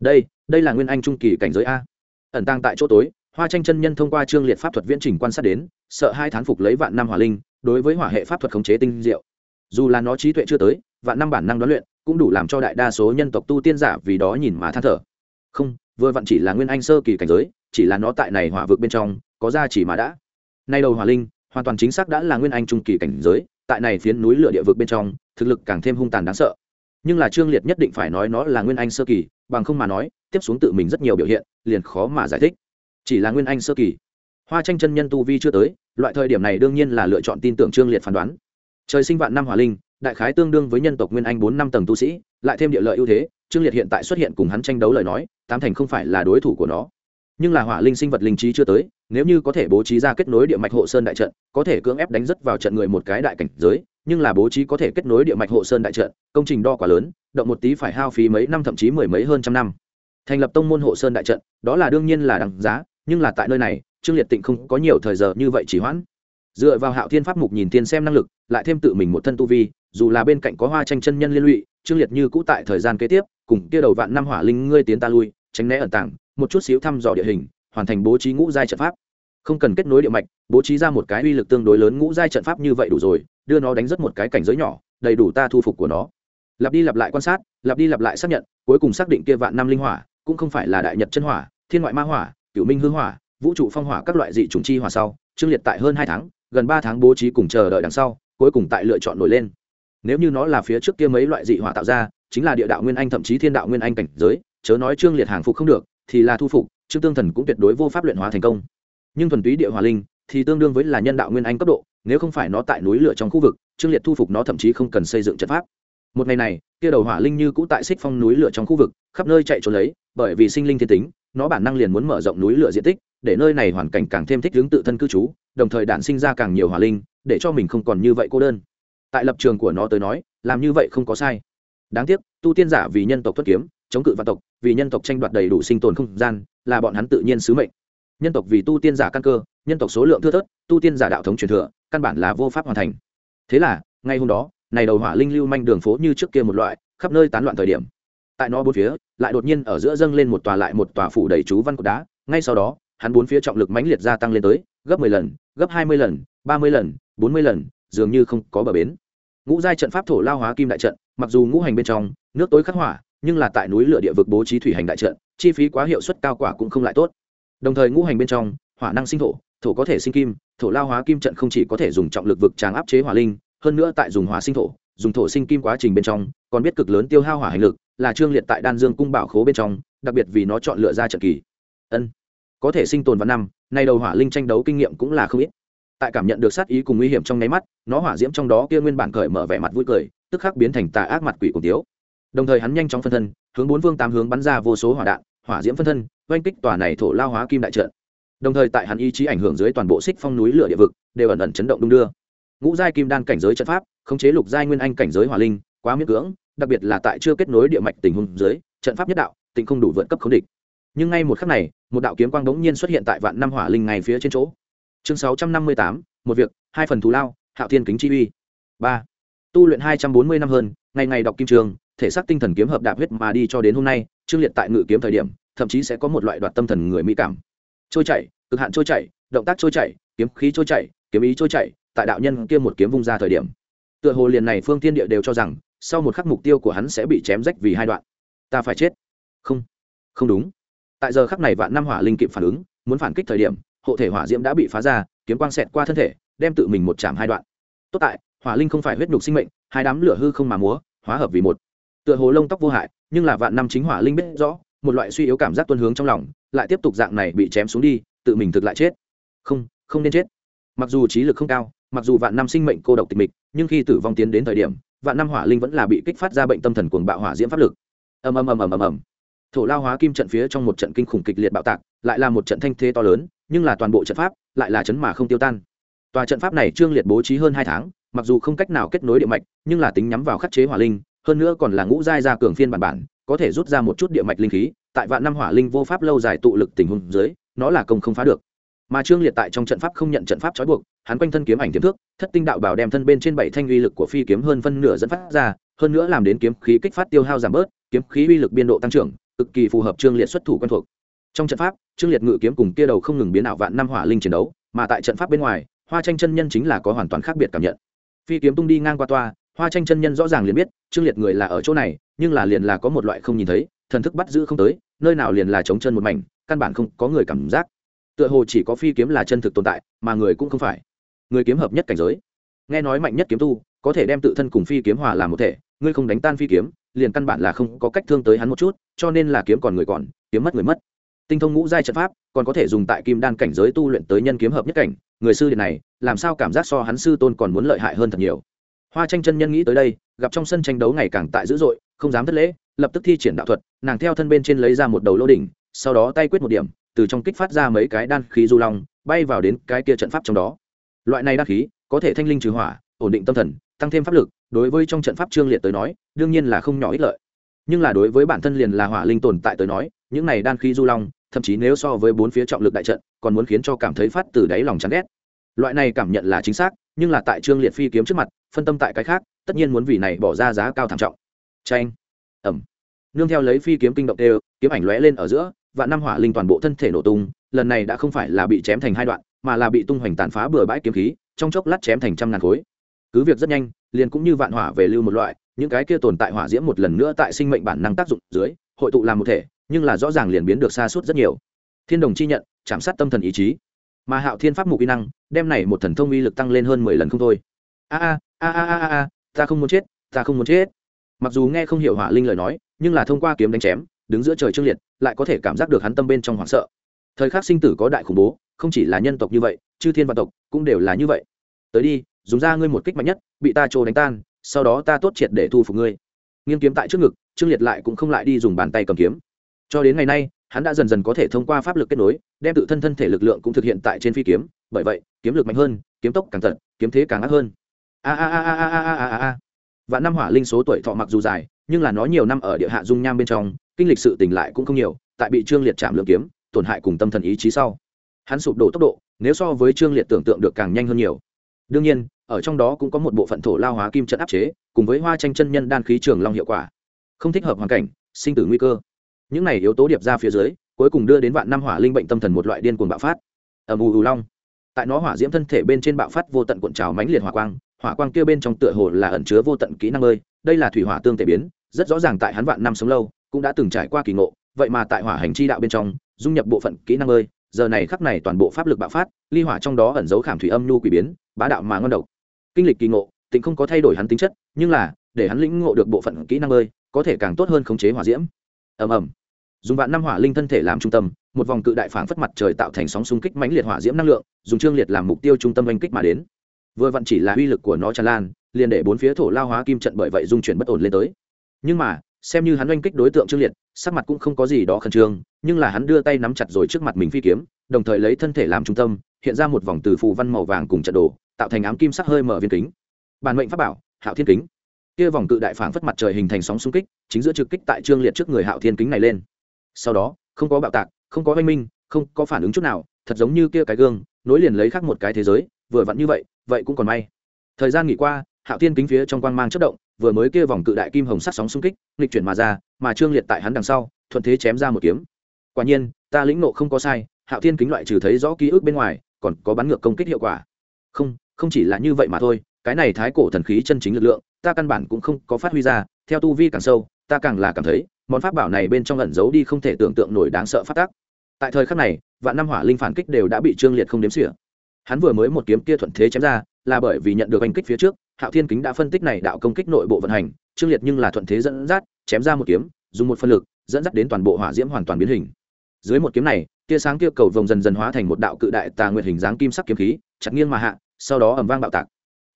đây đây là nguyên anh trung kỳ cảnh giới a. Ẩn tàng tại chỗ tối, hoa tranh chân nhân thông qua trương liệt pháp thuật viễn trình quan sát đến, sợ hai thán phục lấy vạn năm hỏa linh, đối với hỏa hệ pháp thuật khống chế tinh diệu. Dù là nó trí tuệ chưa tới, vạn năm bản năng đoán luyện, cũng đủ làm cho đại đa số nhân tộc tu tiên giả vì đó nhìn mà than thở. Không, vừa vặn chỉ là nguyên anh sơ kỳ cảnh giới, chỉ là nó tại này hỏa vực bên trong, có ra chỉ mà đã. Nay đầu hỏa linh, hoàn toàn chính xác đã là nguyên anh trung kỳ cảnh giới, tại này phiến núi lửa địa vực bên trong, thực lực càng thêm hung tàn đáng sợ. Nhưng là trương liệt nhất định phải nói nó là nguyên anh sơ kỳ bằng không mà nói, tiếp xuống tự mình rất nhiều biểu hiện, liền khó mà giải thích. Chỉ là nguyên anh sơ kỳ. Hoa tranh chân nhân tu vi chưa tới, loại thời điểm này đương nhiên là lựa chọn tin tưởng trương liệt phán đoán. Trời sinh vạn năm hỏa linh, đại khái tương đương với nhân tộc nguyên anh bốn năm tầng tu sĩ, lại thêm địa lợi ưu thế, trương liệt hiện tại xuất hiện cùng hắn tranh đấu lời nói, tám thành không phải là đối thủ của nó. Nhưng là hỏa linh sinh vật linh trí chưa tới, nếu như có thể bố trí ra kết nối địa mạch hộ sơn đại trận, có thể cưỡng ép đánh rất vào trận người một cái đại cảnh giới nhưng là bố trí có thể kết nối địa mạch hộ sơn đại trận, công trình đo quá lớn, động một tí phải hao phí mấy năm thậm chí mười mấy hơn trăm năm. Thành lập tông môn hộ sơn đại trận, đó là đương nhiên là đằng giá, nhưng là tại nơi này, trương liệt tịnh không có nhiều thời giờ như vậy chỉ hoãn. Dựa vào hạo thiên pháp mục nhìn thiên xem năng lực, lại thêm tự mình một thân tu vi, dù là bên cạnh có hoa tranh chân nhân liên lụy, trương liệt như cũ tại thời gian kế tiếp, cùng kia đầu vạn năm hỏa linh ngươi tiến ta lui, tránh né ẩn tàng, một chút xíu thăm dò địa hình, hoàn thành bố trí ngũ giai trận pháp không cần kết nối địa mạch, bố trí ra một cái uy lực tương đối lớn ngũ giai trận pháp như vậy đủ rồi, đưa nó đánh rất một cái cảnh giới nhỏ, đầy đủ ta thu phục của nó. Lặp đi lặp lại quan sát, lặp đi lặp lại xác nhận, cuối cùng xác định kia vạn năm linh hỏa, cũng không phải là đại nhật chân hỏa, thiên ngoại ma hỏa, cửu minh hư hỏa, vũ trụ phong hỏa các loại dị trùng chi hỏa sau, trương liệt tại hơn hai tháng, gần ba tháng bố trí cùng chờ đợi đằng sau, cuối cùng tại lựa chọn nổi lên. Nếu như nó là phía trước kia mấy loại dị hỏa tạo ra, chính là địa đạo nguyên anh thậm chí thiên đạo nguyên anh cảnh giới, chớ nói trương liệt hàng phục không được, thì là thu phục, trương tương thần cũng tuyệt đối vô pháp luyện hóa thành công nhưng thuần túy địa hỏa linh thì tương đương với là nhân đạo nguyên anh cấp độ, nếu không phải nó tại núi lửa trong khu vực, trương liệt thu phục nó thậm chí không cần xây dựng trận pháp. Một ngày này, kia đầu hỏa linh như cũ tại xích phong núi lửa trong khu vực, khắp nơi chạy trốn lấy, bởi vì sinh linh thiên tính, nó bản năng liền muốn mở rộng núi lửa diện tích, để nơi này hoàn cảnh càng thêm thích hướng tự thân cư trú, đồng thời đản sinh ra càng nhiều hỏa linh, để cho mình không còn như vậy cô đơn. Tại lập trường của nó tới nói, làm như vậy không có sai. Đáng tiếc, tu tiên giả vì nhân tộc thoát kiếm, chống cự vạn tộc, vì nhân tộc tranh đoạt đầy đủ sinh tồn không gian, là bọn hắn tự nhiên sứ mệnh nhân tộc vì tu tiên giả căn cơ, nhân tộc số lượng thưa thớt, tu tiên giả đạo thống truyền thừa, căn bản là vô pháp hoàn thành. Thế là, ngay hôm đó, này đầu hỏa linh lưu manh đường phố như trước kia một loại, khắp nơi tán loạn thời điểm. Tại nó bốn phía, lại đột nhiên ở giữa dâng lên một tòa lại một tòa phủ đầy chú văn cột đá, ngay sau đó, hắn bốn phía trọng lực mãnh liệt gia tăng lên tới, gấp mười lần, gấp hai mươi lần, ba mươi lần, bốn mươi lần, dường như không có bờ bến. Ngũ giai trận pháp thổ lao hóa kim đại trận, mặc dù ngũ hành bên trong, nước tối khắc hỏa, nhưng là tại núi lửa địa vực bố trí thủy hành đại trận, chi phí quá hiệu suất cao quả cũng không lại tốt đồng thời ngũ hành bên trong, hỏa năng sinh thổ thổ có thể sinh kim, thổ lao hóa kim trận không chỉ có thể dùng trọng lực vực tràng áp chế hỏa linh, hơn nữa tại dùng hỏa sinh thổ, dùng thổ sinh kim quá trình bên trong, còn biết cực lớn tiêu hao hỏa hành lực, là trương liệt tại đan dương cung bảo khố bên trong, đặc biệt vì nó chọn lựa ra trận kỳ. Ân, có thể sinh tồn vào năm, nay đầu hỏa linh tranh đấu kinh nghiệm cũng là không ít. Tại cảm nhận được sát ý cùng nguy hiểm trong nháy mắt, nó hỏa diễm trong đó kia nguyên bản cởi mở vẻ mặt vui cười, tức khắc biến thành tà ác mặt quỷ cùng tiếu. Đồng thời hắn nhanh chóng phân thân, hướng bốn vương tám hướng bắn ra vô số hỏa đạn hỏa diễm phân thân, oanh kích tòa này thổ lao hóa kim đại trận. Đồng thời tại hắn ý chí ảnh hưởng dưới toàn bộ xích phong núi lửa địa vực, đều ẩn ẩn chấn động đung đưa. Ngũ giai kim đan cảnh giới trận pháp, khống chế lục giai nguyên anh cảnh giới hỏa linh, quá miễn cưỡng, đặc biệt là tại chưa kết nối địa mạch tình huống dưới, trận pháp nhất đạo tình không đủ vượt cấp khống địch. Nhưng ngay một khắc này, một đạo kiếm quang đống nhiên xuất hiện tại vạn năm hỏa linh ngay phía trên chỗ. Chương sáu trăm năm mươi tám, một việc, hai phần thù lao, hạo thiên kính chi uy. Ba. Tu luyện hai trăm bốn mươi năm hơn, ngày ngày đọc kim trường, thể xác tinh thần kiếm hợp đạp huyết mà đi cho đến hôm nay trương liệt tại ngự kiếm thời điểm thậm chí sẽ có một loại đoạt tâm thần người mỹ cảm. Trôi chảy, cực hạn trôi chảy, động tác trôi chảy, kiếm khí trôi chảy, kiếm ý trôi chảy, tại đạo nhân kia một kiếm vung ra thời điểm. Tựa hồ liền này phương tiên địa đều cho rằng, sau một khắc mục tiêu của hắn sẽ bị chém rách vì hai đoạn. Ta phải chết. Không không đúng. Tại giờ khắc này vạn năm hỏa linh kịp phản ứng, muốn phản kích thời điểm, hộ thể hỏa diễm đã bị phá ra, kiếm quang xẹt qua thân thể, đem tự mình một chạm hai đoạn. Tốt tại, hỏa linh không phải huyết nhục sinh mệnh, hai đám lửa hư không mà múa, hóa hợp vì một. Tựa hồ lông tóc vô hại, nhưng là vạn năm chính hỏa linh biết rõ một loại suy yếu cảm giác tuân hướng trong lòng, lại tiếp tục dạng này bị chém xuống đi, tự mình thực lại chết. Không không nên chết. Mặc dù trí lực không cao, mặc dù vạn năm sinh mệnh cô độc tịch mịch, nhưng khi tử vong tiến đến thời điểm, vạn năm hỏa linh vẫn là bị kích phát ra bệnh tâm thần cuồng bạo hỏa diễm pháp lực. Ầm ầm ầm ầm ầm ầm. Thổ lao hóa kim trận phía trong một trận kinh khủng kịch liệt bạo tạc, lại là một trận thanh thế to lớn, nhưng là toàn bộ trận pháp lại là chấn mà không tiêu tan. Tòa trận pháp này trương liệt bố trí hơn hai tháng, mặc dù không cách nào kết nối địa mạch, nhưng là tính nhắm vào khắc chế hỏa linh, hơn nữa còn là ngũ giai gia cường phiên bản bản, có thể rút ra một chút địa mạch linh khí tại vạn năm hỏa linh vô pháp lâu dài tụ lực tình huống dưới, nó là công không phá được. Mà trương liệt tại trong trận pháp không nhận trận pháp trói buộc, hắn quanh thân kiếm ảnh tiềm thước thất tinh đạo bảo đem thân bên trên bảy thanh uy lực của phi kiếm hơn phân nửa dẫn phát ra, hơn nữa làm đến kiếm khí kích phát tiêu hao giảm bớt, kiếm khí uy lực biên độ tăng trưởng, cực kỳ phù hợp trương liệt xuất thủ quen thuộc. Trong trận pháp, trương liệt ngự kiếm cùng kia đầu không ngừng biến ảo vạn năm hỏa linh chiến đấu, mà tại trận pháp bên ngoài, hoa tranh chân nhân chính là có hoàn toàn khác biệt cảm nhận. Phi kiếm tung đi ngang qua toa, hoa tranh chân nhân rõ ràng liền biết, trương liệt người là ở chỗ này, nhưng là liền là có một loại không nhìn thấy thần thức bắt giữ không tới, nơi nào liền là chống chân một mảnh, căn bản không có người cảm giác. Tựa hồ chỉ có phi kiếm là chân thực tồn tại, mà người cũng không phải. Người kiếm hợp nhất cảnh giới. Nghe nói mạnh nhất kiếm tu, có thể đem tự thân cùng phi kiếm hòa làm một thể, ngươi không đánh tan phi kiếm, liền căn bản là không có cách thương tới hắn một chút, cho nên là kiếm còn người còn, kiếm mất người mất. Tinh thông ngũ giai trận pháp, còn có thể dùng tại kim đan cảnh giới tu luyện tới nhân kiếm hợp nhất cảnh, người sư điện này, làm sao cảm giác so hắn sư tôn còn muốn lợi hại hơn thật nhiều. Hoa tranh chân nhân nghĩ tới đây, gặp trong sân tranh đấu ngày càng tại dữ dội, không dám thất lễ lập tức thi triển đạo thuật, nàng theo thân bên trên lấy ra một đầu lô đỉnh, sau đó tay quyết một điểm, từ trong kích phát ra mấy cái đan khí du long, bay vào đến cái kia trận pháp trong đó. Loại này đan khí, có thể thanh linh trừ hỏa, ổn định tâm thần, tăng thêm pháp lực, đối với trong trận pháp trương liệt tới nói, đương nhiên là không nhỏ ích lợi. Nhưng là đối với bản thân liền là hỏa linh tồn tại tới nói, những này đan khí du long, thậm chí nếu so với bốn phía trọng lực đại trận, còn muốn khiến cho cảm thấy phát từ đáy lòng chán ghét. Loại này cảm nhận là chính xác, nhưng là tại trương liệt phi kiếm trước mặt, phân tâm tại cái khác, tất nhiên muốn vì này bỏ ra giá cao thảm trọng. Tranh ẩm nương theo lấy phi kiếm kinh động đều, kiếm ảnh lóe lên ở giữa và năm hỏa linh toàn bộ thân thể nổ tung, lần này đã không phải là bị chém thành hai đoạn, mà là bị tung hoành tàn phá bừa bãi kiếm khí, trong chốc lát chém thành trăm ngàn khối. Cứ việc rất nhanh, liền cũng như vạn hỏa về lưu một loại, những cái kia tồn tại hỏa diễm một lần nữa tại sinh mệnh bản năng tác dụng dưới, hội tụ làm một thể, nhưng là rõ ràng liền biến được xa suốt rất nhiều. Thiên đồng chi nhận, chạm sát tâm thần ý chí. Mà hạo thiên pháp mục uy năng, đem này một thần thông uy lực tăng lên hơn mười lần không thôi. A a a a a a, ta không muốn chết, ta không muốn chết. Mặc dù nghe không hiểu hỏa linh lời nói nhưng là thông qua kiếm đánh chém đứng giữa trời trương liệt lại có thể cảm giác được hắn tâm bên trong hoảng sợ. Thời khắc sinh tử có đại khủng bố không chỉ là nhân tộc như vậy chư thiên và tộc cũng đều là như vậy. Tới đi dùng ra ngươi một kích mạnh nhất bị ta trồ đánh tan sau đó ta tốt triệt để thu phục ngươi. Nghiên kiếm tại trước ngực trương liệt lại cũng không lại đi dùng bàn tay cầm kiếm. Cho đến ngày nay hắn đã dần dần có thể thông qua pháp lực kết nối đem tự thân thân thể lực lượng cũng thực hiện tại trên phi kiếm. Bởi vậy kiếm lực mạnh hơn kiếm tốc càng thật, kiếm thế càng ác hơn. A a a a a a a a và năm hỏa linh số tuổi thọ mặc dù dài, nhưng là nó nhiều năm ở địa hạ dung nham bên trong, kinh lịch sự tỉnh lại cũng không nhiều, tại bị trương liệt chạm lượng kiếm, tổn hại cùng tâm thần ý chí sau. Hắn sụp đổ tốc độ, nếu so với trương liệt tưởng tượng được càng nhanh hơn nhiều. Đương nhiên, ở trong đó cũng có một bộ phận thổ lao hóa kim trận áp chế, cùng với hoa tranh chân nhân đan khí trường long hiệu quả. Không thích hợp hoàn cảnh, sinh tử nguy cơ. Những này yếu tố điệp ra phía dưới, cuối cùng đưa đến vạn năm hỏa linh bệnh tâm thần một loại điên cuồng bạo phát. Ầm ù ù long. Tại nó hỏa diễm thân thể bên trên bạo phát vô tận cuộn trào mãnh liệt hỏa quang hỏa quang kia bên trong tựa hồ là ẩn chứa vô tận kỹ năng ơi, đây là thủy hỏa tương thể biến, rất rõ ràng tại hắn vạn năm sống lâu, cũng đã từng trải qua kỳ ngộ, vậy mà tại hỏa hành chi đạo bên trong, dung nhập bộ phận kỹ năng ơi, giờ này khắc này toàn bộ pháp lực bạo phát, ly hỏa trong đó ẩn giấu khảm thủy âm nhu quỷ biến, bá đạo mà ngon độc. Kinh lịch kỳ ngộ, tịnh không có thay đổi hắn tính chất, nhưng là, để hắn lĩnh ngộ được bộ phận kỹ năng ơi, có thể càng tốt hơn khống chế hỏa diễm. Ầm ầm. Dùng vạn năm hỏa linh thân thể làm trung tâm, một vòng cự đại phảng phất mặt trời tạo thành sóng xung kích mãnh liệt hỏa diễm năng lượng, dùng trương liệt làm mục tiêu trung tâm oanh kích mà đến vừa vặn chỉ là uy lực của nó tràn lan, liền để bốn phía thổ lao hóa kim trận bởi vậy dung chuyển bất ổn lên tới. Nhưng mà, xem như hắn oanh kích đối tượng trương liệt, sắc mặt cũng không có gì đó khẩn trương, nhưng là hắn đưa tay nắm chặt rồi trước mặt mình phi kiếm, đồng thời lấy thân thể làm trung tâm, hiện ra một vòng từ phù văn màu vàng cùng trận đồ, tạo thành ám kim sắc hơi mở viên kính. Bản mệnh pháp bảo, hạo thiên kính. Kia vòng cự đại phảng phất mặt trời hình thành sóng xung kích, chính giữa trực kích tại trương liệt trước người hạo thiên kính này lên. Sau đó, không có bạo tạc, không có oanh minh, không có phản ứng chút nào, thật giống như kia cái gương, nối liền lấy khác một cái thế giới, vừa vặn như vậy vậy cũng còn may. Thời gian nghỉ qua, hạo thiên kính phía trong quang mang chất động, vừa mới kia vòng cự đại kim hồng sắt sóng xung kích, nghịch chuyển mà ra, mà trương liệt tại hắn đằng sau, thuận thế chém ra một kiếm. Quả nhiên, ta lĩnh nộ không có sai, hạo thiên kính loại trừ thấy rõ ký ức bên ngoài, còn có bắn ngược công kích hiệu quả. Không không chỉ là như vậy mà thôi, cái này thái cổ thần khí chân chính lực lượng, ta căn bản cũng không có phát huy ra, theo tu vi càng sâu, ta càng là cảm thấy, món pháp bảo này bên trong ẩn giấu đi không thể tưởng tượng nổi đáng sợ phát tác. Tại thời khắc này, vạn năm hỏa linh phản kích đều đã bị trương liệt không đếm xỉa hắn vừa mới một kiếm kia thuận thế chém ra, là bởi vì nhận được oanh kích phía trước, hạo thiên kính đã phân tích này đạo công kích nội bộ vận hành, trương liệt nhưng là thuận thế dẫn dắt, chém ra một kiếm, dùng một phân lực, dẫn dắt đến toàn bộ hỏa diễm hoàn toàn biến hình. Dưới một kiếm này, tia sáng kia cầu vồng dần dần hóa thành một đạo cự đại tà nguyện hình dáng kim sắc kiếm khí, chặt nghiêng mà hạ, sau đó ầm vang bạo tạc.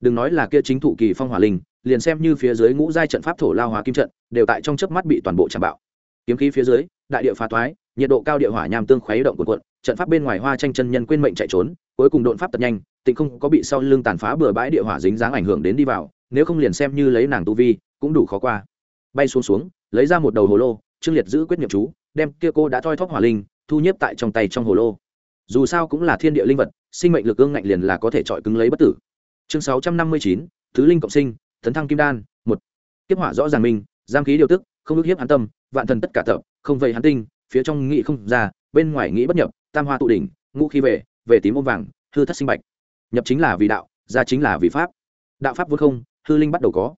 Đừng nói là kia chính thủ kỳ phong hỏa linh, liền xem như phía dưới ngũ giai trận pháp thổ lao hóa kim trận, đều tại trong chớp mắt bị toàn bộ chạm bạo. Kiếm khí phía dưới, đại địa phá toái nhiệt độ cao địa hỏa nham tương khuấy động cuộn cuộn, trận pháp bên ngoài hoa tranh chân nhân quên mệnh chạy trốn, cuối cùng độn pháp tật nhanh, tịnh không có bị sau lưng tàn phá bừa bãi địa hỏa dính dáng ảnh hưởng đến đi vào, nếu không liền xem như lấy nàng tu vi, cũng đủ khó qua. Bay xuống xuống, lấy ra một đầu hồ lô, trương liệt giữ quyết nhiệm chú, đem kia cô đã thoi thóp hỏa linh, thu nhếp tại trong tay trong hồ lô. Dù sao cũng là thiên địa linh vật, sinh mệnh lực ương ngạnh liền là có thể chọi cứng lấy bất tử. Chương sáu trăm năm mươi chín, thứ linh cộng sinh tấn thăng kim đan, một. Tiếp hỏa rõ ràng minh giam khí điều tức, không ước hiếp hắn tâm, vạn thần tất cả tập, không vậy hắn tinh phía trong nghĩ không ra, bên ngoài nghĩ bất nhập, tam hoa tụ đỉnh, ngũ khi về về tím ôm vàng, hư thất sinh bạch. Nhập chính là vì đạo, ra chính là vì pháp. Đạo pháp vốn không, hư linh bắt đầu có.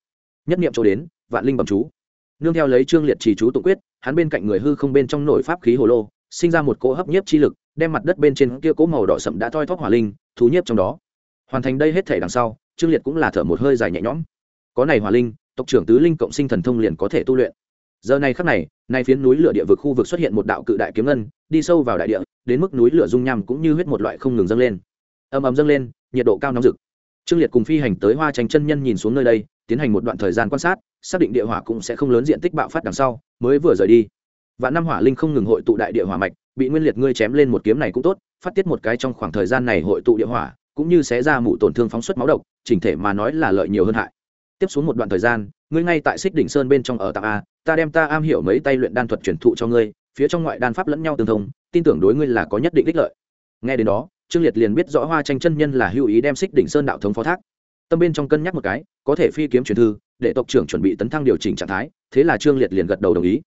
Nhất niệm chỗ đến, vạn linh bẩm chú. Nương theo lấy trương liệt trì chú tụng quyết, hắn bên cạnh người hư không bên trong nổi pháp khí hồ lô, sinh ra một cỗ hấp nhiếp chi lực, đem mặt đất bên trên kia cỗ màu đỏ sậm đã thoi thóp hỏa linh, thú nhiếp trong đó. Hoàn thành đây hết thể đằng sau, trương liệt cũng là thở một hơi dài nhẹ nhõm. Có này hỏa linh, tộc trưởng tứ linh cộng sinh thần thông liền có thể tu luyện giờ này khắc này, nay phiến núi lửa địa vực khu vực xuất hiện một đạo cự đại kiếm ngân, đi sâu vào đại địa, đến mức núi lửa dung nham cũng như huyết một loại không ngừng dâng lên. Ầm ầm dâng lên, nhiệt độ cao nóng rực. Trương liệt cùng phi hành tới hoa tranh chân nhân nhìn xuống nơi đây, tiến hành một đoạn thời gian quan sát, xác định địa hỏa cũng sẽ không lớn diện tích bạo phát đằng sau, mới vừa rời đi. Và năm hỏa linh không ngừng hội tụ đại địa hỏa mạch, bị nguyên liệt ngươi chém lên một kiếm này cũng tốt, phát tiết một cái trong khoảng thời gian này hội tụ địa hỏa, cũng như sẽ ra mụ tổn thương phóng xuất máu độc, chỉnh thể mà nói là lợi nhiều hơn hại. Tiếp xuống một đoạn thời gian ngươi ngay tại xích đỉnh sơn bên trong ở tạng a, ta đem ta am hiểu mấy tay luyện đan thuật truyền thụ cho ngươi, phía trong ngoại đan pháp lẫn nhau tương thông, tin tưởng đối ngươi là có nhất định ích lợi. Nghe đến đó, trương liệt liền biết rõ hoa tranh chân nhân là hữu ý đem xích đỉnh sơn đạo thống phó thác. Tâm bên trong cân nhắc một cái, có thể phi kiếm truyền thư, để tộc trưởng chuẩn bị tấn thăng điều chỉnh trạng thái, thế là trương liệt liền gật đầu đồng ý.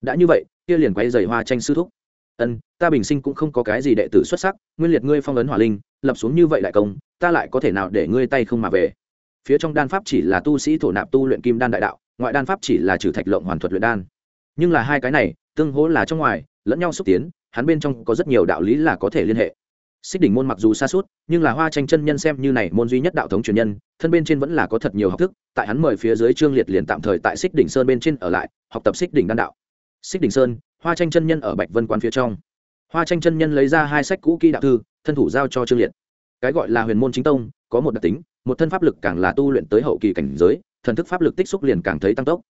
Đã như vậy, kia liền quay dày hoa tranh sư thúc. Ân, ta bình sinh cũng không có cái gì đệ tử xuất sắc, nguyên liệt ngươi phong ấn hỏa linh, lập xuống như vậy lại công, ta lại có thể nào để ngươi tay không mà về? Phía trong đan pháp chỉ là tu sĩ thổ nạp tu luyện kim đan đại đạo, ngoại đan pháp chỉ là trừ thạch lộng hoàn thuật luyện đan. Nhưng là hai cái này, tương hỗ là trong ngoài, lẫn nhau xúc tiến, hắn bên trong có rất nhiều đạo lý là có thể liên hệ. Xích đỉnh môn mặc dù xa suốt, nhưng là hoa tranh chân nhân xem như này môn duy nhất đạo thống truyền nhân, thân bên trên vẫn là có thật nhiều học thức, tại hắn mời phía dưới trương liệt liền tạm thời tại xích đỉnh sơn bên trên ở lại, học tập xích đỉnh đan đạo. Xích đỉnh sơn, hoa tranh chân nhân ở bạch vân quan phía trong. Hoa tranh chân nhân lấy ra hai sách cũ kỹ đạo thư, thân thủ giao cho trương liệt. Cái gọi là huyền môn chính tông, có một đặc tính một thân pháp lực càng là tu luyện tới hậu kỳ cảnh giới, thần thức pháp lực tích xúc liền càng thấy tăng tốc.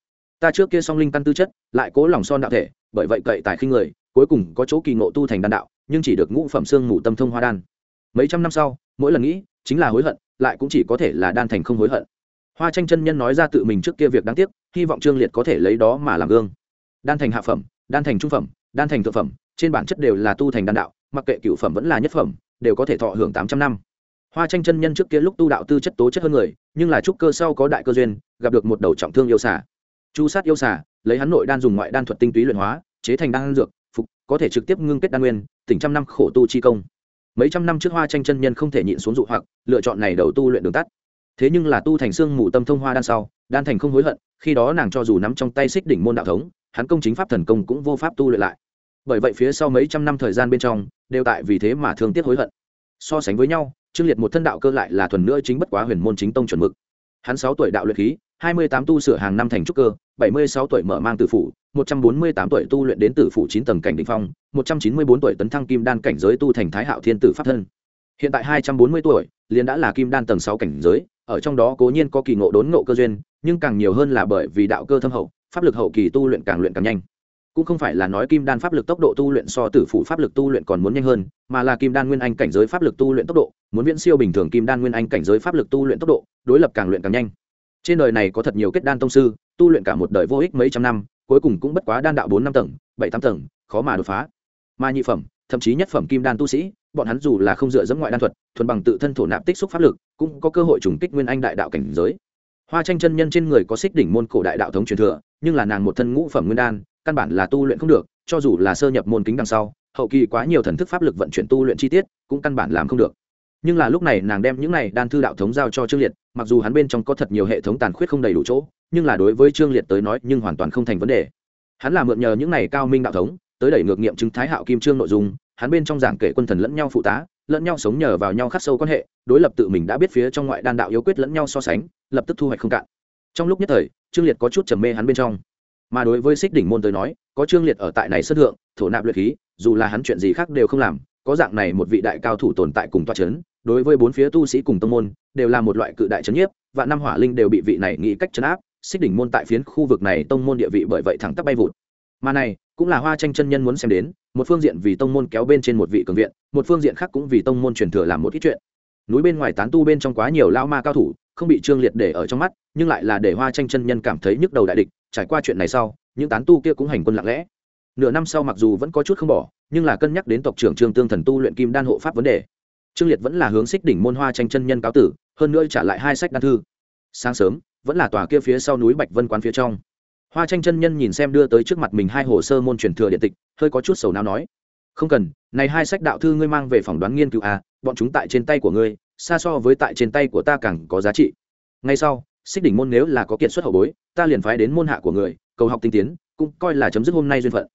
Ta trước kia song linh căn tư chất, lại cố lòng son đạo thể, bởi vậy cậy tài khinh người, cuối cùng có chỗ kỳ ngộ tu thành đan đạo, nhưng chỉ được ngũ phẩm xương mù tâm thông hoa đan. Mấy trăm năm sau, mỗi lần nghĩ, chính là hối hận, lại cũng chỉ có thể là đan thành không hối hận. Hoa tranh chân nhân nói ra tự mình trước kia việc đáng tiếc, hy vọng trương liệt có thể lấy đó mà làm gương. Đan thành hạ phẩm, đan thành trung phẩm, đan thành thượng phẩm, trên bản chất đều là tu thành đan đạo, mặc kệ cựu phẩm vẫn là nhất phẩm, đều có thể thọ hưởng tám trăm năm hoa tranh chân nhân trước kia lúc tu đạo tư chất tố chất hơn người, nhưng là trúc cơ sau có đại cơ duyên, gặp được một đầu trọng thương yêu xả chu sát yêu xả lấy hắn nội đan dùng ngoại đan thuật tinh túy luyện hóa, chế thành đan dược, phục, có thể trực tiếp ngưng kết đan nguyên, tỉnh trăm năm khổ tu chi công. Mấy trăm năm trước hoa tranh chân nhân không thể nhịn xuống dụ hoặc, lựa chọn này đầu tu luyện đường tắt. Thế nhưng là tu thành xương mù tâm thông hoa đan sau, đan thành không hối hận, khi đó nàng cho dù nắm trong tay xích đỉnh môn đạo thống, hắn công chính pháp thần công cũng vô pháp tu luyện lại. Bởi vậy phía sau mấy trăm năm thời gian bên trong, đều tại vì thế mà thương tiếc hối hận. So sánh với nhau trương liệt một thân đạo cơ lại là thuần nữa chính bất quá huyền môn chính tông chuẩn mực. Hắn sáu tuổi đạo luyện khí, hai mươi tám tu sửa hàng năm thành trúc cơ, bảy mươi sáu tuổi mở mang tử phủ, một trăm bốn mươi tám tuổi tu luyện đến tử phủ chín tầng cảnh đỉnh phong, một trăm chín mươi bốn tuổi tấn thăng kim đan cảnh giới tu thành thái hạo thiên tử pháp thân. Hiện tại hai trăm bốn mươi tuổi, liền đã là kim đan tầng sáu cảnh giới, ở trong đó cố nhiên có kỳ ngộ đốn ngộ cơ duyên, nhưng càng nhiều hơn là bởi vì đạo cơ thâm hậu, pháp lực hậu kỳ tu luyện càng luyện càng nhanh cũng không phải là nói kim đan pháp lực tốc độ tu luyện so tử phụ pháp lực tu luyện còn muốn nhanh hơn, mà là kim đan nguyên anh cảnh giới pháp lực tu luyện tốc độ, muốn viễn siêu bình thường kim đan nguyên anh cảnh giới pháp lực tu luyện tốc độ, đối lập càng luyện càng nhanh. Trên đời này có thật nhiều kết đan tông sư, tu luyện cả một đời vô ích mấy trăm năm, cuối cùng cũng bất quá đan đạo bốn năm tầng, bảy tám tầng, khó mà đột phá. Mà nhị phẩm, thậm chí nhất phẩm kim đan tu sĩ, bọn hắn dù là không dựa dẫm ngoại đan thuật, thuần bằng tự thân thổ nạp tích xúc pháp lực, cũng có cơ hội trùng kích nguyên anh đại đạo cảnh giới. Hoa tranh chân nhân trên người có xích đỉnh môn cổ đại đạo thống truyền thừa, nhưng là nàng một thân ngũ phẩm nguyên đan căn bản là tu luyện không được, cho dù là sơ nhập môn kính đằng sau, hậu kỳ quá nhiều thần thức pháp lực vận chuyển tu luyện chi tiết, cũng căn bản làm không được. Nhưng là lúc này nàng đem những này đan thư đạo thống giao cho trương liệt, mặc dù hắn bên trong có thật nhiều hệ thống tàn khuyết không đầy đủ chỗ, nhưng là đối với trương liệt tới nói nhưng hoàn toàn không thành vấn đề. Hắn là mượn nhờ những này cao minh đạo thống, tới đẩy ngược nghiệm chứng thái hạo kim trương nội dung, hắn bên trong giảng kể quân thần lẫn nhau phụ tá, lẫn nhau sống nhờ vào nhau khắc sâu quan hệ, đối lập tự mình đã biết phía trong ngoại đan đạo yếu quyết lẫn nhau so sánh, lập tức thu hoạch không cạn. Trong lúc nhất thời, trương liệt có chút trầm mê hắn bên trong mà đối với xích đỉnh môn tới nói, có trương liệt ở tại này sân thượng, thổ nạp luyện khí, dù là hắn chuyện gì khác đều không làm, có dạng này một vị đại cao thủ tồn tại cùng toa c h ấ n đối với bốn phía tu sĩ cùng tông môn, đều là một loại cự đại c h ấ n nhiếp và năm hỏa linh đều bị vị này nghĩ cách chấn áp, xích đỉnh môn tại phiến khu vực này tông môn địa vị bởi vậy thẳng tắp bay vụt. Mà này, cũng là hoa tranh chân nhân muốn xem đến, một phương diện vì tông môn kéo bên trên một vị cường viện, một phương diện khác cũng vì tông môn truyền thừa làm một ít chuyện. Núi bên ngoài tán tu bên trong quá nhiều lao ma cao thủ, không bị trương liệt để ở trong mắt, nhưng lại là để hoa tranh chân nhân cảm thấy nhức đầu đại địch trải qua chuyện này sau, những tán tu kia cũng hành quân lặng lẽ. Nửa năm sau mặc dù vẫn có chút không bỏ, nhưng là cân nhắc đến tộc trưởng trương tương thần tu luyện kim đan hộ pháp vấn đề. Trương liệt vẫn là hướng xích đỉnh môn hoa tranh chân nhân cáo tử, hơn nữa trả lại hai sách đan thư. Sáng sớm, vẫn là tòa kia phía sau núi bạch vân quán phía trong. Hoa tranh chân nhân nhìn xem đưa tới trước mặt mình hai hồ sơ môn truyền thừa điện tịch, hơi có chút sầu nào nói. Không cần, này hai sách đạo thư ngươi mang về phỏng đoán nghiên cứu à bọn chúng tại trên tay của ngươi, xa so với tại trên tay của ta càng có giá trị. Ngay sau xích đỉnh môn nếu là có kiệt xuất hậu bối, ta liền phái đến môn hạ của người, cầu học tinh tiến, cũng coi là chấm dứt hôm nay duyên phận.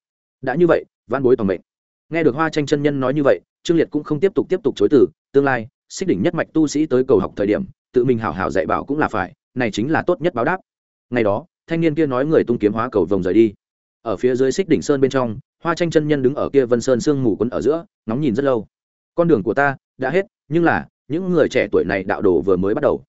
Đã như vậy văn bối toàn mệnh. Nghe được hoa tranh chân nhân nói như vậy, trương liệt cũng không tiếp tục tiếp tục chối từ, tương lai, xích đỉnh nhất mạch tu sĩ tới cầu học thời điểm, tự mình hảo hảo dạy bảo cũng là phải, này chính là tốt nhất báo đáp. Ngày đó, thanh niên kia nói người tung kiếm hóa cầu vồng rời đi. Ở phía dưới xích đỉnh sơn bên trong, hoa tranh chân nhân đứng ở kia vân sơn sương mù quấn ở giữa nóng nhìn rất lâu. Con đường của ta đã hết, nhưng là, những người trẻ tuổi này đạo đồ vừa mới bắt đầu.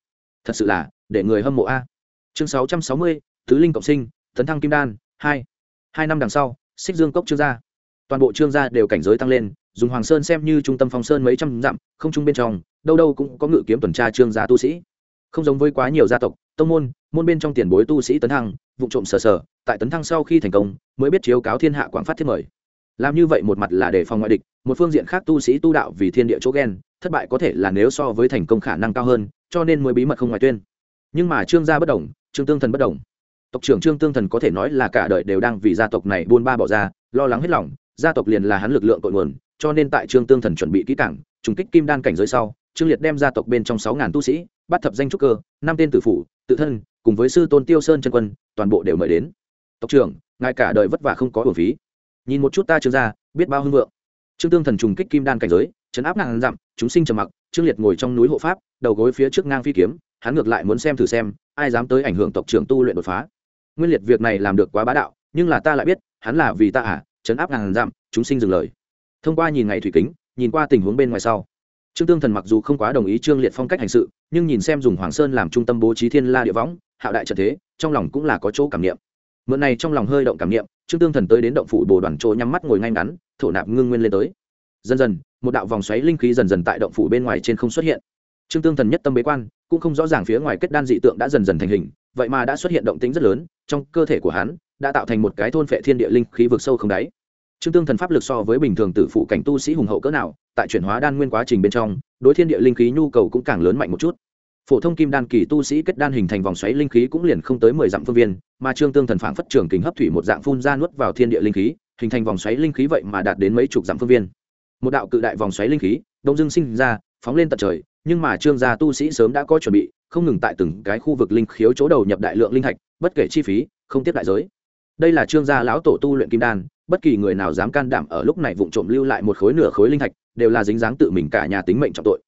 Thật sự là để người hâm mộ a. Chương sáu trăm sáu mươi, tứ linh cộng sinh, tấn thăng kim đan, hai. Hai năm đằng sau, xích dương cốc trương gia. Toàn bộ trương gia đều cảnh giới tăng lên, dùng hoàng sơn xem như trung tâm phong sơn mấy trăm dặm, không chung bên trong, đâu đâu cũng có ngự kiếm tuần tra trương gia tu sĩ. Không giống với quá nhiều gia tộc, tông môn môn bên trong tiền bối tu sĩ tấn thăng, vụ trộm sờ sờ, tại tấn thăng sau khi thành công, mới biết chiếu cáo thiên hạ quảng phát thiết mời. Làm như vậy một mặt là để phòng ngoại địch, một phương diện khác tu sĩ tu đạo vì thiên địa chỗ ghen, thất bại có thể là nếu so với thành công khả năng cao hơn, cho nên mới bí mật không ngoại tuyên nhưng mà trương gia bất đồng, trương tương thần bất đồng. Tộc trưởng trương tương thần có thể nói là cả đời đều đang vì gia tộc này buôn ba bỏ ra, lo lắng hết lòng, gia tộc liền là hắn lực lượng cội nguồn, cho nên tại trương tương thần chuẩn bị kỹ cảng trùng kích kim đan cảnh giới sau, trương liệt đem gia tộc bên trong sáu ngàn tu sĩ, bắt thập danh trúc cơ, năm tên tử phủ, tự thân, cùng với sư tôn tiêu sơn chân quân, toàn bộ đều mời đến. Tộc trưởng, ngài cả đời vất vả không có hưởng phí. Nhìn một chút ta trương gia, biết bao hưng vượng. Trương tương thần trùng kích kim đan cảnh giới, chấn áp ngàn dặm, chúng sinh trầm mặc, trương liệt ngồi trong núi hộ pháp, đầu gối phía trước ngang phi kiếm hắn ngược lại muốn xem thử xem, ai dám tới ảnh hưởng tộc trưởng tu luyện đột phá. Nguyên liệt việc này làm được quá bá đạo, nhưng là ta lại biết, hắn là vì ta à chấn áp ngàn dặm, chúng sinh dừng lời. Thông qua nhìn ngày thủy kính, nhìn qua tình huống bên ngoài sau. Trương tương thần mặc dù không quá đồng ý trương liệt phong cách hành sự, nhưng nhìn xem dùng hoàng sơn làm trung tâm bố trí thiên la địa võng, hạo đại trận thế, trong lòng cũng là có chỗ cảm niệm. Mượn này trong lòng hơi động cảm niệm, trương tương thần tới đến động phủ bồ đoàn chỗ nhắm mắt ngồi ngay ngắn, thổ nạp ngưng nguyên lên tới. Dần dần, một đạo vòng xoáy linh khí dần dần tại động phủ bên ngoài trên không xuất hiện. Trương tương thần nhất tâm bế quan cũng không rõ ràng phía ngoài kết đan dị tượng đã dần dần thành hình, vậy mà đã xuất hiện động tĩnh rất lớn, trong cơ thể của hắn đã tạo thành một cái thôn phệ thiên địa linh khí vực sâu không đáy. Trương tương thần pháp lực so với bình thường tử phụ cảnh tu sĩ hùng hậu cỡ nào, tại chuyển hóa đan nguyên quá trình bên trong, đối thiên địa linh khí nhu cầu cũng càng lớn mạnh một chút. Phổ thông kim đan kỳ tu sĩ kết đan hình thành vòng xoáy linh khí cũng liền không tới mười dặm phương viên, mà trương tương thần phản phất trường kính hấp thủy một dạng phun ra nuốt vào thiên địa linh khí, hình thành vòng xoáy linh khí vậy mà đạt đến mấy chục dặm phương viên. Một đạo cự đại vòng xoáy linh khí, đông dương sinh ra, phóng lên tận trời nhưng mà trương gia tu sĩ sớm đã có chuẩn bị, không ngừng tại từng cái khu vực linh khiếu chỗ đầu nhập đại lượng linh thạch, bất kể chi phí, không tiếp đại giới. Đây là trương gia lão tổ tu luyện kim đan, bất kỳ người nào dám can đảm ở lúc này vụng trộm lưu lại một khối nửa khối linh thạch, đều là dính dáng tự mình cả nhà tính mệnh trọng tội.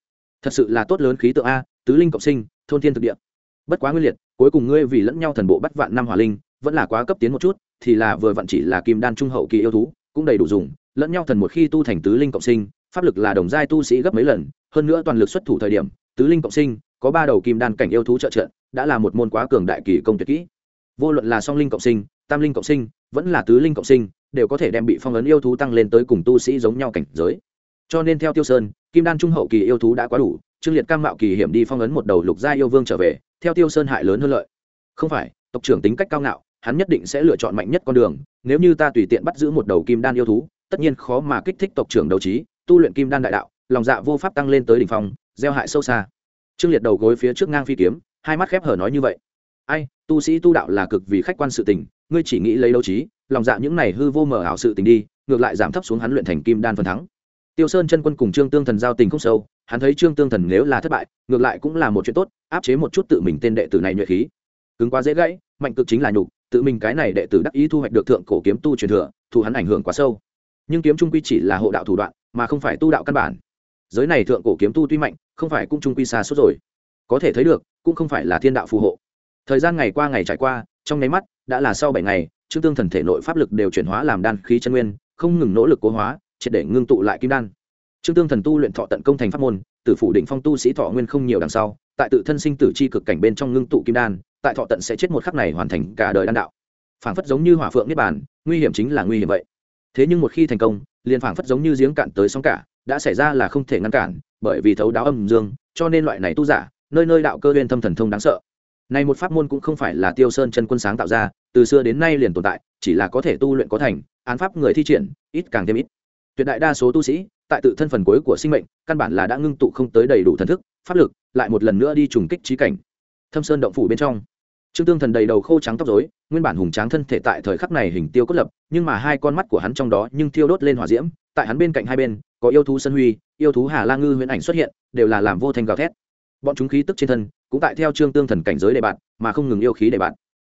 Thật sự là tốt lớn khí tượng a, tứ linh cộng sinh, thôn thiên thực địa. Bất quá nguyên liệt, cuối cùng ngươi vì lẫn nhau thần bộ bắt vạn năm hỏa linh, vẫn là quá cấp tiến một chút, thì là vừa vặn chỉ là kim đan trung hậu kỳ yêu thú, cũng đầy đủ dùng, lẫn nhau thần một khi tu thành tứ linh cộng sinh, pháp lực là đồng giai tu sĩ gấp mấy lần hơn nữa toàn lực xuất thủ thời điểm, tứ linh cộng sinh, có ba đầu kim đan cảnh yêu thú trợ trợ, đã là một môn quá cường đại kỳ công tuyệt kỹ. Vô luận là song linh cộng sinh, tam linh cộng sinh, vẫn là tứ linh cộng sinh, đều có thể đem bị phong ấn yêu thú tăng lên tới cùng tu sĩ giống nhau cảnh giới. Cho nên theo tiêu sơn, kim đan trung hậu kỳ yêu thú đã quá đủ, trương liệt cam mạo kỳ hiểm đi phong ấn một đầu lục gia yêu vương trở về, theo tiêu sơn hại lớn hơn lợi. Không phải, tộc trưởng tính cách cao ngạo, hắn nhất định sẽ lựa chọn mạnh nhất con đường, nếu như ta tùy tiện bắt giữ một đầu kim đan yêu thú, tất nhiên khó mà kích thích tộc trưởng đầu trí, tu luyện kim đan đại đạo lòng dạ vô pháp tăng lên tới đỉnh phong, gieo hại sâu xa. Trương liệt đầu gối phía trước ngang phi kiếm, hai mắt khép hở nói như vậy. Ai, tu sĩ tu đạo là cực vì khách quan sự tình, ngươi chỉ nghĩ lấy đấu trí, lòng dạ những này hư vô mờ ảo sự tình đi, ngược lại giảm thấp xuống hắn luyện thành kim đan phần thắng. Tiêu sơn chân quân cùng trương tương thần giao tình không sâu, hắn thấy trương tương thần nếu là thất bại, ngược lại cũng là một chuyện tốt, áp chế một chút tự mình tên đệ tử này nhuệ khí. Cứng quá dễ gãy, mạnh cực chính là nhục, tự mình cái này đệ tử đắc ý thu hoạch được thượng cổ kiếm tu truyền thừa thu hắn ảnh hưởng quá sâu. Nhưng kiếm trung quy chỉ là hộ đạo thủ đoạn, mà không phải tu đạo căn bản giới này thượng cổ kiếm tu tuy mạnh, không phải cũng trung quy xa suốt rồi. Có thể thấy được, cũng không phải là thiên đạo phù hộ. Thời gian ngày qua ngày trải qua, trong nháy mắt, đã là sau bảy ngày, trương tương thần thể nội pháp lực đều chuyển hóa làm đan khí chân nguyên, không ngừng nỗ lực cố hóa, triệt để ngưng tụ lại kim đan. Trương tương thần tu luyện thọ tận công thành pháp môn, tử phủ định phong tu sĩ thọ nguyên không nhiều đằng sau, tại tự thân sinh tử chi cực cảnh bên trong ngưng tụ kim đan, tại thọ tận sẽ chết một khắc này hoàn thành cả đời đan đạo. Phảng phất giống như hỏa phượng niết bàn, nguy hiểm chính là nguy hiểm vậy. Thế nhưng một khi thành công, liền phảng phất giống như giếng cạn tới sóng cả đã xảy ra là không thể ngăn cản bởi vì thấu đáo âm dương cho nên loại này tu giả nơi nơi đạo cơ huyên thâm thần thông đáng sợ này một pháp môn cũng không phải là Tiêu Sơn chân quân sáng tạo ra, từ xưa đến nay liền tồn tại, chỉ là có thể tu luyện có thành, án pháp người thi triển, ít càng thêm ít. Tuyệt đại đa số tu sĩ, tại tự thân phần cuối của sinh mệnh, căn bản là đã ngưng tụ không tới đầy đủ thần thức, pháp lực, lại một lần nữa đi trùng kích trí cảnh. Thâm Sơn động phủ bên trong, trương tương thần đầy đầu khô trắng tóc dối nguyên bản hùng tráng thân thể tại thời khắc này hình tiêu cốt lập nhưng mà hai con mắt của hắn trong đó nhưng thiêu đốt lên hỏa diễm tại hắn bên cạnh hai bên, có yêu thú sân huy, yêu thú hà la ngư huyễn ảnh xuất hiện, đều là làm vô thành gào thét. Bọn chúng khí tức trên thân, cũng tại theo trương tương thần cảnh giới đề bạn, mà không ngừng yêu khí đề bạn.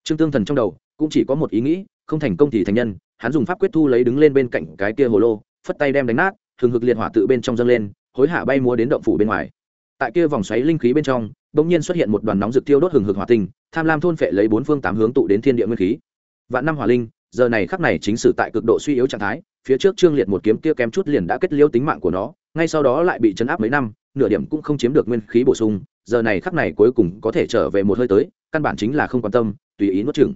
Trương tương thần trong đầu, cũng chỉ có một ý nghĩ, không thành công thì thành nhân, hắn dùng pháp quyết thu lấy đứng lên bên cạnh cái kia hồ lô, phất tay đem đánh nát thường hực liệt hỏa tự bên trong dâng lên, hối hạ bay múa đến động phủ bên ngoài. Tại kia vòng xoáy linh khí bên trong, bỗng nhiên xuất hiện một đoàn nóng rực tiêu đốt hừng hực hỏa tinh, tham lam thôn phệ lấy bốn phương tám hướng tụ đến thiên địa nguyên khí. Vạn năm hỏa linh giờ này khắc này chính sử tại cực độ suy yếu trạng thái, phía trước trương liệt một kiếm kia kém chút liền đã kết liêu tính mạng của nó, ngay sau đó lại bị chấn áp mấy năm, nửa điểm cũng không chiếm được nguyên khí bổ sung, giờ này khắc này cuối cùng có thể trở về một hơi tới, căn bản chính là không quan tâm, tùy ý nuốt chừng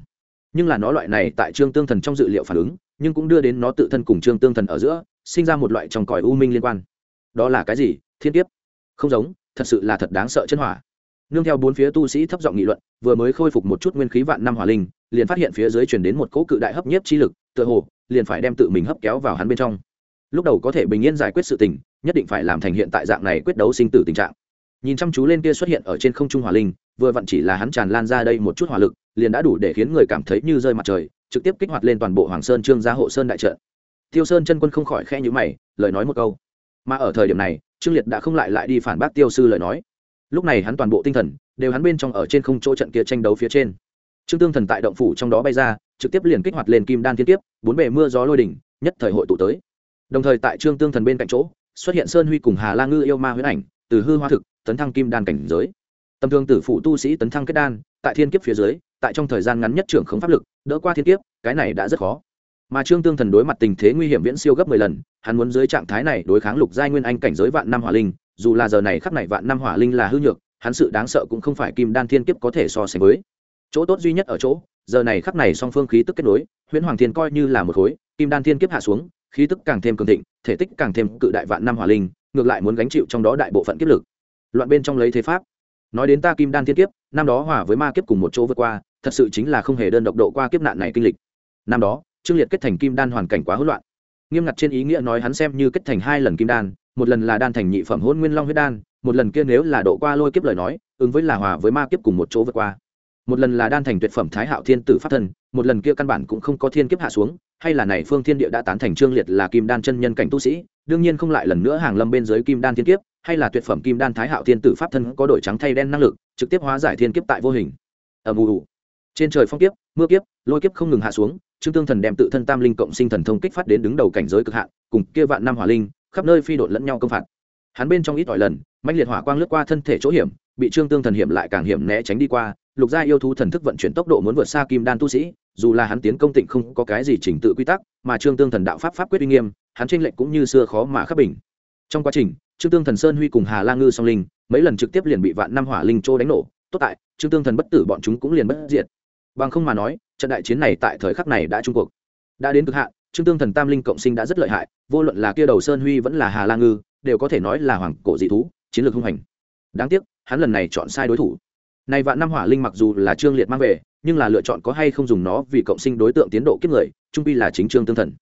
nhưng là nó loại này tại trương tương thần trong dự liệu phản ứng, nhưng cũng đưa đến nó tự thân cùng trương tương thần ở giữa, sinh ra một loại trong cõi u minh liên quan. Đó là cái gì? Thiên kiếp. Không giống, thật sự là thật đáng sợ chân hỏa. Nương theo bốn phía tu sĩ thấp giọng nghị luận, vừa mới khôi phục một chút nguyên khí vạn năm hỏa linh liền phát hiện phía dưới chuyển đến một cỗ cự đại hấp nhiếp chi lực, tựa hồ, liền phải đem tự mình hấp kéo vào hắn bên trong. Lúc đầu có thể bình yên giải quyết sự tình, nhất định phải làm thành hiện tại dạng này quyết đấu sinh tử tình trạng. Nhìn chăm chú lên kia xuất hiện ở trên không trung hỏa linh, vừa vặn chỉ là hắn tràn lan ra đây một chút hỏa lực, liền đã đủ để khiến người cảm thấy như rơi mặt trời, trực tiếp kích hoạt lên toàn bộ hoàng sơn trương gia hộ sơn đại trận. Tiêu sơn chân quân không khỏi khe nhữ mày, lời nói một câu. Mà ở thời điểm này, trương liệt đã không lại lại đi phản bác tiêu sư lời nói. Lúc này hắn toàn bộ tinh thần đều hắn bên trong ở trên không chỗ trận kia tranh đấu phía trên trương tương thần tại động phủ trong đó bay ra, trực tiếp liền kích hoạt lên kim đan thiên tiếp bốn bề mưa gió lôi đỉnh, nhất thời hội tụ tới. Đồng thời tại trương tương thần bên cạnh chỗ, xuất hiện sơn huy cùng hà la ngư yêu ma huyễn ảnh, từ hư hoa thực, tấn thăng kim đan cảnh giới. Tầm thường tử phụ tu sĩ tấn thăng kết đan, tại thiên kiếp phía dưới, tại trong thời gian ngắn nhất trưởng không pháp lực, đỡ qua thiên kiếp, cái này đã rất khó. Mà trương tương thần đối mặt tình thế nguy hiểm viễn siêu gấp mười lần, hắn muốn dưới trạng thái này đối kháng lục giai nguyên anh cảnh giới vạn năm hỏa linh, dù là giờ này khắc này vạn năm hỏa linh là hư nhược, hắn sự đáng sợ cũng không phải kim đan thiên kiếp có thể so sánh với chỗ tốt duy nhất ở chỗ, giờ này khắp này song phương khí tức kết nối, huyễn hoàng thiên coi như là một khối, kim đan thiên kiếp hạ xuống, khí tức càng thêm cường thịnh, thể tích càng thêm cự đại vạn năm hỏa linh, ngược lại muốn gánh chịu trong đó đại bộ phận kiếp lực. Loạn bên trong lấy thế pháp. Nói đến ta kim đan thiên kiếp, năm đó hòa với ma kiếp cùng một chỗ vượt qua, thật sự chính là không hề đơn độc độ qua kiếp nạn này kinh lịch. Năm đó, trương liệt kết thành kim đan hoàn cảnh quá hỗn loạn. Nghiêm ngặt trên ý nghĩa nói hắn xem như kết thành hai lần kim đan, một lần là đan thành nhị phẩm hôn nguyên long huyết đan, một lần kia nếu là độ qua lôi kiếp lời nói, ứng với là hòa với ma kiếp cùng một chỗ vượt qua một lần là đan thành tuyệt phẩm thái hạo thiên tử pháp thân, một lần kia căn bản cũng không có thiên kiếp hạ xuống, hay là này phương thiên địa đã tán thành trương liệt là kim đan chân nhân cảnh tu sĩ, đương nhiên không lại lần nữa hàng lâm bên dưới kim đan thiên kiếp, hay là tuyệt phẩm kim đan thái hạo thiên tử pháp thân có đổi trắng thay đen năng lực, trực tiếp hóa giải thiên kiếp tại vô hình. Ầm ù trên trời phong kiếp, mưa kiếp, lôi kiếp không ngừng hạ xuống, trương tương thần đem tự thân tam linh cộng sinh thần thông kích phát đến đứng đầu cảnh giới cực hạn, cùng kia vạn năm hỏa linh, khắp nơi phi đột lẫn nhau công phạt. Hắn bên trong ít ỏi lần mạnh liệt hỏa quang lướt qua thân thể chỗ hiểm, bị trương tương thần hiểm lại càng hiểm né tránh đi qua lục gia yêu thú thần thức vận chuyển tốc độ muốn vượt xa kim đan tu sĩ, dù là hắn tiến công tịnh không có cái gì chỉnh tự quy tắc, mà trương tương thần đạo pháp pháp quyết uy nghiêm, hắn tranh lệnh cũng như xưa khó mà khắc bình. Trong quá trình, trương tương thần sơn huy cùng hà la ngư song linh, mấy lần trực tiếp liền bị vạn năm hỏa linh trô đánh nổ, tốt tại, trương tương thần bất tử bọn chúng cũng liền bất diệt. Bằng không mà nói, trận đại chiến này tại thời khắc này đã trung cuộc. Đã đến cực hạn, trương tương thần tam linh cộng sinh đã rất lợi hại, vô luận là kia đầu sơn huy vẫn là hà la ngư, đều có thể nói là hoàng cổ dị thú, chiến lược hung hành. Đáng tiếc, hắn lần này chọn sai đối thủ này vạn năm hỏa linh mặc dù là trương liệt mang về, nhưng là lựa chọn có hay không dùng nó vì cộng sinh đối tượng tiến độ kiếp người, trung quy là chính trương tương thần.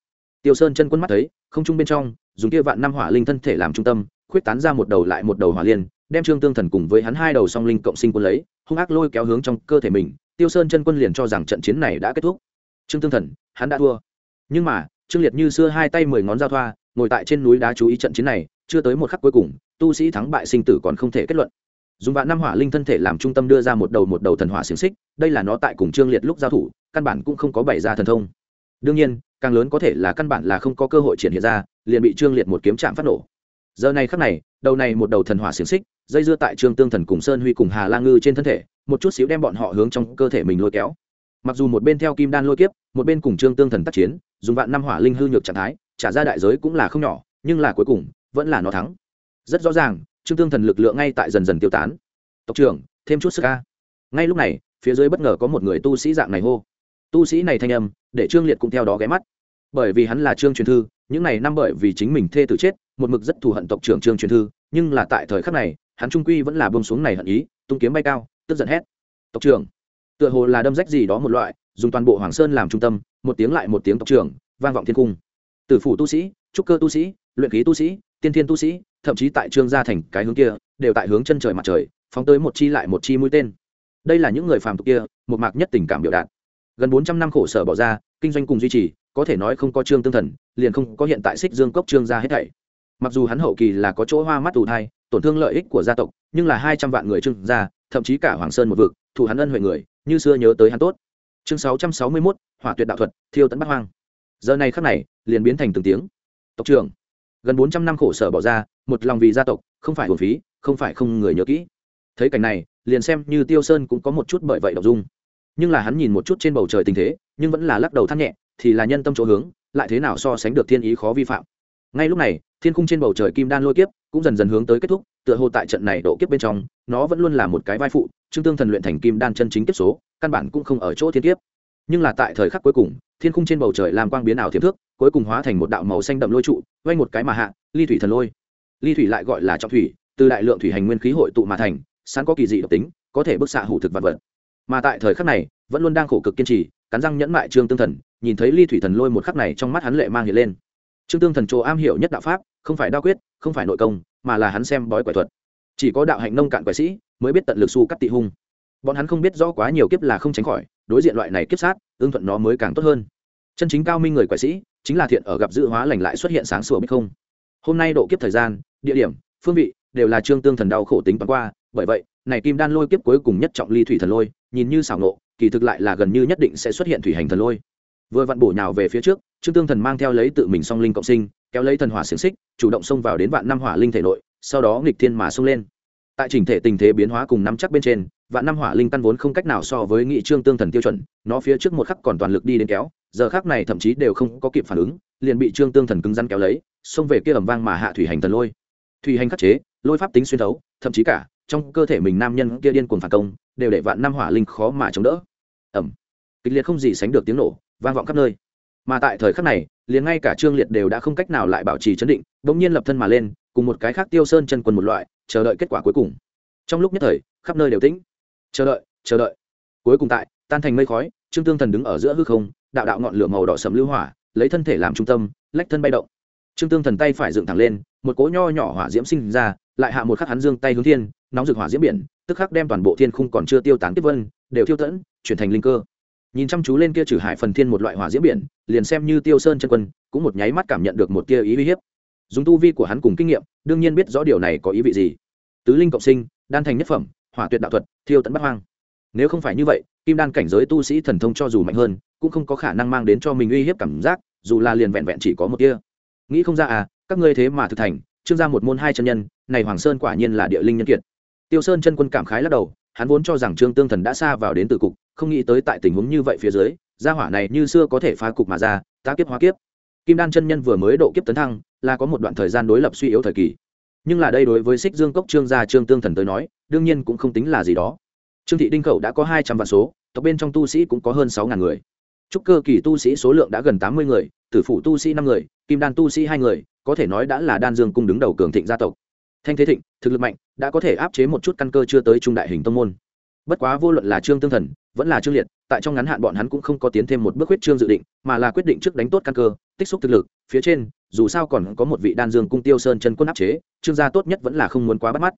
Tiêu sơn chân quân mắt thấy, không trung bên trong, dùng kia vạn năm hỏa linh thân thể làm trung tâm, khuyết tán ra một đầu lại một đầu hỏa liên, đem trương tương thần cùng với hắn hai đầu song linh cộng sinh quân lấy, hung ác lôi kéo hướng trong cơ thể mình, tiêu sơn chân quân liền cho rằng trận chiến này đã kết thúc. Trương tương thần, hắn đã thua. Nhưng mà, trương liệt như xưa hai tay mười ngón giao thoa, ngồi tại trên núi đá chú ý trận chiến này, chưa tới một khắc cuối cùng, tu sĩ thắng bại sinh tử còn không thể kết luận dùng vạn năm hỏa linh thân thể làm trung tâm đưa ra một đầu một đầu thần hỏa xiềng xích, đây là nó tại cùng trương liệt lúc giao thủ, căn bản cũng không có bày ra thần thông. Đương nhiên, càng lớn có thể là căn bản là không có cơ hội triển hiện ra, liền bị trương liệt một kiếm chạm phát nổ. Giờ này khắc này, đầu này một đầu thần hỏa xiềng xích, dây dưa tại trương tương thần cùng sơn huy cùng hà la ngư trên thân thể, một chút xíu đem bọn họ hướng trong cơ thể mình lôi kéo. Mặc dù một bên theo kim đan lôi kiếp, một bên cùng trương tương thần tác chiến, dùng vạn năm hỏa linh hư nhược trạng thái, trả ra đại giới cũng là không nhỏ, nhưng là cuối cùng, vẫn là nó thắng. Rất rõ ràng trương tương thần lực lượng ngay tại dần dần tiêu tán. Tộc trưởng, thêm chút sức ca ngay lúc này, phía dưới bất ngờ có một người tu sĩ dạng này hô. Tu sĩ này thanh âm, để trương liệt cũng theo đó ghé mắt. Bởi vì hắn là trương truyền thư, những n à y năm bởi vì chính mình thê tử chết, một mực rất thù hận tộc trưởng trương truyền thư, nhưng là tại thời khắc này, hắn trung quy vẫn là bông xuống này hận ý, tung kiếm bay cao, tức giận hét. Tộc trưởng! Tựa hồ là đâm rách gì đó một loại, dùng toàn bộ hoàng sơn làm trung tâm, một tiếng lại một tiếng tộc trưởng, vang vọng thiên cung. Tử phủ tu sĩ, trúc cơ tu sĩ, luyện khí tu sĩ tiên thiên tu sĩ, thậm chí tại trương gia thành, cái hướng kia, đều tại hướng chân trời mặt trời, phóng tới một chi lại một chi mũi tên. Đây là những người phàm tục kia, một mạc nhất tình cảm biểu đạt. Gần bốn trăm năm khổ sở bỏ ra, kinh doanh cùng duy trì, có thể nói không có trương tương thần, liền không có hiện tại xích dương cốc trương gia hết thảy. Mặc dù hắn hậu kỳ là có chỗ hoa mắt tù thai, tổn thương lợi ích của gia tộc, nhưng là hai trăm vạn người trương gia, thậm chí cả hoàng sơn một vực thủ hắn ân huệ người, như xưa nhớ tới hắn tốt. Chương sáu trăm sáu mươi mốt, hỏa tuyệt đạo thuật, thiêu tấn bắc hoang. Giờ này khắc này, liền biến thành từng tiếng. Tộc trưởng gần bốn trăm năm khổ sở bỏ ra, một lòng vì gia tộc, không phải hồn phí, không phải không người nhớ kỹ. Thấy cảnh này, liền xem như tiêu sơn cũng có một chút bởi vậy động dung. Nhưng là hắn nhìn một chút trên bầu trời tình thế, nhưng vẫn là lắc đầu thắt nhẹ, thì là nhân tâm chỗ hướng, lại thế nào so sánh được thiên ý khó vi phạm. Ngay lúc này, thiên khung trên bầu trời kim đan lôi kiếp cũng dần dần hướng tới kết thúc, tựa hồ tại trận này độ kiếp bên trong, nó vẫn luôn là một cái vai phụ, trương tương thần luyện thành kim đan chân chính kiếp số, căn bản cũng không ở chỗ thiên kiếp nhưng là tại thời khắc cuối cùng, thiên khung trên bầu trời làm quang biến ảo thiếm thước, cuối cùng hóa thành một đạo màu xanh đậm lôi trụ quay một cái mà hạ, ly thủy thần lôi. Ly thủy lại gọi là trọng thủy, từ đại lượng thủy hành nguyên khí hội tụ mà thành, sẵn có kỳ dị độc tính, có thể bức xạ hủ thực vật vật. Mà tại thời khắc này, vẫn luôn đang khổ cực kiên trì, cắn răng nhẫn mại trương tương thần, nhìn thấy ly thủy thần lôi một khắc này trong mắt hắn lệ mang hiện lên. Trương tương thần chỗ am hiểu nhất đạo pháp, không phải đa quyết, không phải nội công, mà là hắn xem bói quẻ thuật. Chỉ có đạo hạnh nông cạn quẻ sĩ mới biết tận lực su cắt tị hung bọn hắn không biết rõ quá nhiều kiếp là không tránh khỏi, đối diện loại này kiếp sát, ưng thuận nó mới càng tốt hơn. Chân chính cao minh người quẻ sĩ, chính là thiện ở gặp dự hóa lành lại xuất hiện sáng sủa biết không. Hôm nay độ kiếp thời gian, địa điểm, phương vị, đều là trương tương thần đau khổ tính bắn qua, bởi vậy, này kim đan lôi kiếp cuối cùng nhất trọng ly thủy thần lôi, nhìn như xảo nộ, kỳ thực lại là gần như nhất định sẽ xuất hiện thủy hành thần lôi. Vừa vặn bổ nhào về phía trước, trương tương thần mang theo lấy tự mình song linh cộng sinh, kéo lấy thần hỏa xiềng xích, chủ động xông vào đến vạn năm hỏa linh thể nội, sau đó nghịch thiên mà xông lên. Tại chỉnh thể tình thế biến hóa cùng nắm chắc bên trên vạn năm hỏa linh căn vốn không cách nào so với nghị trương tương thần tiêu chuẩn, nó phía trước một khắc còn toàn lực đi đến kéo, giờ khác này thậm chí đều không có kịp phản ứng, liền bị trương tương thần cứng rắn kéo lấy, xông về kia ẩm vang mà hạ thủy hành thần lôi. Thủy hành khắc chế, lôi pháp tính xuyên thấu, thậm chí cả trong cơ thể mình nam nhân kia điên cuồng phản công, đều để vạn năm hỏa linh khó mà chống đỡ. Ẩm. Kịch liệt không gì sánh được tiếng nổ, vang vọng khắp nơi. Mà tại thời khắc này, liền ngay cả trương liệt đều đã không cách nào lại bảo trì chấn định, bỗng nhiên lập thân mà lên, cùng một cái khác tiêu sơn chân quần một loại, chờ đợi kết quả cuối cùng. Trong lúc nhất thời, khắp nơi đều tĩnh chờ đợi chờ đợi. Cuối cùng tại, tan thành mây khói, trương tương thần đứng ở giữa hư không, đạo đạo ngọn lửa màu đỏ sầm lưu hỏa, lấy thân thể làm trung tâm, lách thân bay động. Trương tương thần tay phải dựng thẳng lên, một cỗ nho nhỏ hỏa diễm sinh ra, lại hạ một khắc hắn dương tay hướng thiên, nóng rực hỏa diễm biển, tức khắc đem toàn bộ thiên khung còn chưa tiêu tán tiếp vân, đều tiêu tẫn, chuyển thành linh cơ. Nhìn chăm chú lên kia trừ hải phần thiên một loại hỏa diễm biển, liền xem như tiêu sơn chân quân, cũng một nháy mắt cảm nhận được một tia ý uy hiếp. Dùng tu vi của hắn cùng kinh nghiệm, đương nhiên biết rõ điều này có ý vị gì. Tứ linh cộng sinh, đan thành nhất phẩm hỏa tuyệt đạo thuật, thiêu tận bắt hoang. Nếu không phải như vậy, kim đan cảnh giới tu sĩ thần thông cho dù mạnh hơn, cũng không có khả năng mang đến cho mình uy hiếp cảm giác, dù là liền vẹn vẹn chỉ có một tia. Nghĩ không ra à các ngươi thế mà thực thành, trương ra một môn hai chân nhân, này hoàng sơn quả nhiên là địa linh nhân kiệt. Tiêu sơn chân quân cảm khái lắc đầu, hắn vốn cho rằng trương tương thần đã xa vào đến từ cục, không nghĩ tới tại tình huống như vậy phía dưới, gia hỏa này như xưa có thể phá cục mà ra tá kiếp hóa kiếp. Kim đan chân nhân vừa mới độ kiếp tấn thăng, là có một đoạn thời gian đối lập suy yếu thời kỳ nhưng là đây đối với xích dương cốc trương gia trương tương thần tới nói, đương nhiên cũng không tính là gì đó. Trương thị đinh khẩu đã có hai trăm vạn số, tộc bên trong tu sĩ cũng có hơn sáu ngàn người. Trúc cơ kỳ tu sĩ số lượng đã gần tám mươi người, tử phủ tu sĩ năm người, kim đan tu sĩ hai người, có thể nói đã là đan dương cung đứng đầu cường thịnh gia tộc. Thanh thế thịnh, thực lực mạnh, đã có thể áp chế một chút căn cơ chưa tới trung đại hình tông môn. Bất quá vô luận là trương tương thần, vẫn là trương liệt, tại trong ngắn hạn bọn hắn cũng không có tiến thêm một bước huyết trương dự định, mà là quyết định trước đánh tốt căn cơ, tích xúc thực lực, phía trên dù sao còn có một vị đan dương cung tiêu sơn chân quân áp chế, trương gia tốt nhất vẫn là không muốn quá bắt mắt.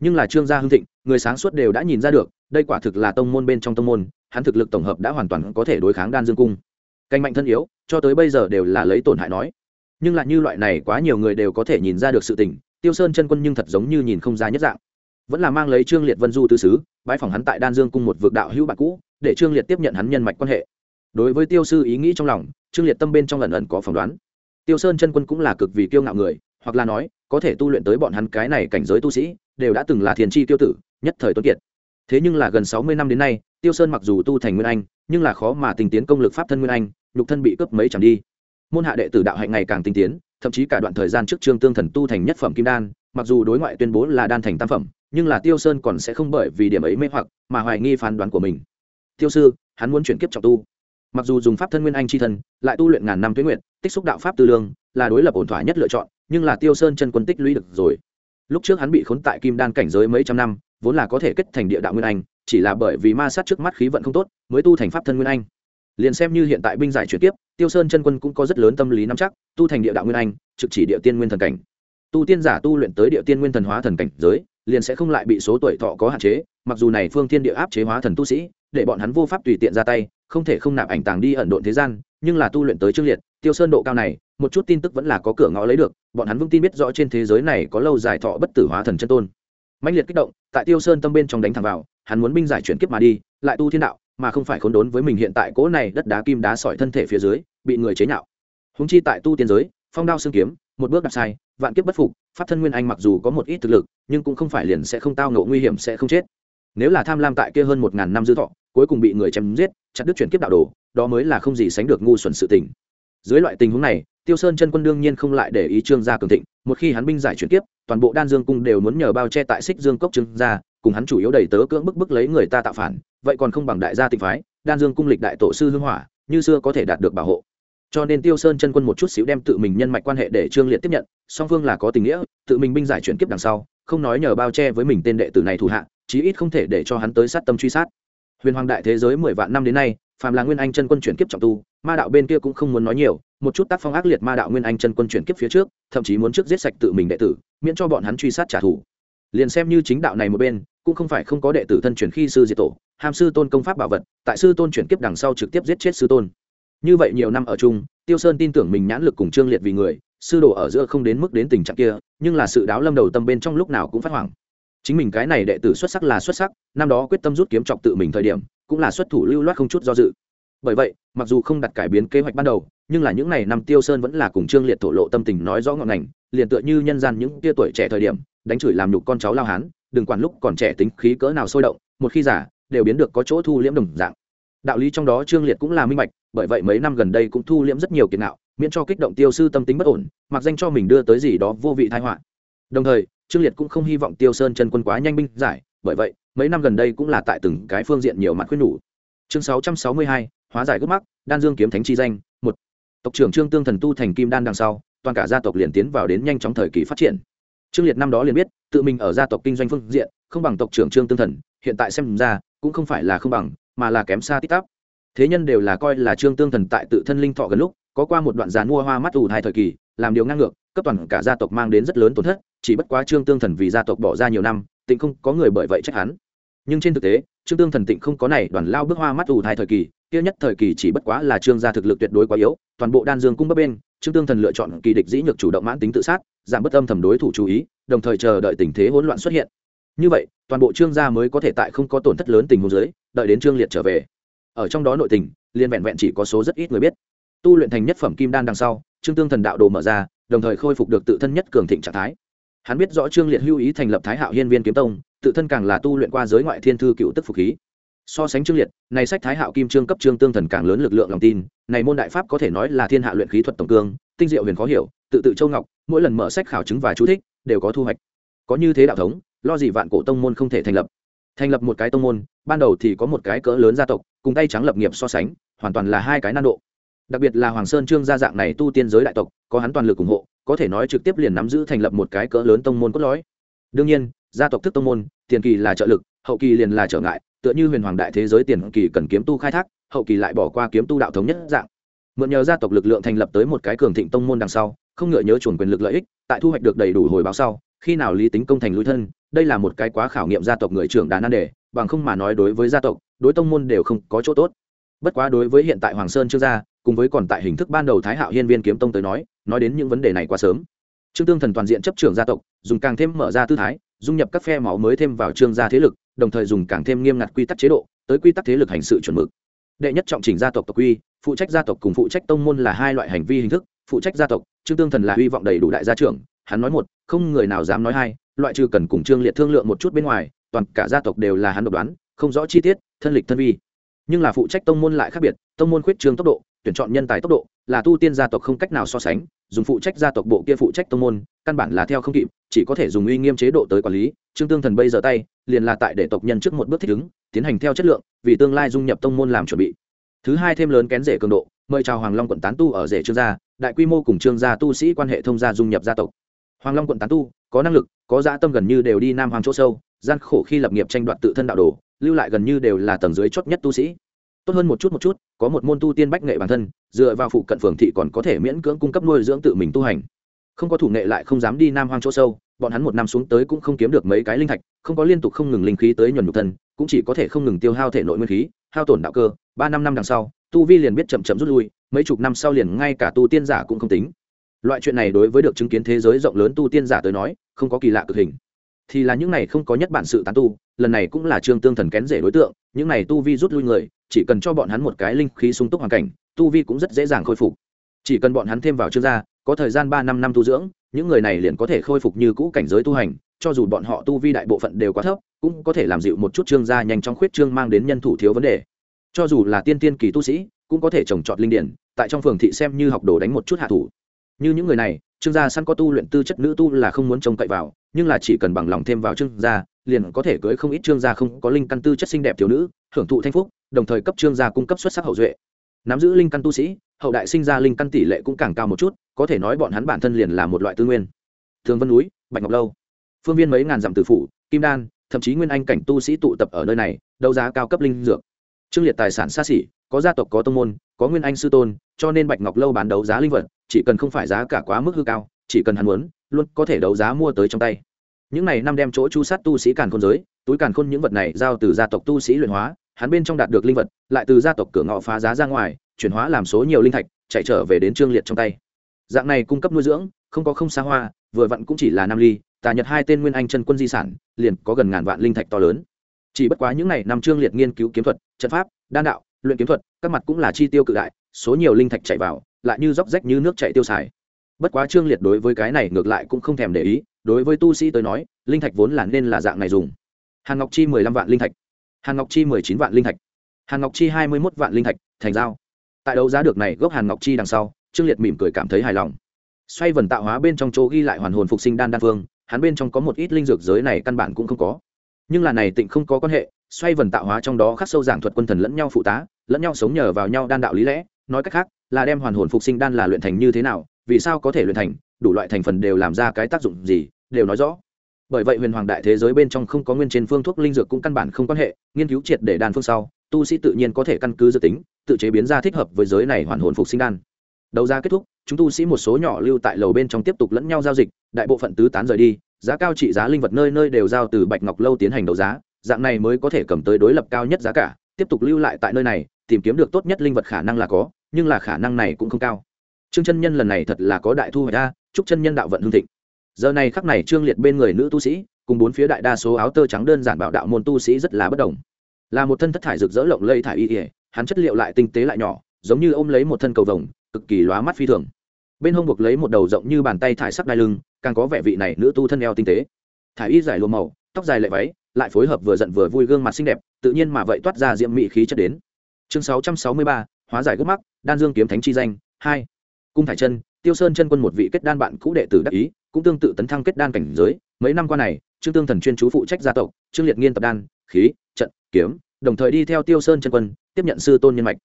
Nhưng là trương gia hưng thịnh, người sáng suốt đều đã nhìn ra được, đây quả thực là tông môn bên trong tông môn, hắn thực lực tổng hợp đã hoàn toàn có thể đối kháng đan dương cung. Canh mạnh thân yếu, cho tới bây giờ đều là lấy tổn hại nói. Nhưng lại như loại này quá nhiều người đều có thể nhìn ra được sự tình, tiêu sơn chân quân nhưng thật giống như nhìn không ra nhất dạng. Vẫn là mang lấy trương liệt vân du tư sứ bãi phòng hắn tại đan dương cung một vực đạo hữu bạn cũ, để trương liệt tiếp nhận hắn nhân mạch quan hệ. Đối với tiêu sư ý nghĩ trong lòng, trương liệt tâm bên trong lần ẩn có phỏng đoán tiêu sơn chân quân cũng là cực vì kiêu ngạo người, hoặc là nói, có thể tu luyện tới bọn hắn cái này cảnh giới tu sĩ, đều đã từng là thiền chi tiêu tử, nhất thời tuấn kiệt. Thế nhưng là gần sáu mươi năm đến nay, tiêu sơn mặc dù tu thành nguyên anh, nhưng là khó mà tình tiến công lực pháp thân nguyên anh, nhục thân bị cướp mấy chẳng đi. Môn hạ đệ tử đạo hạnh ngày càng tinh tiến, thậm chí cả đoạn thời gian trước trương tương thần tu thành nhất phẩm kim đan, mặc dù đối ngoại tuyên bố là đan thành tam phẩm, nhưng là tiêu sơn còn sẽ không bởi vì điểm ấy mê hoặc mà hoài nghi phán đoán của mình. Tiêu sư, hắn muốn chuyển kiếp trọng tu mặc dù dùng pháp thân nguyên anh c h i thân, lại tu luyện ngàn năm tuyến nguyện tích xúc đạo pháp tư lương, là đối lập ổn thỏa nhất lựa chọn, nhưng là tiêu sơn chân quân tích lũy được rồi. Lúc trước hắn bị khốn tại kim đan cảnh giới mấy trăm năm, vốn là có thể kết thành địa đạo nguyên anh, chỉ là bởi vì ma sát trước mắt khí vận không tốt, mới tu thành pháp thân nguyên anh. Liền xem như hiện tại binh giải chuyển tiếp tiêu sơn chân quân cũng có rất lớn tâm lý nắm chắc, tu thành địa đạo nguyên anh, trực chỉ địa tiên nguyên thần cảnh. Tu tiên giả tu luyện tới địa tiên nguyên thần hóa thần cảnh giới, liền sẽ không lại bị số tuổi thọ có hạn chế mặc dù này phương thiên địa áp chế hóa thần tu sĩ, để bọn hắn vô pháp tùy tiện ra tay, không thể không nạp ảnh tàng đi ẩn độn thế gian, nhưng là tu luyện tới trương liệt, tiêu sơn độ cao này, một chút tin tức vẫn là có cửa ngõ lấy được, bọn hắn vững tin biết rõ trên thế giới này có lâu dài thọ bất tử hóa thần chân tôn. Mạnh liệt kích động, tại tiêu sơn tâm bên trong đánh thẳng vào, hắn muốn binh giải chuyển kiếp mà đi, lại tu thiên đạo, mà không phải khốn đốn với mình hiện tại cỗ này đất đá kim đá sỏi thân thể phía dưới, bị người chế nhạo. Húng chi tại tu tiên giới, phong đao xương kiếm, một bước đạp sai, vạn kiếp bất phục, pháp thân nguyên anh mặc dù có một ít thực lực, nhưng cũng không phải liền sẽ không tao ngộ, nguy hiểm sẽ không chết nếu là tham lam tại kia hơn một ngàn năm dư thọ, cuối cùng bị người chém giết, chặt đứt chuyển kiếp đạo đồ, đó mới là không gì sánh được ngu xuẩn sự tình. Dưới loại tình huống này, tiêu sơn chân quân đương nhiên không lại để ý trương gia cường thịnh, một khi hắn binh giải chuyển kiếp, toàn bộ đan dương cung đều muốn nhờ bao che tại xích dương cốc trương gia, cùng hắn chủ yếu đầy tớ cưỡng bức bức lấy người ta tạo phản, vậy còn không bằng đại gia tịnh phái, đan dương cung lịch đại tổ sư hương hỏa, như xưa có thể đạt được bảo hộ. Cho nên tiêu sơn chân quân một chút xíu đem tự mình nhân mạch quan hệ để trương liệt tiếp nhận, song phương là có tình nghĩa, tự mình binh giải chuyển kiếp đằng sau, không nói nhờ bao che với mình tên đệ tử này thủ hạ chí ít không thể để cho hắn tới sát tâm truy sát. Huyền hoàng đại thế giới mười vạn năm đến nay, phàm là nguyên anh chân quân chuyển kiếp trọng tu, ma đạo bên kia cũng không muốn nói nhiều, một chút tác phong ác liệt ma đạo nguyên anh chân quân chuyển kiếp phía trước, thậm chí muốn trước giết sạch tự mình đệ tử, miễn cho bọn hắn truy sát trả thù. Liền xem như chính đạo này một bên, cũng không phải không có đệ tử thân chuyển khi sư diệt tổ ham sư tôn công pháp bảo vật, tại sư tôn chuyển kiếp đằng sau trực tiếp giết chết sư tôn. Như vậy nhiều năm ở chung, tiêu sơn tin tưởng mình nhãn lực cùng trương liệt vì người, sư đồ ở giữa không đến mức đến tình trạng kia, nhưng là sự đáo lâm đầu tâm bên trong lúc nào cũng phát hoảng chính mình cái này đệ tử xuất sắc là xuất sắc, năm đó quyết tâm rút kiếm chọc tự mình thời điểm, cũng là xuất thủ lưu loát không chút do dự. Bởi vậy, mặc dù không đặt cải biến kế hoạch ban đầu, nhưng là những ngày năm tiêu sơn vẫn là cùng trương liệt thổ lộ tâm tình nói rõ ngọn ngành, liền tựa như nhân gian những tia tuổi trẻ thời điểm, đánh chửi làm nhục con cháu lao hán, đừng quản lúc còn trẻ tính khí cỡ nào sôi động, một khi giả đều biến được có chỗ thu liễm đồng dạng. Đạo lý trong đó trương liệt cũng là minh bạch, bởi vậy mấy năm gần đây cũng thu liễm rất nhiều kiệt nạo miễn cho kích động tiêu sư tâm tính bất ổn, mặc danh cho mình đưa tới gì đó vô vị thái họa. Đồng thời trương liệt cũng không hy vọng tiêu sơn chân quân quá nhanh binh giải, bởi vậy, mấy năm gần đây cũng là tại từng cái phương diện nhiều mặt khuyên nhủ. Chương sáu trăm sáu mươi hai, hóa giải gốc mắc, đan dương kiếm thánh chi danh, một. Tộc trưởng trương tương thần tu thành kim đan đằng sau, toàn cả gia tộc liền tiến vào đến nhanh chóng thời kỳ phát triển. Trương liệt năm đó liền biết, tự mình ở gia tộc kinh doanh phương diện, không bằng tộc trưởng trương tương thần, hiện tại xem ra, cũng không phải là không bằng, mà là kém xa tít tắp. Thế nhân đều là coi là trương tương thần tại tự thân linh thọ gần lúc, có qua một đoạn giàn mua hoa mắt ủ hai thời kỳ, làm điều ngang ngược cấp toàn cả gia tộc mang đến rất lớn tổn thất, chỉ bất quá trương tương thần vì gia tộc bỏ ra nhiều năm, tịnh không có người bởi vậy trách hắn. Nhưng trên thực tế, trương tương thần tịnh không có này đoàn lao bước hoa mắt ủ hai thời kỳ, kia nhất thời kỳ chỉ bất quá là trương gia thực lực tuyệt đối quá yếu, toàn bộ đan dương cung bấp bên trương tương thần lựa chọn kỳ địch dĩ nhược chủ động mãn tính tự sát, giảm bất âm thầm đối thủ chú ý, đồng thời chờ đợi tình thế hỗn loạn xuất hiện. Như vậy, toàn bộ trương gia mới có thể tại không có tổn thất lớn tình huống dưới, đợi đến trương liệt trở về. Ở trong đó nội tình liên vẹn vẹn chỉ có số rất ít người biết. Tu luyện thành nhất phẩm kim đan đằng sau, trương tương thần đạo đồ mở ra đồng thời khôi phục được tự thân nhất cường thịnh trạng thái. Hắn biết rõ trương liệt hưu ý thành lập thái hạo hiên viên kiếm tông, tự thân càng là tu luyện qua giới ngoại thiên thư cựu tức phục khí. So sánh trương liệt, này sách thái hạo kim trương cấp trương tương thần càng lớn lực lượng lòng tin, này môn đại pháp có thể nói là thiên hạ luyện khí thuật tổng cương, tinh diệu huyền khó hiểu, tự tự châu ngọc, mỗi lần mở sách khảo chứng và chú thích, đều có thu hoạch. Có như thế đạo thống, lo gì vạn cổ tông môn không thể thành lập. Thành lập một cái tông môn, ban đầu thì có một cái cỡ lớn gia tộc, cùng tay trắng lập nghiệp so sánh, hoàn toàn là hai cái nan độ đặc biệt là hoàng sơn trương gia dạng này tu tiên giới đại tộc, có hắn toàn lực ủng hộ, có thể nói trực tiếp liền nắm giữ thành lập một cái cỡ lớn tông môn cốt lõi. Đương nhiên, gia tộc thức tông môn, tiền kỳ là trợ lực, hậu kỳ liền là trở ngại, tựa như huyền hoàng đại thế giới tiền kỳ cần kiếm tu khai thác, hậu kỳ lại bỏ qua kiếm tu đạo thống nhất dạng. Mượn nhờ gia tộc lực lượng thành lập tới một cái cường thịnh tông môn đằng sau, không ngựa nhớ chuồn quyền lực lợi ích, tại thu hoạch được đầy đủ hồi báo sau, khi nào lý tính công thành lũi thân, đây là một cái quá khảo nghiệm gia tộc người trưởng đà nan đề, bằng không mà nói đối với gia tộc, đối tông môn đều không có chỗ tốt. Bất quá đối với hiện tại hoàng sơn chưa ra cùng với còn tại hình thức ban đầu thái hạo hiên viên kiếm tông tới nói nói đến những vấn đề này quá sớm. Trương tương thần toàn diện chấp trưởng gia tộc, dùng càng thêm mở ra tư thái, dung nhập các phe máu mới thêm vào trương gia thế lực, đồng thời dùng càng thêm nghiêm ngặt quy tắc chế độ, tới quy tắc thế lực hành sự chuẩn mực. Đệ nhất trọng trình gia tộc tộc quy, phụ trách gia tộc cùng phụ trách tông môn là hai loại hành vi hình thức, phụ trách gia tộc, trương tương thần là hy vọng đầy đủ đại gia trưởng, hắn nói một, không người nào dám nói hai, loại trừ cần cùng trương liệt thương lượng một chút bên ngoài, toàn cả gia tộc đều là hắn độc đoán, không rõ chi tiết, thân lịch thân vi. Nhưng là phụ trách tông môn lại khác biệt, tông môn khuyết trương tốc độ tuyển chọn nhân tài tốc độ, là tu tiên gia tộc không cách nào so sánh, dùng phụ trách gia tộc bộ kia phụ trách tông môn, căn bản là theo không kịp, chỉ có thể dùng uy nghiêm chế độ tới quản lý. Trương tương thần bây giờ tay, liền là tại để tộc nhân trước một bước thích ứng, tiến hành theo chất lượng, vì tương lai dung nhập tông môn làm chuẩn bị. Thứ hai thêm lớn kén rể cường độ, mời chào hoàng long quận tán tu ở rể trương gia, đại quy mô cùng trương gia tu sĩ quan hệ thông gia dung nhập gia tộc. Hoàng long quận tán tu, có năng lực, có dã tâm gần như đều đi nam hoàng chỗ sâu, gian khổ khi lập nghiệp tranh đoạt tự thân đạo đồ, lưu lại gần như đều là tầng dưới chót nhất tu sĩ tốt hơn một chút một chút, có một môn tu tiên bách nghệ bản thân, dựa vào phụ cận phường thị còn có thể miễn cưỡng cung cấp nuôi dưỡng tự mình tu hành. Không có thủ nghệ lại không dám đi nam hoang chỗ sâu, bọn hắn một năm xuống tới cũng không kiếm được mấy cái linh thạch, không có liên tục không ngừng linh khí tới nhuần nhục thân, cũng chỉ có thể không ngừng tiêu hao thể nội nguyên khí, hao tổn đạo cơ. Ba năm năm đằng sau, tu vi liền biết chậm chậm rút lui, mấy chục năm sau liền ngay cả tu tiên giả cũng không tính. Loại chuyện này đối với được chứng kiến thế giới rộng lớn tu tiên giả tới nói, không có kỳ lạ cực hình. Thì là những này không có nhất bản sự tán tu, lần này cũng là trương tương thần kén rể đối tượng, những này tu vi rút lui người chỉ cần cho bọn hắn một cái linh khí sung túc hoàn cảnh, tu vi cũng rất dễ dàng khôi phục. Chỉ cần bọn hắn thêm vào trương gia, có thời gian ba năm năm tu dưỡng, những người này liền có thể khôi phục như cũ cảnh giới tu hành, cho dù bọn họ tu vi đại bộ phận đều quá thấp, cũng có thể làm dịu một chút trương gia nhanh chóng khuyết trương mang đến nhân thủ thiếu vấn đề. Cho dù là tiên tiên kỳ tu sĩ, cũng có thể trồng trọt linh điển, tại trong phường thị xem như học đồ đánh một chút hạ thủ. Như những người này trương gia sẵn có tu luyện tư chất nữ tu là không muốn trông cậy vào, nhưng là chỉ cần bằng lòng thêm vào trương gia, liền có thể cưới không ít trương gia không có linh căn tư chất xinh đẹp thiếu nữ, hưởng thụ thanh phúc đồng thời cấp trương gia cung cấp xuất sắc hậu duệ. Nắm giữ linh căn tu sĩ, hậu đại sinh ra linh căn tỷ lệ cũng càng cao một chút, có thể nói bọn hắn bản thân liền là một loại tư nguyên. Thường vân núi, bạch ngọc lâu. Phương viên mấy ngàn dặm tử phủ, kim đan, thậm chí nguyên anh cảnh tu sĩ tụ tập ở nơi này, đấu giá cao cấp linh dược. Trương liệt tài sản xa xỉ, có gia tộc, có tông môn, có nguyên anh sư tôn, cho nên bạch ngọc lâu bán đấu giá linh vật, chỉ cần không phải giá cả quá mức hư cao, chỉ cần hắn muốn, luôn có thể đấu giá mua tới trong tay. Những này năm đem chỗ chu sát tu sĩ càn khôn giới, túi càn khôn những vật này giao từ gia tộc tu sĩ luyện hóa hắn bên trong đạt được linh vật, lại từ gia tộc cửa ngõ phá giá ra ngoài, chuyển hóa làm số nhiều linh thạch, chạy trở về đến trương liệt trong tay. Dạng này cung cấp nuôi dưỡng, không có không xa hoa, vừa vặn cũng chỉ là năm ly, tà nhật hai tên nguyên anh chân quân di sản, liền có gần ngàn vạn linh thạch to lớn. Chỉ bất quá những n à y năm trương liệt nghiên cứu kiếm thuật, trận pháp, đan đạo, luyện kiếm thuật, các mặt cũng là chi tiêu cự đại, số nhiều linh thạch chạy vào, lại như róc rách như nước chạy tiêu xài. Bất quá trương liệt đối với cái này ngược lại cũng không thèm để ý, đối với tu sĩ tới nói, linh thạch vốn là nên là dạng này dùng. Hàn ngọc chi mười lăm vạn linh thạch hàn ngọc chi mười chín vạn linh thạch. Hàn ngọc chi hai mươi mốt vạn linh thạch, thành giao. Tại đấu giá được này gốc hàn ngọc chi đằng sau, trương liệt mỉm cười cảm thấy hài lòng. Xoay vần tạo hóa bên trong chỗ ghi lại hoàn hồn phục sinh đan đan phương hắn bên trong có một ít linh dược giới này căn bản cũng không có. Nhưng là này tịnh không có quan hệ, xoay vần tạo hóa trong đó khắc sâu giảng thuật quân thần lẫn nhau phụ tá, lẫn nhau sống nhờ vào nhau đan đạo lý lẽ, nói cách khác, là đem hoàn hồn phục sinh đan là luyện thành như thế nào, vì sao có thể luyện thành, đủ loại thành phần đều làm ra cái tác dụng gì, đều nói rõ bởi vậy huyền hoàng đại thế giới bên trong không có nguyên trên phương thuốc linh dược cũng căn bản không quan hệ, nghiên cứu triệt để đan phương sau, tu sĩ tự nhiên có thể căn cứ dự tính, tự chế biến ra thích hợp với giới này hoàn hồn phục sinh đan. Đầu ra kết thúc, chúng tu sĩ một số nhỏ lưu tại lầu bên trong tiếp tục lẫn nhau giao dịch, đại bộ phận tứ tán rời đi, giá cao trị giá linh vật nơi nơi đều giao từ bạch ngọc lâu tiến hành đấu giá, dạng này mới có thể cầm tới đối lập cao nhất giá cả, tiếp tục lưu lại tại nơi này, tìm kiếm được tốt nhất linh vật khả năng là có, nhưng là khả năng này cũng không cao. Trương chân nhân lần này thật là có đại thu hoạch ra chúc chân nhân đạo vận hương thịnh giờ này khắc này trương liệt bên người nữ tu sĩ, cùng bốn phía đại đa số áo tơ trắng đơn giản bảo đạo môn tu sĩ rất là bất đồng. Là một thân thất thải rực rỡ lộng lây thải y ỉa hắn chất liệu lại tinh tế lại nhỏ, giống như ôm lấy một thân cầu vồng, cực kỳ lóa mắt phi thường. Bên hông buộc lấy một đầu rộng như bàn tay thải sắc đai lưng, càng có vẻ vị này nữ tu thân eo tinh tế. Thải y dài lùa màu, tóc dài lệ váy, lại phối hợp vừa giận vừa vui gương mặt xinh đẹp, tự nhiên mà vậy toát ra diệm mị khí chất đến. Chương sáu trăm sáu mươi ba, hóa giải gốc mắc, đan dương kiếm thánh chi danh, hai. Cung thải chân, tiêu sơn chân quân một vị kết đan bạn cũ đệ tử đắc ý cũng tương tự tấn thăng kết đan cảnh giới. Mấy năm qua này, trương tương thần chuyên chú phụ trách gia tộc, trương liệt nghiên tập đan, khí, trận, kiếm, đồng thời đi theo tiêu sơn chân quân, tiếp nhận sư tôn nhân mạch.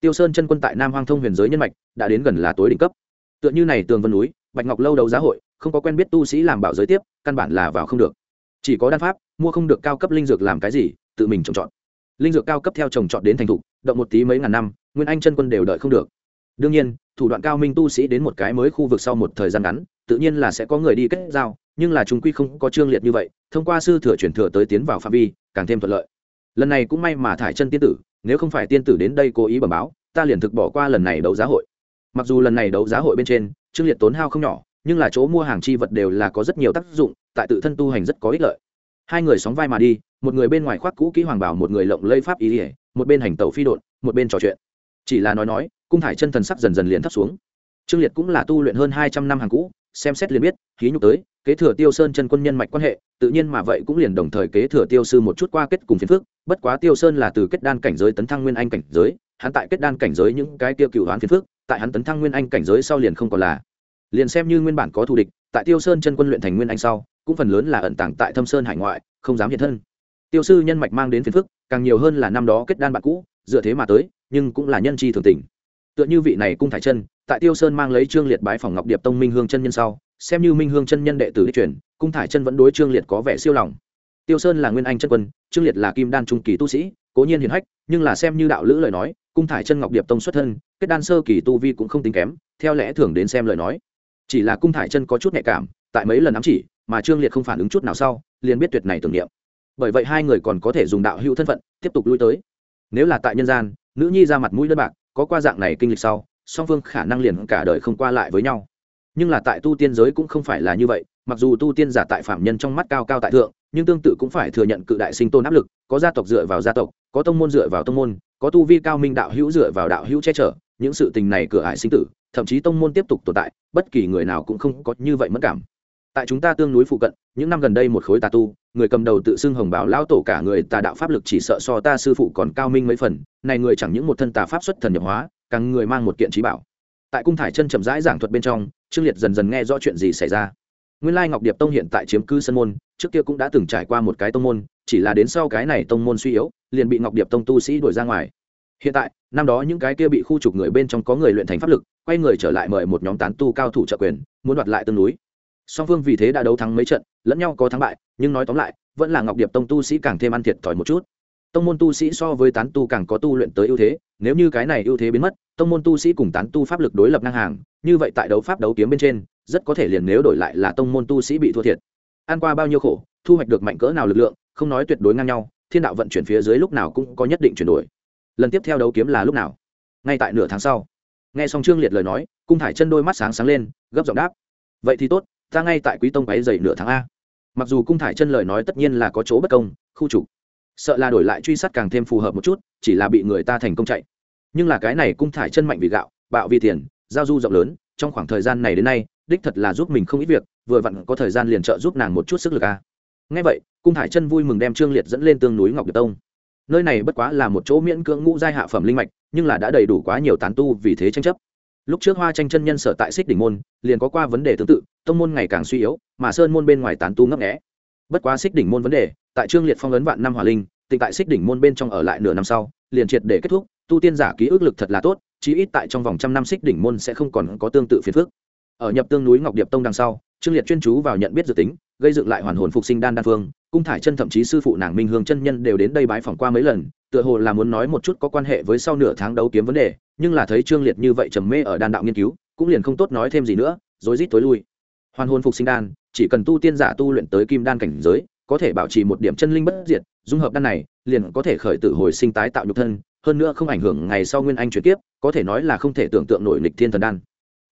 Tiêu sơn chân quân tại nam hoang thông huyền giới nhân mạch đã đến gần là tối đỉnh cấp. Tựa như này tường vân núi, bạch ngọc lâu đấu giá hội, không có quen biết tu sĩ làm bảo giới tiếp, căn bản là vào không được. Chỉ có đan pháp, mua không được cao cấp linh dược làm cái gì, tự mình trồng trọt. Linh dược cao cấp theo trồng trọt đến thành thục, động một tí mấy ngàn năm, nguyên anh chân quân đều đợi không được. Đương nhiên thủ đoạn cao minh tu sĩ đến một cái mới khu vực sau một thời gian ngắn, tự nhiên là sẽ có người đi kết giao, nhưng là chúng quy không có trương liệt như vậy, thông qua sư thừa chuyển thừa tới tiến vào phạm vi, càng thêm thuận lợi. Lần này cũng may mà thải chân tiên tử, nếu không phải tiên tử đến đây cố ý bẩm báo, ta liền thực bỏ qua lần này đấu giá hội. Mặc dù lần này đấu giá hội bên trên, trương liệt tốn hao không nhỏ, nhưng là chỗ mua hàng chi vật đều là có rất nhiều tác dụng, tại tự thân tu hành rất có ích lợi. Hai người sóng vai mà đi, một người bên ngoài khoác cũ kỹ hoàng bảo, một người lộng lây pháp ý ỉa một bên hành tẩu phi đột một bên trò chuyện. Chỉ là nói nói cung thải chân thần sắc dần dần liền thấp xuống. Trương liệt cũng là tu luyện hơn hai trăm năm hàng cũ, xem xét liền biết, khí nhục tới, kế thừa tiêu sơn chân quân nhân mạch quan hệ, tự nhiên mà vậy cũng liền đồng thời kế thừa tiêu sư một chút qua kết cùng phiền phức, bất quá tiêu sơn là từ kết đan cảnh giới tấn thăng nguyên anh cảnh giới, hắn tại kết đan cảnh giới những cái tiêu cựu đoán phiền phức, tại hắn tấn thăng nguyên anh cảnh giới sau liền không còn là. Liền xem như nguyên bản có thù địch, tại tiêu sơn chân quân luyện thành nguyên anh sau, cũng phần lớn là ẩn tàng tại thâm sơn hải ngoại, không dám hiện thân. Tiêu sư nhân mạch mang đến phiền phức, càng nhiều hơn là năm đó kết đan bạn cũ, dựa thế mà tới, nhưng cũng là nhân chi thường tình tựa như vị này cung thải chân, tại tiêu sơn mang lấy trương liệt bái phòng ngọc điệp tông minh hương chân nhân sau, xem như minh hương chân nhân đệ tử đi truyền, cung thải chân vẫn đối trương liệt có vẻ siêu lòng. Tiêu sơn là nguyên anh chân quân, trương liệt là kim đan trung kỳ tu sĩ, cố nhiên hiền hách, nhưng là xem như đạo lữ lời nói, cung thải chân ngọc điệp tông xuất thân, kết đan sơ kỳ tu vi cũng không tính kém, theo lẽ thường đến xem lời nói. Chỉ là cung thải chân có chút nhạy cảm, tại mấy lần ám chỉ, mà trương liệt không phản ứng chút nào sau, liền biết tuyệt này tưởng niệm. Bởi vậy hai người còn có thể dùng đạo hữu thân phận, tiếp tục lui tới. Nếu là tại nhân gian, nữ nhi ra mặt mũi đơn bạc có qua dạng này kinh lịch sau, song phương khả năng liền cả đời không qua lại với nhau. Nhưng là tại tu tiên giới cũng không phải là như vậy, mặc dù tu tiên giả tại phạm nhân trong mắt cao cao tại thượng, nhưng tương tự cũng phải thừa nhận cự đại sinh tôn áp lực, có gia tộc dựa vào gia tộc, có tông môn dựa vào tông môn, có tu vi cao minh đạo hữu dựa vào đạo hữu che chở, những sự tình này cửa ải sinh tử, thậm chí tông môn tiếp tục tồn tại, bất kỳ người nào cũng không có như vậy mất cảm tại chúng ta tương núi phụ cận, những năm gần đây một khối tà tu, người cầm đầu tự xưng hồng bảo lao tổ cả người tà đạo pháp lực chỉ sợ so ta sư phụ còn cao minh mấy phần, này người chẳng những một thân tà pháp xuất thần nhập hóa, càng người mang một kiện trí bảo. Tại cung thải chân chậm rãi giảng thuật bên trong, trương liệt dần dần nghe rõ chuyện gì xảy ra. Nguyên lai ngọc điệp tông hiện tại chiếm cư sân môn, trước kia cũng đã từng trải qua một cái tông môn, chỉ là đến sau cái này tông môn suy yếu, liền bị ngọc điệp tông tu sĩ đuổi ra ngoài. Hiện tại, năm đó những cái kia bị khu trục người bên trong có người luyện thành pháp lực, quay người trở lại mời một nhóm tán tu cao thủ trợ quyền, muốn đoạt lại tương núi song phương vì thế đã đấu thắng mấy trận, lẫn nhau có thắng bại, nhưng nói tóm lại, vẫn là ngọc điệp tông tu sĩ càng thêm ăn thiệt thòi một chút. Tông môn tu sĩ so với tán tu càng có tu luyện tới ưu thế, nếu như cái này ưu thế biến mất, tông môn tu sĩ cùng tán tu pháp lực đối lập ngang hàng, như vậy tại đấu pháp đấu kiếm bên trên, rất có thể liền nếu đổi lại là tông môn tu sĩ bị thua thiệt. Ăn qua bao nhiêu khổ, thu hoạch được mạnh cỡ nào lực lượng, không nói tuyệt đối ngang nhau, thiên đạo vận chuyển phía dưới lúc nào cũng có nhất định chuyển đổi. Lần tiếp theo đấu kiếm là lúc nào? Ngay tại nửa tháng sau. Nghe xong trương liệt lời nói, cung thải chân đôi mắt sáng sáng lên, gấp giọng đáp. Vậy thì tốt ta ngay tại quý tông váy dày nửa tháng a. Mặc dù cung thải chân lời nói tất nhiên là có chỗ bất công, khu chủ sợ là đổi lại truy sát càng thêm phù hợp một chút, chỉ là bị người ta thành công chạy. Nhưng là cái này cung thải chân mạnh vì gạo, bạo vì tiền, giao du rộng lớn, trong khoảng thời gian này đến nay, đích thật là giúp mình không ít việc, vừa vặn có thời gian liền trợ giúp nàng một chút sức lực a. Ngay vậy, cung thải chân vui mừng đem trương liệt dẫn lên tương núi ngọc điệp tông. Nơi này bất quá là một chỗ miễn cưỡng ngũ giai hạ phẩm linh mạch, nhưng là đã đầy đủ quá nhiều tán tu vì thế tranh chấp lúc trước hoa tranh chân nhân sở tại xích đỉnh môn, liền có qua vấn đề tương tự, tông môn ngày càng suy yếu, mà sơn môn bên ngoài tán tu ngấp nghẽ bất quá xích đỉnh môn vấn đề, tại trương liệt phong ấn vạn năm hòa linh, tịnh tại xích đỉnh môn bên trong ở lại nửa năm sau, liền triệt để kết thúc, tu tiên giả ký ức lực thật là tốt, chí ít tại trong vòng trăm năm xích đỉnh môn sẽ không còn có tương tự phiền phức. Ở nhập tương núi ngọc điệp tông đằng sau, trương liệt chuyên chú vào nhận biết dự tính, gây dựng lại hoàn hồn phục sinh đan đan phương, cung thải chân thậm chí sư phụ nàng minh hương chân nhân đều đến đây bái phỏng qua mấy lần, tựa hồ là muốn nói một chút có quan hệ với sau nửa tháng đấu kiếm vấn đề nhưng là thấy trương liệt như vậy trầm mê ở đan đạo nghiên cứu, cũng liền không tốt nói thêm gì nữa rồi rít tối lui. Hoàn hồn phục sinh đan, chỉ cần tu tiên giả tu luyện tới kim đan cảnh giới, có thể bảo trì một điểm chân linh bất diệt, dung hợp đan này, liền có thể khởi tử hồi sinh tái tạo nhục thân, hơn nữa không ảnh hưởng ngày sau nguyên anh chuyển tiếp có thể nói là không thể tưởng tượng nổi lịch thiên thần đan.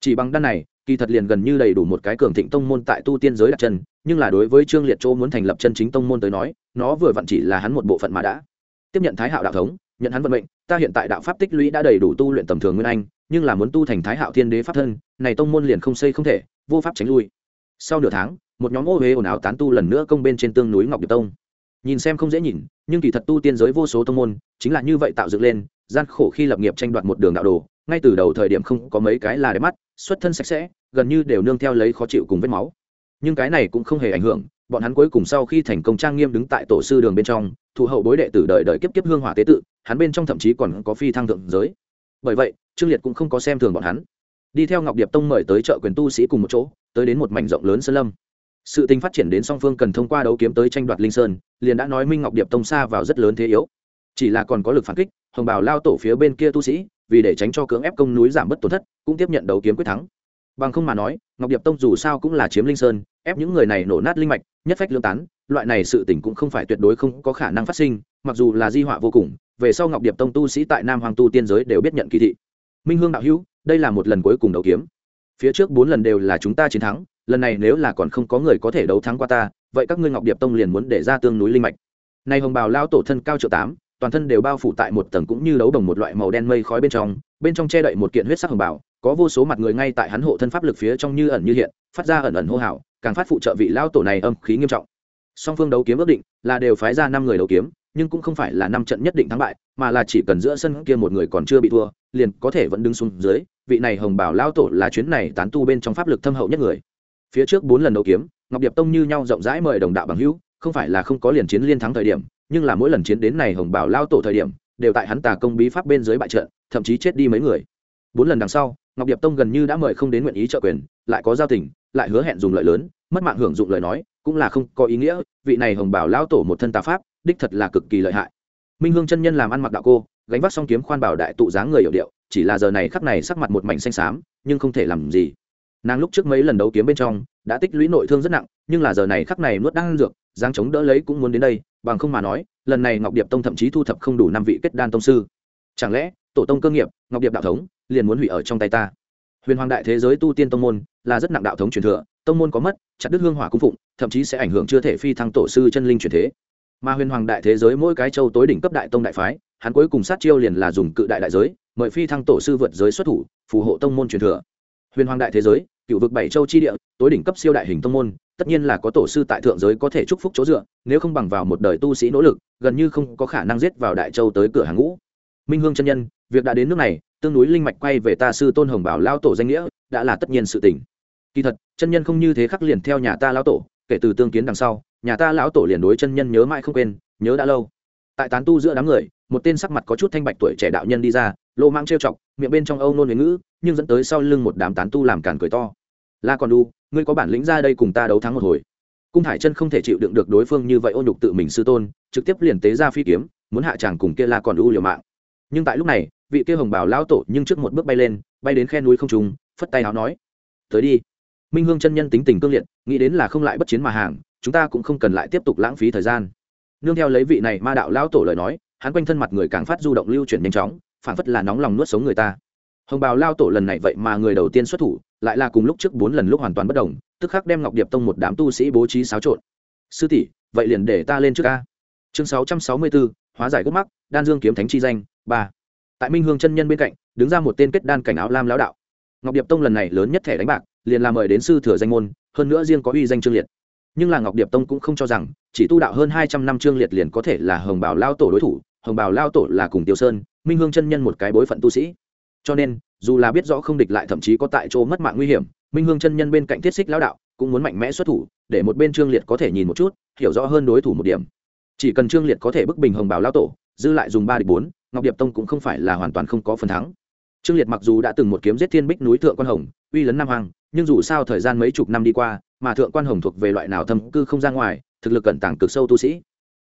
Chỉ bằng đan này, kỳ thật liền gần như đầy đủ một cái cường thịnh tông môn tại tu tiên giới đặt chân, nhưng là đối với trương liệt châu muốn thành lập chân chính tông môn tới nói, nó vừa vặn chỉ là hắn một bộ phận mà đã. Tiếp nhận thái hạo đạo thống, nhận hắn vận mệnh ta hiện tại đạo pháp tích lũy đã đầy đủ tu luyện tầm thường nguyên anh, nhưng là muốn tu thành thái hạo thiên đế pháp thân, này tông môn liền không xây không thể, vô pháp tránh lui. Sau nửa tháng, một nhóm ô huế ồn ào tán tu lần nữa công bên trên tương núi ngọc điệp tông. Nhìn xem không dễ nhìn, nhưng kỳ thật tu tiên giới vô số tông môn, chính là như vậy tạo dựng lên, gian khổ khi lập nghiệp tranh đoạt một đường đạo đồ, ngay từ đầu thời điểm không có mấy cái là đẹp mắt, xuất thân sạch sẽ, gần như đều nương theo lấy khó chịu cùng vết máu. Nhưng cái này cũng không hề ảnh hưởng, bọn hắn cuối cùng sau khi thành công trang nghiêm đứng tại tổ sư đường bên trong thủ hậu bối đệ tử đời đời kiếp kiếp hương hỏa tế tự, hắn bên trong thậm chí còn có phi thăng thượng giới. Bởi vậy, trương liệt cũng không có xem thường bọn hắn. Đi theo ngọc điệp tông mời tới chợ quyền tu sĩ cùng một chỗ, tới đến một mảnh rộng lớn sơn lâm. Sự tình phát triển đến song phương cần thông qua đấu kiếm tới tranh đoạt linh sơn, liền đã nói minh ngọc điệp tông xa vào rất lớn thế yếu. Chỉ là còn có lực phản kích, hồng bảo lao tổ phía bên kia tu sĩ, vì để tránh cho cưỡng ép công núi giảm bớt tổn thất, cũng tiếp nhận đấu kiếm quyết thắng bằng không mà nói, ngọc điệp tông dù sao cũng là chiếm linh sơn, ép những người này nổ nát linh mạch, nhất phách lương tán, loại này sự tình cũng không phải tuyệt đối không có khả năng phát sinh, mặc dù là di họa vô cùng, về sau ngọc điệp tông tu sĩ tại nam hoàng tu tiên giới đều biết nhận kỳ thị. Minh hương đạo hữu, đây là một lần cuối cùng đấu kiếm. Phía trước bốn lần đều là chúng ta chiến thắng, lần này nếu là còn không có người có thể đấu thắng qua ta, vậy các ngươi ngọc điệp tông liền muốn để ra tương núi linh mạch. Này hồng bào lao tổ thân cao triệu tám, toàn thân đều bao phủ tại một tầng cũng như đấu đồng một loại màu đen mây khói bên trong bên trong che đậy một kiện huyết sắc hồng bào có vô số mặt người ngay tại hắn hộ thân pháp lực phía trong như ẩn như hiện, phát ra ẩn ẩn hô hào, càng phát phụ trợ vị lao tổ này âm khí nghiêm trọng. Song phương đấu kiếm ước định là đều phái ra năm người đấu kiếm, nhưng cũng không phải là năm trận nhất định thắng bại, mà là chỉ cần giữa sân kia một người còn chưa bị thua, liền có thể vẫn đứng xuống dưới, vị này hồng bảo lao tổ là chuyến này tán tu bên trong pháp lực thâm hậu nhất người. Phía trước bốn lần đấu kiếm, ngọc điệp tông như nhau rộng rãi mời đồng đạo bằng hữu, không phải là không có liền chiến liên thắng thời điểm, nhưng là mỗi lần chiến đến này hồng bảo lao tổ thời điểm, đều tại hắn tà công bí pháp bên dưới bại trận, thậm chí chết đi mấy người bốn lần đằng sau, ngọc điệp tông gần như đã mời không đến nguyện ý trợ quyền, lại có giao tình, lại hứa hẹn dùng lợi lớn, mất mạng hưởng dụng lời nói, cũng là không có ý nghĩa, vị này hồng bảo lao tổ một thân tà pháp, đích thật là cực kỳ lợi hại. Minh hương chân nhân làm ăn mặc đạo cô, gánh vác song kiếm khoan bảo đại tụ dáng người hiểu điệu, chỉ là giờ này khắc này sắc mặt một mảnh xanh xám, nhưng không thể làm gì. Nàng lúc trước mấy lần đấu kiếm bên trong, đã tích lũy nội thương rất nặng, nhưng là giờ này khắc này nuốt đang dược giáng chống đỡ lấy cũng muốn đến đây, bằng không mà nói, lần này ngọc điệp tông thậm chí thu thập không đủ năm vị kết đan tông sư. Chẳng lẽ tổ tông cơ nghiệp, ngọc điệp đạo thống, liền muốn hủy ở trong tay ta. Huyền hoàng đại thế giới tu tiên tông môn là rất nặng đạo thống truyền thừa, tông môn có mất, chặt đứt hương hỏa cung phụng, thậm chí sẽ ảnh hưởng chưa thể phi thăng tổ sư chân linh truyền thế. Mà huyền hoàng đại thế giới mỗi cái châu tối đỉnh cấp đại tông đại phái, hắn cuối cùng sát chiêu liền là dùng cự đại đại giới, mời phi thăng tổ sư vượt giới xuất thủ, phù hộ tông môn truyền thừa. Huyền hoàng đại thế giới, cựu vực bảy châu chi địa, tối đỉnh cấp siêu đại hình tông môn, tất nhiên là có tổ sư tại thượng giới có thể chúc phúc chỗ dựa, nếu không bằng vào một đời tu sĩ nỗ lực, gần như không có khả năng giết vào đại châu tới cửa hàng ngũ minh hương chân nhân, việc đã đến nước này, tương núi linh mạch quay về ta sư tôn hồng bảo lao tổ danh nghĩa, đã là tất nhiên sự tình. Kỳ thật, chân nhân không như thế khắc liền theo nhà ta lão tổ, kể từ tương kiến đằng sau, nhà ta lão tổ liền đối chân nhân nhớ mãi không quên, nhớ đã lâu. Tại tán tu giữa đám người, một tên sắc mặt có chút thanh bạch tuổi trẻ đạo nhân đi ra lộ mang trêu chọc, miệng bên trong âu nôn huế ngữ, nhưng dẫn tới sau lưng một đám tán tu làm càn cười to. La còn đu ngươi có bản lĩnh ra đây cùng ta đấu thắng một hồi. Cung hải chân không thể chịu đựng được đối phương như vậy ô nhục tự mình sư tôn, trực tiếp liền tế ra phi kiếm, muốn hạ chàng cùng kia la còn đu liều mạng nhưng tại lúc này, vị kia hồng bảo lao tổ nhưng trước một bước bay lên, bay đến khe núi không trùng phất tay áo nói, tới đi. Minh hương chân nhân tính tình cương liệt, nghĩ đến là không lại bất chiến mà hàng, chúng ta cũng không cần lại tiếp tục lãng phí thời gian. Nương theo lấy vị này ma đạo lao tổ lời nói, hắn quanh thân mặt người càng phát du động lưu chuyển nhanh chóng phản phất là nóng lòng nuốt sống người ta. Hồng bào lao tổ lần này vậy mà người đầu tiên xuất thủ, lại là cùng lúc trước bốn lần lúc hoàn toàn bất đồng, tức khắc đem ngọc điệp tông một đám tu sĩ bố trí xáo trộn. Sư tỷ, vậy liền để ta lên trước ca chương sáu trăm sáu mươi bốn hóa giải gốc mắc, đan dương kiếm thánh chi danh ba tại minh hương chân nhân bên cạnh đứng ra một tên kết đan cảnh áo lam lão đạo ngọc điệp tông lần này lớn nhất thẻ đánh bạc liền làm mời đến sư thừa danh môn hơn nữa riêng có uy danh trương liệt nhưng là ngọc điệp tông cũng không cho rằng chỉ tu đạo hơn hai trăm năm trương liệt liền có thể là hồng bảo lao tổ đối thủ hồng bảo lao tổ là cùng tiêu sơn minh hương chân nhân một cái bối phận tu sĩ cho nên dù là biết rõ không địch lại thậm chí có tại chỗ mất mạng nguy hiểm minh hương chân nhân bên cạnh thiết xích lão đạo cũng muốn mạnh mẽ xuất thủ để một bên trương liệt có thể nhìn một chút hiểu rõ hơn đối thủ một điểm chỉ cần trương liệt có thể bức bình hồng bảo lao tổ dư lại dùng ba địch bốn ngọc điệp tông cũng không phải là hoàn toàn không có phần thắng. Trương liệt mặc dù đã từng một kiếm giết thiên bích núi thượng quan hồng, uy lấn nam hoàng nhưng dù sao thời gian mấy chục năm đi qua, mà thượng quan hồng thuộc về loại nào thâm cư không ra ngoài, thực lực cẩn tàng cực sâu tu sĩ.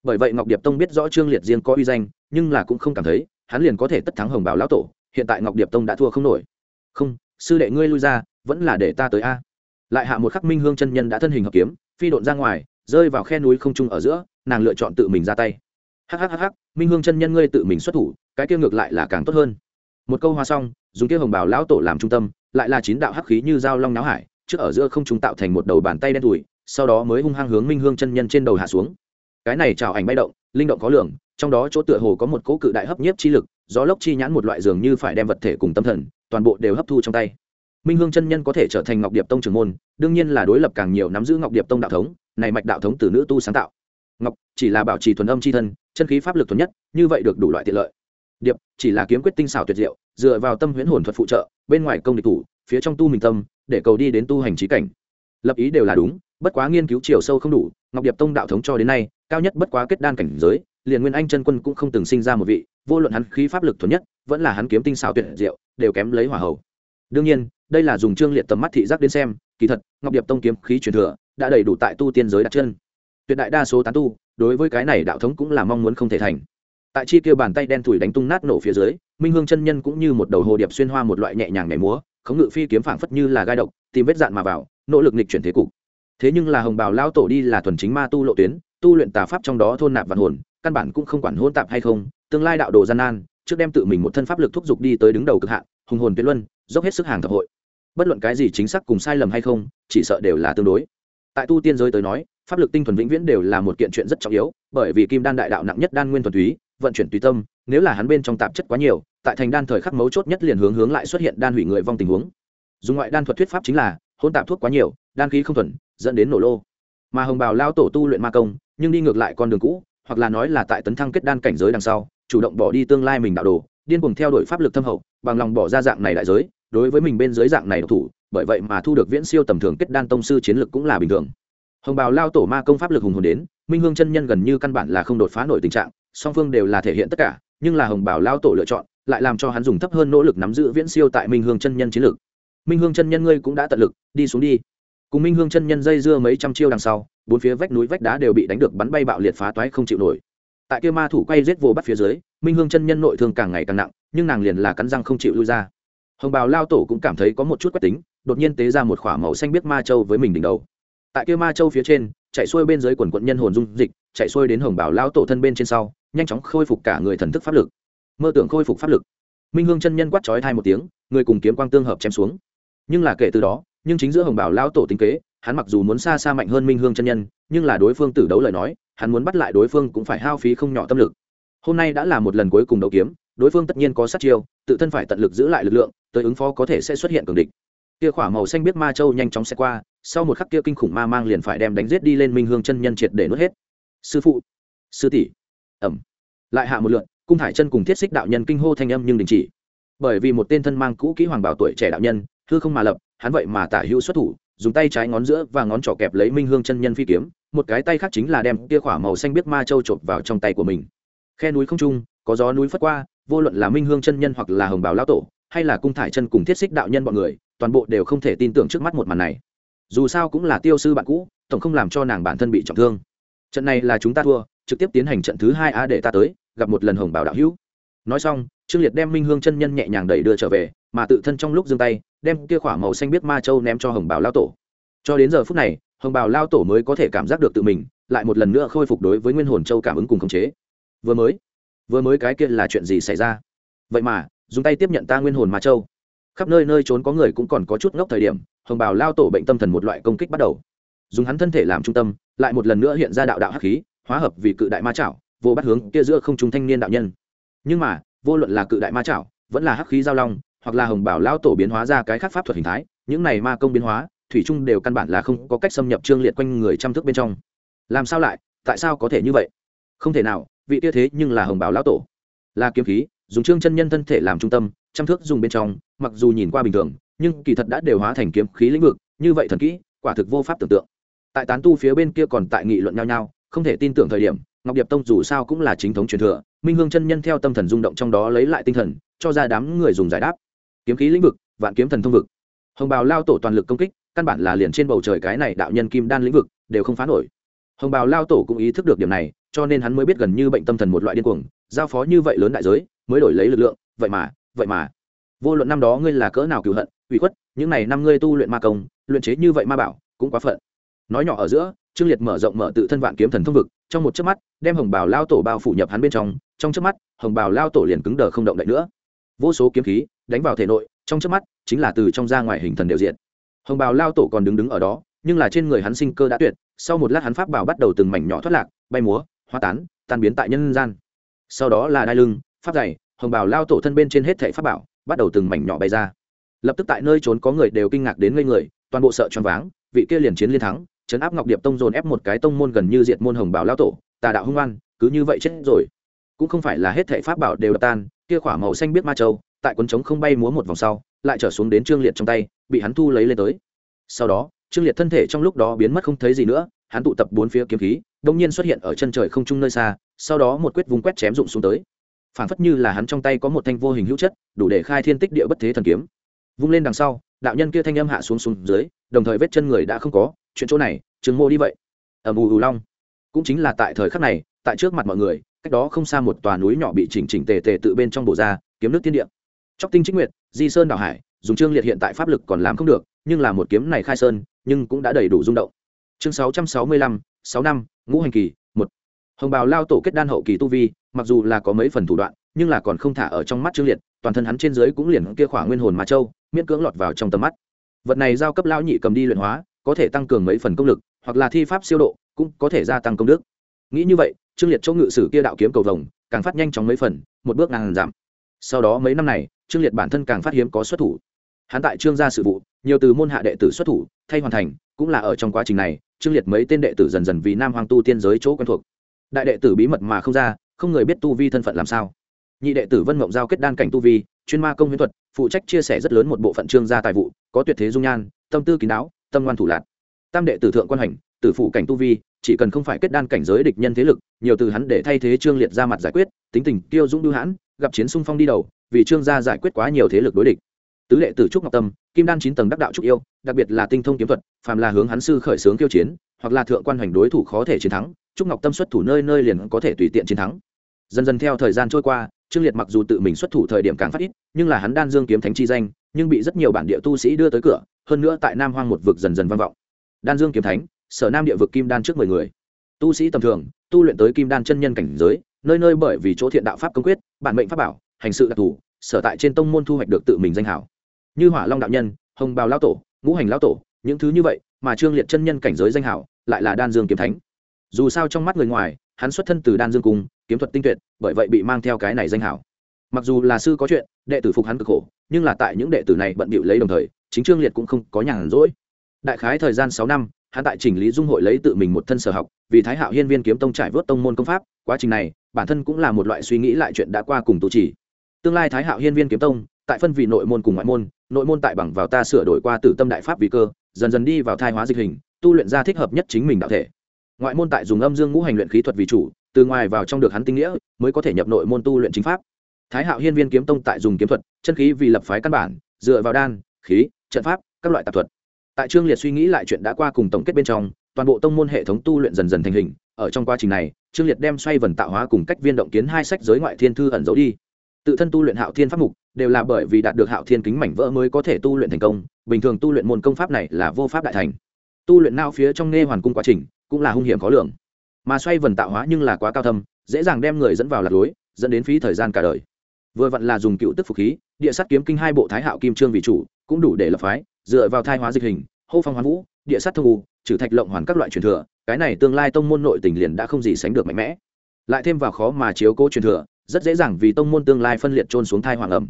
Bởi vậy ngọc điệp tông biết rõ trương liệt riêng có uy danh, nhưng là cũng không cảm thấy, hắn liền có thể tất thắng hồng bảo lão tổ, hiện tại ngọc điệp tông đã thua không nổi. Không, sư đệ ngươi lui ra, vẫn là để ta tới a. Lại hạ một khắc minh hương chân nhân đã thân hình hợp kiếm, phi độn ra ngoài, rơi vào khe núi không trung ở giữa, nàng lựa chọn tự mình ra tay. Hắc hắc hắc minh hương chân nhân ngươi tự mình xuất thủ, cái kia ngược lại là càng tốt hơn. Một câu hoa xong, dùng kia hồng bảo lão tổ làm trung tâm, lại là chín đạo hắc khí như dao long náo hải, trước ở giữa không trung tạo thành một đầu bàn tay đen thùi sau đó mới hung hăng hướng minh hương chân nhân trên đầu hạ xuống. Cái này trào ảnh bay động, linh động có lượng trong đó chỗ tựa hồ có một cỗ cự đại hấp nhiếp chi lực, gió lốc chi nhãn một loại dường như phải đem vật thể cùng tâm thần, toàn bộ đều hấp thu trong tay. Minh hương chân nhân có thể trở thành ngọc điệp tông trưởng môn, đương nhiên là đối lập càng nhiều nắm giữ ngọc điệp tông đạo thống, này mạch đạo thống từ nữ tu sáng tạo ngọc, chỉ là bảo trì thuần âm chi thân, chân khí pháp lực thuần nhất, như vậy được đủ loại tiện lợi. Điệp, chỉ là kiếm quyết tinh xảo tuyệt diệu, dựa vào tâm huyễn hồn thuật phụ trợ, bên ngoài công địch thủ, phía trong tu mình tâm, để cầu đi đến tu hành trí cảnh. Lập ý đều là đúng, bất quá nghiên cứu chiều sâu không đủ, ngọc điệp tông đạo thống cho đến nay, cao nhất bất quá kết đan cảnh giới, liền nguyên anh chân quân cũng không từng sinh ra một vị, vô luận hắn khí pháp lực thuần nhất, vẫn là hắn kiếm tinh xảo tuyệt diệu, đều kém lấy hỏa hầu. Đương nhiên, đây là dùng trương liệt tầm mắt thị giác đến xem, kỳ thật, ngọc điệp tông kiếm khí truyền thừa, đã đầy đủ tại tu tiên giới đặt chân tuyệt đại đa số tán tu, đối với cái này đạo thống cũng là mong muốn không thể thành. Tại chi kia bàn tay đen thủi đánh tung nát nổ phía dưới, minh hương chân nhân cũng như một đầu hồ điệp xuyên hoa một loại nhẹ nhàng nhảy múa, khống ngự phi kiếm phảng phất như là gai độc, tìm vết dạn mà vào, nỗ lực nghịch chuyển thế cục. Thế nhưng là hồng bào lao tổ đi là thuần chính ma tu lộ tuyến, tu luyện tà pháp trong đó thôn nạp vạn hồn, căn bản cũng không quản hôn tạp hay không, tương lai đạo đồ gian nan, trước đem tự mình một thân pháp lực thúc giục đi tới đứng đầu cực hạn, hùng hồn tuyệt luân, dốc hết sức hàng thập hội. Bất luận cái gì chính xác cùng sai lầm hay không, chỉ sợ đều là tương đối tại tu tiên giới tới nói, pháp lực tinh thuần vĩnh viễn đều là một kiện chuyện rất trọng yếu, bởi vì kim đan đại đạo nặng nhất đan nguyên thuần túy, vận chuyển tùy tâm, nếu là hắn bên trong tạp chất quá nhiều, tại thành đan thời khắc mấu chốt nhất liền hướng hướng lại xuất hiện đan hủy người vong tình huống. Dùng ngoại đan thuật thuyết pháp chính là hôn tạp thuốc quá nhiều, đan khí không thuần, dẫn đến nổ lô. Mà hồng bào lao tổ tu luyện ma công, nhưng đi ngược lại con đường cũ, hoặc là nói là tại tấn thăng kết đan cảnh giới đằng sau, chủ động bỏ đi tương lai mình đạo đồ, điên cuồng theo đuổi pháp lực thâm hậu, bằng lòng bỏ ra dạng này đại giới, đối với mình bên dưới dạng này độc thủ bởi vậy mà thu được viễn siêu tầm thường kết đan tông sư chiến lực cũng là bình thường. Hồng bào lao tổ ma công pháp lực hùng hồn đến, minh hương chân nhân gần như căn bản là không đột phá nổi tình trạng, song phương đều là thể hiện tất cả, nhưng là hồng bảo lao tổ lựa chọn, lại làm cho hắn dùng thấp hơn nỗ lực nắm giữ viễn siêu tại minh hương chân nhân chiến lực minh hương chân nhân ngươi cũng đã tận lực, đi xuống đi. Cùng minh hương chân nhân dây dưa mấy trăm chiêu đằng sau, bốn phía vách núi vách đá đều bị đánh được bắn bay bạo liệt phá toái không chịu nổi. Tại kia ma thủ quay giết vô bắt phía dưới, minh hương chân nhân nội thương càng ngày càng nặng, nhưng nàng liền là cắn răng không chịu lui ra. Hồng bào lao tổ cũng cảm thấy có một chút quách tính đột nhiên tế ra một khỏa màu xanh biết ma châu với mình đỉnh đầu. Tại kia ma châu phía trên, chạy xuôi bên dưới quần quận nhân hồn dung dịch, chạy xuôi đến hồng bảo lao tổ thân bên trên sau, nhanh chóng khôi phục cả người thần thức pháp lực. Mơ tưởng khôi phục pháp lực. Minh hương chân nhân quát trói thai một tiếng, người cùng kiếm quang tương hợp chém xuống. Nhưng là kể từ đó, nhưng chính giữa hồng bảo lao tổ tính kế, hắn mặc dù muốn xa xa mạnh hơn minh hương chân nhân, nhưng là đối phương tử đấu lời nói, hắn muốn bắt lại đối phương cũng phải hao phí không nhỏ tâm lực. Hôm nay đã là một lần cuối cùng đấu kiếm, đối phương tất nhiên có sát chiêu, tự thân phải tận lực giữ lại lực lượng, tới ứng phó có thể sẽ xuất hiện cường địch kia khỏa màu xanh biết ma châu nhanh chóng sẽ qua, sau một khắc kia kinh khủng ma mang liền phải đem đánh giết đi lên minh hương chân nhân triệt để nuốt hết. Sư phụ, sư tỷ. Ẩm lại hạ một lượn, cung thải chân cùng thiết xích đạo nhân kinh hô thanh âm nhưng đình chỉ. Bởi vì một tên thân mang cũ kỹ hoàng bảo tuổi trẻ đạo nhân, hư không mà lập, hắn vậy mà tả hữu xuất thủ, dùng tay trái ngón giữa và ngón trỏ kẹp lấy minh hương chân nhân phi kiếm, một cái tay khác chính là đem kia khỏa màu xanh biết ma châu chộp vào trong tay của mình. Khe núi không trung, có gió núi phất qua, vô luận là minh hương chân nhân hoặc là hồng bảo lao tổ, hay là cung thải chân cùng thiết xích đạo nhân bọn người toàn bộ đều không thể tin tưởng trước mắt một màn này. Dù sao cũng là tiêu sư bạn cũ, tổng không làm cho nàng bản thân bị trọng thương. Trận này là chúng ta thua, trực tiếp tiến hành trận thứ hai a để ta tới, gặp một lần hồng bảo đạo hữu. Nói xong, trương liệt đem minh hương chân nhân nhẹ nhàng đẩy đưa trở về, mà tự thân trong lúc giương tay, đem kia khỏa màu xanh biết ma châu ném cho hồng bảo lao tổ. Cho đến giờ phút này, hồng bảo lao tổ mới có thể cảm giác được tự mình, lại một lần nữa khôi phục đối với nguyên hồn châu cảm ứng cùng khống chế. Vừa mới vừa mới cái kia là chuyện gì xảy ra? Vậy mà, dùng tay tiếp nhận ta nguyên hồn ma châu khắp nơi nơi trốn có người cũng còn có chút ngốc thời điểm, hồng bảo lao tổ bệnh tâm thần một loại công kích bắt đầu. Dùng hắn thân thể làm trung tâm, lại một lần nữa hiện ra đạo đạo hắc khí, hóa hợp vì cự đại ma chảo, vô bắt hướng kia giữa không trung thanh niên đạo nhân. Nhưng mà, vô luận là cự đại ma chảo, vẫn là hắc khí giao long, hoặc là hồng bảo lao tổ biến hóa ra cái khác pháp thuật hình thái, những này ma công biến hóa, thủy trung đều căn bản là không có cách xâm nhập trương liệt quanh người trăm thước bên trong. Làm sao lại? Tại sao có thể như vậy? Không thể nào, vị tia thế nhưng là hồng bảo lao tổ. Là kiếm khí, dùng trương chân nhân thân thể làm trung tâm trăm thước dùng bên trong, mặc dù nhìn qua bình thường, nhưng kỳ thật đã đều hóa thành kiếm khí lĩnh vực, như vậy thần kỹ, quả thực vô pháp tưởng tượng. Tại tán tu phía bên kia còn tại nghị luận nhau nhau, không thể tin tưởng thời điểm, ngọc điệp tông dù sao cũng là chính thống truyền thừa, minh hương chân nhân theo tâm thần rung động trong đó lấy lại tinh thần, cho ra đám người dùng giải đáp. Kiếm khí lĩnh vực, vạn kiếm thần thông vực. Hồng bào lao tổ toàn lực công kích, căn bản là liền trên bầu trời cái này đạo nhân kim đan lĩnh vực, đều không phá nổi. Hồng bào lao tổ cũng ý thức được điểm này, cho nên hắn mới biết gần như bệnh tâm thần một loại điên cuồng, giao phó như vậy lớn đại giới, mới đổi lấy lực lượng, vậy mà vậy mà. Vô luận năm đó ngươi là cỡ nào cựu hận, ủy khuất, những n à y năm ngươi tu luyện ma công, luyện chế như vậy ma bảo, cũng quá phận. Nói nhỏ ở giữa, trương liệt mở rộng mở tự thân vạn kiếm thần thông vực, trong một chớp mắt, đem hồng bào lao tổ bao phủ nhập hắn bên trong trong chớp mắt, hồng bào lao tổ liền cứng đờ không động đậy nữa. Vô số kiếm khí đánh vào thể nội, trong chớp mắt, chính là từ trong ra ngoài hình thần đều diện hồng bào lao tổ còn đứng đứng ở đó, nhưng là trên người hắn sinh cơ đã tuyệt, sau một lát hắn pháp bảo bắt đầu từng mảnh nhỏ thoát lạc, bay múa hoa tán, tan biến tại nhân gian. Sau đó là đai lưng, pháp dày hồng bào lao tổ thân bên trên hết thảy pháp bảo bắt đầu từng mảnh nhỏ bay ra. Lập tức tại nơi trốn có người đều kinh ngạc đến ngây người, toàn bộ sợ choáng váng, vị kia liền chiến liên thắng chấn áp ngọc điệp tông dồn ép một cái tông môn gần như diệt môn hồng bảo lao tổ, tà đạo hung oan, cứ như vậy chết rồi. Cũng không phải là hết thảy pháp bảo đều đập tan, kia khỏa màu xanh biết ma châu, tại cuốn trống không bay múa một vòng sau, lại trở xuống đến trương liệt trong tay, bị hắn thu lấy lên tới. Sau đó, trương liệt thân thể trong lúc đó biến mất không thấy gì nữa, hắn tụ tập bốn phía kiếm khí đông nhiên xuất hiện ở chân trời không trung nơi xa, sau đó một quyết vùng quét chém rụng xuống tới phản phất như là hắn trong tay có một thanh vô hình hữu chất, đủ để khai thiên tích địa bất thế thần kiếm. Vung lên đằng sau, đạo nhân kia thanh âm hạ xuống xuống dưới, đồng thời vết chân người đã không có, chuyện chỗ này, trường mô đi vậy. Ầm ù ù long. Cũng chính là tại thời khắc này, tại trước mặt mọi người, cách đó không xa một tòa núi nhỏ bị chỉnh chỉnh tề tề tự bên trong bộ ra, kiếm nước thiên địa. Chóc tinh chính nguyệt, di sơn đảo hải, dùng trương liệt hiện tại pháp lực còn làm không được, nhưng là một kiếm này khai sơn, nhưng cũng đã đầy đủ rung động. Chương sáu trăm sáu mươi lăm, sáu năm, ngũ hành kỳ hồng bào lao tổ kết đan hậu kỳ tu vi, mặc dù là có mấy phần thủ đoạn, nhưng là còn không thả ở trong mắt trương liệt, toàn thân hắn trên dưới cũng liền kia khỏa nguyên hồn mà châu, miễn cưỡng lọt vào trong tầm mắt. Vật này giao cấp lão nhị cầm đi luyện hóa, có thể tăng cường mấy phần công lực, hoặc là thi pháp siêu độ, cũng có thể gia tăng công đức. Nghĩ như vậy, trương liệt chỗ ngự sử kia đạo kiếm cầu vồng, càng phát nhanh chóng mấy phần, một bước ngàn giảm. Sau đó mấy năm này, trương liệt bản thân càng phát hiếm có xuất thủ. Hắn tại trương gia sự vụ, nhiều từ môn hạ đệ tử xuất thủ, thay hoàn thành, cũng là ở trong quá trình này, trương liệt mấy tên đệ tử dần dần vì nam hoàng tu tiên giới chỗ quen thuộc đại đệ tử bí mật mà không ra, không người biết tu vi thân phận làm sao. Nhị đệ tử vân mộng giao kết đan cảnh tu vi, chuyên ma công huyễn thuật, phụ trách chia sẻ rất lớn một bộ phận trương gia tài vụ, có tuyệt thế dung nhan, tâm tư kín đáo, tâm ngoan thủ lạc tam đệ tử thượng quan hành, tử phụ cảnh tu vi, chỉ cần không phải kết đan cảnh giới địch nhân thế lực, nhiều từ hắn để thay thế trương liệt ra mặt giải quyết, tính tình tiêu dũng đưu hãn, gặp chiến sung phong đi đầu, vì trương gia giải quyết quá nhiều thế lực đối địch. Tứ đệ tử trúc ngọc tâm, kim đan chín tầng đắc đạo trúc yêu, đặc biệt là tinh thông kiếm thuật, phàm là hướng hắn sư khởi xướng kiêu chiến, hoặc là thượng quan hành đối thủ khó thể chiến thắng trúc ngọc tâm xuất thủ nơi nơi liền có thể tùy tiện chiến thắng. Dần dần theo thời gian trôi qua, trương liệt mặc dù tự mình xuất thủ thời điểm càng phát ít, nhưng là hắn đan dương kiếm thánh chi danh, nhưng bị rất nhiều bản địa tu sĩ đưa tới cửa, hơn nữa tại nam hoang một vực dần dần vang vọng. Đan dương kiếm thánh, sở nam địa vực kim đan trước mười người. Tu sĩ tầm thường, tu luyện tới kim đan chân nhân cảnh giới, nơi nơi bởi vì chỗ thiện đạo pháp công quyết, bản mệnh pháp bảo, hành sự đặc thù, sở tại trên tông môn thu hoạch được tự mình danh hảo. Như hỏa long đạo nhân, hồng bào lão tổ, ngũ hành lão tổ, những thứ như vậy, mà trương liệt chân nhân cảnh giới danh hảo, lại là đan dương kiếm thánh dù sao trong mắt người ngoài, hắn xuất thân từ đan dương cung, kiếm thuật tinh tuyệt, bởi vậy bị mang theo cái này danh hảo. Mặc dù là sư có chuyện, đệ tử phục hắn cực khổ, nhưng là tại những đệ tử này bận bịu lấy đồng thời, chính trương liệt cũng không có nhàn rỗi. Đại khái thời gian sáu năm, hắn tại chỉnh lý dung hội lấy tự mình một thân sở học, vì thái hạo hiên viên kiếm tông trải vớt tông môn công pháp, quá trình này, bản thân cũng là một loại suy nghĩ lại chuyện đã qua cùng tu chỉ. Tương lai thái hạo hiên viên kiếm tông, tại phân vị nội môn cùng ngoại môn, nội môn tại bằng vào ta sửa đổi qua tử tâm đại pháp vì cơ, dần dần đi vào thai hóa dịch hình, tu luyện ra thích hợp nhất chính mình đạo thể ngoại môn tại dùng âm dương ngũ hành luyện khí thuật vì chủ, từ ngoài vào trong được hắn tinh nghĩa, mới có thể nhập nội môn tu luyện chính pháp. Thái hạo hiên viên kiếm tông tại dùng kiếm thuật, chân khí vì lập phái căn bản, dựa vào đan, khí, trận pháp, các loại tạp thuật. Tại trương liệt suy nghĩ lại chuyện đã qua cùng tổng kết bên trong, toàn bộ tông môn hệ thống tu luyện dần dần thành hình, ở trong quá trình này, trương liệt đem xoay vần tạo hóa cùng cách viên động kiến hai sách giới ngoại thiên thư ẩn giấu đi. Tự thân tu luyện hạo thiên pháp mục, đều là bởi vì đạt được hạo thiên kính mảnh vỡ mới có thể tu luyện thành công, bình thường tu luyện môn công pháp này là vô pháp đại thành. Tu luyện nao phía trong nghe hoàn cung quá trình cũng là hung hiểm khó lường. Mà xoay vần tạo hóa nhưng là quá cao thâm, dễ dàng đem người dẫn vào lạc lối, dẫn đến phí thời gian cả đời. Vừa vặn là dùng cựu tức phục khí, địa sắt kiếm kinh hai bộ thái hạo kim trương vị chủ, cũng đủ để lập phái, dựa vào thai hóa dịch hình, hô phong hoán vũ, địa sắt thông u, trừ thạch lộng hoàn các loại truyền thừa, cái này tương lai tông môn nội tình liền đã không gì sánh được mạnh mẽ. Lại thêm vào khó mà chiếu cố truyền thừa, rất dễ dàng vì tông môn tương lai phân liệt trôn xuống thai hoàng ẩm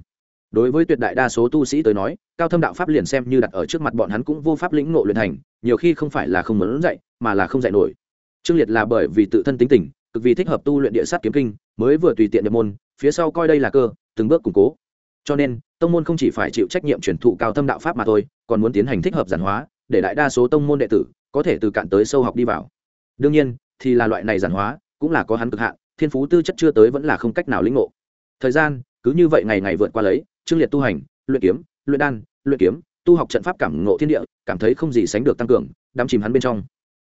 đối với tuyệt đại đa số tu sĩ tới nói, cao thâm đạo pháp liền xem như đặt ở trước mặt bọn hắn cũng vô pháp lĩnh ngộ luyện thành nhiều khi không phải là không muốn dạy, mà là không dạy nổi. Trương liệt là bởi vì tự thân tính tình, cực vì thích hợp tu luyện địa sát kiếm kinh, mới vừa tùy tiện nhập môn, phía sau coi đây là cơ, từng bước củng cố. Cho nên, tông môn không chỉ phải chịu trách nhiệm truyền thụ cao thâm đạo pháp mà thôi, còn muốn tiến hành thích hợp giản hóa, để đại đa số tông môn đệ tử có thể từ cạn tới sâu học đi vào. Đương nhiên, thì là loại này giản hóa, cũng là có hắn cực hạn, thiên phú tư chất chưa tới vẫn là không cách nào lĩnh ngộ. Thời gian, cứ như vậy ngày ngày vượt qua lấy trương liệt tu hành, luyện kiếm, luyện đan, luyện kiếm, tu học trận pháp cảm ngộ thiên địa, cảm thấy không gì sánh được tăng cường, đắm chìm hắn bên trong.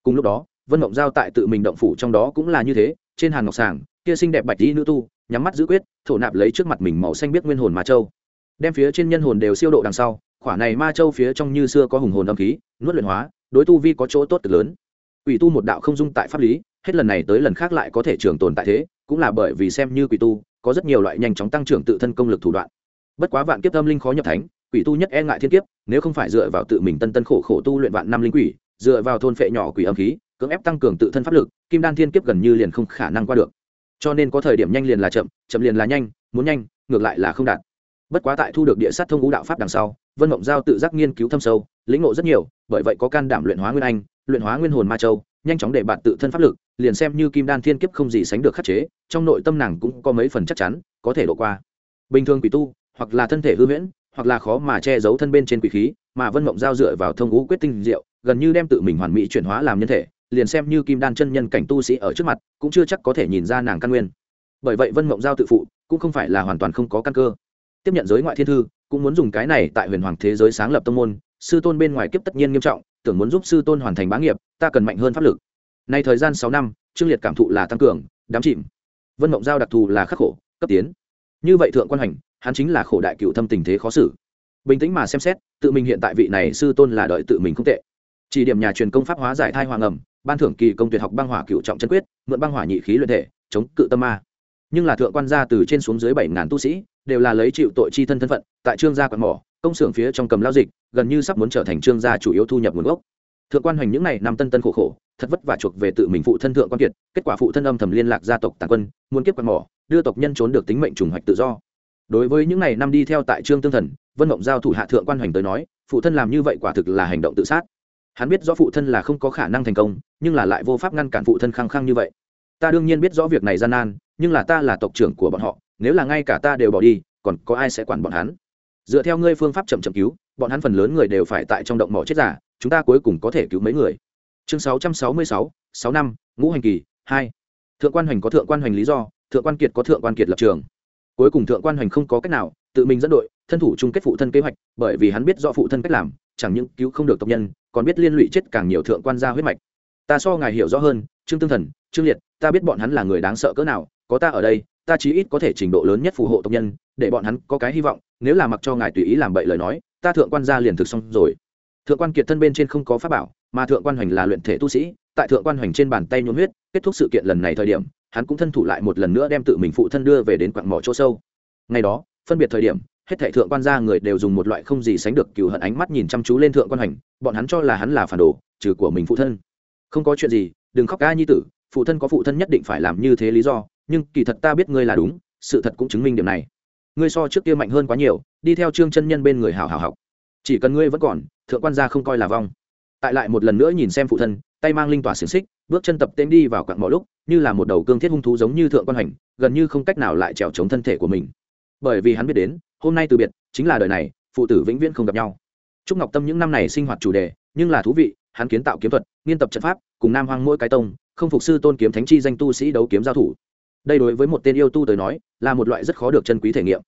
Cùng lúc đó, vân mộng giao tại tự mình động phủ trong đó cũng là như thế, trên hàn ngọc sàng, kia xinh đẹp bạch dĩ nữ tu, nhắm mắt giữ quyết, thổ nạp lấy trước mặt mình màu xanh biết nguyên hồn ma châu. Đem phía trên nhân hồn đều siêu độ đằng sau, khỏa này ma châu phía trong như xưa có hùng hồn âm khí, nuốt luyện hóa, đối tu vi có chỗ tốt cực lớn. Quỷ tu một đạo không dung tại pháp lý, hết lần này tới lần khác lại có thể trường tồn tại thế, cũng là bởi vì xem như quỷ tu, có rất nhiều loại nhanh chóng tăng trưởng tự thân công lực thủ đoạn bất quá vạn kiếp tâm linh khó nhập thánh, quỷ tu nhất e ngại thiên kiếp, nếu không phải dựa vào tự mình tân tân khổ khổ tu luyện vạn năm linh quỷ, dựa vào thôn phệ nhỏ quỷ âm khí, cưỡng ép tăng cường tự thân pháp lực, kim đan thiên kiếp gần như liền không khả năng qua được. Cho nên có thời điểm nhanh liền là chậm chậm liền là nhanh, muốn nhanh, ngược lại là không đạt. Bất quá tại thu được địa sát thông ngũ đạo pháp đằng sau, vân mộng giao tự giác nghiên cứu thâm sâu, lĩnh ngộ rất nhiều, bởi vậy có can đảm luyện hóa nguyên anh, luyện hóa nguyên hồn ma châu, nhanh chóng để bạn tự thân pháp lực, liền xem như kim đan thiên kiếp không gì sánh được khắc chế, trong nội tâm nàng cũng có mấy phần chắc chắn, có thể độ qua. Bình thường quỷ tu hoặc là thân thể hư huyễn, hoặc là khó mà che giấu thân bên trên quỷ khí, mà vân mộng giao dựa vào thông ngũ quyết tinh diệu, gần như đem tự mình hoàn mỹ chuyển hóa làm nhân thể, liền xem như kim đan chân nhân cảnh tu sĩ ở trước mặt, cũng chưa chắc có thể nhìn ra nàng căn nguyên. Bởi vậy vân mộng giao tự phụ, cũng không phải là hoàn toàn không có căn cơ. Tiếp nhận giới ngoại thiên thư, cũng muốn dùng cái này tại huyền hoàng thế giới sáng lập tông môn, sư tôn bên ngoài kiếp tất nhiên nghiêm trọng, tưởng muốn giúp sư tôn hoàn thành bá nghiệp, ta cần mạnh hơn pháp lực. Nay thời gian sáu năm, trương liệt cảm thụ là tăng cường, đám chìm. Vân mộng giao đặc thù là khắc khổ, cấp tiến. Như vậy thượng quan hành hắn chính là khổ đại cựu thâm tình thế khó xử. Bình tĩnh mà xem xét, tự mình hiện tại vị này sư tôn là đợi tự mình không tệ. Chỉ điểm nhà truyền công pháp hóa giải thai hoàng ẩm, ban thưởng kỳ công tuyệt học băng hỏa cựu trọng chân quyết, mượn băng hỏa nhị khí luyện thể, chống cự tâm ma. Nhưng là thượng quan gia từ trên xuống dưới bảy ngàn tu sĩ, đều là lấy chịu tội chi thân thân phận, tại trương gia quạt mỏ, công xưởng phía trong cầm lao dịch, gần như sắp muốn trở thành trương gia chủ yếu thu nhập nguồn gốc. Thượng quan hoành những n à y năm tân tân khổ khổ, thật vất vả chuộc về tự mình phụ thân thượng quan kiệt, kết quả phụ thân âm thầm liên lạc gia tộc tàn quân, muốn kiếp quạt mỏ, đưa tộc nhân trốn được tính mệnh trùng hoạch tự do đối với những n à y năm đi theo tại trương tương thần, vân mộng giao thủ hạ thượng quan hoành tới nói, phụ thân làm như vậy quả thực là hành động tự sát. Hắn biết rõ phụ thân là không có khả năng thành công, nhưng là lại vô pháp ngăn cản phụ thân khăng khăng như vậy. Ta đương nhiên biết rõ việc này gian nan, nhưng là ta là tộc trưởng của bọn họ, nếu là ngay cả ta đều bỏ đi, còn có ai sẽ quản bọn hắn? Dựa theo ngươi phương pháp chậm chậm cứu, bọn hắn phần lớn người đều phải tại trong động mỏ chết giả chúng ta cuối cùng có thể cứu mấy người? Chương sáu trăm sáu mươi sáu sáu năm, ngũ hành kỳ, hai. Thượng quan hoành có thượng quan hoành lý do, thượng quan kiệt có thượng quan kiệt lập trường cuối cùng thượng quan hoành không có cách nào, tự mình dẫn đội, thân thủ chung kết phụ thân kế hoạch, bởi vì hắn biết do phụ thân cách làm, chẳng những cứu không được tộc nhân, còn biết liên lụy chết càng nhiều thượng quan gia huyết mạch. Ta so ngài hiểu rõ hơn, trương tương thần, trương liệt, ta biết bọn hắn là người đáng sợ cỡ nào, có ta ở đây, ta chí ít có thể trình độ lớn nhất phù hộ tộc nhân, để bọn hắn có cái hy vọng, nếu là mặc cho ngài tùy ý làm bậy lời nói, ta thượng quan gia liền thực xong rồi. Thượng quan kiệt thân bên trên không có pháp bảo, mà thượng quan hoành là luyện thể tu sĩ, tại thượng quan hoành trên bàn tay nhuốm huyết, kết thúc sự kiện lần này thời điểm hắn cũng thân thủ lại một lần nữa đem tự mình phụ thân đưa về đến quặng mỏ chỗ sâu. Ngày đó, phân biệt thời điểm, hết thảy thượng quan gia người đều dùng một loại không gì sánh được cừu hận ánh mắt nhìn chăm chú lên thượng quan hành, bọn hắn cho là hắn là phản đồ, trừ của mình phụ thân. Không có chuyện gì, đừng khóc ca nhi tử, phụ thân có phụ thân nhất định phải làm như thế lý do, nhưng kỳ thật ta biết ngươi là đúng, sự thật cũng chứng minh điểm này. Ngươi so trước kia mạnh hơn quá nhiều, đi theo trương chân nhân bên người hảo hảo học. Chỉ cần ngươi vẫn còn, thượng quan gia không coi là vong. Tại lại một lần nữa nhìn xem phụ thân tay mang linh tỏa xiềng xích, bước chân tập tên đi vào quặng mọi lúc, như là một đầu cương thiết hung thú giống như thượng quan hành gần như không cách nào lại trèo chống thân thể của mình. Bởi vì hắn biết đến, hôm nay từ biệt, chính là đời này, phụ tử vĩnh viễn không gặp nhau. Trúc ngọc tâm những năm này sinh hoạt chủ đề, nhưng là thú vị, hắn kiến tạo kiếm thuật, nghiên tập trận pháp, cùng nam hoang mỗi cái tông, không phục sư tôn kiếm thánh chi danh tu sĩ đấu kiếm giao thủ. Đây đối với một tên yêu tu tới nói, là một loại rất khó được chân quý thể nghiệm.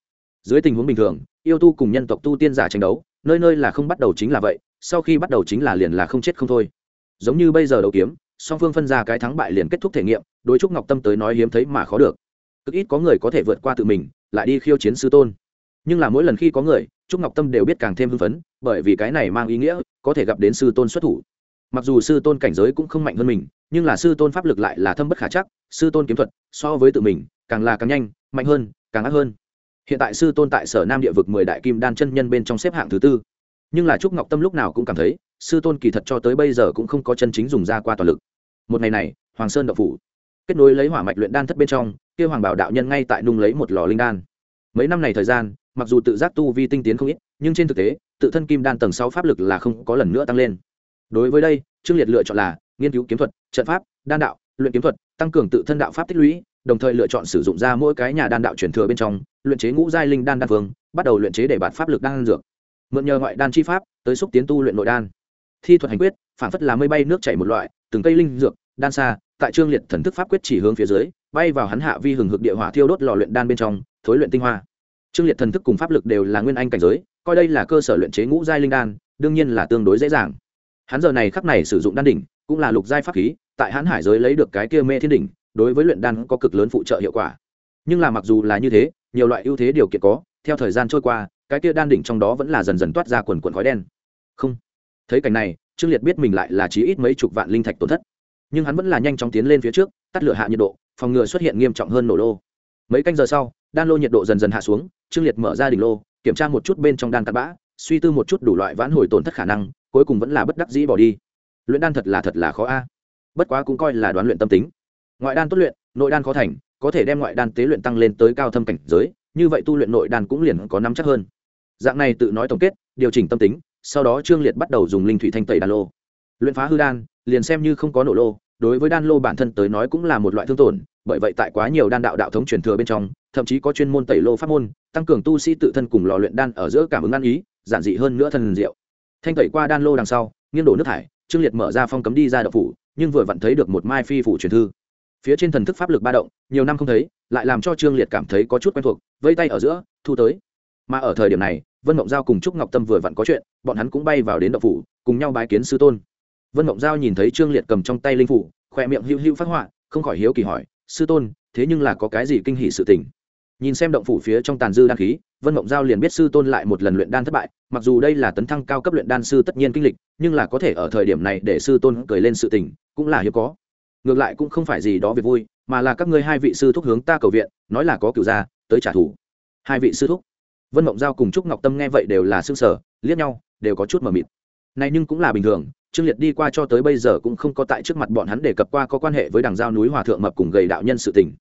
Dưới tình huống bình thường, yêu tu cùng nhân tộc tu tiên giả tranh đấu, nơi nơi là không bắt đầu chính là vậy, sau khi bắt đầu chính là liền là không chết không thôi giống như bây giờ đấu kiếm, song phương phân ra cái thắng bại liền kết thúc thể nghiệm, đối trúc ngọc tâm tới nói hiếm thấy mà khó được. Cực ít có người có thể vượt qua tự mình, lại đi khiêu chiến sư tôn. Nhưng là mỗi lần khi có người, trúc ngọc tâm đều biết càng thêm hưng phấn, bởi vì cái này mang ý nghĩa, có thể gặp đến sư tôn xuất thủ. Mặc dù sư tôn cảnh giới cũng không mạnh hơn mình, nhưng là sư tôn pháp lực lại là thâm bất khả chắc, sư tôn kiếm thuật, so với tự mình, càng là càng nhanh, mạnh hơn, càng ác hơn. Hiện tại sư tôn tại sở nam địa vực mười đại kim đan chân nhân bên trong xếp hạng thứ tư. Nhưng là trúc ngọc tâm lúc nào cũng cảm thấy sư tôn kỳ thật cho tới bây giờ cũng không có chân chính dùng ra qua toàn lực. Một ngày này, hoàng sơn đậu phủ, kết nối lấy hỏa mạch luyện đan thất bên trong, kêu hoàng bảo đạo nhân ngay tại nung lấy một lò linh đan. Mấy năm này thời gian, mặc dù tự giác tu vi tinh tiến không ít, nhưng trên thực tế, tự thân kim đan tầng sáu pháp lực là không có lần nữa tăng lên. Đối với đây, trương liệt lựa chọn là nghiên cứu kiếm thuật, trận pháp, đan đạo, luyện kiếm thuật, tăng cường tự thân đạo pháp tích lũy, đồng thời lựa chọn sử dụng ra mỗi cái nhà đan đạo truyền thừa bên trong, luyện chế ngũ giai linh đan đan phương bắt đầu luyện chế để bạt pháp lực đan dược. Mượn nhờ ngoại đan chi pháp, tới xúc tiến tu luyện nội đan thi thuật hành quyết phản phất là mây bay nước chảy một loại, từng cây linh dược, đan xa, tại trương liệt thần thức pháp quyết chỉ hướng phía dưới, bay vào hắn hạ vi hừng hực địa hỏa thiêu đốt lò luyện đan bên trong, thối luyện tinh hoa. Trương liệt thần thức cùng pháp lực đều là nguyên anh cảnh giới, coi đây là cơ sở luyện chế ngũ giai linh đan, đương nhiên là tương đối dễ dàng. Hắn giờ này khắc này sử dụng đan đỉnh, cũng là lục giai pháp khí, tại hắn hải giới lấy được cái kia mê thiên đỉnh, đối với luyện đan có cực lớn phụ trợ hiệu quả. Nhưng là mặc dù là như thế, nhiều loại ưu thế điều kiện có, theo thời gian trôi qua, cái kia đan đỉnh trong đó vẫn là dần dần toát ra quần quần khói đen. Không thấy cảnh này, trương liệt biết mình lại là chí ít mấy chục vạn linh thạch tổn thất. Nhưng hắn vẫn là nhanh chóng tiến lên phía trước, tắt lửa hạ nhiệt độ, phòng ngừa xuất hiện nghiêm trọng hơn nổ lô. Mấy canh giờ sau, đan lô nhiệt độ dần dần hạ xuống, trương liệt mở ra đỉnh lô, kiểm tra một chút bên trong đan tạt bã, suy tư một chút đủ loại vãn hồi tổn thất khả năng, cuối cùng vẫn là bất đắc dĩ bỏ đi. Luyện đan thật là thật là khó a. Bất quá cũng coi là đoán luyện tâm tính. Ngoại đan tốt luyện, nội đan khó thành, có thể đem ngoại đan tế luyện tăng lên tới cao thâm cảnh giới, như vậy tu luyện nội đan cũng liền có năm chắc hơn dạng này tự nói tổng kết, điều chỉnh tâm tính, sau đó trương liệt bắt đầu dùng linh thủy thanh tẩy đan lô. Luyện phá hư đan, liền xem như không có nổ lô, đối với đan lô bản thân tới nói cũng là một loại thương tổn, bởi vậy tại quá nhiều đan đạo đạo thống truyền thừa bên trong, thậm chí có chuyên môn tẩy lô pháp môn, tăng cường tu sĩ tự thân cùng lò luyện đan ở giữa cảm ứng ăn ý, giản dị hơn nữa thần diệu. Thanh tẩy qua đan lô đằng sau, nghiêng đổ nước thải, trương liệt mở ra phong cấm đi ra đậu phủ, nhưng vừa vặn thấy được một mai phi phủ truyền thư. Phía trên thần thức pháp lực ba động, nhiều năm không thấy, lại làm cho trương liệt cảm thấy có chút quen thuộc, vây tay ở giữa, thu tới. Mà ở thời điểm này vân mộng giao cùng trúc ngọc tâm vừa vặn có chuyện, bọn hắn cũng bay vào đến đậu phủ, cùng nhau bái kiến sư tôn. Vân mộng giao nhìn thấy trương liệt cầm trong tay linh phủ khoe miệng hữu hữu phát họa, không khỏi hiếu kỳ hỏi, sư tôn, thế nhưng là có cái gì kinh hỷ sự tình? Nhìn xem động phủ phía trong tàn dư đan khí, vân mộng giao liền biết sư tôn lại một lần luyện đan thất bại, mặc dù đây là tấn thăng cao cấp luyện đan sư tất nhiên kinh lịch, nhưng là có thể ở thời điểm này để sư tôn cười lên sự tình, cũng là hiếm có. Ngược lại cũng không phải gì đó việc vui, mà là các ngươi hai vị sư thúc hướng ta cầu viện, nói là có cựu gia, tới trả thù. Hai vị sư thúc vân mộng giao cùng trúc ngọc tâm nghe vậy đều là xương sở, liếc nhau, đều có chút mờ mịt. Này nhưng cũng là bình thường, trương liệt đi qua cho tới bây giờ cũng không có tại trước mặt bọn hắn đề cập qua có quan hệ với đằng giao núi hòa thượng mập cùng gầy đạo nhân sự tình.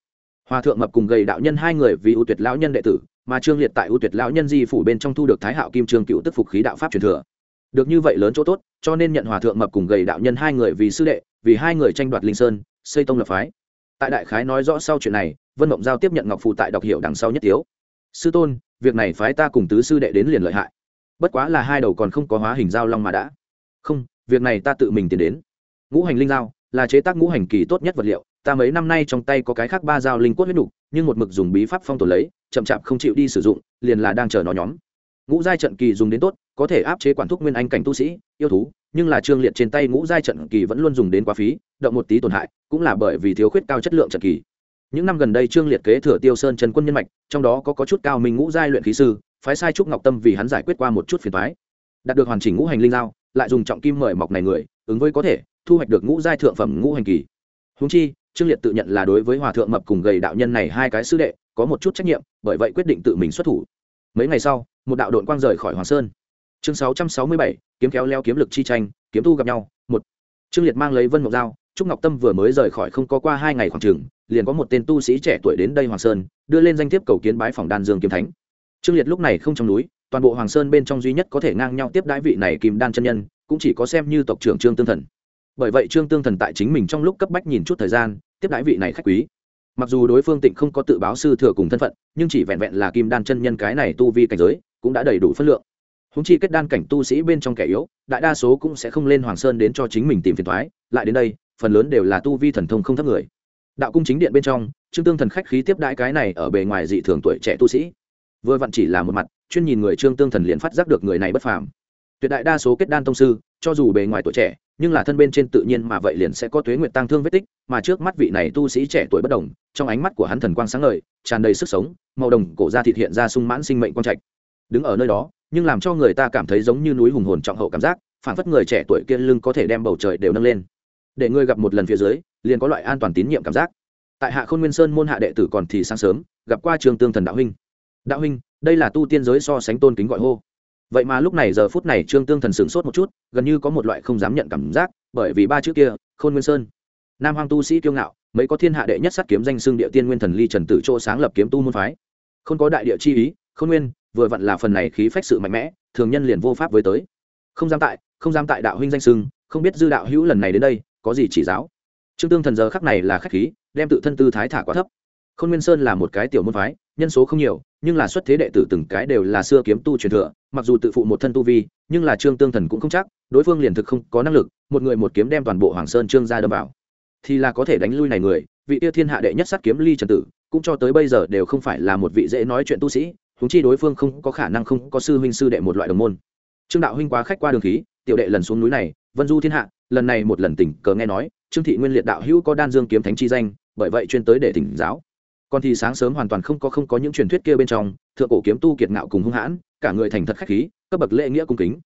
Hòa thượng mập cùng gầy đạo nhân hai người vì ưu tuyệt lão nhân đệ tử, mà trương liệt tại ưu tuyệt lão nhân di phủ bên trong thu được thái hạo kim trương cựu tức phục khí đạo pháp truyền thừa. Được như vậy lớn chỗ tốt, cho nên nhận hòa thượng mập cùng gầy đạo nhân hai người vì sư đệ, vì hai người tranh đoạt linh sơn, xây tông lập phái. Tại đại khái nói rõ sau chuyện này, vân mộng giao tiếp nhận ngọc phụ tại đọc hiệu đằng sau nhất tiếu. Sư tôn việc này phái ta cùng tứ sư đệ đến liền lợi hại. Bất quá là hai đầu còn không có hóa hình dao long mà đã. Không, việc này ta tự mình tiến đến. Ngũ hành linh dao là chế tác ngũ hành kỳ tốt nhất vật liệu. Ta mấy năm nay trong tay có cái khác ba dao linh quất huyết nục, nhưng một mực dùng bí pháp phong tồn lấy, chậm chạp không chịu đi sử dụng, liền là đang chờ nó nhóm. Ngũ giai trận kỳ dùng đến tốt, có thể áp chế quản thúc nguyên anh cảnh tu sĩ, yêu thú, nhưng là trương liệt trên tay ngũ giai trận kỳ vẫn luôn dùng đến quá phí, động một tí tổn hại, cũng là bởi vì thiếu khuyết cao chất lượng trận kỳ những năm gần đây trương liệt kế thừa tiêu sơn trần quân nhân mạch trong đó có, có chút cao minh ngũ giai luyện khí sư phái sai trúc ngọc tâm vì hắn giải quyết qua một chút phiền thoái đạt được hoàn chỉnh ngũ hành linh dao, lại dùng trọng kim mời mọc này người ứng với có thể thu hoạch được ngũ giai thượng phẩm ngũ hành kỳ. Húng chi trương liệt tự nhận là đối với hòa thượng mập cùng gầy đạo nhân này hai cái sư đệ có một chút trách nhiệm bởi vậy quyết định tự mình xuất thủ. Mấy ngày sau một đạo đội quang rời khỏi hoàng sơn. Chương sáu trăm sáu mươi bảy kiếm kéo leo kiếm lực chi tranh kiếm tu gặp nhau một. Trương liệt mang lấy vân ngọc dao trúc ngọc tâm vừa mới rời khỏi không có qua hai ngày khoảng trường liền có một tên tu sĩ trẻ tuổi đến đây hoàng sơn, đưa lên danh thiếp cầu kiến bái phòng đan dương kiếm thánh. Trương liệt lúc này không trong núi, toàn bộ hoàng sơn bên trong duy nhất có thể ngang nhau tiếp đãi vị này kim đan chân nhân, cũng chỉ có xem như tộc trưởng trương tương thần. Bởi vậy trương tương thần tại chính mình trong lúc cấp bách nhìn chút thời gian, tiếp đãi vị này khách quý. Mặc dù đối phương tịnh không có tự báo sư thừa cùng thân phận, nhưng chỉ vẹn vẹn là kim đan chân nhân cái này tu vi cảnh giới, cũng đã đầy đủ phân lượng. Húng chi kết đan cảnh tu sĩ bên trong kẻ yếu, đại đa số cũng sẽ không lên hoàng sơn đến cho chính mình tìm phiền thoái, lại đến đây, phần lớn đều là tu vi thần thông không thấp người đạo cung chính điện bên trong, trương tương thần khách khí tiếp đãi cái này ở bề ngoài dị thường tuổi trẻ tu sĩ. Vừa vặn chỉ là một mặt, chuyên nhìn người trương tương thần liền phát giác được người này bất phàm. Tuyệt đại đa số kết đan tông sư, cho dù bề ngoài tuổi trẻ, nhưng là thân bên trên tự nhiên mà vậy liền sẽ có tuế nguyệt tăng thương vết tích, mà trước mắt vị này tu sĩ trẻ tuổi bất đồng, trong ánh mắt của hắn thần quang sáng ngời, tràn đầy sức sống, màu đồng cổ ra thịt hiện ra sung mãn sinh mệnh quang trạch. Đứng ở nơi đó, nhưng làm cho người ta cảm thấy giống như núi hùng hồn trọng hậu cảm giác phản phất người trẻ tuổi kia lưng có thể đem bầu trời đều nâng lên. Để ngươi gặp một lần phía dưới liền có loại an toàn tín nhiệm cảm giác. Tại hạ khôn nguyên sơn môn hạ đệ tử còn thì sáng sớm, gặp qua trường tương thần đạo huynh. Đạo huynh, đây là tu tiên giới so sánh tôn kính gọi hô. Vậy mà lúc này giờ phút này trương tương thần sửng sốt một chút, gần như có một loại không dám nhận cảm giác, bởi vì ba chữ kia, khôn nguyên sơn. Nam hoàng tu sĩ kiêu ngạo, mấy có thiên hạ đệ nhất sát kiếm danh xương địa tiên nguyên thần ly trần tử chỗ sáng lập kiếm tu môn phái. Không có đại địa chi ý, khôn nguyên, vừa vặn là phần này khí phách sự mạnh mẽ, thường nhân liền vô pháp với tới. Không dám tại, không dám tại đạo huynh danh sưng không biết dư đạo hữu lần này đến đây, có gì chỉ giáo trương tương thần giờ khắc này là khách khí, đem tự thân tư thái thả quá thấp. Khôn nguyên sơn là một cái tiểu môn phái, nhân số không nhiều, nhưng là xuất thế đệ tử từng cái đều là xưa kiếm tu truyền thừa, mặc dù tự phụ một thân tu vi, nhưng là trương tương thần cũng không chắc, đối phương liền thực không có năng lực, một người một kiếm đem toàn bộ hoàng sơn trương ra đâm vào. Thì là có thể đánh lui này người, vị tiêu thiên hạ đệ nhất sát kiếm ly trần tử, cũng cho tới bây giờ đều không phải là một vị dễ nói chuyện tu sĩ húng chi đối phương không có khả năng không có sư huynh sư đệ một loại đồng môn. Trương đạo huynh quá khách qua đường khí, tiểu đệ lần xuống núi này, vân du thiên hạ, lần này một lần tình cờ nghe nói trương thị nguyên liệt đạo hữu có đan dương kiếm thánh chi danh, bởi vậy chuyên tới để thỉnh giáo. Còn thì sáng sớm hoàn toàn không có không có những truyền thuyết kia bên trong, thượng cổ kiếm tu kiệt ngạo cùng hung hãn, cả người thành thật khách khí, cấp bậc lễ nghĩa cung kính.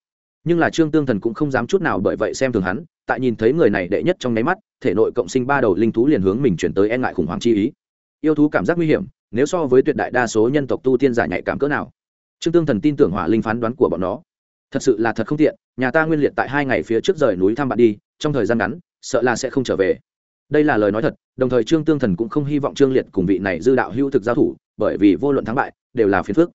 Nhưng là trương tương thần cũng không dám chút nào bởi vậy xem thường hắn, tại nhìn thấy người này đệ nhất trong nháy mắt, thể nội cộng sinh ba đầu linh thú liền hướng mình chuyển tới e ngại khủng hoảng chi ý. Yêu thú cảm giác nguy hiểm, nếu so với tuyệt đại đa số nhân tộc tu tiên giả nhạy cảm cỡ nào. Trương tương thần tin tưởng hỏa linh phán đoán của bọn nó. Thật sự là thật không tiện, nhà ta nguyên liệt tại hai ngày phía trước rời núi thăm bạn đi, trong thời gian ngắn sợ là sẽ không trở về. Đây là lời nói thật, đồng thời trương tương thần cũng không hy vọng trương liệt cùng vị này dư đạo hữu thực giao thủ, bởi vì vô luận thắng bại, đều là phiền phước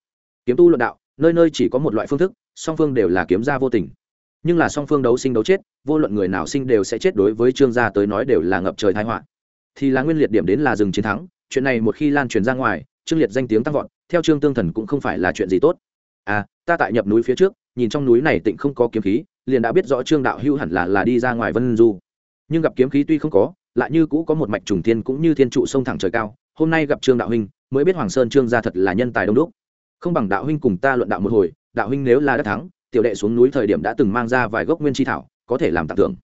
kiếm tu luận đạo, nơi nơi chỉ có một loại phương thức, song phương đều là kiếm gia vô tình. Nhưng là song phương đấu sinh đấu chết, vô luận người nào sinh đều sẽ chết đối với trương gia tới nói đều là ngập trời thái họa. Thì là nguyên liệt điểm đến là dừng chiến thắng, chuyện này một khi lan truyền ra ngoài, trương liệt danh tiếng tăng vọt, theo trương tương thần cũng không phải là chuyện gì tốt. À ta tại nhập núi phía trước, nhìn trong núi này tịnh không có kiếm khí, liền đã biết rõ trương đạo hữu hẳn là là đi ra ngoài vân du nhưng gặp kiếm khí tuy không có, lại như cũ có một mạch trùng thiên cũng như thiên trụ sông thẳng trời cao. Hôm nay gặp trương đạo huynh, mới biết hoàng sơn trương gia thật là nhân tài đông đúc. Không bằng đạo huynh cùng ta luận đạo một hồi, đạo huynh nếu là đã thắng, tiểu đệ xuống núi thời điểm đã từng mang ra vài gốc nguyên chi thảo, có thể làm tặng thưởng.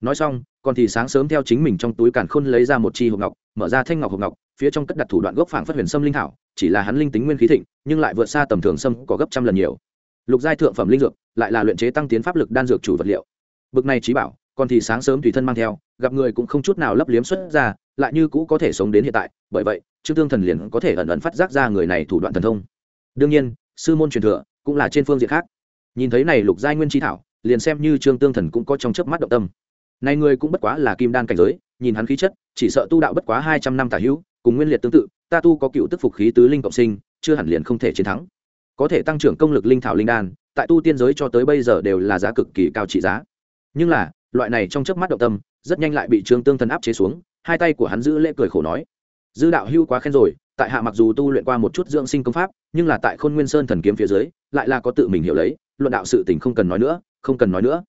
Nói xong, còn thì sáng sớm theo chính mình trong túi càn khôn lấy ra một chi hộp ngọc, mở ra thanh ngọc hộp ngọc, phía trong cất đặt thủ đoạn gốc phảng phất huyền sâm linh thảo, chỉ là hắn linh tính nguyên khí thịnh, nhưng lại vượt xa tầm thường sâm có gấp trăm lần nhiều. Lục giai thượng phẩm linh dược, lại là luyện chế tăng tiến pháp lực đan dược chủ vật liệu. Bực này trí bảo còn thì sáng sớm tùy thân mang theo, gặp người cũng không chút nào lấp liếm xuất ra, lại như cũ có thể sống đến hiện tại. Bởi vậy, trương tương thần liền có thể ẩn ẩn phát giác ra người này thủ đoạn thần thông. Đương nhiên, sư môn truyền thừa cũng là trên phương diện khác. Nhìn thấy này lục giai nguyên chi thảo, liền xem như trương tương thần cũng có trong chớp mắt động tâm. Này người cũng bất quá là kim đan cảnh giới, nhìn hắn khí chất, chỉ sợ tu đạo bất quá hai trăm năm tả hữu, cùng nguyên liệt tương tự, ta tu có cựu tức phục khí tứ linh cộng sinh, chưa hẳn liền không thể chiến thắng. Có thể tăng trưởng công lực linh thảo linh đan, tại tu tiên giới cho tới bây giờ đều là giá cực kỳ cao trị giá. Nhưng là loại này trong chớp mắt động tâm, rất nhanh lại bị trương tương thần áp chế xuống, hai tay của hắn giữ lễ cười khổ nói, dư đạo hưu quá khen rồi, tại hạ mặc dù tu luyện qua một chút dưỡng sinh công pháp, nhưng là tại khôn nguyên sơn thần kiếm phía dưới, lại là có tự mình hiểu lấy, luận đạo sự tình không cần nói nữa, không cần nói nữa.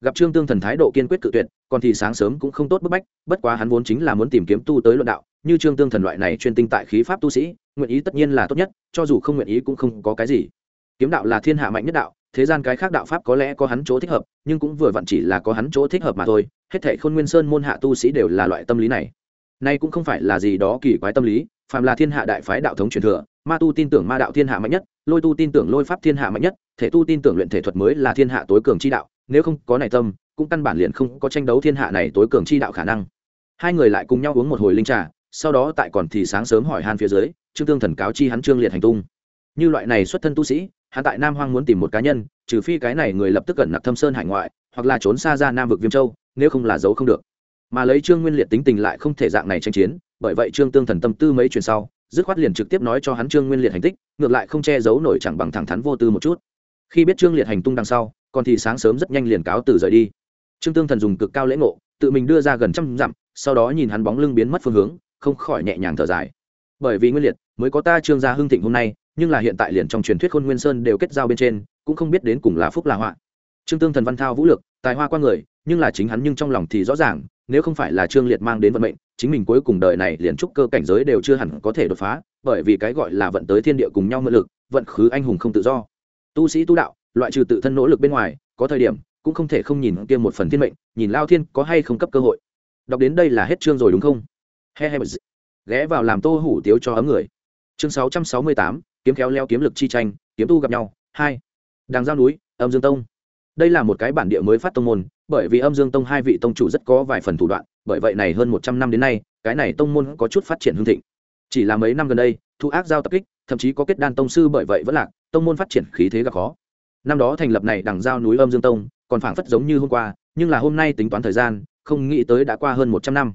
Gặp trương tương thần thái độ kiên quyết cự tuyệt, còn thì sáng sớm cũng không tốt bức bách, bất quá hắn vốn chính là muốn tìm kiếm tu tới luận đạo, như trương tương thần loại này chuyên tinh tại khí pháp tu sĩ, nguyện ý tất nhiên là tốt nhất, cho dù không nguyện ý cũng không có cái gì. Kiếm đạo là thiên hạ mạnh nhất đạo thế gian cái khác đạo pháp có lẽ có hắn chỗ thích hợp, nhưng cũng vừa vặn chỉ là có hắn chỗ thích hợp mà thôi, hết thệ khôn nguyên sơn môn hạ tu sĩ đều là loại tâm lý này. Nay cũng không phải là gì đó kỳ quái tâm lý, phàm là thiên hạ đại phái đạo thống truyền thừa, ma tu tin tưởng ma đạo thiên hạ mạnh nhất, lôi tu tin tưởng lôi pháp thiên hạ mạnh nhất, thể tu tin tưởng luyện thể thuật mới là thiên hạ tối cường chi đạo, nếu không có này tâm, cũng căn bản liền không có tranh đấu thiên hạ này tối cường chi đạo khả năng. Hai người lại cùng nhau uống một hồi linh trà, sau đó tại còn thì sáng sớm hỏi han phía dưới, trương tương thần cáo chi hắn trương liệt hành tung. Như loại này xuất thân tu sĩ hắn tại nam hoang muốn tìm một cá nhân, trừ phi cái này người lập tức cẩn nặc thâm sơn hải ngoại, hoặc là trốn xa ra nam vực viêm châu, nếu không là giấu không được. Mà lấy trương nguyên liệt tính tình lại không thể dạng này tranh chiến, bởi vậy trương tương thần tâm tư mấy chuyện sau, dứt khoát liền trực tiếp nói cho hắn trương nguyên liệt hành tích, ngược lại không che giấu nổi chẳng bằng thẳng thắn vô tư một chút. Khi biết trương liệt hành tung đằng sau, còn thì sáng sớm rất nhanh liền cáo từ rời đi. Trương tương thần dùng cực cao lễ ngộ, tự mình đưa ra gần trăm dặm, sau đó nhìn hắn bóng lưng biến mất phương hướng, không khỏi nhẹ nhàng thở dài. Bởi vì nguyên liệt mới có ta trương gia hưng thịnh hôm nay nhưng là hiện tại liền trong truyền thuyết khôn nguyên sơn đều kết giao bên trên, cũng không biết đến cùng là phúc là họa. Trương tương thần văn thao vũ lực, tài hoa qua người, nhưng là chính hắn nhưng trong lòng thì rõ ràng, nếu không phải là trương liệt mang đến vận mệnh, chính mình cuối cùng đời này liền trúc cơ cảnh giới đều chưa hẳn có thể đột phá, bởi vì cái gọi là vận tới thiên địa cùng nhau mượn lực, vận khứ anh hùng không tự do. Tu sĩ tu đạo, loại trừ tự thân nỗ lực bên ngoài, có thời điểm cũng không thể không nhìn kia một phần thiên mệnh, nhìn lao thiên có hay không cấp cơ hội. Đọc đến đây là hết chương rồi đúng không? He he ghé vào làm tô hủ tiếu cho ấm người. Chương sáu trăm sáu mươi tám kiếm khéo leo kiếm lực chi tranh, kiếm tu gặp nhau. Hai đàng giao núi, âm dương tông. Đây là một cái bản địa mới phát tông môn, bởi vì âm dương tông hai vị tông chủ rất có vài phần thủ đoạn, bởi vậy này hơn một trăm năm đến nay, cái này tông môn có chút phát triển hương thịnh. Chỉ là mấy năm gần đây, thu ác giao tập kích, thậm chí có kết đan tông sư bởi vậy vẫn lạc, tông môn phát triển khí thế gặp khó. Năm đó thành lập này đằng giao núi âm dương tông, còn phảng phất giống như hôm qua, nhưng là hôm nay tính toán thời gian, không nghĩ tới đã qua hơn một trăm năm.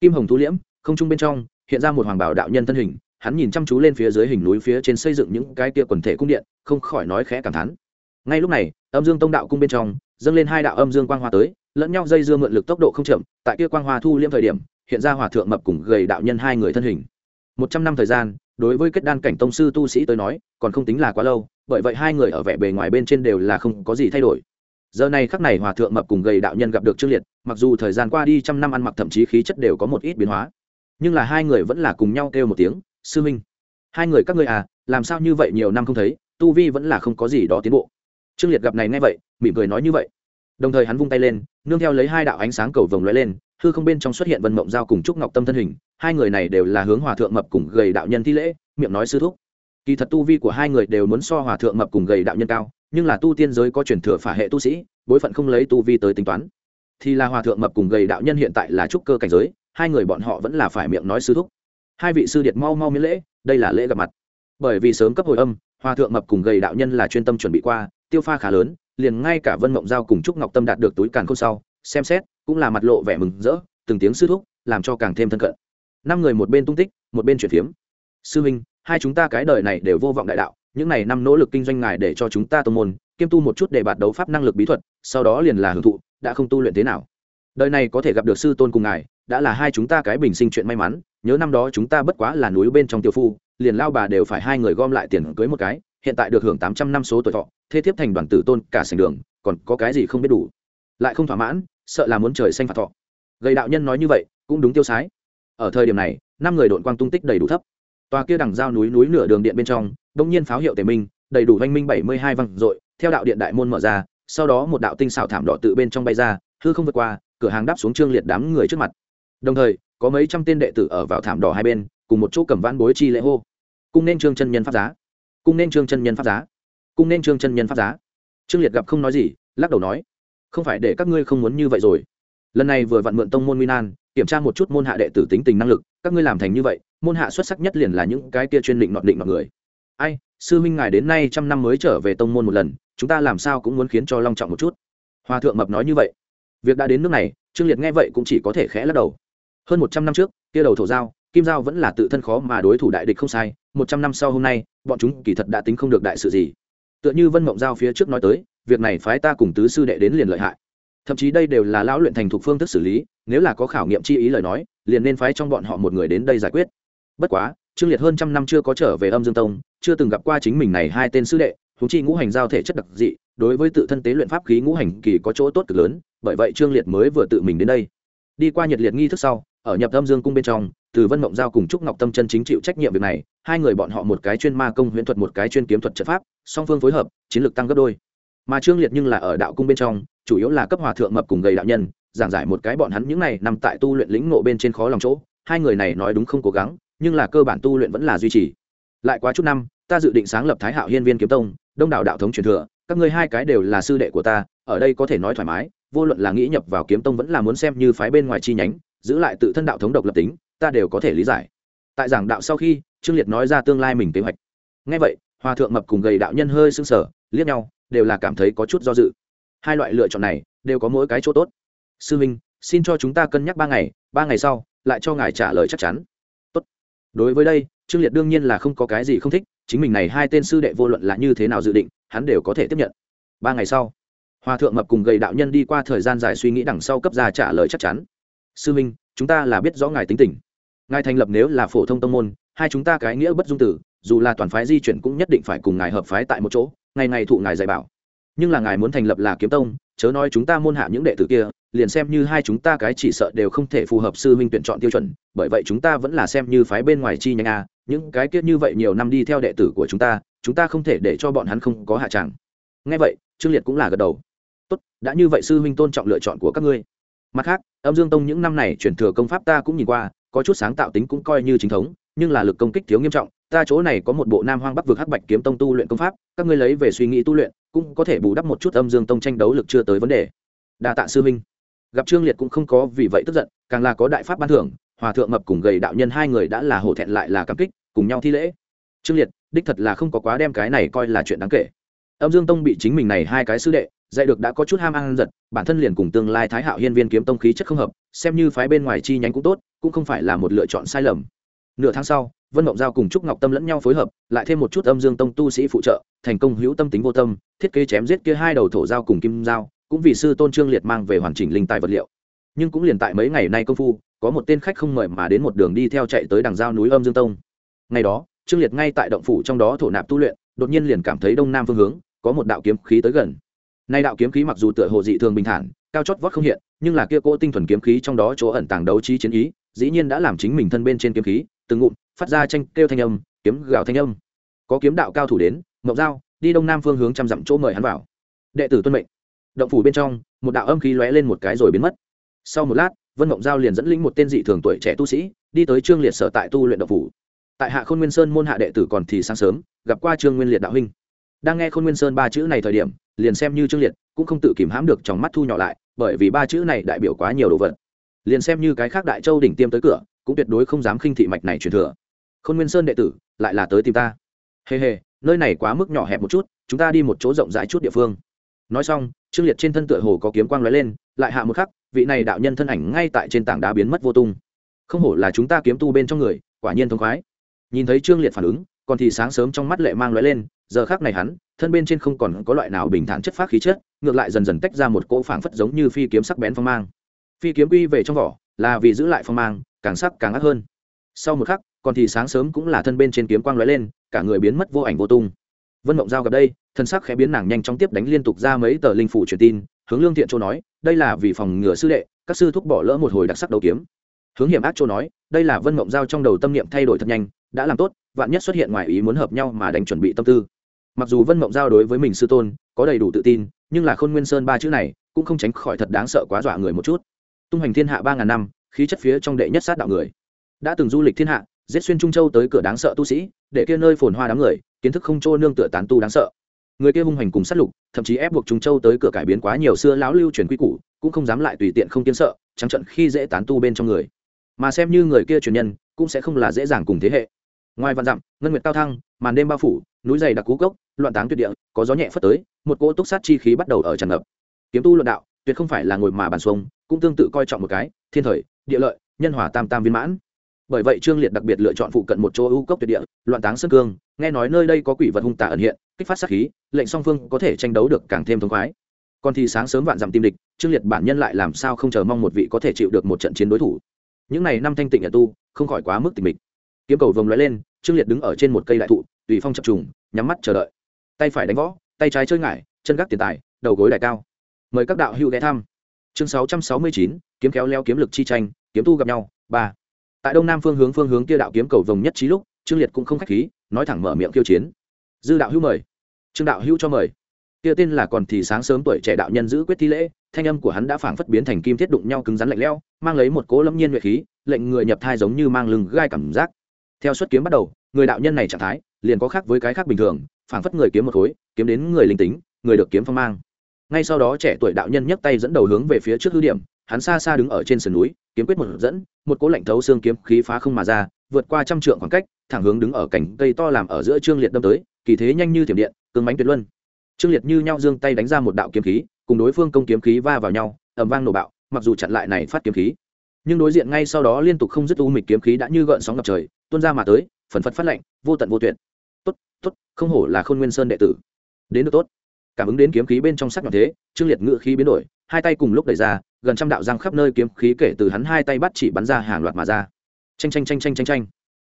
Kim hồng thu liễm, không trung bên trong, hiện ra một hoàng bảo đạo nhân thân hình hắn nhìn chăm chú lên phía dưới hình núi phía trên xây dựng những cái kia quần thể cung điện, không khỏi nói khẽ cảm thán. Ngay lúc này, âm dương tông đạo cung bên trong, dâng lên hai đạo âm dương quang hoa tới, lẫn nhau dây dưa mượn lực tốc độ không chậm, tại kia quang hoa thu liêm thời điểm, hiện ra hòa thượng mập cùng gầy đạo nhân hai người thân hình. Một trăm năm thời gian, đối với kết đan cảnh tông sư tu sĩ tới nói, còn không tính là quá lâu, bởi vậy hai người ở vẻ bề ngoài bên trên đều là không có gì thay đổi. Giờ này khắc này hòa thượng mập cùng gầy đạo nhân gặp được trương liệt, mặc dù thời gian qua đi trăm năm ăn mặc thậm chí khí chất đều có một ít biến hóa, nhưng là hai người vẫn là cùng nhau kêu một tiếng sư minh, hai người các ngươi à làm sao như vậy nhiều năm không thấy, tu vi vẫn là không có gì đó tiến bộ. Trương liệt gặp này ngay vậy, mỉm cười nói như vậy. Đồng thời hắn vung tay lên, nương theo lấy hai đạo ánh sáng cầu vồng lóe lên, hư không bên trong xuất hiện vân mộng giao cùng trúc ngọc tâm thân hình, hai người này đều là hướng hòa thượng mập cùng gầy đạo nhân thi lễ, miệng nói sư thúc. Kỳ thật tu vi của hai người đều muốn so hòa thượng mập cùng gầy đạo nhân cao, nhưng là tu tiên giới có truyền thừa phả hệ tu sĩ, bối phận không lấy tu vi tới tính toán. Thì là hòa thượng mập cùng gầy đạo nhân hiện tại là trúc cơ cảnh giới, hai người bọn họ vẫn là phải miệng nói sư thúc hai vị sư điệt mau mau miễn lễ, đây là lễ gặp mặt. Bởi vì sớm cấp hồi âm hòa thượng mập cùng gầy đạo nhân là chuyên tâm chuẩn bị qua, tiêu pha khá lớn, liền ngay cả vân mộng giao cùng trúc ngọc tâm đạt được túi càn khôn sau, xem xét, cũng là mặt lộ vẻ mừng rỡ, từng tiếng sư thúc, làm cho càng thêm thân cận. Năm người một bên tung tích, một bên chuyển phiếm. Sư huynh hai chúng ta cái đời này đều vô vọng đại đạo, những này năm nỗ lực kinh doanh ngài để cho chúng ta tô môn, kiêm tu một chút để bạt đấu pháp năng lực bí thuật, sau đó liền là hưởng thụ, đã không tu luyện thế nào? Đời này có thể gặp được sư tôn cùng ngài, đã là hai chúng ta cái bình sinh chuyện may mắn nhớ năm đó chúng ta bất quá là núi bên trong tiêu phu, liền lao bà đều phải hai người gom lại tiền cưới một cái, hiện tại được hưởng tám trăm năm số tuổi thọ, thế thiếp thành đoàn tử tôn cả sành đường, còn có cái gì không biết đủ. Lại không thỏa mãn, sợ là muốn trời xanh phạt thọ. Gầy đạo nhân nói như vậy, cũng đúng tiêu sái. Ở thời điểm này, năm người đội quang tung tích đầy đủ thấp. Tòa kia đằng giao núi núi nửa đường điện bên trong đông nhiên pháo hiệu tề minh, đầy đủ văn minh bảy mươi hai văng dội, theo đạo điện đại môn mở ra, sau đó một đạo tinh xảo thảm đỏ tự bên trong bay ra, hư không vượt qua, cửa hàng đáp xuống trương liệt đám người trước mặt. Đồng thời có mấy trăm tên đệ tử ở vào thảm đỏ hai bên, cùng một chỗ cầm vãn bối chi lễ hô. Cung nên trương chân nhân pháp giá. Cung nên trương chân nhân pháp giá. Cung nên trương chân nhân pháp giá. Trương liệt gặp không nói gì, lắc đầu nói, không phải để các ngươi không muốn như vậy rồi. Lần này vừa vặn mượn tông môn nguyên an, kiểm tra một chút môn hạ đệ tử tính tình năng lực, các ngươi làm thành như vậy, môn hạ xuất sắc nhất liền là những cái kia chuyên định nọt định mọi người. Ai, sư huynh ngài đến nay trăm năm mới trở về tông môn một lần, chúng ta làm sao cũng muốn khiến cho long trọng một chút. Hòa thượng mập nói như vậy. Việc đã đến nước này, trương liệt nghe vậy cũng chỉ có thể khẽ lắc đầu hơn một trăm năm trước, kia đầu thổ giao, kim giao vẫn là tự thân khó mà đối thủ đại địch không sai, một trăm năm sau hôm nay, bọn chúng kỳ thật đã tính không được đại sự gì. Tựa như vân mộng giao phía trước nói tới, việc này phái ta cùng tứ sư đệ đến liền lợi hại. Thậm chí đây đều là lão luyện thành thục phương thức xử lý, nếu là có khảo nghiệm chi ý lời nói, liền nên phái trong bọn họ một người đến đây giải quyết. Bất quá, trương liệt hơn trăm năm chưa có trở về âm dương tông, chưa từng gặp qua chính mình này hai tên sư đệ húng chi ngũ hành giao thể chất đặc dị, đối với tự thân tế luyện pháp khí ngũ hành kỳ có chỗ tốt cực lớn, bởi vậy trương liệt mới vừa tự mình đến đây. Đi qua nhiệt liệt nghi thức sau ở nhập âm dương cung bên trong, từ vân mộng giao cùng trúc ngọc tâm chân chính chịu trách nhiệm việc này, hai người bọn họ một cái chuyên ma công huyễn thuật, một cái chuyên kiếm thuật trận pháp, song phương phối hợp, chiến lược tăng gấp đôi. Mà trương liệt nhưng là ở đạo cung bên trong, chủ yếu là cấp hòa thượng mập cùng gầy đạo nhân, giảng giải một cái bọn hắn những này nằm tại tu luyện lĩnh ngộ bên trên khó lòng chỗ, hai người này nói đúng không cố gắng, nhưng là cơ bản tu luyện vẫn là duy trì. Lại quá chút năm, ta dự định sáng lập thái hạo hiên viên kiếm tông, đông đảo đạo thống truyền thừa, các ngươi hai cái đều là sư đệ của ta, ở đây có thể nói thoải mái, vô luận là nghĩ nhập vào kiếm tông vẫn là muốn xem như phái bên ngoài chi nhánh giữ lại tự thân đạo thống độc lập tính, ta đều có thể lý giải. Tại giảng đạo sau khi, trương liệt nói ra tương lai mình kế hoạch. Ngay vậy, hòa thượng mập cùng gầy đạo nhân hơi sưng sở liếc nhau, đều là cảm thấy có chút do dự. Hai loại lựa chọn này, đều có mỗi cái chỗ tốt. Sư minh, xin cho chúng ta cân nhắc ba ngày ba ngày sau, lại cho ngài trả lời chắc chắn. Tốt. Đối với đây, trương liệt đương nhiên là không có cái gì không thích, chính mình này hai tên sư đệ vô luận là như thế nào dự định, hắn đều có thể tiếp nhận. Ba ngày sau, hòa thượng mập cùng gầy đạo nhân đi qua thời gian dài suy nghĩ đằng sau cấp ra trả lời chắc chắn sư minh, chúng ta là biết rõ ngài tính tình. Ngài thành lập nếu là phổ thông tông môn, hai chúng ta cái nghĩa bất dung tử, dù là toàn phái di chuyển cũng nhất định phải cùng ngài hợp phái tại một chỗ, ngày ngày thụ ngài dạy bảo. Nhưng là ngài muốn thành lập là kiếm tông, chớ nói chúng ta môn hạ những đệ tử kia, liền xem như hai chúng ta cái chỉ sợ đều không thể phù hợp sư huynh tuyển chọn tiêu chuẩn, bởi vậy chúng ta vẫn là xem như phái bên ngoài chi nhánh a, những cái kiết như vậy nhiều năm đi theo đệ tử của chúng ta chúng ta không thể để cho bọn hắn không có hạ tràng. Ngay vậy, trương liệt cũng là gật đầu. Tốt, đã như vậy sư huynh tôn trọng lựa chọn của các ngươi mặt khác, âm dương tông những năm này chuyển thừa công pháp ta cũng nhìn qua, có chút sáng tạo tính cũng coi như chính thống, nhưng là lực công kích thiếu nghiêm trọng, ta chỗ này có một bộ nam hoang bắc vực hắc bạch kiếm tông tu luyện công pháp, các ngươi lấy về suy nghĩ tu luyện, cũng có thể bù đắp một chút âm dương tông tranh đấu lực chưa tới vấn đề. Đa tạ sư minh gặp trương liệt cũng không có vì vậy tức giận, càng là có đại pháp ban thưởng, hòa thượng mập cùng gầy đạo nhân hai người đã là hổ thẹn lại là cảm kích, cùng nhau thi lễ. Trương liệt, đích thật là không có quá đem cái này coi là chuyện đáng kể. Âm dương tông bị chính mình này hai cái sư đệ dạy được đã có chút ham ăn giật, bản thân liền cùng tương lai thái hạo hiên viên kiếm tông khí chất không hợp, xem như phái bên ngoài chi nhánh cũng tốt, cũng không phải là một lựa chọn sai lầm. Nửa tháng sau, vân mộng giao cùng trúc ngọc tâm lẫn nhau phối hợp, lại thêm một chút âm dương tông tu sĩ phụ trợ, thành công hữu tâm tính vô tâm, thiết kế chém giết kia hai đầu thổ giao cùng kim giao, cũng vì sư tôn trương liệt mang về hoàn chỉnh linh tài vật liệu. Nhưng cũng liền tại mấy ngày nay công phu, có một tên khách không mời mà đến một đường đi theo chạy tới đằng giao núi âm dương tông. Ngày đó, trương liệt ngay tại động phủ trong đó thổ nạp tu luyện, đột nhiên liền cảm thấy đông nam phương hướng, có một đạo kiếm khí tới gần nay đạo kiếm khí mặc dù tựa hồ dị thường bình thản, cao chót vót không hiện, nhưng là kia cỗ tinh thuần kiếm khí trong đó chỗ ẩn tàng đấu trí chiến ý, dĩ nhiên đã làm chính mình thân bên trên kiếm khí, từng ngụm, phát ra tranh, kêu thanh âm, kiếm gào thanh âm. Có kiếm đạo cao thủ đến, ngọc dao đi đông nam phương hướng trăm dặm chỗ mời hắn vào. Đệ tử tuân mệnh. Động phủ bên trong, một đạo âm khí lóe lên một cái rồi biến mất. Sau một lát, vân mộng giao liền dẫn lĩnh một tên dị thường tuổi trẻ tu sĩ, đi tới trương liệt sở tại tu luyện động phủ. Tại hạ khôn nguyên sơn môn hạ đệ tử còn thì sáng sớm, gặp qua trương nguyên liệt đạo huynh. Đang nghe khôn nguyên sơn ba chữ này thời điểm liền xem như trương liệt, cũng không tự kìm hãm được trong mắt thu nhỏ lại, bởi vì ba chữ này đại biểu quá nhiều đồ vật. Liền xem như cái khác đại châu đỉnh tiêm tới cửa, cũng tuyệt đối không dám khinh thị mạch này truyền thừa. Khôn nguyên sơn đệ tử, lại là tới tìm ta. Hề hề, nơi này quá mức nhỏ hẹp một chút, chúng ta đi một chỗ rộng rãi chút địa phương. Nói xong, trương liệt trên thân tựa hồ có kiếm quang lóe lên, lại hạ một khắc, vị này đạo nhân thân ảnh ngay tại trên tảng đá biến mất vô tung. Không hổ là chúng ta kiếm tu bên trong người, quả nhiên thông khoái. Nhìn thấy trương liệt phản ứng, còn thì sáng sớm trong mắt lệ mang lóe lên, giờ khác này hắn thân bên trên không còn có loại nào bình thản chất phát khí chất, ngược lại dần dần tách ra một cỗ phảng phất giống như phi kiếm sắc bén phong mang. Phi kiếm quy về trong vỏ, là vì giữ lại phong mang, càng sắc càng ác hơn. Sau một khắc, còn thì sáng sớm cũng là thân bên trên kiếm quang lóe lên, cả người biến mất vô ảnh vô tung. Vân mộng giao gặp đây, thân sắc khẽ biến nàng nhanh chóng tiếp đánh liên tục ra mấy tờ linh phủ truyền tin, hướng lương thiện châu nói, đây là vì phòng ngừa sư đệ, các sư thúc bỏ lỡ một hồi đặc sắc đấu kiếm. Hướng hiểm ác châu nói, đây là vân mộng giao trong đầu tâm niệm thay đổi thật nhanh, đã làm tốt, vạn nhất xuất hiện ngoài ý muốn hợp nhau mà đánh chuẩn bị tâm tư mặc dù vân mộng giao đối với mình sư tôn có đầy đủ tự tin, nhưng là khôn nguyên sơn ba chữ này cũng không tránh khỏi thật đáng sợ quá dọa người một chút. Tung hành thiên hạ ba ngàn năm, khí chất phía trong đệ nhất sát đạo người. Đã từng du lịch thiên hạ, giết xuyên trung châu tới cửa đáng sợ tu sĩ, để kia nơi phồn hoa đám người, kiến thức không trô nương tựa tán tu đáng sợ. Người kia hung hành cùng sát lục, thậm chí ép buộc trung châu tới cửa cải biến quá nhiều xưa lão lưu truyền quy củ, cũng không dám lại tùy tiện không kiến sợ, trắng trận khi dễ tán tu bên trong người. Mà xem như người kia truyền nhân, cũng sẽ không là dễ dàng cùng thế hệ. Ngoài vạn dặm, ngân nguyệt cao thăng, màn đêm bao phủ, núi dày đặc cú cốc loạn táng tuyệt địa, có gió nhẹ phất tới, một cỗ túc sát chi khí bắt đầu ở tràn ngập. Kiếm tu luận đạo, tuyệt không phải là ngồi mà bàn xuông cũng tương tự coi trọng một cái, thiên thời, địa lợi, nhân hòa tam tam viên mãn. Bởi vậy trương liệt đặc biệt lựa chọn phụ cận một chỗ ưu cốc tuyệt địa, loạn táng sơn cương, nghe nói nơi đây có quỷ vật hung tà ẩn hiện, kích phát sát khí, lệnh song phương có thể tranh đấu được càng thêm thống khoái. Còn thì sáng sớm vạn dặm tim địch, trương liệt bản nhân lại làm sao không chờ mong một vị có thể chịu được một trận chiến đối thủ. Những n à y năm thanh tịnh nhà tu, không khỏi quá mức tình mình kiếm cầu vồng lóe lên, trương liệt đứng ở trên một cây đại thụ, tùy phong chập trùng, nhắm mắt chờ đợi tay phải đánh võ, tay trái chơi ngải, chân gác tiền tài, đầu gối đại cao. Mời các đạo hữu ghé thăm. Chương sáu trăm sáu mươi chín, kiếm kéo leo kiếm lực chi tranh, kiếm tu gặp nhau, ba. Tại đông nam phương hướng phương hướng kia đạo kiếm cầu vồng nhất trí lúc, trương liệt cũng không khách khí, nói thẳng mở miệng khiêu chiến. Dư đạo hữu mời. Trương đạo hữu cho mời. Kia tên là còn thì sáng sớm tuổi trẻ đạo nhân giữ quyết thi lễ, thanh âm của hắn đã phảng phất biến thành kim thiết đụng nhau cứng rắn lạnh lẽo, mang lấy một cố lâm nhiên nhuệ khí, lệnh người nhập thai giống như mang lưng gai cảm giác. Theo xuất kiếm bắt đầu, người đạo nhân này trạng thái liền có khác với cái khác bình thường, phảng phất người kiếm một khối, kiếm đến người linh tính, người được kiếm phong mang. Ngay sau đó trẻ tuổi đạo nhân nhấc tay dẫn đầu hướng về phía trước hư điểm, hắn xa xa đứng ở trên sườn núi, kiếm quyết một dẫn, một cỗ lạnh thấu xương kiếm khí phá không mà ra, vượt qua trăm trượng khoảng cách, thẳng hướng đứng ở cảnh cây to làm ở giữa trương liệt đâm tới, kỳ thế nhanh như thiểm điện, cương bánh tuyệt luân. Trương liệt như nhau giương tay đánh ra một đạo kiếm khí, cùng đối phương công kiếm khí va vào nhau, ầm vang nổ bạo, mặc dù chặn lại này phát kiếm khí. Nhưng đối diện ngay sau đó liên tục không dứt u mịch kiếm khí đã như gợn sóng ngập trời, tuôn ra mà tới, phần phật phát lạnh vô tận vô tuyệt không hổ là khôn nguyên sơn đệ tử. Đến được tốt. Cảm ứng đến kiếm khí bên trong sắc nhọn thế, trương liệt ngự khí biến đổi, hai tay cùng lúc đẩy ra, gần trăm đạo răng khắp nơi kiếm khí kể từ hắn hai tay bắt chỉ bắn ra hàng loạt mà ra. Tranh tranh tranh tranh tranh tranh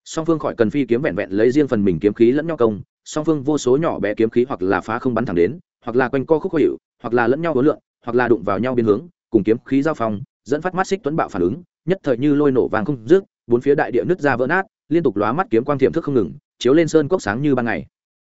song phương khỏi cần phi kiếm vẹn vẹn lấy riêng phần mình kiếm khí lẫn nhau công, song phương vô số nhỏ bé kiếm khí hoặc là phá không bắn thẳng đến, hoặc là quanh co khúc khó hiệu hoặc là lẫn nhau hối lượng hoặc là đụng vào nhau biến hướng, cùng kiếm khí giao phong, dẫn phát mắt xích tuấn bạo phản ứng, nhất thời như lôi nổ vàng không rước, bốn phía đại địa nứt ra vỡ nát, liên tục lóa mắt kiếm quang thiểm thức không ngừng, chiếu lên sơn cốc sáng như ban ngày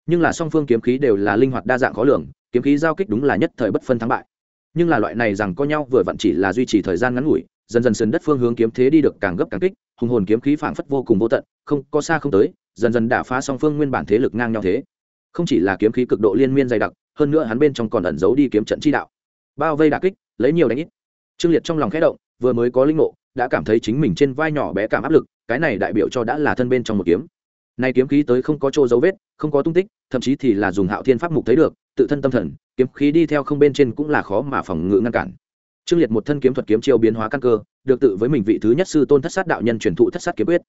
nhưng là song phương kiếm khí đều là linh hoạt đa dạng khó lường, kiếm khí giao kích đúng là nhất thời bất phân thắng bại. Nhưng là loại này rằng có nhau vừa vặn chỉ là duy trì thời gian ngắn ngủi, dần dần sườn đất phương hướng kiếm thế đi được càng gấp càng kích, hùng hồn kiếm khí phảng phất vô cùng vô tận, không có xa không tới, dần dần đả phá song phương nguyên bản thế lực ngang nhau thế. Không chỉ là kiếm khí cực độ liên miên dày đặc, hơn nữa hắn bên trong còn ẩn giấu đi kiếm trận chi đạo. Bao vây đả kích, lấy nhiều đánh ít. Trương liệt trong lòng khẽ động, vừa mới có linh ngộ, đã cảm thấy chính mình trên vai nhỏ bé cảm áp lực, cái này đại biểu cho đã là thân bên trong một kiếm nay kiếm khí tới không có chỗ dấu vết, không có tung tích, thậm chí thì là dùng hạo thiên pháp mục thấy được, tự thân tâm thần, kiếm khí đi theo không bên trên cũng là khó mà phòng ngự ngăn cản. Trương liệt một thân kiếm thuật kiếm chiêu biến hóa căn cơ, được tự với mình vị thứ nhất sư tôn thất sát đạo nhân truyền thụ thất sát kiếm quyết.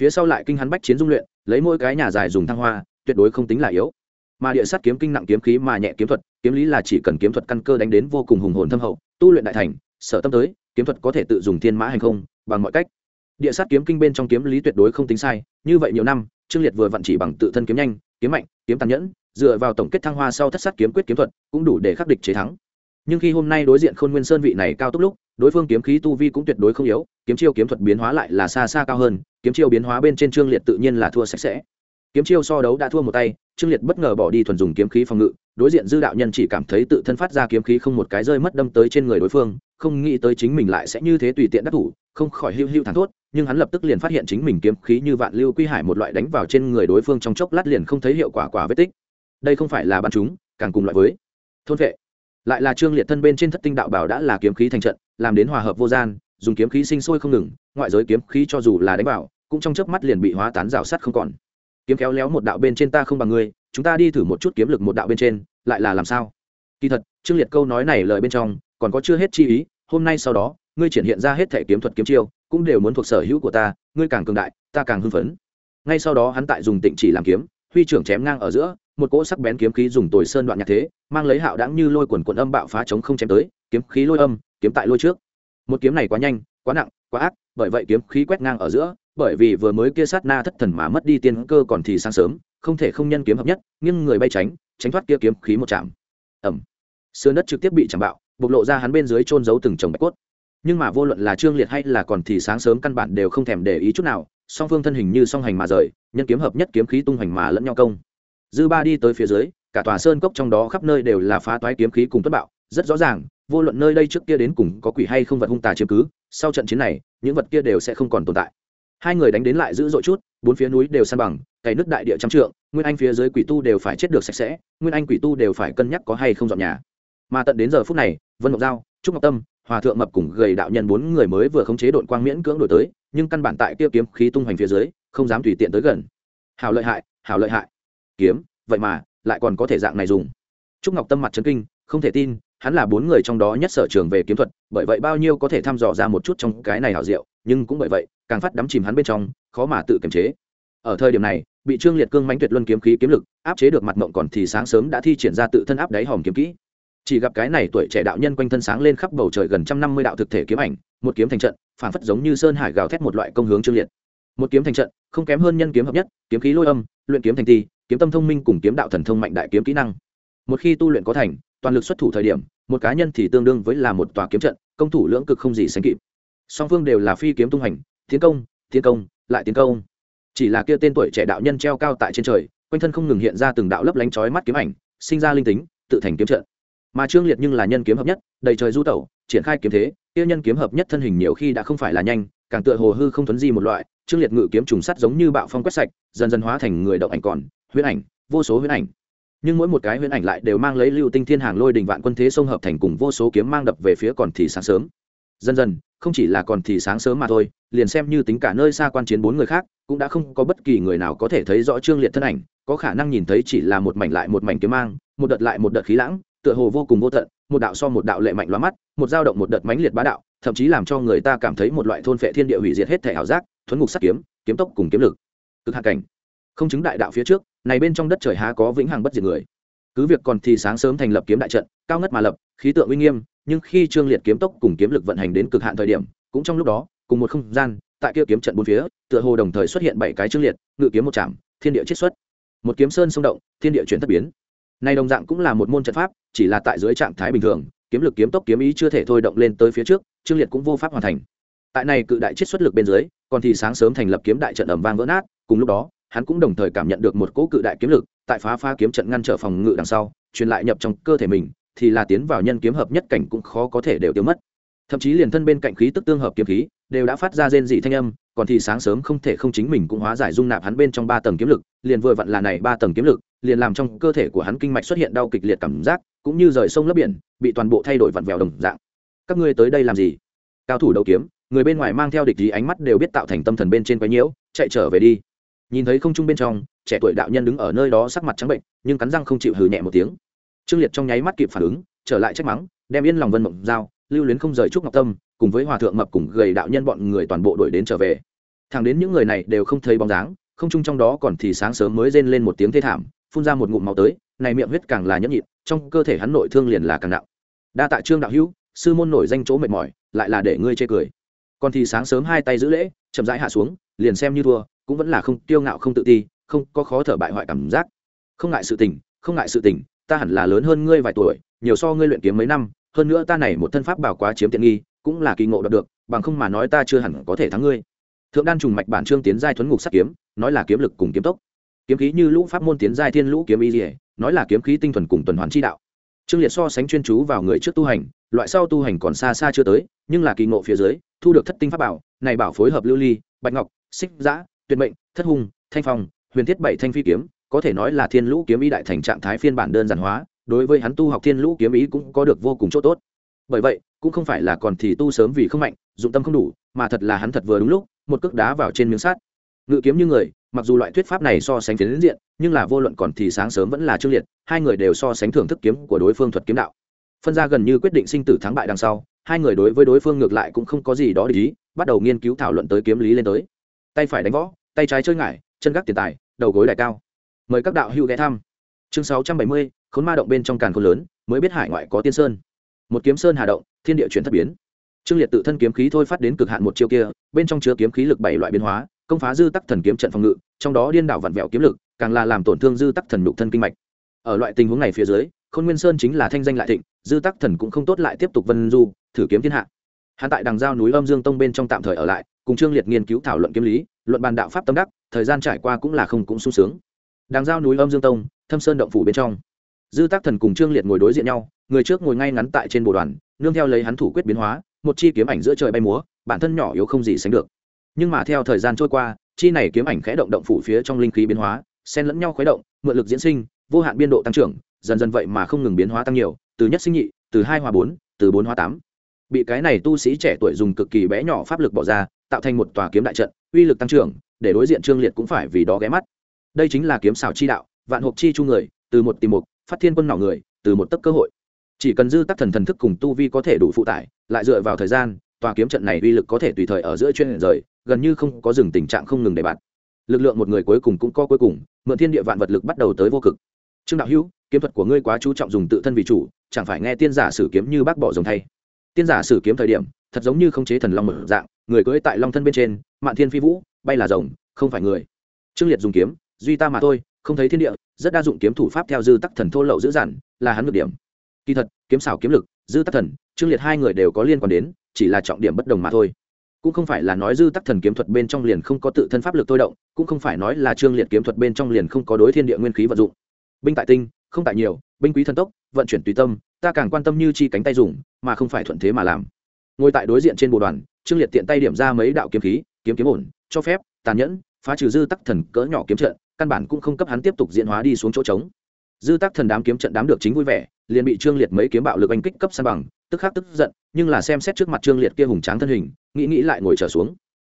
Phía sau lại kinh hắn bách chiến dung luyện, lấy mỗi cái nhà dài dùng thăng hoa, tuyệt đối không tính là yếu. Mà địa sát kiếm kinh nặng kiếm khí mà nhẹ kiếm thuật, kiếm lý là chỉ cần kiếm thuật căn cơ đánh đến vô cùng hùng hồn thâm hậu, tu luyện đại thành, sở tâm tới, kiếm thuật có thể tự dùng thiên mã hành không, bằng mọi cách. Địa sát kiếm kinh bên trong kiếm lý tuyệt đối không tính sai, như vậy nhiều năm trương liệt vừa vặn chỉ bằng tự thân kiếm nhanh, kiếm mạnh, kiếm tàn nhẫn, dựa vào tổng kết thăng hoa sau thất sát kiếm quyết kiếm thuật, cũng đủ để khắc địch chế thắng. Nhưng khi hôm nay đối diện khôn nguyên sơn vị này cao tốc lúc, đối phương kiếm khí tu vi cũng tuyệt đối không yếu, kiếm chiêu kiếm thuật biến hóa lại là xa xa cao hơn, kiếm chiêu biến hóa bên trên trương liệt tự nhiên là thua sạch sẽ. Kiếm chiêu so đấu đã thua một tay, trương liệt bất ngờ bỏ đi thuần dùng kiếm khí phòng ngự, đối diện dư đạo nhân chỉ cảm thấy tự thân phát ra kiếm khí không một cái rơi mất đâm tới trên người đối phương, không nghĩ tới chính mình lại sẽ như thế tùy tiện đắc thủ không khỏi hưu hưu thẳng thốt, nhưng hắn lập tức liền phát hiện chính mình kiếm khí như vạn lưu quy hải một loại đánh vào trên người đối phương trong chốc lát liền không thấy hiệu quả quả vết tích. Đây không phải là bắn chúng, càng cùng loại với thôn vệ. Lại là trương liệt thân bên trên thất tinh đạo bảo đã là kiếm khí thành trận, làm đến hòa hợp vô gian, dùng kiếm khí sinh sôi không ngừng, ngoại giới kiếm khí cho dù là đánh vào, cũng trong chớp mắt liền bị hóa tán rào sắt không còn. Kiếm kéo léo một đạo bên trên ta không bằng ngươi, chúng ta đi thử một chút kiếm lực một đạo bên trên, lại là làm sao? Kỳ thật, trương liệt câu nói này lời bên trong, còn có chưa hết chi ý, hôm nay sau đó ngươi triển hiện ra hết thể kiếm thuật kiếm chiêu, cũng đều muốn thuộc sở hữu của ta, ngươi càng cường đại, ta càng hưng phấn. Ngay sau đó hắn tại dùng tịnh chỉ làm kiếm, huy trưởng chém ngang ở giữa, một cỗ sắc bén kiếm khí dùng tồi sơn đoạn nhạc thế, mang lấy hạo đãng như lôi quần quần âm bạo phá chống không chém tới, kiếm khí lôi âm, kiếm tại lôi trước. Một kiếm này quá nhanh, quá nặng, quá ác, bởi vậy kiếm khí quét ngang ở giữa, bởi vì vừa mới kia sát na thất thần mà mất đi tiên cơ còn thì sáng sớm, không thể không nhân kiếm hợp nhất nhưng người bay tránh tránh thoát kia kiếm khí một chạm. Ẩm sườn đất trực tiếp bị chạm bạo, bộc lộ ra hắn bên dưới trôn giấu từng chồng bạch cốt nhưng mà vô luận là trương liệt hay là còn thì sáng sớm căn bản đều không thèm để ý chút nào, song phương thân hình như song hành mà rời, nhân kiếm hợp nhất kiếm khí tung hoành mà lẫn nhau công. Dư ba đi tới phía dưới, cả tòa sơn cốc trong đó khắp nơi đều là phá toái kiếm khí cùng tuất bạo, rất rõ ràng, vô luận nơi đây trước kia đến cùng có quỷ hay không vật hung tà chiếm cứ, sau trận chiến này, những vật kia đều sẽ không còn tồn tại. Hai người đánh đến lại dữ dội chút, bốn phía núi đều san bằng, cày nước đại địa trăm trượng, nguyên anh phía dưới quỷ tu đều phải chết được sạch sẽ, nguyên anh quỷ tu đều phải cân nhắc có hay không dọn nhà. Mà tận đến giờ phút này, vân ngọc giao trúc ngọc tâm, hòa thượng mập cùng gầy đạo nhân bốn người mới vừa khống chế đội quang miễn cưỡng đổi tới, nhưng căn bản tại kia kiếm khí tung hoành phía dưới, không dám tùy tiện tới gần. Hào lợi hại hào lợi hại. Kiếm, vậy mà, lại còn có thể dạng này dùng. Trúc ngọc tâm mặt trấn kinh, không thể tin, hắn là bốn người trong đó nhất sở trường về kiếm thuật, bởi vậy bao nhiêu có thể thăm dò ra một chút trong cái này hảo diệu, nhưng cũng bởi vậy, càng phát đắm chìm hắn bên trong, khó mà tự kiềm chế. Ở thời điểm này, bị trương liệt cương mánh tuyệt luân kiếm khí kiếm lực, áp chế được mặt mộng còn thì sáng sớm đã thi triển ra tự thân áp đáy hòm kiếm kỹ chỉ gặp cái này tuổi trẻ đạo nhân quanh thân sáng lên khắp bầu trời gần trăm năm mươi đạo thực thể kiếm ảnh, một kiếm thành trận phản phất giống như sơn hải gào thét một loại công hướng trương liệt. Một kiếm thành trận, không kém hơn nhân kiếm hợp nhất, kiếm khí lôi âm, luyện kiếm thành ti kiếm tâm thông minh cùng kiếm đạo thần thông mạnh đại kiếm kỹ năng. Một khi tu luyện có thành, toàn lực xuất thủ thời điểm, một cá nhân thì tương đương với là một tòa kiếm trận, công thủ lưỡng cực không gì sánh kịp. Song phương đều là phi kiếm tung hành, tiến công tiến công, lại tiến công. Chỉ là kia tên tuổi trẻ đạo nhân treo cao tại trên trời, quanh thân không ngừng hiện ra từng đạo lấp lánh chói mắt kiếm ảnh, sinh ra linh tính, tự thành kiếm trận mà trương liệt nhưng là nhân kiếm hợp nhất, đầy trời du tẩu, triển khai kiếm thế, kia nhân kiếm hợp nhất thân hình nhiều khi đã không phải là nhanh, càng tựa hồ hư không thuấn di một loại, trương liệt ngự kiếm trùng sắt giống như bạo phong quét sạch, dần dần hóa thành người động ảnh còn, huyễn ảnh, vô số huyễn ảnh. Nhưng mỗi một cái huyễn ảnh lại đều mang lấy lưu tinh thiên hàng lôi đình vạn quân thế sông hợp thành cùng vô số kiếm mang đập về phía còn thì sáng sớm. Dần dần, không chỉ là còn thì sáng sớm mà thôi, liền xem như tính cả nơi xa quan chiến bốn người khác, cũng đã không có bất kỳ người nào có thể thấy rõ trương liệt thân ảnh, có khả năng nhìn thấy chỉ là một mảnh lại một mảnh kiếm mang, một đợt lại một đợt khí lãng tựa hồ vô cùng vô tận, một đạo so một đạo lệ mạnh loa mắt, một dao động một đợt mãnh liệt bá đạo, thậm chí làm cho người ta cảm thấy một loại thôn phệ thiên địa hủy diệt hết thể ảo giác thuấn ngục sắt kiếm kiếm tốc cùng kiếm lực. Cực hạ cảnh. Không chứng đại đạo phía trước, này bên trong đất trời há có vĩnh hằng bất diệt người. Cứ việc còn thì sáng sớm thành lập kiếm đại trận, cao ngất mà lập, khí tượng uy nghiêm, nhưng khi trương liệt kiếm tốc cùng kiếm lực vận hành đến cực hạn thời điểm, cũng trong lúc đó, cùng một không gian, tại kia kiếm trận bốn phía, tựa hồ đồng thời xuất hiện bảy cái trương liệt, ngự kiếm một chạm thiên địa chiết xuất. Một kiếm sơn xung động, thiên địa chuyển thất biến này đồng dạng cũng là một môn trận pháp, chỉ là tại dưới trạng thái bình thường, kiếm lực kiếm tốc kiếm ý chưa thể thôi động lên tới phía trước, trương liệt cũng vô pháp hoàn thành. Tại này cự đại chiết xuất lực bên dưới, còn thì sáng sớm thành lập kiếm đại trận ẩm vang vỡ nát, cùng lúc đó, hắn cũng đồng thời cảm nhận được một cỗ cự đại kiếm lực, tại phá phá kiếm trận ngăn trở phòng ngự đằng sau, truyền lại nhập trong cơ thể mình, thì là tiến vào nhân kiếm hợp nhất cảnh cũng khó có thể đều tiêu mất. Thậm chí liền thân bên cạnh khí tức tương hợp kiếm khí, đều đã phát ra rên dị thanh âm, còn thì sáng sớm không thể không chính mình cũng hóa giải dung nạp hắn bên trong ba tầng kiếm lực, liền vừa vặn là này ba tầng kiếm lực liền làm trong cơ thể của hắn kinh mạch xuất hiện đau kịch liệt cảm giác, cũng như rời sông lấp biển, bị toàn bộ thay đổi vặn vẹo đồng dạng. Các ngươi tới đây làm gì? Cao thủ đấu kiếm, người bên ngoài mang theo địch gì ánh mắt đều biết tạo thành tâm thần bên trên quái nhiễu, chạy trở về đi. Nhìn thấy không trung bên trong, trẻ tuổi đạo nhân đứng ở nơi đó sắc mặt trắng bệnh, nhưng cắn răng không chịu hừ nhẹ một tiếng. Trương liệt trong nháy mắt kịp phản ứng, trở lại trách mắng, đem yên lòng vân mộng giao, lưu luyến không rời trúc ngọc tâm, cùng với hòa thượng mập cùng gầy đạo nhân bọn người toàn bộ đuổi đến trở về. Thẳng đến những người này đều không thấy bóng dáng, không chung trong đó còn thì sáng sớm mới rên lên một tiếng thê thảm phun ra một ngụm máu tới, này miệng huyết càng là nhẫn nhịn, trong cơ thể hắn nội thương liền là càng nặng. Đa tạ trương đạo hữu, sư môn nổi danh chỗ mệt mỏi, lại là để ngươi chê cười. Còn thì sáng sớm hai tay giữ lễ, chậm rãi hạ xuống, liền xem như thua, cũng vẫn là không, kiêu ngạo không tự ti, không có khó thở bại hoại cảm giác. Không ngại sự tình, không ngại sự tình, ta hẳn là lớn hơn ngươi vài tuổi, nhiều so ngươi luyện kiếm mấy năm, hơn nữa ta này một thân pháp bảo quá chiếm tiện nghi, cũng là kỳ ngộ đạt được, bằng không mà nói ta chưa hẳn có thể thắng ngươi. Thượng đan trùng mạch bản trương tiến giai thuấn ngục sắt kiếm, nói là kiếm lực cùng kiếm tốc kiếm khí như lũ pháp môn tiến giai thiên lũ kiếm y dỉa nói là kiếm khí tinh thuần cùng tuần hoàn chi đạo. Trương liệt so sánh chuyên chú vào người trước tu hành, loại sau tu hành còn xa xa chưa tới, nhưng là kỳ ngộ phía dưới, thu được thất tinh pháp bảo, này bảo phối hợp lưu ly, bạch ngọc, xích giã, tuyệt mệnh, thất hùng, thanh phong, huyền thiết bảy thanh phi kiếm, có thể nói là thiên lũ kiếm ý đại thành trạng thái phiên bản đơn giản hóa, đối với hắn tu học thiên lũ kiếm ý cũng có được vô cùng chỗ tốt. Bởi vậy, cũng không phải là còn thì tu sớm vì không mạnh, dụng tâm không đủ, mà thật là hắn thật vừa đúng lúc, một cước đá vào trên miếng sắt. Ngự kiếm như người mặc dù loại thuyết pháp này so sánh phiến diện, nhưng là vô luận còn thì sáng sớm vẫn là trương liệt, hai người đều so sánh thưởng thức kiếm của đối phương thuật kiếm đạo. Phân ra gần như quyết định sinh tử thắng bại đằng sau, hai người đối với đối phương ngược lại cũng không có gì đó để ý, bắt đầu nghiên cứu thảo luận tới kiếm lý lên tới. Tay phải đánh võ, tay trái chơi ngải, chân gác tiền tài, đầu gối đại cao. Mời các đạo hữu ghé thăm. Chương sáu trăm bảy mươi, khốn ma động bên trong càn khôn lớn, mới biết hải ngoại có tiên sơn. Một kiếm sơn hà động, thiên địa chuyển thất biến. Trương liệt tự thân kiếm khí thôi phát đến cực hạn một chiêu kia, bên trong chứa kiếm khí lực bảy loại biến hóa, công phá dư tắc thần kiếm trận phòng ngự trong đó điên đảo vặn vẹo kiếm lực, càng là làm tổn thương dư tắc thần nhục thân kinh mạch. Ở loại tình huống này phía dưới, khôn nguyên sơn chính là thanh danh lại thịnh, dư tắc thần cũng không tốt lại tiếp tục vân du, thử kiếm thiên hạ. Hạ tại đằng giao núi âm dương tông bên trong tạm thời ở lại, cùng trương liệt nghiên cứu thảo luận kiếm lý, luận bàn đạo pháp tâm đắc, thời gian trải qua cũng là không cũng sung sướng. Đằng giao núi âm dương tông, thâm sơn động phủ bên trong. Dư tác thần cùng trương liệt ngồi đối diện nhau, người trước ngồi ngay ngắn tại trên bồ đoàn, nương theo lấy hắn thủ quyết biến hóa, một chi kiếm ảnh giữa trời bay múa, bản thân nhỏ yếu không gì sánh được. Nhưng mà theo thời gian trôi qua chi này kiếm ảnh khẽ động động phủ phía trong linh khí biến hóa, xen lẫn nhau khuấy động, mượn lực diễn sinh, vô hạn biên độ tăng trưởng, dần dần vậy mà không ngừng biến hóa tăng nhiều, từ nhất sinh nhị, từ hai hóa bốn, từ bốn hóa tám. Bị cái này tu sĩ trẻ tuổi dùng cực kỳ bé nhỏ pháp lực bỏ ra, tạo thành một tòa kiếm đại trận, uy lực tăng trưởng, để đối diện trương liệt cũng phải vì đó ghé mắt. Đây chính là kiếm xảo chi đạo, vạn hộp chi chu người, từ một tìm một, phát thiên quân nỏ người, từ một tấc cơ hội. Chỉ cần dư tắc thần thần thức cùng tu vi có thể đủ phụ tải, lại dựa vào thời gian, tòa kiếm trận này uy lực có thể tùy thời ở giữa chuyên rời gần như không có dừng tình trạng không ngừng để bạn. Lực lượng một người cuối cùng cũng có cuối cùng, mượn thiên địa vạn vật lực bắt đầu tới vô cực. Trương đạo hữu, kiếm thuật của ngươi quá chú trọng dùng tự thân vì chủ, chẳng phải nghe tiên giả sử kiếm như bác bỏ dòng thay? Tiên giả sử kiếm thời điểm, thật giống như không chế thần long một dạng, người cưỡi tại long thân bên trên, mạn thiên phi vũ, bay là rồng, không phải người. Trương liệt dùng kiếm, duy ta mà thôi, không thấy thiên địa, rất đa dụng kiếm thủ pháp theo dư tắc thần thô lậu dữ dằn, là hắn ngược điểm. Kỳ thật, kiếm xảo kiếm lực, dư tắc thần, trương liệt hai người đều có liên quan đến, chỉ là trọng điểm bất đồng mà thôi cũng không phải là nói dư tắc thần kiếm thuật bên trong liền không có tự thân pháp lực thôi động, cũng không phải nói là trương liệt kiếm thuật bên trong liền không có đối thiên địa nguyên khí vận dụng. Binh tại tinh, không tại nhiều, binh quý thần tốc, vận chuyển tùy tâm, ta càng quan tâm như chi cánh tay dùng, mà không phải thuận thế mà làm. Ngồi tại đối diện trên bộ đoàn, trương liệt tiện tay điểm ra mấy đạo kiếm khí, kiếm kiếm ổn, cho phép, tàn nhẫn, phá trừ dư tắc thần cỡ nhỏ kiếm trận, căn bản cũng không cấp hắn tiếp tục diễn hóa đi xuống chỗ trống. Dư tắc thần đám kiếm trận đám được chính vui vẻ liền bị trương liệt mấy kiếm bạo lực anh kích cấp san bằng, tức khắc tức giận, nhưng là xem xét trước mặt trương liệt kia hùng tráng thân hình, nghĩ nghĩ lại ngồi trở xuống.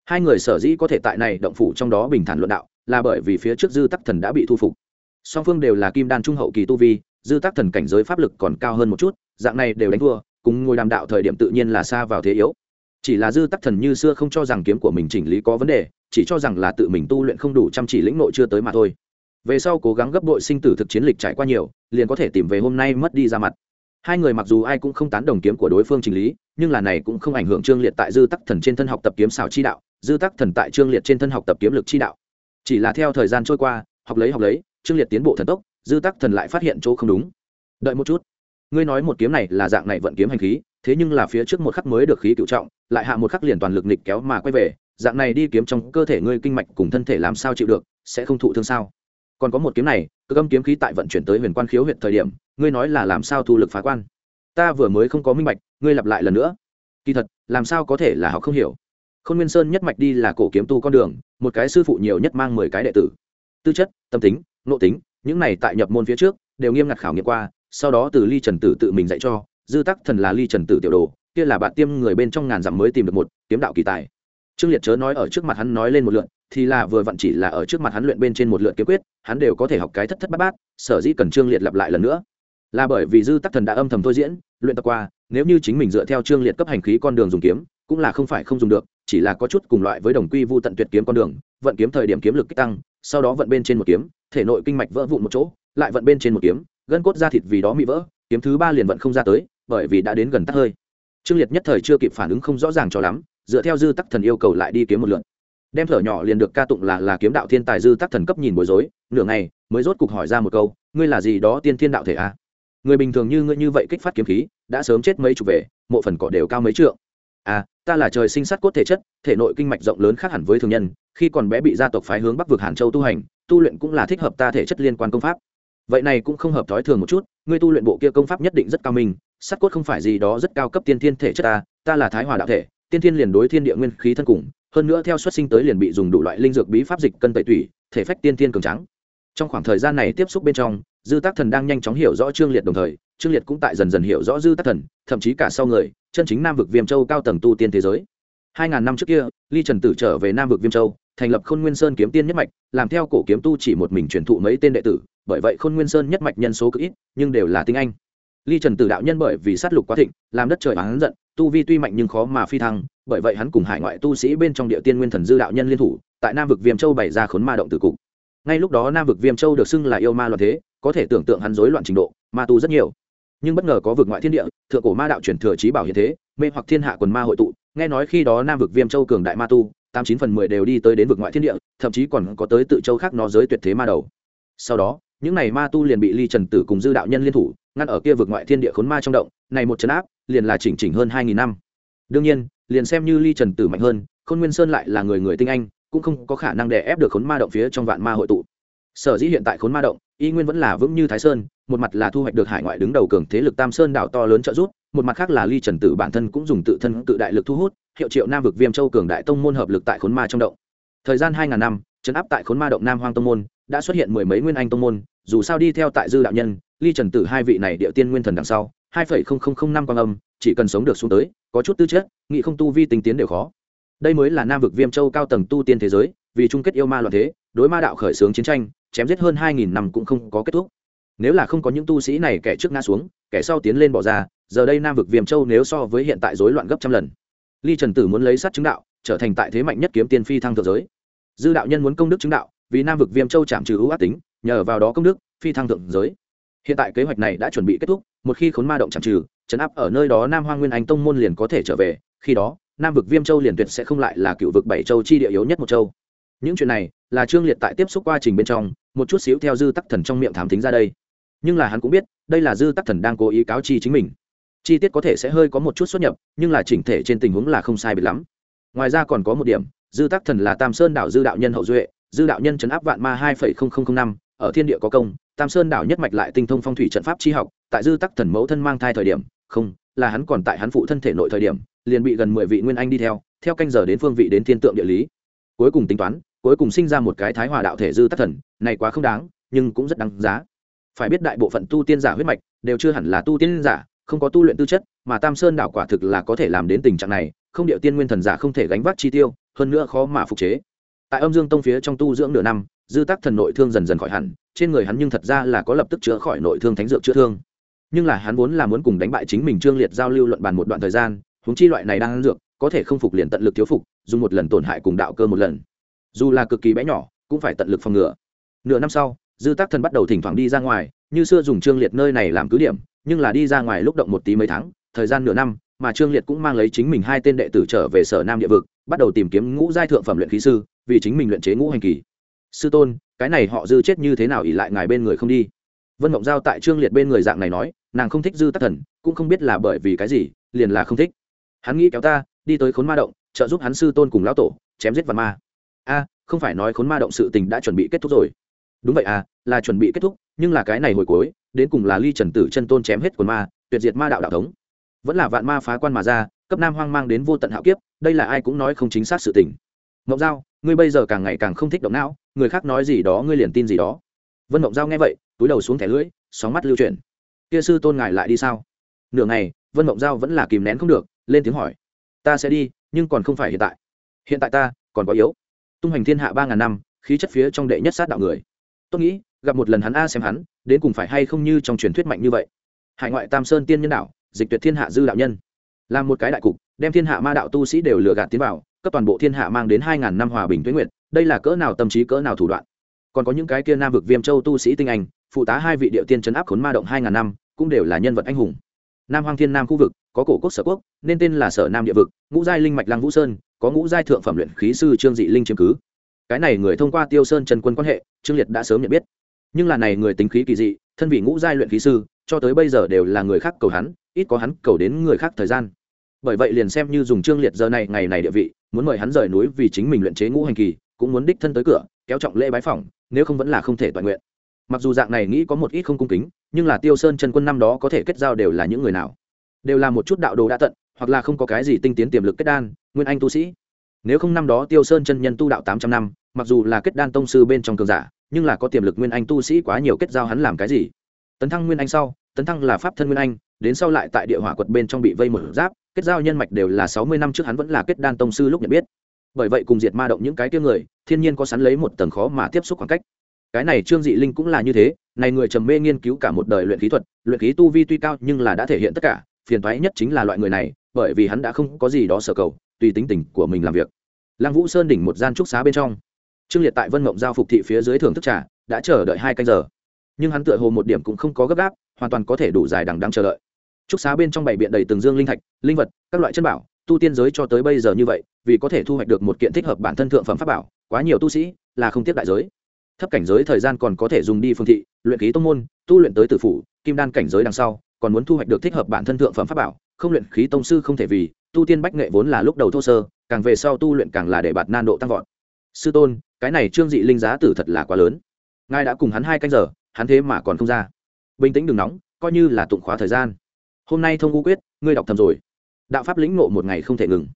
Hai người sở dĩ có thể tại này động phủ trong đó bình thản luận đạo, là bởi vì phía trước dư tắc thần đã bị thu phục. Song phương đều là kim đan trung hậu kỳ tu vi, dư tắc thần cảnh giới pháp lực còn cao hơn một chút, dạng này đều đánh thua, cùng ngồi đàm đạo thời điểm tự nhiên là xa vào thế yếu. Chỉ là dư tắc thần như xưa không cho rằng kiếm của mình chỉnh lý có vấn đề, chỉ cho rằng là tự mình tu luyện không đủ chăm chỉ lĩnh nội chưa tới mà thôi về sau cố gắng gấp bội sinh tử thực chiến lịch trải qua nhiều, liền có thể tìm về hôm nay mất đi ra mặt. Hai người mặc dù ai cũng không tán đồng kiếm của đối phương chỉnh lý, nhưng là này cũng không ảnh hưởng trương liệt tại dư tắc thần trên thân học tập kiếm xảo chi đạo, dư tắc thần tại trương liệt trên thân học tập kiếm lực chi đạo. Chỉ là theo thời gian trôi qua, học lấy học lấy, trương liệt tiến bộ thần tốc, dư tắc thần lại phát hiện chỗ không đúng. Đợi một chút. Ngươi nói một kiếm này là dạng này vận kiếm hành khí, thế nhưng là phía trước một khắc mới được khí cựu trọng, lại hạ một khắc liền toàn lực nịch kéo mà quay về, dạng này đi kiếm trong cơ thể ngươi kinh mạch cùng thân thể làm sao chịu được, sẽ không thụ thương sao? Còn có một kiếm này cơ âm kiếm khí tại vận chuyển tới huyền quan khiếu huyện thời điểm, ngươi nói là làm sao thu lực phá quan? Ta vừa mới không có minh bạch, ngươi lặp lại lần nữa. Kỳ thật, làm sao có thể là họ không hiểu? Khôn nguyên sơn nhất mạch đi là cổ kiếm tu con đường, một cái sư phụ nhiều nhất mang mười cái đệ tử. Tư chất, tâm tính, nội tính, những này tại nhập môn phía trước, đều nghiêm ngặt khảo nghiệm qua, sau đó từ ly trần tử tự mình dạy cho, dư tắc thần là ly trần tử tiểu đồ, kia là bạn tiêm người bên trong ngàn dặm mới tìm được một, kiếm đạo kỳ tài. Trương liệt chớ nói ở trước mặt hắn nói lên một lượn thì là vừa vặn chỉ là ở trước mặt hắn luyện bên trên một lượn kiếm quyết, hắn đều có thể học cái thất thất bát bát, sở dĩ cần trương liệt lặp lại lần nữa. Là bởi vì dư tắc thần đã âm thầm thôi diễn, luyện tập qua, nếu như chính mình dựa theo trương liệt cấp hành khí con đường dùng kiếm, cũng là không phải không dùng được, chỉ là có chút cùng loại với đồng quy vu tận tuyệt kiếm con đường, vận kiếm thời điểm kiếm lực kích tăng, sau đó vận bên trên một kiếm, thể nội kinh mạch vỡ vụn một chỗ, lại vận bên trên một kiếm, gân cốt ra thịt vì đó bị vỡ, kiếm thứ ba liền vận không ra tới, bởi vì đã đến gần tắt hơi. Trương liệt nhất thời chưa kịp phản ứng không rõ ràng cho lắm, dựa theo dư tắc thần yêu cầu lại đi kiếm một lượn đem thở nhỏ liền được ca tụng là là kiếm đạo thiên tài dư tác thần cấp nhìn bối rối, nửa ngày mới rốt cục hỏi ra một câu, ngươi là gì đó tiên thiên đạo thể a à? người bình thường như ngươi như vậy kích phát kiếm khí, đã sớm chết mấy chục về, mộ phần cỏ đều cao mấy trượng à ta là trời sinh sát cốt thể chất, thể nội kinh mạch rộng lớn khác hẳn với thường nhân, khi còn bé bị gia tộc phái hướng bắc vực hàn châu tu hành, tu luyện cũng là thích hợp ta thể chất liên quan công pháp vậy này cũng không hợp thói thường một chút, ngươi tu luyện bộ kia công pháp nhất định rất cao minh, sát cốt không phải gì đó rất cao cấp tiên thiên thể chất ta ta là thái hòa đạo thể, tiên thiên liền đối thiên địa nguyên khí thân cùng hơn nữa theo xuất sinh tới liền bị dùng đủ loại linh dược bí pháp dịch cân tẩy tủy, thể phách tiên tiên cường trắng trong khoảng thời gian này tiếp xúc bên trong, dư tác thần đang nhanh chóng hiểu rõ trương liệt đồng thời, trương liệt cũng tại dần dần hiểu rõ dư tác thần, thậm chí cả sau người, chân chính nam vực viêm châu cao tầng tu tiên thế giới. Hai ngàn năm trước kia, ly trần tử trở về nam vực viêm châu, thành lập khôn nguyên sơn kiếm tiên nhất mạch, làm theo cổ kiếm tu chỉ một mình truyền thụ mấy tên đệ tử, bởi vậy khôn nguyên sơn nhất mạch nhân số cực ít, nhưng đều là tinh anh ly trần tử đạo nhân bởi vì sát lục quá thịnh, làm đất trời hắn giận, tu vi tuy mạnh nhưng khó mà phi thăng, bởi vậy hắn cùng hải ngoại tu sĩ bên trong địa tiên nguyên thần dư đạo nhân liên thủ, tại nam vực viêm châu bày ra khốn ma động tử cục. Ngay lúc đó nam vực viêm châu được xưng là yêu ma loạn thế, có thể tưởng tượng hắn rối loạn trình độ, ma tu rất nhiều. Nhưng bất ngờ có vực ngoại thiên địa, thượng cổ ma đạo truyền thừa trí bảo hiện thế, mê hoặc thiên hạ quần ma hội tụ. Nghe nói khi đó nam vực viêm châu cường đại ma tu, tám chín phần mười đều đi tới đến vực ngoại thiên địa, thậm chí còn có tới tự châu khác nó giới tuyệt thế ma đầu. Sau đó những này ma tu liền bị ly trần tử cùng dư đạo nhân liên thủ, ngăn ở kia vực ngoại thiên địa khốn ma trong động, này một trấn áp, liền là chỉnh chỉnh hơn hai nghìn năm. Đương nhiên, liền xem như ly trần tử mạnh hơn, khôn nguyên sơn lại là người người tinh anh, cũng không có khả năng đè ép được khốn ma động phía trong vạn ma hội tụ. Sở dĩ hiện tại khốn ma động, y nguyên vẫn là vững như thái sơn, một mặt là thu hoạch được hải ngoại đứng đầu cường thế lực tam sơn đảo to lớn trợ giúp, một mặt khác là ly trần tử bản thân cũng dùng tự thân tự đại lực thu hút, hiệu triệu nam vực viêm châu cường đại tông môn hợp lực tại khốn ma trong động. Thời gian hai ngàn năm chấn áp tại khốn ma động nam hoang tông môn, đã xuất hiện mười mấy nguyên anh tông môn, dù sao đi theo tại dư đạo nhân, ly trần tử hai vị này địa tiên nguyên thần đằng sau, hai phẩy không không không năm quang âm, chỉ cần sống được xuống tới, có chút tư chất, nghị không tu vi tinh tiến đều khó. Đây mới là nam vực viêm châu cao tầng tu tiên thế giới, vì chung kết yêu ma loạn thế, đối ma đạo khởi xướng chiến tranh, chém giết hơn hai nghìn năm cũng không có kết thúc. Nếu là không có những tu sĩ này kẻ trước ngã xuống, kẻ sau tiến lên bỏ ra, giờ đây nam vực viêm châu nếu so với hiện tại rối loạn gấp trăm lần. Ly trần tử muốn lấy sát chứng đạo, trở thành tại thế mạnh nhất kiếm tiên phi thăng thượng giới dư đạo nhân muốn công đức chứng đạo, vì nam vực viêm châu chạm trừ ưu ác tính, nhờ vào đó công đức, phi thăng thượng giới. Hiện tại kế hoạch này đã chuẩn bị kết thúc, một khi khốn ma động chạm trừ chấn áp ở nơi đó nam hoa nguyên anh tông môn liền có thể trở về, khi đó, nam vực viêm châu liền tuyệt sẽ không lại là cựu vực bảy châu chi địa yếu nhất một châu. Những chuyện này là trương liệt tại tiếp xúc quá trình bên trong, một chút xíu theo dư tắc thần trong miệng thám tính ra đây. Nhưng là hắn cũng biết, đây là dư tắc thần đang cố ý cáo chi chính mình. Chi tiết có thể sẽ hơi có một chút xuất nhập, nhưng là chỉnh thể trên tình huống là không sai biệt lắm. Ngoài ra còn có một điểm dư tắc thần là tam sơn đảo dư đạo nhân hậu duệ, dư đạo nhân chấn áp vạn ma hai năm, ở thiên địa có công, tam sơn đảo nhất mạch lại tinh thông phong thủy trận pháp tri học, tại dư tắc thần mẫu thân mang thai thời điểm, không, là hắn còn tại hắn phụ thân thể nội thời điểm, liền bị gần mười vị nguyên anh đi theo theo canh giờ đến phương vị đến thiên tượng địa lý. Cuối cùng tính toán, cuối cùng sinh ra một cái thái hòa đạo thể dư tắc thần, này quá không đáng, nhưng cũng rất đáng giá. Phải biết đại bộ phận tu tiên giả huyết mạch, đều chưa hẳn là tu tiên giả, không có tu luyện tư chất, mà tam sơn đảo quả thực là có thể làm đến tình trạng này, không điệu tiên nguyên thần giả không thể gánh vác chi tiêu hơn nữa khó mà phục chế. Tại âm dương tông phía trong tu dưỡng nửa năm, dư tác thần nội thương dần dần khỏi hẳn, trên người hắn nhưng thật ra là có lập tức chữa khỏi nội thương thánh dược chữa thương. Nhưng là hắn vốn là muốn cùng đánh bại chính mình trương liệt giao lưu luận bàn một đoạn thời gian húng chi loại này đang ăn dược, có thể không phục liền tận lực thiếu phục, dùng một lần tổn hại cùng đạo cơ một lần. Dù là cực kỳ bé nhỏ, cũng phải tận lực phòng ngừa. Nửa năm sau, dư tác thần bắt đầu thỉnh thoảng đi ra ngoài, như xưa dùng trương liệt nơi này làm cứ điểm, nhưng là đi ra ngoài lúc động một tí mấy tháng, thời gian nửa năm, mà trương liệt cũng mang lấy chính mình hai tên đệ tử trở về sở nam địa vực bắt đầu tìm kiếm ngũ giai thượng phẩm luyện khí sư, vì chính mình luyện chế ngũ hành kỳ. Sư tôn, cái này họ dư chết như thế nào ỉ lại ngài bên người không đi? Vân mộng giao tại trương liệt bên người dạng này nói, nàng không thích dư tắc thần, cũng không biết là bởi vì cái gì, liền là không thích. Hắn nghĩ kéo ta, đi tới khốn ma động, trợ giúp hắn sư tôn cùng lão tổ, chém giết vạn ma. A, không phải nói khốn ma động sự tình đã chuẩn bị kết thúc rồi. Đúng vậy à là chuẩn bị kết thúc, nhưng là cái này hồi cuối, đến cùng là ly trần tử chân tôn chém hết quần ma, tuyệt diệt ma đạo đạo thống. Vẫn là vạn ma phá quan mà ra, cấp nam hoang mang đến vô tận hạo kiếp đây là ai cũng nói không chính xác sự tình. Mộng giao, ngươi bây giờ càng ngày càng không thích động não, người khác nói gì đó ngươi liền tin gì đó. Vân mộng giao nghe vậy, túi đầu xuống thẻ lưỡi, sóng mắt lưu chuyển. Kia sư tôn ngài lại đi sao? Nửa ngày, vân mộng giao vẫn là kìm nén không được, lên tiếng hỏi. Ta sẽ đi, nhưng còn không phải hiện tại. Hiện tại ta, còn có yếu. Tung hành thiên hạ ba ngàn năm, khí chất phía trong đệ nhất sát đạo người. Tôi nghĩ, gặp một lần hắn a xem hắn, đến cùng phải hay không như trong truyền thuyết mạnh như vậy. Hải ngoại tam sơn tiên nhân đạo, dịch tuyệt thiên hạ dư đạo nhân. Làm một cái đại cục đem thiên hạ ma đạo tu sĩ đều lừa gạt tiến vào, cấp toàn bộ thiên hạ mang đến hai ngàn năm hòa bình tuế nguyện đây là cỡ nào tâm trí, cỡ nào thủ đoạn. Còn có những cái kia nam vực viêm châu tu sĩ tinh anh, phụ tá hai vị điệu tiên chấn áp khốn ma động hai ngàn năm, cũng đều là nhân vật anh hùng. Nam hoang thiên nam khu vực, có cổ quốc sở quốc, nên tên là sở nam địa vực, ngũ giai linh mạch lăng vũ sơn, có ngũ giai thượng phẩm luyện khí sư trương dị linh chiếm cứ. Cái này người thông qua tiêu sơn trần quân quan hệ, trương liệt đã sớm nhận biết. Nhưng là này người tính khí kỳ dị, thân vị ngũ giai luyện khí sư, cho tới bây giờ đều là người khác cầu hắn, ít có hắn cầu đến người khác thời gian bởi vậy liền xem như dùng trương liệt giờ này, ngày này địa vị, muốn mời hắn rời núi vì chính mình luyện chế ngũ hành kỳ, cũng muốn đích thân tới cửa, kéo trọng lễ bái phỏng, nếu không vẫn là không thể toàn nguyện. Mặc dù dạng này nghĩ có một ít không cung kính, nhưng là tiêu sơn chân quân năm đó có thể kết giao đều là những người nào. Đều là một chút đạo đồ đã tận, hoặc là không có cái gì tinh tiến tiềm lực kết đan, nguyên anh tu sĩ. Nếu không năm đó tiêu sơn chân nhân tu đạo tám trăm năm, mặc dù là kết đan tông sư bên trong cường giả, nhưng là có tiềm lực nguyên anh tu sĩ quá nhiều kết giao hắn làm cái gì? Tấn thăng nguyên anh sau, tấn thăng là pháp thân nguyên anh, đến sau lại tại địa hỏa quật bên trong bị vây một giáp kết giao nhân mạch đều là sáu mươi năm trước hắn vẫn là kết đan tông sư lúc nhận biết. Bởi vậy cùng diệt ma động những cái kia người, thiên nhiên có sắn lấy một tầng khó mà tiếp xúc khoảng cách. Cái này trương dị linh cũng là như thế, này người trầm mê nghiên cứu cả một đời luyện khí thuật, luyện khí tu vi tuy cao nhưng là đã thể hiện tất cả, phiền toái nhất chính là loại người này, bởi vì hắn đã không có gì đó sở cầu, tùy tính tình của mình làm việc. Lăng vũ sơn đỉnh một gian trúc xá bên trong. Trương liệt tại vân mộng giao phục thị phía dưới thưởng thức trà, đã chờ đợi hai canh giờ. Nhưng hắn tựa hồ một điểm cũng không có gấp gáp, hoàn toàn có thể đủ dài đằng đang chờ đợi trúc xá bên trong bảy biện đầy từng dương linh thạch, linh vật, các loại chân bảo, tu tiên giới cho tới bây giờ như vậy, vì có thể thu hoạch được một kiện thích hợp bản thân thượng phẩm pháp bảo, quá nhiều tu sĩ là không tiếp đại giới. Thấp cảnh giới thời gian còn có thể dùng đi phương thị, luyện khí tông môn, tu luyện tới tử phủ, kim đan cảnh giới đằng sau, còn muốn thu hoạch được thích hợp bản thân thượng phẩm pháp bảo, không luyện khí tông sư không thể vì, tu tiên bách nghệ vốn là lúc đầu thô sơ, càng về sau tu luyện càng là để bạt nan độ tăng vọt. Sư tôn, cái này trương dị linh giá tử thật là quá lớn. Ngài đã cùng hắn hai canh giờ, hắn thế mà còn không ra. Bình tĩnh đừng nóng, coi như là tụng khóa thời gian hôm nay thông u quyết ngươi đọc thầm rồi. Đạo pháp lĩnh ngộ một ngày không thể ngừng.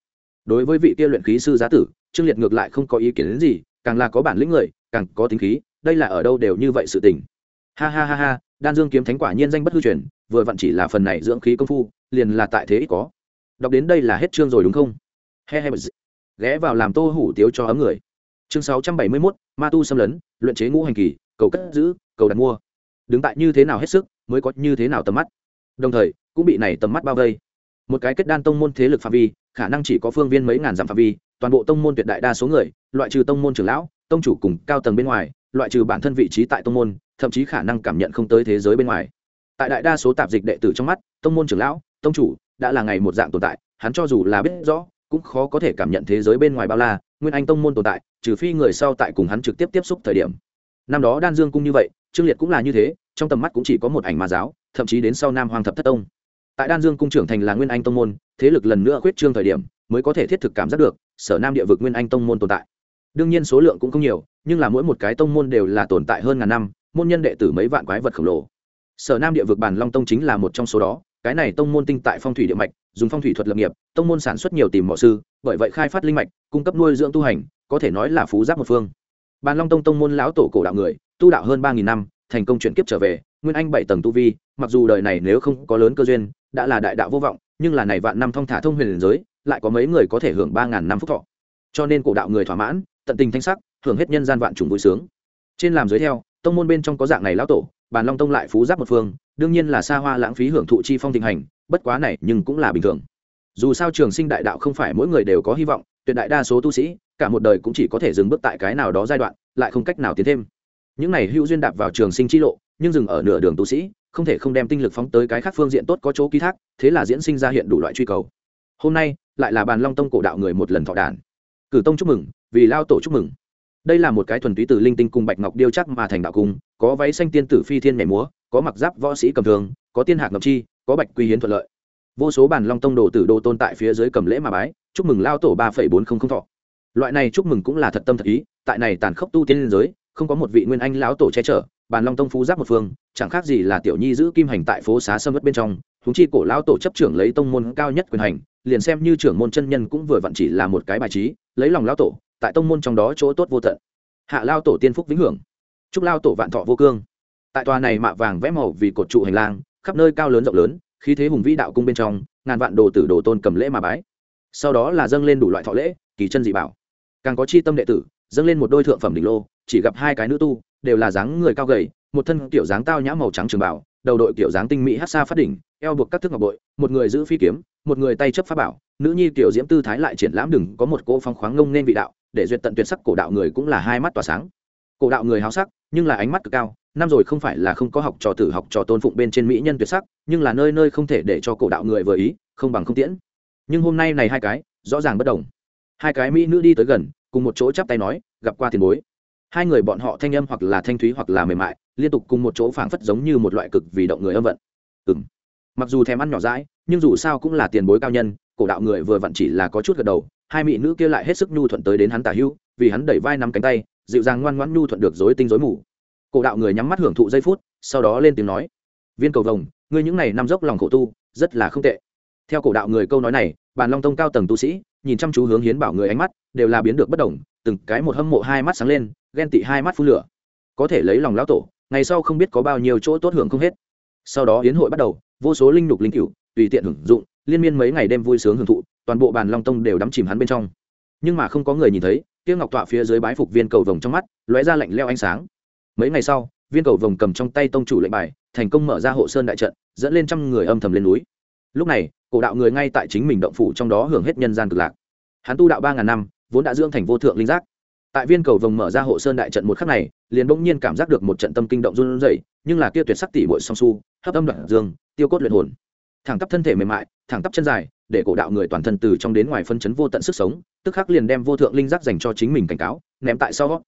Đối với vị kia luyện khí sư giá tử trương liệt ngược lại không có ý kiến đến gì càng là có bản lĩnh người càng có tính khí đây là ở đâu đều như vậy sự tình. Ha ha ha ha đan dương kiếm thánh quả nhiên danh bất hư truyền vừa vặn chỉ là phần này dưỡng khí công phu liền là tại thế ít có. Đọc đến đây là hết chương rồi đúng không? He he ghé vào làm tô hủ tiếu cho ấm người. Chương sáu trăm bảy mươi 671, ma tu xâm lấn luyện chế ngũ hành kỳ cầu cất giữ cầu đặt mua. Đứng tại như thế nào hết sức mới có như thế nào tầm mắt đồng thời cũng bị này tầm mắt bao vây. Một cái kết đan tông môn thế lực phạm vi, khả năng chỉ có phương viên mấy ngàn dặm phạm vi, toàn bộ tông môn tuyệt đại đa số người, loại trừ tông môn trưởng lão, tông chủ cùng cao tầng bên ngoài, loại trừ bản thân vị trí tại tông môn, thậm chí khả năng cảm nhận không tới thế giới bên ngoài. Tại đại đa số tạp dịch đệ tử trong mắt, tông môn trưởng lão, tông chủ đã là ngày một dạng tồn tại, hắn cho dù là biết rõ, cũng khó có thể cảm nhận thế giới bên ngoài bao la, nguyên anh tông môn tồn tại, trừ phi người sau tại cùng hắn trực tiếp tiếp xúc thời điểm. Năm đó đan dương cung như vậy trương liệt cũng là như thế, trong tầm mắt cũng chỉ có một ảnh ma giáo, thậm chí đến sau nam hoàng thập thất tông. Tại đan dương cung trưởng thành là nguyên anh tông môn, thế lực lần nữa khuyết trương thời điểm, mới có thể thiết thực cảm giác được, sở nam địa vực nguyên anh tông môn tồn tại. Đương nhiên số lượng cũng không nhiều, nhưng là mỗi một cái tông môn đều là tồn tại hơn ngàn năm, môn nhân đệ tử mấy vạn quái vật khổng lồ. Sở nam địa vực bàn long tông chính là một trong số đó, cái này tông môn tinh tại phong thủy địa mạch, dùng phong thủy thuật lập nghiệp, tông môn sản xuất nhiều tìm mỏ sư, bởi vậy khai phát linh mạch, cung cấp nuôi dưỡng tu hành, có thể nói là phú giáp một phương. Bàn long tông tông môn lão tổ cổ đạo người tu đạo hơn ba nghìn năm, thành công chuyển kiếp trở về, nguyên anh bảy tầng tu vi, mặc dù đời này nếu không có lớn cơ duyên, đã là đại đạo vô vọng, nhưng là này vạn năm thông thả thông huyền liền giới, lại có mấy người có thể hưởng ba ngàn năm phúc thọ. Cho nên cổ đạo người thỏa mãn, tận tình thanh sắc, hưởng hết nhân gian vạn trùng vui sướng. Trên làm dưới theo, tông môn bên trong có dạng này lão tổ, bàn long tông lại phú giáp một phương, đương nhiên là xa hoa lãng phí hưởng thụ chi phong thịnh hành, bất quá này nhưng cũng là bình thường. Dù sao trường sinh đại đạo không phải mỗi người đều có hy vọng, tuyệt đại đa số tu sĩ, cả một đời cũng chỉ có thể dừng bước tại cái nào đó giai đoạn, lại không cách nào tiến thêm những này hữu duyên đạp vào trường sinh chi lộ, nhưng dừng ở nửa đường tu sĩ, không thể không đem tinh lực phóng tới cái khác phương diện tốt có chỗ ký thác, thế là diễn sinh ra hiện đủ loại truy cầu. Hôm nay, lại là bàn long tông cổ đạo người một lần thọ đàn cử tông chúc mừng, vì lao tổ chúc mừng. Đây là một cái thuần túy từ linh tinh cùng bạch ngọc điêu chắc mà thành đạo cung, có váy xanh tiên tử phi thiên nhảy múa, có mặc giáp võ sĩ cầm thường, có tiên hạc ngọc chi, có bạch quy hiến thuận lợi. Vô số bàn long tông đồ tử đồ tôn tại phía dưới cầm lễ mà bái, chúc mừng lao tổ ba phẩy bốn không không thọ. Loại này chúc mừng cũng là thật tâm thật ý, tại này tàn khốc tu tiên liên giới không có một vị nguyên anh lão tổ che chở, bàn long tông phú giáp một phương, chẳng khác gì là tiểu nhi giữ kim hành tại phố xá sâm ớt bên trong thúng chi cổ lão tổ chấp trưởng lấy tông môn cao nhất quyền hành, liền xem như trưởng môn chân nhân cũng vừa vặn chỉ là một cái bài trí, lấy lòng lão tổ, tại tông môn trong đó chỗ tốt vô tận. Hạ lao tổ tiên phúc vĩnh hưởng. Chúc lao tổ vạn thọ vô cương. Tại tòa này mạ vàng vẽ màu vì cột trụ hành lang, khắp nơi cao lớn rộng lớn, khí thế hùng vĩ đạo cung bên trong, ngàn vạn đồ tử đồ tôn cầm lễ mà bái. Sau đó là dâng lên đủ loại thọ lễ, kỳ chân dị bảo. Càng có chi tâm đệ tử, dâng lên một đôi thượng phẩm đỉnh lô chỉ gặp hai cái nữ tu, đều là dáng người cao gầy, một thân kiểu dáng tao nhã màu trắng trường bảo đầu đội kiểu dáng tinh mỹ hát xa phát đỉnh, eo buộc các thước ngọc bội, một người giữ phi kiếm, một người tay chấp pháp bảo, nữ nhi kiểu diễm tư thái lại triển lãm đừng có một cỗ phong khoáng ngông nên vị đạo, để duyệt tận tuyệt sắc cổ đạo người cũng là hai mắt tỏa sáng. Cổ đạo người háo sắc, nhưng là ánh mắt cực cao, năm rồi không phải là không có học trò tử học trò tôn phụng bên trên mỹ nhân tuyệt sắc, nhưng là nơi nơi không thể để cho cổ đạo người vừa ý, không bằng không tiễn. Nhưng hôm nay này hai cái, rõ ràng bất đồng. Hai cái mỹ nữ đi tới gần, cùng một chỗ chắp tay nói, gặp qua tiền bối hai người bọn họ thanh âm hoặc là thanh thúy hoặc là mềm mại, liên tục cùng một chỗ phảng phất giống như một loại cực vì động người âm vận. Ừ m mặc dù thèm ăn nhỏ rãi nhưng dù sao cũng là tiền bối cao nhân, cổ đạo người vừa vặn chỉ là có chút gật đầu, hai mỹ nữ kia lại hết sức nhu thuận tới đến hắn tả hưu, vì hắn đẩy vai nắm cánh tay, dịu dàng ngoan ngoãn nhu thuận được dối tinh dối mù. Cổ đạo người nhắm mắt hưởng thụ giây phút, sau đó lên tiếng nói, viên cầu vồng, ngươi những này nằm dốc lòng khổ tu, rất là không tệ. Theo cổ đạo người câu nói này, bàn long tông cao tầng tu sĩ, nhìn chăm chú hướng hiến bảo người ánh mắt, đều là biến được bất đồng từng cái một hâm mộ hai mắt sáng lên ghen tị hai mắt phun lửa. Có thể lấy lòng lão tổ, ngày sau không biết có bao nhiêu chỗ tốt hưởng không hết. Sau đó hiến hội bắt đầu, vô số linh nhục linh cựu tùy tiện hưởng dụng, liên miên mấy ngày đêm vui sướng hưởng thụ, toàn bộ bàn long tông đều đắm chìm hắn bên trong. Nhưng mà không có người nhìn thấy tiêu ngọc tọa phía dưới bái phục viên cầu vồng trong mắt, lóe ra lạnh leo ánh sáng. Mấy ngày sau, viên cầu vồng cầm trong tay tông chủ lệnh bài, thành công mở ra hộ sơn đại trận, dẫn lên trăm người âm thầm lên núi. Lúc này, cổ đạo người ngay tại chính mình động phủ trong đó hưởng hết nhân gian cực lạc. Hắn tu đạo ba ngàn năm, vốn đã dưỡng thành vô thượng linh giác tại viên cầu vồng mở ra hộ sơn đại trận một khắc này, liền bỗng nhiên cảm giác được một trận tâm kinh động run rẩy, nhưng là kia tuyệt sắc tỷ bội song su, hấp âm đoạn dương, tiêu cốt luyện hồn. Thẳng tắp thân thể mềm mại, thẳng tắp chân dài, để cổ đạo người toàn thân từ trong đến ngoài phân chấn vô tận sức sống, tức khắc liền đem vô thượng linh giác dành cho chính mình cảnh cáo, ném tại sau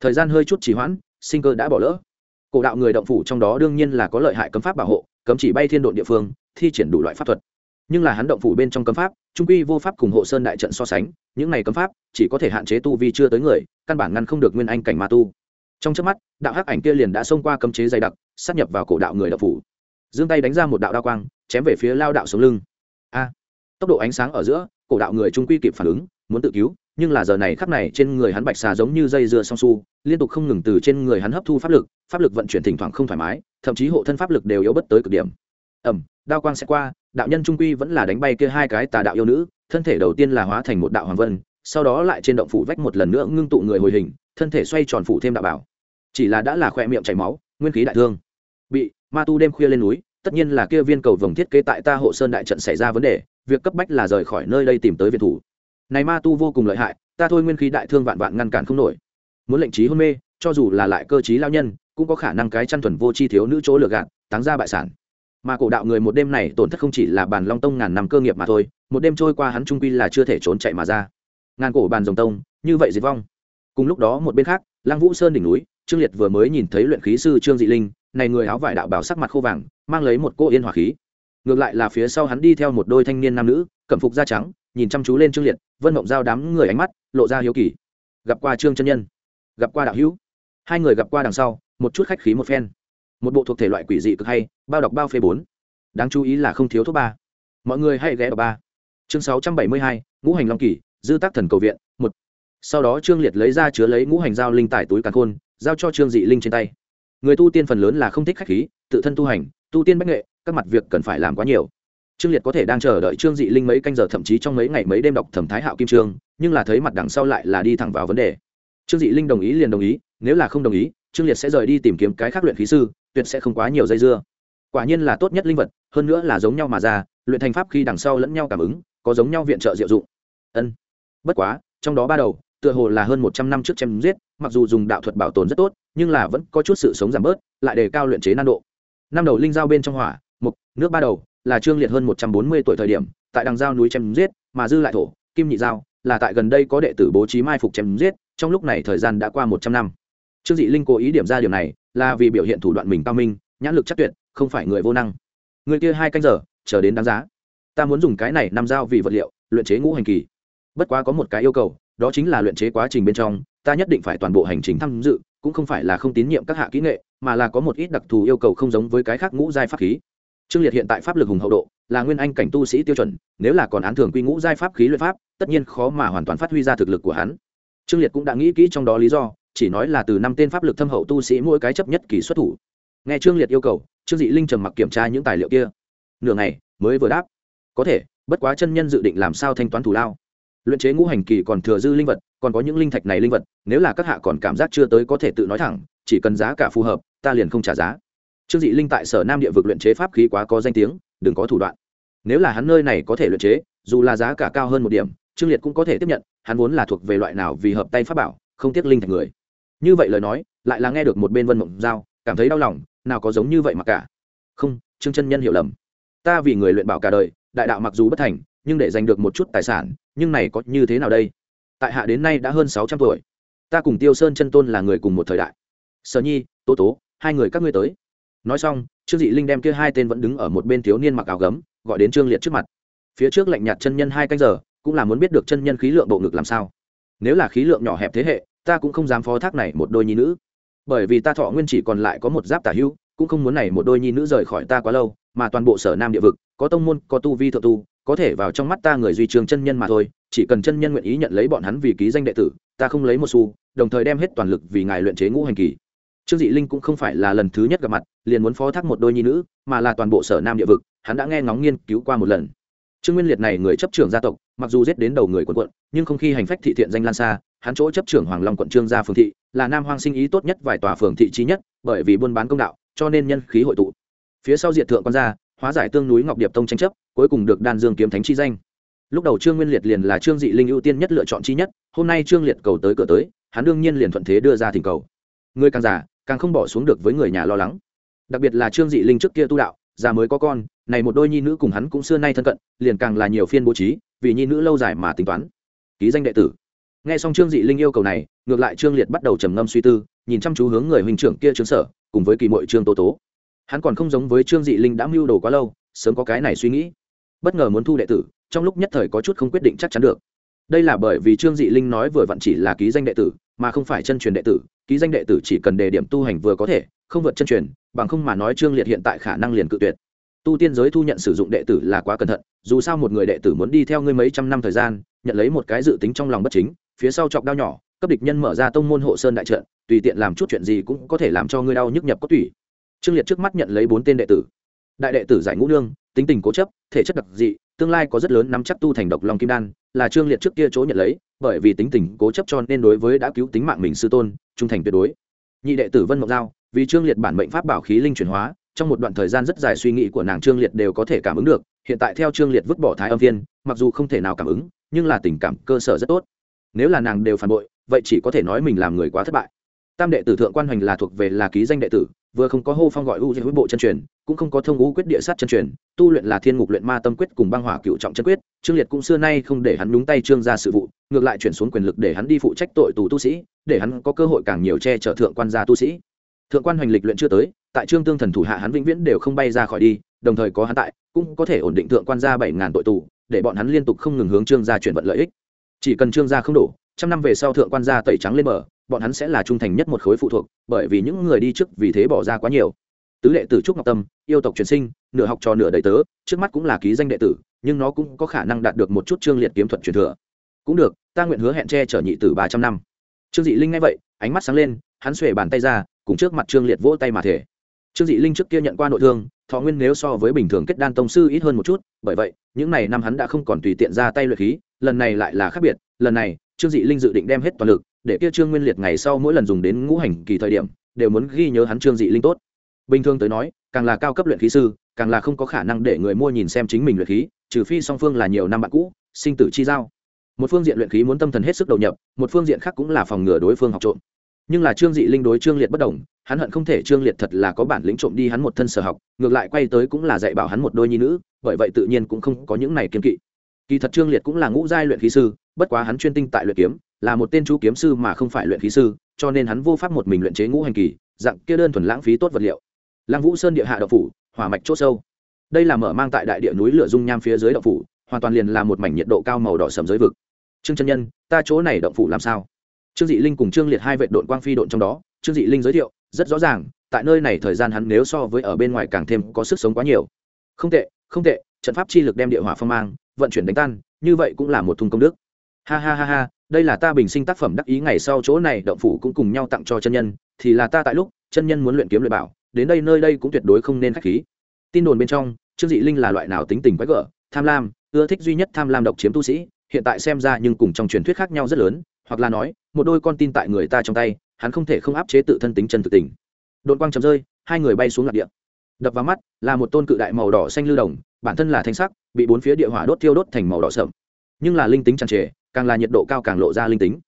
thời gian hơi chút trì hoãn, sinh cơ đã bỏ lỡ. Cổ đạo người động phủ trong đó đương nhiên là có lợi hại cấm pháp bảo hộ, cấm chỉ bay thiên độn địa phương, thi triển đủ loại pháp thuật nhưng là hắn động phủ bên trong cấm pháp, trung quy vô pháp cùng hộ sơn đại trận so sánh, những này cấm pháp chỉ có thể hạn chế tu vi chưa tới người, căn bản ngăn không được nguyên anh cảnh ma tu. Trong trước mắt, đạo hắc ảnh kia liền đã xông qua cấm chế dày đặc, sát nhập vào cổ đạo người đạo phủ. Giương tay đánh ra một đạo đao quang, chém về phía lao đạo sống lưng. A! Tốc độ ánh sáng ở giữa, cổ đạo người trung quy kịp phản ứng, muốn tự cứu, nhưng là giờ này khắc này trên người hắn bạch xà giống như dây dưa song su, liên tục không ngừng từ trên người hắn hấp thu pháp lực pháp lực vận chuyển thỉnh thoảng không thoải mái, thậm chí hộ thân pháp lực đều yếu bất tới cực điểm. Ẩm đao quang sẽ qua đạo nhân trung quy vẫn là đánh bay kia hai cái tà đạo yêu nữ, thân thể đầu tiên là hóa thành một đạo hoàng vân, sau đó lại trên động phủ vách một lần nữa ngưng tụ người hồi hình, thân thể xoay tròn phủ thêm đạo bảo. Chỉ là đã là khoe miệng chảy máu, nguyên khí đại thương. Bị ma tu đêm khuya lên núi, tất nhiên là kia viên cầu vồng thiết kế tại ta hộ sơn đại trận xảy ra vấn đề, việc cấp bách là rời khỏi nơi đây tìm tới viện thủ. Này ma tu vô cùng lợi hại, ta thôi nguyên khí đại thương vạn vạn ngăn cản không nổi. Muốn lệnh trí hôn mê, cho dù là lại cơ trí lao nhân, cũng có khả năng cái chăn thuần vô chi thiếu nữ chỗ lừa gạt, táng ra bại sản mà cổ đạo người một đêm này tổn thất không chỉ là bàn long tông ngàn năm cơ nghiệp mà thôi, một đêm trôi qua hắn trung quy là chưa thể trốn chạy mà ra. Ngàn cổ bàn rồng tông, như vậy diệt vong. Cùng lúc đó một bên khác lang vũ sơn đỉnh núi, trương liệt vừa mới nhìn thấy luyện khí sư trương dị linh, này người áo vải đạo bảo sắc mặt khô vàng, mang lấy một cô yên hỏa khí. Ngược lại là phía sau hắn đi theo một đôi thanh niên nam nữ, cẩm phục da trắng, nhìn chăm chú lên trương liệt, vân mộng giao đám người ánh mắt lộ ra hiếu kỳ. Gặp qua trương chân nhân, gặp qua đạo hữu. Hai người gặp qua đằng sau, một chút khách khí một phen một bộ thuộc thể loại quỷ dị cực hay, bao đọc bao phê bốn. Đáng chú ý là không thiếu thuốc ba. Mọi người hãy ghé vào ba. Chương sáu trăm bảy mươi hai, ngũ hành long kỳ, dư tác thần cầu viện, một. Sau đó trương liệt lấy ra chứa lấy ngũ hành giao linh tải túi càn khôn, giao cho trương dị linh trên tay. Người tu tiên phần lớn là không thích khách khí, tự thân tu hành, tu tiên bách nghệ, các mặt việc cần phải làm quá nhiều. Trương liệt có thể đang chờ đợi trương dị linh mấy canh giờ thậm chí trong mấy ngày mấy đêm đọc thẩm thái hạo kim trương, nhưng là thấy mặt đằng sau lại là đi thẳng vào vấn đề. Trương dị linh đồng ý liền đồng ý, nếu là không đồng ý, trương liệt sẽ rời đi tìm kiếm cái khác luyện khí sư tuyệt sẽ không quá nhiều dây dưa. Quả nhiên là tốt nhất linh vật, hơn nữa là giống nhau mà ra, luyện thành pháp khi đằng sau lẫn nhau cảm ứng, có giống nhau viện trợ diệu dụng. Ân. Bất quá, trong đó ba đầu, tựa hồ là hơn một trăm năm trước chém giết, mặc dù dùng đạo thuật bảo tồn rất tốt, nhưng là vẫn có chút sự sống giảm bớt, lại đề cao luyện chế nan độ. Năm đầu linh giao bên trong hỏa, mục, nước ba đầu, là trương liệt hơn một trăm bốn mươi tuổi thời điểm, tại đằng giao núi chém giết, mà dư lại thổ, kim nhị giao là tại gần đây có đệ tử bố trí mai phục chém giết, trong lúc này thời gian đã qua một trăm năm. Trương dị linh cố ý điểm ra điều này là vì biểu hiện thủ đoạn mình cao minh, nhãn lực chắc tuyệt, không phải người vô năng. Người kia hai canh giờ, chờ đến đáng giá. Ta muốn dùng cái này nằm dao vì vật liệu, luyện chế ngũ hành kỳ. Bất quá có một cái yêu cầu, đó chính là luyện chế quá trình bên trong, ta nhất định phải toàn bộ hành trình tham dự, cũng không phải là không tín nhiệm các hạ kỹ nghệ, mà là có một ít đặc thù yêu cầu không giống với cái khác ngũ giai pháp khí. Trương liệt hiện tại pháp lực hùng hậu độ, là nguyên anh cảnh tu sĩ tiêu chuẩn, nếu là còn án thường quy ngũ giai pháp khí luyện pháp, tất nhiên khó mà hoàn toàn phát huy ra thực lực của hắn. Trương liệt cũng đã nghĩ kỹ trong đó lý do chỉ nói là từ năm tên pháp lực thâm hậu tu sĩ mỗi cái chấp nhất kỳ xuất thủ. Nghe trương liệt yêu cầu, trương dị linh trầm mặc kiểm tra những tài liệu kia. Nửa ngày, mới vừa đáp. Có thể, bất quá chân nhân dự định làm sao thanh toán thủ lao. Luyện chế ngũ hành kỳ còn thừa dư linh vật, còn có những linh thạch này linh vật, nếu là các hạ còn cảm giác chưa tới có thể tự nói thẳng, chỉ cần giá cả phù hợp, ta liền không trả giá. Trương dị linh tại sở nam địa vực luyện chế pháp khí quá có danh tiếng, đừng có thủ đoạn. Nếu là hắn nơi này có thể luyện chế, dù là giá cả cao hơn một điểm, trương liệt cũng có thể tiếp nhận, hắn vốn là thuộc về loại nào vì hợp tay pháp bảo, không tiếc linh thạch người như vậy lời nói, lại là nghe được một bên vân mộng giao, cảm thấy đau lòng, nào có giống như vậy mà cả. Không, trương chân nhân hiểu lầm. Ta vì người luyện bảo cả đời, đại đạo mặc dù bất thành, nhưng để giành được một chút tài sản, nhưng này có như thế nào đây? Tại hạ đến nay đã hơn sáu trăm tuổi. Ta cùng tiêu sơn chân tôn là người cùng một thời đại. Sở nhi, tố tố, hai người các ngươi tới. Nói xong, trương dị linh đem kia hai tên vẫn đứng ở một bên thiếu niên mặc áo gấm, gọi đến trương liệt trước mặt. Phía trước lạnh nhạt chân nhân hai canh giờ, cũng là muốn biết được chân nhân khí lượng bộ ngực làm sao. Nếu là khí lượng nhỏ hẹp thế hệ ta cũng không dám phó thác này một đôi nhi nữ. Bởi vì ta thọ nguyên chỉ còn lại có một giáp tả hưu cũng không muốn này một đôi nhi nữ rời khỏi ta quá lâu, mà toàn bộ sở nam địa vực, có tông môn, có tu vi thượng tu, có thể vào trong mắt ta người duy trường chân nhân mà thôi, chỉ cần chân nhân nguyện ý nhận lấy bọn hắn vì ký danh đệ tử, ta không lấy một xu, đồng thời đem hết toàn lực vì ngài luyện chế ngũ hành kỳ. Trương dị linh cũng không phải là lần thứ nhất gặp mặt, liền muốn phó thác một đôi nhi nữ, mà là toàn bộ sở nam địa vực, hắn đã nghe ngóng nghiên cứu qua một lần. Trương nguyên liệt này người chấp trưởng gia tộc, mặc dù giết đến đầu người quận quận nhưng không khi hành phách thị thiện danh lan xa hắn chỗ chấp trưởng hoàng long quận trương gia phường thị, là nam hoang sinh ý tốt nhất vài tòa phường thị trí nhất, bởi vì buôn bán công đạo, cho nên nhân khí hội tụ. Phía sau diệt thượng quan gia, hóa giải tương núi ngọc điệp tông tranh chấp, cuối cùng được đan dương kiếm thánh chi danh. Lúc đầu trương nguyên liệt liền là trương dị linh ưu tiên nhất lựa chọn chi nhất, hôm nay trương liệt cầu tới cửa tới, hắn đương nhiên liền thuận thế đưa ra thỉnh cầu. Người càng già, càng không bỏ xuống được với người nhà lo lắng. Đặc biệt là trương dị linh trước kia tu đạo, già mới có con, này một đôi nhi nữ cùng hắn cũng xưa nay thân cận, liền càng là nhiều phiên bố trí, vì nhi nữ lâu dài mà tính toán. Ký danh đệ tử nghe xong trương dị linh yêu cầu này, ngược lại trương liệt bắt đầu trầm ngâm suy tư, nhìn chăm chú hướng người huynh trưởng kia trương sở, cùng với kỳ mội trương tô tố. Hắn còn không giống với trương dị linh đã mưu đồ quá lâu, sớm có cái này suy nghĩ. Bất ngờ muốn thu đệ tử, trong lúc nhất thời có chút không quyết định chắc chắn được. Đây là bởi vì trương dị linh nói vừa vặn chỉ là ký danh đệ tử, mà không phải chân truyền đệ tử, ký danh đệ tử chỉ cần đề điểm tu hành vừa có thể, không vượt chân truyền, bằng không mà nói trương liệt hiện tại khả năng liền cự tuyệt. Tu tiên giới thu nhận sử dụng đệ tử là quá cẩn thận, dù sao một người đệ tử muốn đi theo ngươi mấy trăm năm thời gian, nhận lấy một cái dự tính trong lòng bất chính phía sau chọc đao nhỏ, cấp địch nhân mở ra tông môn hộ sơn đại trận, tùy tiện làm chút chuyện gì cũng có thể làm cho ngươi đau nhức nhập có tủy. Trương liệt trước mắt nhận lấy bốn tên đệ tử. Đại đệ tử giải ngũ nương, tính tình cố chấp, thể chất đặc dị, tương lai có rất lớn nắm chắc tu thành độc long kim đan, là trương liệt trước kia chỗ nhận lấy, bởi vì tính tình cố chấp cho nên đối với đã cứu tính mạng mình sư tôn, trung thành tuyệt đối. Nhị đệ tử vân mộng giao, vì trương liệt bản mệnh pháp bảo khí linh chuyển hóa, trong một đoạn thời gian rất dài suy nghĩ của nàng trương liệt đều có thể cảm ứng được, hiện tại theo trương liệt vứt bỏ thái âm viên mặc dù không thể nào cảm ứng, nhưng là tình cảm cơ sở rất tốt nếu là nàng đều phản bội, vậy chỉ có thể nói mình làm người quá thất bại. Tam đệ tử thượng quan hoành là thuộc về là ký danh đệ tử, vừa không có hô phong gọi u với bộ chân truyền, cũng không có thông ngũ quyết địa sát chân truyền, tu luyện là thiên ngục luyện ma tâm quyết cùng băng hỏa cựu trọng chân quyết, trương liệt cũng xưa nay không để hắn nhúng tay trương ra sự vụ, ngược lại chuyển xuống quyền lực để hắn đi phụ trách tội tù tu sĩ, để hắn có cơ hội càng nhiều che chở thượng quan gia tu sĩ. Thượng quan hoành lịch luyện chưa tới, tại trương tương thần thủ hạ hắn vĩnh viễn đều không bay ra khỏi đi, đồng thời có hắn tại, cũng có thể ổn định thượng quan gia bảy ngàn tội tù, để bọn hắn liên tục không ngừng hướng trương gia chuyển vận lợi ích chỉ cần trương gia không đổ, trăm năm về sau thượng quan gia tẩy trắng lên bờ, bọn hắn sẽ là trung thành nhất một khối phụ thuộc, bởi vì những người đi trước vì thế bỏ ra quá nhiều. Tứ đệ tử trúc ngọc tâm, yêu tộc truyền sinh, nửa học trò nửa đầy tớ, trước mắt cũng là ký danh đệ tử, nhưng nó cũng có khả năng đạt được một chút trương liệt kiếm thuật truyền thừa. Cũng được, ta nguyện hứa hẹn che chở nhị tử ba trăm năm. Trương dị linh nghe vậy, ánh mắt sáng lên, hắn xuề bàn tay ra, cùng trước mặt trương liệt vỗ tay mà thể trương dị linh trước kia nhận qua nội thương thọ nguyên nếu so với bình thường kết đan tông sư ít hơn một chút, bởi vậy, những n à y năm hắn đã không còn tùy tiện ra tay luyện khí, lần này lại là khác biệt, lần này, trương dị linh dự định đem hết toàn lực, để kia trương nguyên liệt ngày sau mỗi lần dùng đến ngũ hành kỳ thời điểm, đều muốn ghi nhớ hắn trương dị linh tốt. Bình thường tới nói, càng là cao cấp luyện khí sư, càng là không có khả năng để người mua nhìn xem chính mình luyện khí, trừ phi song phương là nhiều năm bạn cũ, sinh tử chi giao. Một phương diện luyện khí muốn tâm thần hết sức đầu nhập, một phương diện khác cũng là phòng ngừa đối phương học trộm. Nhưng là trương dị linh đối trương liệt bất đồng hắn hận không thể trương liệt thật là có bản lĩnh trộm đi hắn một thân sở học, ngược lại quay tới cũng là dạy bảo hắn một đôi nhi nữ, bởi vậy tự nhiên cũng không có những này kiên kỵ. Kỳ thật trương liệt cũng là ngũ giai luyện khí sư, bất quá hắn chuyên tinh tại luyện kiếm, là một tên chú kiếm sư mà không phải luyện khí sư, cho nên hắn vô pháp một mình luyện chế ngũ hành kỳ, dạng kia đơn thuần lãng phí tốt vật liệu. Lăng vũ sơn địa hạ đậu phủ, hỏa mạch c h sâu. Đây là mở mang tại đại địa núi lửa dung nham phía dưới đậu phủ, hoàn toàn liền là một mảnh nhiệt độ cao màu đỏ sầm dưới vực. Trương chân nhân, ta chỗ này động phủ làm sao? Trương dị linh cùng trương liệt hai vệ đội quang phi đội trong đó, trương dị linh giới thiệu rất rõ ràng, tại nơi này thời gian hắn nếu so với ở bên ngoài càng thêm có sức sống quá nhiều. Không tệ không tệ, trận pháp chi lực đem địa hỏa phong mang, vận chuyển đánh tan, như vậy cũng là một thùng công đức. Ha ha ha ha, đây là ta bình sinh tác phẩm đắc ý ngày sau chỗ này, động phủ cũng cùng nhau tặng cho chân nhân, thì là ta tại lúc, chân nhân muốn luyện kiếm luyện bảo, đến đây nơi đây cũng tuyệt đối không nên khách khí. Tin đồn bên trong, trương dị linh là loại nào tính tình quái gở, tham lam, ưa thích duy nhất tham lam độc chiếm tu sĩ, hiện tại xem ra nhưng cùng trong truyền thuyết khác nhau rất lớn, hoặc là nói, một đôi con tin tại người ta trong tay hắn không thể không áp chế tự thân tính chân thực tình. Đột quang chấm rơi, hai người bay xuống lạc địa. Đập vào mắt, là một tôn cự đại màu đỏ xanh lưu đồng, bản thân là thanh sắc, bị bốn phía địa hỏa đốt thiêu đốt thành màu đỏ sậm. Nhưng là linh tính tràn trề, càng là nhiệt độ cao càng lộ ra linh tính.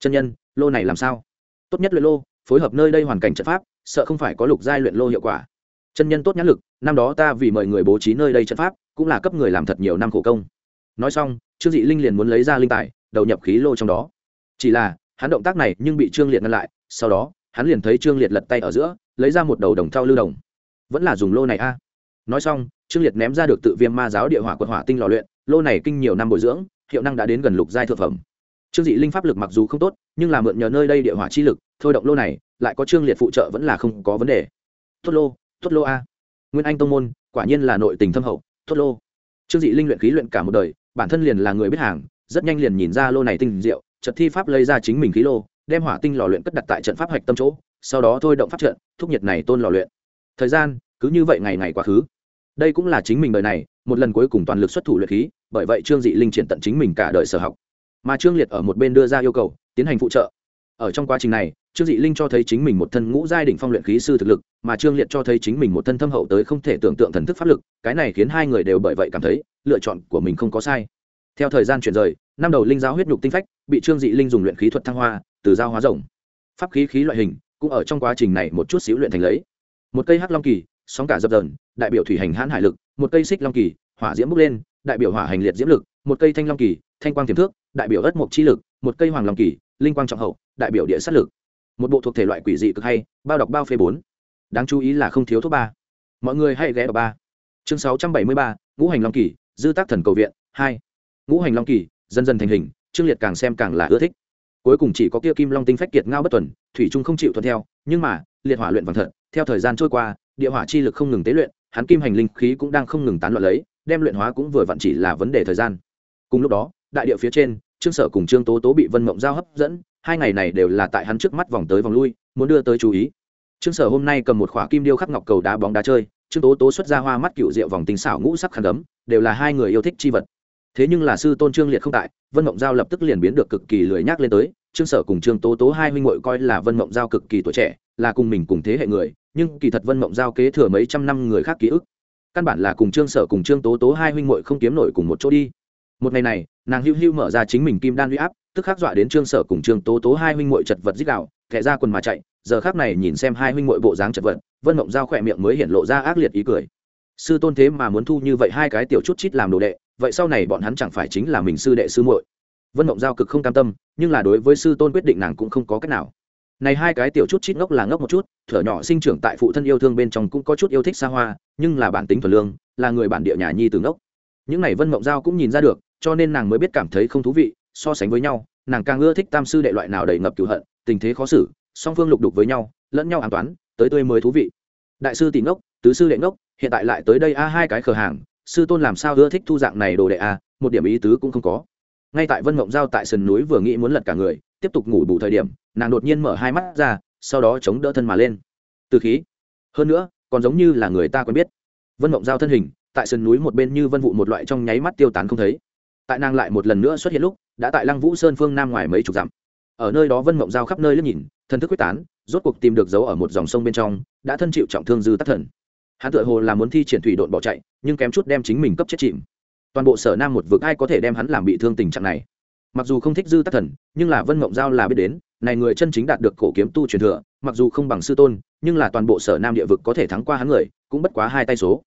Chân nhân, lô này làm sao? Tốt nhất luyện lô, phối hợp nơi đây hoàn cảnh trận pháp, sợ không phải có lục giai luyện lô hiệu quả. Chân nhân tốt nhãn lực, năm đó ta vì mời người bố trí nơi đây trận pháp, cũng là cấp người làm thật nhiều năm khổ công. Nói xong, trương dị linh liền muốn lấy ra linh tài, đầu nhập khí lô trong đó. Chỉ là, hắn động tác này nhưng bị trương liệt ngăn lại sau đó, hắn liền thấy trương liệt lật tay ở giữa, lấy ra một đầu đồng thau lưu đồng. Vẫn là dùng lô này a. Nói xong, trương liệt ném ra được tự viêm ma giáo địa hỏa quật hỏa tinh lò luyện, lô này kinh nhiều năm bồi dưỡng, hiệu năng đã đến gần lục giai thượng phẩm. Trương dị linh pháp lực mặc dù không tốt, nhưng là mượn nhờ nơi đây địa hỏa chi lực, thôi động lô này, lại có trương liệt phụ trợ vẫn là không có vấn đề. Tốt lô tốt lô a. Nguyên anh tông môn, quả nhiên là nội tình thâm hậu, tốt lô. Trương dị linh luyện khí luyện cả một đời, bản thân liền là người biết hàng, rất nhanh liền nhìn ra lô này tinh diệu chật thi pháp lấy ra chính mình khí lô đem hỏa tinh lò luyện cất đặt tại trận pháp hạch tâm chỗ, sau đó thôi động pháp trận, thúc nhiệt này tôn lò luyện. Thời gian, cứ như vậy ngày ngày quá khứ. Đây cũng là chính mình đời này, một lần cuối cùng toàn lực xuất thủ luyện khí, bởi vậy trương dị linh triển tận chính mình cả đời sở học. Mà trương liệt ở một bên đưa ra yêu cầu, tiến hành phụ trợ. Ở trong quá trình này, trương dị linh cho thấy chính mình một thân ngũ giai đ ỉ n h phong luyện khí sư thực lực, mà trương liệt cho thấy chính mình một thân thâm hậu tới không thể tưởng tượng thần thức pháp lực, cái này khiến hai người đều bởi vậy cảm thấy, lựa chọn của mình không có sai. Theo thời gian chuyển rời, năm đầu linh giáo huyết nhục tinh phách, bị trương dị linh dùng luyện khí thuật thăng hoa từ giao hóa rồng. Pháp khí khí loại hình cũng ở trong quá trình này một chút xíu luyện thành lấy. Một cây hắc long kỳ, sóng cả dập dờn, đại biểu thủy hành hãn hải lực, một cây xích long kỳ, hỏa diễm bốc lên, đại biểu hỏa hành liệt diễm lực, một cây thanh long kỳ, thanh quang tiềm thước đại biểu ất mộc chi lực, một cây hoàng long kỳ, linh quang trọng hậu, đại biểu địa sát lực. Một bộ thuộc thể loại quỷ dị cực hay, bao đọc bao phê bốn. Đáng chú ý là không thiếu thuốc ba. Mọi người hãy ghé vào ba. Chương sáu trăm bảy mươi ba, ngũ hành long kỳ, dư tác thần cầu viện, hai. Ngũ hành long kỳ, dần dần thành hình trương liệt càng xem càng là ưa thích cuối cùng chỉ có kia kim long tinh phách kiệt ngao bất tuần, thủy trung không chịu thuận theo, nhưng mà, liệt hỏa luyện vàng thật, theo thời gian trôi qua, địa hỏa chi lực không ngừng tế luyện, hắn kim hành linh khí cũng đang không ngừng tán loạn lấy, đem luyện hóa cũng vừa vặn chỉ là vấn đề thời gian. Cùng lúc đó, đại địa phía trên, trương sở cùng trương tố tố bị vân mộng giao hấp dẫn, hai ngày này đều là tại hắn trước mắt vòng tới vòng lui, muốn đưa tới chú ý. Trương sở hôm nay cầm một khỏa kim điêu khắc ngọc cầu đá bóng đá chơi, trương tố tố xuất ra hoa mắt cựu rượu vòng tinh xảo ngũ sắc khăn đấm đều là hai người yêu thích chi vật. Thế nhưng là sư tôn trương liệt không tại, vân mộng giao lập tức liền biến được cực kỳ lười nhác lên tới trương sở cùng trương tố tố hai huynh muội coi là vân mộng giao cực kỳ tuổi trẻ, là cùng mình cùng thế hệ người, nhưng kỳ thật vân mộng giao kế thừa mấy trăm năm người khác ký ức. Căn bản là cùng trương sở cùng trương tố tố hai huynh muội không kiếm nổi cùng một chỗ đi. Một ngày này, nàng hưu hưu mở ra chính mình kim đan huy áp, tức khắc dọa đến trương sở cùng trương tố tố hai huynh muội chật vật dích đạo thẹ ra quần mà chạy, giờ khác này nhìn xem hai huynh muội bộ dáng chật vật, vân mộng giao khỏe miệng mới hiện lộ ra ác liệt ý cười. Sư tôn thế mà muốn thu như vậy hai cái tiểu chút chít làm đồ đệ, vậy sau này bọn hắn chẳng phải chính là mình sư đệ sư muội vân mộng giao cực không cam tâm, nhưng là đối với sư tôn quyết định nàng cũng không có cách nào. Này hai cái tiểu chút chít ngốc là ngốc một chút, thở nhỏ sinh trưởng tại phụ thân yêu thương bên trong cũng có chút yêu thích xa hoa, nhưng là bản tính thuần lương, là người bản địa nhà nhi từ ngốc. Những này vân mộng giao cũng nhìn ra được, cho nên nàng mới biết cảm thấy không thú vị, so sánh với nhau, nàng càng ưa thích tam sư đệ loại nào đầy ngập cửu hận, tình thế khó xử, song phương lục đục với nhau, lẫn nhau an toán, tới tươi mới thú vị. Đại sư tỷ ngốc, tứ sư đệ ngốc, hiện tại lại tới đây a hai cái cửa hàng, sư tôn làm sao ưa thích thu dạng này đồ đệ a, một điểm ý tứ cũng không có ngay tại vân mộng giao tại sườn núi vừa nghĩ muốn lật cả người, tiếp tục ngủ bù thời điểm, nàng đột nhiên mở hai mắt ra, sau đó chống đỡ thân mà lên. Từ khí. Hơn nữa, còn giống như là người ta quen biết. Vân mộng giao thân hình, tại sườn núi một bên như vân vụ một loại trong nháy mắt tiêu tán không thấy. Tại nàng lại một lần nữa xuất hiện lúc, đã tại lăng vũ sơn phương nam ngoài mấy chục dặm. Ở nơi đó vân mộng giao khắp nơi liếc nhìn thân thức quyết tán, rốt cuộc tìm được dấu ở một dòng sông bên trong, đã thân chịu trọng thương dư tắc thần. Hắn tự hồ là muốn thi triển thủy đội bỏ chạy, nhưng kém chút đem chính mình cấp chết chìm toàn bộ sở nam một vực ai có thể đem hắn làm bị thương tình trạng này? Mặc dù không thích dư tắc thần, nhưng là vân mộng giao là biết đến, này người chân chính đạt được cổ kiếm tu truyền thừa, mặc dù không bằng sư tôn, nhưng là toàn bộ sở nam địa vực có thể thắng qua hắn người, cũng bất quá hai tay số.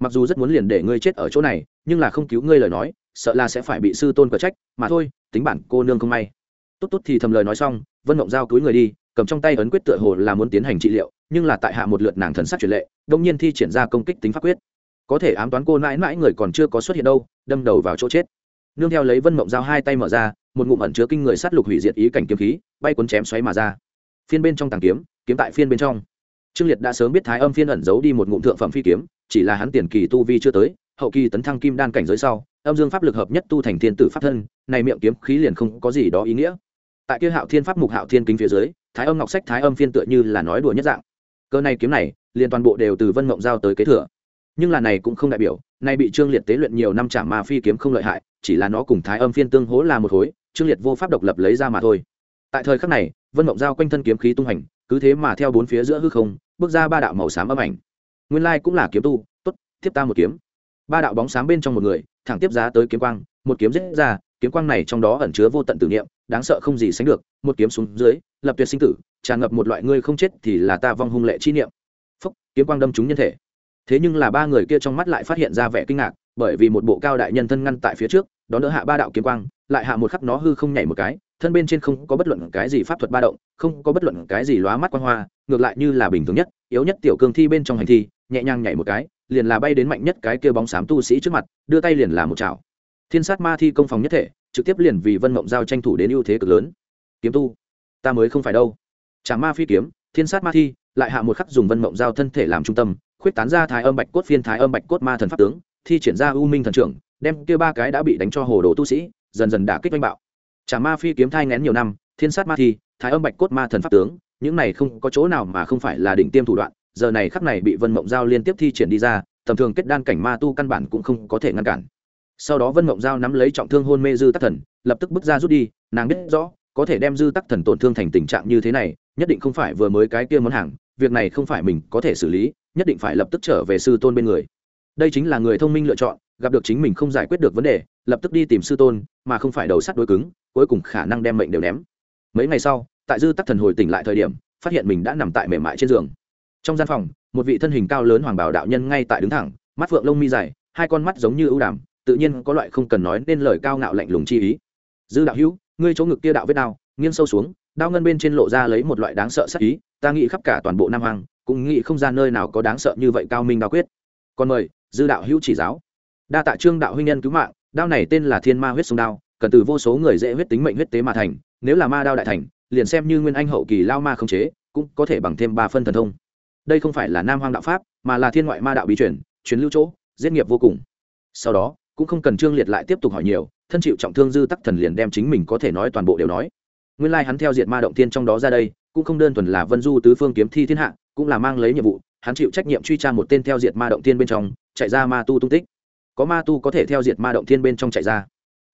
Mặc dù rất muốn liền để ngươi chết ở chỗ này, nhưng là không cứu ngươi lời nói, sợ là sẽ phải bị sư tôn cờ trách, mà thôi, tính bản cô nương không may. Tốt tốt thì thầm lời nói xong, vân mộng giao cúi người đi, cầm trong tay ấn quyết tựa hồ là muốn tiến hành trị liệu, nhưng là tại hạ một lượt nàng thần sắc truyền lệ, đông nhiên thi triển ra công kích tính pháp quyết có thể ám toán cô mãi mãi người còn chưa có xuất hiện đâu, đâm đầu vào chỗ chết. Nương theo lấy vân mộng dao hai tay mở ra, một ngụm ẩn chứa kinh người sát lục hủy diệt ý cảnh kiếm khí, bay cuốn chém xoáy mà ra. Phiên bên trong tàng kiếm kiếm tại phiên bên trong. Trương liệt đã sớm biết thái âm phiên ẩn giấu đi một ngụm thượng phẩm phi kiếm, chỉ là hắn tiền kỳ tu vi chưa tới, hậu kỳ tấn thăng kim đan cảnh giới sau, âm dương pháp lực hợp nhất tu thành thiên tử pháp thân, này miệng kiếm khí liền không có gì đó ý nghĩa. Tại kia hạo thiên pháp mục hạo thiên kính phía dưới, thái âm ngọc sách thái âm phiên tựa như là nói đùa nhất dạng. Cơ này kiếm này, liền toàn bộ đều từ vân mộng giao tới kế thừa nhưng là này cũng không đại biểu, nay bị trương liệt tế luyện nhiều năm trả ma phi kiếm không lợi hại, chỉ là nó cùng thái âm phiên tương hố là một khối, trương liệt vô pháp độc lập lấy ra mà thôi. Tại thời khắc này, vân mộng giao quanh thân kiếm khí tung hành, cứ thế mà theo bốn phía giữa hư không, bước ra ba đạo màu xám âm ảnh. Nguyên lai cũng là kiếm tu, tốt, tiếp ta một kiếm. Ba đạo bóng xám bên trong một người, thẳng tiếp giá tới kiếm quang, một kiếm giết ra, kiếm quang này trong đó ẩn chứa vô tận tử niệm, đáng sợ không gì sánh được, một kiếm xuống dưới, lập tuyệt sinh tử, tràn ngập một loại ngươi không chết thì là ta vong hung lệ chi niệm. Phúc, kiếm quang đâm trúng nhân thể thế nhưng là ba người kia trong mắt lại phát hiện ra vẻ kinh ngạc, bởi vì một bộ cao đại nhân thân ngăn tại phía trước đón đỡ hạ ba đạo kiếm quang, lại hạ một khắc nó hư không nhảy một cái, thân bên trên không có bất luận cái gì pháp thuật ba động, không có bất luận cái gì lóa mắt quang hoa, ngược lại như là bình thường nhất, yếu nhất tiểu cương thi bên trong hành thi, nhẹ nhàng nhảy một cái, liền là bay đến mạnh nhất cái kia bóng xám tu sĩ trước mặt, đưa tay liền là một chảo. Thiên sát ma thi công phòng nhất thể, trực tiếp liền vì vân mộng giao tranh thủ đến ưu thế cực lớn. Kiếm tu, ta mới không phải đâu. Chả ma phi kiếm, thiên sát ma thi, lại hạ một khắc dùng vân mộng giao thân thể làm trung tâm khuyết tán ra thái âm bạch cốt phiên thái âm bạch cốt ma thần pháp tướng, thi triển ra u minh thần trưởng, đem kia ba cái đã bị đánh cho hồ đồ tu sĩ, dần dần đả kích oanh bạo. Chả ma phi kiếm thai ngén nhiều năm, thiên sát ma thi, thái âm bạch cốt ma thần pháp tướng, những này không có chỗ nào mà không phải là đỉnh tiêm thủ đoạn, giờ này khắc này bị vân mộng giao liên tiếp thi triển đi ra, tầm thường kết đan cảnh ma tu căn bản cũng không có thể ngăn cản. Sau đó vân mộng giao nắm lấy trọng thương hôn mê dư tắc thần, lập tức bước ra rút đi, nàng biết rõ, có thể đem dư tắc thần tổn thương thành tình trạng như thế này, nhất định không phải vừa mới cái kia món hàng, việc này không phải mình có thể xử lý nhất định phải lập tức trở về sư tôn bên người. Đây chính là người thông minh lựa chọn, gặp được chính mình không giải quyết được vấn đề, lập tức đi tìm sư tôn, mà không phải đầu sắt đối cứng, cuối cùng khả năng đem mệnh đều ném. Mấy ngày sau, tại dư tắc thần hồi tỉnh lại thời điểm, phát hiện mình đã nằm tại mềm mại trên giường. Trong gian phòng, một vị thân hình cao lớn hoàng bảo đạo nhân ngay tại đứng thẳng, mắt phượng lông mi dài, hai con mắt giống như ưu đàm, tự nhiên có loại không cần nói nên lời cao ngạo lạnh lùng chi ý. Dư đạo hữu, ngươi chỗ ngực kia đạo vết đao, nghiêng sâu xuống, đao ngân bên trên lộ ra lấy một loại đáng sợ sắc ý, ta nghĩ khắp cả toàn bộ nam hoàng cũng nghĩ không ra nơi nào có đáng sợ như vậy cao minh đao quyết. Còn mời, dư đạo hữu chỉ giáo. Đa tạ trương đạo huynh nhân cứu mạng, đao này tên là thiên ma huyết sông đao, cần từ vô số người dễ huyết tính mệnh huyết tế mà thành, nếu là ma đao đại thành, liền xem như nguyên anh hậu kỳ lao ma không chế, cũng có thể bằng thêm ba phân thần thông. Đây không phải là nam hoang đạo pháp, mà là thiên ngoại ma đạo bí truyền chuyến lưu chỗ, giết nghiệp vô cùng. Sau đó, cũng không cần trương liệt lại tiếp tục hỏi nhiều, thân chịu trọng thương dư tắc thần liền đem chính mình có thể nói toàn bộ đều nói. Nguyên lai hắn theo diệt ma động thiên trong đó ra đây, cũng không đơn thuần là vân du tứ phương kiếm thi thiên hạ cũng là mang lấy nhiệm vụ, hắn chịu trách nhiệm truy tra một tên theo diệt ma động thiên bên trong, chạy ra ma tu tung tích. Có ma tu có thể theo diệt ma động thiên bên trong chạy ra.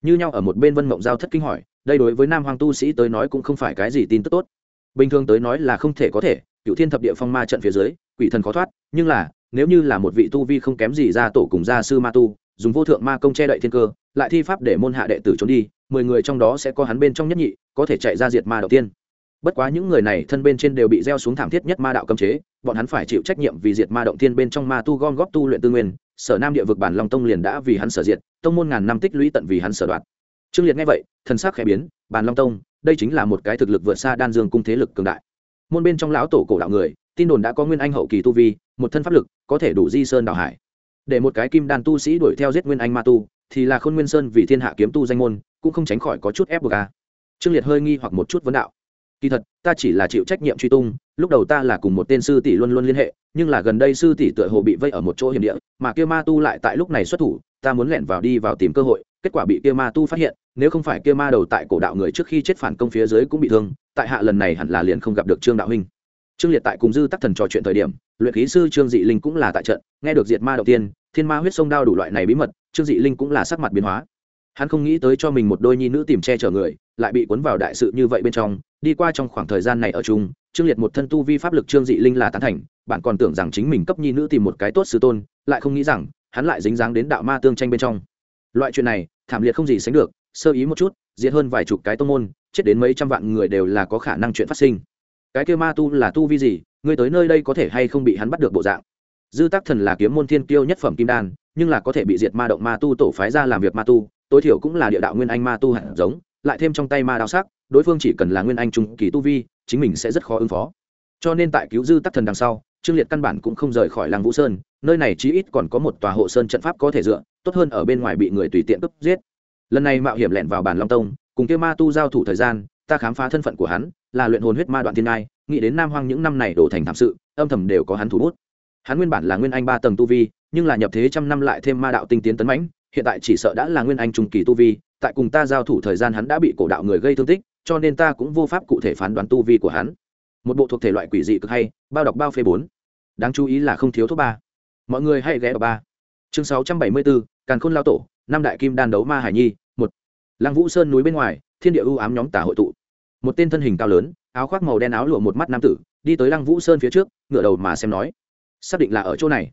Như nhau ở một bên vân mộng giao thất kinh hỏi, đây đối với nam hoàng tu sĩ tới nói cũng không phải cái gì tin tức tốt. Bình thường tới nói là không thể có thể cựu thiên thập địa phong ma trận phía dưới, quỷ thần khó thoát, nhưng là, nếu như là một vị tu vi không kém gì ra tổ cùng gia sư ma tu, dùng vô thượng ma công che đậy thiên cơ, lại thi pháp để môn hạ đệ tử trốn đi, mười người trong đó sẽ có hắn bên trong nhất nhị, có thể chạy ra diệt ma đầu tiên bất quá những người này thân bên trên đều bị gieo xuống thảm thiết nhất ma đạo cấm chế, bọn hắn phải chịu trách nhiệm vì diệt ma động thiên bên trong ma tu gom góp tu luyện tư nguyên. Sở nam địa vực bản long tông liền đã vì hắn sở diệt, tông môn ngàn năm tích lũy tận vì hắn sở đoạt. Trương liệt nghe vậy, thần sắc khẽ biến, bản long tông, đây chính là một cái thực lực vượt xa đan dương cung thế lực cường đại. Môn bên trong lão tổ cổ đạo người, tin đồn đã có nguyên anh hậu kỳ tu vi, một thân pháp lực, có thể đủ di sơn đạo hải. Để một cái kim đan tu sĩ đuổi theo giết nguyên anh ma tu, thì là khôn nguyên sơn vì thiên hạ kiếm tu danh môn, cũng không tránh khỏi có chút ép buộc a. Trương liệt hơi nghi hoặc một chút vấn đạo kỳ thật, ta chỉ là chịu trách nhiệm truy tung, lúc đầu ta là cùng một tên sư tỷ luôn luôn liên hệ, nhưng là gần đây sư tỷ tựa hồ bị vây ở một chỗ hiểm địa, mà kia ma tu lại tại lúc này xuất thủ, ta muốn lẻn vào đi vào tìm cơ hội, kết quả bị kia ma tu phát hiện, nếu không phải kia ma đầu tại cổ đạo người trước khi chết phản công phía dưới cũng bị thương, tại hạ lần này hẳn là liền không gặp được trương đạo huynh. Trương liệt tại cùng dư tắc thần trò chuyện thời điểm, luyện khí sư trương dị linh cũng là tại trận, nghe được diệt ma đầu tiên, thiên ma huyết sông đao đủ loại này bí mật, trương dị linh cũng là sắc mặt biến hóa. Hắn không nghĩ tới cho mình một đôi nhi nữ tìm che chở người lại bị cuốn vào đại sự như vậy bên trong, đi qua trong khoảng thời gian này ở chung, trương liệt một thân tu vi pháp lực trương dị linh là tán thành, bạn còn tưởng rằng chính mình cấp nhi nữ tìm một cái tốt sư tôn, lại không nghĩ rằng, hắn lại dính dáng đến đạo ma tương tranh bên trong. Loại chuyện này, thảm liệt không gì sánh được, sơ ý một chút, diệt hơn vài chục cái tô môn, chết đến mấy trăm vạn người đều là có khả năng chuyện phát sinh. Cái kia ma tu là tu vi gì, ngươi tới nơi đây có thể hay không bị hắn bắt được bộ dạng? Dư tác thần là kiếm môn thiên kiêu nhất phẩm kim đan, nhưng là có thể bị diệt ma động ma tu tổ phái ra làm việc ma tu, tối thiểu cũng là địa đạo nguyên anh ma tu hẳn giống lại thêm trong tay ma đao sắc, đối phương chỉ cần là nguyên anh trung kỳ tu vi, chính mình sẽ rất khó ứng phó. Cho nên tại cứu dư tắc thần đằng sau, trương liệt căn bản cũng không rời khỏi làng vũ sơn, nơi này chí ít còn có một tòa hộ sơn trận pháp có thể dựa, tốt hơn ở bên ngoài bị người tùy tiện cướp giết. Lần này mạo hiểm lẻn vào bản long tông, cùng kia ma tu giao thủ thời gian, ta khám phá thân phận của hắn, là luyện hồn huyết ma đoạn thiên ai nghĩ đến nam hoang những năm này đổ thành thảm sự, âm thầm đều có hắn thủ bút. Hắn nguyên bản là nguyên anh ba tầng tu vi, nhưng là nhập thế trăm năm lại thêm ma đạo tinh tiến tấn mãnh hiện tại chỉ sợ đã là nguyên anh trung kỳ tu vi, tại cùng ta giao thủ thời gian hắn đã bị cổ đạo người gây thương tích, cho nên ta cũng vô pháp cụ thể phán đoán tu vi của hắn. Một bộ thuộc thể loại quỷ dị cực hay, bao đọc bao phê bốn. Đáng chú ý là không thiếu thuốc ba. Mọi người hãy ghé vào ba. Chương sáu trăm bảy mươi bốn, càn khôn lao tổ, năm đại kim đan đấu ma hải nhi, một. Lăng vũ sơn núi bên ngoài, thiên địa ưu ám nhóm tả hội tụ. Một tên thân hình cao lớn, áo khoác màu đen áo lụa một mắt nam tử, đi tới lăng vũ sơn phía trước ngựa đầu mà xem nói, xác định là ở chỗ này.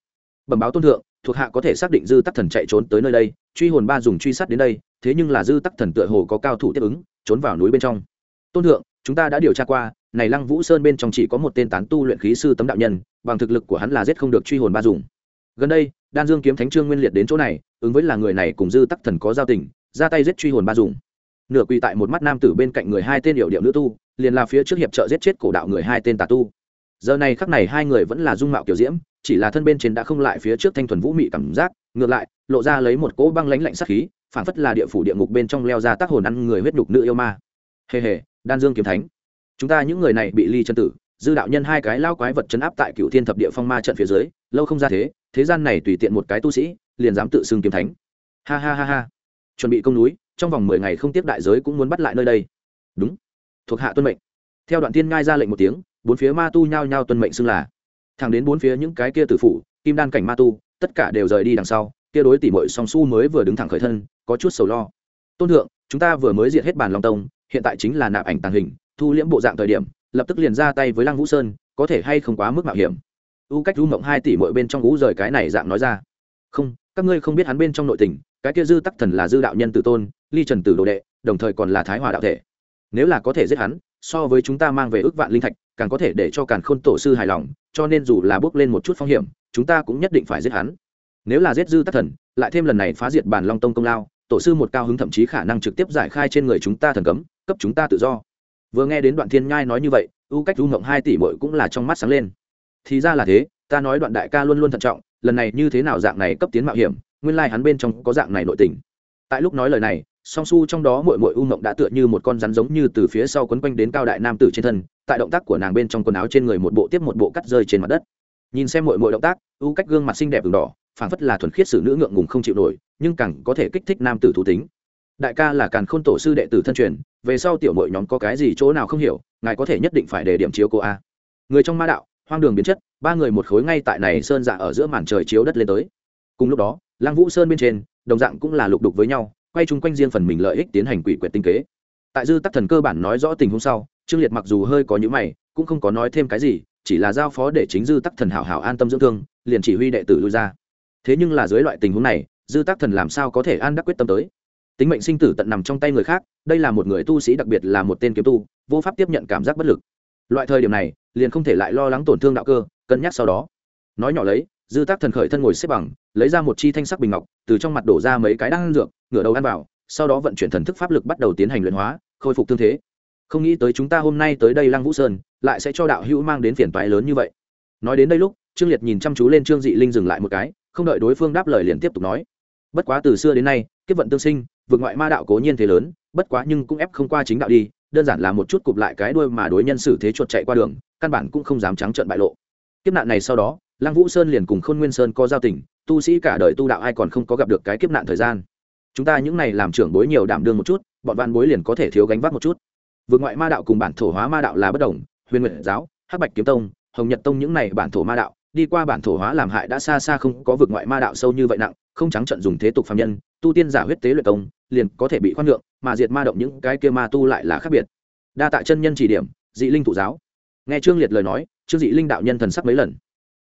Bẩm báo tôn thượng thuộc hạ có thể xác định dư tắc thần chạy trốn tới nơi đây, truy hồn ba dùng truy sát đến đây, thế nhưng là dư tắc thần tựa hồ có cao thủ tiếp ứng, trốn vào núi bên trong. Tôn thượng, chúng ta đã điều tra qua, này lăng vũ sơn bên trong chỉ có một tên tán tu luyện khí sư tấm đạo nhân, bằng thực lực của hắn là giết không được truy hồn ba dùng. Gần đây, đan dương kiếm thánh trương nguyên liệt đến chỗ này, ứng với là người này cùng dư tắc thần có giao tình, ra tay giết truy hồn ba dùng. Nửa quỳ tại một mắt nam tử bên cạnh người hai tên hiệu điệu nữ tu, liền là phía trước hiệp trợ giết chết cổ đạo người hai tên tà tu giờ này khắc này hai người vẫn là dung mạo kiểu diễm, chỉ là thân bên trên đã không lại phía trước thanh thuần vũ mị cảm giác, ngược lại, lộ ra lấy một cỗ băng lãnh lạnh sắc khí phản phất là địa phủ địa ngục bên trong leo ra tác hồn ăn người huyết nhục nữ yêu ma. Hề hề, đan dương kiếm thánh. Chúng ta những người này bị ly chân tử, dư đạo nhân hai cái lao quái vật chấn áp tại cựu thiên thập địa phong ma trận phía dưới, lâu không ra thế thế gian này tùy tiện một cái tu sĩ, liền dám tự xưng kiếm thánh. Ha ha ha ha. Chuẩn bị công núi, trong vòng mười ngày không tiếp đại giới cũng muốn bắt lại nơi đây. Đúng. Thuộc hạ tuân mệnh. Theo đoạn tiên ngai ra lệnh một tiếng bốn phía ma tu nhao nhao tuân mệnh xưng là. Thẳng đến bốn phía những cái kia tử phủ, kim đan cảnh ma tu, tất cả đều rời đi đằng sau, kia đối tỉ mội song su mới vừa đứng thẳng khởi thân, có chút sầu lo. Tôn thượng, chúng ta vừa mới diệt hết bàn long tông, hiện tại chính là nạp ảnh tàng hình, thu liễm bộ dạng thời điểm, lập tức liền ra tay với lăng vũ sơn, có thể hay không quá mức mạo hiểm. U cách u mộng hai tỷ mỗi bên trong ngũ rời cái này dạng nói ra. Không, các ngươi không biết hắn bên trong nội tình, cái kia dư tắc thần là dư đạo nhân tử tôn, ly trần tử đồ đệ, đồng thời còn là thái hòa đạo thể. Nếu là có thể giết hắn so với chúng ta mang về ước vạn linh thạch, càng có thể để cho càn khôn tổ sư hài lòng, cho nên dù là bước lên một chút phong hiểm, chúng ta cũng nhất định phải giết hắn. Nếu là giết dư tắc thần, lại thêm lần này phá diệt bàn long tông công lao, tổ sư một cao hứng thậm chí khả năng trực tiếp giải khai trên người chúng ta thần cấm, cấp chúng ta tự do. Vừa nghe đến đoạn thiên nhai nói như vậy ưu cách u ngộng hai tỷ bội cũng là trong mắt sáng lên. Thì ra là thế, ta nói đoạn đại ca luôn luôn thận trọng, lần này như thế nào dạng này cấp tiến mạo hiểm, nguyên lai、like、hắn bên trong có dạng này nội tình. Tại lúc nói lời này song su trong đó mội mội u mộng đã tựa như một con rắn giống như từ phía sau quấn quanh đến cao đại nam tử trên thân, tại động tác của nàng bên trong quần áo trên người một bộ tiếp một bộ cắt rơi trên mặt đất. Nhìn xem mội mội động tác, u cách gương mặt xinh đẹp v đỏ, phảng phất là thuần khiết xử nữ ngượng ngùng không chịu nổi, nhưng càng có thể kích thích nam tử thú tính. Đại ca là càn khôn tổ sư đệ tử thân truyền, về sau tiểu mội nhóm có cái gì chỗ nào không hiểu, ngài có thể nhất định phải để điểm chiếu cô a. Người trong ma đạo, hoang đường biến chất, ba người một khối ngay tại này sơn dạ ở giữa màn trời chiếu đất lên tới. Cùng lúc đó, lăng vũ sơn bên trên, đồng dạng cũng là lục đục với nhau quay chung quanh riêng phần mình lợi ích tiến hành quỷ quyệt tinh kế. Tại dư tắc thần cơ bản nói rõ tình huống sau, trương liệt mặc dù hơi có những mày, cũng không có nói thêm cái gì, chỉ là giao phó để chính dư tắc thần hảo hảo an tâm dưỡng thương, liền chỉ huy đệ tử lui ra. Thế nhưng là dưới loại tình huống này, dư tắc thần làm sao có thể an đắc quyết tâm tới? Tính mệnh sinh tử tận nằm trong tay người khác, đây là một người tu sĩ đặc biệt là một tên kiếm tu, vô pháp tiếp nhận cảm giác bất lực. Loại thời điểm này, liền không thể lại lo lắng tổn thương đạo cơ, cân nhắc sau đó. Nói nhỏ lấy dư tác thần khởi thân ngồi xếp bằng, lấy ra một chi thanh sắc bình ngọc, từ trong mặt đổ ra mấy cái đan dược, ngửa đầu ăn vào, sau đó vận chuyển thần thức pháp lực bắt đầu tiến hành luyện hóa, khôi phục thương thế. Không nghĩ tới chúng ta hôm nay tới đây lăng vũ sơn, lại sẽ cho đạo hữu mang đến phiền toái lớn như vậy. Nói đến đây lúc, trương liệt nhìn chăm chú lên trương dị linh dừng lại một cái, không đợi đối phương đáp lời liền tiếp tục nói. Bất quá từ xưa đến nay, kiếp vận tương sinh, vượt ngoại ma đạo cố nhiên thế lớn, bất quá nhưng cũng ép không qua chính đạo đi, đơn giản là một chút cụp lại cái đuôi mà đối nhân xử thế chuột chạy qua đường, căn bản cũng không dám trắng trợn bại lộ. Kiếp nạn này sau đó lăng vũ sơn liền cùng khôn nguyên sơn có giao tình, tu sĩ cả đời tu đạo ai còn không có gặp được cái kiếp nạn thời gian. Chúng ta những này làm trưởng bối nhiều đảm đương một chút, bọn văn bối liền có thể thiếu gánh vác một chút. Vượt ngoại ma đạo cùng bản thổ hóa ma đạo là bất đồng, huyền nguyện giáo, hắc bạch kiếm tông, hồng nhật tông những này bản thổ ma đạo, đi qua bản thổ hóa làm hại đã xa xa không có vực ngoại ma đạo sâu như vậy nặng, không trắng trận dùng thế tục phạm nhân, tu tiên giả huyết tế luyện công liền có thể bị khoan lượng mà diệt ma động những cái kia ma tu lại là khác biệt. Đa tạ chân nhân chỉ điểm, dị linh thụ giáo. Nghe trương liệt lời nói, trương dị linh đạo nhân thần sắc mấy lần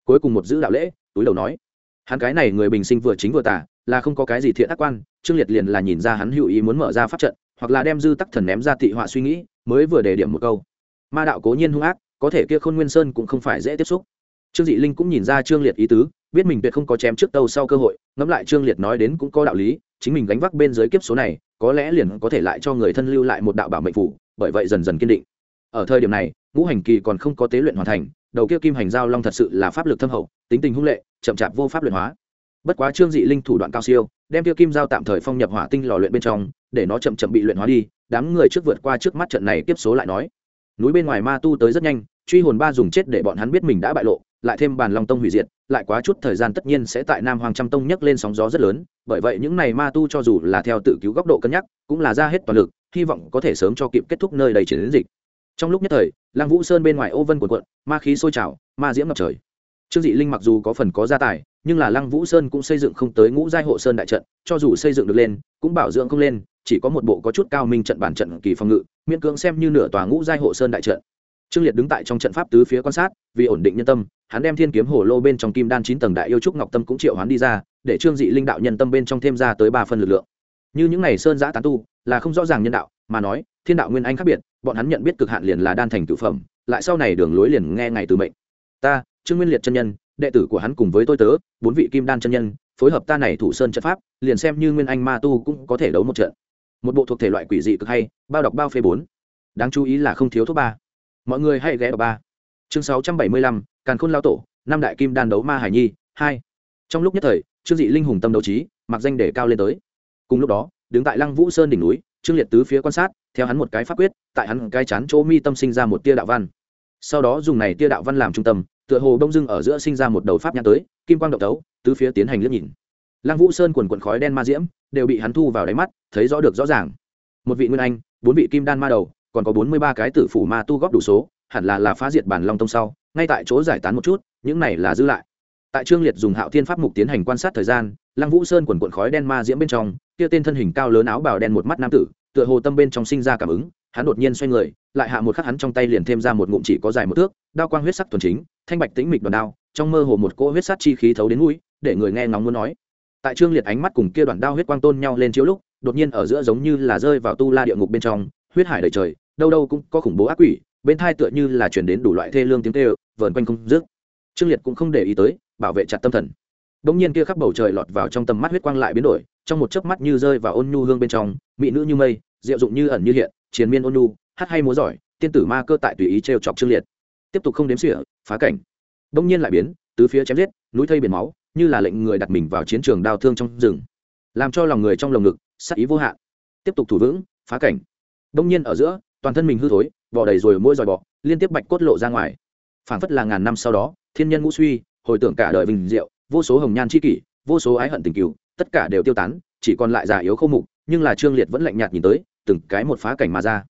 cuối cùng một giữ đạo lễ, túi đầu nói, hắn cái này người bình sinh vừa chính vừa tả là không có cái gì thiện ác quan, trương liệt liền là nhìn ra hắn hữu ý muốn mở ra pháp trận, hoặc là đem dư tắc thần ném ra tị họa suy nghĩ, mới vừa đề điểm một câu. Ma đạo cố nhiên hung ác, có thể kia khôn nguyên sơn cũng không phải dễ tiếp xúc. Trương dị linh cũng nhìn ra trương liệt ý tứ, biết mình tuyệt không có chém trước tâu sau cơ hội, ngẫm lại trương liệt nói đến cũng có đạo lý, chính mình gánh vác bên dưới kiếp số này, có lẽ liền có thể lại cho người thân lưu lại một đạo bảo mệnh phủ, bởi vậy dần dần kiên định. Ở thời điểm này, ngũ hành kỳ còn không có tế luyện hoàn thành đầu kia kim hành giao long thật sự là pháp lực thâm hậu, tính tình hung lệ, chậm chạp vô pháp luyện hóa. Bất quá trương dị linh thủ đoạn cao siêu, đem kia kim giao tạm thời phong nhập hỏa tinh lò luyện bên trong, để nó chậm chậm bị luyện hóa đi, đám người trước vượt qua trước mắt trận này tiếp số lại nói. Núi bên ngoài ma tu tới rất nhanh, truy hồn ba dùng chết để bọn hắn biết mình đã bại lộ, lại thêm bàn long tông hủy diệt, lại quá chút thời gian tất nhiên sẽ tại nam hoàng trăm tông nhấc lên sóng gió rất lớn, bởi vậy những này ma tu cho dù là theo tự cứu góc độ cân nhắc, cũng là ra hết toàn lực, hy vọng có thể sớm cho kịp kết thúc nơi đầy chiến dịch trong lúc nhất thời, lăng vũ sơn bên ngoài ô vân quần quận ma khí sôi trào, ma diễm ngập trời. Trương dị linh mặc dù có phần có gia tài, nhưng là lăng vũ sơn cũng xây dựng không tới ngũ giai hộ sơn đại trận, cho dù xây dựng được lên, cũng bảo dưỡng không lên, chỉ có một bộ có chút cao minh trận bản trận kỳ phòng ngự, miễn cưỡng xem như nửa tòa ngũ giai hộ sơn đại trận. Trương liệt đứng tại trong trận pháp tứ phía quan sát, vì ổn định nhân tâm, hắn đem thiên kiếm hồ lô bên trong kim đan chín tầng đại yêu trúc ngọc tâm cũng triệu hoán đi ra, để trương dị linh đạo nhân tâm bên trong thêm ra tới ba phần lực lượng. Như những ngày sơn giã tán tu, là không rõ ràng nhân đạo, mà nói thiên đạo nguyên anh khác biệt, bọn hắn nhận biết cực hạn liền là đan thành tự phẩm, lại sau này đường lối liền nghe ngày từ mệnh. Ta, trương nguyên liệt chân nhân, đệ tử của hắn cùng với tôi tớ, bốn vị kim đan chân nhân, phối hợp ta này thủ sơn trận pháp, liền xem như nguyên anh ma tu cũng có thể đấu một trận. Một bộ thuộc thể loại quỷ dị cực hay, bao đọc bao phê bốn. Đáng chú ý là không thiếu thuốc ba. Mọi người hãy ghé vào ba. Chương sáu trăm bảy mươi lăm, càn khôn lao tổ, năm đại kim đan đấu ma hải nhi, hai. Trong lúc nhất thời, trương dị linh hùng tâm đấu trí, mặc danh để cao lên tới. Cùng lúc đó, đứng tại lăng vũ sơn đỉnh núi trương liệt tứ phía quan sát, theo hắn một cái pháp quyết, tại hắn cái chán chỗ mi tâm sinh ra một tia đạo văn. Sau đó dùng này tia đạo văn làm trung tâm, tựa hồ bông dưng ở giữa sinh ra một đầu pháp nhãn tới, kim quang động tấu, tứ phía tiến hành liếc nhìn. Lăng vũ sơn quần quần khói đen ma diễm, đều bị hắn thu vào đáy mắt, thấy rõ được rõ ràng. Một vị nguyên anh, bốn vị kim đan ma đầu, còn có bốn mươi ba cái tử phủ ma tu góp đủ số, hẳn là là phá diệt bản long tông sau, ngay tại chỗ giải tán một chút, những này là dư lại. Tại trương liệt dùng hạo thiên pháp mục tiến hành quan sát thời gian, lăng vũ sơn quần quận khói đen ma diễm bên trong kia tên thân hình cao lớn áo bào đen một mắt nam tử, tựa hồ tâm bên trong sinh ra cảm ứng, hắn đột nhiên xoay người, lại hạ một khắc hắn trong tay liền thêm ra một ngụm chỉ có dài một thước, đao quang huyết sắc thuần chính, thanh bạch tĩnh mịch đoàn đao, trong mơ hồ một cỗ huyết sắc chi khí thấu đến mũi, để người nghe ngóng muốn nói. Tại trương liệt ánh mắt cùng kia đoạn đao huyết quang tôn nhau lên chiếu lúc, đột nhiên ở giữa giống như là rơi vào tu la địa ngục bên trong, huyết hải đầy trời, đâu đâu cũng có khủng bố ác quỷ, bên thai tựa như là chuyển đến đủ loại thê lương tiếng tê vờn quanh không dứt. Trương liệt cũng không để ý tới, bảo vệ chặt tâm thần đống nhiên kia khắp bầu trời lọt vào trong tầm mắt huyết quang lại biến đổi, trong một chớp mắt như rơi vào ôn nhu hương bên trong, mỹ nữ như mây, diệu dụng như ẩn như hiện chiến miên ôn nhu, hát hay múa giỏi, tiên tử ma cơ tại tùy ý trêu chọc trương liệt. Tiếp tục không đếm xỉa, phá cảnh. Đống nhiên lại biến, tứ phía chém giết, núi thây biển máu, như là lệnh người đặt mình vào chiến trường đao thương trong rừng. Làm cho lòng người trong lồng ngực, sắc ý vô hạn. Tiếp tục thủ vững, phá cảnh. Đống nhiên ở giữa, toàn thân mình hư thối bò đầy rồi mỗi dòi bọ, liên tiếp bạch cốt lộ ra ngoài. Phảng phất là ngàn năm sau đó, thiên nhân ngũ suy, hồi tưởng cả đời vinh diệu vô số hồng nhan c h i kỷ, vô số ái hận tình cựu tất cả đều tiêu tán, chỉ còn lại già yếu khâu mục, nhưng là trương liệt vẫn lạnh nhạt nhìn tới, từng cái một phá cảnh mà ra.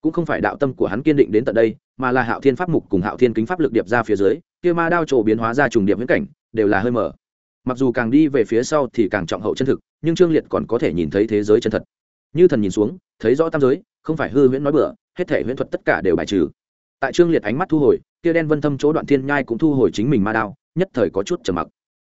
Cũng không phải đạo tâm của hắn kiên định đến tận đây, mà là hạo thiên pháp mục cùng hạo thiên kính pháp lực điệp ra phía dưới, kia ma đao trổ biến hóa ra trùng điệp viễn cảnh, đều là hơi mở. Mặc dù càng đi về phía sau thì càng trọng hậu chân thực, nhưng trương liệt còn có thể nhìn thấy thế giới chân thật. Như thần nhìn xuống, thấy rõ tam giới, không phải hư huyễn nói bừa, hết thể huyễn thuật tất cả đều bài trừ. Tại trương liệt ánh mắt thu hồi, kia đen vân thâm chỗ đoạn thiên nhai cũng thu hồi chính mình ma đao, nhất thời có chút trầm mặc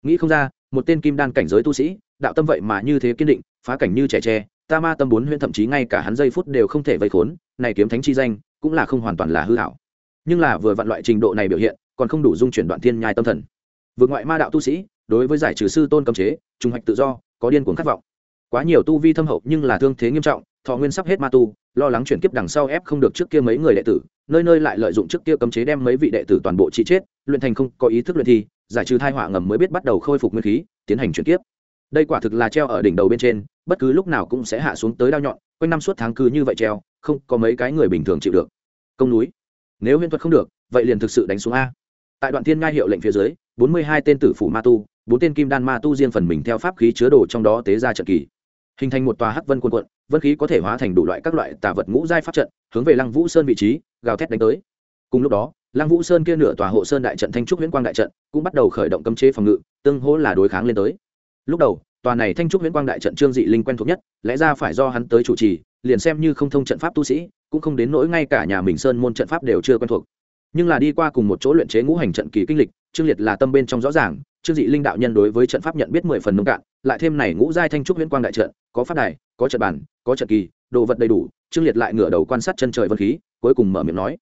nghĩ không ra, một tên kim đan cảnh giới tu sĩ, đạo tâm vậy mà như thế kiên định, phá cảnh như trẻ tre, ta ma tâm bốn huyễn thậm chí ngay cả hắn giây phút đều không thể vây khốn, này kiếm thánh chi danh, cũng là không hoàn toàn là hư hảo. Nhưng là vừa vặn loại trình độ này biểu hiện, còn không đủ dung chuyển đoạn thiên nhai tâm thần. Vượt ngoại ma đạo tu sĩ, đối với giải trừ sư tôn cấm chế trung hoạch tự do, có điên cuồng khát vọng. Quá nhiều tu vi thâm hậu nhưng là thương thế nghiêm trọng, thọ nguyên sắp hết ma tu, lo lắng chuyển kiếp đằng sau ép không được trước kia mấy người đệ tử, nơi nơi lại lợi dụng trước kia cấm chế đem mấy vị đệ tử toàn bộ trị chết luyện thành không có ý thức luyện thi, giải trừ thai họa ngầm mới biết bắt đầu khôi phục nguyên khí, tiến hành chuyển tiếp. đây quả thực là treo ở đỉnh đầu bên trên, bất cứ lúc nào cũng sẽ hạ xuống tới đao nhọn, quanh năm suốt tháng cứ như vậy treo, không có mấy cái người bình thường chịu được. Công núi. Nếu huyễn thuật không được, vậy liền thực sự đánh xuống a. Tại đoạn thiên ngai hiệu lệnh phía dưới, bốn mươi hai tên tử phủ ma tu, bốn tên kim đan ma tu riêng phần mình theo pháp khí chứa đồ trong đó tế ra trận kỳ. Hình thành một tòa hắc vân quân quận vân khí có thể hóa thành đủ loại các loại tà vật ngũ giai pháp trận, hướng về lăng vũ sơn vị trí, gào thét đánh tới cùng lúc đó, lăng vũ sơn kia nửa tòa hộ sơn đại trận thanh trúc huyễn quang đại trận cũng bắt đầu khởi động cấm chế phòng ngự, tương hỗ là đối kháng lên tới. Lúc đầu, tòa này thanh trúc huyễn quang đại trận trương dị linh quen thuộc nhất, lẽ ra phải do hắn tới chủ trì, liền xem như không thông trận pháp tu sĩ, cũng không đến nỗi ngay cả nhà mình sơn môn trận pháp đều chưa quen thuộc. Nhưng là đi qua cùng một chỗ luyện chế ngũ hành trận kỳ kinh lịch, trương liệt là tâm bên trong rõ ràng, trương dị linh đạo nhân đối với trận pháp nhận biết mười phần nông cạn, lại thêm này ngũ giai thanh trúc huyễn quang đại trận, có phát đài, có trận bản có trận kỳ, đồ vật đầy đủ, trương liệt lại ngửa đầu quan sát chân trời vân khí, cuối cùng mở miệng nói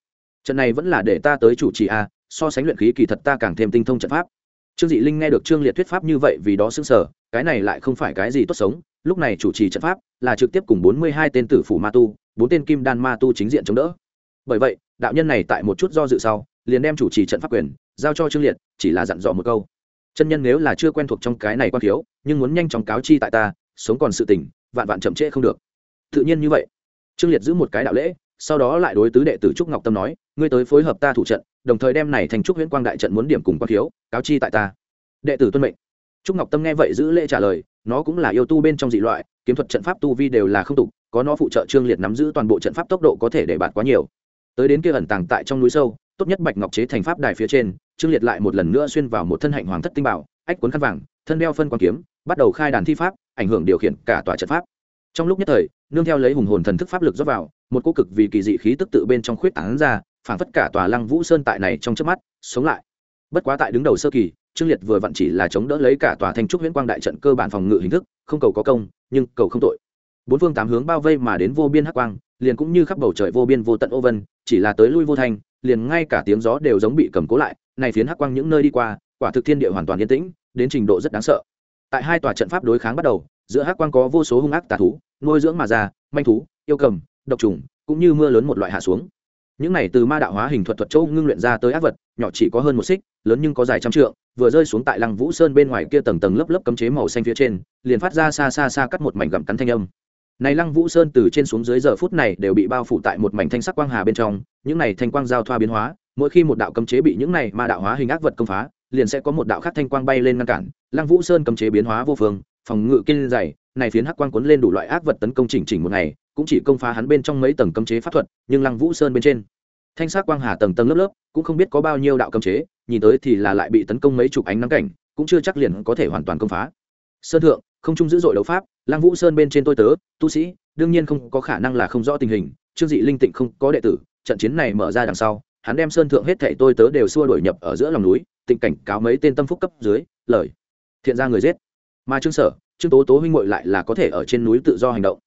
trận này vẫn là để ta tới chủ trì a à, so sánh luyện khí kỳ thật ta càng thêm tinh thông trận pháp. Trương dị linh nghe được trương liệt thuyết pháp như vậy vì đó xứng sở cái này lại không phải cái gì tốt sống lúc này chủ trì trận pháp là trực tiếp cùng bốn mươi hai tên tử phủ ma tu bốn tên kim đan ma tu chính diện chống đỡ. Bởi vậy đạo nhân này tại một chút do dự sau liền đem chủ trì trận pháp quyền giao cho trương liệt chỉ là dặn dò một câu. Chân nhân nếu là chưa quen thuộc trong cái này quan thiếu nhưng muốn nhanh chóng cáo chi tại ta sống còn sự tình vạn vạn chậm trễ không được. Tự nhiên như vậy. Trương liệt giữ một cái đạo lễ sau đó lại đối tứ đệ tử trúc ngọc tâm nói, ngươi tới phối hợp ta thủ trận, đồng thời đem này thành trúc huyễn quang đại trận muốn điểm cùng quan thiếu cáo chi tại ta. Đệ tử tuân mệnh. Trúc ngọc tâm nghe vậy giữ lễ trả lời, nó cũng là yêu tu bên trong dị loại, kiếm thuật trận pháp tu vi đều là không tục, có nó phụ trợ trương liệt nắm giữ toàn bộ trận pháp tốc độ có thể để bạt quá nhiều. Tới đến kia ẩn tàng tại trong núi sâu, tốt nhất bạch ngọc chế thành pháp đài phía trên, trương liệt lại một lần nữa xuyên vào một thân hạnh hoàng thất tinh bảo, ách cuốn khăn vàng, thân đeo phân quan kiếm, bắt đầu khai đàn thi pháp, ảnh hưởng điều khiển cả tòa trận pháp. Trong lúc nhất thời, nương theo lấy hùng hồn thần thức pháp lực dốc vào một cô cực vì kỳ dị khí tức tự bên trong khuyết tán ra, phảng phất cả tòa lăng vũ sơn tại này trong chớp mắt, sống lại. Bất quá tại đứng đầu sơ kỳ, trương liệt vừa vặn chỉ là chống đỡ lấy cả tòa thanh trúc huyễn quang đại trận cơ bản phòng ngự hình thức, không cầu có công, nhưng cầu không tội. Bốn phương tám hướng bao vây mà đến vô biên hắc quang, liền cũng như khắp bầu trời vô biên vô tận ô vân, chỉ là tới lui vô thanh liền ngay cả tiếng gió đều giống bị cầm cố lại, này phiến hắc quang những nơi đi qua, quả thực thiên địa hoàn toàn yên tĩnh, đến trình độ rất đáng sợ. Tại hai tòa trận pháp đối kháng bắt đầu, giữa hắc quang có vô số hung ác tà thú, nuôi dưỡng mà ra, manh thú, yêu cầm độc trùng, cũng như mưa lớn một loại hạ xuống. Những này từ ma đạo hóa hình thuật thuật châu ngưng luyện ra tới ác vật, nhỏ chỉ có hơn một xích, lớn nhưng có dài trăm trượng, vừa rơi xuống tại lăng vũ sơn bên ngoài kia tầng tầng lớp lớp cấm chế màu xanh phía trên, liền phát ra xa xa xa cắt một mảnh gặm cắn thanh âm. Này lăng vũ sơn từ trên xuống dưới giờ phút này đều bị bao phủ tại một mảnh thanh sắc quang hà bên trong, những này thanh quang giao thoa biến hóa, mỗi khi một đạo cấm chế bị những này ma đạo hóa hình ác vật công phá, liền sẽ có một đạo khác thanh quang bay lên ngăn cản. Lăng vũ sơn cấm chế biến hóa vô phương, phòng ngự kiên dày, này phiến hắc quang cuốn lên đủ loại ác vật tấn công chỉnh chỉnh một ngày cũng chỉ công phá hắn bên trong mấy tầng cấm chế pháp thuật, nhưng lăng vũ sơn bên trên, thanh sắc quang hà tầng tầng lớp lớp, cũng không biết có bao nhiêu đạo cấm chế, nhìn tới thì là lại bị tấn công mấy chục ánh nắng cảnh, cũng chưa chắc liền có thể hoàn toàn công phá. Sơn thượng, không trung dữ dội đấu pháp, lăng vũ sơn bên trên tôi tớ, tu sĩ, đương nhiên không có khả năng là không rõ tình hình, trương dị linh tịnh không có đệ tử, trận chiến này mở ra đằng sau, hắn đem sơn thượng hết thảy tôi tớ đều xua đuổi nhập ở giữa lòng núi tình cảnh cáo mấy tên tâm phúc cấp dưới, lời, thiện ra người giết. Mà trương sở, trương tố tố huynh muội lại là có thể ở trên núi tự do hành động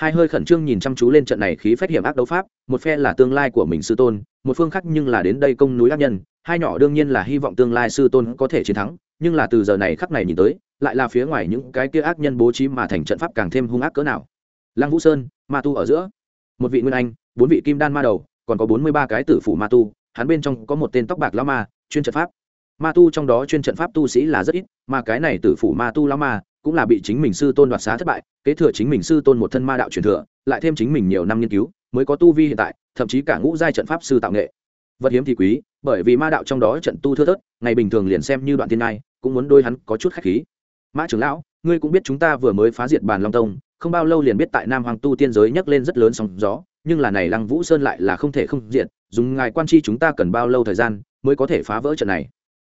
hai hơi khẩn trương nhìn chăm chú lên trận này khí phách hiểm ác đấu pháp, một phe là tương lai của mình sư tôn, một phương khác nhưng là đến đây công núi ác nhân. Hai nhỏ đương nhiên là hy vọng tương lai sư tôn có thể chiến thắng, nhưng là từ giờ này khắc này nhìn tới, lại là phía ngoài những cái kia ác nhân bố trí mà thành trận pháp càng thêm hung ác cỡ nào. Lăng vũ sơn, ma tu ở giữa. Một vị nguyên anh, bốn vị kim đan ma đầu, còn có bốn mươi ba cái tử phủ ma tu, hắn bên trong có một tên tóc bạc lao ma, chuyên trận pháp. Ma tu trong đó chuyên trận pháp tu sĩ là rất ít, mà cái này tử phủ ma tu lao ma cũng là bị chính mình sư tôn đoạt xá thất bại, kế thừa chính mình sư tôn một thân ma đạo truyền thừa, lại thêm chính mình nhiều năm nghiên cứu, mới có tu vi hiện tại, thậm chí cả ngũ giai trận pháp sư tạo nghệ. Vật hiếm thì quý, bởi vì ma đạo trong đó trận tu thưa thớt, ngày bình thường liền xem như đoạn thiên nai cũng muốn đôi hắn có chút khách khí. Mã trưởng lão, ngươi cũng biết chúng ta vừa mới phá diệt bàn long tông, không bao lâu liền biết tại nam hoàng tu tiên giới nhấc lên rất lớn sóng gió, nhưng là này lăng vũ sơn lại là không thể không diện dùng ngài quan chi chúng ta cần bao lâu thời gian mới có thể phá vỡ trận này?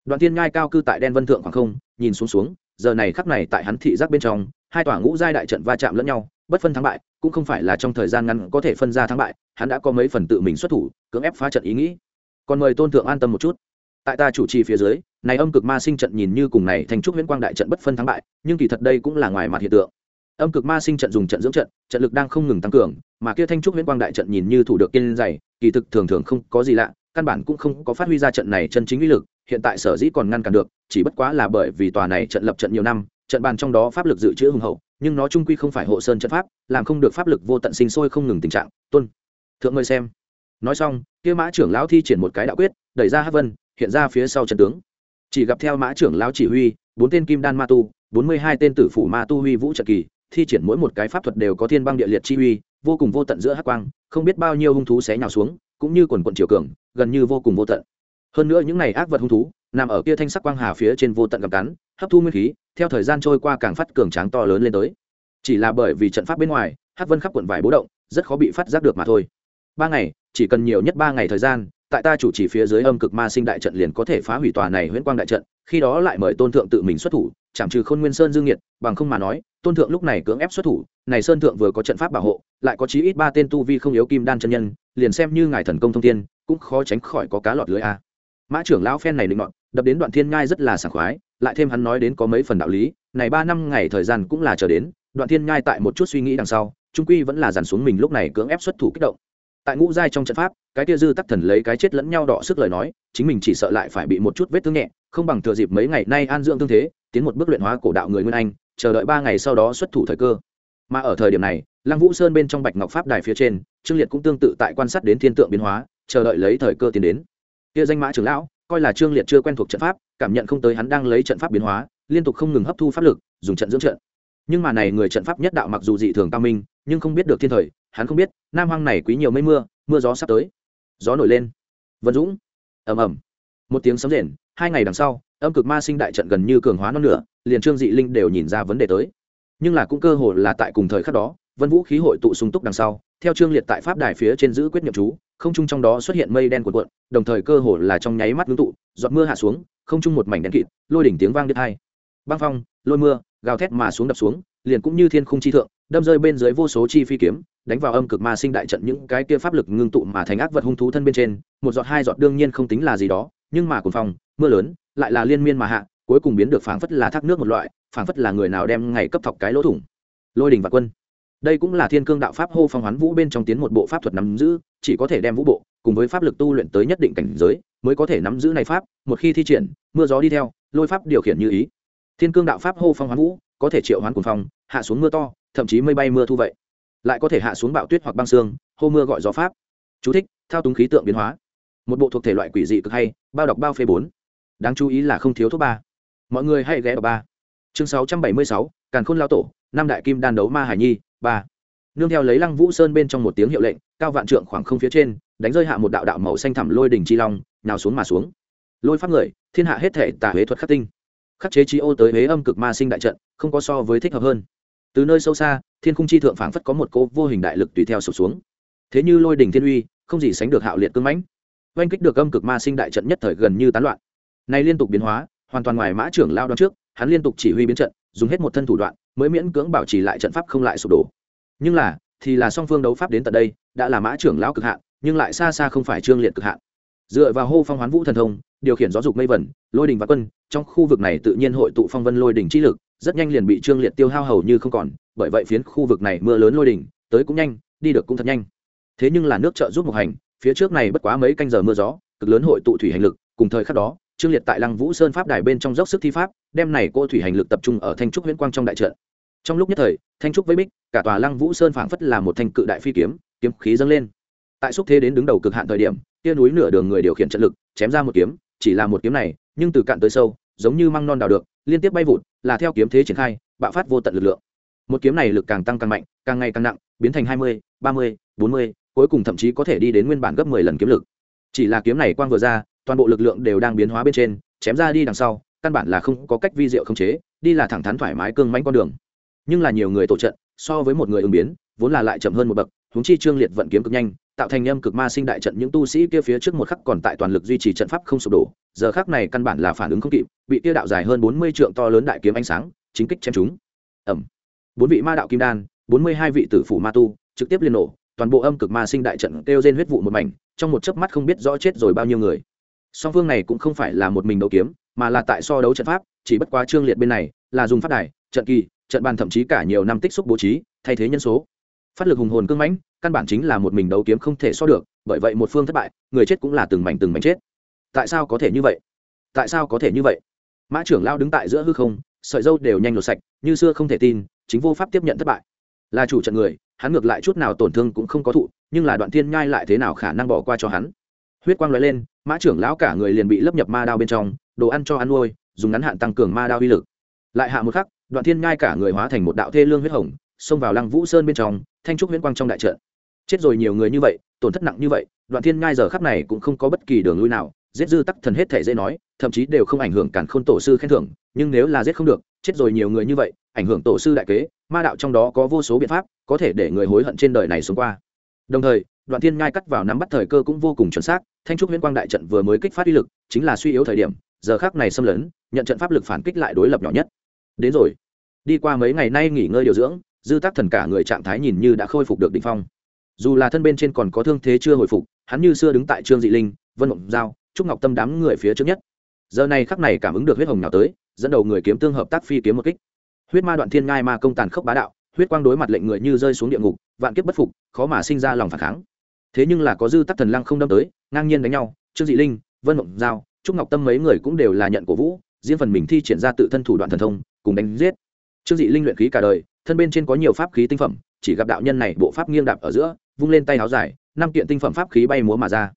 Đoạn thiên ngai cao cư tại đen vân thượng khoảng không, nhìn xuống xuống giờ này khắc này tại hắn thị giác bên trong, hai tòa ngũ giai đại trận va chạm lẫn nhau, bất phân thắng bại, cũng không phải là trong thời gian ngắn có thể phân ra thắng bại, hắn đã có mấy phần tự mình xuất thủ, cưỡng ép phá trận ý nghĩ. Còn mời tôn thượng an tâm một chút. Tại ta chủ trì phía dưới, này âm cực ma sinh trận nhìn như cùng này thành trúc huyễn quang đại trận bất phân thắng bại, nhưng kỳ thật đây cũng là ngoài mặt hiện tượng. Âm cực ma sinh trận dùng trận dưỡng trận trận lực đang không ngừng tăng cường, mà kia thanh trúc huyễn quang đại trận nhìn như thủ được kiên dày, kỳ thực thường thường không có gì lạ, căn bản cũng không có phát huy ra trận này chân chính uy lực hiện tại sở dĩ còn ngăn cản được, chỉ bất quá là bởi vì tòa này trận lập trận nhiều năm, trận bàn trong đó pháp lực dự trữ hùng hậu, nhưng nó trung quy không phải hộ sơn trận pháp, làm không được pháp lực vô tận sinh sôi không ngừng tình trạng. Tuân thượng ngươi xem. Nói xong, kia mã trưởng lão thi triển một cái đạo quyết, đẩy ra hát vân, hiện ra phía sau trận tướng. Chỉ gặp theo mã trưởng lão chỉ huy, bốn tên kim đan ma tu, bốn mươi hai tên tử phủ ma tu huy vũ trận kỳ, thi triển mỗi một cái pháp thuật đều có thiên băng địa liệt chi uy, vô cùng vô tận giữa hắc quang, không biết bao nhiêu hung thú xé nhào xuống, cũng như quần quận triều cường, gần như vô cùng vô tận hơn nữa những này ác vật hung thú nằm ở kia thanh sắc quang hà phía trên vô tận gặm cắn, hấp thu nguyên khí, theo thời gian trôi qua càng phát cường tráng to lớn lên tới. Chỉ là bởi vì trận pháp bên ngoài hát vân khắp quận vải bố động, rất khó bị phát giác được mà thôi. Ba ngày, chỉ cần nhiều nhất ba ngày thời gian, tại ta chủ trì phía dưới âm cực ma sinh đại trận liền có thể phá hủy tòa này huyễn quang đại trận, khi đó lại mời tôn thượng tự mình xuất thủ chảm trừ khôn nguyên sơn dương nhiệt, bằng không mà nói, tôn thượng lúc này cưỡng ép xuất thủ, này sơn thượng vừa có trận pháp bảo hộ, lại có chí ít ba tên tu vi không yếu kim đan chân nhân, liền xem như ngài thần công thông tiên cũng khó tránh khỏi có cá lọt lưới a mã trưởng lão phen này định ngọn đập đến đoạn thiên ngai rất là sảng khoái, lại thêm hắn nói đến có mấy phần đạo lý, này ba năm ngày thời gian cũng là chờ đến, đoạn thiên ngai tại một chút suy nghĩ đằng sau, trung quy vẫn là dàn xuống mình lúc này cưỡng ép xuất thủ kích động. Tại ngũ giai trong trận pháp, cái tia dư tắc thần lấy cái chết lẫn nhau đỏ sức lời nói, chính mình chỉ sợ lại phải bị một chút vết thương nhẹ, không bằng thừa dịp mấy ngày nay an dưỡng thương thế, tiến một bước luyện hóa cổ đạo người nguyên anh, chờ đợi ba ngày sau đó xuất thủ thời cơ. Mà ở thời điểm này, lăng vũ sơn bên trong bạch ngọc pháp đài phía trên, trương liệt cũng tương tự tại quan sát đến thiên tượng biến hóa, chờ đợi lấy thời cơ tiến đến kia danh mã trưởng lão, coi là trương liệt chưa quen thuộc trận pháp, cảm nhận không tới hắn đang lấy trận pháp biến hóa, liên tục không ngừng hấp thu pháp lực, dùng trận dưỡng trận. Nhưng mà này người trận pháp nhất đạo mặc dù dị thường cao minh, nhưng không biết được thiên thời, hắn không biết, nam hoang này quý nhiều mây mưa mưa gió sắp tới. Gió nổi lên. Vân dũng. Ầm ầm. Một tiếng sấm rền, hai ngày đằng sau, âm cực ma sinh đại trận gần như cường hóa non nửa, liền trương dị linh đều nhìn ra vấn đề tới. Nhưng là cũng cơ hồ là tại cùng thời khắc đó, vân vũ khí hội tụ sung túc đằng sau theo trương liệt tại pháp đài phía trên giữ quyết nhiệm chú, không trung trong đó xuất hiện mây đen cuộn cuộn, đồng thời cơ hồ là trong nháy mắt ngưng tụ, giọt mưa hạ xuống, không trung một mảnh đen kịt, lôi đỉnh tiếng vang đứt hai. Băng phong, lôi mưa, gào thét mà xuống đập xuống, liền cũng như thiên khung chi thượng, đâm rơi bên dưới vô số chi phi kiếm, đánh vào âm cực ma sinh đại trận những cái kia pháp lực ngưng tụ mà thành ác vật hung thú thân bên trên, một giọt hai giọt đương nhiên không tính là gì đó, nhưng mà cùng phong, mưa lớn, lại là liên miên mà hạ, cuối cùng biến được phảng phất là thác nước một loại, phảng phất là người nào đem ngày cấp thọc cái lỗ thủng. Lôi đình và quân đây cũng là thiên cương đạo pháp hô phong hoán vũ bên trong tiến một bộ pháp thuật nắm giữ chỉ có thể đem vũ bộ cùng với pháp lực tu luyện tới nhất định cảnh giới mới có thể nắm giữ này pháp một khi thi triển mưa gió đi theo lôi pháp điều khiển như ý. Thiên cương đạo pháp hô phong hoán vũ có thể triệu hoán cuồng phong hạ xuống mưa to thậm chí mây bay mưa thu vậy. Lại có thể hạ xuống bạo tuyết hoặc băng xương hô mưa gọi gió pháp. Chú thích, thao túng khí tượng biến hóa. Một bộ thuộc thể loại quỷ dị cực hay bao đọc bao phê bốn. Đáng chú ý là không thiếu thuốc ba. Mọi người hãy ghé ở ba. Chương sáu trăm bảy mươi sáu càn khôn lao tổ năm đại kim đan đấu ma hải nhi ba. Nương theo lấy lăng vũ sơn bên trong một tiếng hiệu lệnh, cao vạn trượng khoảng không phía trên, đánh rơi hạ một đạo đạo màu xanh thẳm lôi đỉnh chi long nào xuống mà xuống. Lôi pháp người, thiên hạ hết thể tả huế thuật khắc tinh. Khắc chế chi ô tới huế âm cực ma sinh đại trận, không có so với thích hợp hơn. Từ nơi sâu xa, thiên khung chi thượng phảng phất có một cô vô hình đại lực tùy theo sụp xuống. Thế như lôi đỉnh thiên uy, không gì sánh được hạo liệt cương mãnh. Oanh kích được âm cực ma sinh đại trận nhất thời gần như tán loạn. Nay liên tục biến hóa, hoàn toàn ngoài mã trưởng lao đón trước, hắn liên tục chỉ huy biến trận, dùng hết một thân thủ đoạn, mới miễn cưỡng bảo trì lại trận pháp không lại sụp đổ nhưng là, thì là song phương đấu pháp đến tận đây, đã là mã trưởng lão cực hạn, nhưng lại xa xa không phải trương liệt cực hạn. Dựa vào hô phong hoán vũ thần thông, điều khiển gió dục mây vẩn, lôi đình và quân, trong khu vực này tự nhiên hội tụ phong vân lôi đình chi lực, rất nhanh liền bị trương liệt tiêu hao hầu như không còn, bởi vậy phiến khu vực này mưa lớn lôi đình, tới cũng nhanh, đi được cũng thật nhanh. Thế nhưng là nước trợ giúp một hành, phía trước này bất quá mấy canh giờ mưa gió, cực lớn hội tụ thủy hành lực, cùng thời khắc đó, trương liệt tại lăng vũ sơn pháp đài bên trong dốc sức thi pháp, đem này cô thủy hành lực tập trung ở thanh trúc huyễn quang trong đại trận trong lúc nhất thời, thanh trúc với bích, cả tòa lăng vũ sơn phảng phất là một thanh cự đại phi kiếm kiếm khí dâng lên. Tại xúc thế đến đứng đầu cực hạn thời điểm, tia núi nửa đường người điều khiển trận lực, chém ra một kiếm, chỉ là một kiếm này, nhưng từ cạn tới sâu, giống như măng non đào được, liên tiếp bay vụt, là theo kiếm thế triển khai, bạo phát vô tận lực lượng. Một kiếm này lực càng tăng càng mạnh, càng ngày càng nặng, biến thành hai mươi, ba mươi, bốn mươi, cuối cùng thậm chí có thể đi đến nguyên bản gấp mười lần kiếm lực. Chỉ là kiếm này quang vừa ra, toàn bộ lực lượng đều đang biến hóa bên trên, chém ra đi đằng sau, căn bản là không có cách vi diệu khống chế, đi là thẳng thắn thoải mái cương mãnh con đường nhưng là nhiều người tổ trận, so với một người ứng biến, vốn là lại chậm hơn một bậc, huống chi trương liệt vận kiếm cực nhanh, tạo thành âm cực ma sinh đại trận, những tu sĩ kia phía trước một khắc còn tại toàn lực duy trì trận pháp không sụp đổ, giờ khắc này căn bản là phản ứng không kịp, bị kia đạo dài hơn bốn mươi trượng to lớn đại kiếm ánh sáng, chính kích chém chúng. Ẩm bốn vị ma đạo kim đan, bốn mươi hai vị tử phủ ma tu, trực tiếp liên nổ, toàn bộ âm cực ma sinh đại trận kêu trên huyết vụ một mảnh, trong một chớp mắt không biết rõ chết rồi bao nhiêu người. Song phương này cũng không phải là một mình đấu kiếm, mà là tại so đấu trận pháp, chỉ bất quá trương liệt bên này là dùng phát đài, trận kỳ trận bàn thậm chí cả nhiều năm tích xúc bố trí, thay thế nhân số. Phát lực hùng hồn cưng mãnh, căn bản chính là một mình đấu kiếm không thể so được, bởi vậy một phương thất bại, người chết cũng là từng mảnh từng mảnh chết. Tại sao có thể như vậy? Tại sao có thể như vậy? Mã trưởng lao đứng tại giữa hư không, sợi dâu đều nhanh lột sạch, như xưa không thể tin, chính vô pháp tiếp nhận thất bại. Là chủ trận người, hắn ngược lại chút nào tổn thương cũng không có thụ, nhưng là đoạn thiên nhai lại thế nào khả năng bỏ qua cho hắn? Huyết quang l lên, mã trưởng lão cả người liền bị lấp nhập ma đao bên trong, đồ ăn cho ăn nuôi, dùng ngắn hạn tăng cường ma đao uy lực. Lại hạ một khắc đoạn thiên nhai cả người hóa thành một đạo thê lương huyết hồng, xông vào lăng vũ sơn bên trong, thanh trúc huyễn quang trong đại trận. Chết rồi nhiều người như vậy, tổn thất nặng như vậy, đoạn thiên nhai giờ khắc này cũng không có bất kỳ đường lui nào, giết dư tắc thần hết thể dễ nói, thậm chí đều không ảnh hưởng cản khôn tổ sư khen thưởng, nhưng nếu là giết không được, chết rồi nhiều người như vậy, ảnh hưởng tổ sư đại kế, ma đạo trong đó có vô số biện pháp, có thể để người hối hận trên đời này xuống qua. Đồng thời, đoạn thiên nhai cắt vào nắm bắt thời cơ cũng vô cùng chuẩn xác, thanh trúc huyễn quang đại trận vừa mới kích phát uy lực, chính là suy yếu thời điểm, giờ khác này xâm lấn, nhận trận pháp lực phản kích lại đối lập nhỏ nhất. Đến rồi đi qua mấy ngày nay nghỉ ngơi điều dưỡng, dư tác thần cả người trạng thái nhìn như đã khôi phục được định phong. Dù là thân bên trên còn có thương thế chưa hồi phục, hắn như xưa đứng tại trương dị linh, vân mộng giao, trúc ngọc tâm đám người phía trước nhất. Giờ này khắc này cảm ứng được huyết hồng nào tới, dẫn đầu người kiếm tương hợp tác phi kiếm một kích. Huyết ma đoạn thiên ngai ma công tàn khốc bá đạo, huyết quang đối mặt lệnh người như rơi xuống địa ngục, vạn kiếp bất phục, khó mà sinh ra lòng phản kháng. Thế nhưng là có dư tắc thần lăng không đâm tới, ngang nhiên đánh nhau, trương dị linh, vân mộng giao, trúc ngọc tâm mấy người cũng đều là nhận cổ vũ, riêng phần mình thi triển ra tự thân thủ đoạn thần thông, cùng đánh giết trương dị linh luyện khí cả đời, thân bên trên có nhiều pháp khí tinh phẩm, chỉ gặp đạo nhân này bộ pháp nghiêng đạp ở giữa, vung lên tay áo dài, năm kiện tinh phẩm pháp khí bay múa mà ra.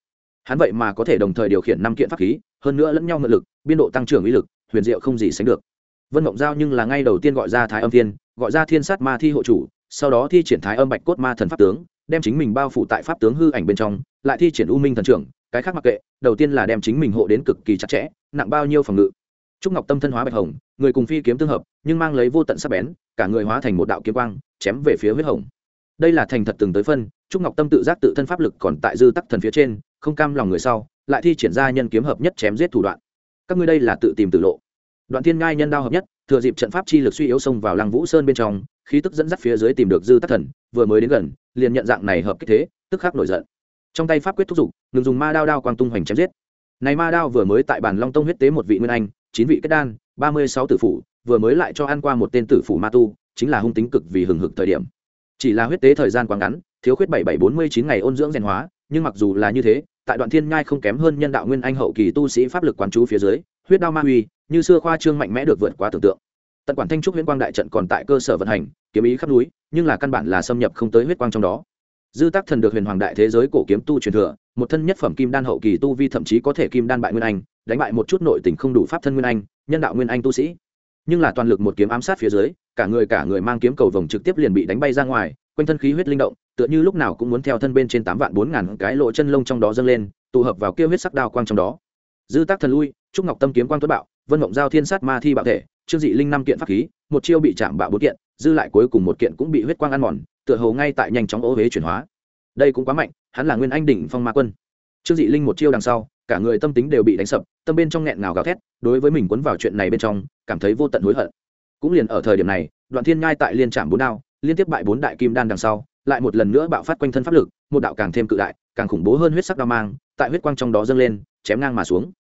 Hắn vậy mà có thể đồng thời điều khiển năm kiện pháp khí, hơn nữa lẫn nhau ngự lực, biên độ tăng trưởng uy lực, huyền diệu không gì sánh được. Vân mộng giao nhưng là ngay đầu tiên gọi ra thái âm thiên, gọi ra thiên sát ma thi hộ chủ, sau đó thi triển thái âm bạch cốt ma thần pháp tướng, đem chính mình bao phủ tại pháp tướng hư ảnh bên trong, lại thi triển u minh thần trưởng, cái khác mặc kệ, đầu tiên là đem chính mình hộ đến cực kỳ chặt chẽ, nặng bao nhiêu phòng ngự trúc ngọc tâm thân hóa bạch hồng, người cùng phi kiếm tương hợp, nhưng mang lấy vô tận sắc bén, cả người hóa thành một đạo kiếm quang, chém về phía huyết hồng. Đây là thành thật từng tới phân, trúc ngọc tâm tự giác tự thân pháp lực còn tại dư tắc thần phía trên, không cam lòng người sau, lại thi triển ra nhân kiếm hợp nhất chém giết thủ đoạn. Các ngươi đây là tự tìm tự lộ. Đoạn thiên ngai nhân đao hợp nhất, thừa dịp trận pháp chi lực suy yếu xông vào lăng vũ sơn bên trong, khí tức dẫn dắt phía dưới tìm được dư tắc thần, vừa mới đến gần, liền nhận dạng này hợp kích thế, tức khắc nổi giận. Trong tay pháp quyết thúc giục, ngừng dùng ma đao đao quang tung hoành chém giết. Này ma đao vừa mới tại bản long tông huyết tế một vị nguyên anh chín vị kết đan, ba mươi sáu tử phủ, vừa mới lại cho ăn qua một tên tử phủ ma tu, chính là hung tính cực vì hừng hực thời điểm. Chỉ là huyết tế thời gian quá ngắn, thiếu khuyết bảy bảy bốn mươi chín ngày ôn dưỡng rèn hóa, nhưng mặc dù là như thế, tại đoạn thiên nhai không kém hơn nhân đạo nguyên anh hậu kỳ tu sĩ pháp lực quán chú phía dưới, huyết đao ma uy, như xưa khoa trương mạnh mẽ được vượt qua tưởng tượng. Tận quản thanh trúc huyễn quang đại trận còn tại cơ sở vận hành, kiếm ý khắp núi, nhưng là căn bản là xâm nhập không tới huyết quang trong đó. Dư tác thần được huyền hoàng đại thế giới cổ kiếm tu truyền thừa, một thân nhất phẩm kim đan hậu kỳ tu vi thậm chí có thể kim đan bại nguyên anh đánh bại một chút nội tình không đủ pháp thân nguyên anh, nhân đạo nguyên anh tu sĩ. Nhưng là toàn lực một kiếm ám sát phía dưới, cả người cả người mang kiếm cầu vồng trực tiếp liền bị đánh bay ra ngoài, quanh thân khí huyết linh động, tựa như lúc nào cũng muốn theo thân bên trên tám vạn bốn ngàn cái lộ chân lông trong đó dâng lên, tụ hợp vào kia huyết sắc đao quang trong đó. Dư tác thần lui, trúc ngọc tâm kiếm quang tuất bạo, vân mộng giao thiên sát ma thi bạo thể, trương dị linh năm kiện pháp khí, một chiêu bị chạm bạo bốn kiện, dư lại cuối cùng một kiện cũng bị huyết quang ăn mòn, tựa hồ ngay tại nhanh chóng ô huế chuyển hóa. Đây cũng quá mạnh, hắn là nguyên anh đỉnh phong ma quân. Trương dị linh một chiêu đằng sau cả người tâm tính đều bị đánh sập, tâm bên trong nghẹn ngào gào thét, đối với mình quấn vào chuyện này bên trong, cảm thấy vô tận hối hận. Cũng liền ở thời điểm này, đoạn thiên ngai tại liên trạm bốn đao, liên tiếp bại bốn đại kim đan đằng sau, lại một lần nữa bạo phát quanh thân pháp lực, một đạo càng thêm cự đại, càng khủng bố hơn huyết sắc đao mang, tại huyết quang trong đó dâng lên, chém ngang mà xuống.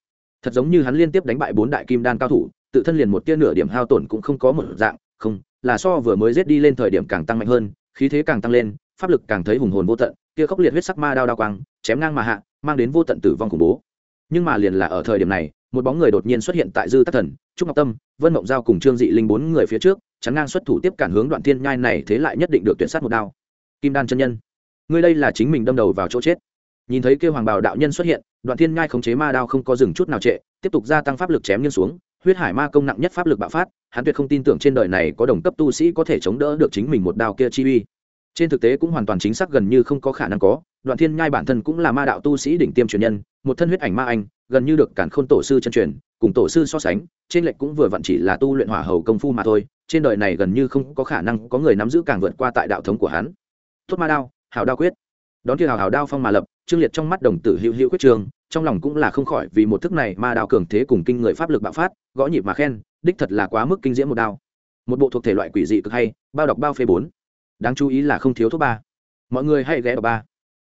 Thật giống như hắn liên tiếp đánh bại bốn đại kim đan cao thủ, tự thân liền một tia nửa điểm hao tổn cũng không có một dạng, không, là so vừa mới giết đi lên thời điểm càng tăng mạnh hơn, khí thế càng tăng lên, pháp lực càng thấy hùng hồn vô tận kia khốc liệt huyết sắc ma đao đao quang, chém ngang mà hạ, mang đến vô tận tử vong khủng bố nhưng mà liền là ở thời điểm này, một bóng người đột nhiên xuất hiện tại dư tắc thần, trúc ngọc tâm, vân mộng giao cùng trương dị linh bốn người phía trước, chắn ngang xuất thủ tiếp cản hướng đoạn thiên nhai này, thế lại nhất định được tuyển sát một đao. Kim đan chân nhân, ngươi đây là chính mình đâm đầu vào chỗ chết. Nhìn thấy kêu hoàng bào đạo nhân xuất hiện, đoạn thiên nhai khống chế ma đao không có dừng chút nào trệ, tiếp tục gia tăng pháp lực chém nghiêng xuống, huyết hải ma công nặng nhất pháp lực bạo phát, hắn tuyệt không tin tưởng trên đời này có đồng cấp tu sĩ có thể chống đỡ được chính mình một đao kia chi uy trên thực tế cũng hoàn toàn chính xác gần như không có khả năng có, đoạn thiên nhai bản thân cũng là ma đạo tu sĩ đỉnh tiêm truyền nhân, một thân huyết ảnh ma anh, gần như được cản khôn tổ sư chân truyền, cùng tổ sư so sánh, trên lệch cũng vừa vặn chỉ là tu luyện hỏa hầu công phu mà thôi, trên đời này gần như không có khả năng có người nắm giữ càng vượt qua tại đạo thống của hắn. Tốt ma đao hào đao quyết. Đón kia hào hào đao phong mà lập, trương liệt trong mắt đồng tử hữu hữu quyết trường, trong lòng cũng là không khỏi vì một thức này ma đao cường thế cùng kinh người pháp lực bạo phát, gõ nhịp mà khen, đích thật là quá mức kinh diễm một đao. Một bộ thuộc thể loại quỷ dị cực hay, bao đọc bao phê bốn đáng chú ý là không thiếu thuốc ba. Mọi người hãy ghé vào ba.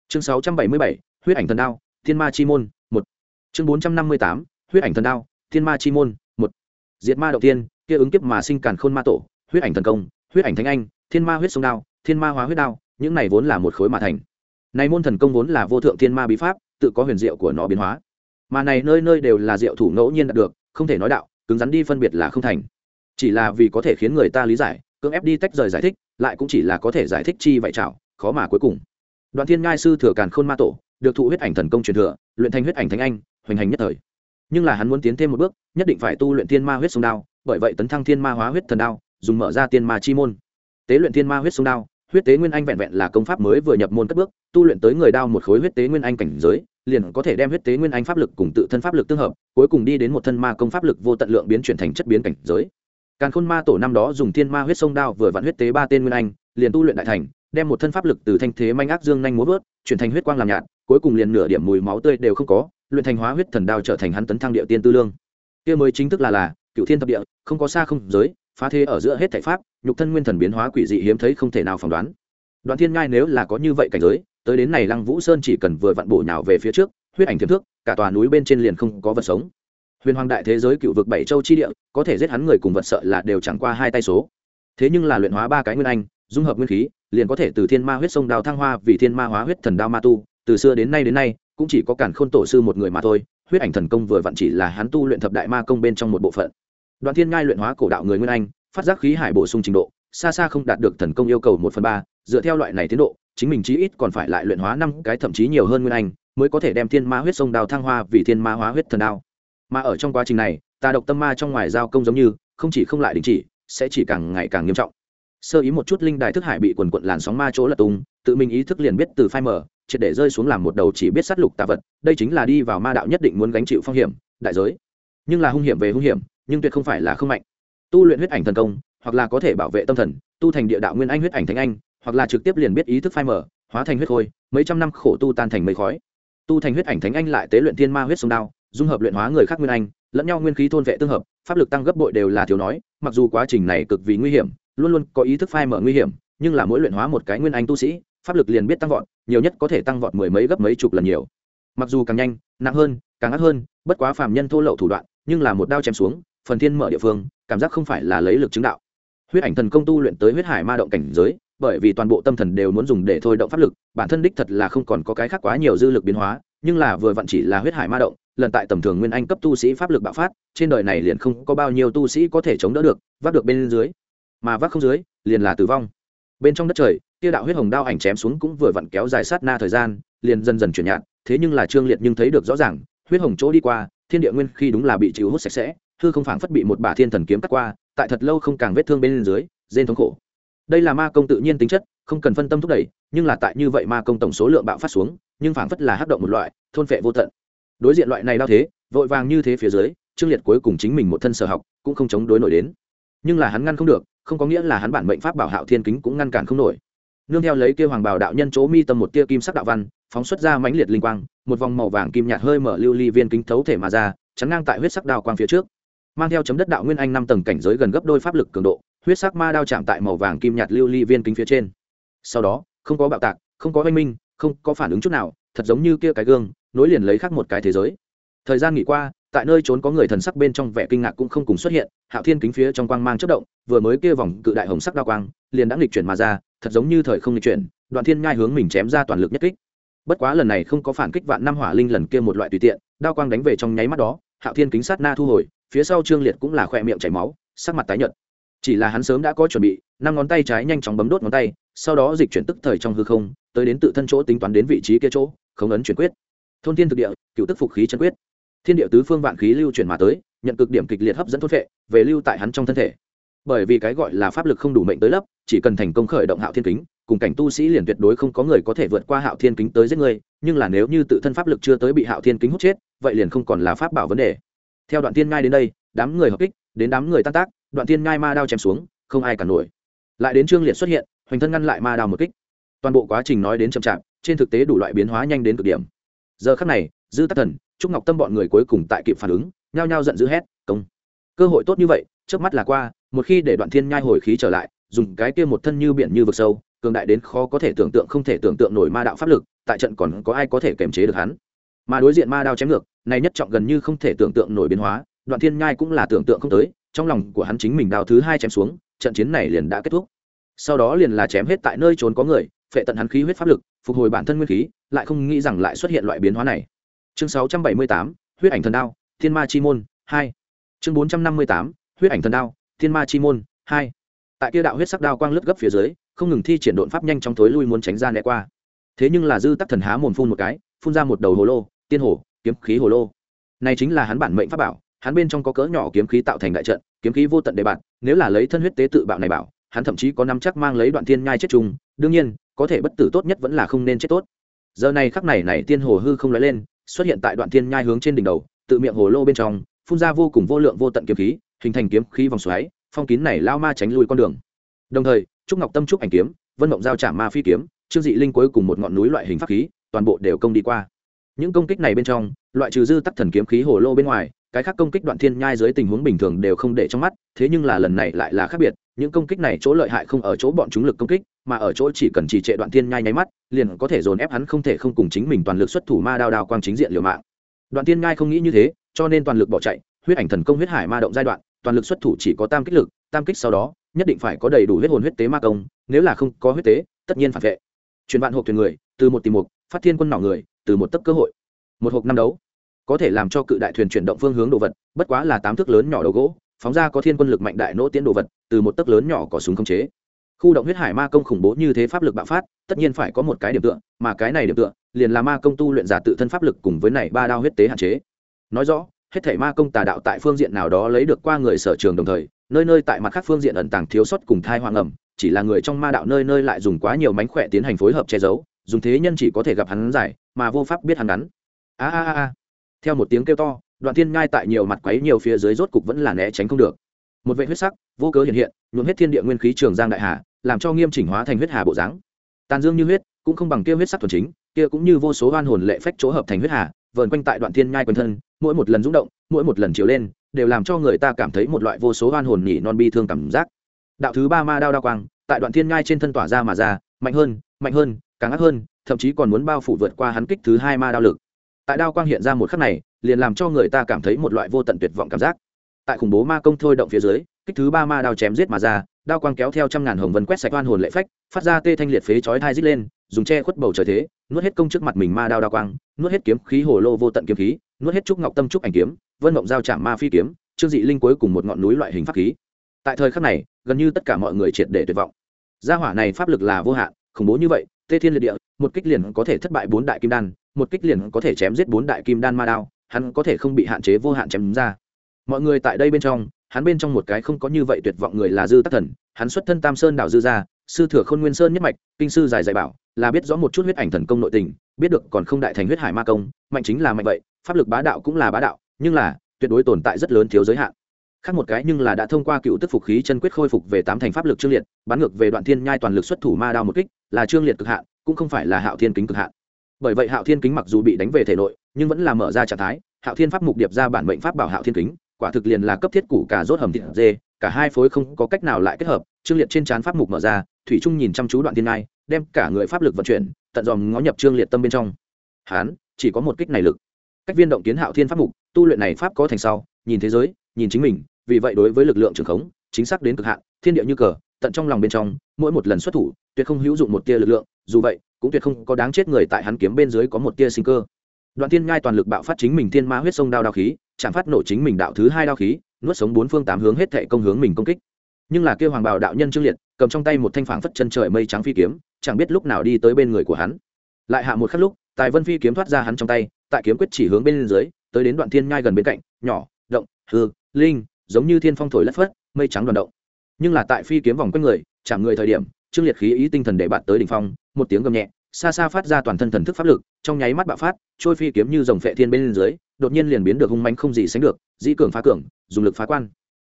Chương sáu trăm bảy mươi bảy, huyết ảnh thần đao, thiên ma chi môn, một. Chương bốn trăm năm mươi tám, huyết ảnh thần đao, thiên ma chi môn, một. Diệt ma đầu tiên, kia ứng kiếp mà sinh càn khôn ma tổ, huyết ảnh thần công, huyết ảnh thánh anh, thiên ma huyết sông đao, thiên ma hóa huyết đao, những này vốn là một khối mà thành. Này môn thần công vốn là vô thượng thiên ma bí pháp, tự có huyền diệu của nó biến hóa. Mà này nơi nơi đều là diệu thủ ngẫu nhiên đạt được, không thể nói đạo, cứng rắn đi phân biệt là không thành. Chỉ là vì có thể khiến người ta lý giải, cưỡng ép đi tách rời giải thích lại cũng chỉ là có thể giải thích chi vậy chảo, khó mà cuối cùng. Đoạn thiên ngai sư thừa càn khôn ma tổ, được thụ huyết ảnh thần công truyền thừa, luyện thành huyết ảnh thánh anh, hoành hành nhất thời. Nhưng là hắn muốn tiến thêm một bước, nhất định phải tu luyện thiên ma huyết sông đao, bởi vậy tấn thăng thiên ma hóa huyết thần đao, dùng mở ra tiên ma chi môn. Tế luyện thiên ma huyết sông đao, huyết tế nguyên anh vẹn vẹn là công pháp mới vừa nhập môn cất bước, tu luyện tới người đao một khối huyết tế nguyên anh cảnh giới, liền có thể đem huyết tế nguyên anh pháp lực cùng tự thân pháp lực tương hợp, cuối cùng đi đến một thân ma công pháp lực vô tận lượng biến chuyển thành chất biến cảnh giới càn khôn ma tổ năm đó dùng thiên ma huyết sông đao vừa vặn huyết tế ba tên nguyên anh, liền tu luyện đại thành, đem một thân pháp lực từ thanh thế manh ác dương nhanh múa vớt, chuyển thành huyết quang làm nhạt, cuối cùng liền nửa điểm mùi máu tươi đều không có, luyện thành hóa huyết thần đao trở thành hắn tấn thăng địa tiên tư lương. Kia mới chính thức là là, cựu thiên thập địa, không có xa không giới, phá thế ở giữa hết thảy pháp, nhục thân nguyên thần biến hóa quỷ dị hiếm thấy không thể nào phỏng đoán. Đoạn thiên ngai nếu là có như vậy cảnh giới, tới đến này lăng vũ sơn chỉ cần vừa vặn bổ nhào về phía trước, huyết ảnh thiêm thước, cả tòa núi bên trên liền không có vật sống huyền hoàng đại thế giới cựu vực bảy châu chi địa, có thể giết hắn người cùng vật sợ là đều chẳng qua hai tay số. Thế nhưng là luyện hóa ba cái nguyên anh, dung hợp nguyên khí, liền có thể từ thiên ma huyết sông đào thăng hoa vì thiên ma hóa huyết thần đao ma tu, từ xưa đến nay đến nay, cũng chỉ có cản khôn tổ sư một người mà thôi, huyết ảnh thần công vừa vặn chỉ là hắn tu luyện thập đại ma công bên trong một bộ phận. Đoạn thiên ngai luyện hóa cổ đạo người nguyên anh, phát giác khí hải bổ sung trình độ, xa xa không đạt được thần công yêu cầu một phần ba, dựa theo loại này tiến độ, chính mình chí ít còn phải lại luyện hóa năm cái thậm chí nhiều hơn nguyên anh, mới có thể đem thiên ma huyết sông đào thăng hoa vì thiên ma hóa huyết thần đao mà ở trong quá trình này tà độc tâm ma trong ngoài giao công giống như, không chỉ không lại đình chỉ, sẽ chỉ càng ngày càng nghiêm trọng. Sơ ý một chút linh đài thức hải bị quần quận làn sóng ma chỗ lật tung, tự mình ý thức liền biết từ phai mở triệt để rơi xuống làm một đầu chỉ biết sát lục tà vật, đây chính là đi vào ma đạo nhất định muốn gánh chịu phong hiểm, đại giới. Nhưng là hung hiểm về hung hiểm, nhưng tuyệt không phải là không mạnh. Tu luyện huyết ảnh thần công, hoặc là có thể bảo vệ tâm thần, tu thành địa đạo nguyên anh huyết ảnh thánh anh, hoặc là trực tiếp liền biết ý thức phai mở hóa thành huyết khôi, mấy trăm năm khổ tu tan thành mây khói. Tu thành huyết ảnh thánh anh lại tế luyện thiên ma huyết sông đao dung hợp luyện hóa người khác nguyên anh, lẫn nhau nguyên khí thôn vệ tương hợp, pháp lực tăng gấp bội đều là thiếu nói, mặc dù quá trình này cực vì nguy hiểm, luôn luôn có ý thức phai mở nguy hiểm, nhưng là mỗi luyện hóa một cái nguyên anh tu sĩ, pháp lực liền biết tăng vọt, nhiều nhất có thể tăng vọt mười mấy gấp mấy chục lần nhiều. Mặc dù càng nhanh, nặng hơn, càng ác hơn, bất quá phàm nhân thô lậu thủ đoạn, nhưng là một đao chém xuống, phần thiên mở địa phương, cảm giác không phải là lấy lực chứng đạo. Huyết ảnh thần công tu luyện tới huyết hải ma động cảnh giới, bởi vì toàn bộ tâm thần đều muốn dùng để thôi động pháp lực, bản thân đích thật là không còn có cái khác quá nhiều dư lực biến hóa, nhưng là vừa vặn chỉ là huyết hải ma động lần tại tầm thường nguyên anh cấp tu sĩ pháp lực bạo phát, trên đời này liền không có bao nhiêu tu sĩ có thể chống đỡ được, vác được bên dưới, mà vác không dưới, liền là tử vong. Bên trong đất trời tiêu đạo huyết hồng đao ảnh chém xuống cũng vừa vặn kéo dài sát na thời gian, liền dần dần chuyển nhạt, thế nhưng là trương liệt nhưng thấy được rõ ràng, huyết hồng chỗ đi qua, thiên địa nguyên khi đúng là bị chịu hút sạch sẽ, hư không phảng phất bị một bả thiên thần kiếm cắt qua, tại thật lâu không càng vết thương bên dưới, rên thống khổ. Đây là ma công tự nhiên tính chất, không cần phân tâm thúc đẩy, nhưng là tại như vậy ma công tổng số lượng bạo phát xuống, nhưng phảng phất là hắc động một loại, thôn phệ vô tận đối diện loại này đau thế, vội vàng như thế phía dưới, trương liệt cuối cùng chính mình một thân sở học, cũng không chống đối nổi đến. Nhưng là hắn ngăn không được, không có nghĩa là hắn bản mệnh pháp bảo hạo thiên kính cũng ngăn cản không nổi. Nương theo lấy kêu hoàng bảo đạo nhân chỗ mi tâm một tia kim sắc đạo văn, phóng xuất ra mãnh liệt linh quang, một vòng màu vàng kim nhạt hơi mở lưu ly viên kính thấu thể mà ra, chắn ngang tại huyết sắc đao quang phía trước. Mang theo chấm đất đạo nguyên anh năm tầng cảnh giới gần gấp đôi pháp lực cường độ, huyết sắc ma đao chạm tại màu vàng kim nhạt lưu ly viên kính phía trên. Sau đó, không có bạo tạc, không có oanh minh, không có phản ứng chút nào, thật giống như kia cái gương nối liền lấy khác một cái thế giới. Thời gian nghỉ qua, tại nơi trốn có người thần sắc bên trong vẻ kinh ngạc cũng không cùng xuất hiện, hạo thiên kính phía trong quang mang chất động, vừa mới kia vòng cự đại hồng sắc đao quang, liền đã nghịch chuyển mà ra, thật giống như thời không nghịch chuyển, đoạn thiên nhai hướng mình chém ra toàn lực nhất kích. Bất quá lần này không có phản kích vạn năm hỏa linh lần kia một loại tùy tiện, đao quang đánh về trong nháy mắt đó, hạo thiên kính sát na thu hồi, phía sau trương liệt cũng là khoe miệng chảy máu, sắc mặt tái nhợt. Chỉ là hắn sớm đã có chuẩn bị, năm ngón tay trái nhanh chóng bấm đốt ngón tay, sau đó dịch chuyển tức thời trong hư không, tới đến tự thân chỗ tính toán đến vị trí kia chỗ không ấn chuyển quyết thôn thiên thực địa, cựu tức phục khí chân quyết. Thiên địa tứ phương vạn khí lưu chuyển mà tới, nhận cực điểm kịch liệt hấp dẫn thôn vệ về lưu tại hắn trong thân thể. Bởi vì cái gọi là pháp lực không đủ mệnh tới lấp chỉ cần thành công khởi động hạo thiên kính, cùng cảnh tu sĩ liền tuyệt đối không có người có thể vượt qua hạo thiên kính tới giết người, nhưng là nếu như tự thân pháp lực chưa tới bị hạo thiên kính hút chết, vậy liền không còn là pháp bảo vấn đề. Theo đoạn tiên ngai đến đây, đám người hợp kích, đến đám người tan tác, đoạn tiên ngai ma đao chém xuống, không ai cả nổi. Lại đến trương liệt xuất hiện, hoành thân ngăn lại ma đao một kích. Toàn bộ quá trình nói đến chậm chạp, trên thực tế đủ loại biến hóa nhanh đến cực điểm giờ khắc này, dư tắc thần, trúc ngọc tâm bọn người cuối cùng tại kịp phản ứng, nhao nhao giận dữ hét, công! Cơ hội tốt như vậy trước mắt là qua, một khi để đoạn thiên nhai hồi khí trở lại, dùng cái kia một thân như biển như vực sâu, cường đại đến khó có thể tưởng tượng không thể tưởng tượng nổi ma đạo pháp lực, tại trận còn có ai có thể kiềm chế được hắn? Mà đối diện ma đao chém ngược, này nhất trọng gần như không thể tưởng tượng nổi biến hóa, đoạn thiên nhai cũng là tưởng tượng không tới, trong lòng của hắn chính mình đao thứ hai chém xuống, trận chiến này liền đã kết thúc. Sau đó liền là chém hết tại nơi trốn có người phệ tận hắn khí huyết pháp lực phục hồi bản thân nguyên khí lại không nghĩ rằng lại xuất hiện loại biến hóa này. Chương 678, huyết ảnh thần đao thiên ma chi môn hai. Chương 458, huyết ảnh thần đao thiên ma chi môn hai. Tại kia đạo huyết sắc đao quang lướt gấp phía dưới không ngừng thi triển độn pháp nhanh trong tối lui muốn tránh ra né qua. Thế nhưng là dư tắc thần há mồm phun một cái phun ra một đầu hồ lô tiên hồ kiếm khí hồ lô. Này chính là hắn bản mệnh pháp bảo hắn bên trong có cỡ nhỏ kiếm khí tạo thành đại trận kiếm khí vô tận đề bạn nếu là lấy thân huyết tế tự bạo này bảo hắn thậm chí có năm chắc mang lấy đoạn thiên nhai chết chung đương nhiên có thể bất tử tốt nhất vẫn là không nên chết tốt. Giờ này khắc này này tiên hồ hư không nói lên, xuất hiện tại đoạn thiên nhai hướng trên đỉnh đầu, tự miệng hồ lô bên trong, phun ra vô cùng vô lượng vô tận kiếm khí, hình thành kiếm khí vòng xoáy, phong kín này lao ma tránh lui con đường. Đồng thời, trúc ngọc tâm trúc ảnh kiếm, vân mộng giao trả ma phi kiếm, trương dị linh cuối cùng một ngọn núi loại hình pháp khí, toàn bộ đều công đi qua. Những công kích này bên trong, loại trừ dư tắc thần kiếm khí hồ lô bên ngoài cái khác công kích đoạn thiên nhai dưới tình huống bình thường đều không để trong mắt, thế nhưng là lần này lại là khác biệt, những công kích này chỗ lợi hại không ở chỗ bọn chúng lực công kích, mà ở chỗ chỉ cần trì trệ đoạn thiên nhai nháy mắt, liền có thể dồn ép hắn không thể không cùng chính mình toàn lực xuất thủ ma đao đao quang chính diện liều mạng. Đoạn thiên nhai không nghĩ như thế, cho nên toàn lực bỏ chạy, huyết ảnh thần công huyết hải ma động giai đoạn, toàn lực xuất thủ chỉ có tam kích lực, tam kích sau đó, nhất định phải có đầy đủ huyết hồn huyết tế ma công, nếu là không có huyết tế, tất nhiên phản vệ. Truyền vạn hộp thuyền người, từ một tìm một, phát thiên quân nỏ người, từ một tấc cơ hội. Một hộp năm đấu có thể làm cho cự đại thuyền chuyển động phương hướng đồ vật, bất quá là tám thước lớn nhỏ đầu gỗ, phóng ra có thiên quân lực mạnh đại nỗ tiến đồ vật, từ một tấc lớn nhỏ có súng không chế. Khu động huyết hải ma công khủng bố như thế pháp lực bạo phát, tất nhiên phải có một cái điểm tựa, mà cái này điểm tựa, liền là ma công tu luyện giả tự thân pháp lực cùng với này ba đao huyết tế hạn chế. Nói rõ, hết thể ma công tà đạo tại phương diện nào đó lấy được qua người sở trường đồng thời, nơi nơi tại mặt khác phương diện ẩn tàng thiếu sót cùng thai hoang ẩm, chỉ là người trong ma đạo nơi nơi lại dùng quá nhiều mánh khỏe tiến hành phối hợp che giấu, dùng thế nhân chỉ có thể gặp hắn giải mà vô pháp biết hắn ngắn. A a a theo một tiếng kêu to, đoạn thiên ngai tại nhiều mặt quấy nhiều phía dưới rốt cục vẫn là né tránh không được. Một vệ huyết sắc, vô cớ hiện hiện, nhuộm hết thiên địa nguyên khí trường giang đại hà, làm cho nghiêm chỉnh hóa thành huyết hà bộ dáng. Tàn dương như huyết, cũng không bằng kia huyết sắc thuần chính, kia cũng như vô số oan hồn lệ phách chỗ hợp thành huyết hà, vờn quanh tại đoạn thiên nhai quanh thân, mỗi một lần rung động, mỗi một lần chiều lên, đều làm cho người ta cảm thấy một loại vô số oan hồn nhỉ non bi thương cảm giác. Đạo thứ ba ma đao đao quang, tại đoạn thiên nhai trên thân tỏa ra mà ra, mạnh hơn mạnh hơn, càng ác hơn, thậm chí còn muốn bao phủ vượt qua hắn kích thứ hai ma đao lực tại đao quang hiện ra một khắc này, liền làm cho người ta cảm thấy một loại vô tận tuyệt vọng cảm giác. Tại khủng bố ma công thôi động phía dưới, kích thứ ba ma đao chém giết mà ra, đao quang kéo theo trăm ngàn hồng vân quét sạch oan hồn lệ phách, phát ra tê thanh liệt phế chói thai rít lên, dùng che khuất bầu trời thế, nuốt hết công trước mặt mình ma đao đao quang, nuốt hết kiếm khí hồ lô vô tận kiếm khí, nuốt hết trúc ngọc tâm trúc ảnh kiếm, vân mộng giao chạm ma phi kiếm, trương dị linh cuối cùng một ngọn núi loại hình pháp khí. Tại thời khắc này, gần như tất cả mọi người triệt để tuyệt vọng. Gia hỏa này pháp lực là vô hạn, khủng bố như vậy, tê thiên liệt địa, một kích liền có thể thất bại bốn đại kim đan một kích liền có thể chém giết bốn đại kim đan ma đao, hắn có thể không bị hạn chế vô hạn chém ra. Mọi người tại đây bên trong, hắn bên trong một cái không có như vậy tuyệt vọng người là dư tắc thần. Hắn xuất thân tam sơn đảo dư gia, sư thừa khôn nguyên sơn nhất mạch, kinh sư dài dạy bảo, là biết rõ một chút huyết ảnh thần công nội tình, biết được còn không đại thành huyết hải ma công, mạnh chính là mạnh vậy, pháp lực bá đạo cũng là bá đạo, nhưng là, tuyệt đối tồn tại rất lớn thiếu giới hạn. Khác một cái nhưng là đã thông qua cựu tức phục khí chân quyết khôi phục về tám thành pháp lực trương liệt, bắn ngược về đoạn thiên nhai toàn lực xuất thủ ma đao một kích, là trương liệt cực hạn, cũng không phải là hạo thiên kính cực hạn bởi vậy hạo thiên kính mặc dù bị đánh về thể nội, nhưng vẫn là mở ra trạng thái. Hạo thiên pháp mục điệp ra bản mệnh pháp bảo hạo thiên kính, quả thực liền là cấp thiết củ cả rốt hầm thịt dê, cả hai phối không có cách nào lại kết hợp. Trương liệt trên trán pháp mục mở ra, thủy trung nhìn chăm chú đoạn thiên ngai, đem cả người pháp lực vận chuyển, tận dòm ngó nhập trương liệt tâm bên trong. Hán, chỉ có một kích này lực. Cách viên động kiến hạo thiên pháp mục, tu luyện này pháp có thành sau, nhìn thế giới, nhìn chính mình, vì vậy đối với lực lượng trường khống, chính xác đến cực hạn, thiên địa như cờ tận trong lòng bên trong, mỗi một lần xuất thủ, tuyệt không hữu dụng một tia lực lượng, dù vậy, cũng tuyệt không có đáng chết người tại hắn kiếm bên dưới có một tia sinh cơ. Đoạn thiên ngai toàn lực bạo phát chính mình thiên ma huyết sông đao đao khí, chạm phát nổ chính mình đạo thứ hai đao khí, nuốt sống bốn phương tám hướng hết thệ công hướng mình công kích. Nhưng là kêu hoàng bảo đạo nhân trương liệt, cầm trong tay một thanh phảng phất chân trời mây trắng phi kiếm, chẳng biết lúc nào đi tới bên người của hắn. Lại hạ một khắc lúc, tài vân phi kiếm thoát ra hắn trong tay, tại kiếm quyết chỉ hướng bên dưới, tới đến đoạn thiên nhai gần bên cạnh, nhỏ, động, hư, linh, giống như thiên phong thổi lất phất, mây trắng đoàn động nhưng là tại phi kiếm vòng quanh người, chạm người thời điểm, trương liệt khí ý tinh thần để bạn tới đỉnh phong, một tiếng gầm nhẹ, xa xa phát ra toàn thân thần thức pháp lực, trong nháy mắt bạo phát, trôi phi kiếm như dòng phệ thiên bên dưới, đột nhiên liền biến được hung manh không gì sánh được, dĩ cường phá cường, dùng lực phá quan.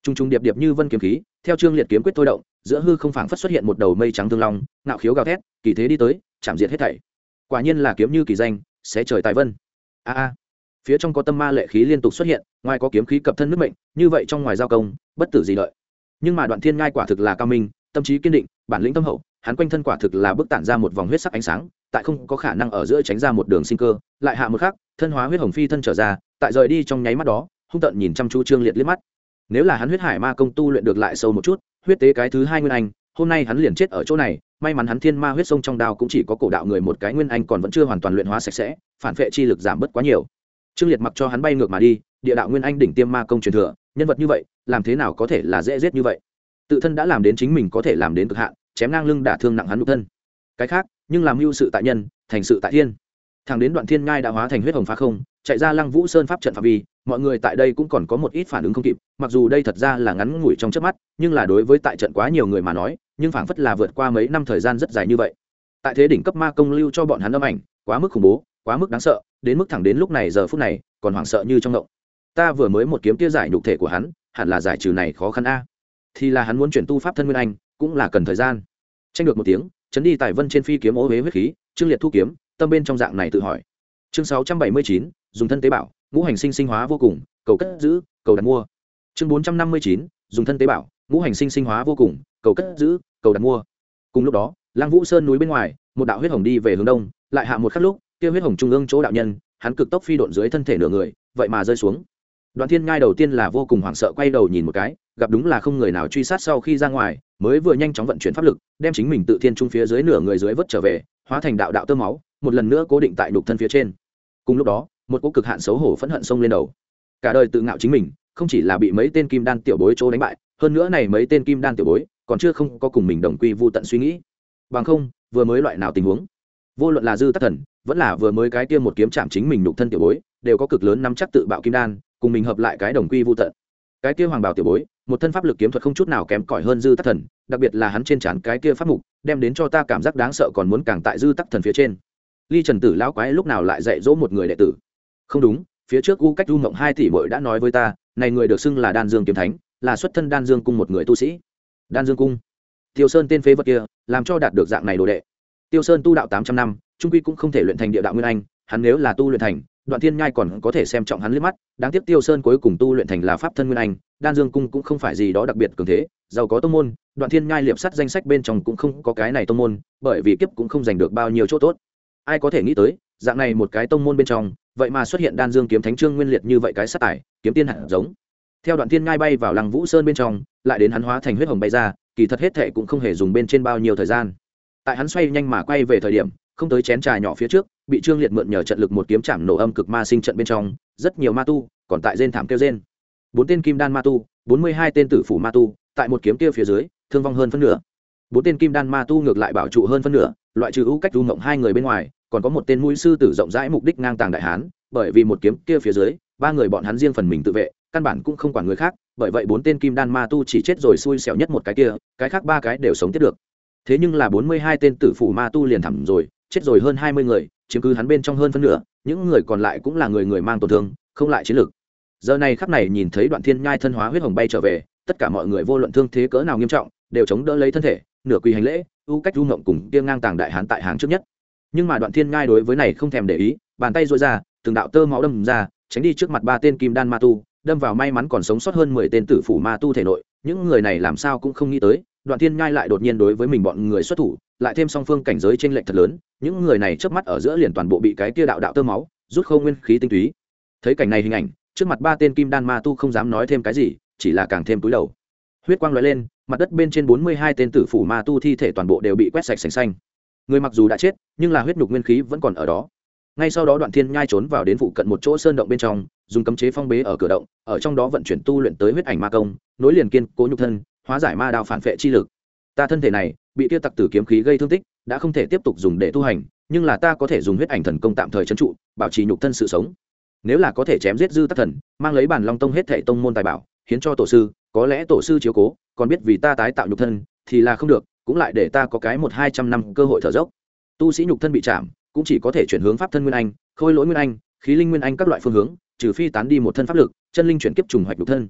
Trung trung điệp điệp như vân kiếm khí, theo trương liệt kiếm quyết thôi động, giữa hư không phảng phất xuất hiện một đầu mây trắng thương long, ngạo khiếu gào thét, kỳ thế đi tới, chạm diệt hết thảy. Quả nhiên là kiếm như kỳ danh sẽ trời tài vân. A a. Phía trong có tâm ma lệ khí liên tục xuất hiện, ngoài có kiếm khí cập thân nước mệnh, như vậy trong ngoài giao công, bất tử gì đợi nhưng mà đoạn thiên ngai quả thực là cao minh, tâm trí kiên định, bản lĩnh tâm hậu, hắn quanh thân quả thực là bức tản ra một vòng huyết sắc ánh sáng, tại không có khả năng ở giữa tránh ra một đường sinh cơ, lại hạ một khắc, thân hóa huyết hồng phi thân trở ra, tại rời đi trong nháy mắt đó, hung tận nhìn chăm chú trương liệt liếc mắt. Nếu là hắn huyết hải ma công tu luyện được lại sâu một chút, huyết tế cái thứ hai nguyên anh, hôm nay hắn liền chết ở chỗ này, may mắn hắn thiên ma huyết sông trong đao cũng chỉ có cổ đạo người một cái nguyên anh còn vẫn chưa hoàn toàn luyện hóa sạch sẽ, phản vệ chi lực giảm bớt quá nhiều. Trương liệt mặc cho hắn bay ngược mà đi, địa đạo nguyên anh đỉnh tiêm ma công truyền thừa nhân vật như vậy, làm thế nào có thể là dễ giết như vậy? Tự thân đã làm đến chính mình có thể làm đến cực hạn, chém ngang lưng đả thương nặng hắn nhục thân. Cái khác, nhưng làm mưu sự tại nhân, thành sự tại thiên. Thằng đến đoạn thiên ngai đã hóa thành huyết hồng phá không, chạy ra lăng vũ sơn pháp trận phạm vi, mọi người tại đây cũng còn có một ít phản ứng không kịp, mặc dù đây thật ra là ngắn ngủi trong trước mắt, nhưng là đối với tại trận quá nhiều người mà nói, nhưng phảng phất là vượt qua mấy năm thời gian rất dài như vậy. Tại thế đỉnh cấp ma công lưu cho bọn hắn âm ảnh, quá mức khủng bố, quá mức đáng sợ, đến mức thẳng đến lúc này giờ phút này, còn hoảng sợ như trong ngộng ta vừa mới một kiếm kia giải nhục thể của hắn, hẳn là giải trừ này khó khăn a. Thì là hắn muốn chuyển tu pháp thân nguyên anh, cũng là cần thời gian. Tranh được một tiếng, chấn đi tài vân trên phi kiếm ô huế huyết khí, trương liệt thu kiếm, tâm bên trong dạng này tự hỏi. Chương sáu trăm bảy mươi chín, dùng thân tế bảo, ngũ hành sinh sinh hóa vô cùng, cầu cất giữ, cầu đặt mua. Chương bốn trăm năm mươi chín, dùng thân tế bảo, ngũ hành sinh sinh hóa vô cùng, cầu cất giữ, cầu đặt mua. Cùng lúc đó, lăng vũ sơn núi bên ngoài, một đạo huyết hồng đi về hướng đông, lại hạ một khắc lúc, kia huyết hồng trung ương chỗ đạo nhân, hắn cực tốc phi độn dưới thân thể nửa người, vậy mà rơi xuống đoạn thiên ngai đầu tiên là vô cùng hoảng sợ quay đầu nhìn một cái, gặp đúng là không người nào truy sát sau khi ra ngoài, mới vừa nhanh chóng vận chuyển pháp lực, đem chính mình tự thiên trung phía dưới nửa người dưới vớt trở về, hóa thành đạo đạo tơ máu, một lần nữa cố định tại đục thân phía trên. Cùng lúc đó, một cô cực hạn xấu hổ phẫn hận xông lên đầu. Cả đời tự ngạo chính mình, không chỉ là bị mấy tên kim đan tiểu bối chỗ đánh bại, hơn nữa này mấy tên kim đan tiểu bối, còn chưa không có cùng mình đồng quy vô tận suy nghĩ. Bằng không, vừa mới loại nào tình huống? Vô luận là dư tắc thần, vẫn là vừa mới cái kia một kiếm chạm chính mình nhục thân tiểu bối, đều có cực lớn nắm chắc tự bạo kim đan cùng mình hợp lại cái đồng quy vô tận. Cái kia hoàng bảo tiểu bối, một thân pháp lực kiếm thuật không chút nào kém cỏi hơn dư tắc thần, đặc biệt là hắn trên trán cái kia pháp mục, đem đến cho ta cảm giác đáng sợ còn muốn càng tại dư tắc thần phía trên. Ly trần tử lão quái lúc nào lại dạy dỗ một người đệ tử? Không đúng, phía trước u cách du mộng hai tỷ bội đã nói với ta, này người được xưng là đan dương kiếm thánh, là xuất thân đan dương cung một người tu sĩ. Đan dương cung? Tiêu sơn tên phế vật kia, làm cho đạt được dạng này đồ đệ. Tiêu sơn tu đạo tám trăm năm, trung quy cũng không thể luyện thành địa đạo nguyên anh, hắn nếu là tu luyện thành đoạn thiên nhai còn có thể xem trọng hắn liếc mắt, đáng tiếc tiêu sơn cuối cùng tu luyện thành là pháp thân nguyên anh, đan dương cung cũng không phải gì đó đặc biệt cường thế, giàu có tông môn, đoạn thiên nhai liệp sắt danh sách bên trong cũng không có cái này tông môn, bởi vì kiếp cũng không giành được bao nhiêu chỗ tốt. Ai có thể nghĩ tới, dạng này một cái tông môn bên trong, vậy mà xuất hiện đan dương kiếm thánh trương nguyên liệt như vậy cái sát tài, kiếm tiên hạt giống. Theo đoạn thiên Nhai bay vào lăng vũ sơn bên trong, lại đến hắn hóa thành huyết hồng bay ra, kỳ thật hết thệ cũng không hề dùng bên trên bao nhiêu thời gian. Tại hắn xoay nhanh mà quay về thời điểm, không tới chén trà nhỏ phía trước bị trương liệt mượn nhờ trận lực một kiếm chạm nổ âm cực ma sinh trận bên trong, rất nhiều ma tu còn tại rên thảm kêu rên. Bốn tên kim đan ma tu, bốn mươi hai tên tử phủ ma tu, tại một kiếm kia phía dưới, thương vong hơn phân nửa. Bốn tên kim đan ma tu ngược lại bảo trụ hơn phân nửa, loại trừ ưu cách du mộng hai người bên ngoài, còn có một tên mũi sư tử rộng rãi mục đích ngang tàng đại hán, bởi vì một kiếm kia phía dưới, ba người bọn hắn riêng phần mình tự vệ, căn bản cũng không quản người khác, bởi vậy bốn tên kim đan ma tu chỉ chết rồi xui xẻo nhất một cái kia, cái khác ba cái đều sống tiếp được. Thế nhưng là bốn mươi hai tên tử phủ ma tu liền thẳm rồi chết rồi hơn hai mươi người, chiếm cứ hắn bên trong hơn phân nửa, những người còn lại cũng là người người mang tổn thương, không lại chiến lược. Giờ này khắp này nhìn thấy đoạn thiên nhai thân hóa huyết hồng bay trở về, tất cả mọi người vô luận thương thế cỡ nào nghiêm trọng, đều chống đỡ lấy thân thể, nửa quỳ hành lễ, ưu cách du ngộng cùng kia ngang tàng đại hán tại hàng trước nhất. Nhưng mà đoạn thiên nhai đối với này không thèm để ý, bàn tay dội ra, từng đạo tơ máu đâm ra, tránh đi trước mặt ba tên kim đan ma tu, đâm vào may mắn còn sống sót hơn mười tên tử phủ ma tu thể nội. Những người này làm sao cũng không nghĩ tới, đoạn thiên nhai lại đột nhiên đối với mình bọn người xuất thủ lại thêm song phương cảnh giới trên lệnh thật lớn, những người này trước mắt ở giữa liền toàn bộ bị cái kia đạo đạo tơ máu, rút không nguyên khí tinh túy. Thấy cảnh này hình ảnh, trước mặt ba tên kim đan ma tu không dám nói thêm cái gì, chỉ là càng thêm túi đầu. Huyết quang lóe lên, mặt đất bên trên bốn mươi hai tên tử phủ ma tu thi thể toàn bộ đều bị quét sạch sành xanh. Người mặc dù đã chết, nhưng là huyết nhục nguyên khí vẫn còn ở đó. Ngay sau đó đoạn thiên nhai trốn vào đến phụ cận một chỗ sơn động bên trong, dùng cấm chế phong bế ở cửa động, ở trong đó vận chuyển tu luyện tới huyết ảnh ma công, nối liền kiên cố nhục thân, hóa giải ma đạo phản vệ chi lực ta thân thể này, bị tiêu tặc tử kiếm khí gây thương tích, đã không thể tiếp tục dùng để tu hành, nhưng là ta có thể dùng huyết ảnh thần công tạm thời trấn trụ, bảo trì nhục thân sự sống. Nếu là có thể chém giết dư tắc thần, mang lấy bản long tông hết thể tông môn tài bảo, hiến cho tổ sư, có lẽ tổ sư chiếu cố, còn biết vì ta tái tạo nhục thân, thì là không được, cũng lại để ta có cái một hai trăm năm cơ hội thở dốc. Tu sĩ nhục thân bị chạm, cũng chỉ có thể chuyển hướng pháp thân nguyên anh, khôi lỗi nguyên anh, khí linh nguyên anh các loại phương hướng, trừ phi tán đi một thân pháp lực, chân linh chuyển kiếp trùng hoạch nhục thân.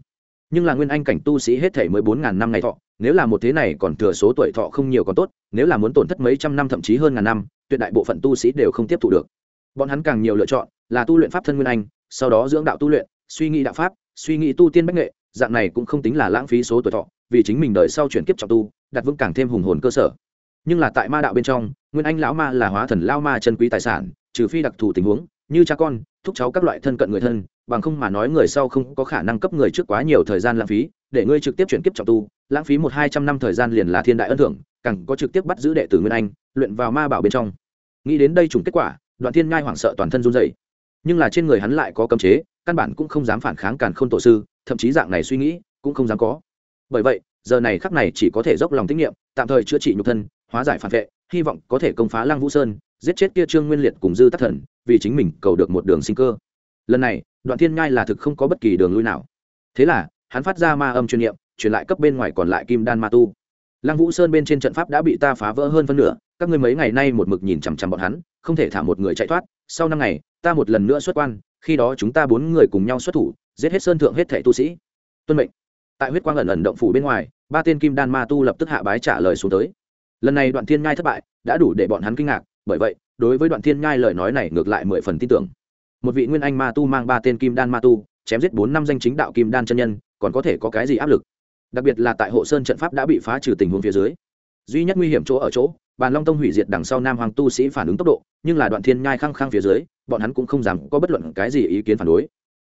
Nhưng là nguyên anh cảnh tu sĩ hết thể mới bốn ngàn năm ngày thọ nếu là một thế này còn thừa số tuổi thọ không nhiều còn tốt, nếu là muốn tổn thất mấy trăm năm thậm chí hơn ngàn năm, tuyệt đại bộ phận tu sĩ đều không tiếp thụ được. Bọn hắn càng nhiều lựa chọn là tu luyện pháp thân nguyên anh, sau đó dưỡng đạo tu luyện, suy nghĩ đạo pháp, suy nghĩ tu tiên bách nghệ, dạng này cũng không tính là lãng phí số tuổi thọ, vì chính mình đợi sau chuyển kiếp trọng tu, đặt vững càng thêm hùng hồn cơ sở. Nhưng là tại ma đạo bên trong, nguyên anh lão ma là hóa thần lao ma chân quý tài sản, trừ phi đặc thù tình huống, như cha con, thúc cháu các loại thân cận người thân, bằng không mà nói người sau không có khả năng cấp người trước quá nhiều thời gian lãng phí, để ngươi trực tiếp chuyển kiếp trọng tu lãng phí một hai trăm năm thời gian liền là thiên đại ân thưởng, càng có trực tiếp bắt giữ đệ tử nguyên anh, luyện vào ma bảo bên trong. Nghĩ đến đây trùng kết quả, đoạn thiên ngai hoảng sợ toàn thân run dày nhưng là trên người hắn lại có cấm chế, căn bản cũng không dám phản kháng càn k h ô n tổ sư, thậm chí dạng này suy nghĩ cũng không dám có. Bởi vậy, giờ này khắc này chỉ có thể dốc lòng tín nhiệm tạm thời chữa trị nhục thân, hóa giải phản vệ, hy vọng có thể công phá lăng vũ sơn, giết chết kia trương nguyên liệt cùng dư tác thần, vì chính mình cầu được một đường sinh cơ. Lần này, đoạn thiên ngai là thực không có bất kỳ đường lui nào. Thế là, hắn phát ra ma âm chuyên niệm truyền lại cấp bên ngoài còn lại kim đan ma tu. Lăng vũ sơn bên trên trận pháp đã bị ta phá vỡ hơn phân nửa, các ngươi mấy ngày nay một mực nhìn chằm chằm bọn hắn, không thể thả một người chạy thoát. Sau năm ngày, ta một lần nữa xuất quan, khi đó chúng ta bốn người cùng nhau xuất thủ, giết hết sơn thượng hết thẻ tu sĩ. Tuân mệnh. Tại huyết quang ẩn ẩn động phủ bên ngoài, ba tên kim đan ma tu lập tức hạ bái trả lời xuống tới. Lần này đoạn thiên ngai thất bại, đã đủ để bọn hắn kinh ngạc, bởi vậy, đối với đoạn thiên nhai lời nói này ngược lại mười phần tin tưởng. Một vị nguyên anh ma tu mang ba tên kim đan ma tu, chém giết bốn năm danh chính đạo kim đan chân nhân, còn có thể có cái gì áp lực? Đặc biệt là tại hộ sơn trận pháp đã bị phá trừ tình huống phía dưới. Duy nhất nguy hiểm chỗ ở chỗ, bàn long tông hủy diệt đằng sau nam hoàng tu sĩ phản ứng tốc độ, nhưng là đoạn thiên nhai khăng khăng phía dưới, bọn hắn cũng không dám có bất luận cái gì ý kiến phản đối.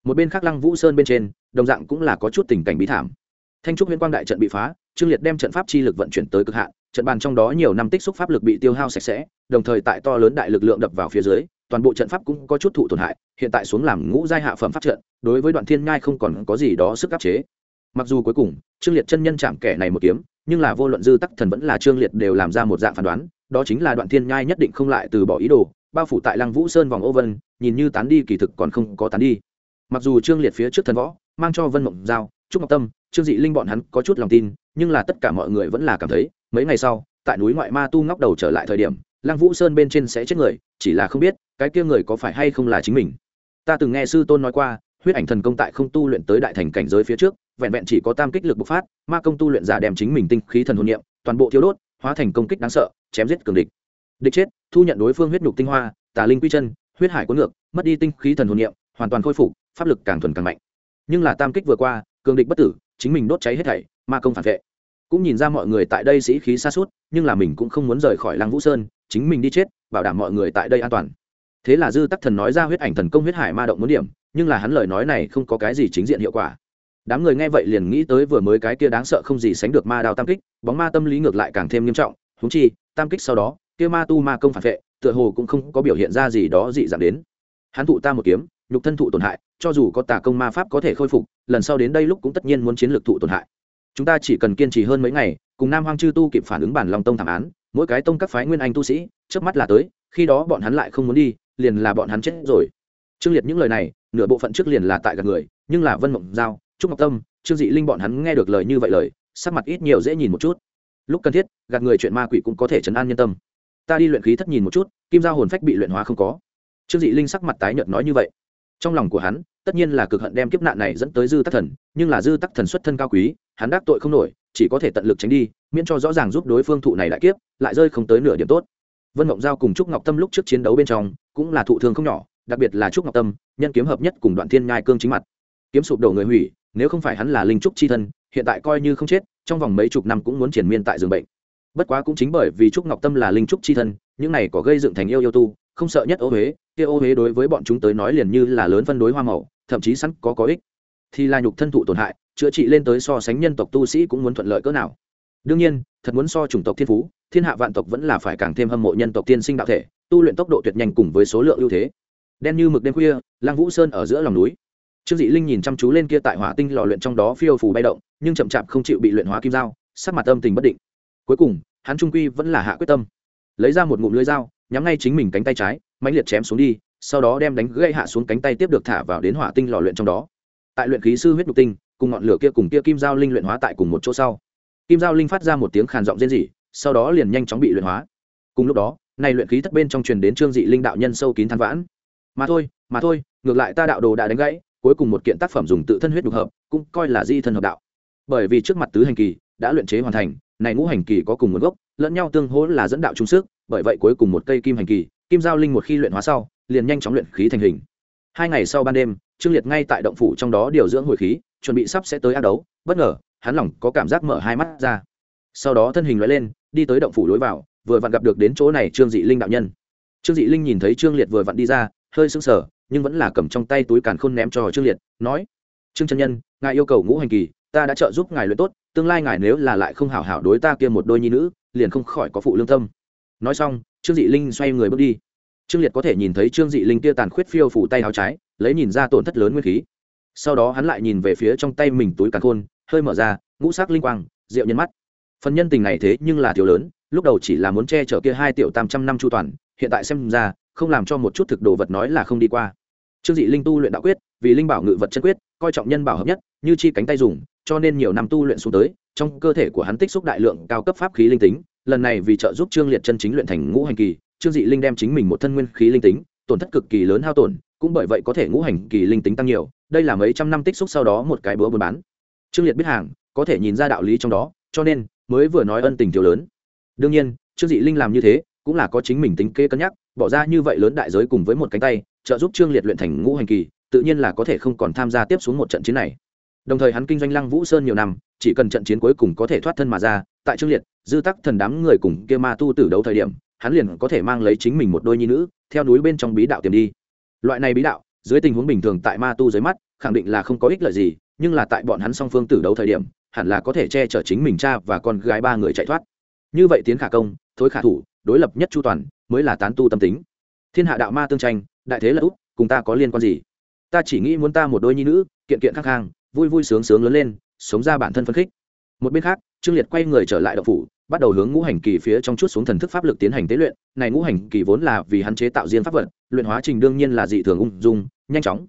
Một bên khác lăng vũ sơn bên trên, đồng dạng cũng là có chút tình cảnh bí thảm. Thanh trúc huyễn quang đại trận bị phá, trương liệt đem trận pháp chi lực vận chuyển tới cực hạn, trận bàn trong đó nhiều năm tích xúc pháp lực bị tiêu hao sạch sẽ, đồng thời tại to lớn đại lực lượng đập vào phía dưới, toàn bộ trận pháp cũng có chút thụ tổn hại, hiện tại xuống làm ngũ giai hạ phẩm pháp trận, đối với đoạn thiên nhai không còn có gì đó sức áp chế mặc dù cuối cùng, trương liệt chân nhân chạm kẻ này một kiếm, nhưng là vô luận dư tắc thần vẫn là trương liệt đều làm ra một dạng phán đoán, đó chính là đoạn thiên nhai nhất định không lại từ bỏ ý đồ, bao phủ tại lăng vũ sơn vòng ô vân, nhìn như tán đi kỳ thực còn không có tán đi. Mặc dù trương liệt phía trước thần võ, mang cho vân mộng giao, trúc ngọc tâm, trương dị linh bọn hắn có chút lòng tin, nhưng là tất cả mọi người vẫn là cảm thấy, mấy ngày sau, tại núi ngoại ma tu ngóc đầu trở lại thời điểm, lăng vũ sơn bên trên sẽ chết người, chỉ là không biết, cái kia người có phải hay không là chính mình. Ta từng nghe sư tôn nói qua, huyết ảnh thần công tại không tu luyện tới đại thành cảnh giới phía trước vẹn vẹn chỉ có tam kích lực bộc phát, ma công tu luyện giả đem chính mình tinh khí thần hồn niệm, toàn bộ thiếu đốt, hóa thành công kích đáng sợ, chém giết cường địch. Địch chết, thu nhận đối phương huyết nhục tinh hoa, tà linh quy chân, huyết hải cuốn ngược, mất đi tinh khí thần hồn niệm, hoàn toàn khôi phục, pháp lực càng thuần càng mạnh. Nhưng là tam kích vừa qua, cường địch bất tử, chính mình đốt cháy hết thảy, ma công phản vệ. Cũng nhìn ra mọi người tại đây sĩ khí xa suốt nhưng là mình cũng không muốn rời khỏi lăng vũ sơn, chính mình đi chết, bảo đảm mọi người tại đây an toàn. Thế là dư tắc thần nói ra huyết ảnh thần công huyết hải ma động muốn điểm, nhưng là hắn lời nói này không có cái gì chính diện hiệu quả đám người nghe vậy liền nghĩ tới vừa mới cái kia đáng sợ không gì sánh được ma đao tam kích, bóng ma tâm lý ngược lại càng thêm nghiêm trọng húng chi, tam kích sau đó, kia ma tu ma công phản vệ, tựa hồ cũng không có biểu hiện ra gì đó dị dạng đến. Hắn thụ ta một kiếm, nhục thân thụ tổn hại, cho dù có tà công ma pháp có thể khôi phục, lần sau đến đây lúc cũng tất nhiên muốn chiến lược thụ tổn hại. Chúng ta chỉ cần kiên trì hơn mấy ngày, cùng nam hoang chư tu kịp phản ứng bản lòng tông thảm án, mỗi cái tông các phái nguyên anh tu sĩ trước mắt là tới, khi đó bọn hắn lại không muốn đi, liền là bọn hắn chết rồi. Trương liệt những lời này, nửa bộ phận trước liền là tại gần người, nhưng là vân mộng giao trúc ngọc tâm, trương dị linh bọn hắn nghe được lời như vậy lời, sắc mặt ít nhiều dễ nhìn một chút. Lúc cần thiết, gạt người chuyện ma quỷ cũng có thể chấn an nhân tâm. Ta đi luyện khí thất nhìn một chút, kim giao hồn phách bị luyện hóa không có. Trương dị linh sắc mặt tái nhợt nói như vậy. Trong lòng của hắn, tất nhiên là cực hận đem kiếp nạn này dẫn tới dư tắc thần, nhưng là dư tắc thần xuất thân cao quý, hắn đắc tội không nổi, chỉ có thể tận lực tránh đi, miễn cho rõ ràng giúp đối phương thụ này đại kiếp, lại rơi không tới nửa điểm tốt. Vân ngộng giao cùng trúc ngọc tâm lúc trước chiến đấu bên trong, cũng là thụ thương không nhỏ, đặc biệt là trúc ngọc tâm, nhân kiếm hợp nhất cùng đoạn thiên nhai cương chính mặt. Kiếm sụp đổ người hủy nếu không phải hắn là linh trúc chi thân, hiện tại coi như không chết, trong vòng mấy chục năm cũng muốn triển miên tại giường bệnh. Bất quá cũng chính bởi vì trúc ngọc tâm là linh trúc chi thân, những này có gây dựng thành yêu yêu tu, không sợ nhất ô huế, kia ô huế đối với bọn chúng tới nói liền như là lớn phân đối hoa màu, thậm chí sẵn có có ích. Thì là nhục thân thụ tổn hại, chữa trị lên tới so sánh nhân tộc tu sĩ cũng muốn thuận lợi cỡ nào. Đương nhiên, thật muốn so chủng tộc thiên phú, thiên hạ vạn tộc vẫn là phải càng thêm hâm mộ nhân tộc tiên sinh đạo thể, tu luyện tốc độ tuyệt nhanh cùng với số lượng ưu thế. Đen như mực đêm khuya lang vũ sơn ở giữa lòng núi trương dị linh nhìn chăm chú lên kia tại hỏa tinh lò luyện trong đó phiêu phù bay động, nhưng chậm chạp không chịu bị luyện hóa kim dao, sắc mặt âm tình bất định. Cuối cùng, hắn trung quy vẫn là hạ quyết tâm. Lấy ra một ngụm lưới dao, nhắm ngay chính mình cánh tay trái, mãnh liệt chém xuống đi, sau đó đem đánh gãy hạ xuống cánh tay tiếp được thả vào đến hỏa tinh lò luyện trong đó. Tại luyện khí sư huyết nhục tinh, cùng ngọn lửa kia cùng kia kim giao linh luyện hóa tại cùng một chỗ sau. Kim giao linh phát ra một tiếng khàn giọng rên rỉ, sau đó liền nhanh chóng bị luyện hóa. Cùng lúc đó này luyện khí thất bên trong truyền đến trương dị linh đạo nhân sâu kín than vãn. Mà thôi mà thôi, ngược lại ta đạo đồ đã đánh gãy cuối cùng một kiện tác phẩm dùng tự thân huyết đục hợp, cũng coi là di thân hợp đạo. Bởi vì trước mặt tứ hành kỳ đã luyện chế hoàn thành, này ngũ hành kỳ có cùng nguồn gốc, lẫn nhau tương hỗ là dẫn đạo trung sức, bởi vậy cuối cùng một cây kim hành kỳ, kim giao linh một khi luyện hóa sau, liền nhanh chóng luyện khí thành hình. Hai ngày sau ban đêm, trương liệt ngay tại động phủ trong đó điều dưỡng hồi khí, chuẩn bị sắp sẽ tới ác đấu, bất ngờ, hắn lòng có cảm giác mở hai mắt ra. Sau đó thân hình loại lên, đi tới động phủ lối vào, vừa vặn gặp được đến chỗ này trương dị linh đạo nhân. Trương dị linh nhìn thấy trương liệt vừa vặn đi ra hơi sững sờ, nhưng vẫn là cầm trong tay túi càn khôn ném cho trương liệt, nói, trương chân nhân, ngài yêu cầu ngũ hành kỳ, ta đã trợ giúp ngài luyện tốt, tương lai ngài nếu là lại không hảo hảo đối ta kia một đôi nhi nữ, liền không khỏi có phụ lương tâm. Nói xong, trương dị linh xoay người bước đi. Trương liệt có thể nhìn thấy trương dị linh kia tàn khuyết phiêu phủ tay áo trái, lấy nhìn ra tổn thất lớn nguyên khí. Sau đó hắn lại nhìn về phía trong tay mình túi càn khôn, hơi mở ra, ngũ sắc linh quang rượu nhân mắt. Phần nhân tình này thế nhưng là thiếu lớn, lúc đầu chỉ là muốn che chở kia hai tiểu tam trăm năm chu toàn, hiện tại xem ra không làm cho một chút thực đồ vật nói là không đi qua. Trương dị linh tu luyện đạo quyết, vì linh bảo ngự vật chân quyết, coi trọng nhân bảo hợp nhất, như chi cánh tay dùng, cho nên nhiều năm tu luyện xuống tới, trong cơ thể của hắn tích xúc đại lượng cao cấp pháp khí linh tính, lần này vì trợ giúp trương liệt chân chính luyện thành ngũ hành kỳ, trương dị linh đem chính mình một thân nguyên khí linh tính, tổn thất cực kỳ lớn hao tổn, cũng bởi vậy có thể ngũ hành kỳ linh tính tăng nhiều, đây là mấy trăm năm tích xúc sau đó một cái búa buôn bán. Trương liệt biết hàng, có thể nhìn ra đạo lý trong đó, cho nên mới vừa nói ân tình thiếu lớn. Đương nhiên, trương dị linh làm như thế, cũng là có chính mình tính kế cân nhắc bỏ ra như vậy lớn đại giới cùng với một cánh tay, trợ giúp trương liệt luyện thành ngũ hành kỳ, tự nhiên là có thể không còn tham gia tiếp xuống một trận chiến này. Đồng thời hắn kinh doanh lăng vũ sơn nhiều năm, chỉ cần trận chiến cuối cùng có thể thoát thân mà ra, tại trương liệt, dư tắc thần đám người cùng kia ma tu tử đấu thời điểm, hắn liền có thể mang lấy chính mình một đôi nhi nữ, theo núi bên trong bí đạo tiềm đi. Loại này bí đạo, dưới tình huống bình thường tại ma tu dưới mắt, khẳng định là không có ích lợi gì, nhưng là tại bọn hắn song phương tử đấu thời điểm, hẳn là có thể che chở chính mình cha và con gái ba người chạy thoát. Như vậy tiến khả công, thối khả thủ đối lập nhất chu toàn mới là tán tu tâm tính. Thiên hạ đạo ma tương tranh, đại thế là út, cùng ta có liên quan gì? Ta chỉ nghĩ muốn ta một đôi nhi nữ, kiện kiện khắc khang, vui vui sướng sướng lớn lên, sống ra bản thân phân khích. Một bên khác, trương liệt quay người trở lại đậu phủ, bắt đầu hướng ngũ hành kỳ phía trong chút xuống thần thức pháp lực tiến hành tế luyện. Này ngũ hành kỳ vốn là vì hắn chế tạo riêng pháp vật, luyện hóa trình đương nhiên là dị thường ung dung, nhanh chóng.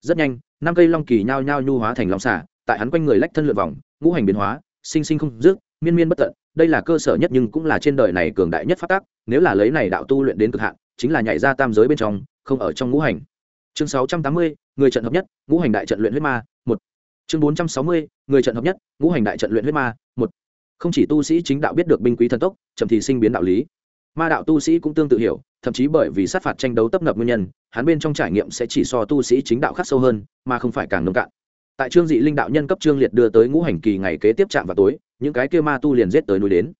Rất nhanh, năm cây long kỳ nhao nhao nhu hóa thành long xả tại hắn quanh người lách thân lượn vòng, ngũ hành biến hóa, sinh sinh không dứt, miên miên bất tận đây là cơ sở nhất nhưng cũng là trên đời này cường đại nhất phát tác nếu là lấy này đạo tu luyện đến cực hạn, chính là nhảy ra tam giới bên trong, không ở trong ngũ hành. Chương sáu trăm tám mươi, người trận hợp nhất, ngũ hành đại trận luyện huyết ma, một. Chương bốn trăm sáu mươi, người trận hợp nhất, ngũ hành đại trận luyện huyết ma, một. Không chỉ tu sĩ chính đạo biết được binh quý thần tốc, chậm thì sinh biến đạo lý. Ma đạo tu sĩ cũng tương tự hiểu, thậm chí bởi vì sát phạt tranh đấu tấp nập nguyên nhân, hắn bên trong trải nghiệm sẽ chỉ so tu sĩ chính đạo khắc sâu hơn, mà không phải càng nông cạn tại trương dị linh đạo nhân cấp trương liệt đưa tới ngũ hành kỳ ngày kế tiếp chạm vào tối, những cái kia ma tu liền giết tới núi đến.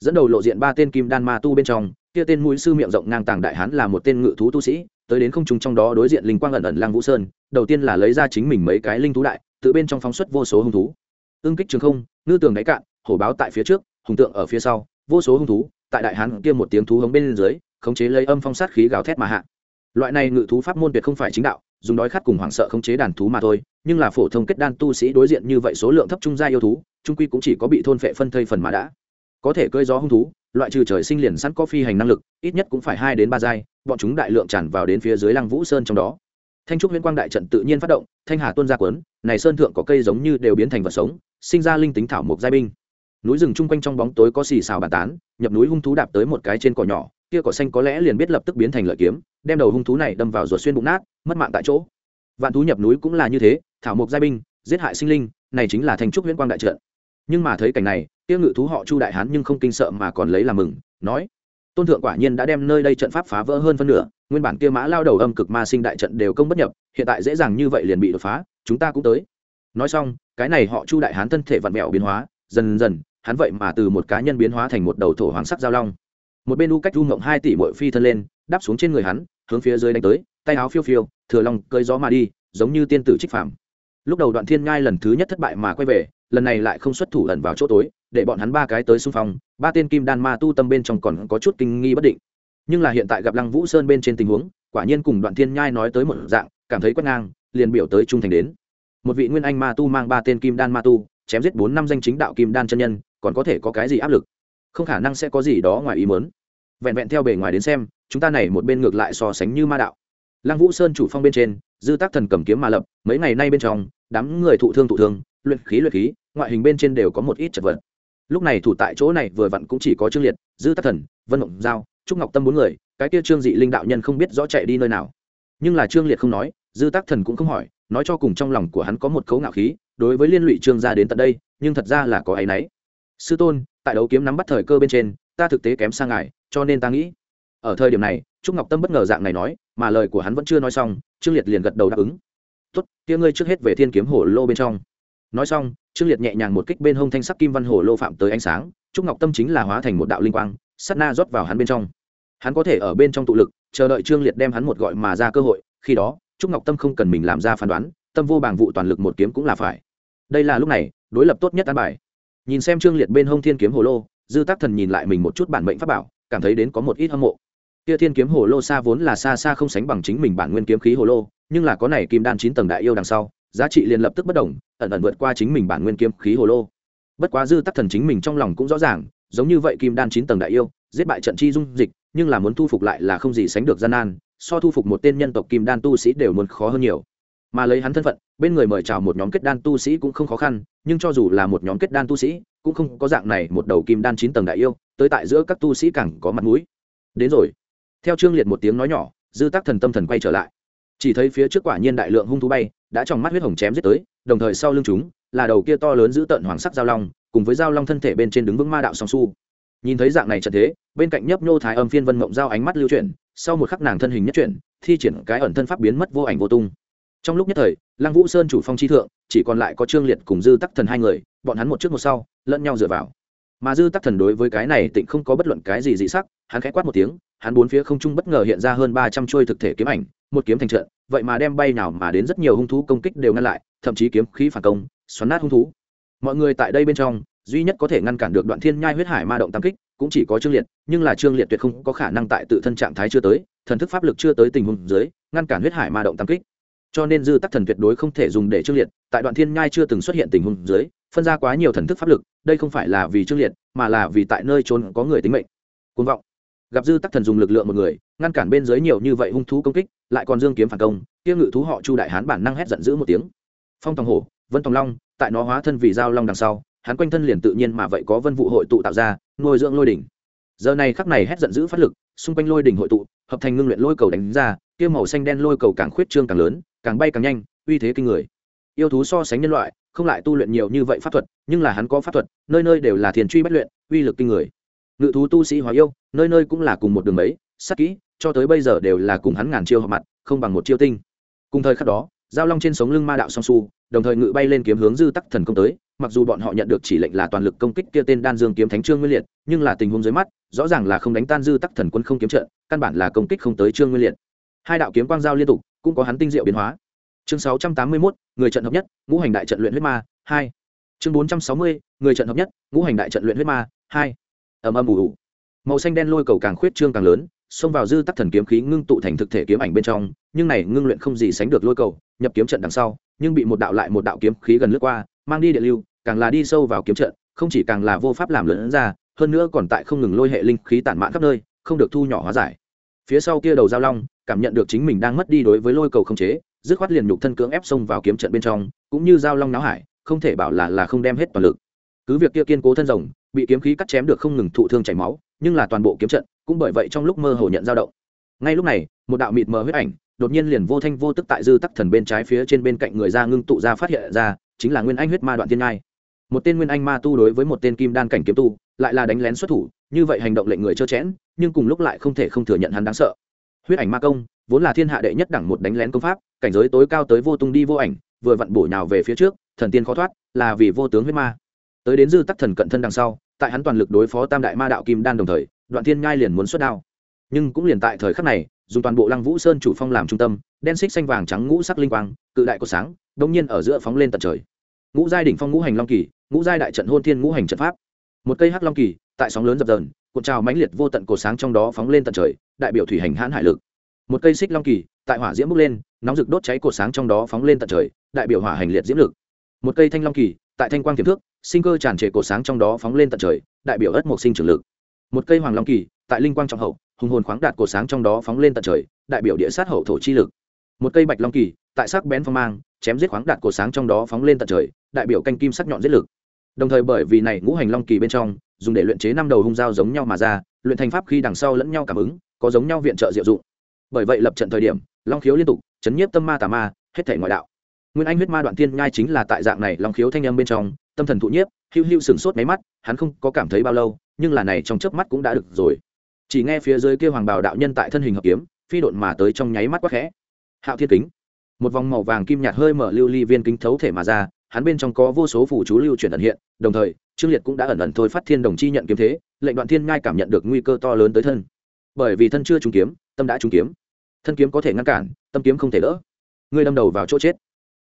Dẫn đầu lộ diện ba tên kim đan ma tu bên trong, kia tên mũi sư miệng rộng ngang tàng đại hán là một tên ngự thú tu sĩ, tới đến không trung trong đó đối diện linh quang ẩn ẩn lang vũ sơn, đầu tiên là lấy ra chính mình mấy cái linh thú đại, tự bên trong phóng xuất vô số hung thú. Ương kích trường không, ngư tường đáy cạn, hổ báo tại phía trước, hùng tượng ở phía sau, vô số hung thú, tại đại hán kia một tiếng thú hống bên dưới, khống chế lấy âm phong sát khí gào thét mà hạ loại này ngự thú pháp môn tuyệt không phải chính đạo, dùng đói khát cùng hoảng sợ khống chế đàn thú mà thôi, nhưng là phổ thông kết đan tu sĩ đối diện như vậy số lượng thấp trung gia yêu thú, trung quy cũng chỉ có bị thôn phệ phân thây phần mà đã. Có thể cơi gió hung thú, loại trừ trời sinh liền sẵn có phi hành năng lực, ít nhất cũng phải hai đến ba giai, bọn chúng đại lượng tràn vào đến phía dưới lăng vũ sơn trong đó. Thanh trúc huyễn quang đại trận tự nhiên phát động, thanh hà tuôn ra quấn, này sơn thượng có cây giống như đều biến thành vật sống, sinh ra linh tính thảo mộc giai binh. Núi rừng chung quanh trong bóng tối có xì xào bàn tán, nhập núi hung thú đạp tới một cái trên cỏ nhỏ kia cỏ xanh có lẽ liền biết lập tức biến thành lợi kiếm, đem đầu hung thú này đâm vào ruột xuyên bụng nát, mất mạng tại chỗ. Vạn thú nhập núi cũng là như thế, thảo mộc giai binh, giết hại sinh linh, này chính là thành trúc huyễn quang đại trận. Nhưng mà thấy cảnh này, kia ngự thú họ chu đại hán nhưng không kinh sợ mà còn lấy làm mừng, nói, tôn thượng quả nhiên đã đem nơi đây trận pháp phá vỡ hơn phân nửa, nguyên bản kia mã lao đầu âm cực ma sinh đại trận đều công bất nhập, hiện tại dễ dàng như vậy liền bị đột phá, chúng ta cũng tới. Nói xong, cái này họ chu đại hán thân thể vặn vẹo biến hóa, dần dần, hắn vậy mà từ một cá nhân biến hóa thành một đầu thổ hoàng sắc giao long một bên u cách u ngộng hai tỷ bội phi thân lên, đáp xuống trên người hắn, hướng phía dưới đánh tới, tay áo phiêu phiêu, thừa long cơi gió mà đi, giống như tiên tử trích phạm lúc đầu đoạn thiên ngai lần thứ nhất thất bại mà quay về, lần này lại không xuất thủ lần vào chỗ tối, để bọn hắn ba cái tới xung phong, ba tên kim đan ma tu tâm bên trong còn có chút kinh nghi bất định. Nhưng là hiện tại gặp lăng vũ sơn bên trên tình huống, quả nhiên cùng đoạn thiên nhai nói tới một dạng, cảm thấy quét ngang, liền biểu tới trung thành đến. Một vị nguyên anh ma tu mang ba tên kim đan ma tu, chém giết bốn năm danh chính đạo kim đan chân nhân, còn có thể có cái gì áp lực? Không khả năng sẽ có gì đó ngoài ý mớn vẹn vẹn theo bề ngoài đến xem, chúng ta này một bên ngược lại so sánh như ma đạo. Lăng vũ sơn chủ phong bên trên, dư tác thần cầm kiếm mà lập, mấy ngày nay bên trong, đám người thụ thương thụ thương, luyện khí luyện khí, ngoại hình bên trên đều có một ít chật vật. Lúc này thủ tại chỗ này vừa vặn cũng chỉ có trương liệt, dư tác thần, vân mộng giao, trúc ngọc tâm bốn người, cái kia trương dị linh đạo nhân không biết rõ chạy đi nơi nào. Nhưng là trương liệt không nói, dư tác thần cũng không hỏi, nói cho cùng trong lòng của hắn có một cấu ngạo khí, đối với liên lụy trương gia đến tận đây, nhưng thật ra là có áy náy. Sư tôn tại đấu kiếm nắm bắt thời cơ bên trên, ta thực tế kém sang ngài, cho nên ta nghĩ. Ở thời điểm này, trúc ngọc tâm bất ngờ dạng này nói, mà lời của hắn vẫn chưa nói xong, trương liệt liền gật đầu đáp ứng. Tốt tia ngươi trước hết về thiên kiếm Hổ lô bên trong. Nói xong, trương liệt nhẹ nhàng một kích bên hông thanh sắc kim văn Hổ lô phạm tới ánh sáng, trúc ngọc tâm chính là hóa thành một đạo linh quang sắt na rót vào hắn bên trong. Hắn có thể ở bên trong tụ lực, chờ đợi trương liệt đem hắn một gọi mà ra cơ hội, khi đó, trúc ngọc tâm không cần mình làm ra phán đoán, tâm vô bảng vụ toàn lực một kiếm cũng là phải. Đây là lúc này, đối lập tốt nhất an bài nhìn xem trương liệt bên hông thiên kiếm hồ lô, dư tác thần nhìn lại mình một chút bản mệnh pháp bảo, cảm thấy đến có một ít hâm mộ. Kia thiên kiếm hồ lô xa vốn là xa xa không sánh bằng chính mình bản nguyên kiếm khí hồ lô, nhưng là có này kim đan chín tầng đại yêu đằng sau, giá trị liền lập tức bất đồng ẩn ẩn vượt qua chính mình bản nguyên kiếm khí hồ lô. Bất quá dư tác thần chính mình trong lòng cũng rõ ràng, giống như vậy kim đan chín tầng đại yêu, giết bại trận chi dung dịch, nhưng là muốn thu phục lại là không gì sánh được gian nan, so thu phục một tên nhân tộc kim đan tu sĩ đều muốn khó hơn nhiều mà lấy hắn thân phận, bên người mời chào một nhóm kết đan tu sĩ cũng không khó khăn, nhưng cho dù là một nhóm kết đan tu sĩ, cũng không có dạng này một đầu kim đan chín tầng đại yêu, tới tại giữa các tu sĩ càng có mặt mũi. Đến rồi. Theo trương liệt một tiếng nói nhỏ, dư tác thần tâm thần quay trở lại. Chỉ thấy phía trước quả nhiên đại lượng hung thú bay, đã trong mắt huyết hồng chém giết tới, đồng thời sau lưng chúng, là đầu kia to lớn giữ tận hoàng sắc giao long, cùng với giao long thân thể bên trên đứng vững ma đạo song su. Nhìn thấy dạng này trận thế, bên cạnh nhấp nhô thái âm phiên vân mộng giao ánh mắt lưu chuyển, sau một khắc nàng thân hình nhất chuyển, thi triển cái ẩn thân pháp biến mất vô ảnh vô tung trong lúc nhất thời, lăng vũ sơn chủ phong chi thượng, chỉ còn lại có trương liệt cùng dư tắc thần hai người, bọn hắn một trước một sau, lẫn nhau dựa vào. Mà dư tắc thần đối với cái này tịnh không có bất luận cái gì dị sắc, hắn khẽ quát một tiếng, hắn bốn phía không trung bất ngờ hiện ra hơn ba trăm chuôi thực thể kiếm ảnh, một kiếm thành trận, vậy mà đem bay nào mà đến rất nhiều hung thú công kích đều ngăn lại, thậm chí kiếm khí phản công, xoắn nát hung thú. Mọi người tại đây bên trong, duy nhất có thể ngăn cản được đoạn thiên nhai huyết hải ma động tam kích, cũng chỉ có trương liệt, nhưng là trương liệt tuyệt không có khả năng tại tự thân trạng thái chưa tới, thần thức pháp lực chưa tới tình huống dưới, ngăn cản huyết hải ma động tam kích cho nên dư tắc thần tuyệt đối không thể dùng để trương liệt, tại đoạn thiên nhai chưa từng xuất hiện tình huống dưới, phân ra quá nhiều thần thức pháp lực, đây không phải là vì trương liệt, mà là vì tại nơi trốn có người tính mệnh. Côn vọng. Gặp dư tắc thần dùng lực lượng một người, ngăn cản bên dưới nhiều như vậy hung thú công kích, lại còn dương kiếm phản công tiêu ngự thú họ chu đại hán bản năng hét giận dữ một tiếng. Phong tòng hổ, vân tòng long, tại nó hóa thân vì dao long đằng sau, hắn quanh thân liền tự nhiên mà vậy có vân vụ hội tụ tạo ra, nuôi dưỡng lôi đỉnh. Giờ này khắc này hét giận dữ phát lực, xung quanh lôi đỉnh hội tụ, hợp thành ngưng luyện lôi cầu đánh ra, kia màu xanh đen lôi cầu càng khuyết trương càng lớn càng bay càng nhanh, uy thế kinh người. Yêu thú so sánh nhân loại, không lại tu luyện nhiều như vậy pháp thuật, nhưng là hắn có pháp thuật, nơi nơi đều là thiền truy bất luyện, uy lực kinh người. Ngự thú tu sĩ hóa yêu, nơi nơi cũng là cùng một đường mấy sắc kỹ, cho tới bây giờ đều là cùng hắn ngàn chiêu hợp mặt, không bằng một chiêu tinh. Cùng thời khắc đó, giao long trên sống lưng ma đạo song su, đồng thời ngự bay lên kiếm hướng dư tắc thần công tới, mặc dù bọn họ nhận được chỉ lệnh là toàn lực công kích kia tên đan dương kiếm thánh trương nguyên liệt, nhưng là tình huống dưới mắt, rõ ràng là không đánh tan dư tắc thần quân không kiếm trận, căn bản là công kích không tới trương nguyên liệt. Hai đạo kiếm quang giao liên tục cũng có hắn tinh diệu biến hóa. Chương sáu trăm tám mươi 681, người trận hợp nhất ngũ hành đại trận luyện huyết ma hai. Chương bốn trăm sáu mươi người trận hợp nhất ngũ hành đại trận luyện huyết ma hai. Ầm ầm ủ ủ màu xanh đen lôi cầu càng khuyết trương càng lớn xông vào dư tắc thần kiếm khí ngưng tụ thành thực thể kiếm ảnh bên trong nhưng này ngưng luyện không gì sánh được lôi cầu nhập kiếm trận đằng sau nhưng bị một đạo lại một đạo kiếm khí gần lướt qua mang đi địa lưu càng là đi sâu vào kiếm trận không chỉ càng là vô pháp làm lớn ra hơn nữa còn tại không ngừng lôi hệ linh khí tản mạn khắp nơi không được thu nhỏ hóa giải. Phía sau kia đầu giao long cảm nhận được chính mình đang mất đi đối với lôi cầu không chế, dứt khoát liền nhục thân cưỡng ép xông vào kiếm trận bên trong, cũng như giao long náo hải, không thể bảo là là không đem hết toàn lực. Cứ việc kia kiên cố thân rồng, bị kiếm khí cắt chém được không ngừng thụ thương chảy máu, nhưng là toàn bộ kiếm trận, cũng bởi vậy trong lúc mơ hồ nhận dao động. Ngay lúc này, một đạo mịt mờ huyết ảnh, đột nhiên liền vô thanh vô tức tại dư tắc thần bên trái phía trên bên cạnh người ra ngưng tụ ra phát hiện ra, chính là nguyên anh huyết ma đoạn thiên ngai. Một tên nguyên anh ma tu đối với một tên kim đan cảnh kiếm tu, lại là đánh lén xuất thủ, như vậy hành động lệnh người trơ chẽn, nhưng cùng lúc lại không thể không thừa nhận hắn đáng sợ huyết ảnh ma công, vốn là thiên hạ đệ nhất đẳng một đánh lén công pháp, cảnh giới tối cao tới vô tung đi vô ảnh, vừa vặn bổ nhào về phía trước, thần tiên khó thoát, là vì vô tướng huyết ma. Tới đến dư tắc thần cận thân đằng sau, tại hắn toàn lực đối phó tam đại ma đạo kim đan đồng thời, đoạn thiên ngai liền muốn xuất đao. Nhưng cũng liền tại thời khắc này, dùng toàn bộ lăng vũ sơn chủ phong làm trung tâm, đen xích xanh vàng trắng ngũ sắc linh quang, cự đại có sáng đông nhiên ở giữa phóng lên tận trời. Ngũ giai đỉnh phong ngũ hành long kỳ, ngũ giai đại trận hôn thiên ngũ hành trận pháp. Một cây hắc long kỳ, tại sóng lớn dập dờn cuộn trào mãnh liệt vô tận cổ sáng trong đó phóng lên tận trời, đại biểu thủy hành hãn hải lực. Một cây xích long kỳ, tại hỏa diễm bốc lên, nóng rực đốt cháy cổ sáng trong đó phóng lên tận trời, đại biểu hỏa hành liệt diễm lực. Một cây thanh long kỳ, tại thanh quang tiềm thước sinh cơ tràn trề cổ sáng trong đó phóng lên tận trời, đại biểu ất mộc sinh trường lực. Một cây hoàng long kỳ, tại linh quang trọng hậu, hùng hồn khoáng đạt cổ sáng trong đó phóng lên tận trời, đại biểu địa sát hậu thổ chi lực. Một cây bạch long kỳ, tại sắc bén phong mang, chém giết khoáng đạt cổ sáng trong đó phóng lên tận trời, đại biểu canh kim sắc nhọn giết lực. Đồng thời bởi vì này ngũ hành long kỳ bên trong dùng để luyện chế năm đầu hung dao giống nhau mà ra, luyện thành pháp khi đằng sau lẫn nhau cảm ứng, có giống nhau viện trợ diệu dụng. Bởi vậy lập trận thời điểm, long khiếu liên tục chấn nhiếp tâm ma tà ma, hết thể ngoại đạo. Nguyên anh huyết ma đoạn tiên nhai chính là tại dạng này long khiếu thanh âm bên trong, tâm thần thụ nhiếp hưu hưu sừng sốt máy mắt, hắn không có cảm thấy bao lâu, nhưng là này trong chớp mắt cũng đã được rồi. Chỉ nghe phía dưới kia hoàng bào đạo nhân tại thân hình hợp kiếm, phi độn mà tới trong nháy mắt quá khẽ. Hạo thiên kính. Một vòng màu vàng kim nhạt hơi mở lưu ly viên kính thấu thể mà ra hắn bên trong có vô số phủ chú lưu chuyển ẩn hiện, đồng thời, trương liệt cũng đã ẩn ẩn thôi phát thiên đồng chi nhận kiếm thế, lệnh đoạn thiên ngai cảm nhận được nguy cơ to lớn tới thân. Bởi vì thân chưa trúng kiếm, tâm đã trúng kiếm. Thân kiếm có thể ngăn cản, tâm kiếm không thể đỡ. Ngươi đâm đầu vào chỗ chết.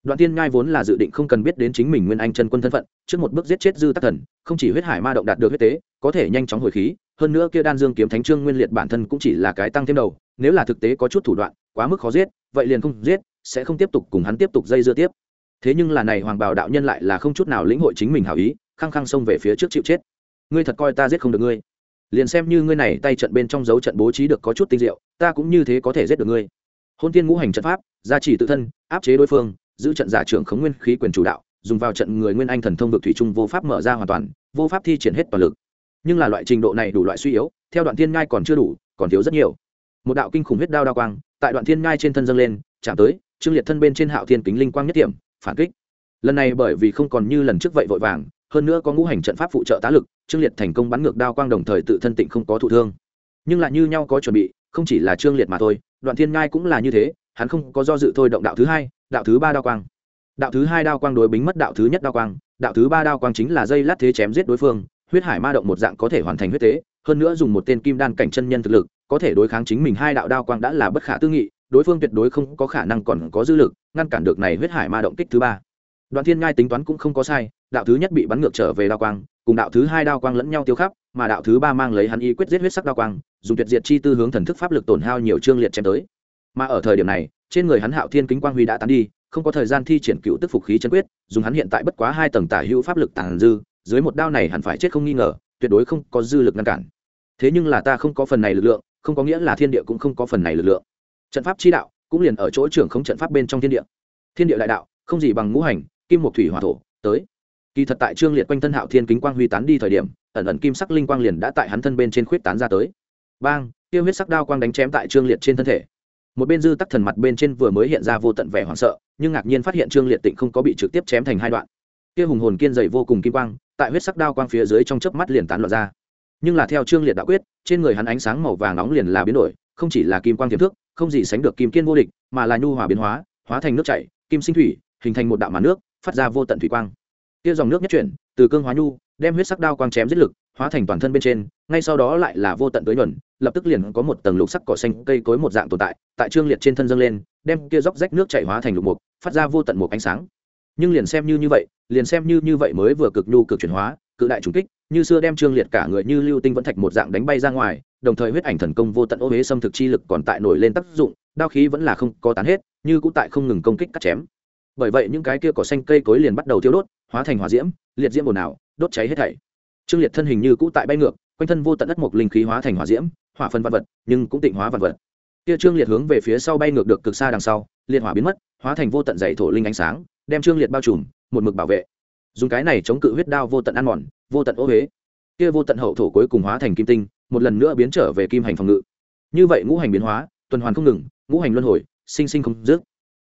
Đoạn thiên ngai vốn là dự định không cần biết đến chính mình nguyên anh chân quân thân phận, trước một bước giết chết dư tắc thần, không chỉ huyết hải ma động đạt được huyết tế, có thể nhanh chóng hồi khí, hơn nữa kia đan dương kiếm thánh trương nguyên liệt bản thân cũng chỉ là cái tăng thêm đầu, nếu là thực tế có chút thủ đoạn, quá mức khó giết, vậy liền không giết, sẽ không tiếp tục cùng hắn tiếp tục dây dưa tiếp thế nhưng là này hoàng bảo đạo nhân lại là không chút nào lĩnh hội chính mình hảo ý, khăng khăng xông về phía trước chịu chết. Ngươi thật coi ta giết không được ngươi. Liền xem như ngươi này tay trận bên trong dấu trận bố trí được có chút tinh diệu, ta cũng như thế có thể giết được ngươi. Hôn tiên ngũ hành trận pháp, gia trì tự thân, áp chế đối phương, giữ trận giả trưởng khống nguyên khí quyền chủ đạo, dùng vào trận người nguyên anh thần thông vực thủy trung vô pháp mở ra hoàn toàn, vô pháp thi triển hết toàn lực. Nhưng là loại trình độ này đủ loại suy yếu, theo đoạn thiên ngai còn chưa đủ, còn thiếu rất nhiều. Một đạo kinh khủng huyết đao đao quang, tại đoạn thiên ngai trên thân dâng lên, chạm tới, trương liệt thân bên trên hạo thiên kính linh quang nhất điểm phản kích. Lần này bởi vì không còn như lần trước vậy vội vàng, hơn nữa có ngũ hành trận pháp phụ trợ tá lực, trương liệt thành công bắn ngược đao quang đồng thời tự thân tịnh không có thụ thương. Nhưng lại như nhau có chuẩn bị, không chỉ là trương liệt mà thôi, đoạn thiên ngai cũng là như thế, hắn không có do dự thôi động đạo thứ hai, đạo thứ ba đao quang. Đạo thứ hai đao quang đối bính mất đạo thứ nhất đao quang, đạo thứ ba đao quang chính là dây lát thế chém giết đối phương, huyết hải ma động một dạng có thể hoàn thành huyết tế, hơn nữa dùng một tên kim đan cảnh chân nhân thực lực, có thể đối kháng chính mình hai đạo đao quang đã là bất khả tư nghị, đối phương tuyệt đối không có khả năng còn có dư lực ngăn cản được này huyết hải ma động kích thứ ba. Đoạn thiên ngai tính toán cũng không có sai, đạo thứ nhất bị bắn ngược trở về đao quang, cùng đạo thứ hai đao quang lẫn nhau tiêu khắp, mà đạo thứ ba mang lấy hắn y quyết giết huyết sắc đao quang, dùng tuyệt diệt chi tư hướng thần thức pháp lực tổn hao nhiều trương liệt chém tới. Mà ở thời điểm này, trên người hắn hạo thiên kính quang huy đã tán đi, không có thời gian thi triển cựu tức phục khí chân quyết, dùng hắn hiện tại bất quá hai tầng tả hữu pháp lực tàn dư, dưới một đao này hẳn phải chết không nghi ngờ, tuyệt đối không có dư lực ngăn cản. Thế nhưng là ta không có phần này lực lượng, không có nghĩa là thiên địa cũng không có phần này lực lượng. Trận pháp chi đạo cũng liền ở chỗ trưởng không trận pháp bên trong thiên địa. Thiên địa đại đạo, không gì bằng ngũ hành, kim một thủy, hỏa, thổ, tới. Kỳ thật tại trương liệt quanh thân hạo thiên kính quang huy tán đi thời điểm, ẩn ẩn kim sắc linh quang liền đã tại hắn thân bên trên khuyết tán ra tới. Bang, tiêu huyết sắc đao quang đánh chém tại trương liệt trên thân thể. Một bên dư tắc thần mặt bên trên vừa mới hiện ra vô tận vẻ hoảng sợ, nhưng ngạc nhiên phát hiện trương liệt tịnh không có bị trực tiếp chém thành hai đoạn. Kia hùng hồn kiên dày vô cùng kim quang, tại huyết sắc đao quang phía dưới trong chớp mắt liền tán loạn ra. Nhưng là theo trương liệt đã quyết, trên người hắn ánh sáng màu vàng nóng liền là biến đổi, không chỉ là kim quang tiềm thức không gì sánh được kim kiên vô địch, mà là nhu hòa biến hóa hóa thành nước chảy, kim sinh thủy, hình thành một đạo màn nước, phát ra vô tận thủy quang. Kia dòng nước nhất chuyển, từ cương hóa nhu, đem huyết sắc đao quang chém giết lực, hóa thành toàn thân bên trên, ngay sau đó lại là vô tận tới nhuần, lập tức liền có một tầng lục sắc cỏ xanh cây cối một dạng tồn tại tại trương liệt trên thân dâng lên, đem kia dốc rách nước chảy hóa thành lục mục, phát ra vô tận một ánh sáng. Nhưng liền xem như như vậy, liền xem như như vậy mới vừa cực nhu cực chuyển hóa cự đại trùng kích, như xưa đem trương liệt cả người như lưu tinh vẫn thạch một dạng đánh bay ra ngoài, đồng thời huyết ảnh thần công vô tận ô huế xâm thực chi lực còn tại nổi lên tác dụng, đao khí vẫn là không có tán hết, như cũng tại không ngừng công kích cắt chém. Bởi vậy những cái kia cỏ xanh cây cối liền bắt đầu thiêu đốt, hóa thành hỏa diễm, liệt diễm ồn ào, đốt cháy hết thảy. Trương liệt thân hình như cũ tại bay ngược, quanh thân vô tận đất mộc linh khí hóa thành hỏa diễm, hỏa phân vật vật, nhưng cũng tịnh hóa vật vật. Kia trương liệt hướng về phía sau bay ngược được cực xa đằng sau, liệt hỏa biến mất, hóa thành vô tận dày thổ linh ánh sáng, đem trương liệt bao trùm, một mực bảo vệ dùng cái này chống cự huyết đao vô tận ăn mòn, vô tận ô huế kia vô tận hậu thổ cuối cùng hóa thành kim tinh, một lần nữa biến trở về kim hành phòng ngự. Như vậy ngũ hành biến hóa, tuần hoàn không ngừng, ngũ hành luân hồi, sinh sinh không dứt.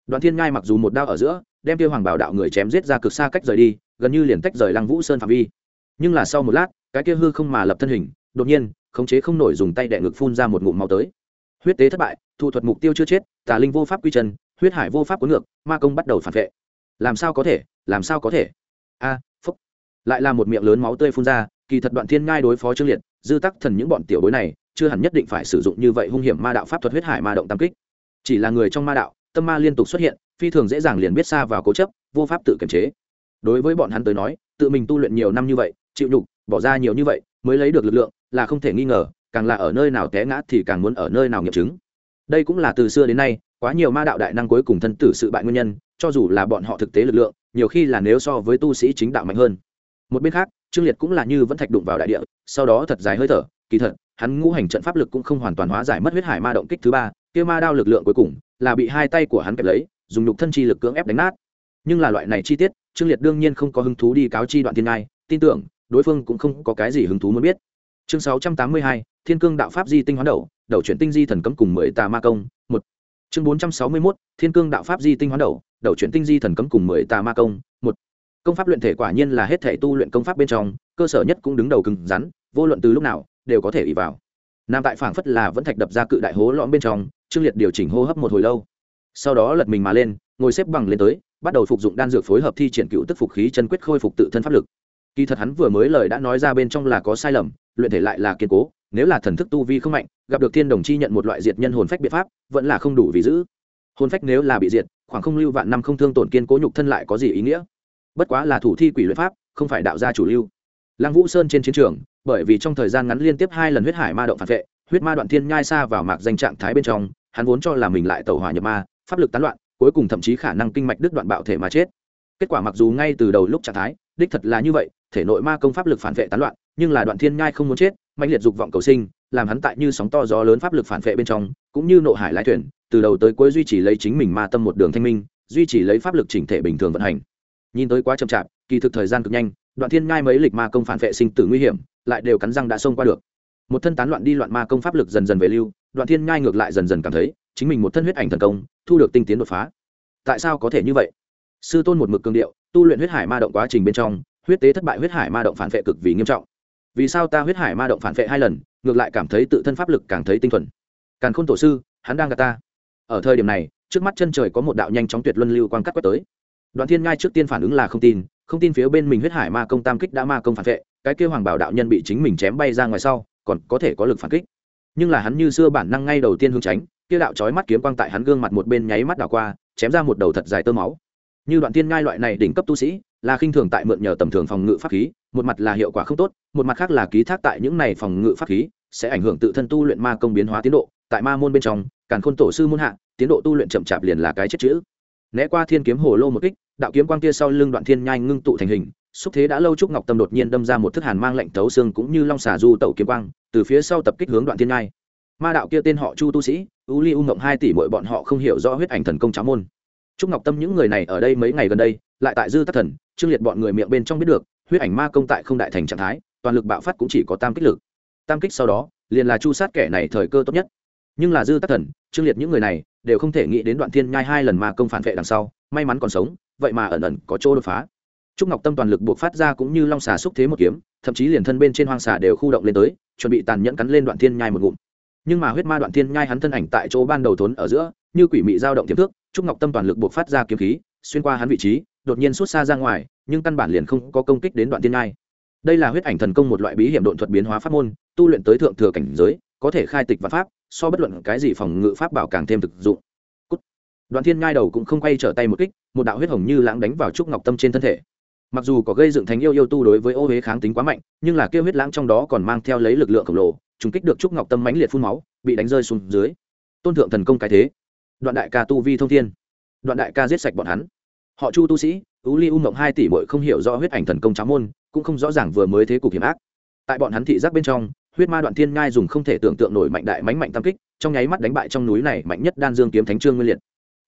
Đoạn thiên ngai mặc dù một đao ở giữa, đem kia hoàng bảo đạo người chém giết ra cực xa cách rời đi, gần như liền tách rời lăng vũ sơn phạm vi. Nhưng là sau một lát, cái kia hư không mà lập thân hình, đột nhiên, khống chế không nổi dùng tay đè ngực phun ra một ngụm máu tới. Huyết tế thất bại, thu thuật mục tiêu chưa chết, tà linh vô pháp quy chân, huyết hải vô pháp cuốn ngược, ma công bắt đầu phản vệ. Làm sao có thể, làm sao có thể? A, phúc. Lại là một miệng lớn máu tươi phun ra, kỳ thật đoạn thiên ngai đối phó trương liệt, dư tắc thần những bọn tiểu bối này, chưa hẳn nhất định phải sử dụng như vậy hung hiểm ma đạo pháp thuật huyết hải ma động tam kích. Chỉ là người trong ma đạo, tâm ma liên tục xuất hiện, phi thường dễ dàng liền biết xa vào cố chấp, vô pháp tự kiềm chế. Đối với bọn hắn tới nói, tự mình tu luyện nhiều năm như vậy, chịu nhục, bỏ ra nhiều như vậy, mới lấy được lực lượng, là không thể nghi ngờ, càng là ở nơi nào té ngã thì càng muốn ở nơi nào nghiệm chứng. Đây cũng là từ xưa đến nay, quá nhiều ma đạo đại năng cuối cùng thân tử sự bại nguyên nhân, cho dù là bọn họ thực tế lực lượng nhiều khi là nếu so với tu sĩ chính đạo mạnh hơn. Một bên khác, trương liệt cũng là như vẫn thạch đụng vào đại địa, sau đó thật dài hơi thở, kỳ thật, hắn ngũ hành trận pháp lực cũng không hoàn toàn hóa giải mất huyết hải ma động kích thứ ba, kia ma đao lực lượng cuối cùng là bị hai tay của hắn kẹp lấy, dùng nhục thân chi lực cưỡng ép đánh nát. Nhưng là loại này chi tiết, trương liệt đương nhiên không có hứng thú đi cáo chi đoạn thiên ngai, tin tưởng, đối phương cũng không có cái gì hứng thú muốn biết. Chương sáu trăm tám mươi hai, thiên cương đạo pháp di tinh hoán đầu đầu chuyển tinh di thần cấm cùng mười tà ma công, một. Chương bốn trăm sáu mươi mốt, thiên cương đạo pháp di tinh hoán đầu đầu chuyển tinh di thần cấm cùng mười tà ma công, một. Công pháp luyện thể quả nhiên là hết thể tu luyện công pháp bên trong, cơ sở nhất cũng đứng đầu cứng rắn, vô luận từ lúc nào, đều có thể ỉ vào. Nam tại phảng phất là vẫn thạch đập ra cự đại hố lõm bên trong, trương liệt điều chỉnh hô hấp một hồi lâu. Sau đó lật mình mà lên, ngồi xếp bằng lên tới, bắt đầu phục dụng đan dược phối hợp thi triển cựu tức phục khí chân quyết khôi phục tự thân pháp lực. Kỳ thật hắn vừa mới lời đã nói ra bên trong là có sai lầm, luyện thể lại là kiên cố, nếu là thần thức tu vi không mạnh, gặp được thiên đồng chi nhận một loại diệt nhân hồn phách biện pháp, vẫn là không đủ vì giữ. Hồn phách nếu là bị diệt khoảng không lưu vạn năm không thương tổn kiên cố nhục thân lại có gì ý nghĩa? Bất quá là thủ thi quỷ luyện pháp, không phải đạo gia chủ lưu. Lăng vũ sơn trên chiến trường, bởi vì trong thời gian ngắn liên tiếp hai lần huyết hải ma động phản vệ, huyết ma đoạn thiên nhai xa vào mạc danh trạng thái bên trong, hắn vốn cho là mình lại tẩu hỏa nhập ma, pháp lực tán loạn, cuối cùng thậm chí khả năng kinh mạch đứt đoạn bạo thể mà chết. Kết quả mặc dù ngay từ đầu lúc trạng thái, đích thật là như vậy, thể nội ma công pháp lực phản vệ tán loạn, nhưng là đoạn thiên nhai không muốn chết mạnh liệt dục vọng cầu sinh, làm hắn tại như sóng to gió lớn pháp lực phản vệ bên trong, cũng như nộ hải lái thuyền từ đầu tới cuối duy trì lấy chính mình ma tâm một đường thanh minh, duy trì lấy pháp lực chỉnh thể bình thường vận hành. Nhìn tới quá chậm chạp, kỳ thực thời gian cực nhanh, đoạn thiên ngai mấy lịch ma công phản vệ sinh tử nguy hiểm, lại đều cắn răng đã xông qua được. Một thân tán loạn đi loạn ma công pháp lực dần dần về lưu, đoạn thiên ngai ngược lại dần dần cảm thấy, chính mình một thân huyết ảnh thần công, thu được tinh tiến đột phá. Tại sao có thể như vậy? Sư tôn một mực cường điệu, tu luyện huyết hải ma động quá trình bên trong, huyết tế thất bại huyết hải ma động phản vệ cực vì nghiêm trọng. Vì sao ta huyết hải ma động phản vệ hai lần, ngược lại cảm thấy tự thân pháp lực càng thấy tinh thuần? Càng khôn tổ sư, hắn đang gặp ta ở thời điểm này, trước mắt chân trời có một đạo nhanh chóng tuyệt luân lưu quang cắt quét tới. Đoàn thiên ngai trước tiên phản ứng là không tin không tin phía bên mình huyết hải ma công tam kích đã ma công phản vệ, cái kêu hoàng bảo đạo nhân bị chính mình chém bay ra ngoài sau, còn có thể có lực phản kích. Nhưng là hắn như xưa bản năng ngay đầu tiên hướng tránh, kia đạo chói mắt kiếm quang tại hắn gương mặt một bên nháy mắt đảo qua, chém ra một đầu thật dài tơ máu. Như đoạn thiên ngai loại này đỉnh cấp tu sĩ, là khinh thường tại mượn nhờ tầm thường phòng ngự pháp khí, một mặt là hiệu quả không tốt, một mặt khác là ký thác tại những này phòng ngự pháp khí sẽ ảnh hưởng tự thân tu luyện ma công biến hóa tiến độ. Tại ma môn bên trong, càn khôn tổ sư môn hạ, tiến độ tu luyện chậm chạp liền là cái chết chữ. Né qua thiên kiếm hồ lô một kích, đạo kiếm quang kia sau lưng đoạn thiên nhai ngưng tụ thành hình, xúc thế đã lâu trúc ngọc tâm đột nhiên đâm ra một thức hàn mang lạnh thấu xương cũng như long xà du tẩu kiếm quang, từ phía sau tập kích hướng đoạn thiên nhai. Ma đạo kia tên họ chu tu sĩ, u li u ngộng hai tỷ mỗi bọn họ không hiểu rõ huyết ảnh thần công cháo môn. Trúc ngọc tâm những người này ở đây mấy ngày gần đây, lại tại dư tắc thần, trương liệt bọn người miệng bên trong biết được, huyết ảnh ma công tại không đại thành trạng thái, toàn lực bạo phát cũng chỉ có tam kích lực tam kích sau đó, liền là chu sát kẻ này thời cơ tốt nhất. Nhưng là dư tác thần, trương liệt những người này, đều không thể nghĩ đến đoạn thiên nhai hai lần mà công phản vệ đằng sau, may mắn còn sống, vậy mà ẩn ẩn có chỗ đột phá. Trúc ngọc tâm toàn lực buộc phát ra cũng như long xà xúc thế một kiếm, thậm chí liền thân bên trên hoang xà đều khu động lên tới, chuẩn bị tàn nhẫn cắn lên đoạn thiên nhai một ngụm. Nhưng mà huyết ma đoạn thiên nhai hắn thân ảnh tại chỗ ban đầu thốn ở giữa, như quỷ mị dao động tiềm thức, trúc ngọc tâm toàn lực buộc phát ra kiếm khí, xuyên qua hắn vị trí, đột nhiên xuất xa ra ngoài, nhưng căn bản liền không có công kích đến đoạn thiên nhai đây là huyết ảnh thần công một loại bí hiểm độn thuật biến hóa pháp môn, tu luyện tới thượng thừa cảnh giới, có thể khai tịch và pháp, so bất luận cái gì phòng ngự pháp bảo càng thêm thực dụng. Đoạn thiên ngai đầu cũng không quay trở tay một kích, một đạo huyết hồng như lãng đánh vào trúc ngọc tâm trên thân thể. Mặc dù có gây dựng thành yêu yêu tu đối với ô huế kháng tính quá mạnh, nhưng là kêu huyết lãng trong đó còn mang theo lấy lực lượng khổng lồ, trùng kích được trúc ngọc tâm mãnh liệt phun máu, bị đánh rơi xuống dưới. Tôn thượng thần công cái thế. Đoạn đại ca tu vi thông thiên. Đoạn đại ca giết sạch bọn hắn. Họ chu tu sĩ, ú ly u mộng hai tỷ bội không hiểu rõ huyết ảnh thần công cháo môn cũng không rõ ràng vừa mới thế cục hiểm ác. Tại bọn hắn thị giác bên trong, huyết ma đoạn thiên ngai dùng không thể tưởng tượng nổi mạnh đại mánh mạnh tam kích, trong nháy mắt đánh bại trong núi này mạnh nhất đan dương kiếm thánh trương nguyên liệt.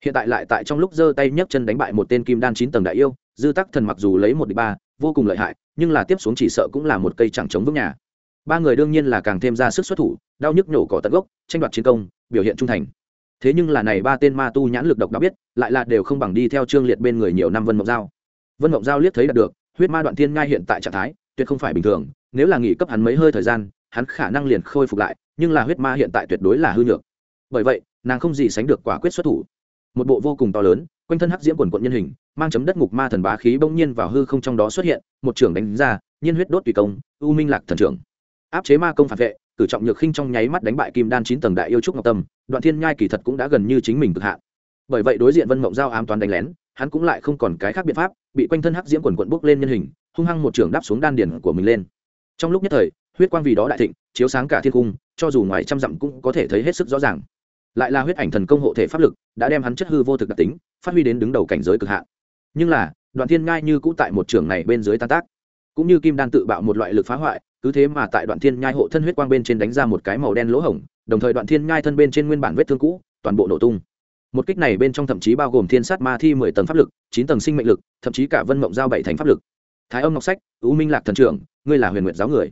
Hiện tại lại tại trong lúc giơ tay nhấc chân đánh bại một tên kim đan chín tầng đại yêu, dư tắc thần mặc dù lấy một địch ba, vô cùng lợi hại, nhưng là tiếp xuống chỉ sợ cũng là một cây chẳng chống vững nhà. Ba người đương nhiên là càng thêm ra sức xuất thủ, đau nhức nhổ cỏ tận gốc, tranh đoạt chiến công, biểu hiện trung thành. Thế nhưng là này ba tên ma tu nhãn lực độc đã biết, lại là đều không bằng đi theo trương liệt bên người nhiều năm vân mộng giao. Vân mộng giao liếc thấy đạt được huyết ma đoạn thiên ngai hiện tại trạng thái, tuyệt không phải bình thường, nếu là nghỉ cấp hắn mấy hơi thời gian, hắn khả năng liền khôi phục lại, nhưng là huyết ma hiện tại tuyệt đối là hư nhược. Bởi vậy, nàng không gì sánh được quả quyết xuất thủ. Một bộ vô cùng to lớn, quanh thân hắc diễm quần quận nhân hình, mang chấm đất ngục ma thần bá khí bỗng nhiên vào hư không trong đó xuất hiện, một trưởng đánh ra, nhiên huyết đốt tùy công, u minh lạc thần trưởng. Áp chế ma công phản vệ, cử trọng nhược khinh trong nháy mắt đánh bại kim đan chín tầng đại yêu trúc ngọc tâm, đoạn thiên nhai kỳ thật cũng đã gần như chính mình cực hạn. Bởi vậy đối diện vân mộng giao ám toán đánh lén, hắn cũng lại không còn cái khác biện pháp bị quanh thân hắc diễm quần quận bốc lên nhân hình, hung hăng một trưởng đáp xuống đan điển của mình lên. Trong lúc nhất thời, huyết quang vì đó đại thịnh, chiếu sáng cả thiên cung, cho dù ngoài trăm dặm cũng có thể thấy hết sức rõ ràng. Lại là huyết ảnh thần công hộ thể pháp lực, đã đem hắn chất hư vô thực đặc tính, phát huy đến đứng đầu cảnh giới cực hạn. Nhưng là, đoạn thiên ngai như cũ tại một trường này bên dưới tan tác. Cũng như kim đan tự bạo một loại lực phá hoại, cứ thế mà tại đoạn thiên nhai hộ thân huyết quang bên trên đánh ra một cái màu đen lỗ hổng, đồng thời đoạn thiên nhai thân bên trên nguyên bản vết thương cũ, toàn bộ nổ tung một kích này bên trong thậm chí bao gồm thiên sát ma thi mười tầng pháp lực, chín tầng sinh mệnh lực, thậm chí cả vân mộng giao bảy thành pháp lực. Thái âm ngọc sách, U minh lạc thần trưởng, ngươi là huyền nguyện giáo người.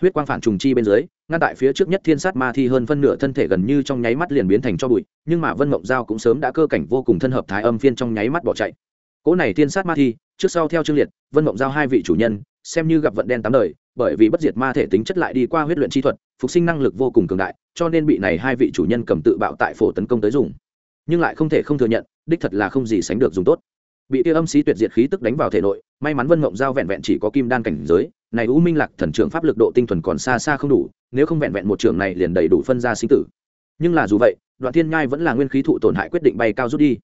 Huyết quang phản trùng chi bên dưới, ngăn tại phía trước nhất thiên sát ma thi hơn phân nửa thân thể gần như trong nháy mắt liền biến thành cho bụi, nhưng mà vân mộng giao cũng sớm đã cơ cảnh vô cùng thân hợp thái âm phiên trong nháy mắt bỏ chạy. Cỗ này thiên sát ma thi, trước sau theo chương liệt, vân mộng giao hai vị chủ nhân, xem như gặp vận đen tám đời, bởi vì bất diệt ma thể tính chất lại đi qua huyết luyện chi thuật, phục sinh năng lực vô cùng cường đại, cho nên bị này hai vị chủ nhân cầm tự bạo tại phổ tấn công tới dùng nhưng lại không thể không thừa nhận, đích thật là không gì sánh được dùng tốt. Bị tia âm xí tuyệt diệt khí tức đánh vào thể nội, may mắn vân mộng giao vẹn vẹn chỉ có kim đan cảnh giới, này u minh lạc thần trưởng pháp lực độ tinh thuần còn xa xa không đủ, nếu không vẹn vẹn một trưởng này liền đầy đủ phân ra sinh tử. Nhưng là dù vậy, đoạn thiên nhai vẫn là nguyên khí thụ tổn hại quyết định bay cao rút đi.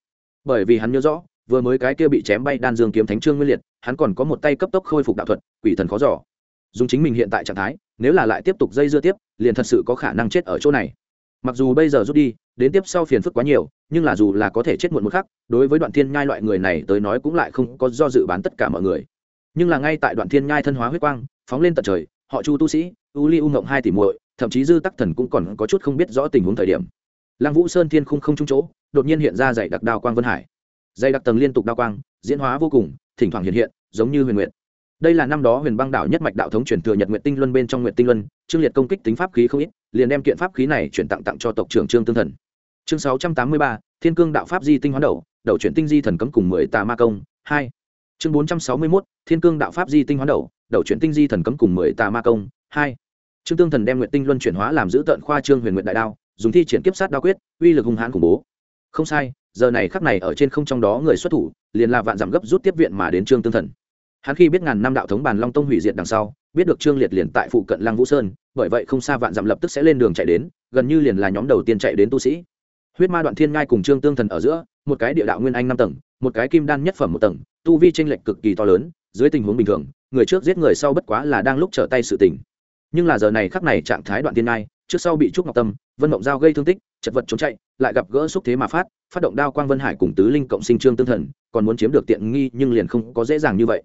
Bởi vì hắn nhớ rõ, vừa mới cái kia bị chém bay đan dương kiếm thánh trương nguyên liệt, hắn còn có một tay cấp tốc khôi phục đạo thuật, quỷ thần khó giỏ dùng chính mình hiện tại trạng thái, nếu là lại tiếp tục dây dưa tiếp, liền thật sự có khả năng chết ở chỗ này mặc dù bây giờ rút đi, đến tiếp sau phiền phức quá nhiều, nhưng là dù là có thể chết muộn một khắc, đối với đoạn thiên nhai loại người này tới nói cũng lại không có do dự bán tất cả mọi người. Nhưng là ngay tại đoạn thiên nhai thân hóa huyết quang, phóng lên tận trời, họ chu tu sĩ, u li u ngộng hai tỷ muội, thậm chí dư tắc thần cũng còn có chút không biết rõ tình huống thời điểm. Lăng vũ sơn thiên khung không trung chỗ, đột nhiên hiện ra dày đặc đao quang vân hải. Dày đặc tầng liên tục đao quang, diễn hóa vô cùng, thỉnh thoảng hiện hiện, giống như huyền nguyện đây là năm đó huyền băng đảo nhất mạch đạo thống truyền thừa nhật nguyện tinh luân bên trong nguyện tinh luân trương liệt công kích tính pháp khí không ít, liền đem kiện pháp khí này chuyển tặng tặng cho tộc trưởng trương tương thần. Chương sáu trăm tám mươi ba, thiên cương đạo pháp di tinh hoán đầu đầu chuyển tinh di thần cấm cùng mười tà ma công, hai. Chương bốn trăm sáu mươi mốt, thiên cương đạo pháp di tinh hoán đầu đầu chuyển tinh di thần cấm cùng mười tà ma công, hai. Trương tương thần đem nguyện tinh luân chuyển hóa làm giữ tận khoa trương huyền nguyện đại đao, dùng thi triển kiếp sát đao quyết, uy lực hung hãn khủng bố. Không sai, giờ này khắc này ở trên không trong đó người xuất thủ, liền là vạn giảm gấp rút tiếp viện mà đến trương tương thần hắn khi biết ngàn năm đạo thống bàn long tông hủy diệt đằng sau, biết được trương liệt liền tại phụ cận lăng vũ sơn, bởi vậy không xa vạn dặm lập tức sẽ lên đường chạy đến, gần như liền là nhóm đầu tiên chạy đến tu sĩ. Huyết ma đoạn thiên ngai cùng trương tương thần ở giữa, một cái địa đạo nguyên anh năm tầng, một cái kim đan nhất phẩm một tầng, tu vi tranh lệch cực kỳ to lớn, dưới tình huống bình thường, người trước giết người sau bất quá là đang lúc trở tay sự tình. Nhưng là giờ này khắc này trạng thái đoạn thiên ngai, trước sau bị trúc ngọc tâm, vân mộng giao gây thương tích, chật vật trốn chạy, lại gặp gỡ xúc thế mà phát phát động đao quang vân hải cùng tứ linh cộng sinh trương tương thần, còn muốn chiếm được tiện nghi nhưng liền không có dễ dàng như vậy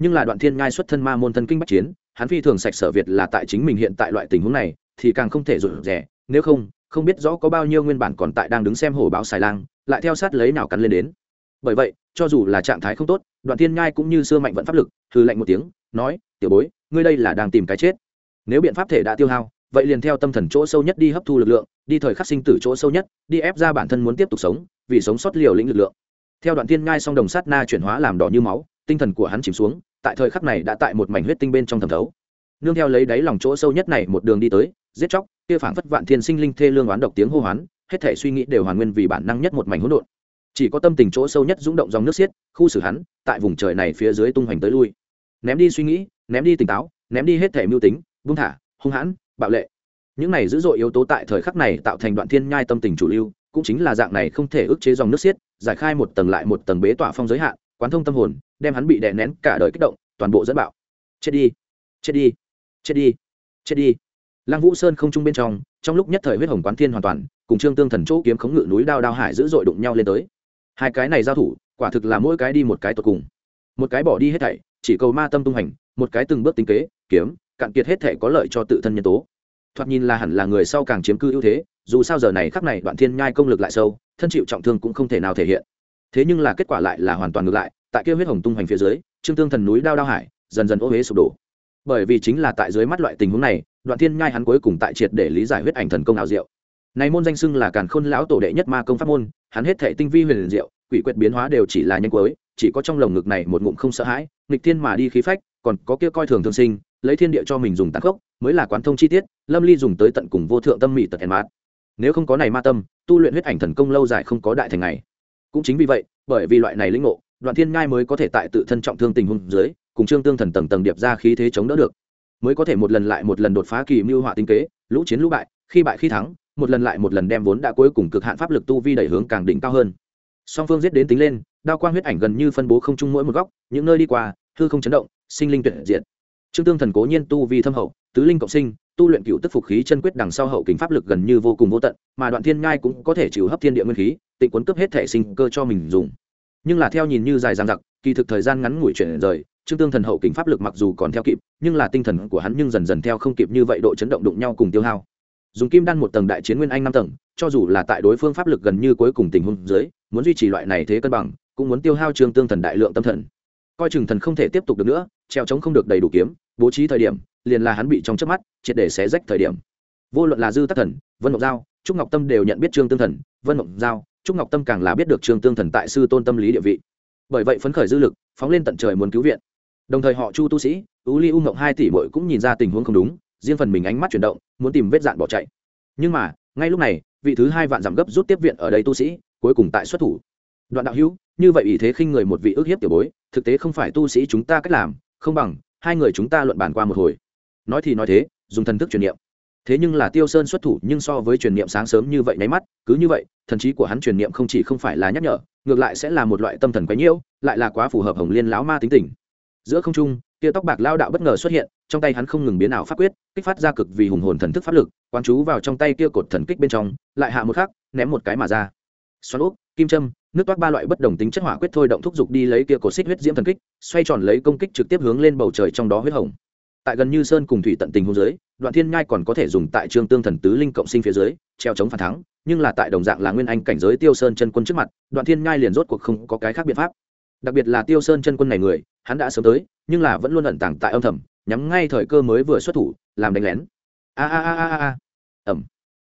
nhưng là đoạn thiên ngai xuất thân ma môn thân kinh Bắc chiến, hắn phi thường sạch sở việt là tại chính mình hiện tại loại tình huống này, thì càng không thể rụt rẻ nếu không không biết rõ có bao nhiêu nguyên bản còn tại đang đứng xem hổ báo xài lang, lại theo sát lấy nào cắn lên đến. Bởi vậy, cho dù là trạng thái không tốt, đoạn thiên ngai cũng như xưa mạnh vận pháp lực hư lạnh một tiếng, nói, tiểu bối, ngươi đây là đang tìm cái chết. Nếu biện pháp thể đã tiêu hao, vậy liền theo tâm thần chỗ sâu nhất đi hấp thu lực lượng, đi thời khắc sinh tử chỗ sâu nhất, đi ép ra bản thân muốn tiếp tục sống, vì sống sót liều lĩnh lực lượng. Theo đoạn thiên ngai song đồng sát na chuyển hóa làm đỏ như máu, tinh thần của hắn chìm xuống tại thời khắc này đã tại một mảnh huyết tinh bên trong thẩm thấu. Nương theo lấy đáy lòng chỗ sâu nhất này một đường đi tới, giết chóc, kia phảng phất vạn thiên sinh linh thê lương oán độc tiếng hô hoán, hết thể suy nghĩ đều hoàn nguyên vì bản năng nhất một mảnh hỗn độn. Chỉ có tâm tình chỗ sâu nhất rung động dòng nước xiết, khu xử hắn, tại vùng trời này phía dưới tung hoành tới lui. Ném đi suy nghĩ, ném đi tỉnh táo, ném đi hết thể mưu tính, buông thả, hung hãn, bạo lệ. Những này dữ dội yếu tố tại thời khắc này tạo thành đoạn thiên nhai tâm tình chủ lưu, cũng chính là dạng này không thể ức chế dòng nước xiết, giải khai một tầng lại một tầng bế tỏa phong giới hạn quán thông tâm hồn, đem hắn bị đè nén cả đời kích động, toàn bộ dẫn bạo. Chết đi chết đi chết đi chết đi. Lăng vũ sơn không trung bên trong trong lúc nhất thời huyết hồng quán thiên hoàn toàn, cùng trương tương thần chỗ kiếm khống ngự núi đao đao hải dữ dội đụng nhau lên tới. Hai cái này giao thủ, quả thực là mỗi cái đi một cái tột cùng. Một cái bỏ đi hết thảy, chỉ cầu ma tâm tung hành, một cái từng bước tính kế, kiếm, cạn kiệt hết thảy có lợi cho tự thân nhân tố. Thoạt nhìn là hẳn là người sau càng chiếm cư ưu thế, dù sao giờ này khắc này đoạn thiên nhai công lực lại sâu, thân chịu trọng thương cũng không thể nào thể hiện thế nhưng là kết quả lại là hoàn toàn ngược lại, tại kia huyết hồng tung hoành phía dưới, trương tương thần núi đao đao hải, dần dần ô huế sụp đổ. Bởi vì chính là tại dưới mắt loại tình huống này, đoạn thiên nhai hắn cuối cùng tại triệt để lý giải huyết ảnh thần công ảo diệu. Này môn danh xưng là càn khôn lão tổ đệ nhất ma công pháp môn, hắn hết thể tinh vi huyền diệu, quỷ quyệt biến hóa đều chỉ là nhanh cuối, chỉ có trong lồng ngực này một ngụm không sợ hãi, nghịch thiên mà đi khí phách, còn có kia coi thường thương sinh, lấy thiên địa cho mình dùng tăng gốc mới là quán thông chi tiết, lâm ly dùng tới tận cùng vô thượng tâm mỹ tật hèn mát nếu không có này ma tâm, tu luyện huyết ảnh thần công lâu dài không có đại thành này cũng chính vì vậy, bởi vì loại này lĩnh ngộ, đoạn thiên ngai mới có thể tại tự thân trọng thương tình huống dưới, cùng trương tương thần tầng tầng điệp ra khí thế chống đỡ được. Mới có thể một lần lại một lần đột phá kỳ mưu họa tinh kế, lũ chiến lũ bại, khi bại khi thắng, một lần lại một lần đem vốn đã cuối cùng cực hạn pháp lực tu vi đẩy hướng càng đỉnh cao hơn. Song phương giết đến tính lên, đao quang huyết ảnh gần như phân bố không chung mỗi một góc, những nơi đi qua, hư không chấn động, sinh linh tuyệt diệt. Trương tương thần cố nhiên tu vi thâm hậu, tứ linh cộng sinh tu luyện cựu tức phục khí chân quyết đằng sau hậu kính pháp lực gần như vô cùng vô tận, mà đoạn thiên ngai cũng có thể chịu hấp thiên địa nguyên khí, tịnh cuốn cướp hết thể sinh cơ cho mình dùng. Nhưng là theo nhìn như dài dằng dặc, kỳ thực thời gian ngắn ngủi chuyển rời, trương tương thần hậu kính pháp lực mặc dù còn theo kịp, nhưng là tinh thần của hắn nhưng dần dần theo không kịp như vậy độ chấn động đụng nhau cùng tiêu hao. Dùng kim đan một tầng đại chiến nguyên anh năm tầng, cho dù là tại đối phương pháp lực gần như cuối cùng tình huống dưới, muốn duy trì loại này thế cân bằng, cũng muốn tiêu hao trương tương thần đại lượng tâm thần. Coi chừng thần không thể tiếp tục được nữa, treo chống không được đầy đủ kiếm, bố trí thời điểm liền là hắn bị trong chớp mắt, triệt để xé rách thời điểm. Vô luận là dư tắc thần, vân ngọc giao, trúc ngọc tâm đều nhận biết trương tương thần, vân ngọc giao, trúc ngọc tâm càng là biết được trương tương thần tại sư tôn tâm lý địa vị. Bởi vậy phấn khởi dư lực, phóng lên tận trời muốn cứu viện. Đồng thời họ chu tu sĩ, ú li u ngộng hai tỷ mội cũng nhìn ra tình huống không đúng, riêng phần mình ánh mắt chuyển động, muốn tìm vết dạn bỏ chạy. Nhưng mà, ngay lúc này, vị thứ hai vạn giảm gấp rút tiếp viện ở đây tu sĩ, cuối cùng tại xuất thủ. Đoạn đạo hữu, như vậy ý thế khinh người một vị ước hiếp tiểu bối, thực tế không phải tu sĩ chúng ta cách làm, không bằng, hai người chúng ta luận bàn qua một hồi nói thì nói thế, dùng thần thức truyền niệm. Thế nhưng là tiêu sơn xuất thủ nhưng so với truyền niệm sáng sớm như vậy nháy mắt, cứ như vậy, thần trí của hắn truyền niệm không chỉ không phải là nhắc nhở, ngược lại sẽ là một loại tâm thần quấy nhiễu, lại là quá phù hợp hồng liên lão ma tính tình. Giữa không trung, kia tóc bạc lao đạo bất ngờ xuất hiện, trong tay hắn không ngừng biến ảo pháp quyết, kích phát ra cực vì hùng hồn thần thức pháp lực, quán chú vào trong tay kia cột thần kích bên trong, lại hạ một khắc, ném một cái mà ra. Xoắn úp kim châm, nước toát ba loại bất đồng tính chất hỏa quyết thôi động thúc giục đi lấy kia cột xích huyết diễm thần kích, xoay tròn lấy công kích trực tiếp hướng lên bầu trời trong đó huyết hồng tại gần như sơn cùng thủy tận tình hôn dưới đoạn thiên nhai còn có thể dùng tại trương tương thần tứ linh cộng sinh phía dưới, treo chống phản thắng, nhưng là tại đồng dạng là nguyên anh cảnh giới tiêu sơn chân quân trước mặt, đoạn thiên nhai liền rốt cuộc không có cái khác biện pháp. Đặc biệt là tiêu sơn chân quân này người, hắn đã sớm tới, nhưng là vẫn luôn ẩn tàng tại âm thầm, nhắm ngay thời cơ mới vừa xuất thủ, làm đánh lén. A a a a a ẩm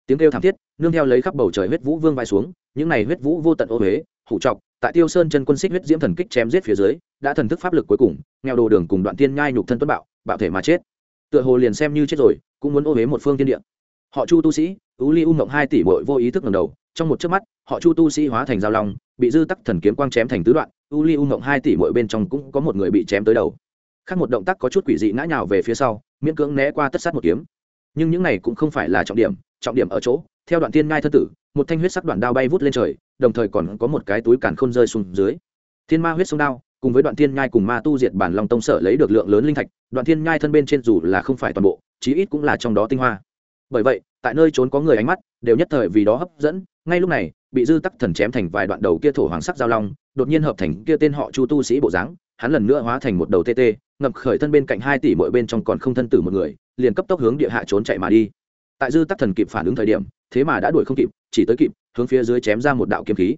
tiếng kêu thảm thiết, nương theo lấy khắp bầu trời huyết vũ vương vai xuống, những này huyết vũ vô tận ô huế hủ trọc, tại tiêu sơn chân quân xích huyết diễm thần kích chém giết phía dưới, đã thần thức pháp lực cuối cùng, nghèo đồ đường cùng đoạn tiên nhai nhục thân tuất bạo bạo thể mà chết. Tựa hồ liền xem như chết rồi, cũng muốn ô huế một phương tiên địa. Họ chu tu sĩ, ú ly u mộng hai tỷ bội vô ý thức ngầm đầu, trong một chớp mắt, họ chu tu sĩ hóa thành giao long, bị dư tắc thần kiếm quang chém thành tứ đoạn u ly u mộng hai tỷ bội bên trong cũng có một người bị chém tới đầu. Khác một động tác có chút quỷ dị ngã nhào về phía sau, miễn cưỡng né qua tất sát một kiếm. Nhưng những này cũng không phải là trọng điểm trọng điểm ở chỗ, theo đoạn tiên ngai thân tử, một thanh huyết sắc đoạn đao bay vút lên trời, đồng thời còn có một cái túi càn khôn rơi xuống dưới thiên ma huyết sông đao, cùng với đoạn thiên nhai cùng ma tu diệt bản long tông sở lấy được lượng lớn linh thạch, đoạn thiên nhai thân bên trên dù là không phải toàn bộ, chí ít cũng là trong đó tinh hoa. Bởi vậy, tại nơi trốn có người ánh mắt, đều nhất thời vì đó hấp dẫn, ngay lúc này, bị dư tắc thần chém thành vài đoạn đầu kia thổ hoàng sắc giao long, đột nhiên hợp thành kia tên họ chu tu sĩ bộ dáng, hắn lần nữa hóa thành một đầu tê tê, ngập khởi thân bên cạnh hai tỷ mỗi bên trong còn không thân tử một người, liền cấp tốc hướng địa hạ trốn chạy mà đi. Tại dư tắc thần kịp phản ứng thời điểm, thế mà đã đuổi không kịp, chỉ tới kịp, hướng phía dưới chém ra một đạo kiếm khí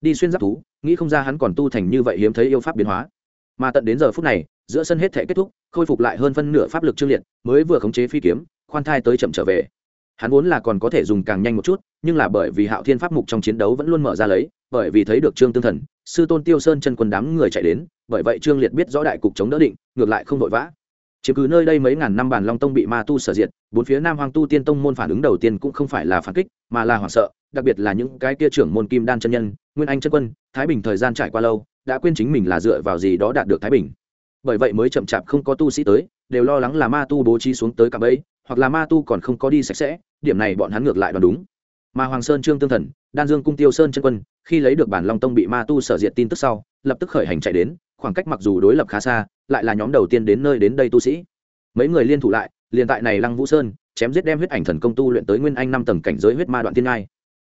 đi xuyên giáp thú, nghĩ không ra hắn còn tu thành như vậy hiếm thấy yêu pháp biến hóa. Mà tận đến giờ phút này, giữa sân hết thể kết thúc, khôi phục lại hơn phân nửa pháp lực trương liệt, mới vừa khống chế phi kiếm, khoan thai tới chậm trở về. Hắn vốn là còn có thể dùng càng nhanh một chút, nhưng là bởi vì hạo thiên pháp mục trong chiến đấu vẫn luôn mở ra lấy, bởi vì thấy được trương tương thần, sư tôn tiêu sơn chân quân đám người chạy đến, bởi vậy trương liệt biết rõ đại cục chống đỡ định, ngược lại không vội vã chiếm cứ nơi đây mấy ngàn năm bản long tông bị ma tu sở diệt, bốn phía nam hoàng tu tiên tông môn phản ứng đầu tiên cũng không phải là phản kích, mà là hoảng sợ, đặc biệt là những cái kia trưởng môn kim đan chân nhân, nguyên anh chân quân, thái bình thời gian trải qua lâu, đã quên chính mình là dựa vào gì đó đạt được thái bình. Bởi vậy mới chậm chạp không có tu sĩ tới, đều lo lắng là ma tu bố trí xuống tới cả bẫy, hoặc là ma tu còn không có đi sạch sẽ, điểm này bọn hắn ngược lại đoán đúng. Mà hoàng sơn trương tương thần, đan dương cung tiêu sơn chân quân, khi lấy được bản long tông bị ma tu sở diệt tin tức sau, lập tức khởi hành chạy đến, khoảng cách mặc dù đối lập khá xa lại là nhóm đầu tiên đến nơi đến đây tu sĩ. Mấy người liên thủ lại, liền tại này lăng vũ sơn, chém giết đem huyết ảnh thần công tu luyện tới nguyên anh năm tầng cảnh giới huyết ma đoạn tiên ngai.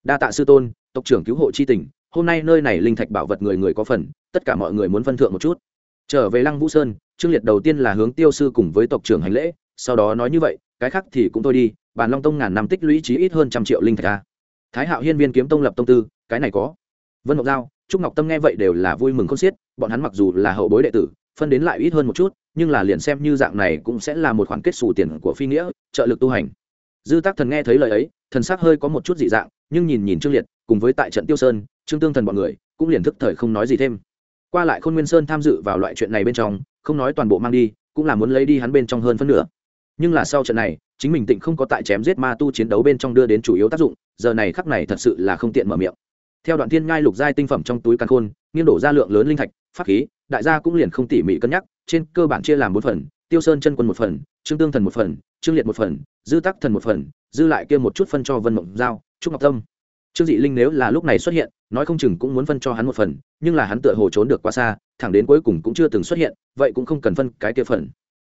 Đa tạ sư tôn, tộc trưởng cứu hộ chi tình, hôm nay nơi này linh thạch bảo vật người người có phần, tất cả mọi người muốn phân thượng một chút. Trở về lăng vũ sơn, trương liệt đầu tiên là hướng tiêu sư cùng với tộc trưởng hành lễ, sau đó nói như vậy, cái khác thì cũng thôi đi, bàn long tông ngàn năm tích lũy chí ít hơn trăm triệu linh thạch a. Thái hạo hiên viên kiếm tông lập tông tư, cái này có. Vân ngọc giao, trúc ngọc tâm nghe vậy đều là vui mừng không xiết, bọn hắn mặc dù là hậu bối đệ tử phân đến lại ít hơn một chút, nhưng là liền xem như dạng này cũng sẽ là một khoản kết xù tiền của phi nghĩa, trợ lực tu hành. Dư tác thần nghe thấy lời ấy, thần sắc hơi có một chút dị dạng, nhưng nhìn nhìn trương liệt, cùng với tại trận tiêu sơn, trương tương thần bọn người, cũng liền thức thời không nói gì thêm. Qua lại khôn nguyên sơn tham dự vào loại chuyện này bên trong, không nói toàn bộ mang đi, cũng là muốn lấy đi hắn bên trong hơn phân nửa. Nhưng là sau trận này, chính mình tịnh không có tại chém giết ma tu chiến đấu bên trong đưa đến chủ yếu tác dụng, giờ này khắc này thật sự là không tiện mở miệng. Theo đoạn thiên ngai lục giai tinh phẩm trong túi căn khôn, nghiêng đổ ra lượng lớn linh thạch, pháp khí đại gia cũng liền không tỉ mỉ cân nhắc, trên cơ bản chia làm bốn phần, tiêu sơn chân quân một phần, trương tương thần một phần, trương liệt một phần, dư tắc thần một phần, dư lại kia một chút phân cho vân mộng giao, trúc ngọc tâm trương dị linh nếu là lúc này xuất hiện, nói không chừng cũng muốn phân cho hắn một phần, nhưng là hắn tựa hồ trốn được quá xa, thẳng đến cuối cùng cũng chưa từng xuất hiện, vậy cũng không cần phân cái kia phần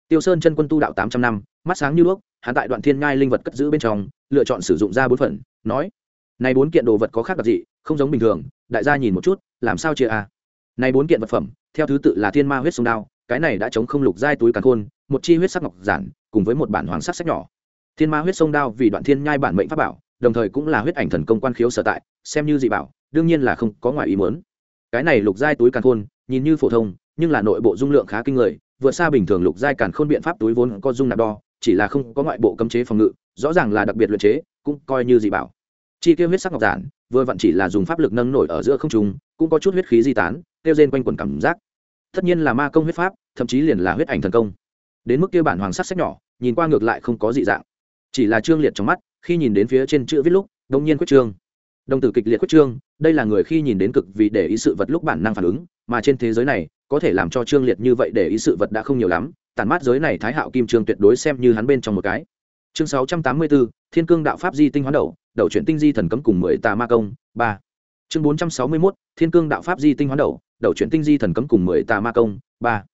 tiêu sơn chân quân tu đạo tám trăm năm, mắt sáng như đuốc, hắn tại đoạn thiên ngai linh vật cất giữ bên trong, lựa chọn sử dụng ra bốn phần, nói, này bốn kiện đồ vật có khác đặc gì không giống bình thường, đại gia nhìn một chút, làm sao chia a à? này bốn kiện vật phẩm theo thứ tự là thiên ma huyết sông đao, cái này đã chống không lục giai túi càn khôn, một chi huyết sắc ngọc giản, cùng với một bản hoàng sắc sách nhỏ. Thiên ma huyết sông đao vì đoạn thiên nhai bản mệnh pháp bảo, đồng thời cũng là huyết ảnh thần công quan khiếu sở tại, xem như dị bảo, đương nhiên là không có ngoài ý muốn. Cái này lục giai túi càn khôn, nhìn như phổ thông, nhưng là nội bộ dung lượng khá kinh người, vượt xa bình thường lục giai càn khôn biện pháp túi vốn có dung nạp đo, chỉ là không có ngoại bộ cấm chế phòng ngự, rõ ràng là đặc biệt luyện chế, cũng coi như dị bảo. Chi kia huyết sắc ngọc giản, vừa vặn chỉ là dùng pháp lực nâng nổi ở giữa không trung, cũng có chút huyết khí di tán tiêu rên quanh quần cảm giác. Tất nhiên là ma công huyết pháp, thậm chí liền là huyết ảnh thần công. Đến mức kia bản hoàng sắc sách nhỏ, nhìn qua ngược lại không có dị dạng. Chỉ là trương liệt trong mắt, khi nhìn đến phía trên chữ viết lúc, đông nhiên quyết trương. Đồng tử kịch liệt quyết trương, đây là người khi nhìn đến cực vì để ý sự vật lúc bản năng phản ứng, mà trên thế giới này, có thể làm cho trương liệt như vậy để ý sự vật đã không nhiều lắm, tản mát giới này thái hạo kim trương tuyệt đối xem như hắn bên trong một cái. Chương sáu trăm tám mươi bốn, thiên cương đạo pháp di tinh hoán đầu đầu chuyển tinh di thần cấm cùng mười tà ma công, ba chương bốn trăm sáu mươi mốt, thiên cương đạo pháp di tinh hoán đầu đầu chuyển tinh di thần cấm cùng mười tà ma công, ba.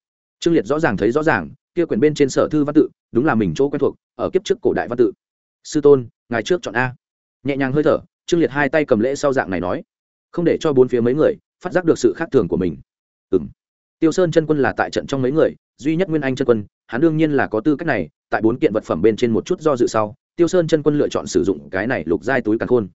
Trương liệt rõ ràng thấy rõ ràng, kia quyển bên trên sở thư văn tự, đúng là mình chỗ quen thuộc, ở kiếp trước cổ đại văn tự. Sư tôn, ngài trước chọn a. Nhẹ nhàng hơi thở, trương liệt hai tay cầm lễ sau dạng này nói. Không để cho bốn phía mấy người phát giác được sự khác thường của mình. Ừ m tiêu sơn chân quân là tại trận trong mấy người, duy nhất nguyên anh chân quân, hắn đương nhiên là có tư cách này, tại bốn kiện vật phẩm bên trên một chút do dự sau, tiêu sơn chân quân lựa chọn sử dụng cái này lục giai túi càn khôn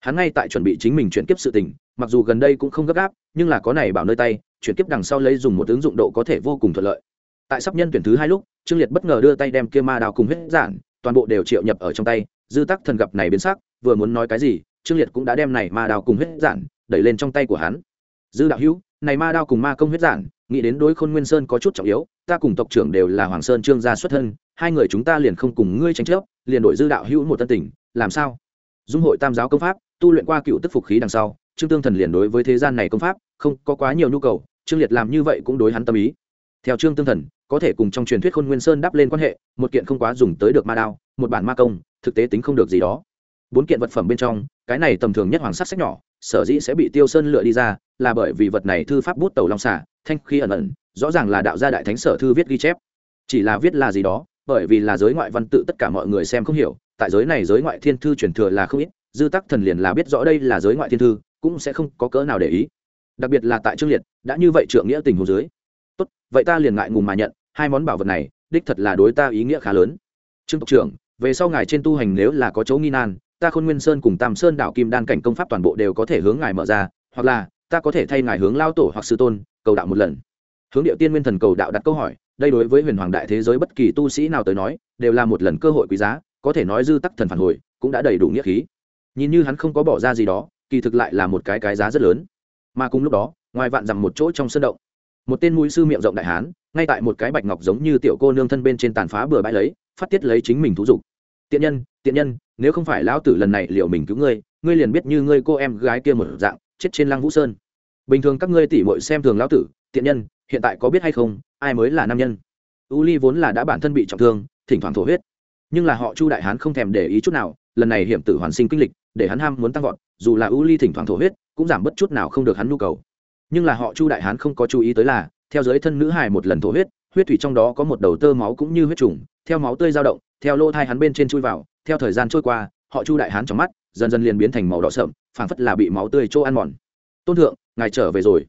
hắn ngay tại chuẩn bị chính mình chuyển kiếp sự tình, mặc dù gần đây cũng không gấp gáp, nhưng là có này bảo nơi tay, chuyển kiếp đằng sau lấy dùng một ứng dụng độ có thể vô cùng thuận lợi. Tại sắp nhân tuyển thứ hai lúc, trương liệt bất ngờ đưa tay đem kia ma đào cùng huyết giản, toàn bộ đều triệu nhập ở trong tay, dư tắc thần gặp này biến sắc, vừa muốn nói cái gì, trương liệt cũng đã đem này ma đào cùng huyết giản đẩy lên trong tay của hắn. Dư đạo hữu, này ma đao cùng ma công huyết giản, nghĩ đến đối khôn nguyên sơn có chút trọng yếu, ta cùng tộc trưởng đều là hoàng sơn trương gia xuất thân, hai người chúng ta liền không cùng ngươi tranh chấp, liền đổi dư đạo hữu một tân tình, làm sao? Dung hội tam giáo công pháp tu luyện qua cựu tức phục khí đằng sau, trương tương thần liền đối với thế gian này công pháp không có quá nhiều nhu cầu, trương liệt làm như vậy cũng đối hắn tâm ý. Theo trương tương thần, có thể cùng trong truyền thuyết khôn nguyên sơn đắp lên quan hệ, một kiện không quá dùng tới được ma đao, một bản ma công, thực tế tính không được gì đó. Bốn kiện vật phẩm bên trong, cái này tầm thường nhất hoàng sắc sách nhỏ, sở dĩ sẽ bị tiêu sơn lựa đi ra, là bởi vì vật này thư pháp bút tàu long xả thanh khi ẩn ẩn, rõ ràng là đạo gia đại thánh sở thư viết ghi chép. Chỉ là viết là gì đó, bởi vì là giới ngoại văn tự tất cả mọi người xem không hiểu, tại giới này giới ngoại thiên thư truyền thừa là không ít dư tắc thần liền là biết rõ đây là giới ngoại thiên thư, cũng sẽ không có cỡ nào để ý. Đặc biệt là tại trương liệt, đã như vậy trượng nghĩa tình hồ dưới. Tốt, vậy ta liền ngại ngùng mà nhận, hai món bảo vật này, đích thật là đối ta ý nghĩa khá lớn. Trương tộc trưởng, về sau ngài trên tu hành nếu là có chỗ nghi nan, ta khôn nguyên sơn cùng tam sơn đảo kim đan cảnh công pháp toàn bộ đều có thể hướng ngài mở ra, hoặc là, ta có thể thay ngài hướng lao tổ hoặc sư tôn, cầu đạo một lần. Hướng điệu tiên nguyên thần cầu đạo đặt câu hỏi, đây đối với huyền hoàng đại thế giới bất kỳ tu sĩ nào tới nói, đều là một lần cơ hội quý giá, có thể nói dư tắc thần phản hồi, cũng đã đầy đủ nghĩa khí nhìn như hắn không có bỏ ra gì đó, kỳ thực lại là một cái cái giá rất lớn. Mà cùng lúc đó, ngoài vạn dằm một chỗ trong sân động, một tên mũi sư miệng rộng đại hán, ngay tại một cái bạch ngọc giống như tiểu cô nương thân bên trên tàn phá bừa bãi lấy, phát tiết lấy chính mình thú dục. Tiện nhân tiện nhân, nếu không phải lão tử lần này liệu mình cứu ngươi ngươi liền biết như ngươi cô em gái kia một dạng, chết trên lăng vũ sơn. Bình thường các ngươi tỉ mội xem thường lão tử, tiện nhân, hiện tại có biết hay không, ai mới là nam nhân? U ly vốn là đã bản thân bị trọng thương, thỉnh thoảng thổ huyết. Nhưng là họ chu đại hán không thèm để ý chút nào, lần này hiểm tử hoàn sinh kinh lịch để hắn ham muốn tăng vọt, dù là u ly thỉnh thoảng thổ huyết, cũng giảm bất chút nào không được hắn nhu cầu. Nhưng là họ chu đại hán không có chú ý tới là, theo giới thân nữ hài một lần thổ huyết huyết thủy trong đó có một đầu tơ máu cũng như huyết trùng, theo máu tươi dao động, theo lỗ thai hắn bên trên chui vào, theo thời gian trôi qua, họ chu đại hán trong mắt dần dần liền biến thành màu đỏ sậm, phảng phất là bị máu tươi trô ăn mòn. Tôn thượng, ngài trở về rồi.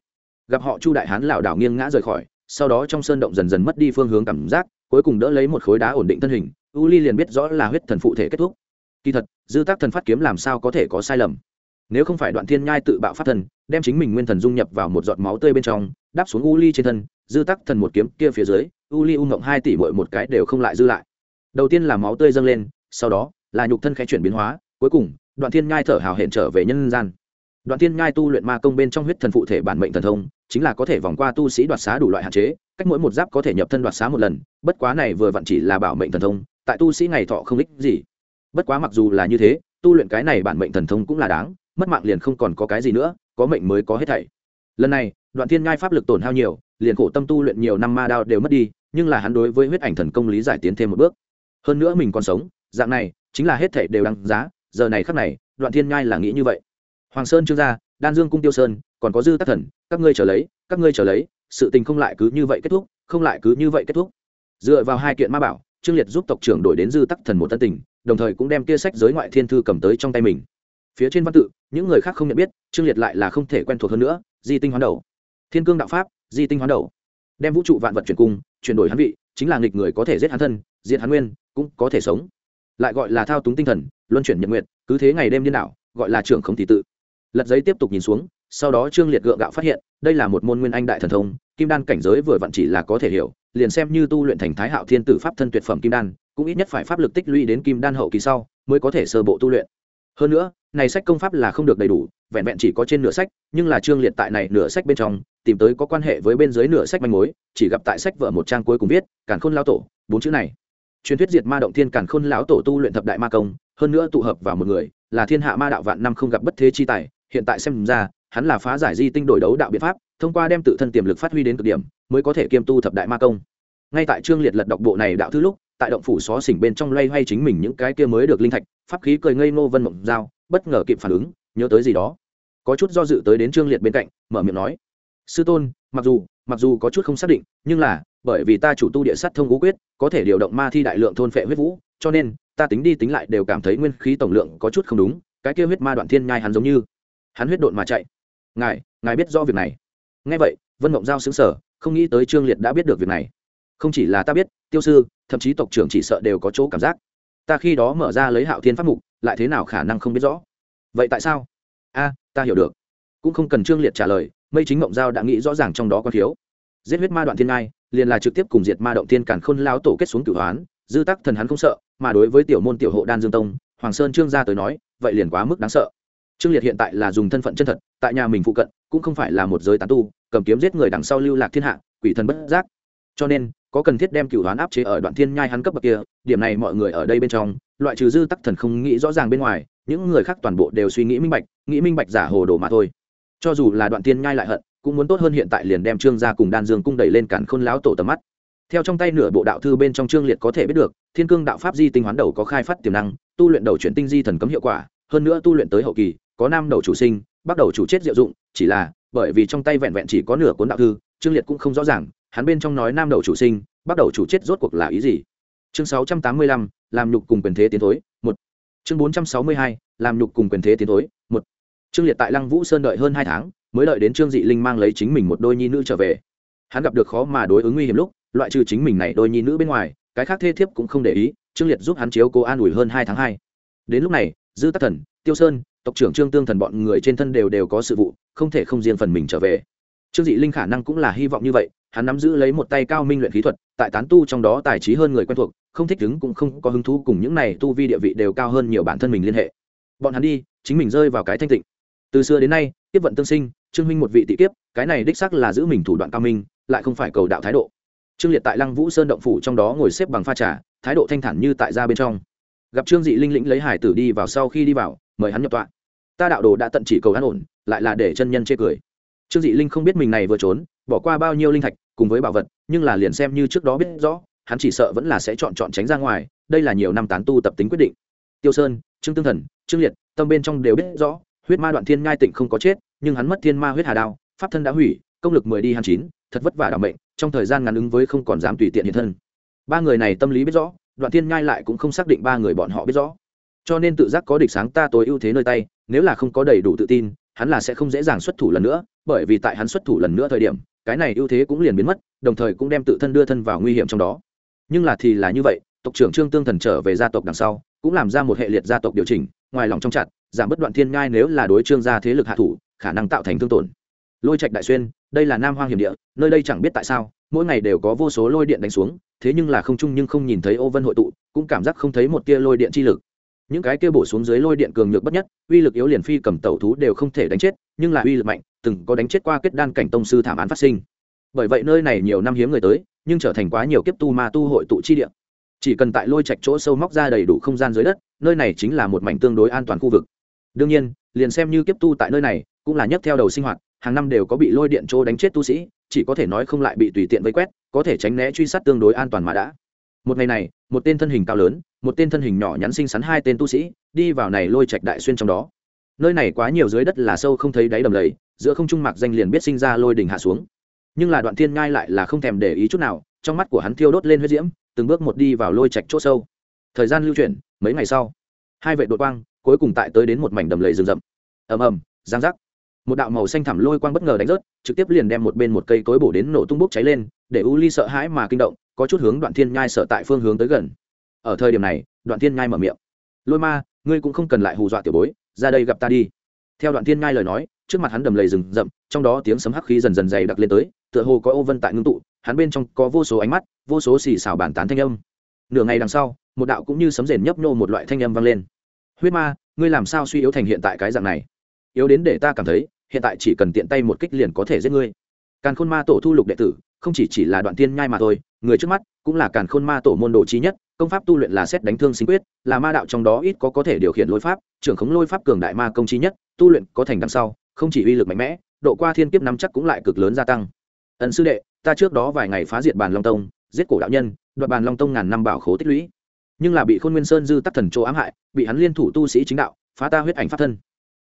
Gặp họ chu đại hán lảo đảo nghiêng ngã rời khỏi, sau đó trong sơn động dần dần mất đi phương hướng cảm giác, cuối cùng đỡ lấy một khối đá ổn định thân hình, u ly liền biết rõ là huyết thần phụ thể kết thúc kỳ thật dư tác thần phát kiếm làm sao có thể có sai lầm? Nếu không phải đoạn thiên nhai tự bạo phát thần, đem chính mình nguyên thần dung nhập vào một giọt máu tươi bên trong, đáp xuống u ly trên thân dư tắc thần một kiếm kia phía dưới, u ly u ngộng hai tỷ bội một cái đều không lại dư lại. Đầu tiên là máu tươi dâng lên, sau đó là nhục thân khẽ chuyển biến hóa, cuối cùng, đoạn thiên nhai thở hào hẹn trở về nhân gian. Đoạn thiên nhai tu luyện ma công bên trong huyết thần phụ thể bản mệnh thần thông, chính là có thể vòng qua tu sĩ đoạt xá đủ loại hạn chế, cách mỗi một giáp có thể nhập thân đoạt xá một lần, bất quá này vừa vặn chỉ là bảo mệnh thần thông, tại tu sĩ ngày thọ không ích gì bất quá mặc dù là như thế, tu luyện cái này bản mệnh thần thông cũng là đáng, mất mạng liền không còn có cái gì nữa, có mệnh mới có hết thảy. Lần này, đoạn thiên ngai pháp lực tổn hao nhiều, liền khổ tâm tu luyện nhiều năm ma đao đều mất đi, nhưng là hắn đối với huyết ảnh thần công lý giải tiến thêm một bước. Hơn nữa mình còn sống, dạng này, chính là hết thảy đều đăng giá, giờ này khắc này, đoạn thiên ngai là nghĩ như vậy. Hoàng sơn trương gia, đan dương cung tiêu sơn, còn có dư tác thần, các ngươi trở lấy, các ngươi trở lấy, sự tình không lại cứ như vậy kết thúc, không lại cứ như vậy kết thúc. Dựa vào hai kiện ma bảo, trương liệt giúp tộc trưởng đổi đến dư tắc thần một tân tình đồng thời cũng đem kia sách giới ngoại thiên thư cầm tới trong tay mình. Phía trên văn tự, những người khác không nhận biết, trương liệt lại là không thể quen thuộc hơn nữa, di tinh hoán đầu. Thiên cương đạo pháp, di tinh hoán đầu. Đem vũ trụ vạn vật chuyển cung chuyển đổi hắn vị, chính là nghịch người có thể giết hắn thân diệt hắn nguyên, cũng có thể sống. Lại gọi là thao túng tinh thần, luân chuyển nhật nguyện cứ thế ngày đêm điên đảo, gọi là trưởng không thị tự. Lật giấy tiếp tục nhìn xuống, sau đó trương liệt gượng gạo phát hiện, đây là một môn nguyên anh đại thần thông, kim đan cảnh giới vừa vặn chỉ là có thể hiểu, liền xem như tu luyện thành thái hạo thiên tử pháp thân tuyệt phẩm kim đan cũng ít nhất phải pháp lực tích lũy đến kim đan hậu kỳ sau mới có thể sơ bộ tu luyện. Hơn nữa, này sách công pháp là không được đầy đủ, vẹn vẹn chỉ có trên nửa sách, nhưng là trương liệt tại này nửa sách bên trong, tìm tới có quan hệ với bên dưới nửa sách manh mối, chỉ gặp tại sách vợ một trang cuối cùng viết, càn khôn lao tổ, bốn chữ này. Truyền thuyết diệt ma động thiên càn khôn lão tổ tu luyện thập đại ma công, hơn nữa tụ hợp vào một người, là thiên hạ ma đạo vạn năm không gặp bất thế chi tài, hiện tại xem ra, hắn là phá giải di tinh đổi đấu đạo biện pháp, thông qua đem tự thân tiềm lực phát huy đến cực điểm, mới có thể kiêm tu thập đại ma công. Ngay tại trương liệt lật đọc bộ này đạo thứ lúc tại động phủ xó xỉnh bên trong loay hoay chính mình những cái kia mới được linh thạch, pháp khí cười ngây ngô vân mộng dao bất ngờ kịp phản ứng, nhớ tới gì đó. Có chút do dự tới đến trương liệt bên cạnh, mở miệng nói, sư tôn, mặc dù mặc dù có chút không xác định, nhưng là, bởi vì ta chủ tu địa sát thông ngũ quyết, có thể điều động ma thi đại lượng thôn phệ huyết vũ, cho nên, ta tính đi tính lại đều cảm thấy nguyên khí tổng lượng có chút không đúng, cái kia huyết ma đoạn thiên nhai hắn giống như, hắn huyết độn mà chạy. Ngài ngài biết rõ việc này. Ngay vậy, vân mộng giao xứng sở không nghĩ tới trương liệt đã biết được việc này. Không chỉ là ta biết, tiêu sư thậm chí tộc trưởng chỉ sợ đều có chỗ cảm giác. Ta khi đó mở ra lấy hạo thiên pháp mục, lại thế nào khả năng không biết rõ. Vậy tại sao? A, ta hiểu được. Cũng không cần trương liệt trả lời, mây chính mộng giao đã nghĩ rõ ràng trong đó có thiếu. Giết huyết ma đoạn thiên ngai, liền là trực tiếp cùng diệt ma động thiên cản khôn lao tổ kết xuống cửu hoán, dư tắc thần hắn không sợ, mà đối với tiểu môn tiểu hộ đan dương tông, hoàng sơn trương gia tới nói, vậy liền quá mức đáng sợ. Trương liệt hiện tại là dùng thân phận chân thật, tại nhà mình phụ cận, cũng không phải là một giới tán tu, cầm kiếm giết người đằng sau lưu lạc thiên hạ, quỷ thần bất giác. Cho nên có cần thiết đem cựu đoán áp chế ở đoạn thiên nhai hắn cấp bậc kia, điểm này mọi người ở đây bên trong, loại trừ dư tắc thần không nghĩ rõ ràng bên ngoài, những người khác toàn bộ đều suy nghĩ minh bạch, nghĩ minh bạch giả hồ đồ mà thôi. Cho dù là đoạn thiên nhai lại hận, cũng muốn tốt hơn hiện tại liền đem trương gia cùng đan dương cung đẩy lên cản khôn láo tổ tầm mắt. Theo trong tay nửa bộ đạo thư bên trong trương liệt có thể biết được, thiên cương đạo pháp di tinh hoán đầu có khai phát tiềm năng, tu luyện đầu chuyển tinh di thần cấm hiệu quả, hơn nữa tu luyện tới hậu kỳ, có nam đầu chủ sinh bắt đầu chủ chết diệu dụng, chỉ là bởi vì trong tay vẹn vẹn chỉ có nửa cuốn đạo thư trương liệt cũng không rõ ràng, hắn bên trong nói nam đầu chủ sinh, bắt đầu chủ chết rốt cuộc là ý gì? Chương sáu trăm tám mươi lăm, làm nhục cùng quyền thế tiến thối, một. Chương bốn trăm sáu mươi hai, làm nhục cùng quyền thế tiến thối, một. Trương liệt tại lăng vũ sơn đợi hơn hai tháng, mới đợi đến trương dị linh mang lấy chính mình một đôi nhi nữ trở về. Hắn gặp được khó mà đối ứng nguy hiểm lúc, loại trừ chính mình này đôi nhi nữ bên ngoài, cái khác thê thiếp cũng không để ý, trương liệt giúp hắn chiếu cố an ủi hơn hai tháng hai. Đến lúc này, dư tắc thần, tiêu sơn, tộc trưởng trương tương thần bọn người trên thân đều đều có sự vụ, không thể không riêng phần mình trở về trương dị linh khả năng cũng là hy vọng như vậy, hắn nắm giữ lấy một tay cao minh luyện khí thuật, tại tán tu trong đó tài trí hơn người quen thuộc, không thích ứng cũng không có hứng thú cùng những này tu vi địa vị đều cao hơn nhiều bản thân mình liên hệ. Bọn hắn đi, chính mình rơi vào cái thanh tịnh. Từ xưa đến nay tiếp vận tương sinh, trương huynh một vị tị kiếp, cái này đích xác là giữ mình thủ đoạn cao minh, lại không phải cầu đạo thái độ. Trương liệt tại lăng vũ sơn động phủ trong đó ngồi xếp bằng pha trà, thái độ thanh thản như tại ra bên trong. Gặp trương dị linh lĩnh lấy hải tử đi vào sau khi đi vào, mời hắn nhập tọa. Ta đạo đồ đã tận chỉ cầu an ổn, lại là để chân nhân chê cười trương dị linh không biết mình này vừa trốn, bỏ qua bao nhiêu linh thạch cùng với bảo vật, nhưng là liền xem như trước đó biết rõ, hắn chỉ sợ vẫn là sẽ chọn chọn tránh ra ngoài, đây là nhiều năm tán tu tập tính quyết định. Tiêu sơn, trương tương thần, trương liệt, tâm bên trong đều biết rõ, huyết ma đoạn thiên ngai tịnh không có chết, nhưng hắn mất thiên ma huyết hà đao, pháp thân đã hủy, công lực mười đi hắn chín, thật vất vả đảm mệnh, trong thời gian ngắn ứng với không còn dám tùy tiện hiện thân. Ba người này tâm lý biết rõ, đoạn thiên ngai lại cũng không xác định ba người bọn họ biết rõ. Cho nên tự giác có địch sáng ta tối ưu thế nơi tay, nếu là không có đầy đủ tự tin, hắn là sẽ không dễ dàng xuất thủ lần nữa bởi vì tại hắn xuất thủ lần nữa thời điểm, cái này ưu thế cũng liền biến mất, đồng thời cũng đem tự thân đưa thân vào nguy hiểm trong đó. Nhưng là thì là như vậy, tộc trưởng trương tương thần trở về gia tộc đằng sau, cũng làm ra một hệ liệt gia tộc điều chỉnh, ngoài lòng trong chặt, giảm bất đoạn thiên ngai nếu là đối trương gia thế lực hạ thủ, khả năng tạo thành thương tổn. Lôi trạch đại xuyên, đây là nam hoang hiểm địa, nơi đây chẳng biết tại sao, mỗi ngày đều có vô số lôi điện đánh xuống, thế nhưng là không chung nhưng không nhìn thấy ô vân hội tụ, cũng cảm giác không thấy một tia lôi điện chi lực. Những cái kia bổ xuống dưới lôi điện cường nhược bất nhất, uy lực yếu liền phi cầm tẩu thú đều không thể đánh chết, nhưng là uy lực mạnh từng có đánh chết qua kết đan cảnh tông sư thảm án phát sinh. Bởi vậy nơi này nhiều năm hiếm người tới, nhưng trở thành quá nhiều kiếp tu ma tu hội tụ chi địa. Chỉ cần tại lôi trạch chỗ sâu móc ra đầy đủ không gian dưới đất, nơi này chính là một mảnh tương đối an toàn khu vực. Đương nhiên, liền xem như kiếp tu tại nơi này, cũng là nhất theo đầu sinh hoạt, hàng năm đều có bị lôi điện chỗ đánh chết tu sĩ, chỉ có thể nói không lại bị tùy tiện vây quét, có thể tránh né truy sát tương đối an toàn mà đã. Một ngày này, một tên thân hình cao lớn, một tên thân hình nhỏ nhắn xinh xắn hai tên tu sĩ, đi vào này lôi trạch đại xuyên trong đó nơi này quá nhiều dưới đất là sâu không thấy đáy đầm lầy, giữa không trung mạc danh liền biết sinh ra lôi đỉnh hạ xuống. Nhưng là đoạn thiên ngai lại là không thèm để ý chút nào, trong mắt của hắn thiêu đốt lên huyết diễm, từng bước một đi vào lôi trạch chỗ sâu. Thời gian lưu chuyển, mấy ngày sau, hai vệ đội quang cuối cùng tại tới đến một mảnh đầm lầy rừng rậm. Ầm ầm, giang giác. Một đạo màu xanh thẳm lôi quang bất ngờ đánh rớt, trực tiếp liền đem một bên một cây cối bổ đến nổ tung bốc cháy lên, để u ly sợ hãi mà kinh động, có chút hướng đoạn thiên nhai sợ tại phương hướng tới gần. Ở thời điểm này, đoạn thiên nhai mở miệng. Lôi ma, ngươi cũng không cần lại hù dọa tiểu bối ra đây gặp ta đi. Theo đoạn thiên ngai lời nói, trước mặt hắn đầm lầy rừng rậm, trong đó tiếng sấm hắc khí dần dần dày đặc lên tới, tựa hồ có ô vân tại ngưng tụ, hắn bên trong có vô số ánh mắt, vô số xì xào bản tán thanh âm. Nửa ngày đằng sau, một đạo cũng như sấm rền nhấp nô một loại thanh âm vang lên. Huyết ma, ngươi làm sao suy yếu thành hiện tại cái dạng này? Yếu đến để ta cảm thấy, hiện tại chỉ cần tiện tay một kích liền có thể giết ngươi. Càn khôn ma tổ thu lục đệ tử, không chỉ chỉ là đoạn tiên nhai mà thôi, người trước mắt cũng là càn khôn ma tổ môn đồ trí nhất công pháp tu luyện là xét đánh thương sinh quyết, là ma đạo trong đó ít có có thể điều khiển lôi pháp, trưởng khống lôi pháp cường đại ma công trí nhất, tu luyện có thành đằng sau, không chỉ uy lực mạnh mẽ, độ qua thiên kiếp năm chắc cũng lại cực lớn gia tăng. Ẩn sư đệ, ta trước đó vài ngày phá diệt bàn long tông, giết cổ đạo nhân, đoạt bàn long tông ngàn năm bảo khố tích lũy. Nhưng là bị khôn nguyên sơn dư tắc thần chỗ ám hại, bị hắn liên thủ tu sĩ chính đạo, phá ta huyết ảnh pháp thân.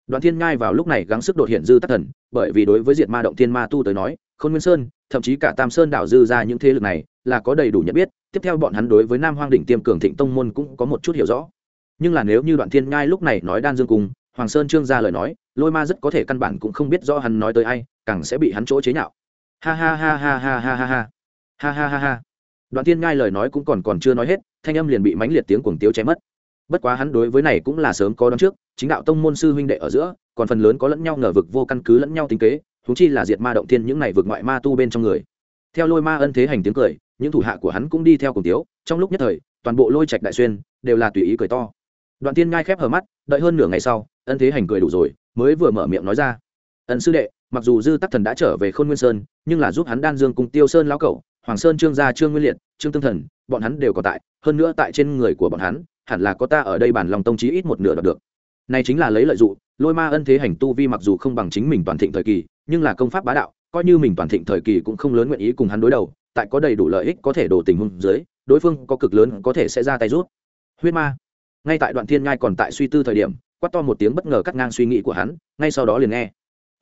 Đoàn thiên ngai vào lúc này gắng sức đột hiện dư tắc thần, bởi vì đối với diệt ma động thiên ma tu tới nói, khôn nguyên sơn, thậm chí cả tam sơn đảo dư ra những thế lực này, là có đầy đủ nhận biết tiếp theo bọn hắn đối với nam hoang đỉnh tiêm cường thịnh tông môn cũng có một chút hiểu rõ. Nhưng là nếu như đoạn thiên ngai lúc này nói đan dương cùng, hoàng sơn trương ra lời nói, lôi ma rất có thể căn bản cũng không biết rõ hắn nói tới ai, càng sẽ bị hắn chỗ chế nhạo. Ha ha ha ha ha ha ha ha. Ha ha ha ha. Đoạn thiên ngai lời nói cũng còn còn chưa nói hết, thanh âm liền bị mãnh liệt tiếng cuồng tiếu chém mất. Bất quá hắn đối với này cũng là sớm có đón trước, chính đạo tông môn sư huynh đệ ở giữa, còn phần lớn có lẫn nhau ngờ vực vô căn cứ lẫn nhau tính kế thú chi là diệt ma động thiên những này vực ngoại ma tu bên trong người. Theo lôi ma ân thế hành tiếng cười những thủ hạ của hắn cũng đi theo cùng tiếu, trong lúc nhất thời, toàn bộ lôi trạch đại xuyên đều là tùy ý cười to. Đoạn tiên ngai khép hờ mắt, đợi hơn nửa ngày sau, ân thế hành cười đủ rồi, mới vừa mở miệng nói ra. Ân sư đệ, mặc dù dư tắc thần đã trở về khôn nguyên sơn, nhưng là giúp hắn đan dương cùng tiêu sơn lão cẩu, hoàng sơn trương gia trương nguyên liệt, trương tương thần, bọn hắn đều có tại, hơn nữa tại trên người của bọn hắn, hẳn là có ta ở đây bản lòng tông trí ít một nửa đọc được. Này chính là lấy lợi dụng lôi ma ân thế hành tu vi mặc dù không bằng chính mình toàn thịnh thời kỳ, nhưng là công pháp bá đạo, coi như mình toàn thịnh thời kỳ cũng không lớn nguyện ý cùng hắn đối đầu tại có đầy đủ lợi ích có thể đổ tình huống dưới, đối phương có cực lớn có thể sẽ ra tay rút. Huyết ma. Ngay tại đoạn thiên ngai còn tại suy tư thời điểm, quát to một tiếng bất ngờ cắt ngang suy nghĩ của hắn, ngay sau đó liền nghe.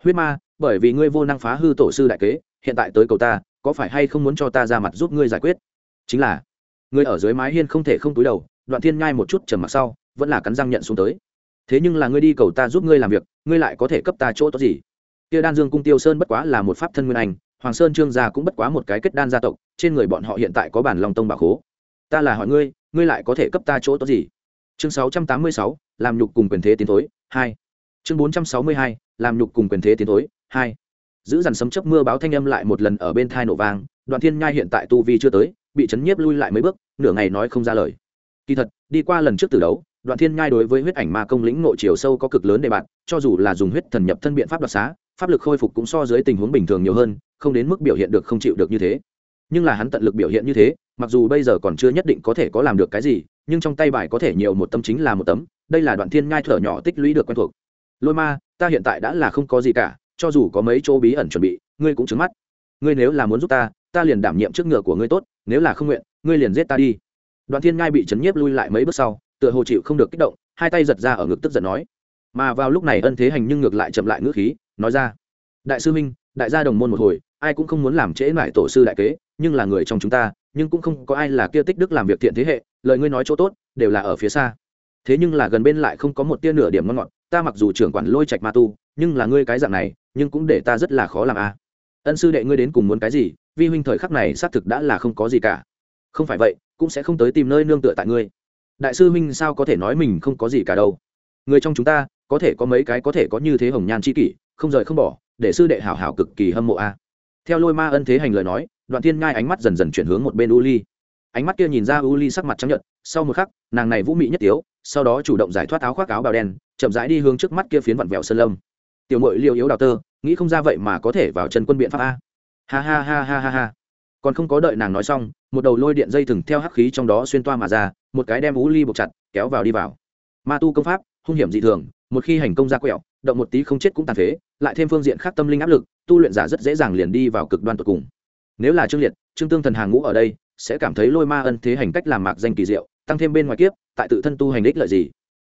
Huyết ma, bởi vì ngươi vô năng phá hư tổ sư đại kế, hiện tại tới cầu ta, có phải hay không muốn cho ta ra mặt giúp ngươi giải quyết? Chính là, ngươi ở dưới mái hiên không thể không túi đầu, đoạn thiên nhai một chút trầm mặc sau, vẫn là cắn răng nhận xuống tới. Thế nhưng là ngươi đi cầu ta giúp ngươi làm việc, ngươi lại có thể cấp ta chỗ tốt gì? Kia đan dương cung tiêu sơn bất quá là một pháp thân nguyên anh hoàng sơn trương gia cũng bất quá một cái kết đan gia tộc, trên người bọn họ hiện tại có bản lòng tông bảo khố. ta là hỏi ngươi ngươi lại có thể cấp ta chỗ tốt gì? Chương sáu trăm tám mươi sáu, làm nhục cùng quyền thế tiến thối, hai. Chương bốn trăm sáu mươi hai, làm nhục cùng quyền thế tiến thối, hai. Giữ dằn sấm chớp mưa báo thanh âm lại một lần ở bên thai nổ vang, đoạn thiên nhai hiện tại tu vi chưa tới, bị chấn nhiếp lui lại mấy bước, nửa ngày nói không ra lời. Kỳ thật, đi qua lần trước từ đấu, đoạn thiên nhai đối với huyết ảnh ma công lĩnh nội chiều sâu có cực lớn đề bạt, cho dù là dùng huyết thần nhập thân biện pháp đoạt xá, pháp lực khôi phục cũng so dưới tình huống bình thường nhiều hơn không đến mức biểu hiện được không chịu được như thế. Nhưng là hắn tận lực biểu hiện như thế, mặc dù bây giờ còn chưa nhất định có thể có làm được cái gì, nhưng trong tay bài có thể nhiều một tâm chính là một tấm, đây là đoạn thiên ngai thở nhỏ tích lũy được quen thuộc. Lôi ma, ta hiện tại đã là không có gì cả, cho dù có mấy chỗ bí ẩn chuẩn bị, ngươi cũng trứng mắt. Ngươi nếu là muốn giúp ta ta liền đảm nhiệm trước ngựa của ngươi tốt, nếu là không nguyện, ngươi liền giết ta đi. Đoạn thiên ngai bị chấn nhiếp lui lại mấy bước sau, tựa hồ chịu không được kích động, hai tay giật ra ở ngực tức giận nói. Mà vào lúc này ân thế hành nhưng ngược lại chậm lại ngữ khí, nói ra. Đại sư minh, đại gia đồng môn một hồi ai cũng không muốn làm trễ lại tổ sư đại kế, nhưng là người trong chúng ta, nhưng cũng không có ai là kia tích đức làm việc thiện thế hệ, lời ngươi nói chỗ tốt, đều là ở phía xa. Thế nhưng là gần bên lại không có một tia nửa điểm ngon ngọt, ta mặc dù trưởng quản lôi trạch ma tu, nhưng là ngươi cái dạng này, nhưng cũng để ta rất là khó làm a. À. ân sư đệ ngươi đến cùng muốn cái gì, vi huynh thời khắc này xác thực đã là không có gì cả. Không phải vậy, cũng sẽ không tới tìm nơi nương tựa tại ngươi. Đại sư huynh sao có thể nói mình không có gì cả đâu. Người trong chúng ta, có thể có mấy cái có thể có như thế hồng nhan c h i kỷ, không rời không bỏ, để sư đệ hảo hảo cực kỳ hâm mộ a theo lôi ma ân thế hành lời nói, đoạn thiên ngai ánh mắt dần dần chuyển hướng một bên u ly ánh mắt kia nhìn ra u ly sắc mặt chấp nhận sau một khắc, nàng này vũ mị nhất tiếu, sau đó chủ động giải thoát áo khoác áo bào đen, chậm rãi đi hướng trước mắt kia phiến vặn vẹo sơn lâm. Tiểu mội liều yếu đào tơ, nghĩ không ra vậy mà có thể vào chân quân biện pháp a. Ha ha ha ha ha ha. Còn không có đợi nàng nói xong, một đầu lôi điện dây thừng theo hắc khí trong đó xuyên toa mà ra, một cái đem u ly buộc chặt, kéo vào đi vào. Ma tu công pháp, hung hiểm dị thường, một khi hành công ra quẹo, động một tí không chết cũng tàn phế, lại thêm phương diện khác tâm linh áp lực tu luyện giả rất dễ dàng liền đi vào cực đoan tột cùng. Nếu là trương liệt, trương tương thần hàng ngũ ở đây, sẽ cảm thấy lôi ma ân thế hành cách làm mạc danh kỳ diệu, tăng thêm bên ngoài kiếp, tại tự thân tu hành ích lợi gì.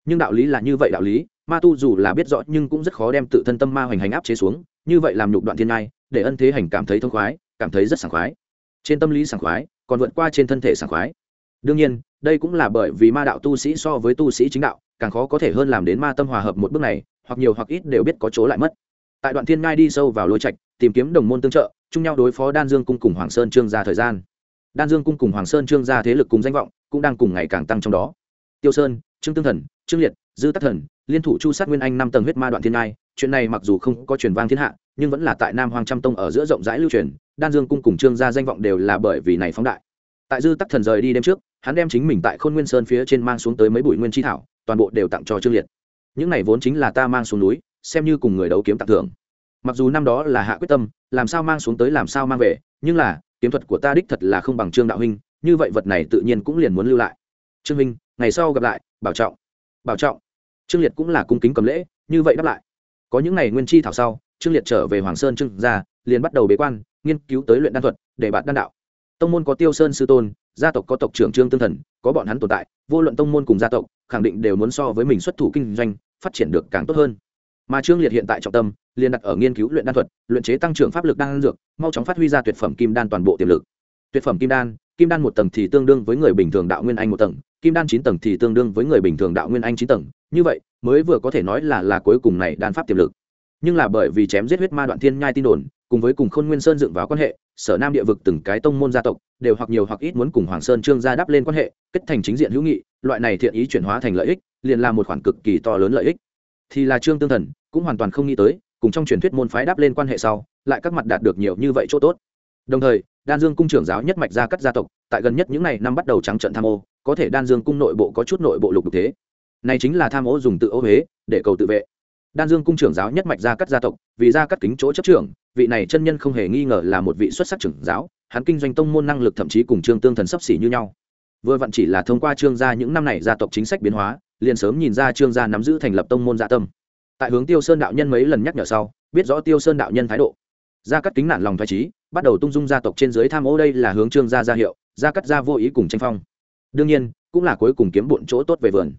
Nhưng đạo lý là như vậy đạo lý, ma tu dù là biết rõ nhưng cũng rất khó đem tự thân tâm ma hoành hành áp chế xuống, như vậy làm nhục đoạn thiên ngai, để ân thế hành cảm thấy thông khoái, cảm thấy rất sảng khoái. Trên tâm lý sảng khoái, còn vượt qua trên thân thể sảng khoái. Đương nhiên, đây cũng là bởi vì ma đạo tu sĩ so với tu sĩ chính đạo, càng khó có thể hơn làm đến ma tâm hòa hợp một bước này, hoặc nhiều hoặc ít đều biết có chỗ lại mất tại đoạn thiên ngai đi sâu vào lôi trạch, tìm kiếm đồng môn tương trợ, chung nhau đối phó đan dương cung cùng hoàng sơn trương gia thời gian. Đan dương cung cùng hoàng sơn trương gia thế lực cùng danh vọng cũng đang cùng ngày càng tăng trong đó. Tiêu sơn, trương tương thần, trương liệt, dư tắc thần, liên thủ chu sát nguyên anh năm tầng huyết ma đoạn thiên ngai, chuyện này mặc dù không có truyền vang thiên hạ, nhưng vẫn là tại nam hoàng trăm tông ở giữa rộng rãi lưu truyền, đan dương cung cùng trương gia danh vọng đều là bởi vì này phóng đại. Tại dư tắc thần rời đi đêm trước, hắn đem chính mình tại khôn nguyên sơn phía trên mang xuống tới mấy bụi nguyên chi thảo, toàn bộ đều tặng cho trương liệt. Những này vốn chính là ta mang xuống núi xem như cùng người đấu kiếm tặng thưởng. Mặc dù năm đó là hạ quyết tâm, làm sao mang xuống tới làm sao mang về, nhưng là, kiếm thuật của ta đích thật là không bằng trương đạo huynh, như vậy vật này tự nhiên cũng liền muốn lưu lại. Trương huynh, ngày sau gặp lại, bảo trọng. Bảo trọng. Trương liệt cũng là cung kính cầm lễ, như vậy đáp lại. Có những ngày nguyên chi thảo sau, trương liệt trở về hoàng sơn trương gia, liền bắt đầu bế quan, nghiên cứu tới luyện đan thuật, để bạn đan đạo. Tông môn có tiêu sơn sư tôn, gia tộc có tộc trưởng trương tương thần, có bọn hắn tồn tại, vô luận tông môn cùng gia tộc, khẳng định đều muốn so với mình xuất thủ kinh doanh, phát triển được càng tốt hơn mà trương liệt hiện tại trọng tâm, liền đặt ở nghiên cứu luyện đan thuật, luyện chế tăng trưởng pháp lực đan dược, mau chóng phát huy ra tuyệt phẩm kim đan toàn bộ tiềm lực. Tuyệt phẩm kim đan kim đan một tầng thì tương đương với người bình thường đạo nguyên anh một tầng, kim đan chín tầng thì tương đương với người bình thường đạo nguyên anh chín tầng. Như vậy, mới vừa có thể nói là là cuối cùng này đan pháp tiềm lực. Nhưng là bởi vì chém giết huyết ma đoạn thiên nhai tin đồn, cùng với cùng khôn nguyên sơn dựng vào quan hệ, sở nam địa vực từng cái tông môn gia tộc, đều hoặc nhiều hoặc ít muốn cùng hoàng sơn trương gia đáp lên quan hệ, kết thành chính diện hữu nghị, loại này thiện ý chuyển hóa thành lợi ích, liền là một khoản cực kỳ to lớn lợi ích thì là trương tương thần, cũng hoàn toàn không nghĩ tới, cùng trong truyền thuyết môn phái đáp lên quan hệ sau, lại các mặt đạt được nhiều như vậy chỗ tốt. Đồng thời, đan dương cung trưởng giáo nhất mạch gia cắt gia tộc, tại gần nhất những ngày năm bắt đầu trắng trận tham ô, có thể đan dương cung nội bộ có chút nội bộ lục thế. Này chính là tham ô dùng tự ô huế, để cầu tự vệ. Đan dương cung trưởng giáo nhất mạch gia cắt gia tộc, vì gia cắt kính chỗ chấp trưởng, vị này chân nhân không hề nghi ngờ là một vị xuất sắc trưởng giáo, hắn kinh doanh tông môn năng lực thậm chí cùng trương tương thần sấp xỉ như nhau. Vừa vặn chỉ là thông qua trương gia những năm này gia tộc chính sách biến hóa liền sớm nhìn ra trương gia nắm giữ thành lập tông môn dạ tâm. Tại hướng tiêu sơn đạo nhân mấy lần nhắc nhở sau, biết rõ tiêu sơn đạo nhân thái độ. Gia cắt kính nản lòng thái trí, bắt đầu tung dung gia tộc trên dưới tham ô đây là hướng trương gia gia hiệu, gia cắt gia vô ý cùng tranh phong. Đương nhiên, cũng là cuối cùng kiếm bụn chỗ tốt về vườn.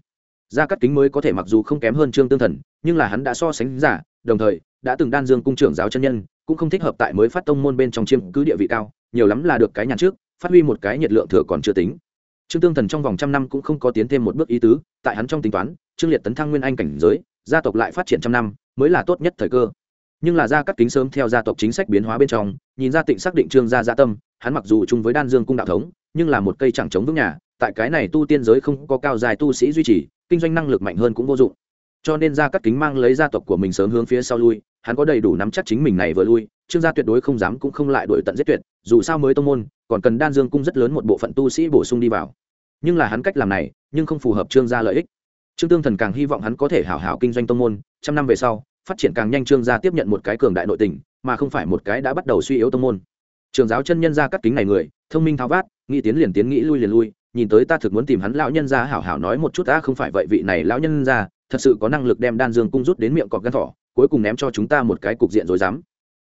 Gia cắt kính mới có thể mặc dù không kém hơn trương tương thần, nhưng là hắn đã so sánh giả, đồng thời, đã từng đan dương cung trưởng giáo chân nhân, cũng không thích hợp tại mới phát tông môn bên trong chiêm cứ địa vị cao, nhiều lắm là được cái nhàn trước, phát huy một cái nhiệt lượng thừa còn chưa tính trương tương thần trong vòng trăm năm cũng không có tiến thêm một bước ý tứ, tại hắn trong tính toán, trương liệt tấn thăng nguyên anh cảnh giới, gia tộc lại phát triển trăm năm, mới là tốt nhất thời cơ. Nhưng là gia cắt kính sớm theo gia tộc chính sách biến hóa bên trong, nhìn ra tịnh xác định trương gia gia tâm, hắn mặc dù chung với đan dương cung đạo thống, nhưng là một cây chẳng chống vững nhà, tại cái này tu tiên giới không có cao dài tu sĩ duy trì, kinh doanh năng lực mạnh hơn cũng vô dụng. Cho nên gia cắt kính mang lấy gia tộc của mình sớm hướng phía sau lui, hắn có đầy đủ nắm chắc chính mình này vừa lui, trương gia tuyệt đối không dám cũng không lại đổi tận giết tuyệt, dù sao mới tông môn, còn cần đan dương cung rất lớn một bộ phận tu sĩ bổ sung đi vào nhưng là hắn cách làm này, nhưng không phù hợp trương gia lợi ích. Trương tương thần càng hy vọng hắn có thể hảo hảo kinh doanh tông môn, trăm năm về sau, phát triển càng nhanh trương gia tiếp nhận một cái cường đại nội tình, mà không phải một cái đã bắt đầu suy yếu tông môn. Trường giáo chân nhân gia cắt kính này người, thông minh thao vát, nghĩ tiến liền tiến, nghĩ lui liền lui, nhìn tới ta thực muốn tìm hắn lão nhân gia hảo hảo nói một chút ta không phải vậy, vị này lão nhân gia thật sự có năng lực đem đan dương cung rút đến miệng cọp gan thỏ, cuối cùng ném cho chúng ta một cái cục diện rồi dám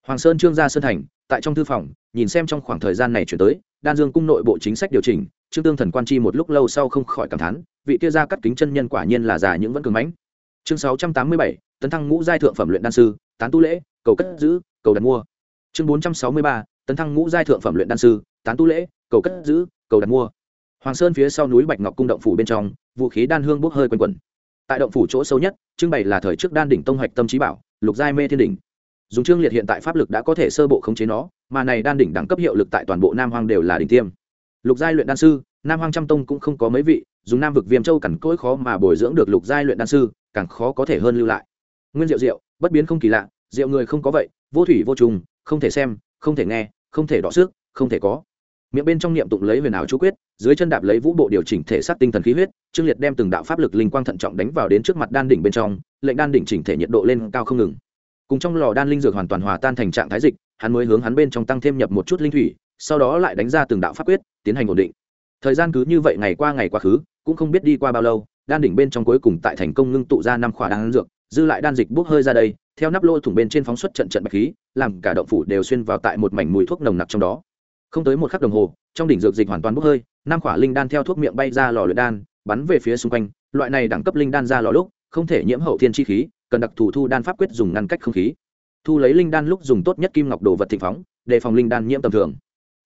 hoàng sơn trương gia sơn thành, tại trong thư phòng, nhìn xem trong khoảng thời gian này chuyển tới, đan dương cung nội bộ chính sách điều chỉnh trương tương thần quan chi một lúc lâu sau không khỏi cảm thán, vị kia ra cắt kính chân nhân quả nhiên là già những vẫn cường mãnh. Chương sáu trăm tám mươi bảy, tấn thăng ngũ giai thượng phẩm luyện đan sư, tán tu lễ, cầu cất giữ, cầu đặt mua. Chương bốn trăm sáu mươi ba, tấn thăng ngũ giai thượng phẩm luyện đan sư, tán tu lễ, cầu cất giữ, cầu đặt mua. Hoàng sơn phía sau núi bạch ngọc cung động phủ bên trong, vũ khí đan hương bốc hơi quanh quẩn. Tại động phủ chỗ sâu nhất, trưng bày là thời trước đan đỉnh tông hoạch tâm trí bảo, lục giai mê thiên đỉnh. Dùng trương liệt hiện tại pháp lực đã có thể sơ bộ khống chế nó, mà này đan đỉnh đẳng cấp hiệu lực tại toàn bộ nam hoang đều là đỉnh tiêm lục giai luyện đan sư, nam hoang trăm tông cũng không có mấy vị, dùng nam vực viêm châu cằn cỗi khó mà bồi dưỡng được lục giai luyện đan sư, càng khó có thể hơn lưu lại. Nguyên diệu diệu, bất biến không kỳ lạ, diệu người không có vậy, vô thủy vô trùng, không thể xem, không thể nghe, không thể đọ sức, không thể có. Miệng bên trong niệm tụng lấy huyền ảo chú quyết, dưới chân đạp lấy vũ bộ điều chỉnh thể xác tinh thần khí huyết, trương liệt đem từng đạo pháp lực linh quang thận trọng đánh vào đến trước mặt đan đỉnh bên trong, lệnh đan đỉnh chỉnh thể nhiệt độ lên cao không ngừng. Cùng trong lò đan linh dược hoàn toàn hòa tan thành trạng thái dịch, hắn mới hướng hắn bên trong tăng thêm nhập một chút linh thủy sau đó lại đánh ra từng đạo pháp quyết, tiến hành ổn định. Thời gian cứ như vậy ngày qua ngày quá khứ, cũng không biết đi qua bao lâu, đan đỉnh bên trong cuối cùng tại thành công ngưng tụ ra năm khỏa đan dược, dư lại đan dịch bốc hơi ra đây, theo nắp lô thủng bên trên phóng xuất trận trận bạch khí, làm cả động phủ đều xuyên vào tại một mảnh mùi thuốc nồng nặc trong đó. Không tới một khắc đồng hồ, trong đỉnh dược dịch hoàn toàn bốc hơi, năm khỏa linh đan theo thuốc miệng bay ra lò luyện đan, bắn về phía xung quanh. Loại này đẳng cấp linh đan ra lò lúc, không thể nhiễm hậu thiên chi khí, cần đặc thù thu đan pháp quyết dùng ngăn cách không khí. Thu lấy linh đan lúc dùng tốt nhất kim ngọc đồ vật thịnh phóng, đề phòng linh đan nhiễm tầm thường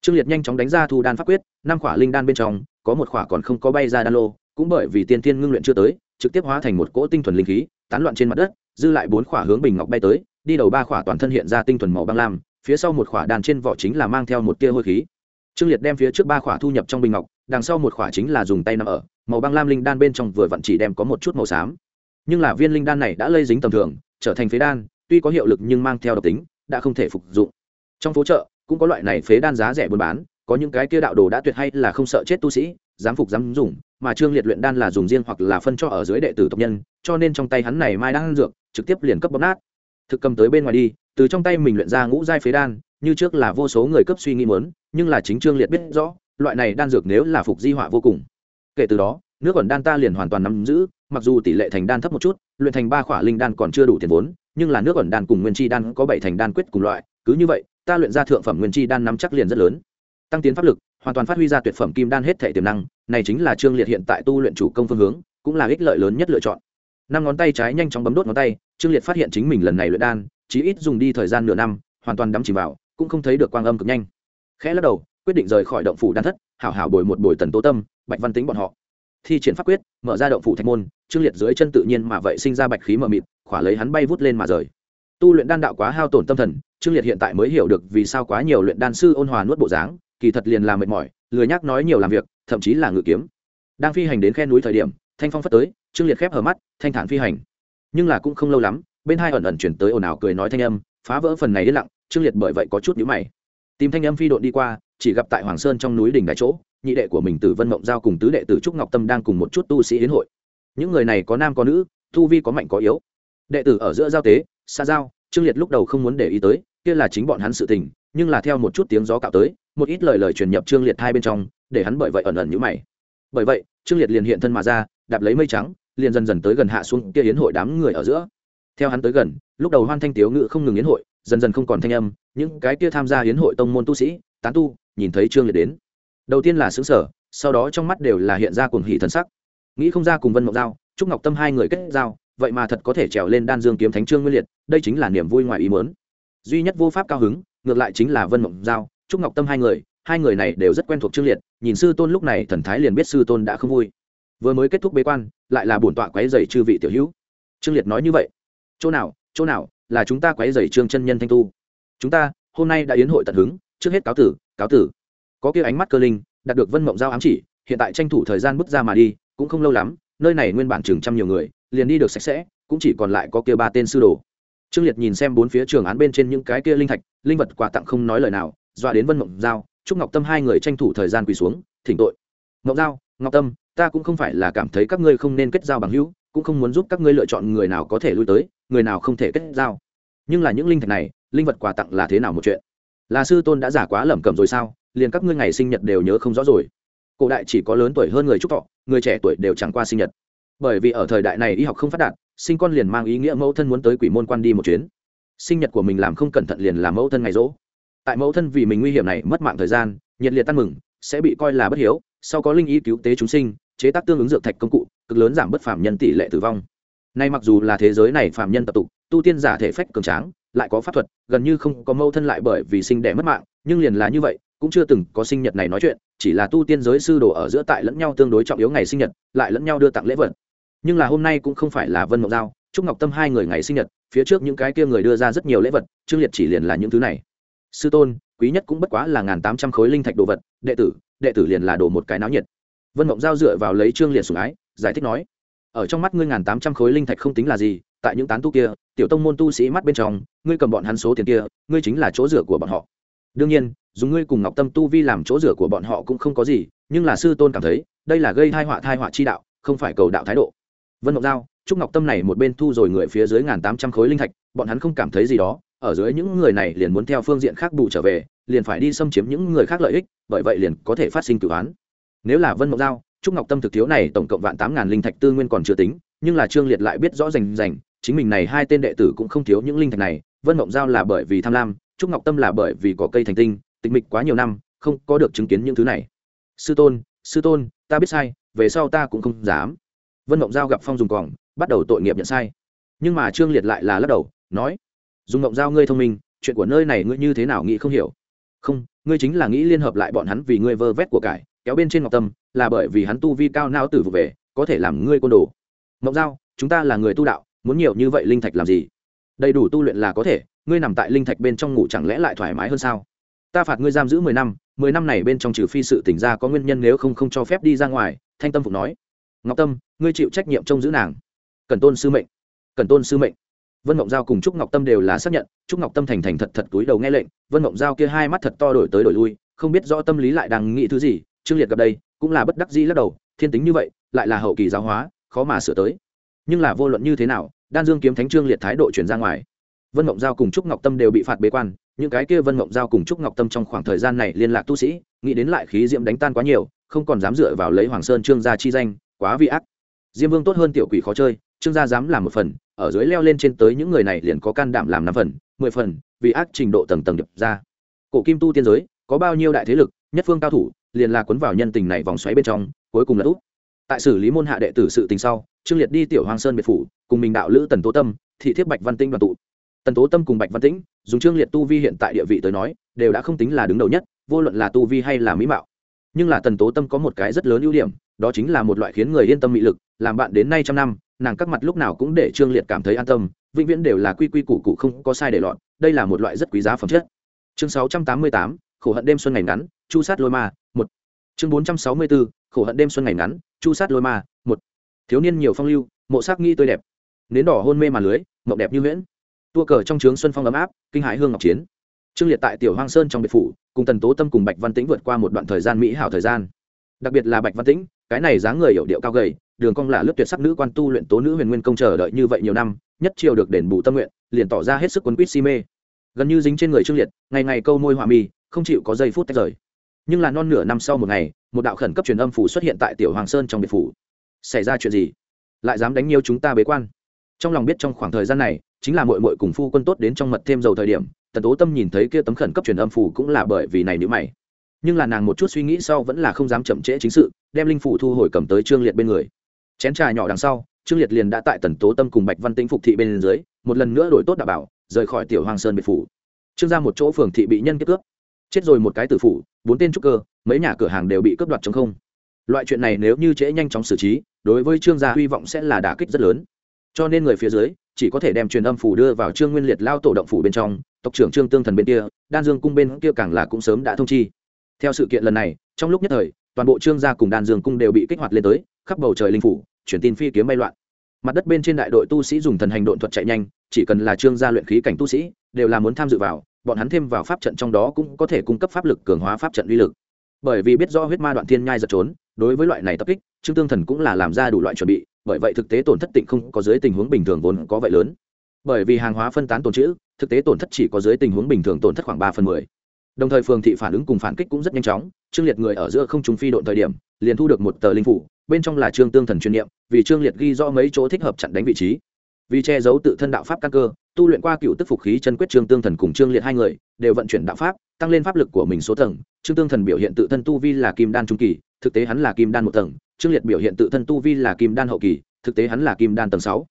trương liệt nhanh chóng đánh ra thu đan pháp quyết, năm khỏa linh đan bên trong, có một khỏa còn không có bay ra đan lô, cũng bởi vì tiên tiên ngưng luyện chưa tới, trực tiếp hóa thành một cỗ tinh thuần linh khí, tán loạn trên mặt đất, dư lại bốn khỏa hướng bình ngọc bay tới, đi đầu ba khỏa toàn thân hiện ra tinh thuần màu băng lam, phía sau một khỏa đan trên vỏ chính là mang theo một tia hôi khí. Trương liệt đem phía trước ba khỏa thu nhập trong bình ngọc, đằng sau một khỏa chính là dùng tay nằm ở, màu băng lam linh đan bên trong vừa vặn chỉ đem có một chút màu xám. Nhưng là viên linh đan này đã lây dính tầm thường, trở thành phế đan, tuy có hiệu lực nhưng mang theo độc tính, đã không thể phục dụng. Trong phố chợ cũng có loại này phế đan giá rẻ buôn bán, có những cái kia đạo đồ đã tuyệt hay là không sợ chết tu sĩ, dám phục dám dùng, mà trương liệt luyện đan là dùng riêng hoặc là phân cho ở dưới đệ tử tộc nhân, cho nên trong tay hắn này mai đang dược, trực tiếp liền cấp bóp nát. Thực cầm tới bên ngoài đi, từ trong tay mình luyện ra ngũ giai phế đan, như trước là vô số người cấp suy nghĩ muốn, nhưng là chính trương liệt biết rõ, loại này đan dược nếu là phục di họa vô cùng. Kể từ đó, nước ẩn đan ta liền hoàn toàn nắm giữ, mặc dù tỷ lệ thành đan thấp một chút, luyện thành ba khỏa linh đan còn chưa đủ tiền vốn, nhưng là nước ẩn đan cùng nguyên chi đan có bảy thành đan quyết cùng loại, cứ như vậy ta luyện ra thượng phẩm nguyên chi đan nắm chắc liền rất lớn. Tăng tiến pháp lực, hoàn toàn phát huy ra tuyệt phẩm kim đan hết thể tiềm năng, này chính là trương liệt hiện tại tu luyện chủ công phương hướng, cũng là ích lợi lớn nhất lựa chọn. Năm ngón tay trái nhanh chóng bấm đốt ngón tay, trương liệt phát hiện chính mình lần này luyện đan chỉ ít dùng đi thời gian nửa năm, hoàn toàn đắm chìm vào, cũng không thấy được quang âm cực nhanh. Khẽ lắc đầu, quyết định rời khỏi động phủ đan thất, hảo hảo bồi một bồi tần tố tâm, bạch văn tính bọn họ. Thi triển pháp quyết, mở ra động phủ thạch môn, trương liệt dưới chân tự nhiên mà vậy sinh ra bạch khí mờ mịt, khỏa lấy hắn bay vút lên mà rời tu luyện đan đạo quá hao tổn tâm thần, trương liệt hiện tại mới hiểu được vì sao quá nhiều luyện đan sư ôn hòa nuốt bộ dáng, kỳ thật liền là mệt mỏi, lười nhác nói nhiều làm việc, thậm chí là ngự kiếm. Đang phi hành đến khe núi thời điểm, thanh phong phất tới, trương liệt khép hở mắt, thanh thản phi hành. Nhưng là cũng không lâu lắm, bên hai ẩn ẩn chuyển tới ồn ào cười nói thanh âm, phá vỡ phần này yên lặng, trương liệt bởi vậy có chút nhíu mày. Tìm thanh âm phi đội đi qua, chỉ gặp tại hoàng sơn trong núi đỉnh đại chỗ, nhị đệ của mình tử vân mộng giao cùng tứ đệ tử trúc ngọc tâm đang cùng một chút tu sĩ đến hội. Những người này có nam có nữ, tu vi có mạnh có yếu. Đệ tử ở giữa giao tế xa giao, trương liệt lúc đầu không muốn để ý tới, kia là chính bọn hắn sự tình, nhưng là theo một chút tiếng gió cạo tới, một ít lời lời truyền nhập trương liệt hai bên trong, để hắn bởi vậy ẩn ẩn nhữ mày. Bởi vậy, trương liệt liền hiện thân mà ra, đạp lấy mây trắng, liền dần dần tới gần hạ xuống kia yến hội đám người ở giữa. Theo hắn tới gần, lúc đầu hoan thanh tiếu ngự không ngừng yến hội, dần dần không còn thanh âm, những cái kia tham gia yến hội tông môn tu sĩ, tán tu, nhìn thấy trương liệt đến. Đầu tiên là xứng sở sau đó trong mắt đều là hiện ra cuồng hỷ thần sắc. Nghĩ không ra cùng vân mộng giao, trúc ngọc tâm hai người kết giao vậy mà thật có thể trèo lên đan dương kiếm thánh trương nguyên liệt, đây chính là niềm vui ngoài ý mớn duy nhất vô pháp cao hứng, ngược lại chính là vân mộng giao, trúc ngọc tâm hai người hai người này đều rất quen thuộc trương liệt, nhìn sư tôn lúc này thần thái liền biết sư tôn đã không vui. Vừa mới kết thúc bế quan, lại là bổn tọa quấy dày chư vị tiểu hữu. Trương liệt nói như vậy, chỗ nào chỗ nào, là chúng ta quấy dày trương chân nhân thanh tu. Chúng ta hôm nay đã yến hội tận hứng, trước hết cáo tử cáo tử. Có kia ánh mắt cơ linh, đạt được vân mộng giao ám chỉ, hiện tại tranh thủ thời gian bước ra mà đi, cũng không lâu lắm, nơi này nguyên bản chừng trăm nhiều người liền đi được sạch sẽ, cũng chỉ còn lại có kia ba tên sư đồ. Trương liệt nhìn xem bốn phía trường án bên trên những cái kia linh thạch, linh vật quà tặng không nói lời nào, dọa đến vân mộng giao chúc ngọc tâm hai người tranh thủ thời gian quỳ xuống, thỉnh tội. Ngọc giao, ngọc tâm, ta cũng không phải là cảm thấy các ngươi không nên kết giao bằng hữu, cũng không muốn giúp các ngươi lựa chọn người nào có thể lui tới, người nào không thể kết giao. Nhưng là những linh thạch này, linh vật quà tặng là thế nào một chuyện? Là sư tôn đã giả quá lẩm cẩm rồi sao? Liền các ngươi ngày sinh nhật đều nhớ không rõ rồi. Cổ đại chỉ có lớn tuổi hơn người trúc thọ, người trẻ tuổi đều chẳng qua sinh nhật bởi vì ở thời đại này y học không phát đạt, sinh con liền mang ý nghĩa mẫu thân muốn tới quỷ môn quan đi một chuyến. Sinh nhật của mình làm không cẩn thận liền làm mẫu thân ngày rỗ. Tại mẫu thân vì mình nguy hiểm này mất mạng thời gian, nhiệt liệt tan mừng, sẽ bị coi là bất hiếu, sau có linh ý cứu tế chúng sinh, chế tác tương ứng dược thạch công cụ, cực lớn giảm bất phạm nhân tỷ lệ tử vong. Nay mặc dù là thế giới này phạm nhân tập tục, tu tiên giả thể phách cường tráng, lại có pháp thuật, gần như không có mâu thân lại bởi vì sinh đẻ mất mạng, nhưng liền là như vậy, cũng chưa từng có sinh nhật này nói chuyện, chỉ là tu tiên giới sư đồ ở giữa tại lẫn nhau tương đối trọng yếu ngày sinh nhật, lại lẫn nhau đưa tặng lễ vật nhưng là hôm nay cũng không phải là vân mộng giao, trúc ngọc tâm hai người ngày sinh nhật, phía trước những cái kia người đưa ra rất nhiều lễ vật, trương liệt chỉ liền là những thứ này. Sư tôn, quý nhất cũng bất quá là ngàn tám trăm khối linh thạch đồ vật, đệ tử đệ tử liền là đồ một cái náo nhiệt. Vân mộng giao dựa vào lấy trương liệt sủng ái, giải thích nói, ở trong mắt ngươi ngàn tám trăm khối linh thạch không tính là gì, tại những tán tu kia, tiểu tông môn tu sĩ mắt bên trong, ngươi cầm bọn hắn số tiền kia, ngươi chính là chỗ rửa của bọn họ. Đương nhiên, dùng ngươi cùng ngọc tâm tu vi làm chỗ rửa của bọn họ cũng không có gì, nhưng là sư tôn cảm thấy, đây là gây thai họa thai họa chi đạo, không phải cầu đạo thái độ vân ngọc giao, trúc ngọc tâm này một bên thu rồi người phía dưới ngàn tám trăm khối linh thạch, bọn hắn không cảm thấy gì đó, ở dưới những người này liền muốn theo phương diện khác bù trở về, liền phải đi xâm chiếm những người khác lợi ích, bởi vậy liền có thể phát sinh cửu án. Nếu là vân ngọc giao, trúc ngọc tâm thực thiếu này tổng cộng vạn tám ngàn linh thạch tư nguyên còn chưa tính, nhưng là trương liệt lại biết rõ rành rành, chính mình này hai tên đệ tử cũng không thiếu những linh thạch này, vân mộng giao là bởi vì tham lam, trúc ngọc tâm là bởi vì có cây thành tinh, tịch mịch quá nhiều năm, không có được chứng kiến những thứ này. Sư tôn sư tôn, ta biết sai, về sau ta cũng không dám vân mộng giao gặp phong dùng còng, bắt đầu tội nghiệp nhận sai. Nhưng mà trương liệt lại là lắc đầu, nói, dùng mộng giao ngươi thông minh, chuyện của nơi này ngươi như thế nào nghĩ không hiểu? Không, ngươi chính là nghĩ liên hợp lại bọn hắn vì ngươi vơ vét của cải, kéo bên trên ngọc tâm, là bởi vì hắn tu vi cao nao tử vụ về, có thể làm ngươi côn đồ. Mộng giao, chúng ta là người tu đạo, muốn nhiều như vậy linh thạch làm gì? Đầy đủ tu luyện là có thể, ngươi nằm tại linh thạch bên trong ngủ chẳng lẽ lại thoải mái hơn sao? Ta phạt ngươi giam giữ mười năm mười năm này bên trong trừ phi sự tỉnh ra có nguyên nhân nếu không không cho phép đi ra ngoài, thanh tâm phục nói ngọc tâm, ngươi chịu trách nhiệm trông giữ nàng. Cần tôn sư mệnh. Cần tôn sư mệnh. Vân mộng giao cùng trúc ngọc tâm đều là xác nhận, trúc ngọc tâm thành thành thật thật túi đầu nghe lệnh, vân mộng giao kia hai mắt thật to đổi tới đổi lui, không biết rõ tâm lý lại đang nghĩ thứ gì, trương liệt gặp đây, cũng là bất đắc dĩ lắc đầu, thiên tính như vậy, lại là hậu kỳ giáo hóa, khó mà sửa tới. Nhưng là vô luận như thế nào, đan dương kiếm thánh trương liệt thái độ chuyển ra ngoài. Vân mộng giao cùng trúc ngọc tâm đều bị phạt bế quan, những cái kia vân mộng giao cùng trúc ngọc tâm trong khoảng thời gian này liên lạc tu sĩ, nghĩ đến lại khí diễm đánh tan quá nhiều, không còn dám dựa vào lấy hoàng sơn trương gia chi danh quá vi ác. Diêm vương tốt hơn tiểu quỷ khó chơi, trương gia dám làm một phần, ở dưới leo lên trên tới những người này liền có can đảm làm năm phần, mười phần, vì ác trình độ tầng tầng điệp ra. Cổ kim tu tiên giới, có bao nhiêu đại thế lực, nhất phương cao thủ, liền là cuốn vào nhân tình này vòng xoáy bên trong, cuối cùng là úp tại xử lý môn hạ đệ tử sự tình sau, trương liệt đi tiểu hoàng sơn biệt phủ, cùng mình đạo lữ tần tố tâm, thị thiếp bạch văn tinh đoàn tụ. Tần tố tâm cùng bạch văn tĩnh, dùng trương liệt tu vi hiện tại địa vị tới nói, đều đã không tính là đứng đầu nhất, vô luận là tu vi hay là mỹ mạo. Nhưng là tần tố tâm có một cái rất lớn ưu điểm đó chính là một loại khiến người yên tâm mị lực, làm bạn đến nay trăm năm, nàng các mặt lúc nào cũng để trương liệt cảm thấy an tâm, vĩnh viễn đều là quy quy củ cụ không có sai để lọt, đây là một loại rất quý giá phẩm chất. Chương sáu trăm tám mươi tám, khổ hận đêm xuân ngày ngắn, chu sát lôi ma, một. Chương bốn trăm sáu mươi bốn khổ hận đêm xuân ngày ngắn, chu sát lôi ma, một. Thiếu niên nhiều phong lưu, mộ sắc nghi tươi đẹp. Nến đỏ hôn mê mà lưới, mộng đẹp như nguyễn tua cờ trong trướng xuân phong ấm áp, kinh hải hương ngọc chiến. Trương liệt tại tiểu hoang sơn trong biệt phủ, cùng tần tố tâm cùng bạch văn tĩnh vượt qua một đoạn thời gian mỹ hảo thời gian. Đặc biệt là bạch văn tĩnh cái này dáng người hiểu điệu cao gầy, đường cong là lướt tuyệt sắc nữ quan tu luyện tố nữ huyền nguyên công chờ đợi như vậy nhiều năm, nhất triều được đền bù tâm nguyện, liền tỏ ra hết sức quấn quýt si mê. Gần như dính trên người trương liệt, ngày ngày câu môi họa mi, không chịu có giây phút tách rời. Nhưng là non nửa năm sau một ngày, một đạo khẩn cấp truyền âm phủ xuất hiện tại tiểu hoàng sơn trong biệt phủ. Xảy ra chuyện gì? Lại dám đánh nhiều chúng ta bế quan? Trong lòng biết trong khoảng thời gian này, chính là mội mội cùng phu quân tốt đến trong mật thêm dầu thời điểm, tần tố tâm nhìn thấy kia tấm khẩn cấp truyền âm phủ cũng là bởi vì này nữ mày nhưng là nàng một chút suy nghĩ sau vẫn là không dám chậm trễ chính sự, đem linh phủ thu hồi cầm tới trương liệt bên người. Chén trà nhỏ đằng sau, trương liệt liền đã tại tần tố tâm cùng bạch văn tĩnh phục thị bên dưới, một lần nữa đổi tốt đảm bảo, rời khỏi tiểu hoàng sơn biệt phủ. Trương ra một chỗ phường thị bị nhân kết cướp. Chết rồi một cái tử phủ, bốn tên trúc cơ, mấy nhà cửa hàng đều bị cướp đoạt chống không. Loại chuyện này nếu như trễ nhanh chóng xử trí, đối với trương gia hy vọng sẽ là đả kích rất lớn. Cho nên người phía dưới, chỉ có thể đem truyền âm phủ đưa vào trương nguyên liệt lao tổ động phủ bên trong, tộc trưởng trương tương thần bên kia, đan dương cung bên kia càng là cũng sớm đã thông chi theo sự kiện lần này, trong lúc nhất thời, toàn bộ trương gia cùng đan dương cung đều bị kích hoạt lên tới, khắp bầu trời linh phủ chuyển tin phi kiếm bay loạn. Mặt đất bên trên đại đội tu sĩ dùng thần hành độn thuật chạy nhanh, chỉ cần là trương gia luyện khí cảnh tu sĩ, đều là muốn tham dự vào, bọn hắn thêm vào pháp trận trong đó cũng có thể cung cấp pháp lực cường hóa pháp trận uy lực. Bởi vì biết rõ huyết ma đoạn thiên nhai giật trốn, đối với loại này tập kích, trương tương thần cũng là làm ra đủ loại chuẩn bị, bởi vậy thực tế tổn thất tịnh không có dưới tình huống bình thường vốn có vậy lớn. Bởi vì hàng hóa phân tán tồn chữ thực tế tổn thất chỉ có dưới tình huống bình thường tổn thất khoảng ba phần mười đồng thời phường thị phản ứng cùng phản kích cũng rất nhanh chóng, trương liệt người ở giữa không trùng phi độn thời điểm, liền thu được một tờ linh phủ, bên trong là trương tương thần chuyên niệm, vì trương liệt ghi rõ mấy chỗ thích hợp chặn đánh vị trí. Vì che giấu tự thân đạo pháp căn cơ, tu luyện qua cựu tức phục khí chân quyết trương tương thần cùng trương liệt hai người, đều vận chuyển đạo pháp, tăng lên pháp lực của mình số tầng. Trương tương thần biểu hiện tự thân tu vi là kim đan trung kỳ, thực tế hắn là kim đan một tầng. Trương liệt biểu hiện tự thân tu vi là kim đan hậu kỳ, thực tế hắn là kim đan tầng sáu.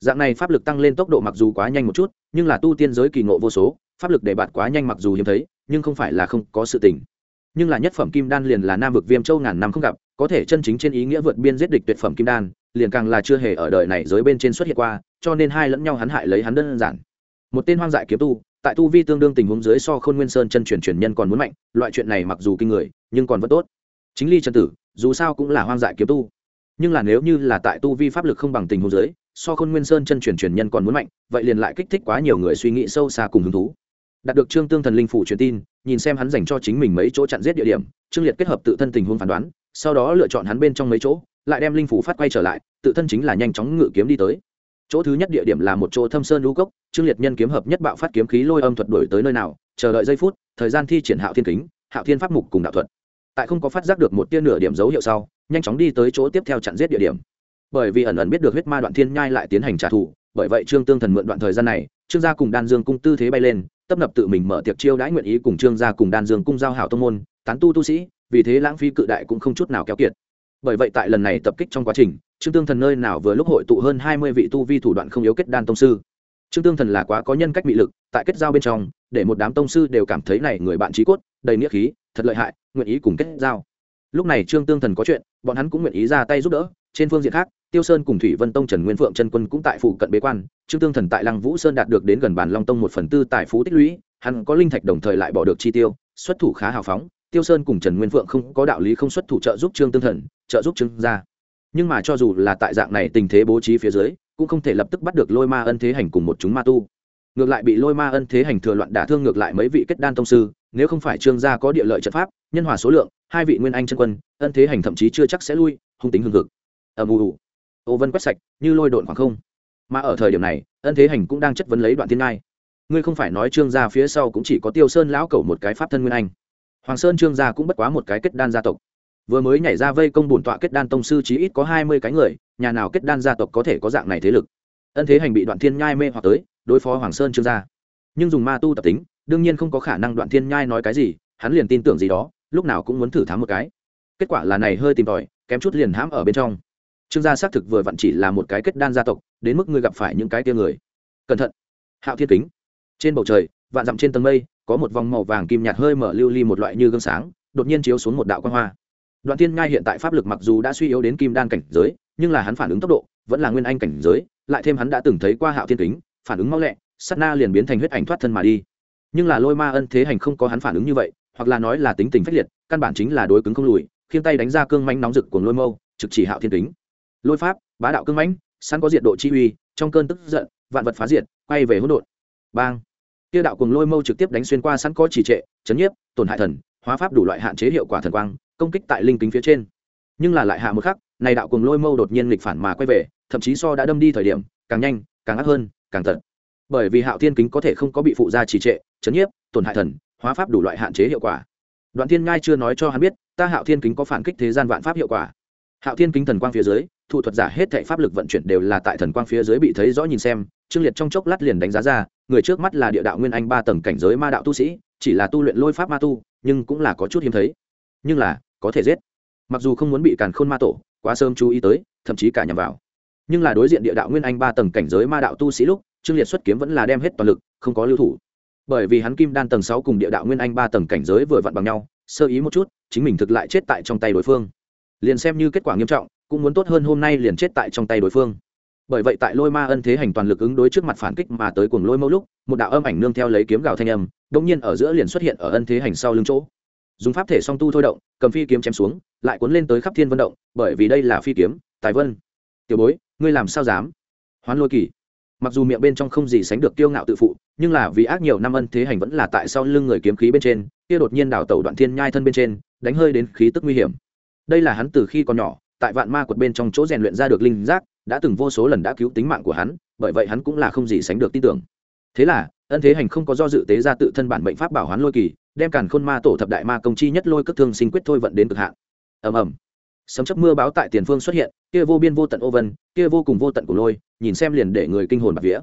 Dạng này pháp lực tăng lên tốc độ mặc dù quá nhanh một chút, nhưng là tu tiên giới kỳ ngộ vô số pháp lực để bạt quá nhanh mặc dù hiếm thấy, nhưng không phải là không có sự tình. Nhưng là nhất phẩm kim đan liền là nam vực viêm châu ngàn năm không gặp, có thể chân chính trên ý nghĩa vượt biên giết địch tuyệt phẩm kim đan, liền càng là chưa hề ở đời này giới bên trên xuất hiện qua, cho nên hai lẫn nhau hắn hại lấy hắn đơn giản. Một tên hoang dại kiếm tu, tại tu vi tương đương tình huống dưới so khôn nguyên sơn chân truyền truyền nhân còn muốn mạnh, loại chuyện này mặc dù kinh người, nhưng còn vẫn tốt. Chính ly trần tử, dù sao cũng là hoang dại kiếm tu. Nhưng là nếu như là tại tu vi pháp lực không bằng tình huống dưới, so khôn nguyên sơn chân truyền truyền nhân còn muốn mạnh, vậy liền lại kích thích quá nhiều người suy nghĩ sâu xa cùng hứng thú đạt được trương tương thần linh phủ truyền tin, nhìn xem hắn dành cho chính mình mấy chỗ chặn giết địa điểm, trương liệt kết hợp tự thân tình huống phán đoán, sau đó lựa chọn hắn bên trong mấy chỗ, lại đem linh phủ phát quay trở lại, tự thân chính là nhanh chóng ngự kiếm đi tới. Chỗ thứ nhất địa điểm là một chỗ thâm sơn lũ cốc, trương liệt nhân kiếm hợp nhất bạo phát kiếm khí lôi âm thuật đổi tới nơi nào, chờ đợi giây phút, thời gian thi triển hạo thiên kính, hạo thiên pháp mục cùng đạo thuật. Tại không có phát giác được một tia nửa điểm dấu hiệu sau, nhanh chóng đi tới chỗ tiếp theo chặn giết địa điểm. Bởi vì ẩn ẩn biết được huyết ma đoạn thiên nhai lại tiến hành trả thù bởi vậy trương tương thần mượn đoạn thời gian này, trương gia cùng đan dương cung tư thế bay lên, tấp nập tự mình mở tiệc chiêu đãi nguyện ý cùng trương gia cùng đan dương cung giao hảo tông môn, tán tu tu sĩ, vì thế lãng phí cự đại cũng không chút nào kéo kiệt. Bởi vậy tại lần này tập kích trong quá trình, trương tương thần nơi nào vừa lúc hội tụ hơn hai mươi vị tu vi thủ đoạn không yếu kết đan tông sư. Trương tương thần là quá có nhân cách bị lực, tại kết giao bên trong, để một đám tông sư đều cảm thấy này người bạn trí cốt, đầy nghĩa khí, thật lợi hại, nguyện ý cùng kết giao. Lúc này trương tương thần có chuyện, bọn hắn cũng nguyện ý ra tay giúp đỡ, trên phương diện khác tiêu sơn cùng thủy vân tông trần nguyên phượng chân quân cũng tại phụ cận bế quan, trương tương thần tại lăng vũ sơn đạt được đến gần bản long tông một phần tư tài phú tích lũy, hắn có linh thạch đồng thời lại bỏ được chi tiêu, xuất thủ khá hào phóng. Tiêu sơn cùng trần nguyên phượng không có đạo lý không xuất thủ trợ giúp trương tương thần, trợ giúp trương gia. Nhưng mà cho dù là tại dạng này tình thế bố trí phía dưới, cũng không thể lập tức bắt được lôi ma ân thế hành cùng một chúng ma tu. Ngược lại bị lôi ma ân thế hành thừa loạn đả thương ngược lại mấy vị kết đan tông sư, nếu không phải trương gia có địa lợi trận pháp, nhân hòa số lượng, hai vị nguyên anh chân quân, ân thế hành thậm chí chưa chắc sẽ lui, hung tính hương thực ầm ù ô vân quét sạch, như lôi độn khoảng không. Mà ở thời điểm này, ân thế hành cũng đang chất vấn lấy đoạn thiên ngai. Ngươi không phải nói trương gia phía sau cũng chỉ có tiêu sơn lão cầu một cái pháp thân nguyên anh. Hoàng sơn trương gia cũng bất quá một cái kết đan gia tộc. Vừa mới nhảy ra vây công bổn tọa kết đan tông sư chí ít có hai mươi cái người, nhà nào kết đan gia tộc có thể có dạng này thế lực. Ân thế hành bị đoạn thiên nhai mê hoặc tới, đối phó hoàng sơn trương gia. Nhưng dùng ma tu tập tính, đương nhiên không có khả năng đoạn thiên nhai nói cái gì, hắn liền tin tưởng gì đó, lúc nào cũng muốn thử thám một cái. Kết quả là này hơi tìm tòi, kém chút liền hãm ở bên trong trương gia xác thực vừa vặn chỉ là một cái kết đan gia tộc, đến mức ngươi gặp phải những cái tia người. Cẩn thận. Hạo thiên kính. Trên bầu trời, vạn dặm trên tầng mây, có một vòng màu vàng kim nhạt hơi mở lưu ly một loại như gương sáng, đột nhiên chiếu xuống một đạo quan hoa. Đoạn thiên ngai hiện tại pháp lực mặc dù đã suy yếu đến kim đan cảnh giới, nhưng là hắn phản ứng tốc độ, vẫn là nguyên anh cảnh giới, lại thêm hắn đã từng thấy qua hạo thiên kính, phản ứng mau lẹ sắt na liền biến thành huyết ảnh thoát thân mà đi. Nhưng là lôi ma ân thế hành không có hắn phản ứng như vậy, hoặc là nói là tính tình phách liệt, căn bản chính là đối cứng không lùi, khiêng tay đánh ra cương manh nóng rực của lôi mâu, trực chỉ hạo thiên kính lôi pháp, bá đạo cưng mãnh, sẵn có diệt độ chi uy, trong cơn tức giận, vạn vật phá diệt, quay về hỗn độn. Bang! Tiêu đạo cùng lôi mâu trực tiếp đánh xuyên qua sẵn có chỉ trệ, chấn nhiếp, tổn hại thần, hóa pháp đủ loại hạn chế hiệu quả thần quang, công kích tại linh kính phía trên. Nhưng là lại hạ một khắc, này đạo cùng lôi mâu đột nhiên nghịch phản mà quay về, thậm chí so đã đâm đi thời điểm, càng nhanh, càng ác hơn, càng tận. Bởi vì hạo thiên kính có thể không có bị phụ gia trì trệ, chấn nhiếp, tổn hại thần, hóa pháp đủ loại hạn chế hiệu quả. Đoạn thiên ngai chưa nói cho hắn biết, ta hạo thiên kính có phản kích thế gian vạn pháp hiệu quả hạo thiên kính thần quang phía dưới, thủ thuật giả hết thệ pháp lực vận chuyển đều là tại thần quang phía dưới bị thấy rõ nhìn xem, trương liệt trong chốc lát liền đánh giá ra, người trước mắt là địa đạo nguyên anh ba tầng cảnh giới ma đạo tu sĩ, chỉ là tu luyện lôi pháp ma tu, nhưng cũng là có chút hiếm thấy. Nhưng là, có thể giết. Mặc dù không muốn bị càn khôn ma tổ quá sớm chú ý tới, thậm chí cả nhằm vào. Nhưng là đối diện địa đạo nguyên anh ba tầng cảnh giới ma đạo tu sĩ lúc, trương liệt xuất kiếm vẫn là đem hết toàn lực, không có lưu thủ. Bởi vì hắn kim đan tầng sáu cùng địa đạo nguyên anh ba tầng cảnh giới vừa vặn bằng nhau, sơ ý một chút, chính mình thực lại chết tại trong tay đối phương liền xem như kết quả nghiêm trọng, cũng muốn tốt hơn hôm nay liền chết tại trong tay đối phương. Bởi vậy tại lôi ma ân thế hành toàn lực ứng đối trước mặt phản kích mà tới cuồng lôi mẫu lúc, một đạo âm ảnh nương theo lấy kiếm gào thanh âm đông nhiên ở giữa liền xuất hiện ở ân thế hành sau lưng chỗ. Dùng pháp thể song tu thôi động, cầm phi kiếm chém xuống, lại cuốn lên tới khắp thiên vân động, bởi vì đây là phi kiếm, tài vân. Tiểu bối, ngươi làm sao dám? Hoán lôi kỳ. Mặc dù miệng bên trong không gì sánh được kiêu ngạo tự phụ, nhưng là vì ác nhiều năm ân thế hành vẫn là tại sau lưng người kiếm khí bên trên, kia đột nhiên đảo tẩu đoạn thiên nhai thân bên trên, đánh hơi đến khí tức nguy hiểm đây là hắn từ khi còn nhỏ, tại vạn ma quật bên trong chỗ rèn luyện ra được linh giác, đã từng vô số lần đã cứu tính mạng của hắn, bởi vậy hắn cũng là không gì sánh được tin tưởng. Thế là, ân thế hành không có do dự tế ra tự thân bản bệnh pháp bảo hoán lôi kỳ, đem càn khôn ma tổ thập đại ma công chi nhất lôi cất thương sinh quyết thôi vận đến cực hạn. Ầm ầm. Sấm chấp mưa báo tại tiền phương xuất hiện, kia vô biên vô tận ô vân, kia vô cùng vô tận của lôi, nhìn xem liền để người kinh hồn bạc vía.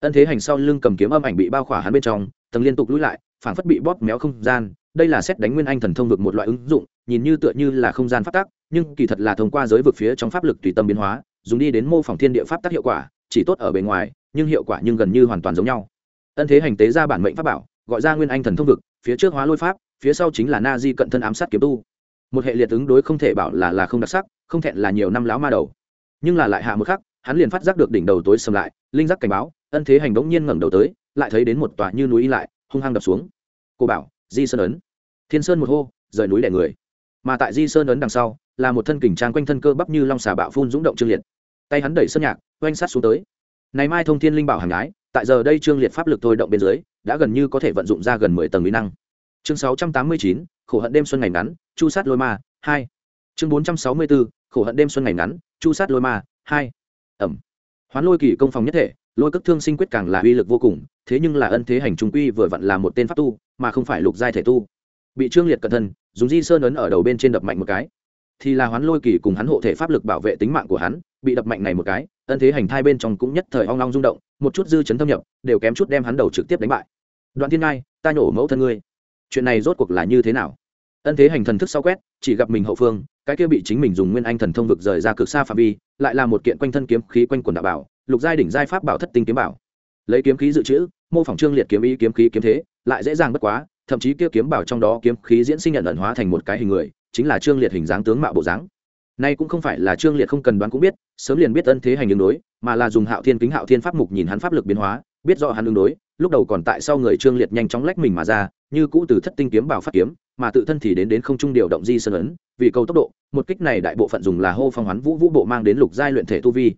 Ân thế hành sau lưng cầm kiếm âm ảnh bị bao khỏa hắn bên trong, tầng liên tục lũi lại, phảng phất bị bóp méo không gian, đây là xét đánh nguyên anh thần thông vực một loại ứng dụng nhìn như tựa như là không gian pháp tắc, nhưng kỳ thật là thông qua giới vực phía trong pháp lực tùy tâm biến hóa, dùng đi đến mô phỏng thiên địa pháp tắc hiệu quả, chỉ tốt ở bề ngoài, nhưng hiệu quả nhưng gần như hoàn toàn giống nhau. Ân thế hành tế ra bản mệnh pháp bảo, gọi ra nguyên anh thần thông vực, phía trước hóa lôi pháp, phía sau chính là na di cận thân ám sát kiếm tu. Một hệ liệt ứng đối không thể bảo là là không đặc sắc, không thẹn là nhiều năm láo ma đầu. Nhưng là lại hạ một khắc, hắn liền phát giác được đỉnh đầu tối sầm lại, linh giác cảnh báo, ân thế hành bỗng nhiên ngẩng đầu tới, lại thấy đến một tòa như núi lại, hung hăng đập xuống. Cô bảo, di sơn ấn. Thiên sơn một hô, rời núi đẻ người mà tại di sơn ấn đằng sau, là một thân kình trang quanh thân cơ bắp như long xà bạo phun dũng động trương liệt. Tay hắn đẩy sơn nhạc, oanh sát xuống tới. Này mai thông thiên linh bảo hàng ái, tại giờ đây trương liệt pháp lực thôi động bên dưới, đã gần như có thể vận dụng ra gần mười tầng mỹ năng. Chương sáu trăm tám mươi chín, khổ hận đêm xuân ngày ngắn, chu sát lôi ma, hai. Chương bốn trăm sáu mươi bốn, khổ hận đêm xuân ngày ngắn, chu sát lôi ma, hai. Ẩm. Hoán lôi kỳ công phòng nhất thể, lôi cất thương sinh quyết càng là uy lực vô cùng, thế nhưng là ân thế hành trung quy vừa vặn là một tên pháp tu, mà không phải lục giai thể tu bị trương liệt cẩn thân dùng di sơn ấn ở đầu bên trên đập mạnh một cái. Thì là hoán lôi kỳ cùng hắn hộ thể pháp lực bảo vệ tính mạng của hắn, bị đập mạnh này một cái, ân thế hành thai bên trong cũng nhất thời ong long rung động, một chút dư chấn thâm nhập, đều kém chút đem hắn đầu trực tiếp đánh bại. Đoạn thiên ngai, ta nhổ mẫu thân ngươi. Chuyện này rốt cuộc là như thế nào? Ân thế hành thần thức sau quét, chỉ gặp mình hậu phương, cái kia bị chính mình dùng nguyên anh thần thông vực rời ra cực xa phạm vi, lại là một kiện quanh thân kiếm khí quanh quần đạo bảo, lục giai đỉnh giai pháp bảo thất tinh kiếm bảo. Lấy kiếm khí dự trữ, mô phỏng trương liệt kiếm ý kiếm khí kiếm thế, lại dễ dàng bất quá thậm chí kia kiếm bảo trong đó kiếm khí diễn sinh nhận ẩn hóa thành một cái hình người, chính là trương liệt hình dáng tướng mạo bộ dáng. Nay cũng không phải là trương liệt không cần đoán cũng biết, sớm liền biết ân thế hành ứng đối, mà là dùng hạo thiên kính hạo thiên pháp mục nhìn hắn pháp lực biến hóa, biết rõ hắn ứng đối, lúc đầu còn tại sau người trương liệt nhanh chóng lách mình mà ra, như cũ từ thất tinh kiếm bảo phát kiếm, mà tự thân thì đến đến không trung điều động di sơn ấn, vì cầu tốc độ, một kích này đại bộ phận dùng là hô phong hoán vũ vũ bộ mang đến lục giai luyện thể tu vi.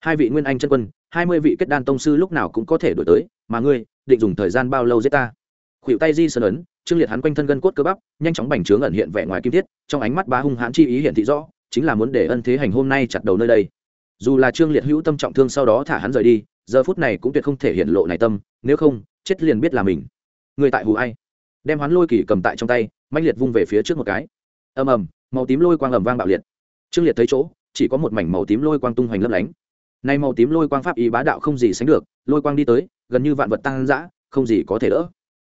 Hai vị nguyên anh chân quân, hai mươi vị kết đan tông sư lúc nào cũng có thể đổi tới, mà ngươi, định dùng thời gian bao lâu giết ta? Khuỵu tay di sơn ấn, trương liệt hắn quanh thân gân cốt cơ bắp, nhanh chóng bành trướng ẩn hiện vẻ ngoài kim thiết, trong ánh mắt bá hung hãn chi ý hiện thị rõ, chính là muốn để ân thế hành hôm nay chặt đầu nơi đây. Dù là trương liệt hữu tâm trọng thương sau đó thả hắn rời đi, giờ phút này cũng tuyệt không thể hiện lộ này tâm, nếu không, chết liền biết là mình. Người tại hù ai? Đem hắn lôi kỳ cầm tại trong tay mạnh liệt vung về phía trước một cái. Ầm ầm, màu tím lôi quang ầm vang bạo liệt. Trương liệt thấy chỗ, chỉ có một mảnh màu tím lôi quang tung hoành lấp lánh. Nay màu tím lôi quang pháp ý bá đạo không gì sánh được, lôi quang đi tới, gần như vạn vật tăng dã, không gì có thể đỡ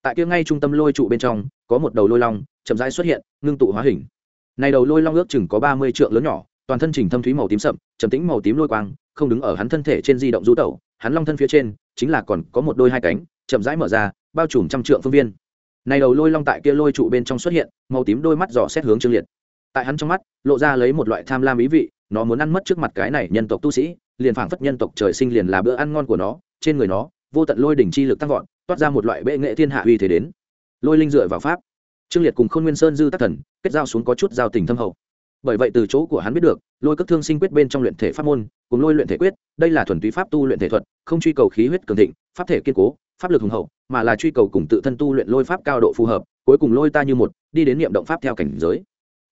tại kia ngay trung tâm lôi trụ bên trong, có một đầu lôi long, chậm rãi xuất hiện, ngưng tụ hóa hình. Này đầu lôi long ước chừng có ba mươi trượng lớn nhỏ, toàn thân trình thâm thúy màu tím sậm, trầm tĩnh màu tím lôi quang, không đứng ở hắn thân thể trên di động du tẩu, hắn long thân phía trên, chính là còn có một đôi hai cánh, chậm rãi mở ra, bao trùm trăm trượng phương viên. Này đầu lôi long tại kia lôi trụ bên trong xuất hiện, màu tím đôi mắt dò xét hướng trương liệt. Tại hắn trong mắt, lộ ra lấy một loại tham lam ý vị, nó muốn ăn mất trước mặt cái này nhân tộc tu sĩ, liền phảng phất nhân tộc trời sinh liền là bữa ăn ngon của nó, trên người nó, vô tận lôi đỉnh chi lực tăng vọt toát ra một loại bệ nghệ thiên hạ uy thế đến. Lôi linh dựa vào pháp. Trương liệt cùng khôn nguyên sơn dư tác thần, kết giao xuống có chút giao tình thâm hậu. Bởi vậy từ chỗ của hắn biết được, lôi cất thương sinh quyết bên trong luyện thể pháp môn, cùng lôi luyện thể quyết, đây là thuần túy pháp tu luyện thể thuật, không truy cầu khí huyết cường thịnh, pháp thể kiên cố, pháp lực hùng hậu, mà là truy cầu cùng tự thân tu luyện lôi pháp cao độ phù hợp, cuối cùng lôi ta như một, đi đến niệm động pháp theo cảnh giới.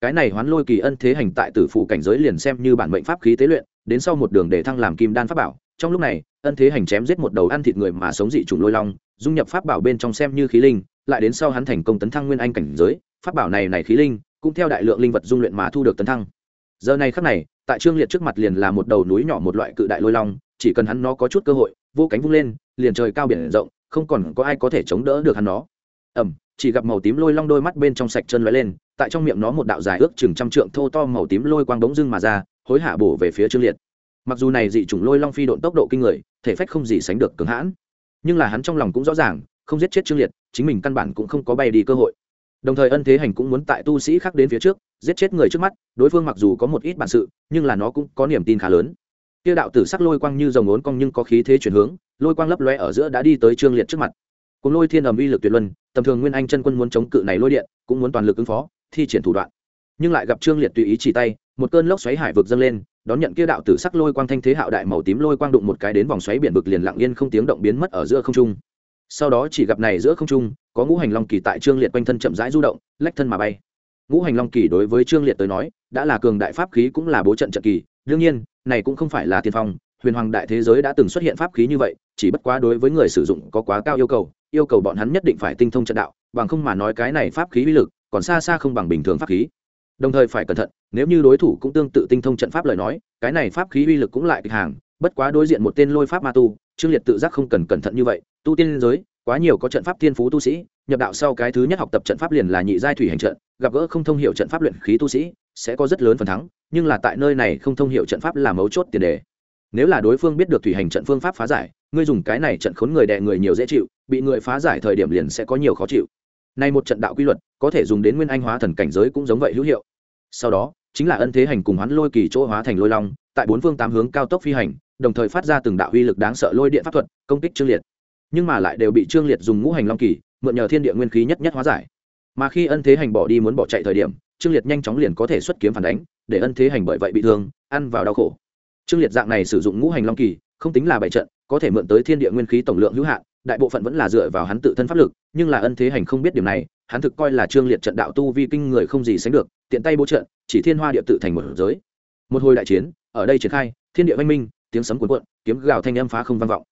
Cái này hoán lôi kỳ ân thế hành tại tử phụ cảnh giới liền xem như bản mệnh pháp khí tế luyện, đến sau một đường để thăng làm kim đan pháp bảo, trong lúc này ân thế hành chém giết một đầu ăn thịt người mà sống dị chủng lôi long, dung nhập pháp bảo bên trong xem như khí linh, lại đến sau hắn thành công tấn thăng nguyên anh cảnh giới, pháp bảo này này khí linh, cũng theo đại lượng linh vật dung luyện mà thu được tấn thăng. Giờ này khắc này, tại trương liệt trước mặt liền là một đầu núi nhỏ một loại cự đại lôi long, chỉ cần hắn nó có chút cơ hội, vô cánh vung lên, liền trời cao biển rộng, không còn có ai có thể chống đỡ được hắn nó. Ẩm, chỉ gặp màu tím lôi long đôi mắt bên trong sạch chân lóe lên, tại trong miệng nó một đạo dài ước chừng trăm trượng thô to màu tím lôi quang bỗng dưng mà ra, hối hạ bổ về phía trương liệt mặc dù này dị chủng lôi long phi độn tốc độ kinh người, thể phách không gì sánh được cứng hãn, nhưng là hắn trong lòng cũng rõ ràng, không giết chết trương liệt, chính mình căn bản cũng không có bay đi cơ hội. Đồng thời ân thế hành cũng muốn tại tu sĩ khác đến phía trước, giết chết người trước mắt, đối phương mặc dù có một ít bản sự, nhưng là nó cũng có niềm tin khá lớn. Kia đạo tử sắc lôi quang như dòng ốn cong nhưng có khí thế chuyển hướng, lôi quang lấp lóe ở giữa đã đi tới trương liệt trước mặt. Cùng lôi thiên ầm uy lực tuyệt luân, tầm thường nguyên anh chân quân muốn chống cự này lôi điện, cũng muốn toàn lực ứng phó, thi triển thủ đoạn. Nhưng lại gặp trương liệt tùy ý chỉ tay, một cơn lốc xoáy hải vực dâng lên đón nhận kia đạo tử sắc lôi quang thanh thế hạo đại màu tím lôi quang đụng một cái đến vòng xoáy biển vực liền lặng yên không tiếng động biến mất ở giữa không trung. Sau đó chỉ gặp này giữa không trung, có ngũ hành long kỳ tại trương liệt quanh thân chậm rãi du động, lách thân mà bay. Ngũ hành long kỳ đối với trương liệt tới nói, đã là cường đại pháp khí cũng là bố trận trận kỳ. Đương nhiên, này cũng không phải là tiên phong, huyền hoàng đại thế giới đã từng xuất hiện pháp khí như vậy, chỉ bất quá đối với người sử dụng có quá cao yêu cầu yêu cầu bọn hắn nhất định phải tinh thông trận đạo, bằng không mà nói cái này pháp khí uy lực còn xa xa không bằng bình thường pháp khí đồng thời phải cẩn thận, nếu như đối thủ cũng tương tự tinh thông trận pháp lời nói, cái này pháp khí uy lực cũng lại kịch hàng, bất quá đối diện một tên lôi pháp ma tu, trương liệt tự giác không cần cẩn thận như vậy, tu tiên giới, quá nhiều có trận pháp thiên phú tu sĩ, nhập đạo sau cái thứ nhất học tập trận pháp liền là nhị giai thủy hành trận, gặp gỡ không thông h i ể u trận pháp luyện khí tu sĩ, sẽ có rất lớn phần thắng, nhưng là tại nơi này không thông h i ể u trận pháp là mấu chốt tiền đề. Nếu là đối phương biết được thủy hành trận phương pháp phá giải, ngươi dùng cái này trận khốn người đè người nhiều dễ chịu, bị người phá giải thời điểm liền sẽ có nhiều khó chịu. Nay một trận đạo quy luật có thể dùng đến nguyên anh hóa thần cảnh giới cũng giống vậy hữu hiệu. Sau đó, chính là ân thế hành cùng hoán lôi kỳ chỗ hóa thành lôi long, tại bốn phương tám hướng cao tốc phi hành, đồng thời phát ra từng đạo uy lực đáng sợ lôi điện pháp thuật, công kích trương liệt. Nhưng mà lại đều bị trương liệt dùng ngũ hành long kỳ, mượn nhờ thiên địa nguyên khí nhất nhất hóa giải. Mà khi ân thế hành bỏ đi muốn bỏ chạy thời điểm trương liệt nhanh chóng liền có thể xuất kiếm phản đánh, để ân thế hành bởi vậy bị thương, ăn vào đau khổ. Trương liệt dạng này sử dụng ngũ hành long kỳ, không tính là bại trận, có thể mượn tới thiên địa nguyên khí tổng lượng hữu hạn, đại bộ phận vẫn là dựa vào hắn tự thân pháp lực, nhưng là ân thế hành không biết điểm này hắn thực coi là trương liệt trận đạo tu vi kinh người không gì sánh được, tiện tay bố trận, chỉ thiên hoa địa tự thành một giới. Một hồi đại chiến, ở đây triển khai, thiên địa văn minh, tiếng sấm cuồn cuộn, kiếm gào thanh âm phá không vang vọng.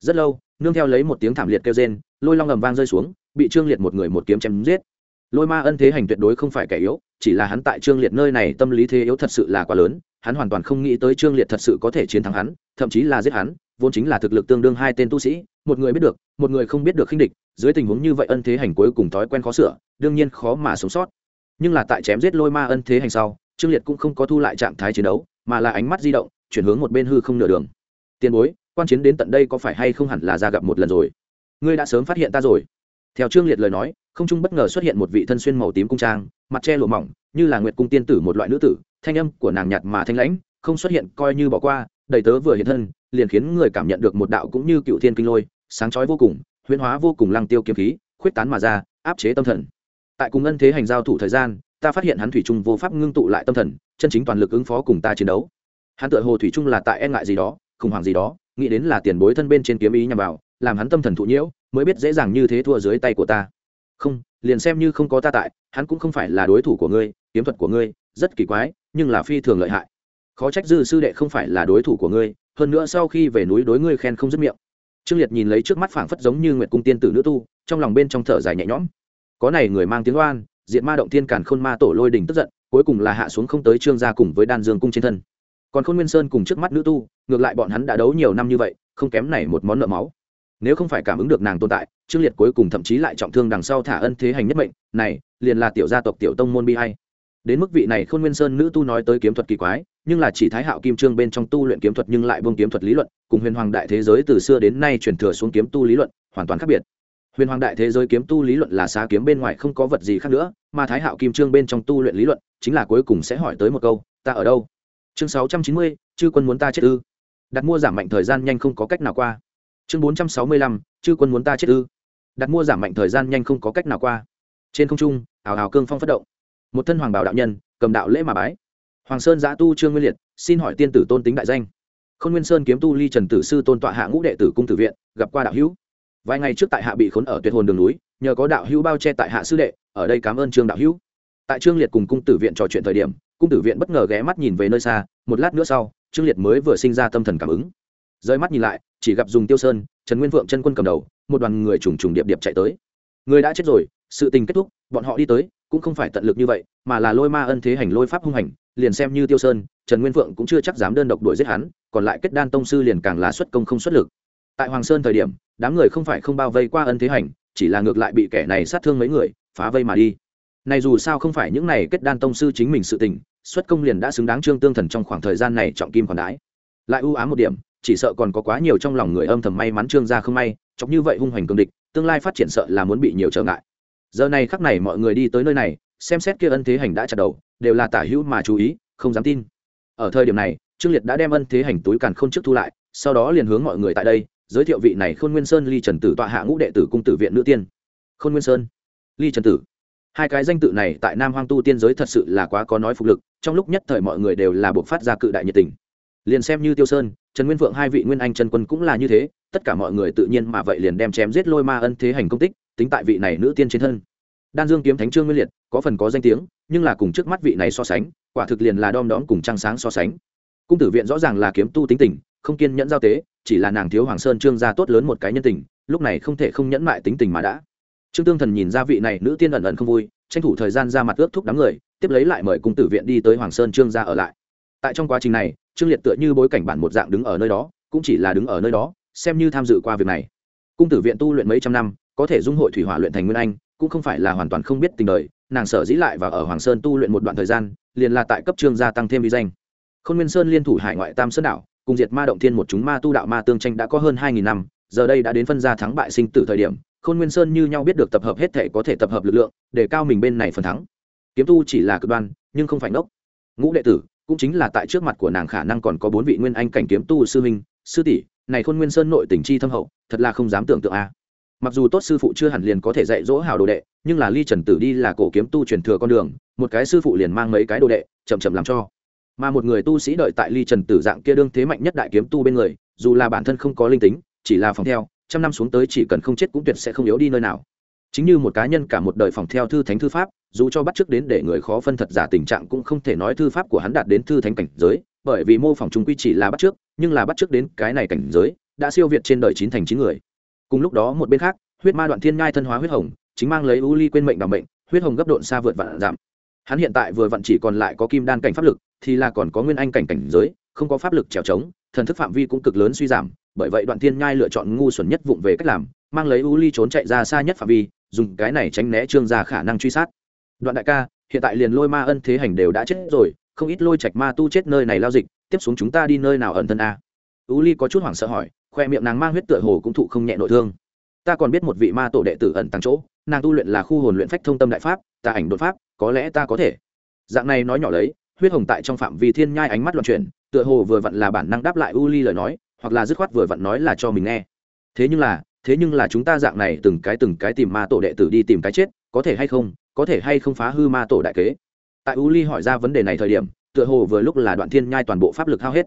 Rất lâu, nương theo lấy một tiếng thảm liệt kêu rên, lôi long ầm vang rơi xuống, bị trương liệt một người một kiếm chém giết. Lôi ma ân thế hành tuyệt đối không phải kẻ yếu, chỉ là hắn tại trương liệt nơi này tâm lý thế yếu thật sự là quá lớn, hắn hoàn toàn không nghĩ tới trương liệt thật sự có thể chiến thắng hắn, thậm chí là giết hắn vốn chính là thực lực tương đương hai tên tu sĩ, một người biết được, một người không biết được khinh địch, dưới tình huống như vậy ân thế hành cuối cùng thói quen khó sửa, đương nhiên khó mà sống sót. Nhưng là tại chém giết lôi ma ân thế hành sau, trương liệt cũng không có thu lại trạng thái chiến đấu, mà là ánh mắt di động, chuyển hướng một bên hư không nửa đường. Tiền bối, quan chiến đến tận đây có phải hay không hẳn là ra gặp một lần rồi? Ngươi đã sớm phát hiện ta rồi. Theo trương liệt lời nói, không trung bất ngờ xuất hiện một vị thân xuyên màu tím cung trang, mặt che lụa mỏng, như là nguyệt cung tiên tử một loại nữ tử, thanh âm của nàng nhạt mà thanh lãnh, không xuất hiện coi như bỏ qua đầy tớ vừa hiện thân, liền khiến người cảm nhận được một đạo cũng như cựu thiên kinh lôi, sáng chói vô cùng, huyễn hóa vô cùng lăng tiêu kiếm khí, khuyết tán mà ra, áp chế tâm thần. Tại cùng ân thế hành giao thủ thời gian, ta phát hiện hắn thủy trung vô pháp ngưng tụ lại tâm thần, chân chính toàn lực ứng phó cùng ta chiến đấu. Hắn tựa hồ thủy trung là tại e ngại gì đó, khủng hoảng gì đó, nghĩ đến là tiền bối thân bên trên kiếm ý nhằm vào, làm hắn tâm thần thụ nhiễu, mới biết dễ dàng như thế thua dưới tay của ta. Không, liền xem như không có ta tại, hắn cũng không phải là đối thủ của ngươi, kiếm thuật của ngươi, rất kỳ quái, nhưng là phi thường lợi hại khó trách dư sư đệ không phải là đối thủ của ngươi, hơn nữa sau khi về núi đối ngươi khen không dứt miệng. Trương liệt nhìn lấy trước mắt phảng phất giống như nguyệt cung tiên tử nữ tu, trong lòng bên trong thở dài nhẹ nhõm. Có này người mang tiếng oan, diện ma động thiên càn khôn ma tổ lôi đỉnh tức giận, cuối cùng là hạ xuống không tới trương gia cùng với đan dương cung trên thân. Còn khôn nguyên sơn cùng trước mắt nữ tu, ngược lại bọn hắn đã đấu nhiều năm như vậy, không kém này một món nợ máu. Nếu không phải cảm ứng được nàng tồn tại, trương liệt cuối cùng thậm chí lại trọng thương đằng sau thả ân thế hành nhất mệnh, này, liền là tiểu gia tộc tiểu tông môn bi hay đến mức vị này khôn nguyên sơn nữ tu nói tới kiếm thuật kỳ quái nhưng là chỉ thái hạo kim trương bên trong tu luyện kiếm thuật nhưng lại buông kiếm thuật lý luận, cùng huyền hoàng đại thế giới từ xưa đến nay truyền thừa xuống kiếm tu lý luận, hoàn toàn khác biệt. Huyền hoàng đại thế giới kiếm tu lý luận là xá kiếm bên ngoài không có vật gì khác nữa, mà thái hạo kim trương bên trong tu luyện lý luận, chính là cuối cùng sẽ hỏi tới một câu, ta ở đâu? Chương sáu trăm chín mươi, chư quân muốn ta chết ư? Đặt mua giảm mạnh thời gian nhanh không có cách nào qua. Chương bốn trăm sáu mươi lăm, chư quân muốn ta chết ư? Đặt mua giảm mạnh thời gian nhanh không có cách nào qua. Trên không trung ảo ảo cương phong phát động. Một thân hoàng bảo đạo nhân, cầm đạo lễ mà bái hoàng sơn giã tu trương nguyên liệt, xin hỏi tiên tử tôn tính đại danh. K h ô n nguyên sơn kiếm tu ly trần tử sư tôn tọa hạ ngũ đệ tử cung tử viện, gặp qua đạo hữu. Vài ngày trước tại hạ bị khốn ở tuyệt hồn đường núi, nhờ có đạo hữu bao che tại hạ sư đệ, ở đây cảm ơn trương đạo hữu. Tại trương liệt cùng cung tử viện trò chuyện thời điểm, cung tử viện bất ngờ ghé mắt nhìn về nơi xa, một lát nữa sau, trương liệt mới vừa sinh ra tâm thần cảm ứng. Rơi mắt nhìn lại, chỉ gặp dùng tiêu sơn, trần nguyên vượng chân quân cầm đầu, một đoàn người trùng trùng điệp điệp chạy tới. Người đã chết rồi, sự tình kết thúc, bọn họ đi tới cũng không phải tận lực như vậy, mà là lôi ma ân thế hành lôi pháp hung hành, liền xem như tiêu sơn, trần nguyên vượng cũng chưa chắc dám đơn độc đuổi giết hắn, còn lại kết đan tông sư liền càng là xuất công không xuất lực. Tại hoàng sơn thời điểm, đám người không phải không bao vây qua ân thế hành, chỉ là ngược lại bị kẻ này sát thương mấy người, phá vây mà đi. Này dù sao không phải những này kết đan tông sư chính mình sự tình, xuất công liền đã xứng đáng trương tương thần trong khoảng thời gian này trọng kim còn đái lại ưu ám một điểm, chỉ sợ còn có quá nhiều trong lòng người âm thầm may mắn trương gia không may, chọc như vậy hung hoành cường địch, tương lai phát triển sợ là muốn bị nhiều trở ngại giờ này khắc này mọi người đi tới nơi này, xem xét kia ân thế hành đã chặt đầu, đều là tả hữu mà chú ý, không dám tin. Ở thời điểm này, trương liệt đã đem ân thế hành túi càn k h ô n trước thu lại, sau đó liền hướng mọi người tại đây, giới thiệu vị này khôn nguyên sơn ly trần tử tọa hạ ngũ đệ tử cung tử viện nữ tiên. Khôn nguyên sơn ly trần tử. Hai cái danh tự này tại nam hoang tu tiên giới thật sự là quá có nói phục lực, trong lúc nhất thời mọi người đều là buộc phát ra cự đại nhiệt tình. Liền xem như tiêu sơn, trần nguyên phượng hai vị nguyên anh trần quân cũng là như thế, tất cả mọi người tự nhiên mà vậy liền đem chém giết lôi ma ân thế hành công tích tính tại vị này nữ tiên trên thân. Đan dương kiếm thánh trương nguyên liệt, có phần có danh tiếng, nhưng là cùng trước mắt vị này so sánh, quả thực liền là đom đóm cùng trăng sáng so sánh. Cung tử viện rõ ràng là kiếm tu tính tình, không kiên nhẫn giao tế, chỉ là nàng thiếu hoàng sơn trương gia tốt lớn một cái nhân tình, lúc này không thể không nhẫn mại tính tình mà đã. Trương tương thần nhìn ra vị này nữ tiên ẩn ẩn không vui, tranh thủ thời gian ra mặt ước thúc đám người, tiếp lấy lại mời cung tử viện đi tới hoàng sơn trương gia ở lại. Tại trong quá trình này, trương liệt tựa như bối cảnh bản một dạng đứng ở nơi đó, cũng chỉ là đứng ở nơi đó, xem như tham dự qua việc này. Cung tử viện tu luyện mấy trăm năm có thể dung hội thủy hỏa luyện thành nguyên anh, cũng không phải là hoàn toàn không biết tình đời, nàng sở dĩ lại và ở hoàng sơn tu luyện một đoạn thời gian, liền là tại cấp trương gia tăng thêm vi danh. Khôn nguyên sơn liên thủ hải ngoại tam sơn đảo, cùng diệt ma động thiên một chúng ma tu đạo ma tương tranh đã có hơn hai nghìn năm, giờ đây đã đến phân gia thắng bại sinh tử thời điểm, khôn nguyên sơn như nhau biết được tập hợp hết thể có thể tập hợp lực lượng, để cao mình bên này phần thắng. Kiếm tu chỉ là cực đoan, nhưng không phải ngốc. Ngũ đệ tử, cũng chính là tại trước mặt của nàng khả năng còn có bốn vị nguyên anh cảnh kiếm tu sư minh sư tỷ, này khôn nguyên sơn nội tình chi thâm hậu, thật là không dám tưởng tượng a mặc dù tốt sư phụ chưa hẳn liền có thể dạy dỗ hào đồ đệ, nhưng là ly trần tử đi là cổ kiếm tu truyền thừa con đường, một cái sư phụ liền mang mấy cái đồ đệ, chậm chậm làm cho. Mà một người tu sĩ đợi tại ly trần tử dạng kia đương thế mạnh nhất đại kiếm tu bên người, dù là bản thân không có linh tính, chỉ là phòng theo, trăm năm xuống tới chỉ cần không chết cũng tuyệt sẽ không yếu đi nơi nào. Chính như một cá nhân cả một đời phòng theo thư thánh thư pháp, dù cho bắt chước đến để người khó phân thật giả tình trạng cũng không thể nói thư pháp của hắn đạt đến thư thánh cảnh giới, bởi vì mô phỏng chúng quy chỉ là bắt chước, nhưng là bắt chước đến cái này cảnh giới, đã siêu việt trên đời chín thành chín người cùng lúc đó một bên khác, huyết ma đoạn thiên ngai thân hóa huyết hồng, chính mang lấy u ly quên mệnh bằng bệnh huyết hồng gấp độn xa vượt vạn giảm. Hắn hiện tại vừa vặn chỉ còn lại có kim đan cảnh pháp lực, thì là còn có nguyên anh cảnh cảnh giới, không có pháp lực trèo trống, thần thức phạm vi cũng cực lớn suy giảm, bởi vậy đoạn thiên nhai lựa chọn ngu xuẩn nhất vụng về cách làm, mang lấy u ly trốn chạy ra xa nhất phạm vi, dùng cái này tránh né trương ra khả năng truy sát. Đoạn đại ca, hiện tại liền lôi ma ân thế hành đều đã chết rồi, không ít lôi trạch ma tu chết nơi này lao dịch, tiếp xuống chúng ta đi nơi nào ẩn thân a? U ly có chút hoảng sợ hỏi khoe miệng nàng mang huyết tựa hồ cũng thụ không nhẹ nội thương. Ta còn biết một vị ma tổ đệ tử ẩn tăng chỗ, nàng tu luyện là khu hồn luyện phách thông tâm đại pháp, tà ảnh đột pháp, có lẽ ta có thể. Dạng này nói nhỏ lấy, huyết hồng tại trong phạm vi thiên nhai ánh mắt loạn chuyển, tựa hồ vừa vặn là bản năng đáp lại u ly lời nói, hoặc là dứt khoát vừa vặn nói là cho mình nghe. Thế nhưng là, thế nhưng là chúng ta dạng này từng cái từng cái tìm ma tổ đệ tử đi tìm cái chết, có thể hay không, có thể hay không phá hư ma tổ đại kế? Tại u ly hỏi ra vấn đề này thời điểm, tựa hồ vừa lúc là đoạn thiên nhai toàn bộ pháp lực hao hết.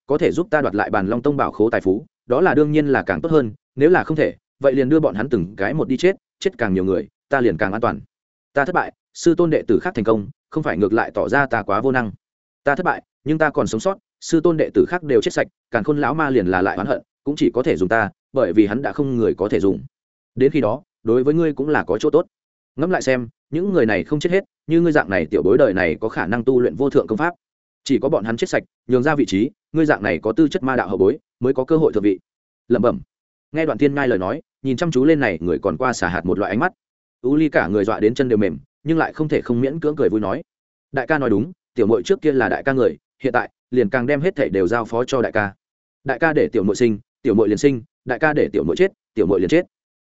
có thể giúp ta đoạt lại bàn long tông bảo khố tài phú, đó là đương nhiên là càng tốt hơn, nếu là không thể, vậy liền đưa bọn hắn từng cái một đi chết chết càng nhiều người, ta liền càng an toàn. Ta thất bại, sư tôn đệ tử khác thành công, không phải ngược lại tỏ ra ta quá vô năng. Ta thất bại, nhưng ta còn sống sót, sư tôn đệ tử khác đều chết sạch càng khôn lão ma liền là lại oán hận, cũng chỉ có thể dùng ta, bởi vì hắn đã không người có thể dùng. Đến khi đó, đối với ngươi cũng là có chỗ tốt. Ngẫm lại xem, những người này không chết hết, như ngươi dạng này tiểu bối đời này có khả năng tu luyện vô thượng công pháp chỉ có bọn hắn chết sạch, nhường ra vị trí, ngươi dạng này có tư chất ma đạo hậu bối, mới có cơ hội thượng vị. Lẩm bẩm. Nghe đoạn thiên ngai lời nói, nhìn chăm chú lên này, người còn qua xả hạt một loại ánh mắt. U ly cả người dọa đến chân đều mềm, nhưng lại không thể không miễn cưỡng cười vui nói. Đại ca nói đúng, tiểu mội trước kia là đại ca người, hiện tại, liền càng đem hết thảy đều giao phó cho đại ca. Đại ca để tiểu mội sinh, tiểu mội liền sinh, đại ca để tiểu mội chết, tiểu mội liền chết.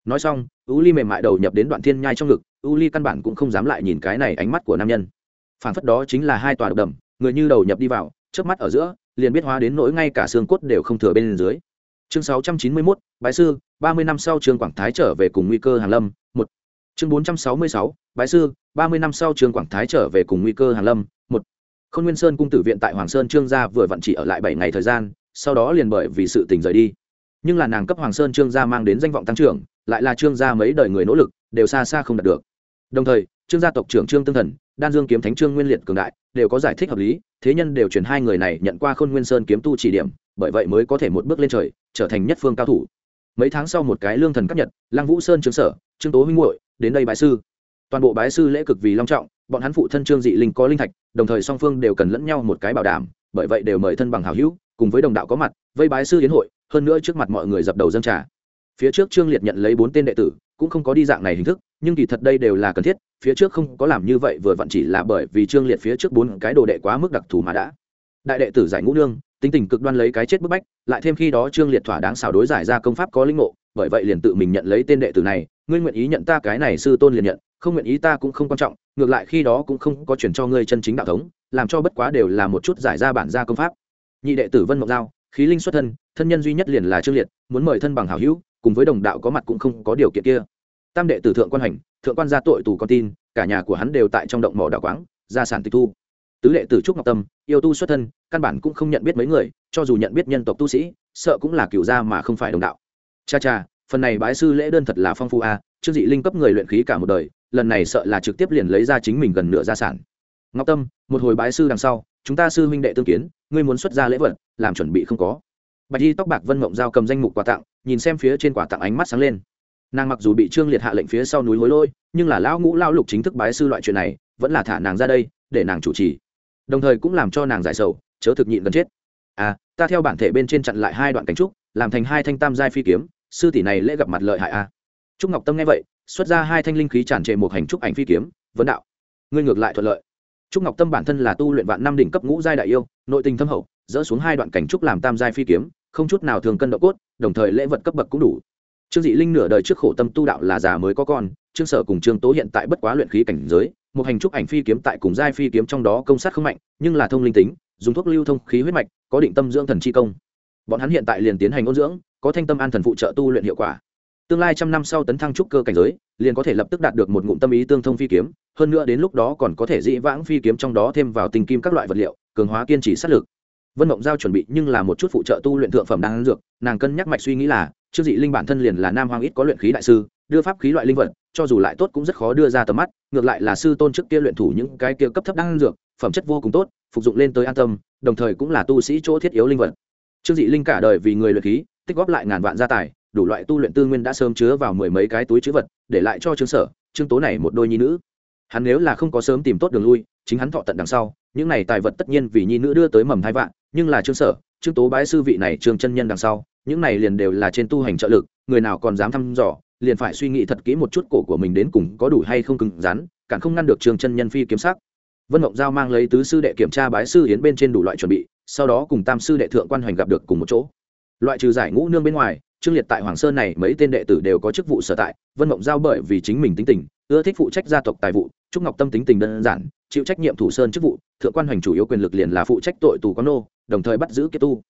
Nói xong u ly mềm mại đầu nhập đến đoạn thiên nhai trong ngực u ly căn bản cũng không dám lại nhìn cái này ánh mắt của nam nhân. Phản phất đó chính là hai tòa độc đầm người như đầu nhập đi vào trước mắt ở giữa, liền biết hóa đến nỗi ngay cả xương cốt đều không thừa bên dưới. Chương sáu trăm chín mươi mốt, bái sư, ba mươi năm sau trường quảng thái trở về cùng nguy cơ hàng lâm, một. Chương bốn trăm sáu mươi sáu, bái sư, ba mươi năm sau trường quảng thái trở về cùng nguy cơ hàng lâm, một. Không nguyên sơn cung tử viện tại hoàng sơn trương gia vừa vặn chỉ ở lại bảy ngày thời gian, sau đó liền bởi vì sự tình rời đi. Nhưng là nàng cấp hoàng sơn trương gia mang đến danh vọng tăng trưởng, lại là trương gia mấy đời người nỗ lực, đều xa xa không đạt được. Đồng thời, trương gia tộc trưởng trương tương thần đan dương kiếm thánh trương nguyên liệt cường đại, đều có giải thích hợp lý, thế nhân đều truyền hai người này nhận qua khôn nguyên sơn kiếm tu chỉ điểm, bởi vậy mới có thể một bước lên trời, trở thành nhất phương cao thủ. Mấy tháng sau một cái lương thần cấp nhật, lăng vũ sơn trương sở, trương tố huynh hội đến đây bái sư. Toàn bộ bái sư lễ cực vì long trọng, bọn hắn phụ thân trương dị linh có linh thạch, đồng thời song phương đều cần lẫn nhau một cái bảo đảm, bởi vậy đều mời thân bằng hảo hữu, cùng với đồng đạo có mặt, vây bái sư yến hội, hơn nữa trước mặt mọi người dập đầu dân trà. Phía trước trương liệt nhận lấy bốn tên đệ tử cũng không có đi dạng này hình thức, nhưng kỳ thật đây đều là cần thiết, phía trước không có làm như vậy vừa vặn chỉ là bởi vì trương liệt phía trước bốn cái đồ đệ quá mức đặc thù mà đã. Đại đệ tử giải ngũ nương, tính tình cực đoan lấy cái chết bức bách, lại thêm khi đó trương liệt thỏa đáng xào đối giải ra công pháp có linh ngộ, bởi vậy liền tự mình nhận lấy tên đệ tử này, ngươi nguyện ý nhận ta cái này sư tôn liền nhận, không nguyện ý ta cũng không quan trọng, ngược lại khi đó cũng không có chuyển cho ngươi chân chính đạo thống, làm cho bất quá đều là một chút giải ra bản gia công pháp. Nhị đệ tử vân mộc giao, khí linh xuất thân thân nhân duy nhất liền là trương liệt, muốn mời thân bằng hảo hữu cùng với đồng đạo có mặt cũng không có điều kiện kia. Tam đệ tử thượng quan hành, thượng quan gia tội tù con tin, cả nhà của hắn đều tại trong động mỏ đảo quáng gia sản tịch thu. Tứ đệ tử trúc ngọc tâm, yêu tu xuất thân, căn bản cũng không nhận biết mấy người, cho dù nhận biết nhân tộc tu sĩ, sợ cũng là cựu gia mà không phải đồng đạo. Cha cha, phần này bái sư lễ đơn thật là phong phú a chương dị linh cấp người luyện khí cả một đời, lần này sợ là trực tiếp liền lấy ra chính mình gần nửa gia sản. Ngọc tâm, một hồi bái sư đằng sau, chúng ta sư huynh đệ tương kiến, ngươi muốn xuất ra lễ vật, làm chuẩn bị không có. Bạch y tóc bạc vân mộng giao cầm danh mục quà tặng nhìn xem phía trên quả tặng ánh mắt sáng lên. Nàng mặc dù bị trương liệt hạ lệnh phía sau núi hối lôi nhưng là lão ngũ lao lục chính thức bái sư loại chuyện này, vẫn là thả nàng ra đây, để nàng chủ trì. Đồng thời cũng làm cho nàng giải sầu, chớ thực nhịn gần chết. À ta theo bản thể bên trên chặn lại hai đoạn cánh trúc, làm thành hai thanh tam giai phi kiếm, sư tỷ này lễ gặp mặt lợi hại a à. trúc ngọc tâm nghe vậy, xuất ra hai thanh linh khí tràn trề một hành trúc ảnh phi kiếm, vấn đạo. Ngươi ngược lại thuận lợi. Trúc ngọc tâm bản thân là tu luyện vạn năm đỉnh cấp ngũ giai đại yêu, nội tình thâm hậu, dỡ xuống hai đoạn cảnh trúc làm tam giai phi kiếm không chút nào thường cân độ cốt, đồng thời lễ vật cấp bậc cũng đủ. Trương dị linh nửa đời trước khổ tâm tu đạo là già mới có con, trương sở cùng trương tố hiện tại bất quá luyện khí cảnh giới, một hành trúc ảnh phi kiếm tại cùng giai phi kiếm trong đó công sát không mạnh, nhưng là thông linh tính, dùng thuốc lưu thông khí huyết mạch, có định tâm dưỡng thần chi công. Bọn hắn hiện tại liền tiến hành ôn dưỡng, có thanh tâm an thần phụ trợ tu luyện hiệu quả. Tương lai trăm năm sau tấn thăng trúc cơ cảnh giới, liền có thể lập tức đạt được một ngụm tâm ý tương thông phi kiếm, hơn nữa đến lúc đó còn có thể dĩ vãng phi kiếm trong đó thêm vào tinh kim các loại vật liệu, cường hóa kiên trì sát lực vân mộng giao chuẩn bị nhưng là một chút phụ trợ tu luyện thượng phẩm đang dược, nàng cân nhắc mạch suy nghĩ là trước dị linh bản thân liền là nam hoàng ít có luyện khí đại sư, đưa pháp khí loại linh vật, cho dù lại tốt cũng rất khó đưa ra tầm mắt, ngược lại là sư tôn trước kia luyện thủ những cái kia cấp thấp đang dược, phẩm chất vô cùng tốt, phục dụng lên tới an tâm, đồng thời cũng là tu sĩ chỗ thiết yếu linh vật. Trước dị linh cả đời vì người luyện khí, tích góp lại ngàn vạn gia tài, đủ loại tu luyện tư nguyên đã sớm chứa vào mười mấy cái túi chữ vật, để lại cho trương sở, trương tố này một đôi nhi nữ. Hắn nếu là không có sớm tìm tốt đường lui, chính hắn thọ tận đằng sau, những này tài vật tất nhiên vì nhi nữ đưa tới mầm thai vạn nhưng là trương sở, trương tố bái sư vị này trương chân nhân đằng sau, những này liền đều là trên tu hành trợ lực, người nào còn dám thăm dò, liền phải suy nghĩ thật kỹ một chút cổ của mình đến cùng có đủ hay không cứng rắn, càng không ngăn được trương chân nhân phi kiếm sắc. Vân ngộng giao mang lấy tứ sư đệ kiểm tra bái sư yến bên trên đủ loại chuẩn bị, sau đó cùng tam sư đệ thượng quan hoành gặp được cùng một chỗ. Loại trừ giải ngũ nương bên ngoài, trương liệt tại hoàng sơn này mấy tên đệ tử đều có chức vụ sở tại, vân mộng giao bởi vì chính mình tính tình, ưa thích phụ trách gia tộc tài vụ, trúc ngọc tâm tính tình đơn giản, chịu trách nhiệm thủ sơn chức vụ, thượng quan hoành chủ yếu quyền lực liền là phụ trách tội tù có nô đồng thời bắt giữ kiếp tu.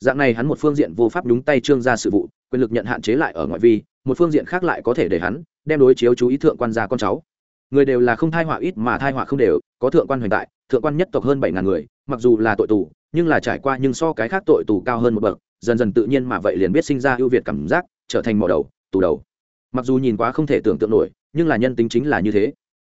Dạng này hắn một phương diện vô pháp nhúng tay trương ra sự vụ, quyền lực nhận hạn chế lại ở ngoại vi, một phương diện khác lại có thể để hắn đem đối chiếu chú ý thượng quan gia con cháu. Người đều là không thai họa ít mà thai họa không đều, có thượng quan hoành tại, thượng quan nhất tộc hơn bảy ngàn người, mặc dù là tội tù, nhưng là trải qua nhưng so cái khác tội tù cao hơn một bậc, dần dần tự nhiên mà vậy liền biết sinh ra ưu việt cảm giác, trở thành mỏ đầu, tù đầu. Mặc dù nhìn quá không thể tưởng tượng nổi, nhưng là nhân tính chính là như thế.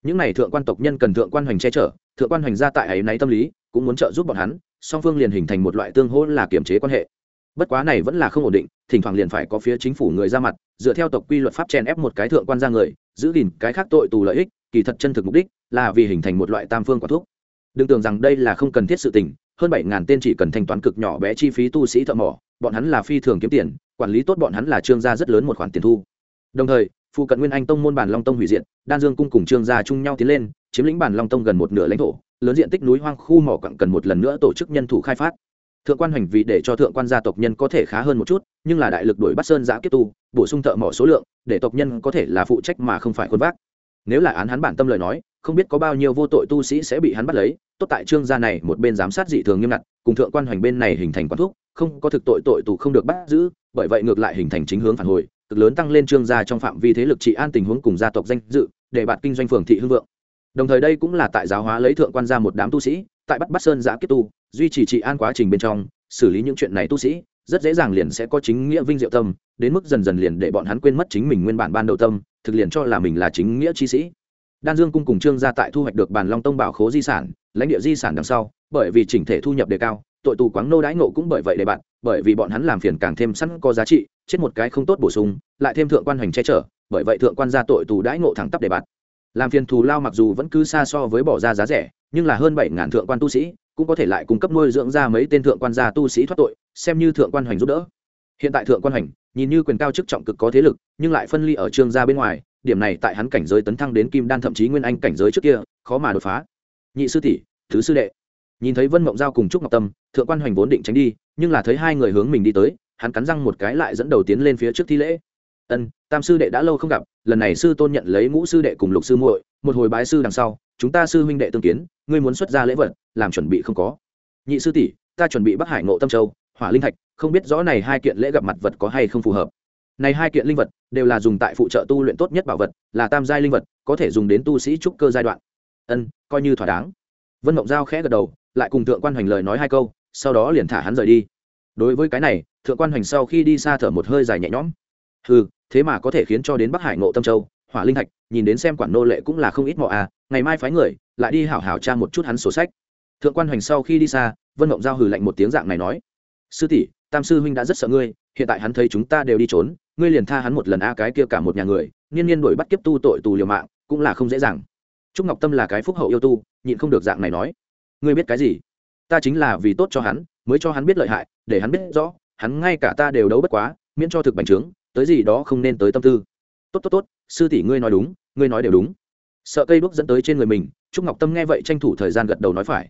Những n à y thượng quan tộc nhân cần thượng quan hoành che chở, thượng quan hoành ra tại ấy náy tâm lý, cũng muốn trợ giúp bọn hắn song phương liền hình thành một loại tương hỗ là kiểm chế quan hệ. Bất quá này vẫn là không ổn định, thỉnh thoảng liền phải có phía chính phủ người ra mặt, dựa theo tộc quy luật pháp chèn ép một cái thượng quan ra người, giữ gìn cái khác tội tù lợi ích, kỳ thật chân thực mục đích là vì hình thành một loại tam phương quả thuốc đừng tưởng rằng đây là không cần thiết sự tình, hơn bảy ngàn tên chỉ cần thanh toán cực nhỏ bé chi phí tu sĩ thợ mỏ, bọn hắn là phi thường kiếm tiền, quản lý tốt bọn hắn là trương gia rất lớn một khoản tiền thu. Đồng thời, phụ cận nguyên anh tông môn bản long tông hủy diệt, đan dương cung cùng trương gia chung nhau tiến lên, chiếm lĩnh bản long tông gần một nửa lãnh thổ lớn diện tích núi hoang khu mỏ quặng cần một lần nữa tổ chức nhân thủ khai phát. Thượng quan hành vì để cho thượng quan gia tộc nhân có thể khá hơn một chút, nhưng là đại lực đuổi bắt sơn giã kết tu, bổ sung thợ mỏ số lượng, để tộc nhân có thể là phụ trách mà không phải khuôn vác. Nếu là án hắn bản tâm lời nói, không biết có bao nhiêu vô tội tu sĩ sẽ bị hắn bắt lấy, tốt tại trương gia này một bên giám sát dị thường nghiêm ngặt, cùng thượng quan hoành bên này hình thành quán thuốc không có thực tội tội tù không được bắt giữ, bởi vậy ngược lại hình thành chính hướng phản hồi, cực lớn tăng lên trương gia trong phạm vi thế lực trị an tình huống cùng gia tộc danh dự, để bạt kinh doanh phường thị hưng vượng đồng thời đây cũng là tại giáo hóa lấy thượng quan ra một đám tu sĩ, tại bắt bắt sơn giã kiếp tu, duy trì trị an quá trình bên trong, xử lý những chuyện này tu sĩ, rất dễ dàng liền sẽ có chính nghĩa vinh diệu tâm, đến mức dần dần liền để bọn hắn quên mất chính mình nguyên bản ban đầu tâm, thực liền cho là mình là chính nghĩa chi sĩ. Đan dương cung cùng trương gia tại thu hoạch được bàn long tông bảo khố di sản, lãnh địa di sản đằng sau, bởi vì chỉnh thể thu nhập đề cao, tội tù quáng nô đãi nộ cũng bởi vậy để bạn bởi vì bọn hắn làm phiền càng thêm sẵn có giá trị, chết một cái không tốt bổ sung, lại thêm thượng quan hành che chở, bởi vậy thượng quan gia tội tù đãi ngộ thẳng tắp để bạn làm phiền thù lao mặc dù vẫn cứ xa so với bỏ ra giá rẻ, nhưng là hơn bảy ngàn thượng quan tu sĩ cũng có thể lại cung cấp nuôi dưỡng ra mấy tên thượng quan gia tu sĩ thoát tội, xem như thượng quan hoành giúp đỡ. Hiện tại thượng quan hoành nhìn như quyền cao chức trọng cực có thế lực, nhưng lại phân ly ở trương gia bên ngoài, điểm này tại hắn cảnh giới tấn thăng đến kim đan thậm chí nguyên anh cảnh giới trước kia, khó mà đột phá. Nhị sư tỷ, thứ sư đệ. Nhìn thấy vân mộng giao cùng trúc ngọc tâm, thượng quan hoành vốn định tránh đi, nhưng là thấy hai người hướng mình đi tới, hắn cắn răng một cái lại dẫn đầu tiến lên phía trước thi lễ ân, tam sư đệ đã lâu không gặp, lần này sư tôn nhận lấy ngũ sư đệ cùng lục sư muội, một hồi bái sư đằng sau, chúng ta sư huynh đệ tương kiến, ngươi muốn xuất ra lễ vật, làm chuẩn bị không có. Nhị sư tỷ, ta chuẩn bị bắc hải ngộ tâm châu, hỏa linh thạch, không biết rõ này hai kiện lễ gặp mặt vật có hay không phù hợp. Này hai kiện linh vật đều là dùng tại phụ trợ tu luyện tốt nhất bảo vật, là tam giai linh vật, có thể dùng đến tu sĩ trúc cơ giai đoạn. Ân, coi như thỏa đáng. Vân mộng giao khẽ gật đầu, lại cùng thượng quan hoành lời nói hai câu, sau đó liền thả hắn rời đi. Đối với cái này, thượng quan hoành sau khi đi xa thở một hơi dài nhẹ nhõm. Ừ thế mà có thể khiến cho đến bắc hải ngộ tâm châu, hỏa linh thạch, nhìn đến xem quản nô lệ cũng là không ít mọ à ngày mai phái người, lại đi hảo hảo tra một chút hắn sổ sách. Thượng quan hoành sau khi đi xa, vân mộng giao hừ lạnh một tiếng dạng này nói, sư tỷ, tam sư huynh đã rất sợ ngươi, hiện tại hắn thấy chúng ta đều đi trốn, ngươi liền tha hắn một lần a cái kia cả một nhà người, niên niên đuổi bắt kiếp tu tội tù liều mạng, cũng là không dễ dàng. Trúc ngọc tâm là cái phúc hậu yêu tu, nhịn không được dạng này nói, ngươi biết cái gì? Ta chính là vì tốt cho hắn, mới cho hắn biết lợi hại, để hắn biết rõ, hắn ngay cả ta đều đấu bất quá, miễn cho thực bành trướng tới gì đó không nên tới tâm tư. Tốt tốt tốt, sư tỷ ngươi nói đúng, ngươi nói đều đúng. Sợ cây đuốc dẫn tới trên người mình, trúc ngọc tâm nghe vậy tranh thủ thời gian gật đầu nói phải.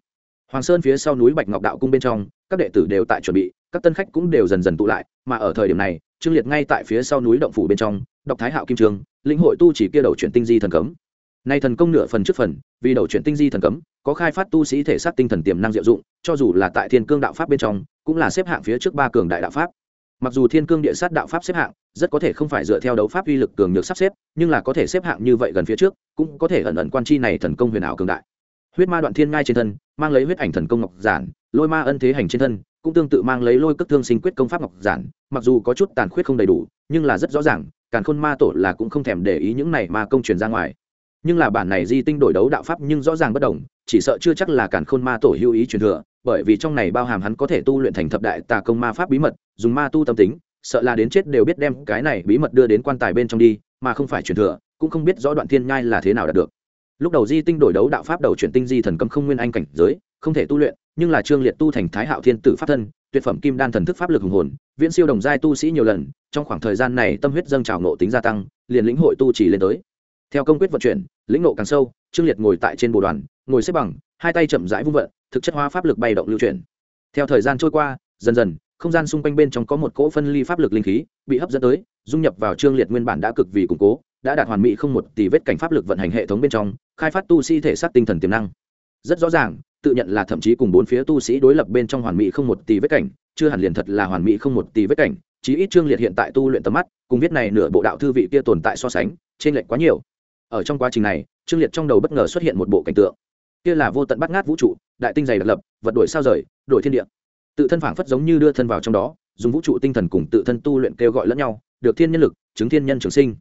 Hoàng sơn phía sau núi bạch ngọc đạo cung bên trong, các đệ tử đều tại chuẩn bị, các tân khách cũng đều dần dần tụ lại, mà ở thời điểm này, trương liệt ngay tại phía sau núi động phủ bên trong, đọc thái hạo kim trường, lĩnh hội tu chỉ kia đầu chuyển tinh di thần cấm. Nay thần công nửa phần trước phần, vì đầu chuyển tinh di thần cấm, có khai phát tu sĩ thể xác tinh thần tiềm năng diệu dụng, cho dù là tại thiên cương đạo pháp bên trong, cũng là xếp hạng phía trước ba cường đại đạo pháp mặc dù thiên cương địa sát đạo pháp xếp hạng rất có thể không phải dựa theo đấu pháp uy lực cường nhược sắp xếp, nhưng là có thể xếp hạng như vậy gần phía trước, cũng có thể ẩn ẩn quan chi này thần công huyền ảo cường đại. Huyết ma đoạn thiên ngai trên thân, mang lấy huyết ảnh thần công ngọc giản, lôi ma ân thế hành trên thân, cũng tương tự mang lấy lôi cước thương sinh quyết công pháp ngọc giản, mặc dù có chút tàn khuyết không đầy đủ, nhưng là rất rõ ràng, càn khôn ma tổ là cũng không thèm để ý những này mà công truyền ra ngoài. Nhưng là bản này di tinh đổi đấu đạo pháp nhưng rõ ràng bất đồng, chỉ sợ chưa chắc là càn khôn ma tổ hữu ý truyền thừa bởi vì trong này bao hàm hắn có thể tu luyện thành thập đại tà công ma pháp bí mật, dùng ma tu tâm tính, sợ là đến chết đều biết đem cái này bí mật đưa đến quan tài bên trong đi, mà không phải truyền thừa, cũng không biết rõ đoạn thiên nhai là thế nào đạt được. Lúc đầu di tinh đổi đấu đạo pháp đầu chuyển tinh di thần cấm không nguyên anh cảnh giới, không thể tu luyện, nhưng là trương liệt tu thành thái hạo thiên tử pháp thân, tuyệt phẩm kim đan thần thức pháp lực hùng hồn, viễn siêu đồng giai tu sĩ nhiều lần, trong khoảng thời gian này tâm huyết dâng trào nộ tính gia tăng, liền lĩnh hội tu chỉ lên tới. Theo công quyết vận chuyển, lĩnh nộ càng sâu, trương liệt ngồi tại trên bồ đoàn, ngồi xếp bằng, hai tay chậm rãi vung vận thực chất hóa pháp lực bay động lưu chuyển. Theo thời gian trôi qua, dần dần, không gian xung quanh bên trong có một cỗ phân ly pháp lực linh khí bị hấp dẫn tới, dung nhập vào trương liệt nguyên bản đã cực vì củng cố, đã đạt hoàn mỹ không một tỷ vết cảnh pháp lực vận hành hệ thống bên trong, khai phát tu sĩ thể xác tinh thần tiềm năng. Rất rõ ràng, tự nhận là thậm chí cùng bốn phía tu sĩ đối lập bên trong hoàn mỹ không một tỷ vết cảnh, chưa hẳn liền thật là hoàn mỹ không một tỷ vết cảnh, chí ít trương liệt hiện tại tu luyện tầm mắt, cùng viết này nửa bộ đạo thư vị kia tồn tại so sánh trên lệch quá nhiều. Ở trong quá trình này, trương liệt trong đầu bất ngờ xuất hiện một bộ cảnh tượng. Kia là vô tận bắt ngát vũ trụ đại tinh dày đặc lập, vật đổi sao rời, đổi thiên địa. Tự thân phảng phất giống như đưa thân vào trong đó, dùng vũ trụ tinh thần cùng tự thân tu luyện kêu gọi lẫn nhau, được thiên nhân lực, chứng thiên nhân trường sinh.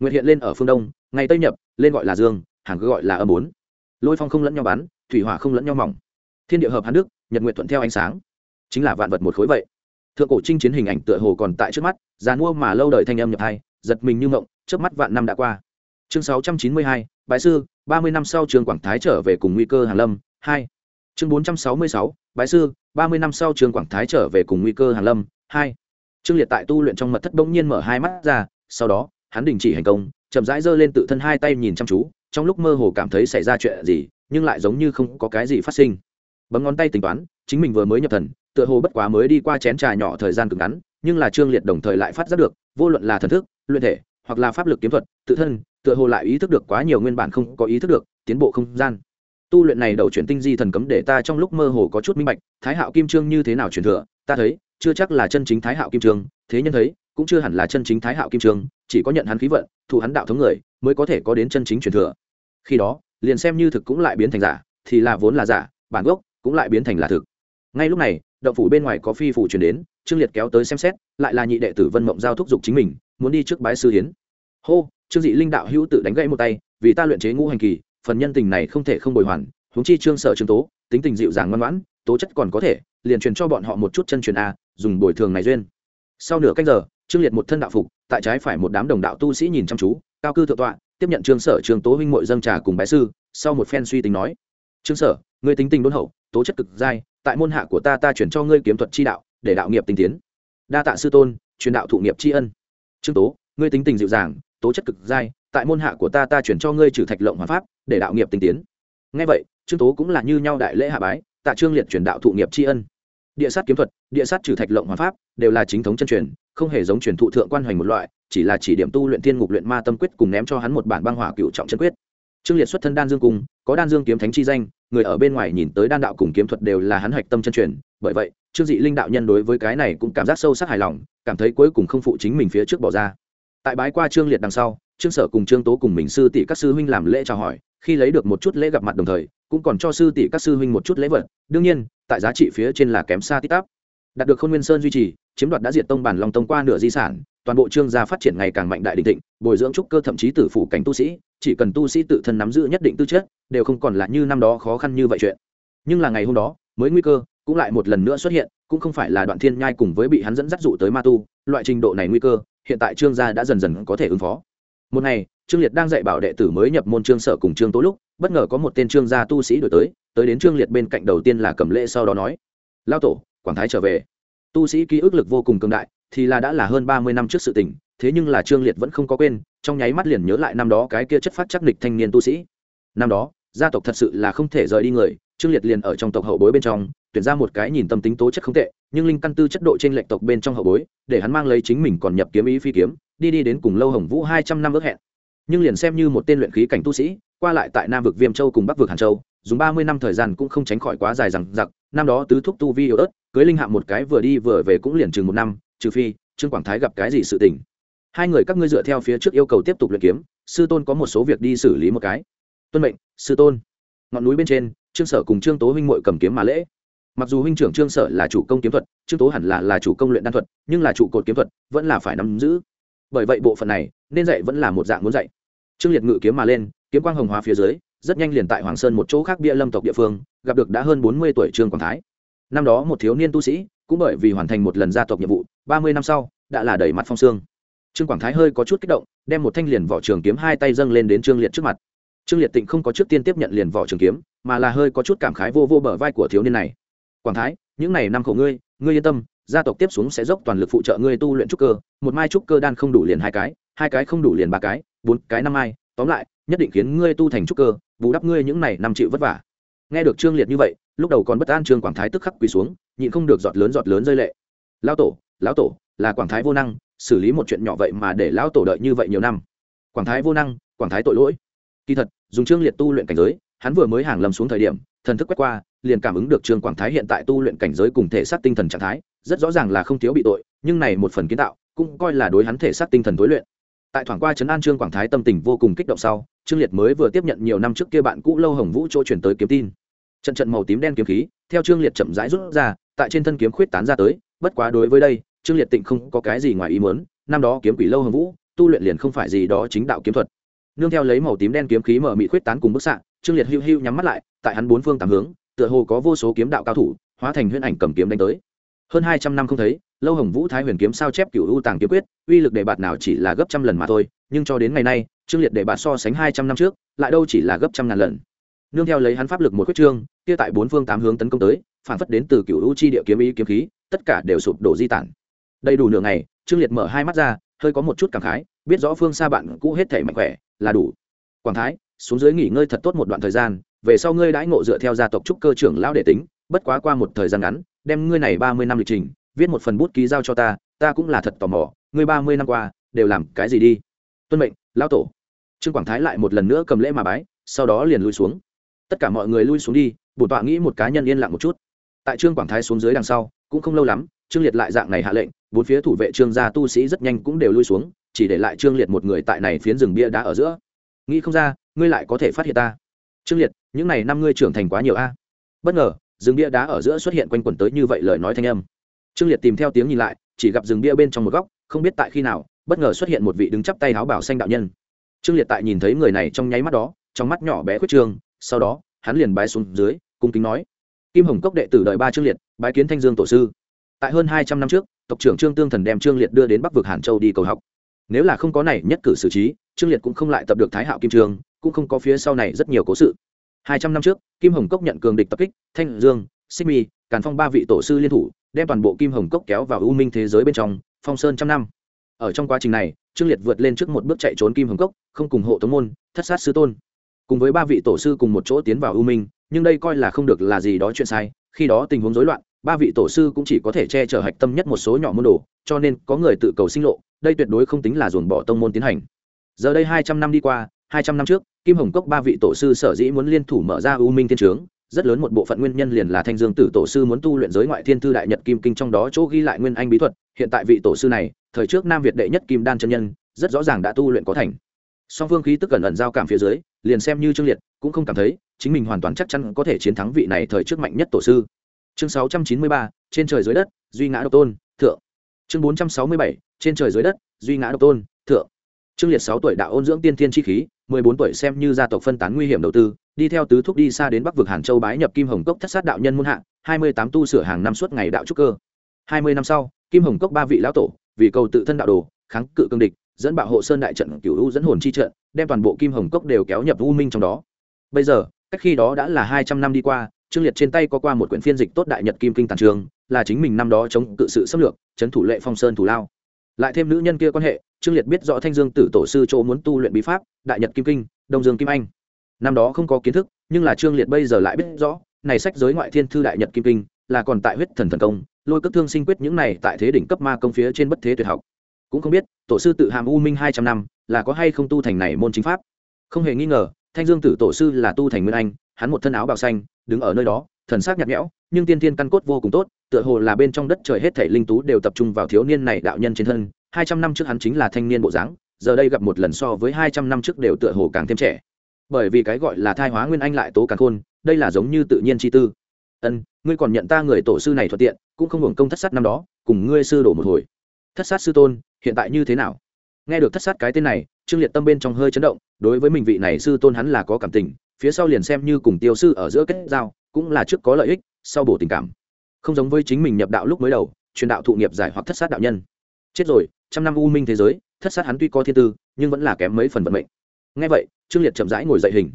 Nguyệt hiện lên ở phương đông, ngày tây nhập, lên gọi là dương, hàng cứ gọi là âm bốn. Lôi phong không lẫn nhau bắn, thủy hỏa không lẫn nhau mỏng. Thiên địa hợp hán đức, nhật nguyệt thuận theo ánh sáng. Chính là vạn vật một khối vậy. Thượng cổ trinh chiến hình ảnh tựa hồ còn tại trước mắt, già mua mà lâu đời thanh âm nhập hai, giật mình như mộng, trước mắt vạn năm đã qua. Chương sáu trăm chín mươi hai, bái sư, ba mươi năm sau trường quảng thái trở về cùng nguy cơ hàn lâm, hai chương bốn trăm sáu mươi sáu, bái sư, ba mươi năm sau trường quảng thái trở về cùng nguy cơ hàn lâm, hai. Trương liệt tại tu luyện trong mật thất bỗng nhiên mở hai mắt ra, sau đó, hắn đình chỉ hành công, chậm rãi giơ lên tự thân hai tay nhìn chăm chú, trong lúc mơ hồ cảm thấy xảy ra chuyện gì, nhưng lại giống như không có cái gì phát sinh. Bấm ngón tay tính toán, chính mình vừa mới nhập thần, tựa hồ bất quá mới đi qua chén trà nhỏ thời gian cực ngắn, nhưng là trương liệt đồng thời lại phát giác được, vô luận là thần thức, luyện thể, hoặc là pháp lực kiếm thuật, tự thân, tựa hồ lại ý thức được quá nhiều nguyên bản không có ý thức được, tiến bộ không gian tu luyện này đầu chuyển tinh di thần cấm để ta trong lúc mơ hồ có chút minh bạch thái hạo kim trương như thế nào truyền thừa ta thấy chưa chắc là chân chính thái hạo kim Trương, thế nhân thấy cũng chưa hẳn là chân chính thái hạo kim Trương, chỉ có nhận hắn khí vận thụ hắn đạo thống người mới có thể có đến chân chính truyền thừa. Khi đó liền xem như thực cũng lại biến thành giả thì là vốn là giả bản gốc cũng lại biến thành là thực. Ngay lúc này động phủ bên ngoài có phi phủ truyền đến trương liệt kéo tới xem xét lại là nhị đệ tử vân mộng giao thúc giục chính mình muốn đi trước bái sư hiến. Hô trương dị linh đạo hữu tự đánh gãy một tay vì ta luyện chế ngũ hành kỳ phần nhân tình này không thể không bồi hoàn, huống chi trương sở trương tố, tính tình dịu dàng ngoan ngoãn, tố chất còn có thể, liền truyền cho bọn họ một chút chân truyền a, dùng bồi thường này duyên. Sau nửa canh giờ, trương liệt một thân đạo phục, tại trái phải một đám đồng đạo tu sĩ nhìn chăm chú, cao cư thượng tọa, tiếp nhận trương sở trương tố huynh mội dâng trà cùng bái sư, sau một phen suy tính nói, trương sở, ngươi tính tình đôn hậu, tố chất cực giai tại môn hạ của ta ta chuyển cho ngươi kiếm thuật chi đạo, để đạo nghiệp tinh tiến. Đa tạ sư tôn, truyền đạo thụ nghiệp tri ân. Trương tố, ngươi tính tình dịu dàng, tố chất cực giai tại môn hạ của ta ta chuyển cho ngươi trừ thạch lộng hoàn pháp để đạo nghiệp tinh tiến. Ngay vậy, trương tố cũng là như nhau đại lễ hạ bái, tạ trương liệt truyền đạo thụ nghiệp tri ân. Địa sát kiếm thuật, địa sát trừ thạch lộng hoàn pháp, đều là chính thống chân truyền, không hề giống truyền thụ thượng quan hoành một loại, chỉ là chỉ điểm tu luyện thiên ngục luyện ma tâm quyết cùng ném cho hắn một bản băng hỏa cựu trọng chân quyết. Trương liệt xuất thân đan dương cung, có đan dương kiếm thánh chi danh, người ở bên ngoài nhìn tới đan đạo cùng kiếm thuật đều là hắn hạch tâm chân truyền, bởi vậy, trương dị linh đạo nhân đối với cái này cũng cảm giác sâu sắc hài lòng, cảm thấy cuối cùng không phụ chính mình phía trước bỏ ra. Tại bái qua trương liệt đằng sau, trương sở cùng trương tố cùng mình sư tỷ các sư huynh làm lễ chào hỏi khi lấy được một chút lễ gặp mặt đồng thời, cũng còn cho sư tỷ các sư huynh một chút lễ vật. Đương nhiên, tại giá trị phía trên là kém xa tít tắp. Đạt được khôn nguyên sơn duy trì, chiếm đoạt đã diệt tông bản long tông qua nửa di sản, toàn bộ trương gia phát triển ngày càng mạnh đại định thịnh, bồi dưỡng trúc cơ thậm chí tử phủ cảnh tu sĩ, chỉ cần tu sĩ tự thân nắm giữ nhất định tư chất, đều không còn là như năm đó khó khăn như vậy chuyện. Nhưng là ngày hôm đó, mới nguy cơ, cũng lại một lần nữa xuất hiện, cũng không phải là đoạn thiên nhai cùng với bị hắn dẫn dắt dụ tới ma tu, loại trình độ này nguy cơ, hiện tại trương gia đã dần dần có thể ứng phó một ngày, trương liệt đang dạy bảo đệ tử mới nhập môn trương sở cùng trương tố lúc, bất ngờ có một tên trương gia tu sĩ đổi tới tới đến trương liệt bên cạnh đầu tiên là cầm lễ sau đó nói, lao tổ, quảng thái trở về. Tu sĩ ký ức lực vô cùng cường đại, thì là đã là hơn ba mươi năm trước sự tình, thế nhưng là trương liệt vẫn không có quên, trong nháy mắt liền nhớ lại năm đó cái kia chất phát chắc địch thanh niên tu sĩ. Năm đó, gia tộc thật sự là không thể rời đi người, trương liệt liền ở trong tộc hậu bối bên trong tuyển ra một cái nhìn tâm tính tố chất không tệ, nhưng linh căn tư chất độ trên lệnh tộc bên trong hậu bối, để hắn mang lấy chính mình còn nhập kiếm ý phi kiếm, đi đi đến cùng lâu hồng vũ hai trăm năm ước hẹn. Nhưng liền xem như một tên luyện khí cảnh tu sĩ, qua lại tại nam vực viêm châu cùng bắc vực hàn châu, dùng ba mươi năm thời gian cũng không tránh khỏi quá dài rằng giặc năm đó tứ thúc tu vi yếu ớt, cưới linh hạ một cái vừa đi vừa về cũng liền chừng một năm, trừ phi trương quảng thái gặp cái gì sự tình. Hai người các ngươi dựa theo phía trước yêu cầu tiếp tục luyện kiếm, sư tôn có một số việc đi xử lý một cái. Tuân mệnh, sư tôn. Ngọn núi bên trên, trương sở cùng trương tố huynh mội cầm kiếm mà lễ mặc dù huynh trưởng trương sở là chủ công kiếm thuật, trương tố hẳn là là chủ công luyện đan thuật, nhưng là trụ cột kiếm thuật vẫn là phải nắm giữ. Bởi vậy bộ phận này nên dạy vẫn là một dạng muốn dạy. Trương liệt ngự kiếm mà lên, kiếm quang hồng hóa phía dưới, rất nhanh liền tại hoàng sơn một chỗ khác bia lâm tộc địa phương, gặp được đã hơn bốn mươi tuổi trương quảng thái. Năm đó một thiếu niên tu sĩ, cũng bởi vì hoàn thành một lần gia tộc nhiệm vụ, ba mươi năm sau, đã là đầy mặt phong xương trương quảng thái hơi có chút kích động, đem một thanh liền vỏ trường kiếm hai tay dâng lên đến trương liệt trước mặt. Trương liệt tịnh không có trước tiên tiếp nhận liền vỏ trường kiếm, mà là hơi có chút cảm khái vô vô bờ vai của thiếu niên này quảng thái, những n à y năm khổ ngươi ngươi yên tâm, gia tộc tiếp xuống sẽ dốc toàn lực phụ trợ ngươi tu luyện trúc cơ, một mai trúc cơ đan không đủ liền hai cái hai cái không đủ liền ba cái, bốn cái năm mai, tóm lại, nhất định khiến ngươi tu thành trúc cơ, bù đắp ngươi những n à y năm chịu vất vả. Nghe được trương liệt như vậy, lúc đầu còn bất an trương quảng thái tức khắc quỳ xuống, nhịn không được giọt lớn giọt lớn rơi lệ. Lão tổ lão tổ, là quảng thái vô năng, xử lý một chuyện nhỏ vậy mà để lão tổ đợi như vậy nhiều năm. Quảng thái vô năng, quảng thái tội lỗi. Kỳ thật, dùng trương liệt tu luyện cảnh giới, hắn vừa mới hàng lầm xuống thời điểm, thần thức quét qua liền cảm ứng được trương quảng thái hiện tại tu luyện cảnh giới cùng thể xác tinh thần trạng thái, rất rõ ràng là không thiếu bị tội, nhưng này một phần kiến tạo, cũng coi là đối hắn thể xác tinh thần tối luyện. Tại thoảng qua trấn an trương quảng thái tâm tình vô cùng kích động sau, trương liệt mới vừa tiếp nhận nhiều năm trước kia bạn cũ lâu hồng vũ chỗ chuyển tới kiếm tin. Trận trận màu tím đen kiếm khí, theo trương liệt chậm rãi rút ra, tại trên thân kiếm khuyết tán ra tới, bất quá đối với đây, trương liệt tịnh không có cái gì ngoài ý muốn, năm đó kiếm quỷ lâu hồng vũ, tu luyện liền không phải gì đó chính đạo kiếm thuật. Nương theo lấy màu tím đen kiếm khí mở mị khuyết tán cùng bức xạ, trương liệt hưu hưu nhắm mắt lại, tại hắn bốn phương tám hướng tựa hồ có vô số kiếm đạo cao thủ, hóa thành huyễn ảnh cầm kiếm đánh tới. Hơn hai trăm năm không thấy, lâu hồng vũ thái huyền kiếm sao chép cựu ưu tàng kiếm quyết, uy lực đề bạt nào chỉ là gấp trăm lần mà thôi, nhưng cho đến ngày nay trương liệt đề bạt so sánh hai trăm năm trước, lại đâu chỉ là gấp trăm ngàn lần. Nương theo lấy hắn pháp lực một quyết trương kia tại bốn phương tám hướng tấn công tới, phản phất đến từ cựu ưu chi địa kiếm ý kiếm khí, tất cả đều sụp đổ di tản. Đầy đủ nửa ngày trương liệt mở hai mắt ra, hơi có một chút cảm khái, biết rõ phương xa bạn cũ hết thể mạnh khỏe, là đủ. Quảng thái, xuống dưới nghỉ ngơi thật tốt một đoạn thời gian về sau ngươi đãi ngộ dựa theo gia tộc trúc cơ trưởng lão để tính, bất quá qua một thời gian ngắn, đem ngươi này ba mươi năm lịch trình, viết một phần bút ký giao cho ta ta cũng là thật tò mò, ngươi ba mươi năm qua, đều làm cái gì đi? Tuân mệnh, lão tổ. Trương quảng thái lại một lần nữa cầm lễ mà bái, sau đó liền lui xuống. Tất cả mọi người lui xuống đi, bổn tọa nghĩ một cá nhân yên lặng một chút. Tại trương quảng thái xuống dưới đằng sau, cũng không lâu lắm, trương liệt lại dạng này hạ lệnh, bốn phía thủ vệ trương gia tu sĩ rất nhanh cũng đều lui xuống, chỉ để lại trương liệt một người tại này phiến rừng bia đá ở giữa. Nghĩ không ra, ngươi lại có thể phát hiện ta. Trương liệt những n à y năm ngươi trưởng thành quá nhiều a. Bất ngờ, rừng bia đá ở giữa xuất hiện quanh quẩn tới như vậy lời nói thanh âm. Trương liệt tìm theo tiếng nhìn lại, chỉ gặp rừng bia bên trong một góc, không biết tại khi nào, bất ngờ xuất hiện một vị đứng chắp tay áo bảo xanh đạo nhân. Trương liệt tại nhìn thấy người này trong nháy mắt đó, trong mắt nhỏ bé khuyết trương, sau đó, hắn liền bái xuống dưới, cung kính nói. Kim hồng cốc đệ tử đợi ba trương liệt, bái kiến thanh dương tổ sư. Tại hơn hai trăm năm trước, tộc trưởng trương tương thần đem trương liệt đưa đến bắc vực hàn châu đi cầu học. Nếu là không có này nhất cử xử trí, trương liệt cũng không lại tập được thái hạo kim trường, cũng không có phía sau này rất nhiều cố sự hai trăm năm trước, kim hồng cốc nhận cường địch tập kích, thanh dương, xích mi, càn phong ba vị tổ sư liên thủ, đem toàn bộ kim hồng cốc kéo vào u minh thế giới bên trong, phong sơn trăm năm. Ở trong quá trình này, trương liệt vượt lên trước một bước chạy trốn kim hồng cốc, không cùng hộ tống môn, thất sát sư tôn. Cùng với ba vị tổ sư cùng một chỗ tiến vào u minh, nhưng đây coi là không được là gì đó chuyện sai, khi đó tình huống rối loạn, ba vị tổ sư cũng chỉ có thể che chở hạch tâm nhất một số nhỏ môn đồ, cho nên có người tự cầu sinh lộ, đây tuyệt đối không tính là dồn bỏ tông môn tiến hành. Giờ đây hai trăm năm đi qua hai trăm năm trước kim hồng cốc ba vị tổ sư sở dĩ muốn liên thủ mở ra u minh thiên trướng rất lớn một bộ phận nguyên nhân liền là thanh dương tử tổ sư muốn tu luyện giới ngoại thiên thư đại nhật kim kinh trong đó chỗ ghi lại nguyên anh bí thuật hiện tại vị tổ sư này thời trước nam việt đệ nhất kim đan chân nhân rất rõ ràng đã tu luyện có thành. Song phương khí tức cẩn ẩn giao cảm phía dưới liền xem như trương liệt cũng không cảm thấy chính mình hoàn toàn chắc chắn có thể chiến thắng vị này thời trước mạnh nhất tổ sư. Chương 693, trên trời dưới đất duy ngã độc tôn thượng. Chương 467, trên trời dưới đất duy ngã độc tôn thượng. Trương liệt sáu tuổi đạo ôn dưỡng tiên thiên chi khí bốn tuổi xem như gia tộc phân tán nguy hiểm đầu tư, đi theo tứ thúc đi xa đến bắc vực hàn châu bái nhập kim hồng cốc thất sát đạo nhân muôn hạ, hai mươi tám tu sửa hàng năm suốt ngày đạo trúc cơ. hai mươi năm sau, kim hồng cốc ba vị lão tổ, vì cầu tự thân đạo đồ, kháng cự cương địch, dẫn bạo hộ sơn đại trận cửu u dẫn hồn chi trận, đem toàn bộ kim hồng cốc đều kéo nhập u minh trong đó. Bây giờ, cách khi đó đã là hai trăm năm đi qua, trương liệt trên tay có qua một quyển phiên dịch tốt đại nhật kim kinh tàn trường, là chính mình năm đó chống cự sự xâm lược trấn thủ lệ phong sơn thủ lao lại thêm nữ nhân kia quan hệ, trương liệt biết rõ thanh dương tử tổ sư chỗ muốn tu luyện bí pháp, đại nhật kim kinh, đông dương kim anh. Năm đó không có kiến thức, nhưng là trương liệt bây giờ lại biết rõ, này sách giới ngoại thiên thư đại nhật kim kinh, là còn tại huyết thần thần công, lôi cất thương sinh quyết những này tại thế đỉnh cấp ma công phía trên bất thế tuyệt học. Cũng không biết, tổ sư tự hàm u minh hai trăm năm, là có hay không tu thành này môn chính pháp. Không hề nghi ngờ, thanh dương tử tổ sư là tu thành nguyên anh, hắn một thân áo bào xanh, đứng ở nơi đó, thần sắc nhạt nhẽo, nhưng tiên tiên căn cốt vô cùng tốt tựa hồ là bên trong đất trời hết thảy linh tú đều tập trung vào thiếu niên này đạo nhân trên thân. Hai trăm năm trước hắn chính là thanh niên bộ dáng, giờ đây gặp một lần so với hai trăm năm trước đều tựa hồ càng thêm trẻ. Bởi vì cái gọi là thai hóa nguyên anh lại tố càng khôn, đây là giống như tự nhiên chi tư. Ân, ngươi còn nhận ta người tổ sư này thuận tiện, cũng không hưởng công thất sát năm đó, cùng ngươi sư đổ một hồi. Thất sát sư tôn, hiện tại như thế nào? Nghe được thất sát cái tên này, trương liệt tâm bên trong hơi chấn động, đối với mình vị này sư tôn hắn là có cảm tình, phía sau liền xem như cùng tiêu sư ở giữa kết giao, cũng là trước có lợi ích, sau bổ tình cảm không giống với chính mình nhập đạo lúc mới đầu, truyền đạo thụ nghiệp giải hoặc thất sát đạo nhân. Chết rồi, trăm năm u minh thế giới, thất sát hắn tuy có thiên tư, nhưng vẫn là kém mấy phần vận mệnh. Ngay vậy, trương liệt chậm rãi ngồi dậy hình.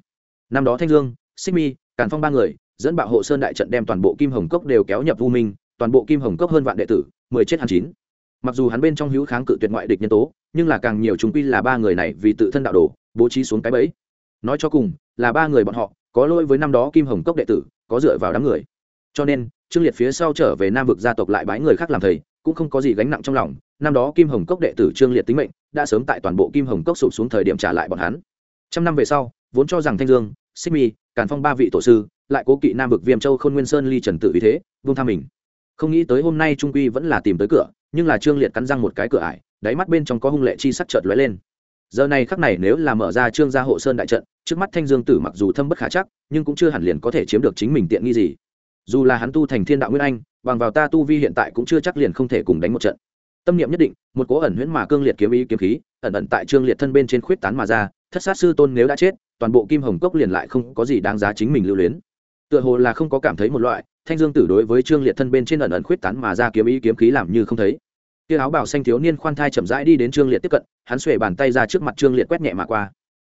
Năm đó thanh dương, xích mi, càn phong ba người, dẫn bạo hộ sơn đại trận đem toàn bộ kim hồng cốc đều kéo nhập u minh, toàn bộ kim hồng cốc hơn vạn đệ tử, mười chết hẳn chín. Mặc dù hắn bên trong hữu kháng cự tuyệt ngoại địch nhân tố, nhưng là càng nhiều chúng quy là ba người này vì tự thân đạo đồ, bố trí xuống cái bẫy. Nói cho cùng, là ba người bọn họ, có lỗi với năm đó kim hồng cốc đệ tử, có dựa vào đám người. Cho nên trương liệt phía sau trở về nam vực gia tộc lại bái người khác làm thầy, cũng không có gì gánh nặng trong lòng. Năm đó kim hồng cốc đệ tử trương liệt tính mệnh, đã sớm tại toàn bộ kim hồng cốc sụp xuống thời điểm trả lại bọn hắn. Trăm năm về sau, vốn cho rằng thanh dương, xích mi, càn phong ba vị tổ sư, lại cố kỵ nam vực viêm châu khôn nguyên sơn ly trần tự vì thế vung tham mình. Không nghĩ tới hôm nay trung quy vẫn là tìm tới cửa, nhưng là trương liệt cắn răng một cái cửa ải, đáy mắt bên trong có hung lệ chi sắc chợt lóe lên. Giờ này khắc này nếu là mở ra trương gia hộ sơn đại trận, trước mắt thanh dương tử mặc dù thâm bất khả chắc, nhưng cũng chưa hẳn liền có thể chiếm được chính mình tiện nghi gì dù là hắn tu thành thiên đạo nguyên anh, bằng vào ta tu vi hiện tại cũng chưa chắc liền không thể cùng đánh một trận. Tâm niệm nhất định, một cố ẩn huyễn mà cương liệt kiếm ý kiếm khí, ẩn ẩn tại trương liệt thân bên trên khuyết tán mà ra, thất sát sư tôn nếu đã chết, toàn bộ kim hồng cốc liền lại không có gì đáng giá chính mình lưu luyến. Tựa hồ là không có cảm thấy một loại, thanh dương tử đối với trương liệt thân bên trên ẩn ẩn khuyết tán mà ra kiếm ý kiếm khí làm như không thấy. Tia áo bảo xanh thiếu niên khoan thai chậm rãi đi đến trương liệt tiếp cận, hắn xuề bàn tay ra trước mặt trương liệt quét nhẹ mà qua.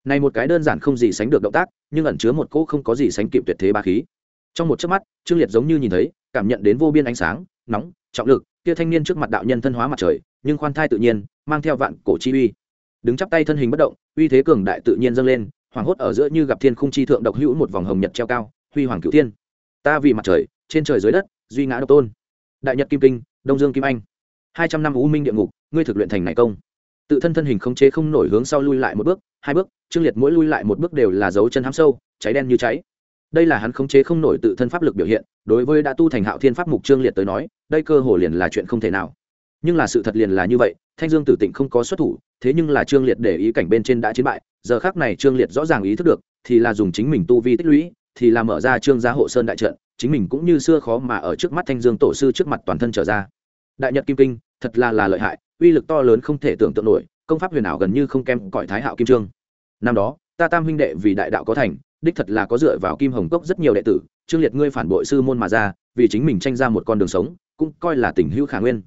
Này một cái đơn giản không gì sánh được động tác, nhưng ẩn chứa một cỗ không có gì sánh kịp tuyệt thế ba khí trong một chớp mắt, trương liệt giống như nhìn thấy, cảm nhận đến vô biên ánh sáng, nóng, trọng lực, kia thanh niên trước mặt đạo nhân thân hóa mặt trời, nhưng khoan thai tự nhiên, mang theo vạn cổ chi uy. Đứng chắp tay thân hình bất động, uy thế cường đại tự nhiên dâng lên, hoàng hốt ở giữa như gặp thiên khung chi thượng độc hữu một vòng hồng nhật treo cao, huy hoàng cửu thiên. Ta vì mặt trời, trên trời dưới đất, duy ngã độc tôn. Đại nhật kim kinh, đông dương kim anh. Hai trăm năm u minh địa ngục, ngươi thực luyện thành này công. Tự thân thân hình không chế không nổi hướng sau lui lại một bước, hai bước, trương liệt mỗi lui lại một bước đều là dấu chân hám sâu, cháy đen như cháy đây là hắn khống chế không nổi tự thân pháp lực biểu hiện, đối với đã tu thành hạo thiên pháp mục trương liệt tới nói, đây cơ hồ liền là chuyện không thể nào. Nhưng là sự thật liền là như vậy, thanh dương tử tịnh không có xuất thủ, thế nhưng là trương liệt để ý cảnh bên trên đã chiến bại, giờ khác này trương liệt rõ ràng ý thức được, thì là dùng chính mình tu vi tích lũy, thì là mở ra trương gia hộ sơn đại trận, chính mình cũng như xưa khó mà ở trước mắt thanh dương tổ sư trước mặt toàn thân trở ra. Đại nhật kim kinh, thật là là lợi hại, uy lực to lớn không thể tưởng tượng nổi, công pháp huyền ảo gần như không kém cõi thái hạo kim trương. Năm đó, ta tam huynh đệ vì đại đạo có thành đích thật là có dựa vào kim hồng cốc rất nhiều đệ tử, trương liệt ngươi phản bội sư môn mà ra, vì chính mình tranh ra một con đường sống, cũng coi là tình hữu khả nguyên.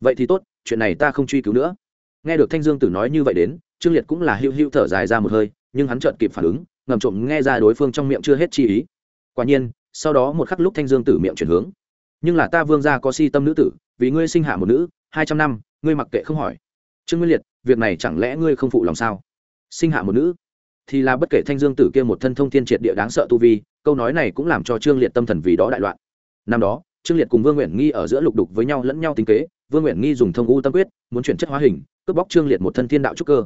Vậy thì tốt, chuyện này ta không truy cứu nữa. Nghe được thanh dương tử nói như vậy đến, trương liệt cũng là hữu hữu thở dài ra một hơi, nhưng hắn chợt kịp phản ứng, ngầm trộm nghe ra đối phương trong miệng chưa hết chi ý. Quả nhiên, sau đó một khắc lúc thanh dương tử miệng chuyển hướng. Nhưng là ta vương gia có si tâm nữ tử, vì ngươi sinh hạ một nữ, hai trăm năm, ngươi mặc kệ không hỏi. Trương nguyên liệt, việc này chẳng lẽ ngươi không phụ lòng sao? Sinh hạ một nữ thì là bất kể thanh dương tử kia một thân thông thiên triệt địa đáng sợ tu vi, câu nói này cũng làm cho trương liệt tâm thần vì đó đại loạn. Năm đó, trương liệt cùng vương nguyện nghi ở giữa lục đục với nhau lẫn nhau tính kế, vương nguyện nghi dùng thông u tâm quyết, muốn chuyển chất hóa hình, cướp bóc trương liệt một thân thiên đạo trúc cơ.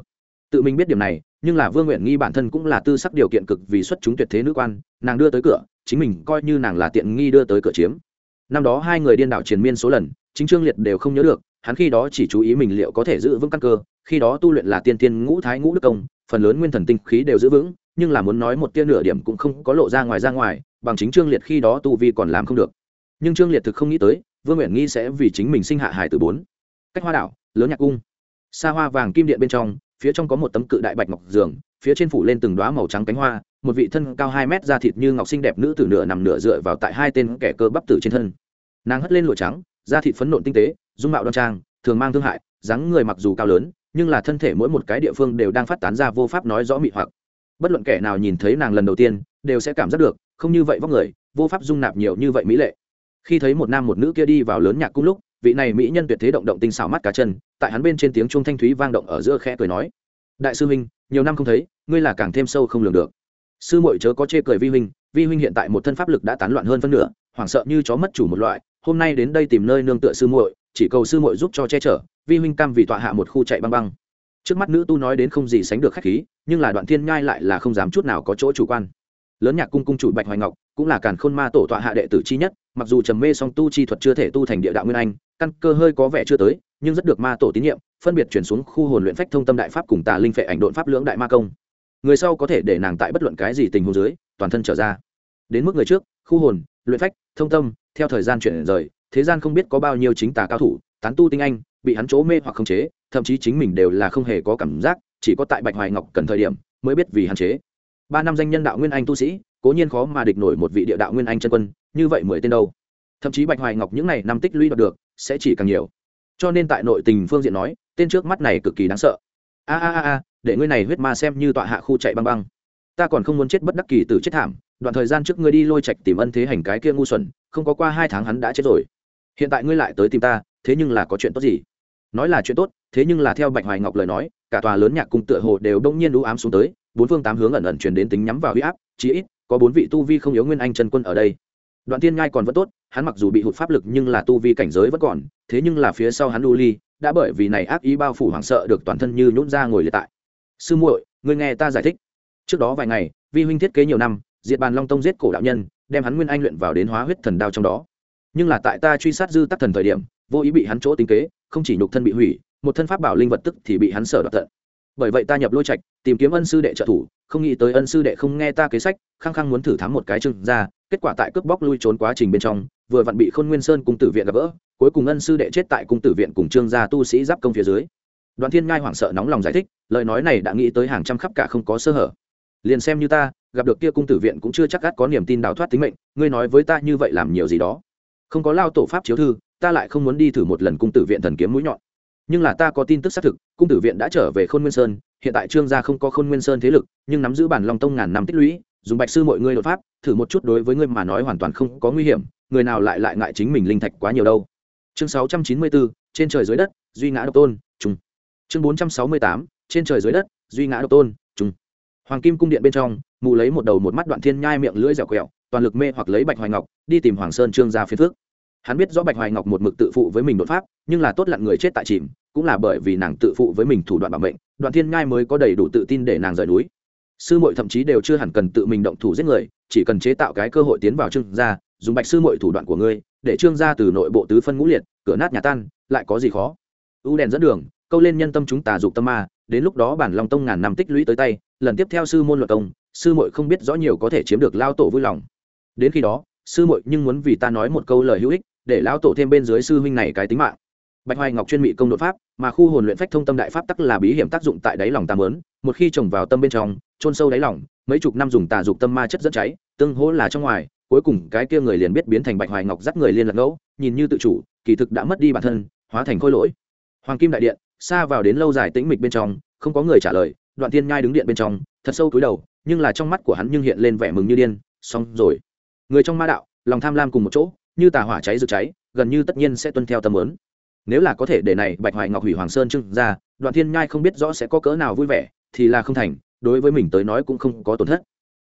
Tự mình biết điểm này, nhưng là vương nguyện nghi bản thân cũng là tư sắc điều kiện cực vì xuất chúng tuyệt thế nữ quan, nàng đưa tới cửa, chính mình coi như nàng là tiện nghi đưa tới cửa chiếm. Năm đó hai người điên đạo triền miên số lần, chính trương liệt đều không nhớ được hắn khi đó chỉ chú ý mình liệu có thể giữ vững căn cơ, khi đó tu luyện là tiên tiên ngũ thái ngũ đức công, phần lớn nguyên thần tinh khí đều giữ vững, nhưng là muốn nói một tia nửa điểm cũng không có lộ ra ngoài ra ngoài, bằng chính trương liệt khi đó tu vi còn làm không được. Nhưng trương liệt thực không nghĩ tới, vương nguyện nghi sẽ vì chính mình sinh hạ hải từ bốn. Cách hoa đảo, lớn nhạc cung. Xa hoa vàng kim điện bên trong, phía trong có một tấm cự đại bạch ngọc giường, phía trên phủ lên từng đoá màu trắng cánh hoa, một vị thân cao hai mét da thịt như ngọc xinh đẹp nữ tử nửa nằm nửa dựa vào tại hai tên kẻ cơ bắp tử trên thân. Nàng hất lên lụa trắng da thịt phấn nộn tinh tế, dung mạo đoan trang, thường mang thương hại, dáng người mặc dù cao lớn, nhưng là thân thể mỗi một cái địa phương đều đang phát tán ra vô pháp nói rõ mị hoặc. Bất luận kẻ nào nhìn thấy nàng lần đầu tiên, đều sẽ cảm giác được, không như vậy vóc người, vô pháp dung nạp nhiều như vậy mỹ lệ. Khi thấy một nam một nữ kia đi vào lớn nhạc cung lúc, vị này mỹ nhân tuyệt thế động động tinh xảo mắt cá chân, tại hắn bên trên tiếng trung thanh thúy vang động ở giữa khẽ cười nói, đại sư huynh, nhiều năm không thấy, ngươi là càng thêm sâu không lường được. Sư muội chớ có chê cười vi huynh vi huynh hiện tại một thân pháp lực đã tán loạn hơn phân nửa, hoảng sợ như chó mất chủ một loại hôm nay đến đây tìm nơi nương tựa sư muội, chỉ cầu sư muội giúp cho che chở, vi huynh cam vì tọa hạ một khu chạy băng băng. Trước mắt nữ tu nói đến không gì sánh được khách khí, nhưng là đoạn thiên nhai lại là không dám chút nào có chỗ chủ quan. Lớn nhạc cung cung chủ bạch hoài ngọc, cũng là càn khôn ma tổ tọa hạ đệ tử chi nhất, mặc dù trầm mê song tu chi thuật chưa thể tu thành địa đạo nguyên anh, căn cơ hơi có vẻ chưa tới, nhưng rất được ma tổ tín nhiệm, phân biệt chuyển xuống khu hồn luyện phách thông tâm đại pháp cùng tà linh phệ ảnh độn pháp lưỡng đại ma công. Người sau có thể để nàng tại bất luận cái gì tình huống dưới, toàn thân trở ra. Đến mức người trước, khu hồn luyện phách, thông tâm, theo thời gian chuyển rời, thế gian không biết có bao nhiêu chính tà cao thủ, tán tu tinh anh, bị hắn chỗ mê hoặc không chế, thậm chí chính mình đều là không hề có cảm giác, chỉ có tại bạch hoài ngọc cần thời điểm mới biết vì hạn chế. Ba năm danh nhân đạo nguyên anh tu sĩ, cố nhiên khó mà địch nổi một vị địa đạo nguyên anh chân quân, như vậy mười tên đâu. Thậm chí bạch hoài ngọc những n à y năm tích lũy đoạt được, sẽ chỉ càng nhiều. Cho nên tại nội tình phương diện nói, tên trước mắt này cực kỳ đáng sợ. A a a a, để ngươi này huyết ma xem như tọa hạ khu chạy băng băng. Ta còn không muốn chết bất đắc kỳ từ chết thảm đoạn thời gian trước ngươi đi lôi trạch tìm ân thế hành cái kia ngu xuẩn, không có qua hai tháng hắn đã chết rồi. Hiện tại ngươi lại tới tìm ta, thế nhưng là có chuyện tốt gì? Nói là chuyện tốt, thế nhưng là theo bạch hoài ngọc lời nói, cả tòa lớn nhạc cung tựa hồ đều đông nhiên đũ ám xuống tới, bốn phương tám hướng ẩn ẩn truyền đến tính nhắm vào huy áp, chí ít, có bốn vị tu vi không yếu nguyên anh chân quân ở đây. Đoạn tiên ngai còn vẫn tốt, hắn mặc dù bị hụt pháp lực nhưng là tu vi cảnh giới vẫn còn, thế nhưng là phía sau hắn lưu ly đã bởi vì này ác ý bao phủ hoảng sợ được toàn thân như nhún ra ngồi liệt tại. Sư muội, ngươi nghe ta giải thích. Trước đó vài ngày, vi huynh thiết kế nhiều năm diệt bàn long tông giết cổ đạo nhân, đem hắn nguyên anh luyện vào đến hóa huyết thần đao trong đó. Nhưng là tại ta truy sát dư tắc thần thời điểm, vô ý bị hắn chỗ tính kế, không chỉ nhục thân bị hủy, một thân pháp bảo linh vật tức thì bị hắn sở đoạt tận. Bởi vậy ta nhập lôi trạch, tìm kiếm ân sư đệ trợ thủ, không nghĩ tới ân sư đệ không nghe ta kế sách, khăng khăng muốn thử thám một cái chừng ra kết quả tại cướp bóc lui trốn quá trình bên trong, vừa vặn bị khôn nguyên sơn cung tử viện gặp gỡ, cuối cùng ân sư đệ chết tại cung tử viện cùng trương gia tu sĩ giáp công phía dưới. Đoàn thiên ngai hoảng sợ nóng lòng giải thích, lời nói này đã nghĩ tới hàng trăm khắp cả không có sơ hở liền xem như ta, gặp được kia cung tử viện cũng chưa chắc gắt có niềm tin đào thoát tính mệnh, ngươi nói với ta như vậy làm nhiều gì đó? Không có lao tổ pháp chiếu thư, ta lại không muốn đi thử một lần cung tử viện thần kiếm mũi nhọn. Nhưng là ta có tin tức xác thực, cung tử viện đã trở về khôn nguyên sơn, hiện tại trương gia không có khôn nguyên sơn thế lực, nhưng nắm giữ bản long tông ngàn năm tích lũy, dùng bạch sư mọi người đột pháp, thử một chút đối với ngươi mà nói hoàn toàn không có nguy hiểm, người nào lại lại ngại chính mình linh thạch quá nhiều đâu. Chương sáu trăm chín mươi bốn, trên trời dưới đất, duy ngã độc tôn trung chương bốn trăm sáu mươi tám, trên trời dưới đất, duy ngã độc tôn trung hoàng kim cung điện bên trong, mụ lấy một đầu một mắt đoạn thiên nhai miệng lưỡi dẻo quẹo, toàn lực mê hoặc lấy bạch hoài ngọc, đi tìm hoàng sơn trương gia phiên phước hắn biết rõ bạch hoài ngọc một mực tự phụ với mình đột pháp, nhưng là tốt lặn người chết tại chìm, cũng là bởi vì nàng tự phụ với mình thủ đoạn bảo mệnh, đoạn thiên nhai mới có đầy đủ tự tin để nàng rời núi. Sư muội thậm chí đều chưa hẳn cần tự mình động thủ giết người, chỉ cần chế tạo cái cơ hội tiến vào trương gia, dùng bạch sư muội thủ đoạn của ngươi, để trương gia từ nội bộ tứ phân ngũ liệt, cửa nát nhà tan, lại có gì khó? Ưu đèn dẫn đường, câu lên nhân tâm chúng tà dục tâm ma đến lúc đó bản long tông ngàn năm tích lũy tới tay, lần tiếp theo sư môn luật công, sư muội không biết rõ nhiều có thể chiếm được lao tổ vui lòng. Đến khi đó, sư muội nhưng muốn vì ta nói một câu lời hữu ích, để lao tổ thêm bên dưới sư huynh này cái tính mạng. Bạch hoài ngọc chuyên mị công đột pháp, mà khu hồn luyện phách thông tâm đại pháp tắc là bí hiểm tác dụng tại đáy lòng ta mớn một khi trồng vào tâm bên trong trôn sâu đáy lòng, mấy chục năm dùng tà dục tâm ma chất dẫn cháy, tương hỗ là trong ngoài, cuối cùng cái kia người liền biết biến thành bạch hoài ngọc dắt người liên lạc ngẫu, nhìn như tự chủ, kỳ thực đã mất đi bản thân, hóa thành khôi lỗi. Hoàng kim đại điện xa vào đến lâu dài tĩnh mịch bên trong không có người trả lời đoạn tiên nhai đứng điện bên trong thật sâu túi đầu nhưng là trong mắt của hắn nhưng hiện lên vẻ mừng như điên xong rồi. Người trong ma đạo lòng tham lam cùng một chỗ như tà hỏa cháy rực cháy gần như tất nhiên sẽ tuân theo tâm lớn nếu là có thể để này bạch hoài ngọc hủy hoàng sơn trưng ra đoạn thiên nhai không biết rõ sẽ có cỡ nào vui vẻ thì là không thành đối với mình tới nói cũng không có tổn thất.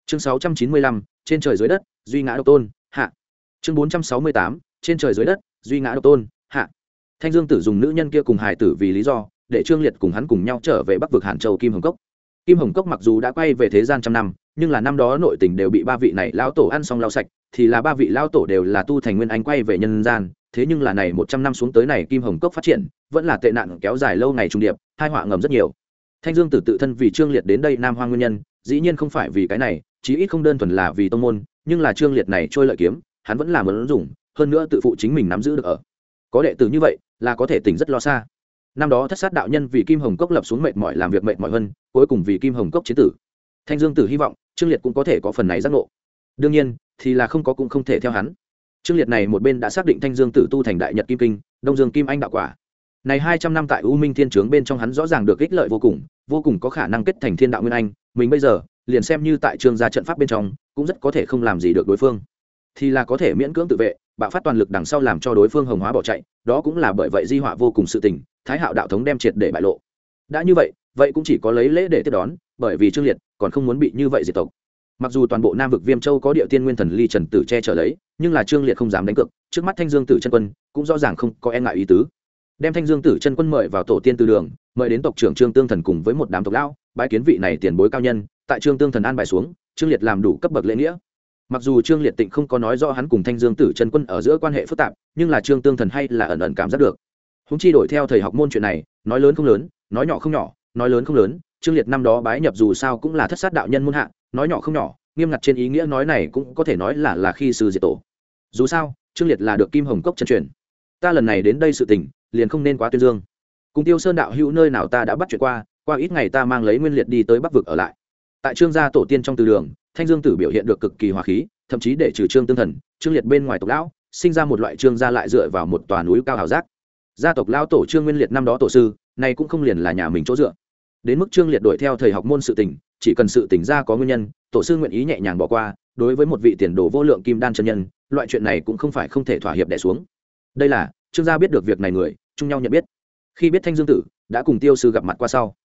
Chương 695, trên trời dưới đất duy ngã độc tôn hạ. Chương 468, trên trời dưới đất duy ngã độc tôn hạ thanh dương tử dùng nữ nhân kia cùng hải tử vì lý do, để trương liệt cùng hắn cùng nhau trở về bắc vực hàn châu kim hồng cốc. Kim hồng cốc mặc dù đã quay về thế gian trăm năm, nhưng là năm đó nội tình đều bị ba vị này lão tổ ăn xong lau sạch, thì là ba vị lão tổ đều là tu thành nguyên anh quay về nhân gian. Thế nhưng là này một trăm năm xuống tới này kim hồng cốc phát triển, vẫn là tệ nạn kéo dài lâu ngày trung điệp hai họa ngầm rất nhiều. Thanh dương tử tự thân vì trương liệt đến đây nam hoang nguyên nhân, dĩ nhiên không phải vì cái này, chí ít không đơn thuần là vì tông môn, nhưng là trương liệt này trôi lợi kiếm, hắn vẫn là muốn dùng, hơn nữa tự phụ chính mình nắm giữ được ở. Có đệ tử như vậy là có thể tỉnh rất lo xa. Năm đó thất sát đạo nhân vì kim hồng cốc lập xuống mệt mỏi làm việc mệt mỏi hơn, cuối cùng vì kim hồng cốc chiến tử. Thanh dương tử hy vọng, trương liệt cũng có thể có phần này giác ngộ. Đương nhiên, thì là không có cũng không thể theo hắn. Trương liệt này một bên đã xác định thanh dương tử tu thành đại nhật kim kinh, đông dương kim anh đạo quả. Này hai trăm năm tại u minh thiên trướng bên trong hắn rõ ràng được ích lợi vô cùng vô cùng có khả năng kết thành thiên đạo nguyên anh, mình bây giờ, liền xem như tại trương gia trận pháp bên trong, cũng rất có thể không làm gì được đối phương. Thì là có thể miễn cưỡng tự vệ bạo phát toàn lực đằng sau làm cho đối phương hồng hóa bỏ chạy, đó cũng là bởi vậy di họa vô cùng sự tình, thái hạo đạo thống đem triệt để bại lộ. Đã như vậy vậy cũng chỉ có lấy lễ để tiếp đón, bởi vì trương liệt còn không muốn bị như vậy diệt tộc. Mặc dù toàn bộ nam vực viêm châu có địa tiên nguyên thần ly trần tử che trở lấy, nhưng là trương liệt không dám đánh cược, trước mắt thanh dương tử chân quân cũng rõ ràng không có e ngại ý tứ. Đem thanh dương tử chân quân mời vào tổ tiên từ đường, mời đến tộc trưởng trương tương thần cùng với một đám tộc lão bãi kiến vị này tiền bối cao nhân, tại trương tương thần an bài xuống, trương liệt làm đủ cấp bậc lễ nghĩa mặc dù trương liệt tịnh không có nói rõ hắn cùng thanh dương tử trần quân ở giữa quan hệ phức tạp, nhưng là trương tương thần hay là ẩn ẩn cảm giác được. Húng chi đổi theo thầy học môn chuyện này, nói lớn không lớn, nói nhỏ không nhỏ, nói lớn không lớn, trương liệt năm đó bái nhập dù sao cũng là thất sát đạo nhân muôn hạ, nói nhỏ không nhỏ, nghiêm ngặt trên ý nghĩa nói này cũng có thể nói là là khi sư diệt tổ. Dù sao, trương liệt là được kim hồng cốc chân truyền. Ta lần này đến đây sự tình, liền không nên quá tuyên dương. Cùng tiêu sơn đạo hữu nơi nào ta đã bắt chuyện qua qua ít ngày ta mang lấy nguyên liệt đi tới bắc vực ở lại. Tại trương gia tổ tiên trong từ đường thanh dương tử biểu hiện được cực kỳ hòa khí, thậm chí để trừ trương tương thần, trương liệt bên ngoài tộc lão, sinh ra một loại trương gia lại dựa vào một tòa núi cao hào giác. Gia tộc lão tổ trương nguyên liệt năm đó tổ sư, này cũng không liền là nhà mình chỗ dựa. Đến mức trương liệt đổi theo thầy học môn sự tình, chỉ cần sự tỉnh ra có nguyên nhân, tổ sư nguyện ý nhẹ nhàng bỏ qua, đối với một vị tiền đồ vô lượng kim đan chân nhân, loại chuyện này cũng không phải không thể thỏa hiệp đẻ xuống. Đây là, trương gia biết được việc này người, chung nhau nhận biết. Khi biết thanh dương tử, đã cùng tiêu sư gặp mặt qua sau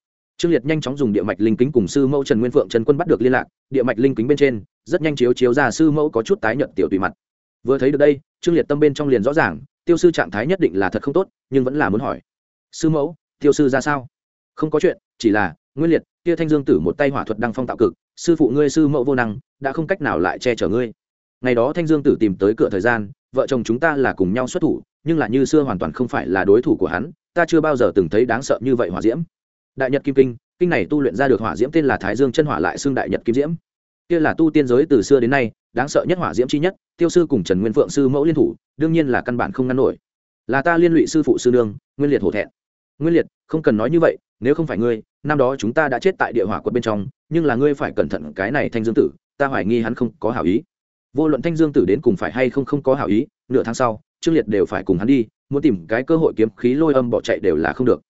trương liệt nhanh chóng dùng địa mạch linh kính cùng sư mẫu trần nguyên phượng trần quân bắt được liên lạc, địa mạch linh kính bên trên, rất nhanh chiếu chiếu ra sư mẫu có chút tái nhận tiểu tùy mặt. Vừa thấy được đây, trương liệt tâm bên trong liền rõ ràng, tiêu sư trạng thái nhất định là thật không tốt, nhưng vẫn là muốn hỏi. Sư mẫu, tiêu sư ra sao? Không có chuyện, chỉ là, nguyên liệt, kia thanh dương tử một tay hỏa thuật đăng phong tạo cực, sư phụ ngươi sư mẫu vô năng, đã không cách nào lại che chở ngươi. Ngày đó thanh dương tử tìm tới cửa thời gian, vợ chồng chúng ta là cùng nhau xuất thủ, nhưng là như xưa hoàn toàn không phải là đối thủ của hắn, ta chưa bao giờ từng thấy đáng sợ như vậy hỏa diễm đại nhật kim kinh kinh này tu luyện ra được hỏa diễm tên là thái dương chân hỏa lại xưng đại nhật kim diễm. Kia là tu tiên giới từ xưa đến nay, đáng sợ nhất hỏa diễm chi nhất, tiêu sư cùng trần nguyên phượng sư mẫu liên thủ, đương nhiên là căn bản không ngăn nổi. Là ta liên lụy sư phụ sư nương, nguyên liệt hổ thẹn. Nguyên liệt, không cần nói như vậy, nếu không phải ngươi, năm đó chúng ta đã chết tại địa hỏa quật bên trong, nhưng là ngươi phải cẩn thận cái này thanh dương tử, ta hoài nghi hắn không có hảo ý. Vô luận thanh dương tử đến cùng phải hay không không có hảo ý, nửa tháng sau, trương liệt đều phải cùng hắn đi, muốn tìm cái cơ hội kiếm khí lôi âm bỏ chạy đều là không được.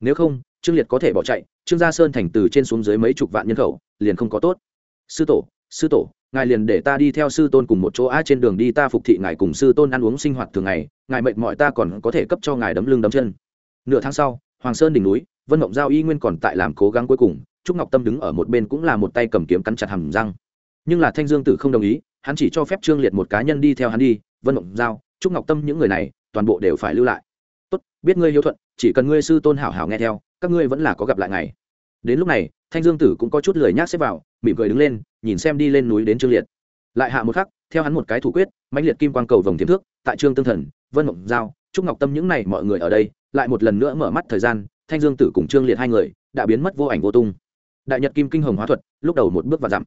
Nếu không trương liệt có thể bỏ chạy, trương gia sơn thành từ trên xuống dưới mấy chục vạn nhân khẩu, liền không có tốt. Sư tổ sư tổ, ngài liền để ta đi theo sư tôn cùng một chỗ a trên đường đi, ta phục thị ngài cùng sư tôn ăn uống sinh hoạt thường ngày, ngài mệt mỏi ta còn có thể cấp cho ngài đấm lưng đấm chân. Nửa tháng sau, hoàng sơn đỉnh núi, vân mộng giao y nguyên còn tại làm cố gắng cuối cùng, trúc ngọc tâm đứng ở một bên cũng là một tay cầm kiếm cắn chặt hầm răng. Nhưng là thanh dương tử không đồng ý, hắn chỉ cho phép trương liệt một cá nhân đi theo hắn đi, vân mộng giao, trúc ngọc tâm những người này, toàn bộ đều phải lưu lại. Tốt, biết ngươi hiếu thuận, chỉ cần ngươi sư tôn hảo hảo nghe theo các ngươi vẫn là có gặp lại ngày. Đến lúc này, thanh dương tử cũng có chút lười nhác xếp vào, mỉm cười đứng lên, nhìn xem đi lên núi đến trương liệt. Lại hạ một khắc, theo hắn một cái thủ quyết, mãnh liệt kim quang cầu vòng tiềm thước, tại trương tương thần, vân mộng giao, trúc ngọc tâm những này mọi người ở đây, lại một lần nữa mở mắt thời gian, thanh dương tử cùng trương liệt hai người, đã biến mất vô ảnh vô tung. Đại nhật kim kinh hồng hóa thuật, lúc đầu một bước và dặm.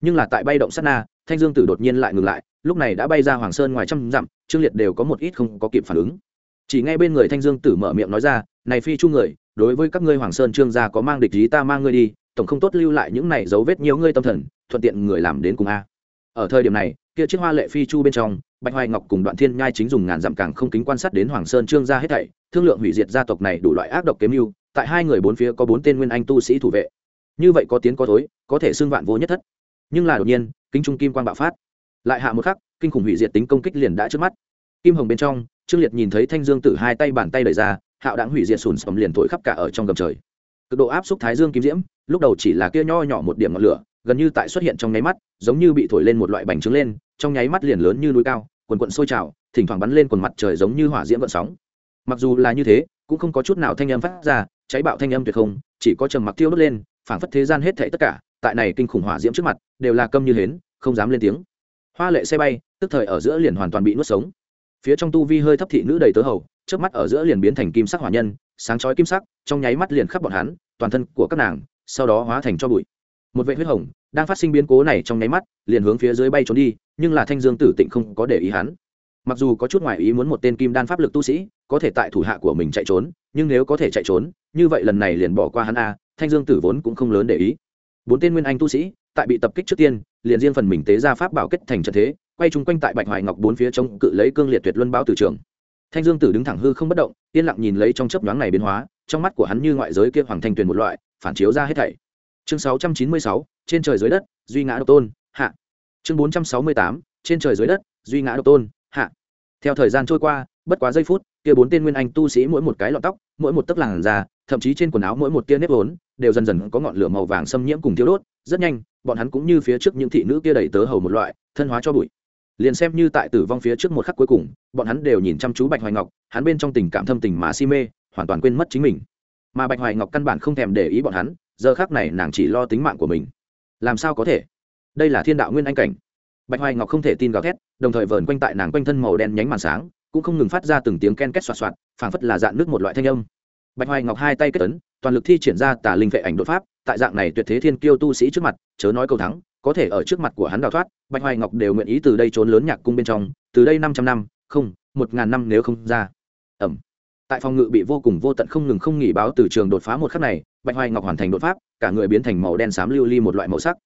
Nhưng là tại bay động sát na, thanh dương tử đột nhiên lại ngừng lại, lúc này đã bay ra hoàng sơn ngoài trăm dặm, trương liệt đều có một ít không có kịp phản ứng chỉ ngay bên người thanh dương tử mở miệng nói ra, này phi chu người, đối với các ngươi hoàng sơn trương gia có mang địch ý ta mang ngươi đi, tổng không tốt lưu lại những này dấu vết nhiều ngươi tâm thần, thuận tiện người làm đến cùng a. Ở thời điểm này, kia chiếc hoa lệ phi chu bên trong, bạch hoài ngọc cùng đoạn thiên nhai chính dùng ngàn dặm càng không kính quan sát đến hoàng sơn trương gia hết thảy, thương lượng hủy diệt gia tộc này đủ loại ác độc kiếm mưu, tại hai người bốn phía có bốn tên nguyên anh tu sĩ thủ vệ. Như vậy có tiến có thối, có thể xưng vạn vô nhất thất. Nhưng là đột nhiên, kính trung kim quang bạo phát. Lại hạ một khắc, kinh khủng hủy diệt tính công kích liền đã trước mắt. Kim hồng bên trong trương liệt nhìn thấy thanh dương tử hai tay bàn tay đẩy ra, hạo đãng hủy diệt sùn sầm liền thổi khắp cả ở trong gầm trời. Cực độ áp xúc thái dương kim diễm, lúc đầu chỉ là kia nho nhỏ một điểm ngọn lửa, gần như tại xuất hiện trong nháy mắt, giống như bị thổi lên một loại bành trướng lên, trong nháy mắt liền lớn như núi cao, quần quận sôi trào, thỉnh thoảng bắn lên quần mặt trời giống như hỏa diễm gợn sóng. Mặc dù là như thế, cũng không có chút nào thanh âm phát ra, cháy bạo thanh âm tuyệt không, chỉ có trầm mặc tiêu đốt lên, phảng phất thế gian hết thảy tất cả, tại này kinh khủng hỏa diễm trước mặt, đều là câm như hến, không dám lên tiếng. Hoa lệ xe bay, tức thời ở giữa liền hoàn toàn bị nuốt sống phía trong tu vi hơi thấp thị nữ đầy tớ hầu trước mắt ở giữa liền biến thành kim sắc hỏa nhân, sáng chói kim sắc, trong nháy mắt liền khắp bọn hắn, toàn thân của các nàng, sau đó hóa thành cho bụi. Một vệ huyết hồng đang phát sinh biến cố này trong nháy mắt, liền hướng phía dưới bay trốn đi, nhưng là thanh dương tử tịnh không có để ý hắn. Mặc dù có chút ngoại ý muốn một tên kim đan pháp lực tu sĩ, có thể tại thủ hạ của mình chạy trốn, nhưng nếu có thể chạy trốn, như vậy lần này liền bỏ qua hắn a, thanh dương tử vốn cũng không lớn để ý. Bốn tên nguyên anh tu sĩ tại bị tập kích trước tiên liền riêng phần mình tế ra pháp bảo kết thành trận thế quay chung quanh tại bạch hoài ngọc bốn phía chống cự lấy cương liệt tuyệt luân báo từ trường thanh dương tử đứng thẳng hư không bất động yên lặng nhìn lấy trong chấp nhoáng này biến hóa trong mắt của hắn như ngoại giới kia hoàng thanh tuyền một loại phản chiếu ra hết thảy. Chương 696, trên trời dưới đất duy ngã độc tôn hạ. Chương 468, trên trời dưới đất duy ngã độc tôn hạ. Theo thời gian trôi qua bất quá giây phút kia bốn tên nguyên anh tu sĩ mỗi một cái lọn tóc mỗi một tấc làn da thậm chí trên quần áo mỗi một tia nếp vốn đều dần dần có ngọn lửa màu vàng xâm nhiễm cùng thiếu đốt rất nhanh bọn hắn cũng như phía trước những thị nữ kia đầy tớ hầu một loại, thân hóa cho bụi. Liền xem như tại tử vong phía trước một khắc cuối cùng, bọn hắn đều nhìn chăm chú bạch hoài ngọc, hắn bên trong tình cảm thâm tình mà si mê, hoàn toàn quên mất chính mình. Mà bạch hoài ngọc căn bản không thèm để ý bọn hắn, giờ khác này nàng chỉ lo tính mạng của mình. Làm sao có thể? Đây là thiên đạo nguyên anh cảnh. Bạch hoài ngọc không thể tin gào thét, đồng thời vờn quanh tại nàng quanh thân màu đen nhánh màn sáng, cũng không ngừng phát ra từng tiếng ken két soạt soạt phảng phất là dạn nước một loại thanh âm. Bạch hoài ngọc hai tay kết tấn toàn lực thi triển ra tả linh vệ ảnh đột pháp tại dạng này tuyệt thế thiên kiêu tu sĩ trước mặt, chớ nói cầu thắng, có thể ở trước mặt của hắn đào thoát, bạch hoài ngọc đều nguyện ý từ đây trốn lớn nhạc cung bên trong, từ đây năm trăm năm, không, một ngàn năm nếu không ra. Ẩm. Tại phòng ngự bị vô cùng vô tận không ngừng không nghỉ báo từ trường đột phá một khắc này, bạch hoài ngọc hoàn thành đột pháp, cả người biến thành màu đen xám lưu ly một loại màu sắc.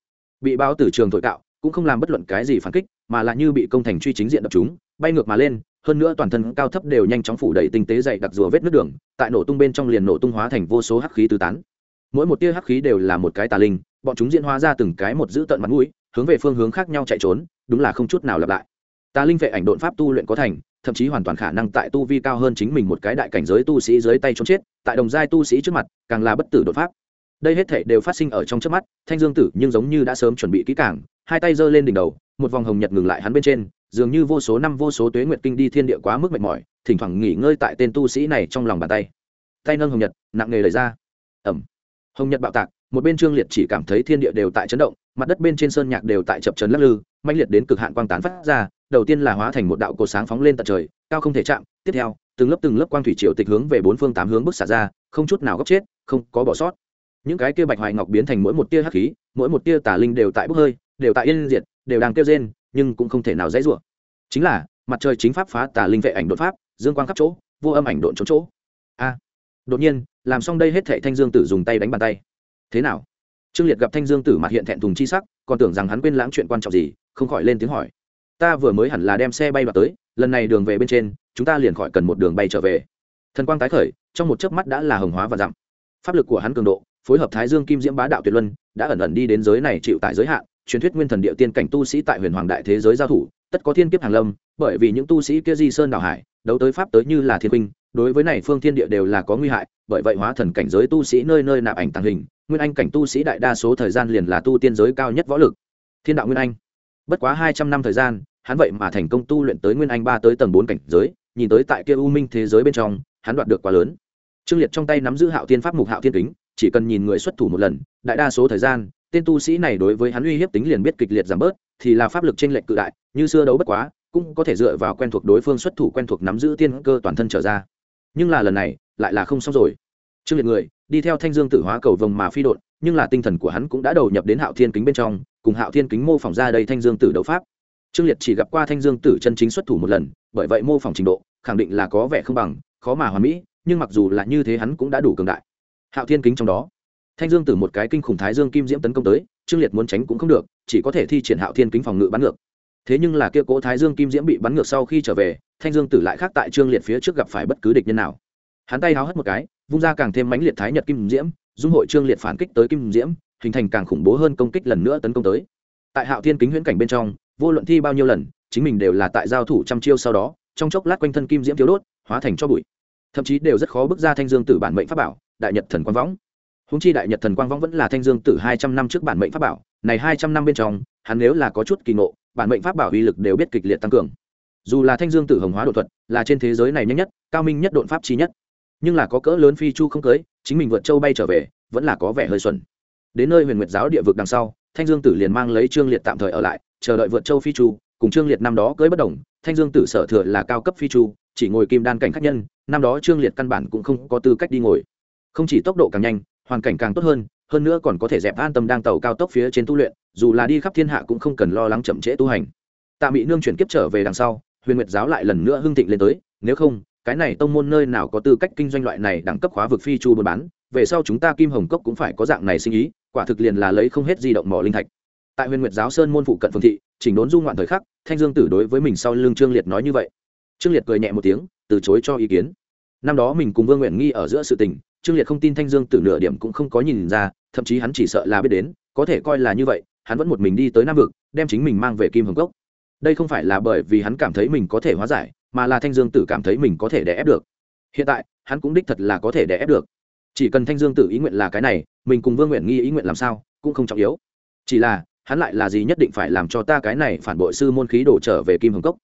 Bị báo từ trường thổi cạo, cũng không làm bất luận cái gì phản kích, mà là như bị công thành truy chính diện đập chúng bay ngược mà lên, hơn nữa toàn thân cao thấp đều nhanh chóng phủ đầy tinh tế dày đặc rùa vết nước đường, tại nổ tung bên trong liền nổ tung hóa thành vô số hắc khí tứ tán mỗi một tia hắc khí đều là một cái tà linh, bọn chúng diễn hóa ra từng cái một giữ tận mặt mũi, hướng về phương hướng khác nhau chạy trốn, đúng là không chút nào lặp lại. Tà linh vệ ảnh độn pháp tu luyện có thành, thậm chí hoàn toàn khả năng tại tu vi cao hơn chính mình một cái đại cảnh giới tu sĩ dưới tay trốn chết, tại đồng giai tu sĩ trước mặt, càng là bất tử đột pháp. Đây hết thể đều phát sinh ở trong trước mắt, thanh dương tử nhưng giống như đã sớm chuẩn bị kỹ càng, hai tay giơ lên đỉnh đầu, một vòng hồng nhật ngừng lại hắn bên trên, dường như vô số năm vô số tuế nguyệt kinh đi thiên địa quá mức mệt mỏi, thỉnh thoảng nghỉ ngơi tại tên tu sĩ này trong lòng bàn tay. Tay nâng hồng nhật, nặng nề lời ra. Ẩm hồng nhật bạo tạc, một bên trương liệt chỉ cảm thấy thiên địa đều tại chấn động, mặt đất bên trên sơn nhạc đều tại chập chấn lắc lư mạnh liệt đến cực hạn quang tán phát ra, đầu tiên là hóa thành một đạo cột sáng phóng lên tận trời, cao không thể chạm, tiếp theo, từng lớp từng lớp quang thủy triều tịch hướng về bốn phương tám hướng bức xả ra, không chút nào góc chết, không có bỏ sót. Những cái kia bạch hoài ngọc biến thành mỗi một tia hắc khí, mỗi một tia tà linh đều tại bốc hơi, đều tại yên diệt, đều đang kêu rên, nhưng cũng không thể nào dãy rủa. Chính là, mặt trời chính pháp phá tà linh vệ ảnh đột pháp, dương quang khắp chỗ, vô âm ảnh độn trốn chỗ. A, đột nhiên làm xong đây hết thệ thanh dương tử dùng tay đánh bàn tay. Thế nào? Trương liệt gặp thanh dương tử mặt hiện thẹn thùng chi sắc, còn tưởng rằng hắn quên lãng chuyện quan trọng gì, không khỏi lên tiếng hỏi. Ta vừa mới hẳn là đem xe bay vào tới, lần này đường về bên trên, chúng ta liền khỏi cần một đường bay trở về. Thần quang tái khởi, trong một chớp mắt đã là hồng hóa và dặm. Pháp lực của hắn cường độ, phối hợp thái dương kim diễm bá đạo tuyệt luân, đã ẩn ẩn đi đến giới này chịu tại giới hạn, truyền thuyết nguyên thần địa tiên cảnh tu sĩ tại huyền hoàng đại thế giới giao thủ, tất có thiên kiếp hàng lâm, bởi vì những tu sĩ kia di sơn đảo hải, đấu tới pháp tới như là thiên huynh, đối với này phương thiên địa đều là có nguy hại bởi vậy hóa thần cảnh giới tu sĩ nơi nơi nạp ảnh tàng hình, nguyên anh cảnh tu sĩ đại đa số thời gian liền là tu tiên giới cao nhất võ lực. Thiên đạo nguyên anh. Bất quá hai trăm năm thời gian, hắn vậy mà thành công tu luyện tới nguyên anh ba tới tầng bốn cảnh giới, nhìn tới tại kia u minh thế giới bên trong, hắn đoạt được quá lớn. Trương liệt trong tay nắm giữ hạo tiên pháp mục hạo thiên kính, chỉ cần nhìn người xuất thủ một lần, đại đa số thời gian, tên tu sĩ này đối với hắn uy hiếp tính liền biết kịch liệt giảm bớt, thì là pháp lực trên lệch cự đại, như xưa đấu bất quá, cũng có thể dựa vào quen thuộc đối phương xuất thủ quen thuộc nắm giữ tiên cơ toàn thân trở ra. Nhưng là lần này lại là không xong rồi. Trương liệt người, đi theo thanh dương tử hóa cầu vồng mà phi đột nhưng là tinh thần của hắn cũng đã đầu nhập đến hạo thiên kính bên trong, cùng hạo thiên kính mô phỏng ra đây thanh dương tử đấu pháp. Trương liệt chỉ gặp qua thanh dương tử chân chính xuất thủ một lần, bởi vậy mô phỏng trình độ, khẳng định là có vẻ không bằng, khó mà hoàn mỹ, nhưng mặc dù là như thế hắn cũng đã đủ cường đại. Hạo thiên kính trong đó, thanh dương tử một cái kinh khủng thái dương kim diễm tấn công tới, trương liệt muốn tránh cũng không được, chỉ có thể thi triển hạo thiên kính phòng ngự bắn ngược. Thế nhưng là kia cố thái dương kim diễm bị bắn ngược sau khi trở về, thanh dương tử lại khác tại trương liệt phía trước gặp phải bất cứ địch nhân nào hắn tay háo hất một cái, vung ra càng thêm mãnh liệt thái nhật kim diễm, dung hội trương liệt phản kích tới kim diễm, hình thành càng khủng bố hơn công kích lần nữa tấn công tới. Tại hạo thiên kính huyễn cảnh bên trong, vô luận thi bao nhiêu lần, chính mình đều là tại giao thủ trăm chiêu sau đó, trong chốc lát quanh thân kim diễm thiếu đốt, hóa thành cho bụi. Thậm chí đều rất khó bước ra thanh dương tử bản mệnh pháp bảo, đại nhật thần quang võng. Húng chi đại nhật thần quang võng vẫn là thanh dương tử hai trăm năm trước bản mệnh pháp bảo, này hai trăm năm bên trong, hắn nếu là có chút kỳ ngộ, bản mệnh pháp bảo uy lực đều biết kịch liệt tăng cường. Dù là thanh dương tử hồng hóa đột thuật là trên thế giới này nhanh nhất, cao minh nhất đột pháp chi nhất nhưng là có cỡ lớn phi chu không cưới, chính mình vượt châu bay trở về, vẫn là có vẻ hơi xuẩn. Đến nơi huyền nguyệt giáo địa vực đằng sau, thanh dương tử liền mang lấy trương liệt tạm thời ở lại, chờ đợi vượt châu phi chu, cùng trương liệt năm đó cưới bất đồng, thanh dương tử sở thừa là cao cấp phi chu, chỉ ngồi kim đan cảnh khách nhân, năm đó trương liệt căn bản cũng không có tư cách đi ngồi. Không chỉ tốc độ càng nhanh, hoàn cảnh càng tốt hơn hơn nữa còn có thể dẹp an tâm đang tàu cao tốc phía trên tu luyện, dù là đi khắp thiên hạ cũng không cần lo lắng chậm trễ tu hành. Tạ mỹ nương chuyển kiếp trở về đằng sau, huyền nguyệt giáo lại lần nữa hưng thịnh lên tới, nếu không cái này tông môn nơi nào có tư cách kinh doanh loại này đẳng cấp khóa vực phi chu buôn bán, về sau chúng ta kim hồng cốc cũng phải có dạng này sinh ý, quả thực liền là lấy không hết di động mỏ linh thạch. Tại huyền nguyệt giáo sơn môn phụ cận phương thị, chỉnh đốn du ngoạn thời khắc, thanh dương tử đối với mình sau lưng trương liệt nói như vậy. Trương liệt cười nhẹ một tiếng, từ chối cho ý kiến. Năm đó mình cùng vương nguyện nghi ở giữa sự tình, trương liệt không tin thanh dương tử nửa điểm cũng không có nhìn ra, thậm chí hắn chỉ sợ là biết đến, có thể coi là như vậy, hắn vẫn một mình đi tới nam vực, đem chính mình mang về kim hồng cốc. Đây không phải là bởi vì hắn cảm thấy mình có thể hóa giải mà là thanh dương tử cảm thấy mình có thể đè ép được. Hiện tại, hắn cũng đích thật là có thể đè ép được. Chỉ cần thanh dương tử ý nguyện là cái này, mình cùng vương nguyện nghi ý nguyện làm sao, cũng không trọng yếu. Chỉ là, hắn lại là gì nhất định phải làm cho ta cái này phản bội sư môn khí đổ trở về kim hồng cốc.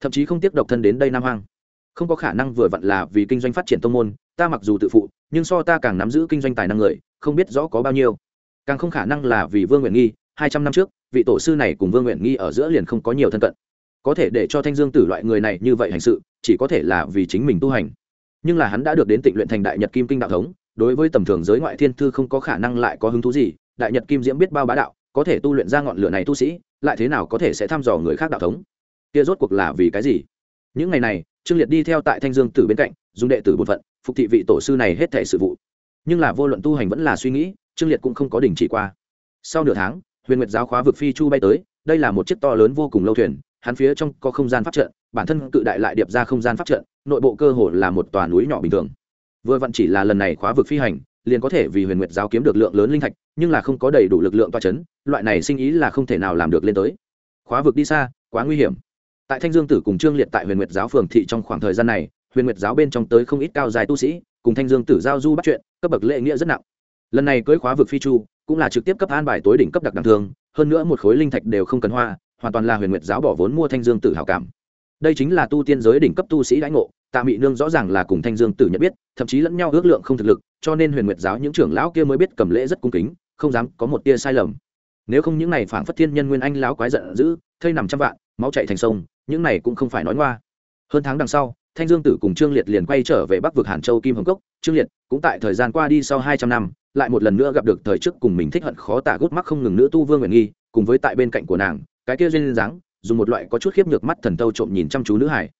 Thậm chí không tiếp độc thân đến đây nam hoang. Không có khả năng vừa vặn là vì kinh doanh phát triển tông môn, ta mặc dù tự phụ, nhưng so ta càng nắm giữ kinh doanh tài năng người, không biết rõ có bao nhiêu. Càng không khả năng là vì vương nguyện nghi, hai trăm năm trước, vị tổ sư này cùng vương nguyện nghi ở giữa liền không có nhiều thân cận có thể để cho thanh dương tử loại người này như vậy hành sự, chỉ có thể là vì chính mình tu hành. Nhưng là hắn đã được đến tịnh luyện thành đại nhật kim kinh đạo thống, đối với tầm thường giới ngoại thiên thư không có khả năng lại có hứng thú gì, đại nhật kim diễm biết bao bá đạo, có thể tu luyện ra ngọn lửa này tu sĩ, lại thế nào có thể sẽ thăm dò người khác đạo thống? Kia rốt cuộc là vì cái gì? Những ngày này, trương liệt đi theo tại thanh dương tử bên cạnh, dùng đệ tử bột phận, phục thị vị tổ sư này hết thể sự vụ. Nhưng là vô luận tu hành vẫn là suy nghĩ, trương liệt cũng không có đình chỉ qua. Sau nửa tháng, huyền nguyệt giáo khóa vực phi chu bay tới, đây là một chiếc to lớn vô cùng lâu thuyền hắn phía trong có không gian pháp trận, bản thân cự đại lại điệp ra không gian pháp trận, nội bộ cơ hồ là một tòa núi nhỏ bình thường. Vừa vặn chỉ là lần này khóa vực phi hành, liền có thể vì huyền nguyệt giáo kiếm được lượng lớn linh thạch, nhưng là không có đầy đủ lực lượng toa c h ấ n loại này sinh ý là không thể nào làm được lên tới. Khóa vực đi xa, quá nguy hiểm. Tại thanh dương tử cùng trương liệt tại huyền nguyệt giáo phường thị trong khoảng thời gian này, huyền nguyệt giáo bên trong tới không ít cao dài tu sĩ, cùng thanh dương tử giao du bắt chuyện, cấp bậc lệ nghĩa rất nặng. Lần này cưới khóa vực phi chu, cũng là trực tiếp cấp an bài tối đỉnh cấp đặc đẳng thường, hơn nữa một khối linh thạch đều không cần hoa hoàn toàn là huyền nguyệt giáo bỏ vốn mua thanh dương tử hảo cảm. Đây chính là tu tiên giới đỉnh cấp tu sĩ đãi ngộ, tạ mị nương rõ ràng là cùng thanh dương tử nhận biết, thậm chí lẫn nhau ước lượng không thực lực, cho nên huyền nguyệt giáo những trưởng lão kia mới biết cầm lễ rất cung kính, không dám có một tia sai lầm. Nếu không những này phản phất thiên nhân nguyên anh lão quái giận dữ, thây nằm trăm vạn, máu chạy thành sông, những này cũng không phải nói ngoa. Hơn tháng đằng sau, thanh dương tử cùng trương liệt liền quay trở về bắc vực hàn châu kim hồng cốc. Trương liệt cũng tại thời gian qua đi sau hai trăm năm, lại một lần nữa gặp được thời trước cùng mình thích hận khó tả gút mắc không ngừng nữa tu vương nguyện nghi, cùng với tại bên cạnh của nàng cái kia duyên dáng, dùng một loại có chút khiếp nhược mắt thần tâu trộm nhìn chăm chú nữ hải.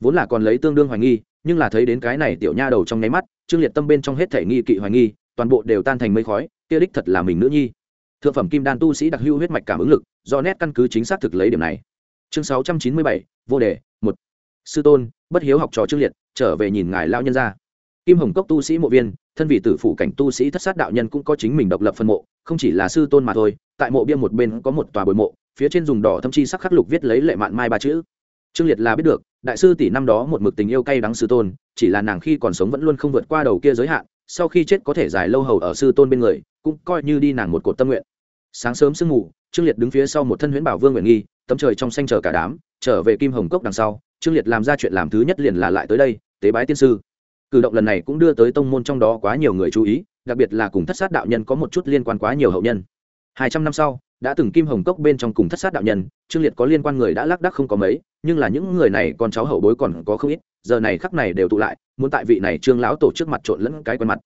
Vốn là còn lấy tương đương hoài nghi, nhưng là thấy đến cái này tiểu nha đầu trong nháy mắt, trương liệt tâm bên trong hết thể nghi kỵ hoài nghi, toàn bộ đều tan thành mây khói, kia đích thật là mình nữ nhi. Thượng phẩm kim đan tu sĩ đặc hữu huyết mạch cảm ứng lực, do nét căn cứ chính xác thực lấy điểm này. Chương sáu trăm chín mươi bảy, vô đề, một. Sư tôn, bất hiếu học trò trương liệt, trở về nhìn ngài lao nhân ra kim hồng cốc tu sĩ mộ viên thân vị tử phủ cảnh tu sĩ thất sát đạo nhân cũng có chính mình độc lập phân mộ, không chỉ là sư tôn mà thôi, tại mộ bia một bên có một tòa bồi mộ, phía trên dùng đỏ thâm chi sắc khắc lục viết lấy lệ mạn mai ba chữ. Trương liệt là biết được, đại sư tỷ năm đó một mực tình yêu cay đắng sư tôn, chỉ là nàng khi còn sống vẫn luôn không vượt qua đầu kia giới hạn, sau khi chết có thể dài lâu hầu ở sư tôn bên người, cũng coi như đi nàng một cột tâm nguyện. Sáng sớm sương mù, trương liệt đứng phía sau một thân huyễn bảo vương nguyện nghi, tấm trời trong xanh chờ cả đám, trở về kim hồng cốc đằng sau, trương liệt làm ra chuyện làm thứ nhất liền là lại tới đây, tế bái tiên sư cử động lần này cũng đưa tới tông môn trong đó quá nhiều người chú ý, đặc biệt là cùng thất sát đạo nhân có một chút liên quan quá nhiều hậu nhân. Hai trăm năm sau, đã từng kim hồng cốc bên trong cùng thất sát đạo nhân, trương liệt có liên quan người đã lác đác không có mấy, nhưng là những người này con cháu hậu bối còn có không ít, giờ này khắc này đều tụ lại, muốn tại vị này trương lão tổ trước mặt trộn lẫn cái quen mặt.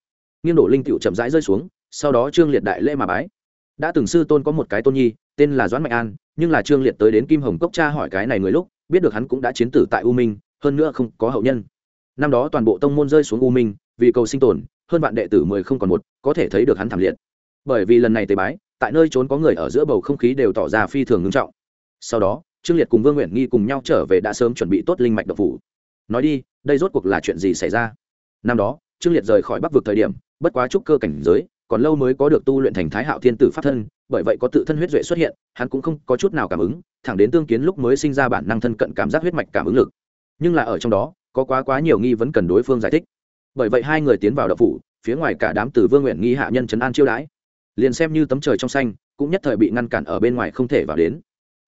Nghiêng đổ linh cựu chậm rãi rơi xuống, sau đó trương liệt đại lễ mà bái. Đã từng sư tôn có một cái tôn nhi, tên là doãn mạnh an, nhưng là trương liệt tới đến kim hồng cốc cha hỏi cái này người lúc, biết được hắn cũng đã chiến tử tại u minh, hơn nữa không có hậu nhân năm đó toàn bộ tông môn rơi xuống u minh, vì cầu sinh tồn, hơn vạn đệ tử mười không còn một, có thể thấy được hắn thảm liệt. Bởi vì lần này tế bái, tại nơi trốn có người ở giữa bầu không khí đều tỏ ra phi thường ngưng trọng. Sau đó, trương liệt cùng vương nguyện nghi cùng nhau trở về đã sớm chuẩn bị tốt linh mạch độc phủ. Nói đi, đây rốt cuộc là chuyện gì xảy ra? Năm đó, trương liệt rời khỏi bắc vực thời điểm, bất quá trúc cơ cảnh giới, còn lâu mới có được tu luyện thành thái hạo thiên tử pháp thân, bởi vậy có tự thân huyết duệ xuất hiện, hắn cũng không có chút nào cảm ứng, thẳng đến tương kiến lúc mới sinh ra bản năng thân cận cảm giác huyết mạch cảm ứng lực. Nhưng là ở trong đó có quá quá nhiều nghi vấn cần đối phương giải thích. Bởi vậy hai người tiến vào đậu phủ, phía ngoài cả đám từ vương nguyện nghi hạ nhân trấn an chiêu đãi. Liền xem như tấm trời trong xanh, cũng nhất thời bị ngăn cản ở bên ngoài không thể vào đến.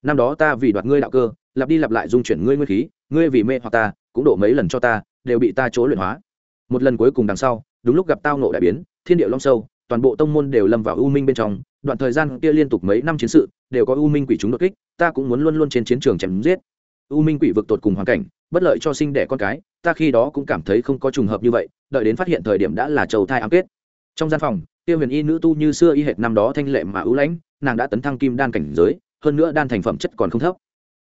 Năm đó ta vì đoạt ngươi đạo cơ, lặp đi lặp lại dung chuyển ngươi nguyên khí, ngươi vì mê hoặc ta, cũng độ mấy lần cho ta, đều bị ta chối luyện hóa. Một lần cuối cùng đằng sau, đúng lúc gặp tao nộ đại biến, thiên địa long sâu, toàn bộ tông môn đều lâm vào u minh bên trong, đoạn thời gian kia liên tục mấy năm chiến sự, đều có u minh quỷ chúng đột kích, ta cũng muốn luôn luôn trên chiến trường chém giết u minh quỷ vực tột cùng hoàn cảnh, bất lợi cho sinh đẻ con cái, ta khi đó cũng cảm thấy không có trùng hợp như vậy, đợi đến phát hiện thời điểm đã là trầu thai ám kết. Trong gian phòng tiêu huyền y nữ tu như xưa y hệt năm đó thanh lệ mà ưu lãnh, nàng đã tấn thăng kim đan cảnh giới, hơn nữa đan thành phẩm chất còn không thấp.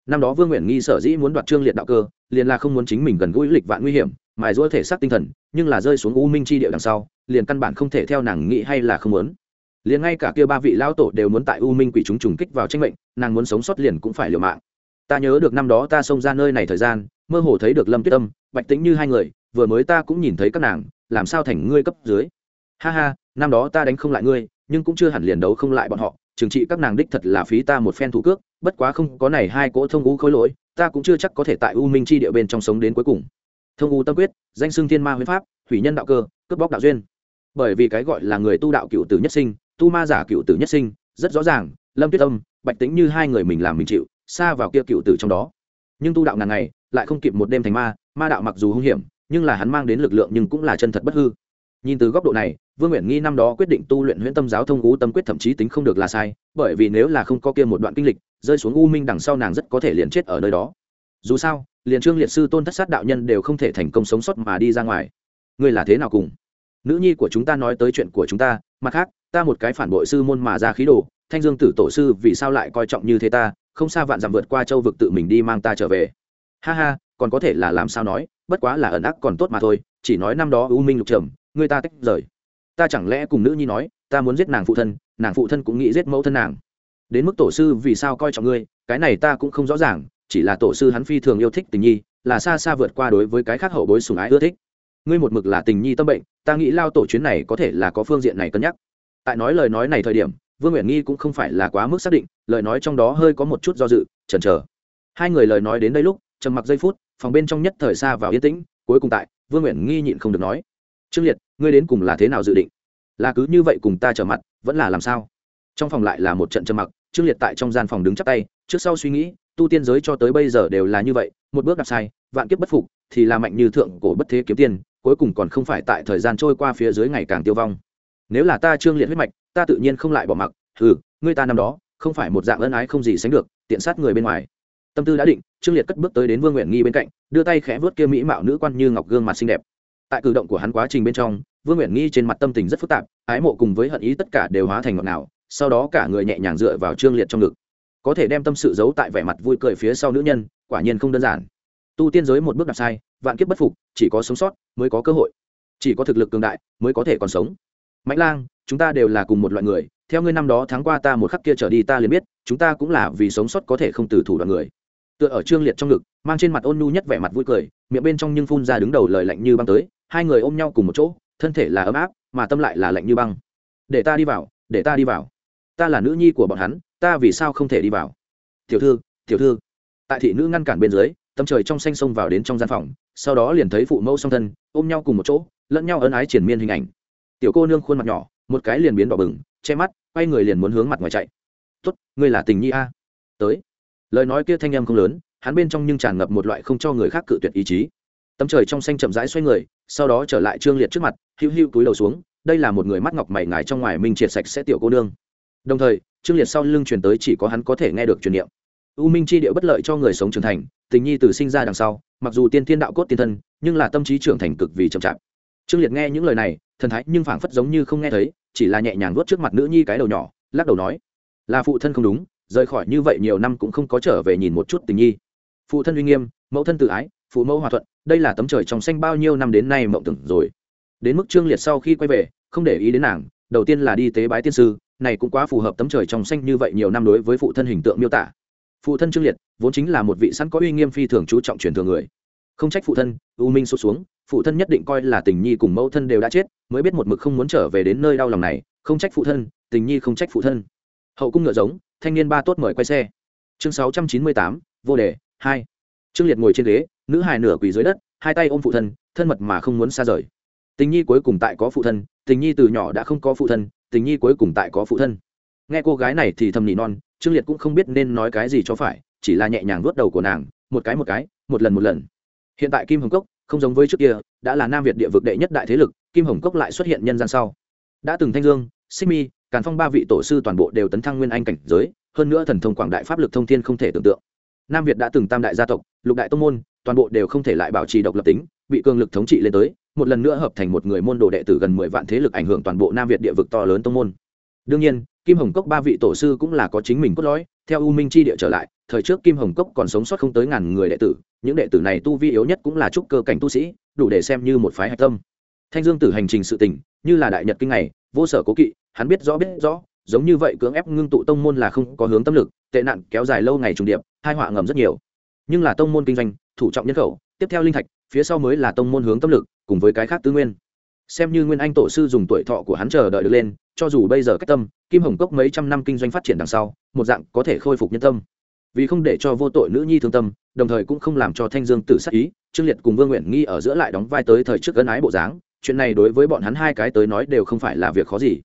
Năm đó vương nguyện nghi sở dĩ muốn đoạt trương liệt đạo cơ, liền là không muốn chính mình gần gũi lịch vạn nguy hiểm, mài rũa thể xác tinh thần, nhưng là rơi xuống u minh chi địa đằng sau, liền căn bản không thể theo nàng nghĩ hay là không muốn. Liền ngay cả kia ba vị lão tổ đều muốn tại u minh quỷ chúng trùng kích vào tranh mệnh, nàng muốn sống sót liền cũng phải liều mạng ta nhớ được năm đó ta xông ra nơi này thời gian, mơ hồ thấy được lâm tuyết âm, bạch tĩnh như hai người, vừa mới ta cũng nhìn thấy các nàng, làm sao thành ngươi cấp dưới? Ha ha, năm đó ta đánh không lại ngươi, nhưng cũng chưa hẳn liền đấu không lại bọn họ, trừng trị các nàng đích thật là phí ta một phen thủ cước, bất quá không có này hai cỗ thông u khối lỗi, ta cũng chưa chắc có thể tại u minh chi địa bên trong sống đến cuối cùng. Thông u tâm quyết, danh xưng thiên ma huyết pháp thủy nhân đạo cơ, cướp bóc đạo duyên. Bởi vì cái gọi là người tu đạo cựu tử nhất sinh, tu ma giả cựu tử nhất sinh, rất rõ ràng, lâm tuyết âm, bạch tính như hai người mình làm mình chịu xa vào kia cựu tử trong đó. Nhưng tu đạo ngàn ngày, lại không kịp một đêm thành ma ma đạo mặc dù hung hiểm, nhưng là hắn mang đến lực lượng nhưng cũng là chân thật bất hư. Nhìn từ góc độ này, vương nguyện nghi năm đó quyết định tu luyện huyễn tâm giáo thông u tâm quyết thậm chí tính không được là sai, bởi vì nếu là không có kia một đoạn kinh lịch, rơi xuống u minh đằng sau nàng rất có thể liền chết ở nơi đó. Dù sao, liền trương liệt sư tôn thất sát đạo nhân đều không thể thành công sống sót mà đi ra ngoài. Ngươi là thế nào cùng? Nữ nhi của chúng ta nói tới chuyện của chúng ta, mặt khác, ta một cái phản bội sư môn mà ra khí đồ, thanh dương tử tổ sư vì sao lại coi trọng như thế ta không xa vạn dặm vượt qua châu vực tự mình đi mang ta trở về. Ha ha, còn có thể là làm sao nói, bất quá là ẩn ác còn tốt mà thôi, chỉ nói năm đó u minh lục trầm, người ta tách rời. Ta chẳng lẽ cùng nữ nhi nói, ta muốn giết nàng phụ thân, nàng phụ thân cũng nghĩ giết mẫu thân nàng. Đến mức tổ sư vì sao coi trọng ngươi, cái này ta cũng không rõ ràng, chỉ là tổ sư hắn phi thường yêu thích tình nhi, là xa xa vượt qua đối với cái khác hậu bối sùng ái ưa thích. Ngươi một mực là tình nhi tâm bệnh, ta nghĩ lao tổ chuyến này có thể là có phương diện này cân nhắc. Tại nói lời nói này thời điểm vương nguyện nghi cũng không phải là quá mức xác định, lời nói trong đó hơi có một chút do dự, chần chờ. Hai người lời nói đến đây lúc, trầm mặc giây phút, phòng bên trong nhất thời xa vào yên tĩnh, cuối cùng tại, vương nguyện nghi nhịn không được nói. Trương liệt, ngươi đến cùng là thế nào dự định? Là cứ như vậy cùng ta trở mặt, vẫn là làm sao? Trong phòng lại là một trận trầm mặc, trương liệt tại trong gian phòng đứng chắp tay, trước sau suy nghĩ, tu tiên giới cho tới bây giờ đều là như vậy, một bước đạp sai, vạn kiếp bất phục, thì là mạnh như thượng cổ bất thế kiếm tiền, cuối cùng còn không phải tại thời gian trôi qua phía dưới ngày càng tiêu vong nếu là ta trương liệt huyết mạch, ta tự nhiên không lại bỏ mặc ừ ngươi ta năm đó, không phải một dạng ân ái không gì sánh được, tiện sát người bên ngoài. Tâm tư đã định, trương liệt cất bước tới đến vương nguyện nghi bên cạnh, đưa tay khẽ vớt kia mỹ mạo nữ quan như ngọc gương mặt xinh đẹp. Tại cử động của hắn quá trình bên trong, vương nguyện nghi trên mặt tâm tình rất phức tạp, ái mộ cùng với hận ý tất cả đều hóa thành ngọt nào sau đó cả người nhẹ nhàng dựa vào trương liệt trong ngực. Có thể đem tâm sự giấu tại vẻ mặt vui cười phía sau nữ nhân, quả nhiên không đơn giản. Tu tiên giới một bước đặt sai, vạn kiếp bất phục, chỉ có sống sót mới có cơ hội. Chỉ có thực lực cường đại mới có thể còn sống mạnh lang, chúng ta đều là cùng một loại người, theo ngươi năm đó tháng qua ta một khắc kia trở đi ta liền biết, chúng ta cũng là vì sống sót có thể không từ thủ đoạn người. Tựa ở trương liệt trong ngực, mang trên mặt ôn nhu nhất vẻ mặt vui cười, miệng bên trong nhưng phun ra đứng đầu lời lạnh như băng tới, hai người ôm nhau cùng một chỗ, thân thể là ấm áp, mà tâm lại là lạnh như băng. Để ta đi vào, để ta đi vào. Ta là nữ nhi của bọn hắn, ta vì sao không thể đi vào? Tiểu thư tiểu thư. Tại thị nữ ngăn cản bên dưới tâm trời trong xanh xông vào đến trong gian phòng, sau đó liền thấy phụ mẫu song thân, ôm nhau cùng một chỗ, lẫn nhau ân ái triển miên hình ảnh tiểu cô nương khuôn mặt nhỏ, một cái liền biến đỏ bừng, che mắt, quay người liền muốn hướng mặt ngoài chạy. Tốt, ngươi là tình nhi a? Tới. Lời nói kia thanh âm không lớn, hắn bên trong nhưng tràn ngập một loại không cho người khác cự tuyệt ý chí. Tấm trời trong xanh chậm rãi xoay người, sau đó trở lại trương liệt trước mặt hữu hữu túi đầu xuống, đây là một người mắt ngọc mày ngài trong ngoài minh triệt sạch sẽ tiểu cô nương. Đồng thời, trương liệt sau lưng truyền tới chỉ có hắn có thể nghe được truyền niệm. U minh chi địa bất lợi cho người sống trưởng thành, tình nhi từ sinh ra đằng sau, mặc dù tiên thiên đạo cốt tiên thân, nhưng là tâm trí trưởng thành cực vì chậm chạp trương liệt nghe những lời này, thần thái nhưng phảng phất giống như không nghe thấy, chỉ là nhẹ nhàng vuốt trước mặt nữ nhi cái đầu nhỏ, lắc đầu nói, là phụ thân không đúng, rời khỏi như vậy nhiều năm cũng không có trở về nhìn một chút tình nhi. Phụ thân uy nghiêm, mẫu thân tự ái, phụ mẫu hòa thuận, đây là tấm trời trong xanh bao nhiêu năm đến nay mộng tưởng rồi. Đến mức trương liệt sau khi quay về, không để ý đến nàng, đầu tiên là đi tế bái tiên sư, này cũng quá phù hợp tấm trời trong xanh như vậy nhiều năm đối với phụ thân hình tượng miêu tả. Phụ thân trương liệt vốn chính là một vị sẵn có uy nghiêm phi thường chú trọng truyền thường người không trách phụ thân, u minh sụt xuống, phụ thân nhất định coi là tình nhi cùng mẫu thân đều đã chết, mới biết một mực không muốn trở về đến nơi đau lòng này, không trách phụ thân, tình nhi không trách phụ thân. Hậu cung ngựa giống, thanh niên ba tốt mời quay xe. Chương sáu trăm chín mươi tám, vô đề, hai. Trương liệt ngồi trên ghế, nữ hài nửa quỳ dưới đất, hai tay ôm phụ thân thân mật mà không muốn xa rời. Tình nhi cuối cùng tại có phụ thân, tình nhi từ nhỏ đã không có phụ thân, tình nhi cuối cùng tại có phụ thân. Nghe cô gái này thì thầm nỉ non, trương liệt cũng không biết nên nói cái gì cho phải, chỉ là nhẹ nhàng vuốt đầu của nàng, một cái một cái, một lần một lần hiện tại kim hồng cốc, không giống với trước kia, đã là nam việt địa vực đệ nhất đại thế lực, kim hồng cốc lại xuất hiện nhân gian sau. Đã từng thanh dương, xích mi, càn phong ba vị tổ sư toàn bộ đều tấn thăng nguyên anh cảnh giới, hơn nữa thần thông quảng đại pháp lực thông thiên không thể tưởng tượng. Nam việt đã từng tam đại gia tộc, lục đại tông môn, toàn bộ đều không thể lại bảo trì độc lập tính, bị cường lực thống trị lên tới, một lần nữa hợp thành một người môn đồ đệ tử gần mười vạn thế lực ảnh hưởng toàn bộ nam việt địa vực to lớn tông môn. Đương nhiên, kim hồng cốc ba vị tổ sư cũng là có chính mình cốt lõi theo u minh chi địa trở lại, thời trước kim hồng cốc còn sống sót không tới ngàn người đệ tử, những đệ tử này tu vi yếu nhất cũng là trúc cơ cảnh tu sĩ, đủ để xem như một phái hạch tâm. Thanh dương tử hành trình sự tình, như là đại nhật kinh này vô sở cố kỵ, hắn biết rõ biết rõ, giống như vậy cưỡng ép ngưng tụ tông môn là không có hướng tâm lực, tệ nạn kéo dài lâu ngày trùng điệp, hai họa ngầm rất nhiều. Nhưng là tông môn kinh doanh, thủ trọng nhân khẩu, tiếp theo linh thạch, phía sau mới là tông môn hướng tâm lực, cùng với cái khác tư nguyên xem như nguyên anh tổ sư dùng tuổi thọ của hắn chờ đợi được lên, cho dù bây giờ cách tâm, kim hồng cốc mấy trăm năm kinh doanh phát triển đằng sau, một dạng có thể khôi phục nhân tâm. Vì không để cho vô tội nữ nhi thương tâm, đồng thời cũng không làm cho thanh dương tử sát ý, trương liệt cùng vương nguyện nghi ở giữa lại đóng vai tới thời trước ân ái bộ dáng, chuyện này đối với bọn hắn hai cái tới nói đều không phải là việc khó gì.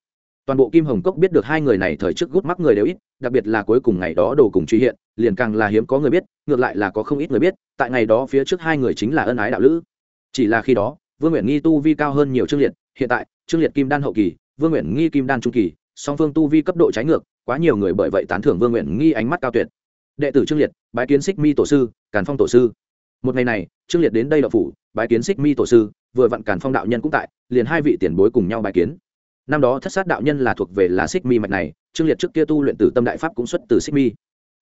Toàn bộ kim hồng cốc biết được hai người này thời trước gút mắc người đều ít, đặc biệt là cuối cùng ngày đó đồ cùng truy hiện, liền càng là hiếm có người biết, ngược lại là có không ít người biết, tại ngày đó phía trước hai người chính là ân ái đạo lữ. Chỉ là khi đó vương nguyện nghi tu vi cao hơn nhiều trương liệt, hiện tại, trương liệt kim đan hậu kỳ, vương nguyện nghi kim đan trung kỳ, song phương tu vi cấp độ trái ngược, quá nhiều người bởi vậy tán thưởng vương nguyện nghi ánh mắt cao tuyệt. Đệ tử trương liệt, bái kiến xích mi tổ sư, càn phong tổ sư. Một ngày này, trương liệt đến đây đậu phủ, bái kiến xích mi tổ sư, vừa vặn càn phong đạo nhân cũng tại, liền hai vị tiền bối cùng nhau bái kiến. Năm đó thất sát đạo nhân là thuộc về là xích mi mạch này, trương liệt trước kia tu luyện từ tâm đại pháp cũng xuất từ xích mi.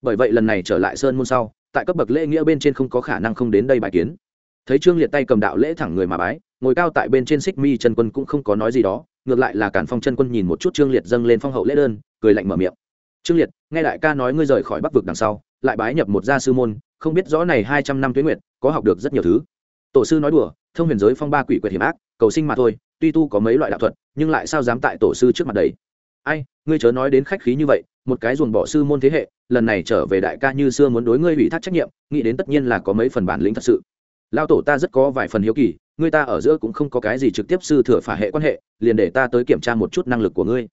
Bởi vậy lần này trở lại sơn môn sau, tại cấp bậc lễ nghĩa bên trên không có khả năng không đến đây bài kiến thấy trương liệt tay cầm đạo lễ thẳng người mà bái, ngồi cao tại bên trên xích mi chân quân cũng không có nói gì đó, ngược lại là cản phong chân quân nhìn một chút trương liệt dâng lên phong hậu lễ đơn, cười lạnh mở miệng. Trương liệt, nghe đại ca nói ngươi rời khỏi bắc vực đằng sau, lại bái nhập một gia sư môn, không biết rõ này hai trăm năm tuế nguyệt, có học được rất nhiều thứ. Tổ sư nói đùa, thông huyền giới phong ba quỷ quyệt hiểm ác, cầu sinh mà thôi, tuy tu có mấy loại đạo thuật, nhưng lại sao dám tại tổ sư trước mặt đấy ai, ngươi chớ nói đến khách khí như vậy, một cái ruồng bỏ sư môn thế hệ, lần này trở về đại ca như xưa muốn đối ngươi ủy thác trách nhiệm, nghĩ đến tất nhiên là có mấy phần bản lĩnh thật sự lao tổ ta rất có vài phần hiếu kỳ, ngươi ta ở giữa cũng không có cái gì trực tiếp sư thừa phả hệ quan hệ, liền để ta tới kiểm tra một chút năng lực của ngươi.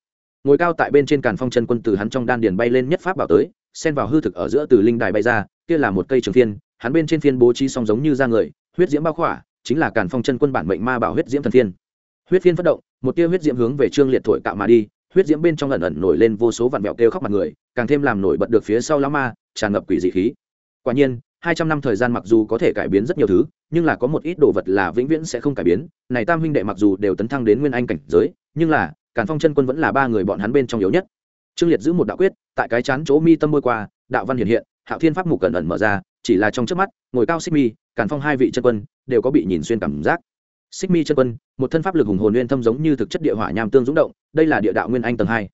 Ngồi cao tại bên trên càn phong chân quân từ hắn trong đan điền bay lên nhất pháp bảo tới, xen vào hư thực ở giữa từ linh đài bay ra, kia là một cây trường phiên, hắn bên trên phiên bố trí song giống như da người, huyết diễm bao khỏa, chính là càn phong chân quân bản mệnh ma bảo huyết diễm thần phiên. Huyết phiên phát động, một tia huyết diễm hướng về trương liệt thổi cạo mà đi, huyết diễm bên trong ẩn ẩn nổi lên vô số vạn mẹo kêu khóc mặt người, càng thêm làm nổi bật được phía sau lão ma, tràn ngập quỷ dị khí. Quả nhiên hai trăm năm thời gian mặc dù có thể cải biến rất nhiều thứ, nhưng là có một ít đồ vật là vĩnh viễn sẽ không cải biến. Này tam huynh đệ mặc dù đều tấn thăng đến nguyên anh cảnh giới, nhưng là, càn phong chân quân vẫn là ba người bọn hắn bên trong yếu nhất. Trương liệt giữ một đạo quyết, tại cái chán chỗ mi tâm môi qua, đạo văn hiện hiện, hạo thiên pháp mục cẩn ẩn mở ra, chỉ là trong trước mắt, ngồi cao xích mi, càn phong hai vị chân quân đều có bị nhìn xuyên cảm giác. Xích mi chân quân, một thân pháp lực hùng hồn nguyên thâm giống như thực chất địa hỏa nham tương dũng động, đây là địa đạo nguyên anh tầng hai.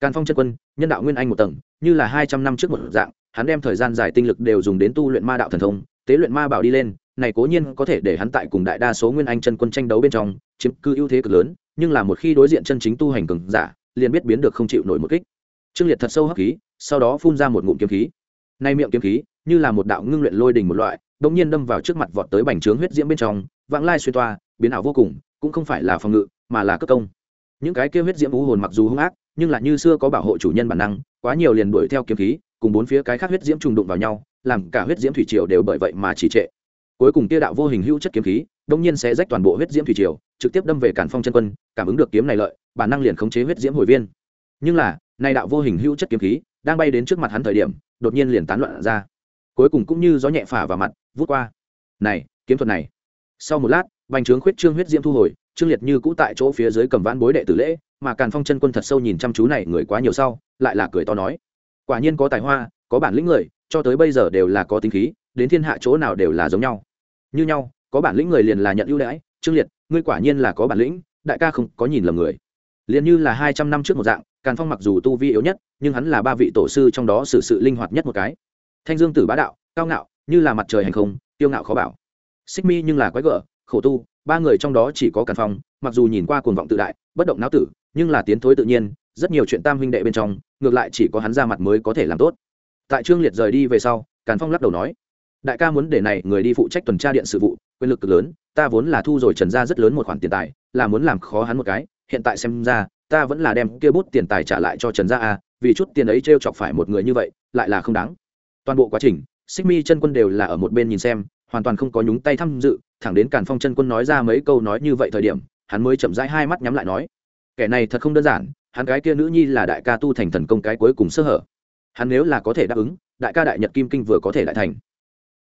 Càn phong chân quân, nhân đạo nguyên anh một tầng, như là hai trăm năm trước một dạng hắn đem thời gian dài tinh lực đều dùng đến tu luyện ma đạo thần thông, tế luyện ma bảo đi lên, này cố nhiên có thể để hắn tại cùng đại đa số nguyên anh chân quân tranh đấu bên trong, chiếm cứ ưu thế cực lớn, nhưng là một khi đối diện chân chính tu hành cường giả, liền biết biến được không chịu nổi một kích. Trương liệt thật sâu hấp khí, sau đó phun ra một ngụm kiếm khí. Nay miệng kiếm khí, như là một đạo ngưng luyện lôi đình một loại, đột nhiên đâm vào trước mặt vọt tới bành trướng huyết diễm bên trong, vãng lai xuyên toa, biến ảo vô cùng, cũng không phải là phòng ngự, mà là cất công. Những cái kia huyết diễm u hồn mặc dù hung ác, nhưng là như xưa có bảo hộ chủ nhân bản năng, quá nhiều liền đuổi theo kiếm khí cùng bốn phía cái khác huyết diễm trùng đụng vào nhau, làm cả huyết diễm thủy triều đều bởi vậy mà chỉ trệ. Cuối cùng kia đạo vô hình hữu chất kiếm khí, đông nhiên sẽ rách toàn bộ huyết diễm thủy triều, trực tiếp đâm về cản phong chân quân, cảm ứng được kiếm này lợi, bản năng liền khống chế huyết diễm hồi viên. Nhưng là, nay đạo vô hình hữu chất kiếm khí, đang bay đến trước mặt hắn thời điểm, đột nhiên liền tán loạn ra. Cuối cùng cũng như gió nhẹ phả vào mặt, vút qua. Này, kiếm thuật này. Sau một lát, bành trướng khuyết trương huyết diễm thu hồi, trương liệt như cũ tại chỗ phía dưới cầm vãn bối đệ tử lễ, mà càn phong chân quân thật sâu nhìn chăm chú này người quá nhiều sau, lại là cười to nói quả nhiên có tài hoa có bản lĩnh người cho tới bây giờ đều là có tính khí đến thiên hạ chỗ nào đều là giống nhau. Như nhau có bản lĩnh người liền là nhận ưu đãi. Trương liệt ngươi quả nhiên là có bản lĩnh đại ca không có nhìn lầm người. Liền như là hai trăm năm trước một dạng càn phong mặc dù tu vi yếu nhất nhưng hắn là ba vị tổ sư trong đó xử sự, sự linh hoạt nhất một cái. Thanh dương tử bá đạo cao ngạo như là mặt trời hành không tiêu ngạo khó bảo. Xích mi nhưng là quái gở khổ tu ba người trong đó chỉ có càn phong mặc dù nhìn qua cuồng vọng tự đại bất động não tử nhưng là tiến thối tự nhiên rất nhiều chuyện tam huynh đệ bên trong, ngược lại chỉ có hắn ra mặt mới có thể làm tốt. Tại trương liệt rời đi về sau, càn phong lắc đầu nói, đại ca muốn để này người đi phụ trách tuần tra điện sự vụ, quyền lực cực lớn, ta vốn là thu rồi trần ra rất lớn một khoản tiền tài, là muốn làm khó hắn một cái, hiện tại xem ra, ta vẫn là đem kia bút tiền tài trả lại cho trần gia a, vì chút tiền ấy t r e o chọc phải một người như vậy, lại là không đáng. Toàn bộ quá trình, xích mi chân quân đều là ở một bên nhìn xem, hoàn toàn không có nhúng tay tham dự, thẳng đến càn phong chân quân nói ra mấy câu nói như vậy thời điểm, hắn mới chậm rãi hai mắt nhắm lại nói, kẻ này thật không đơn giản hắn cái kia nữ nhi là đại ca tu thành thần công cái cuối cùng sơ hở. Hắn nếu là có thể đáp ứng, đại ca đại nhật kim kinh vừa có thể lại thành.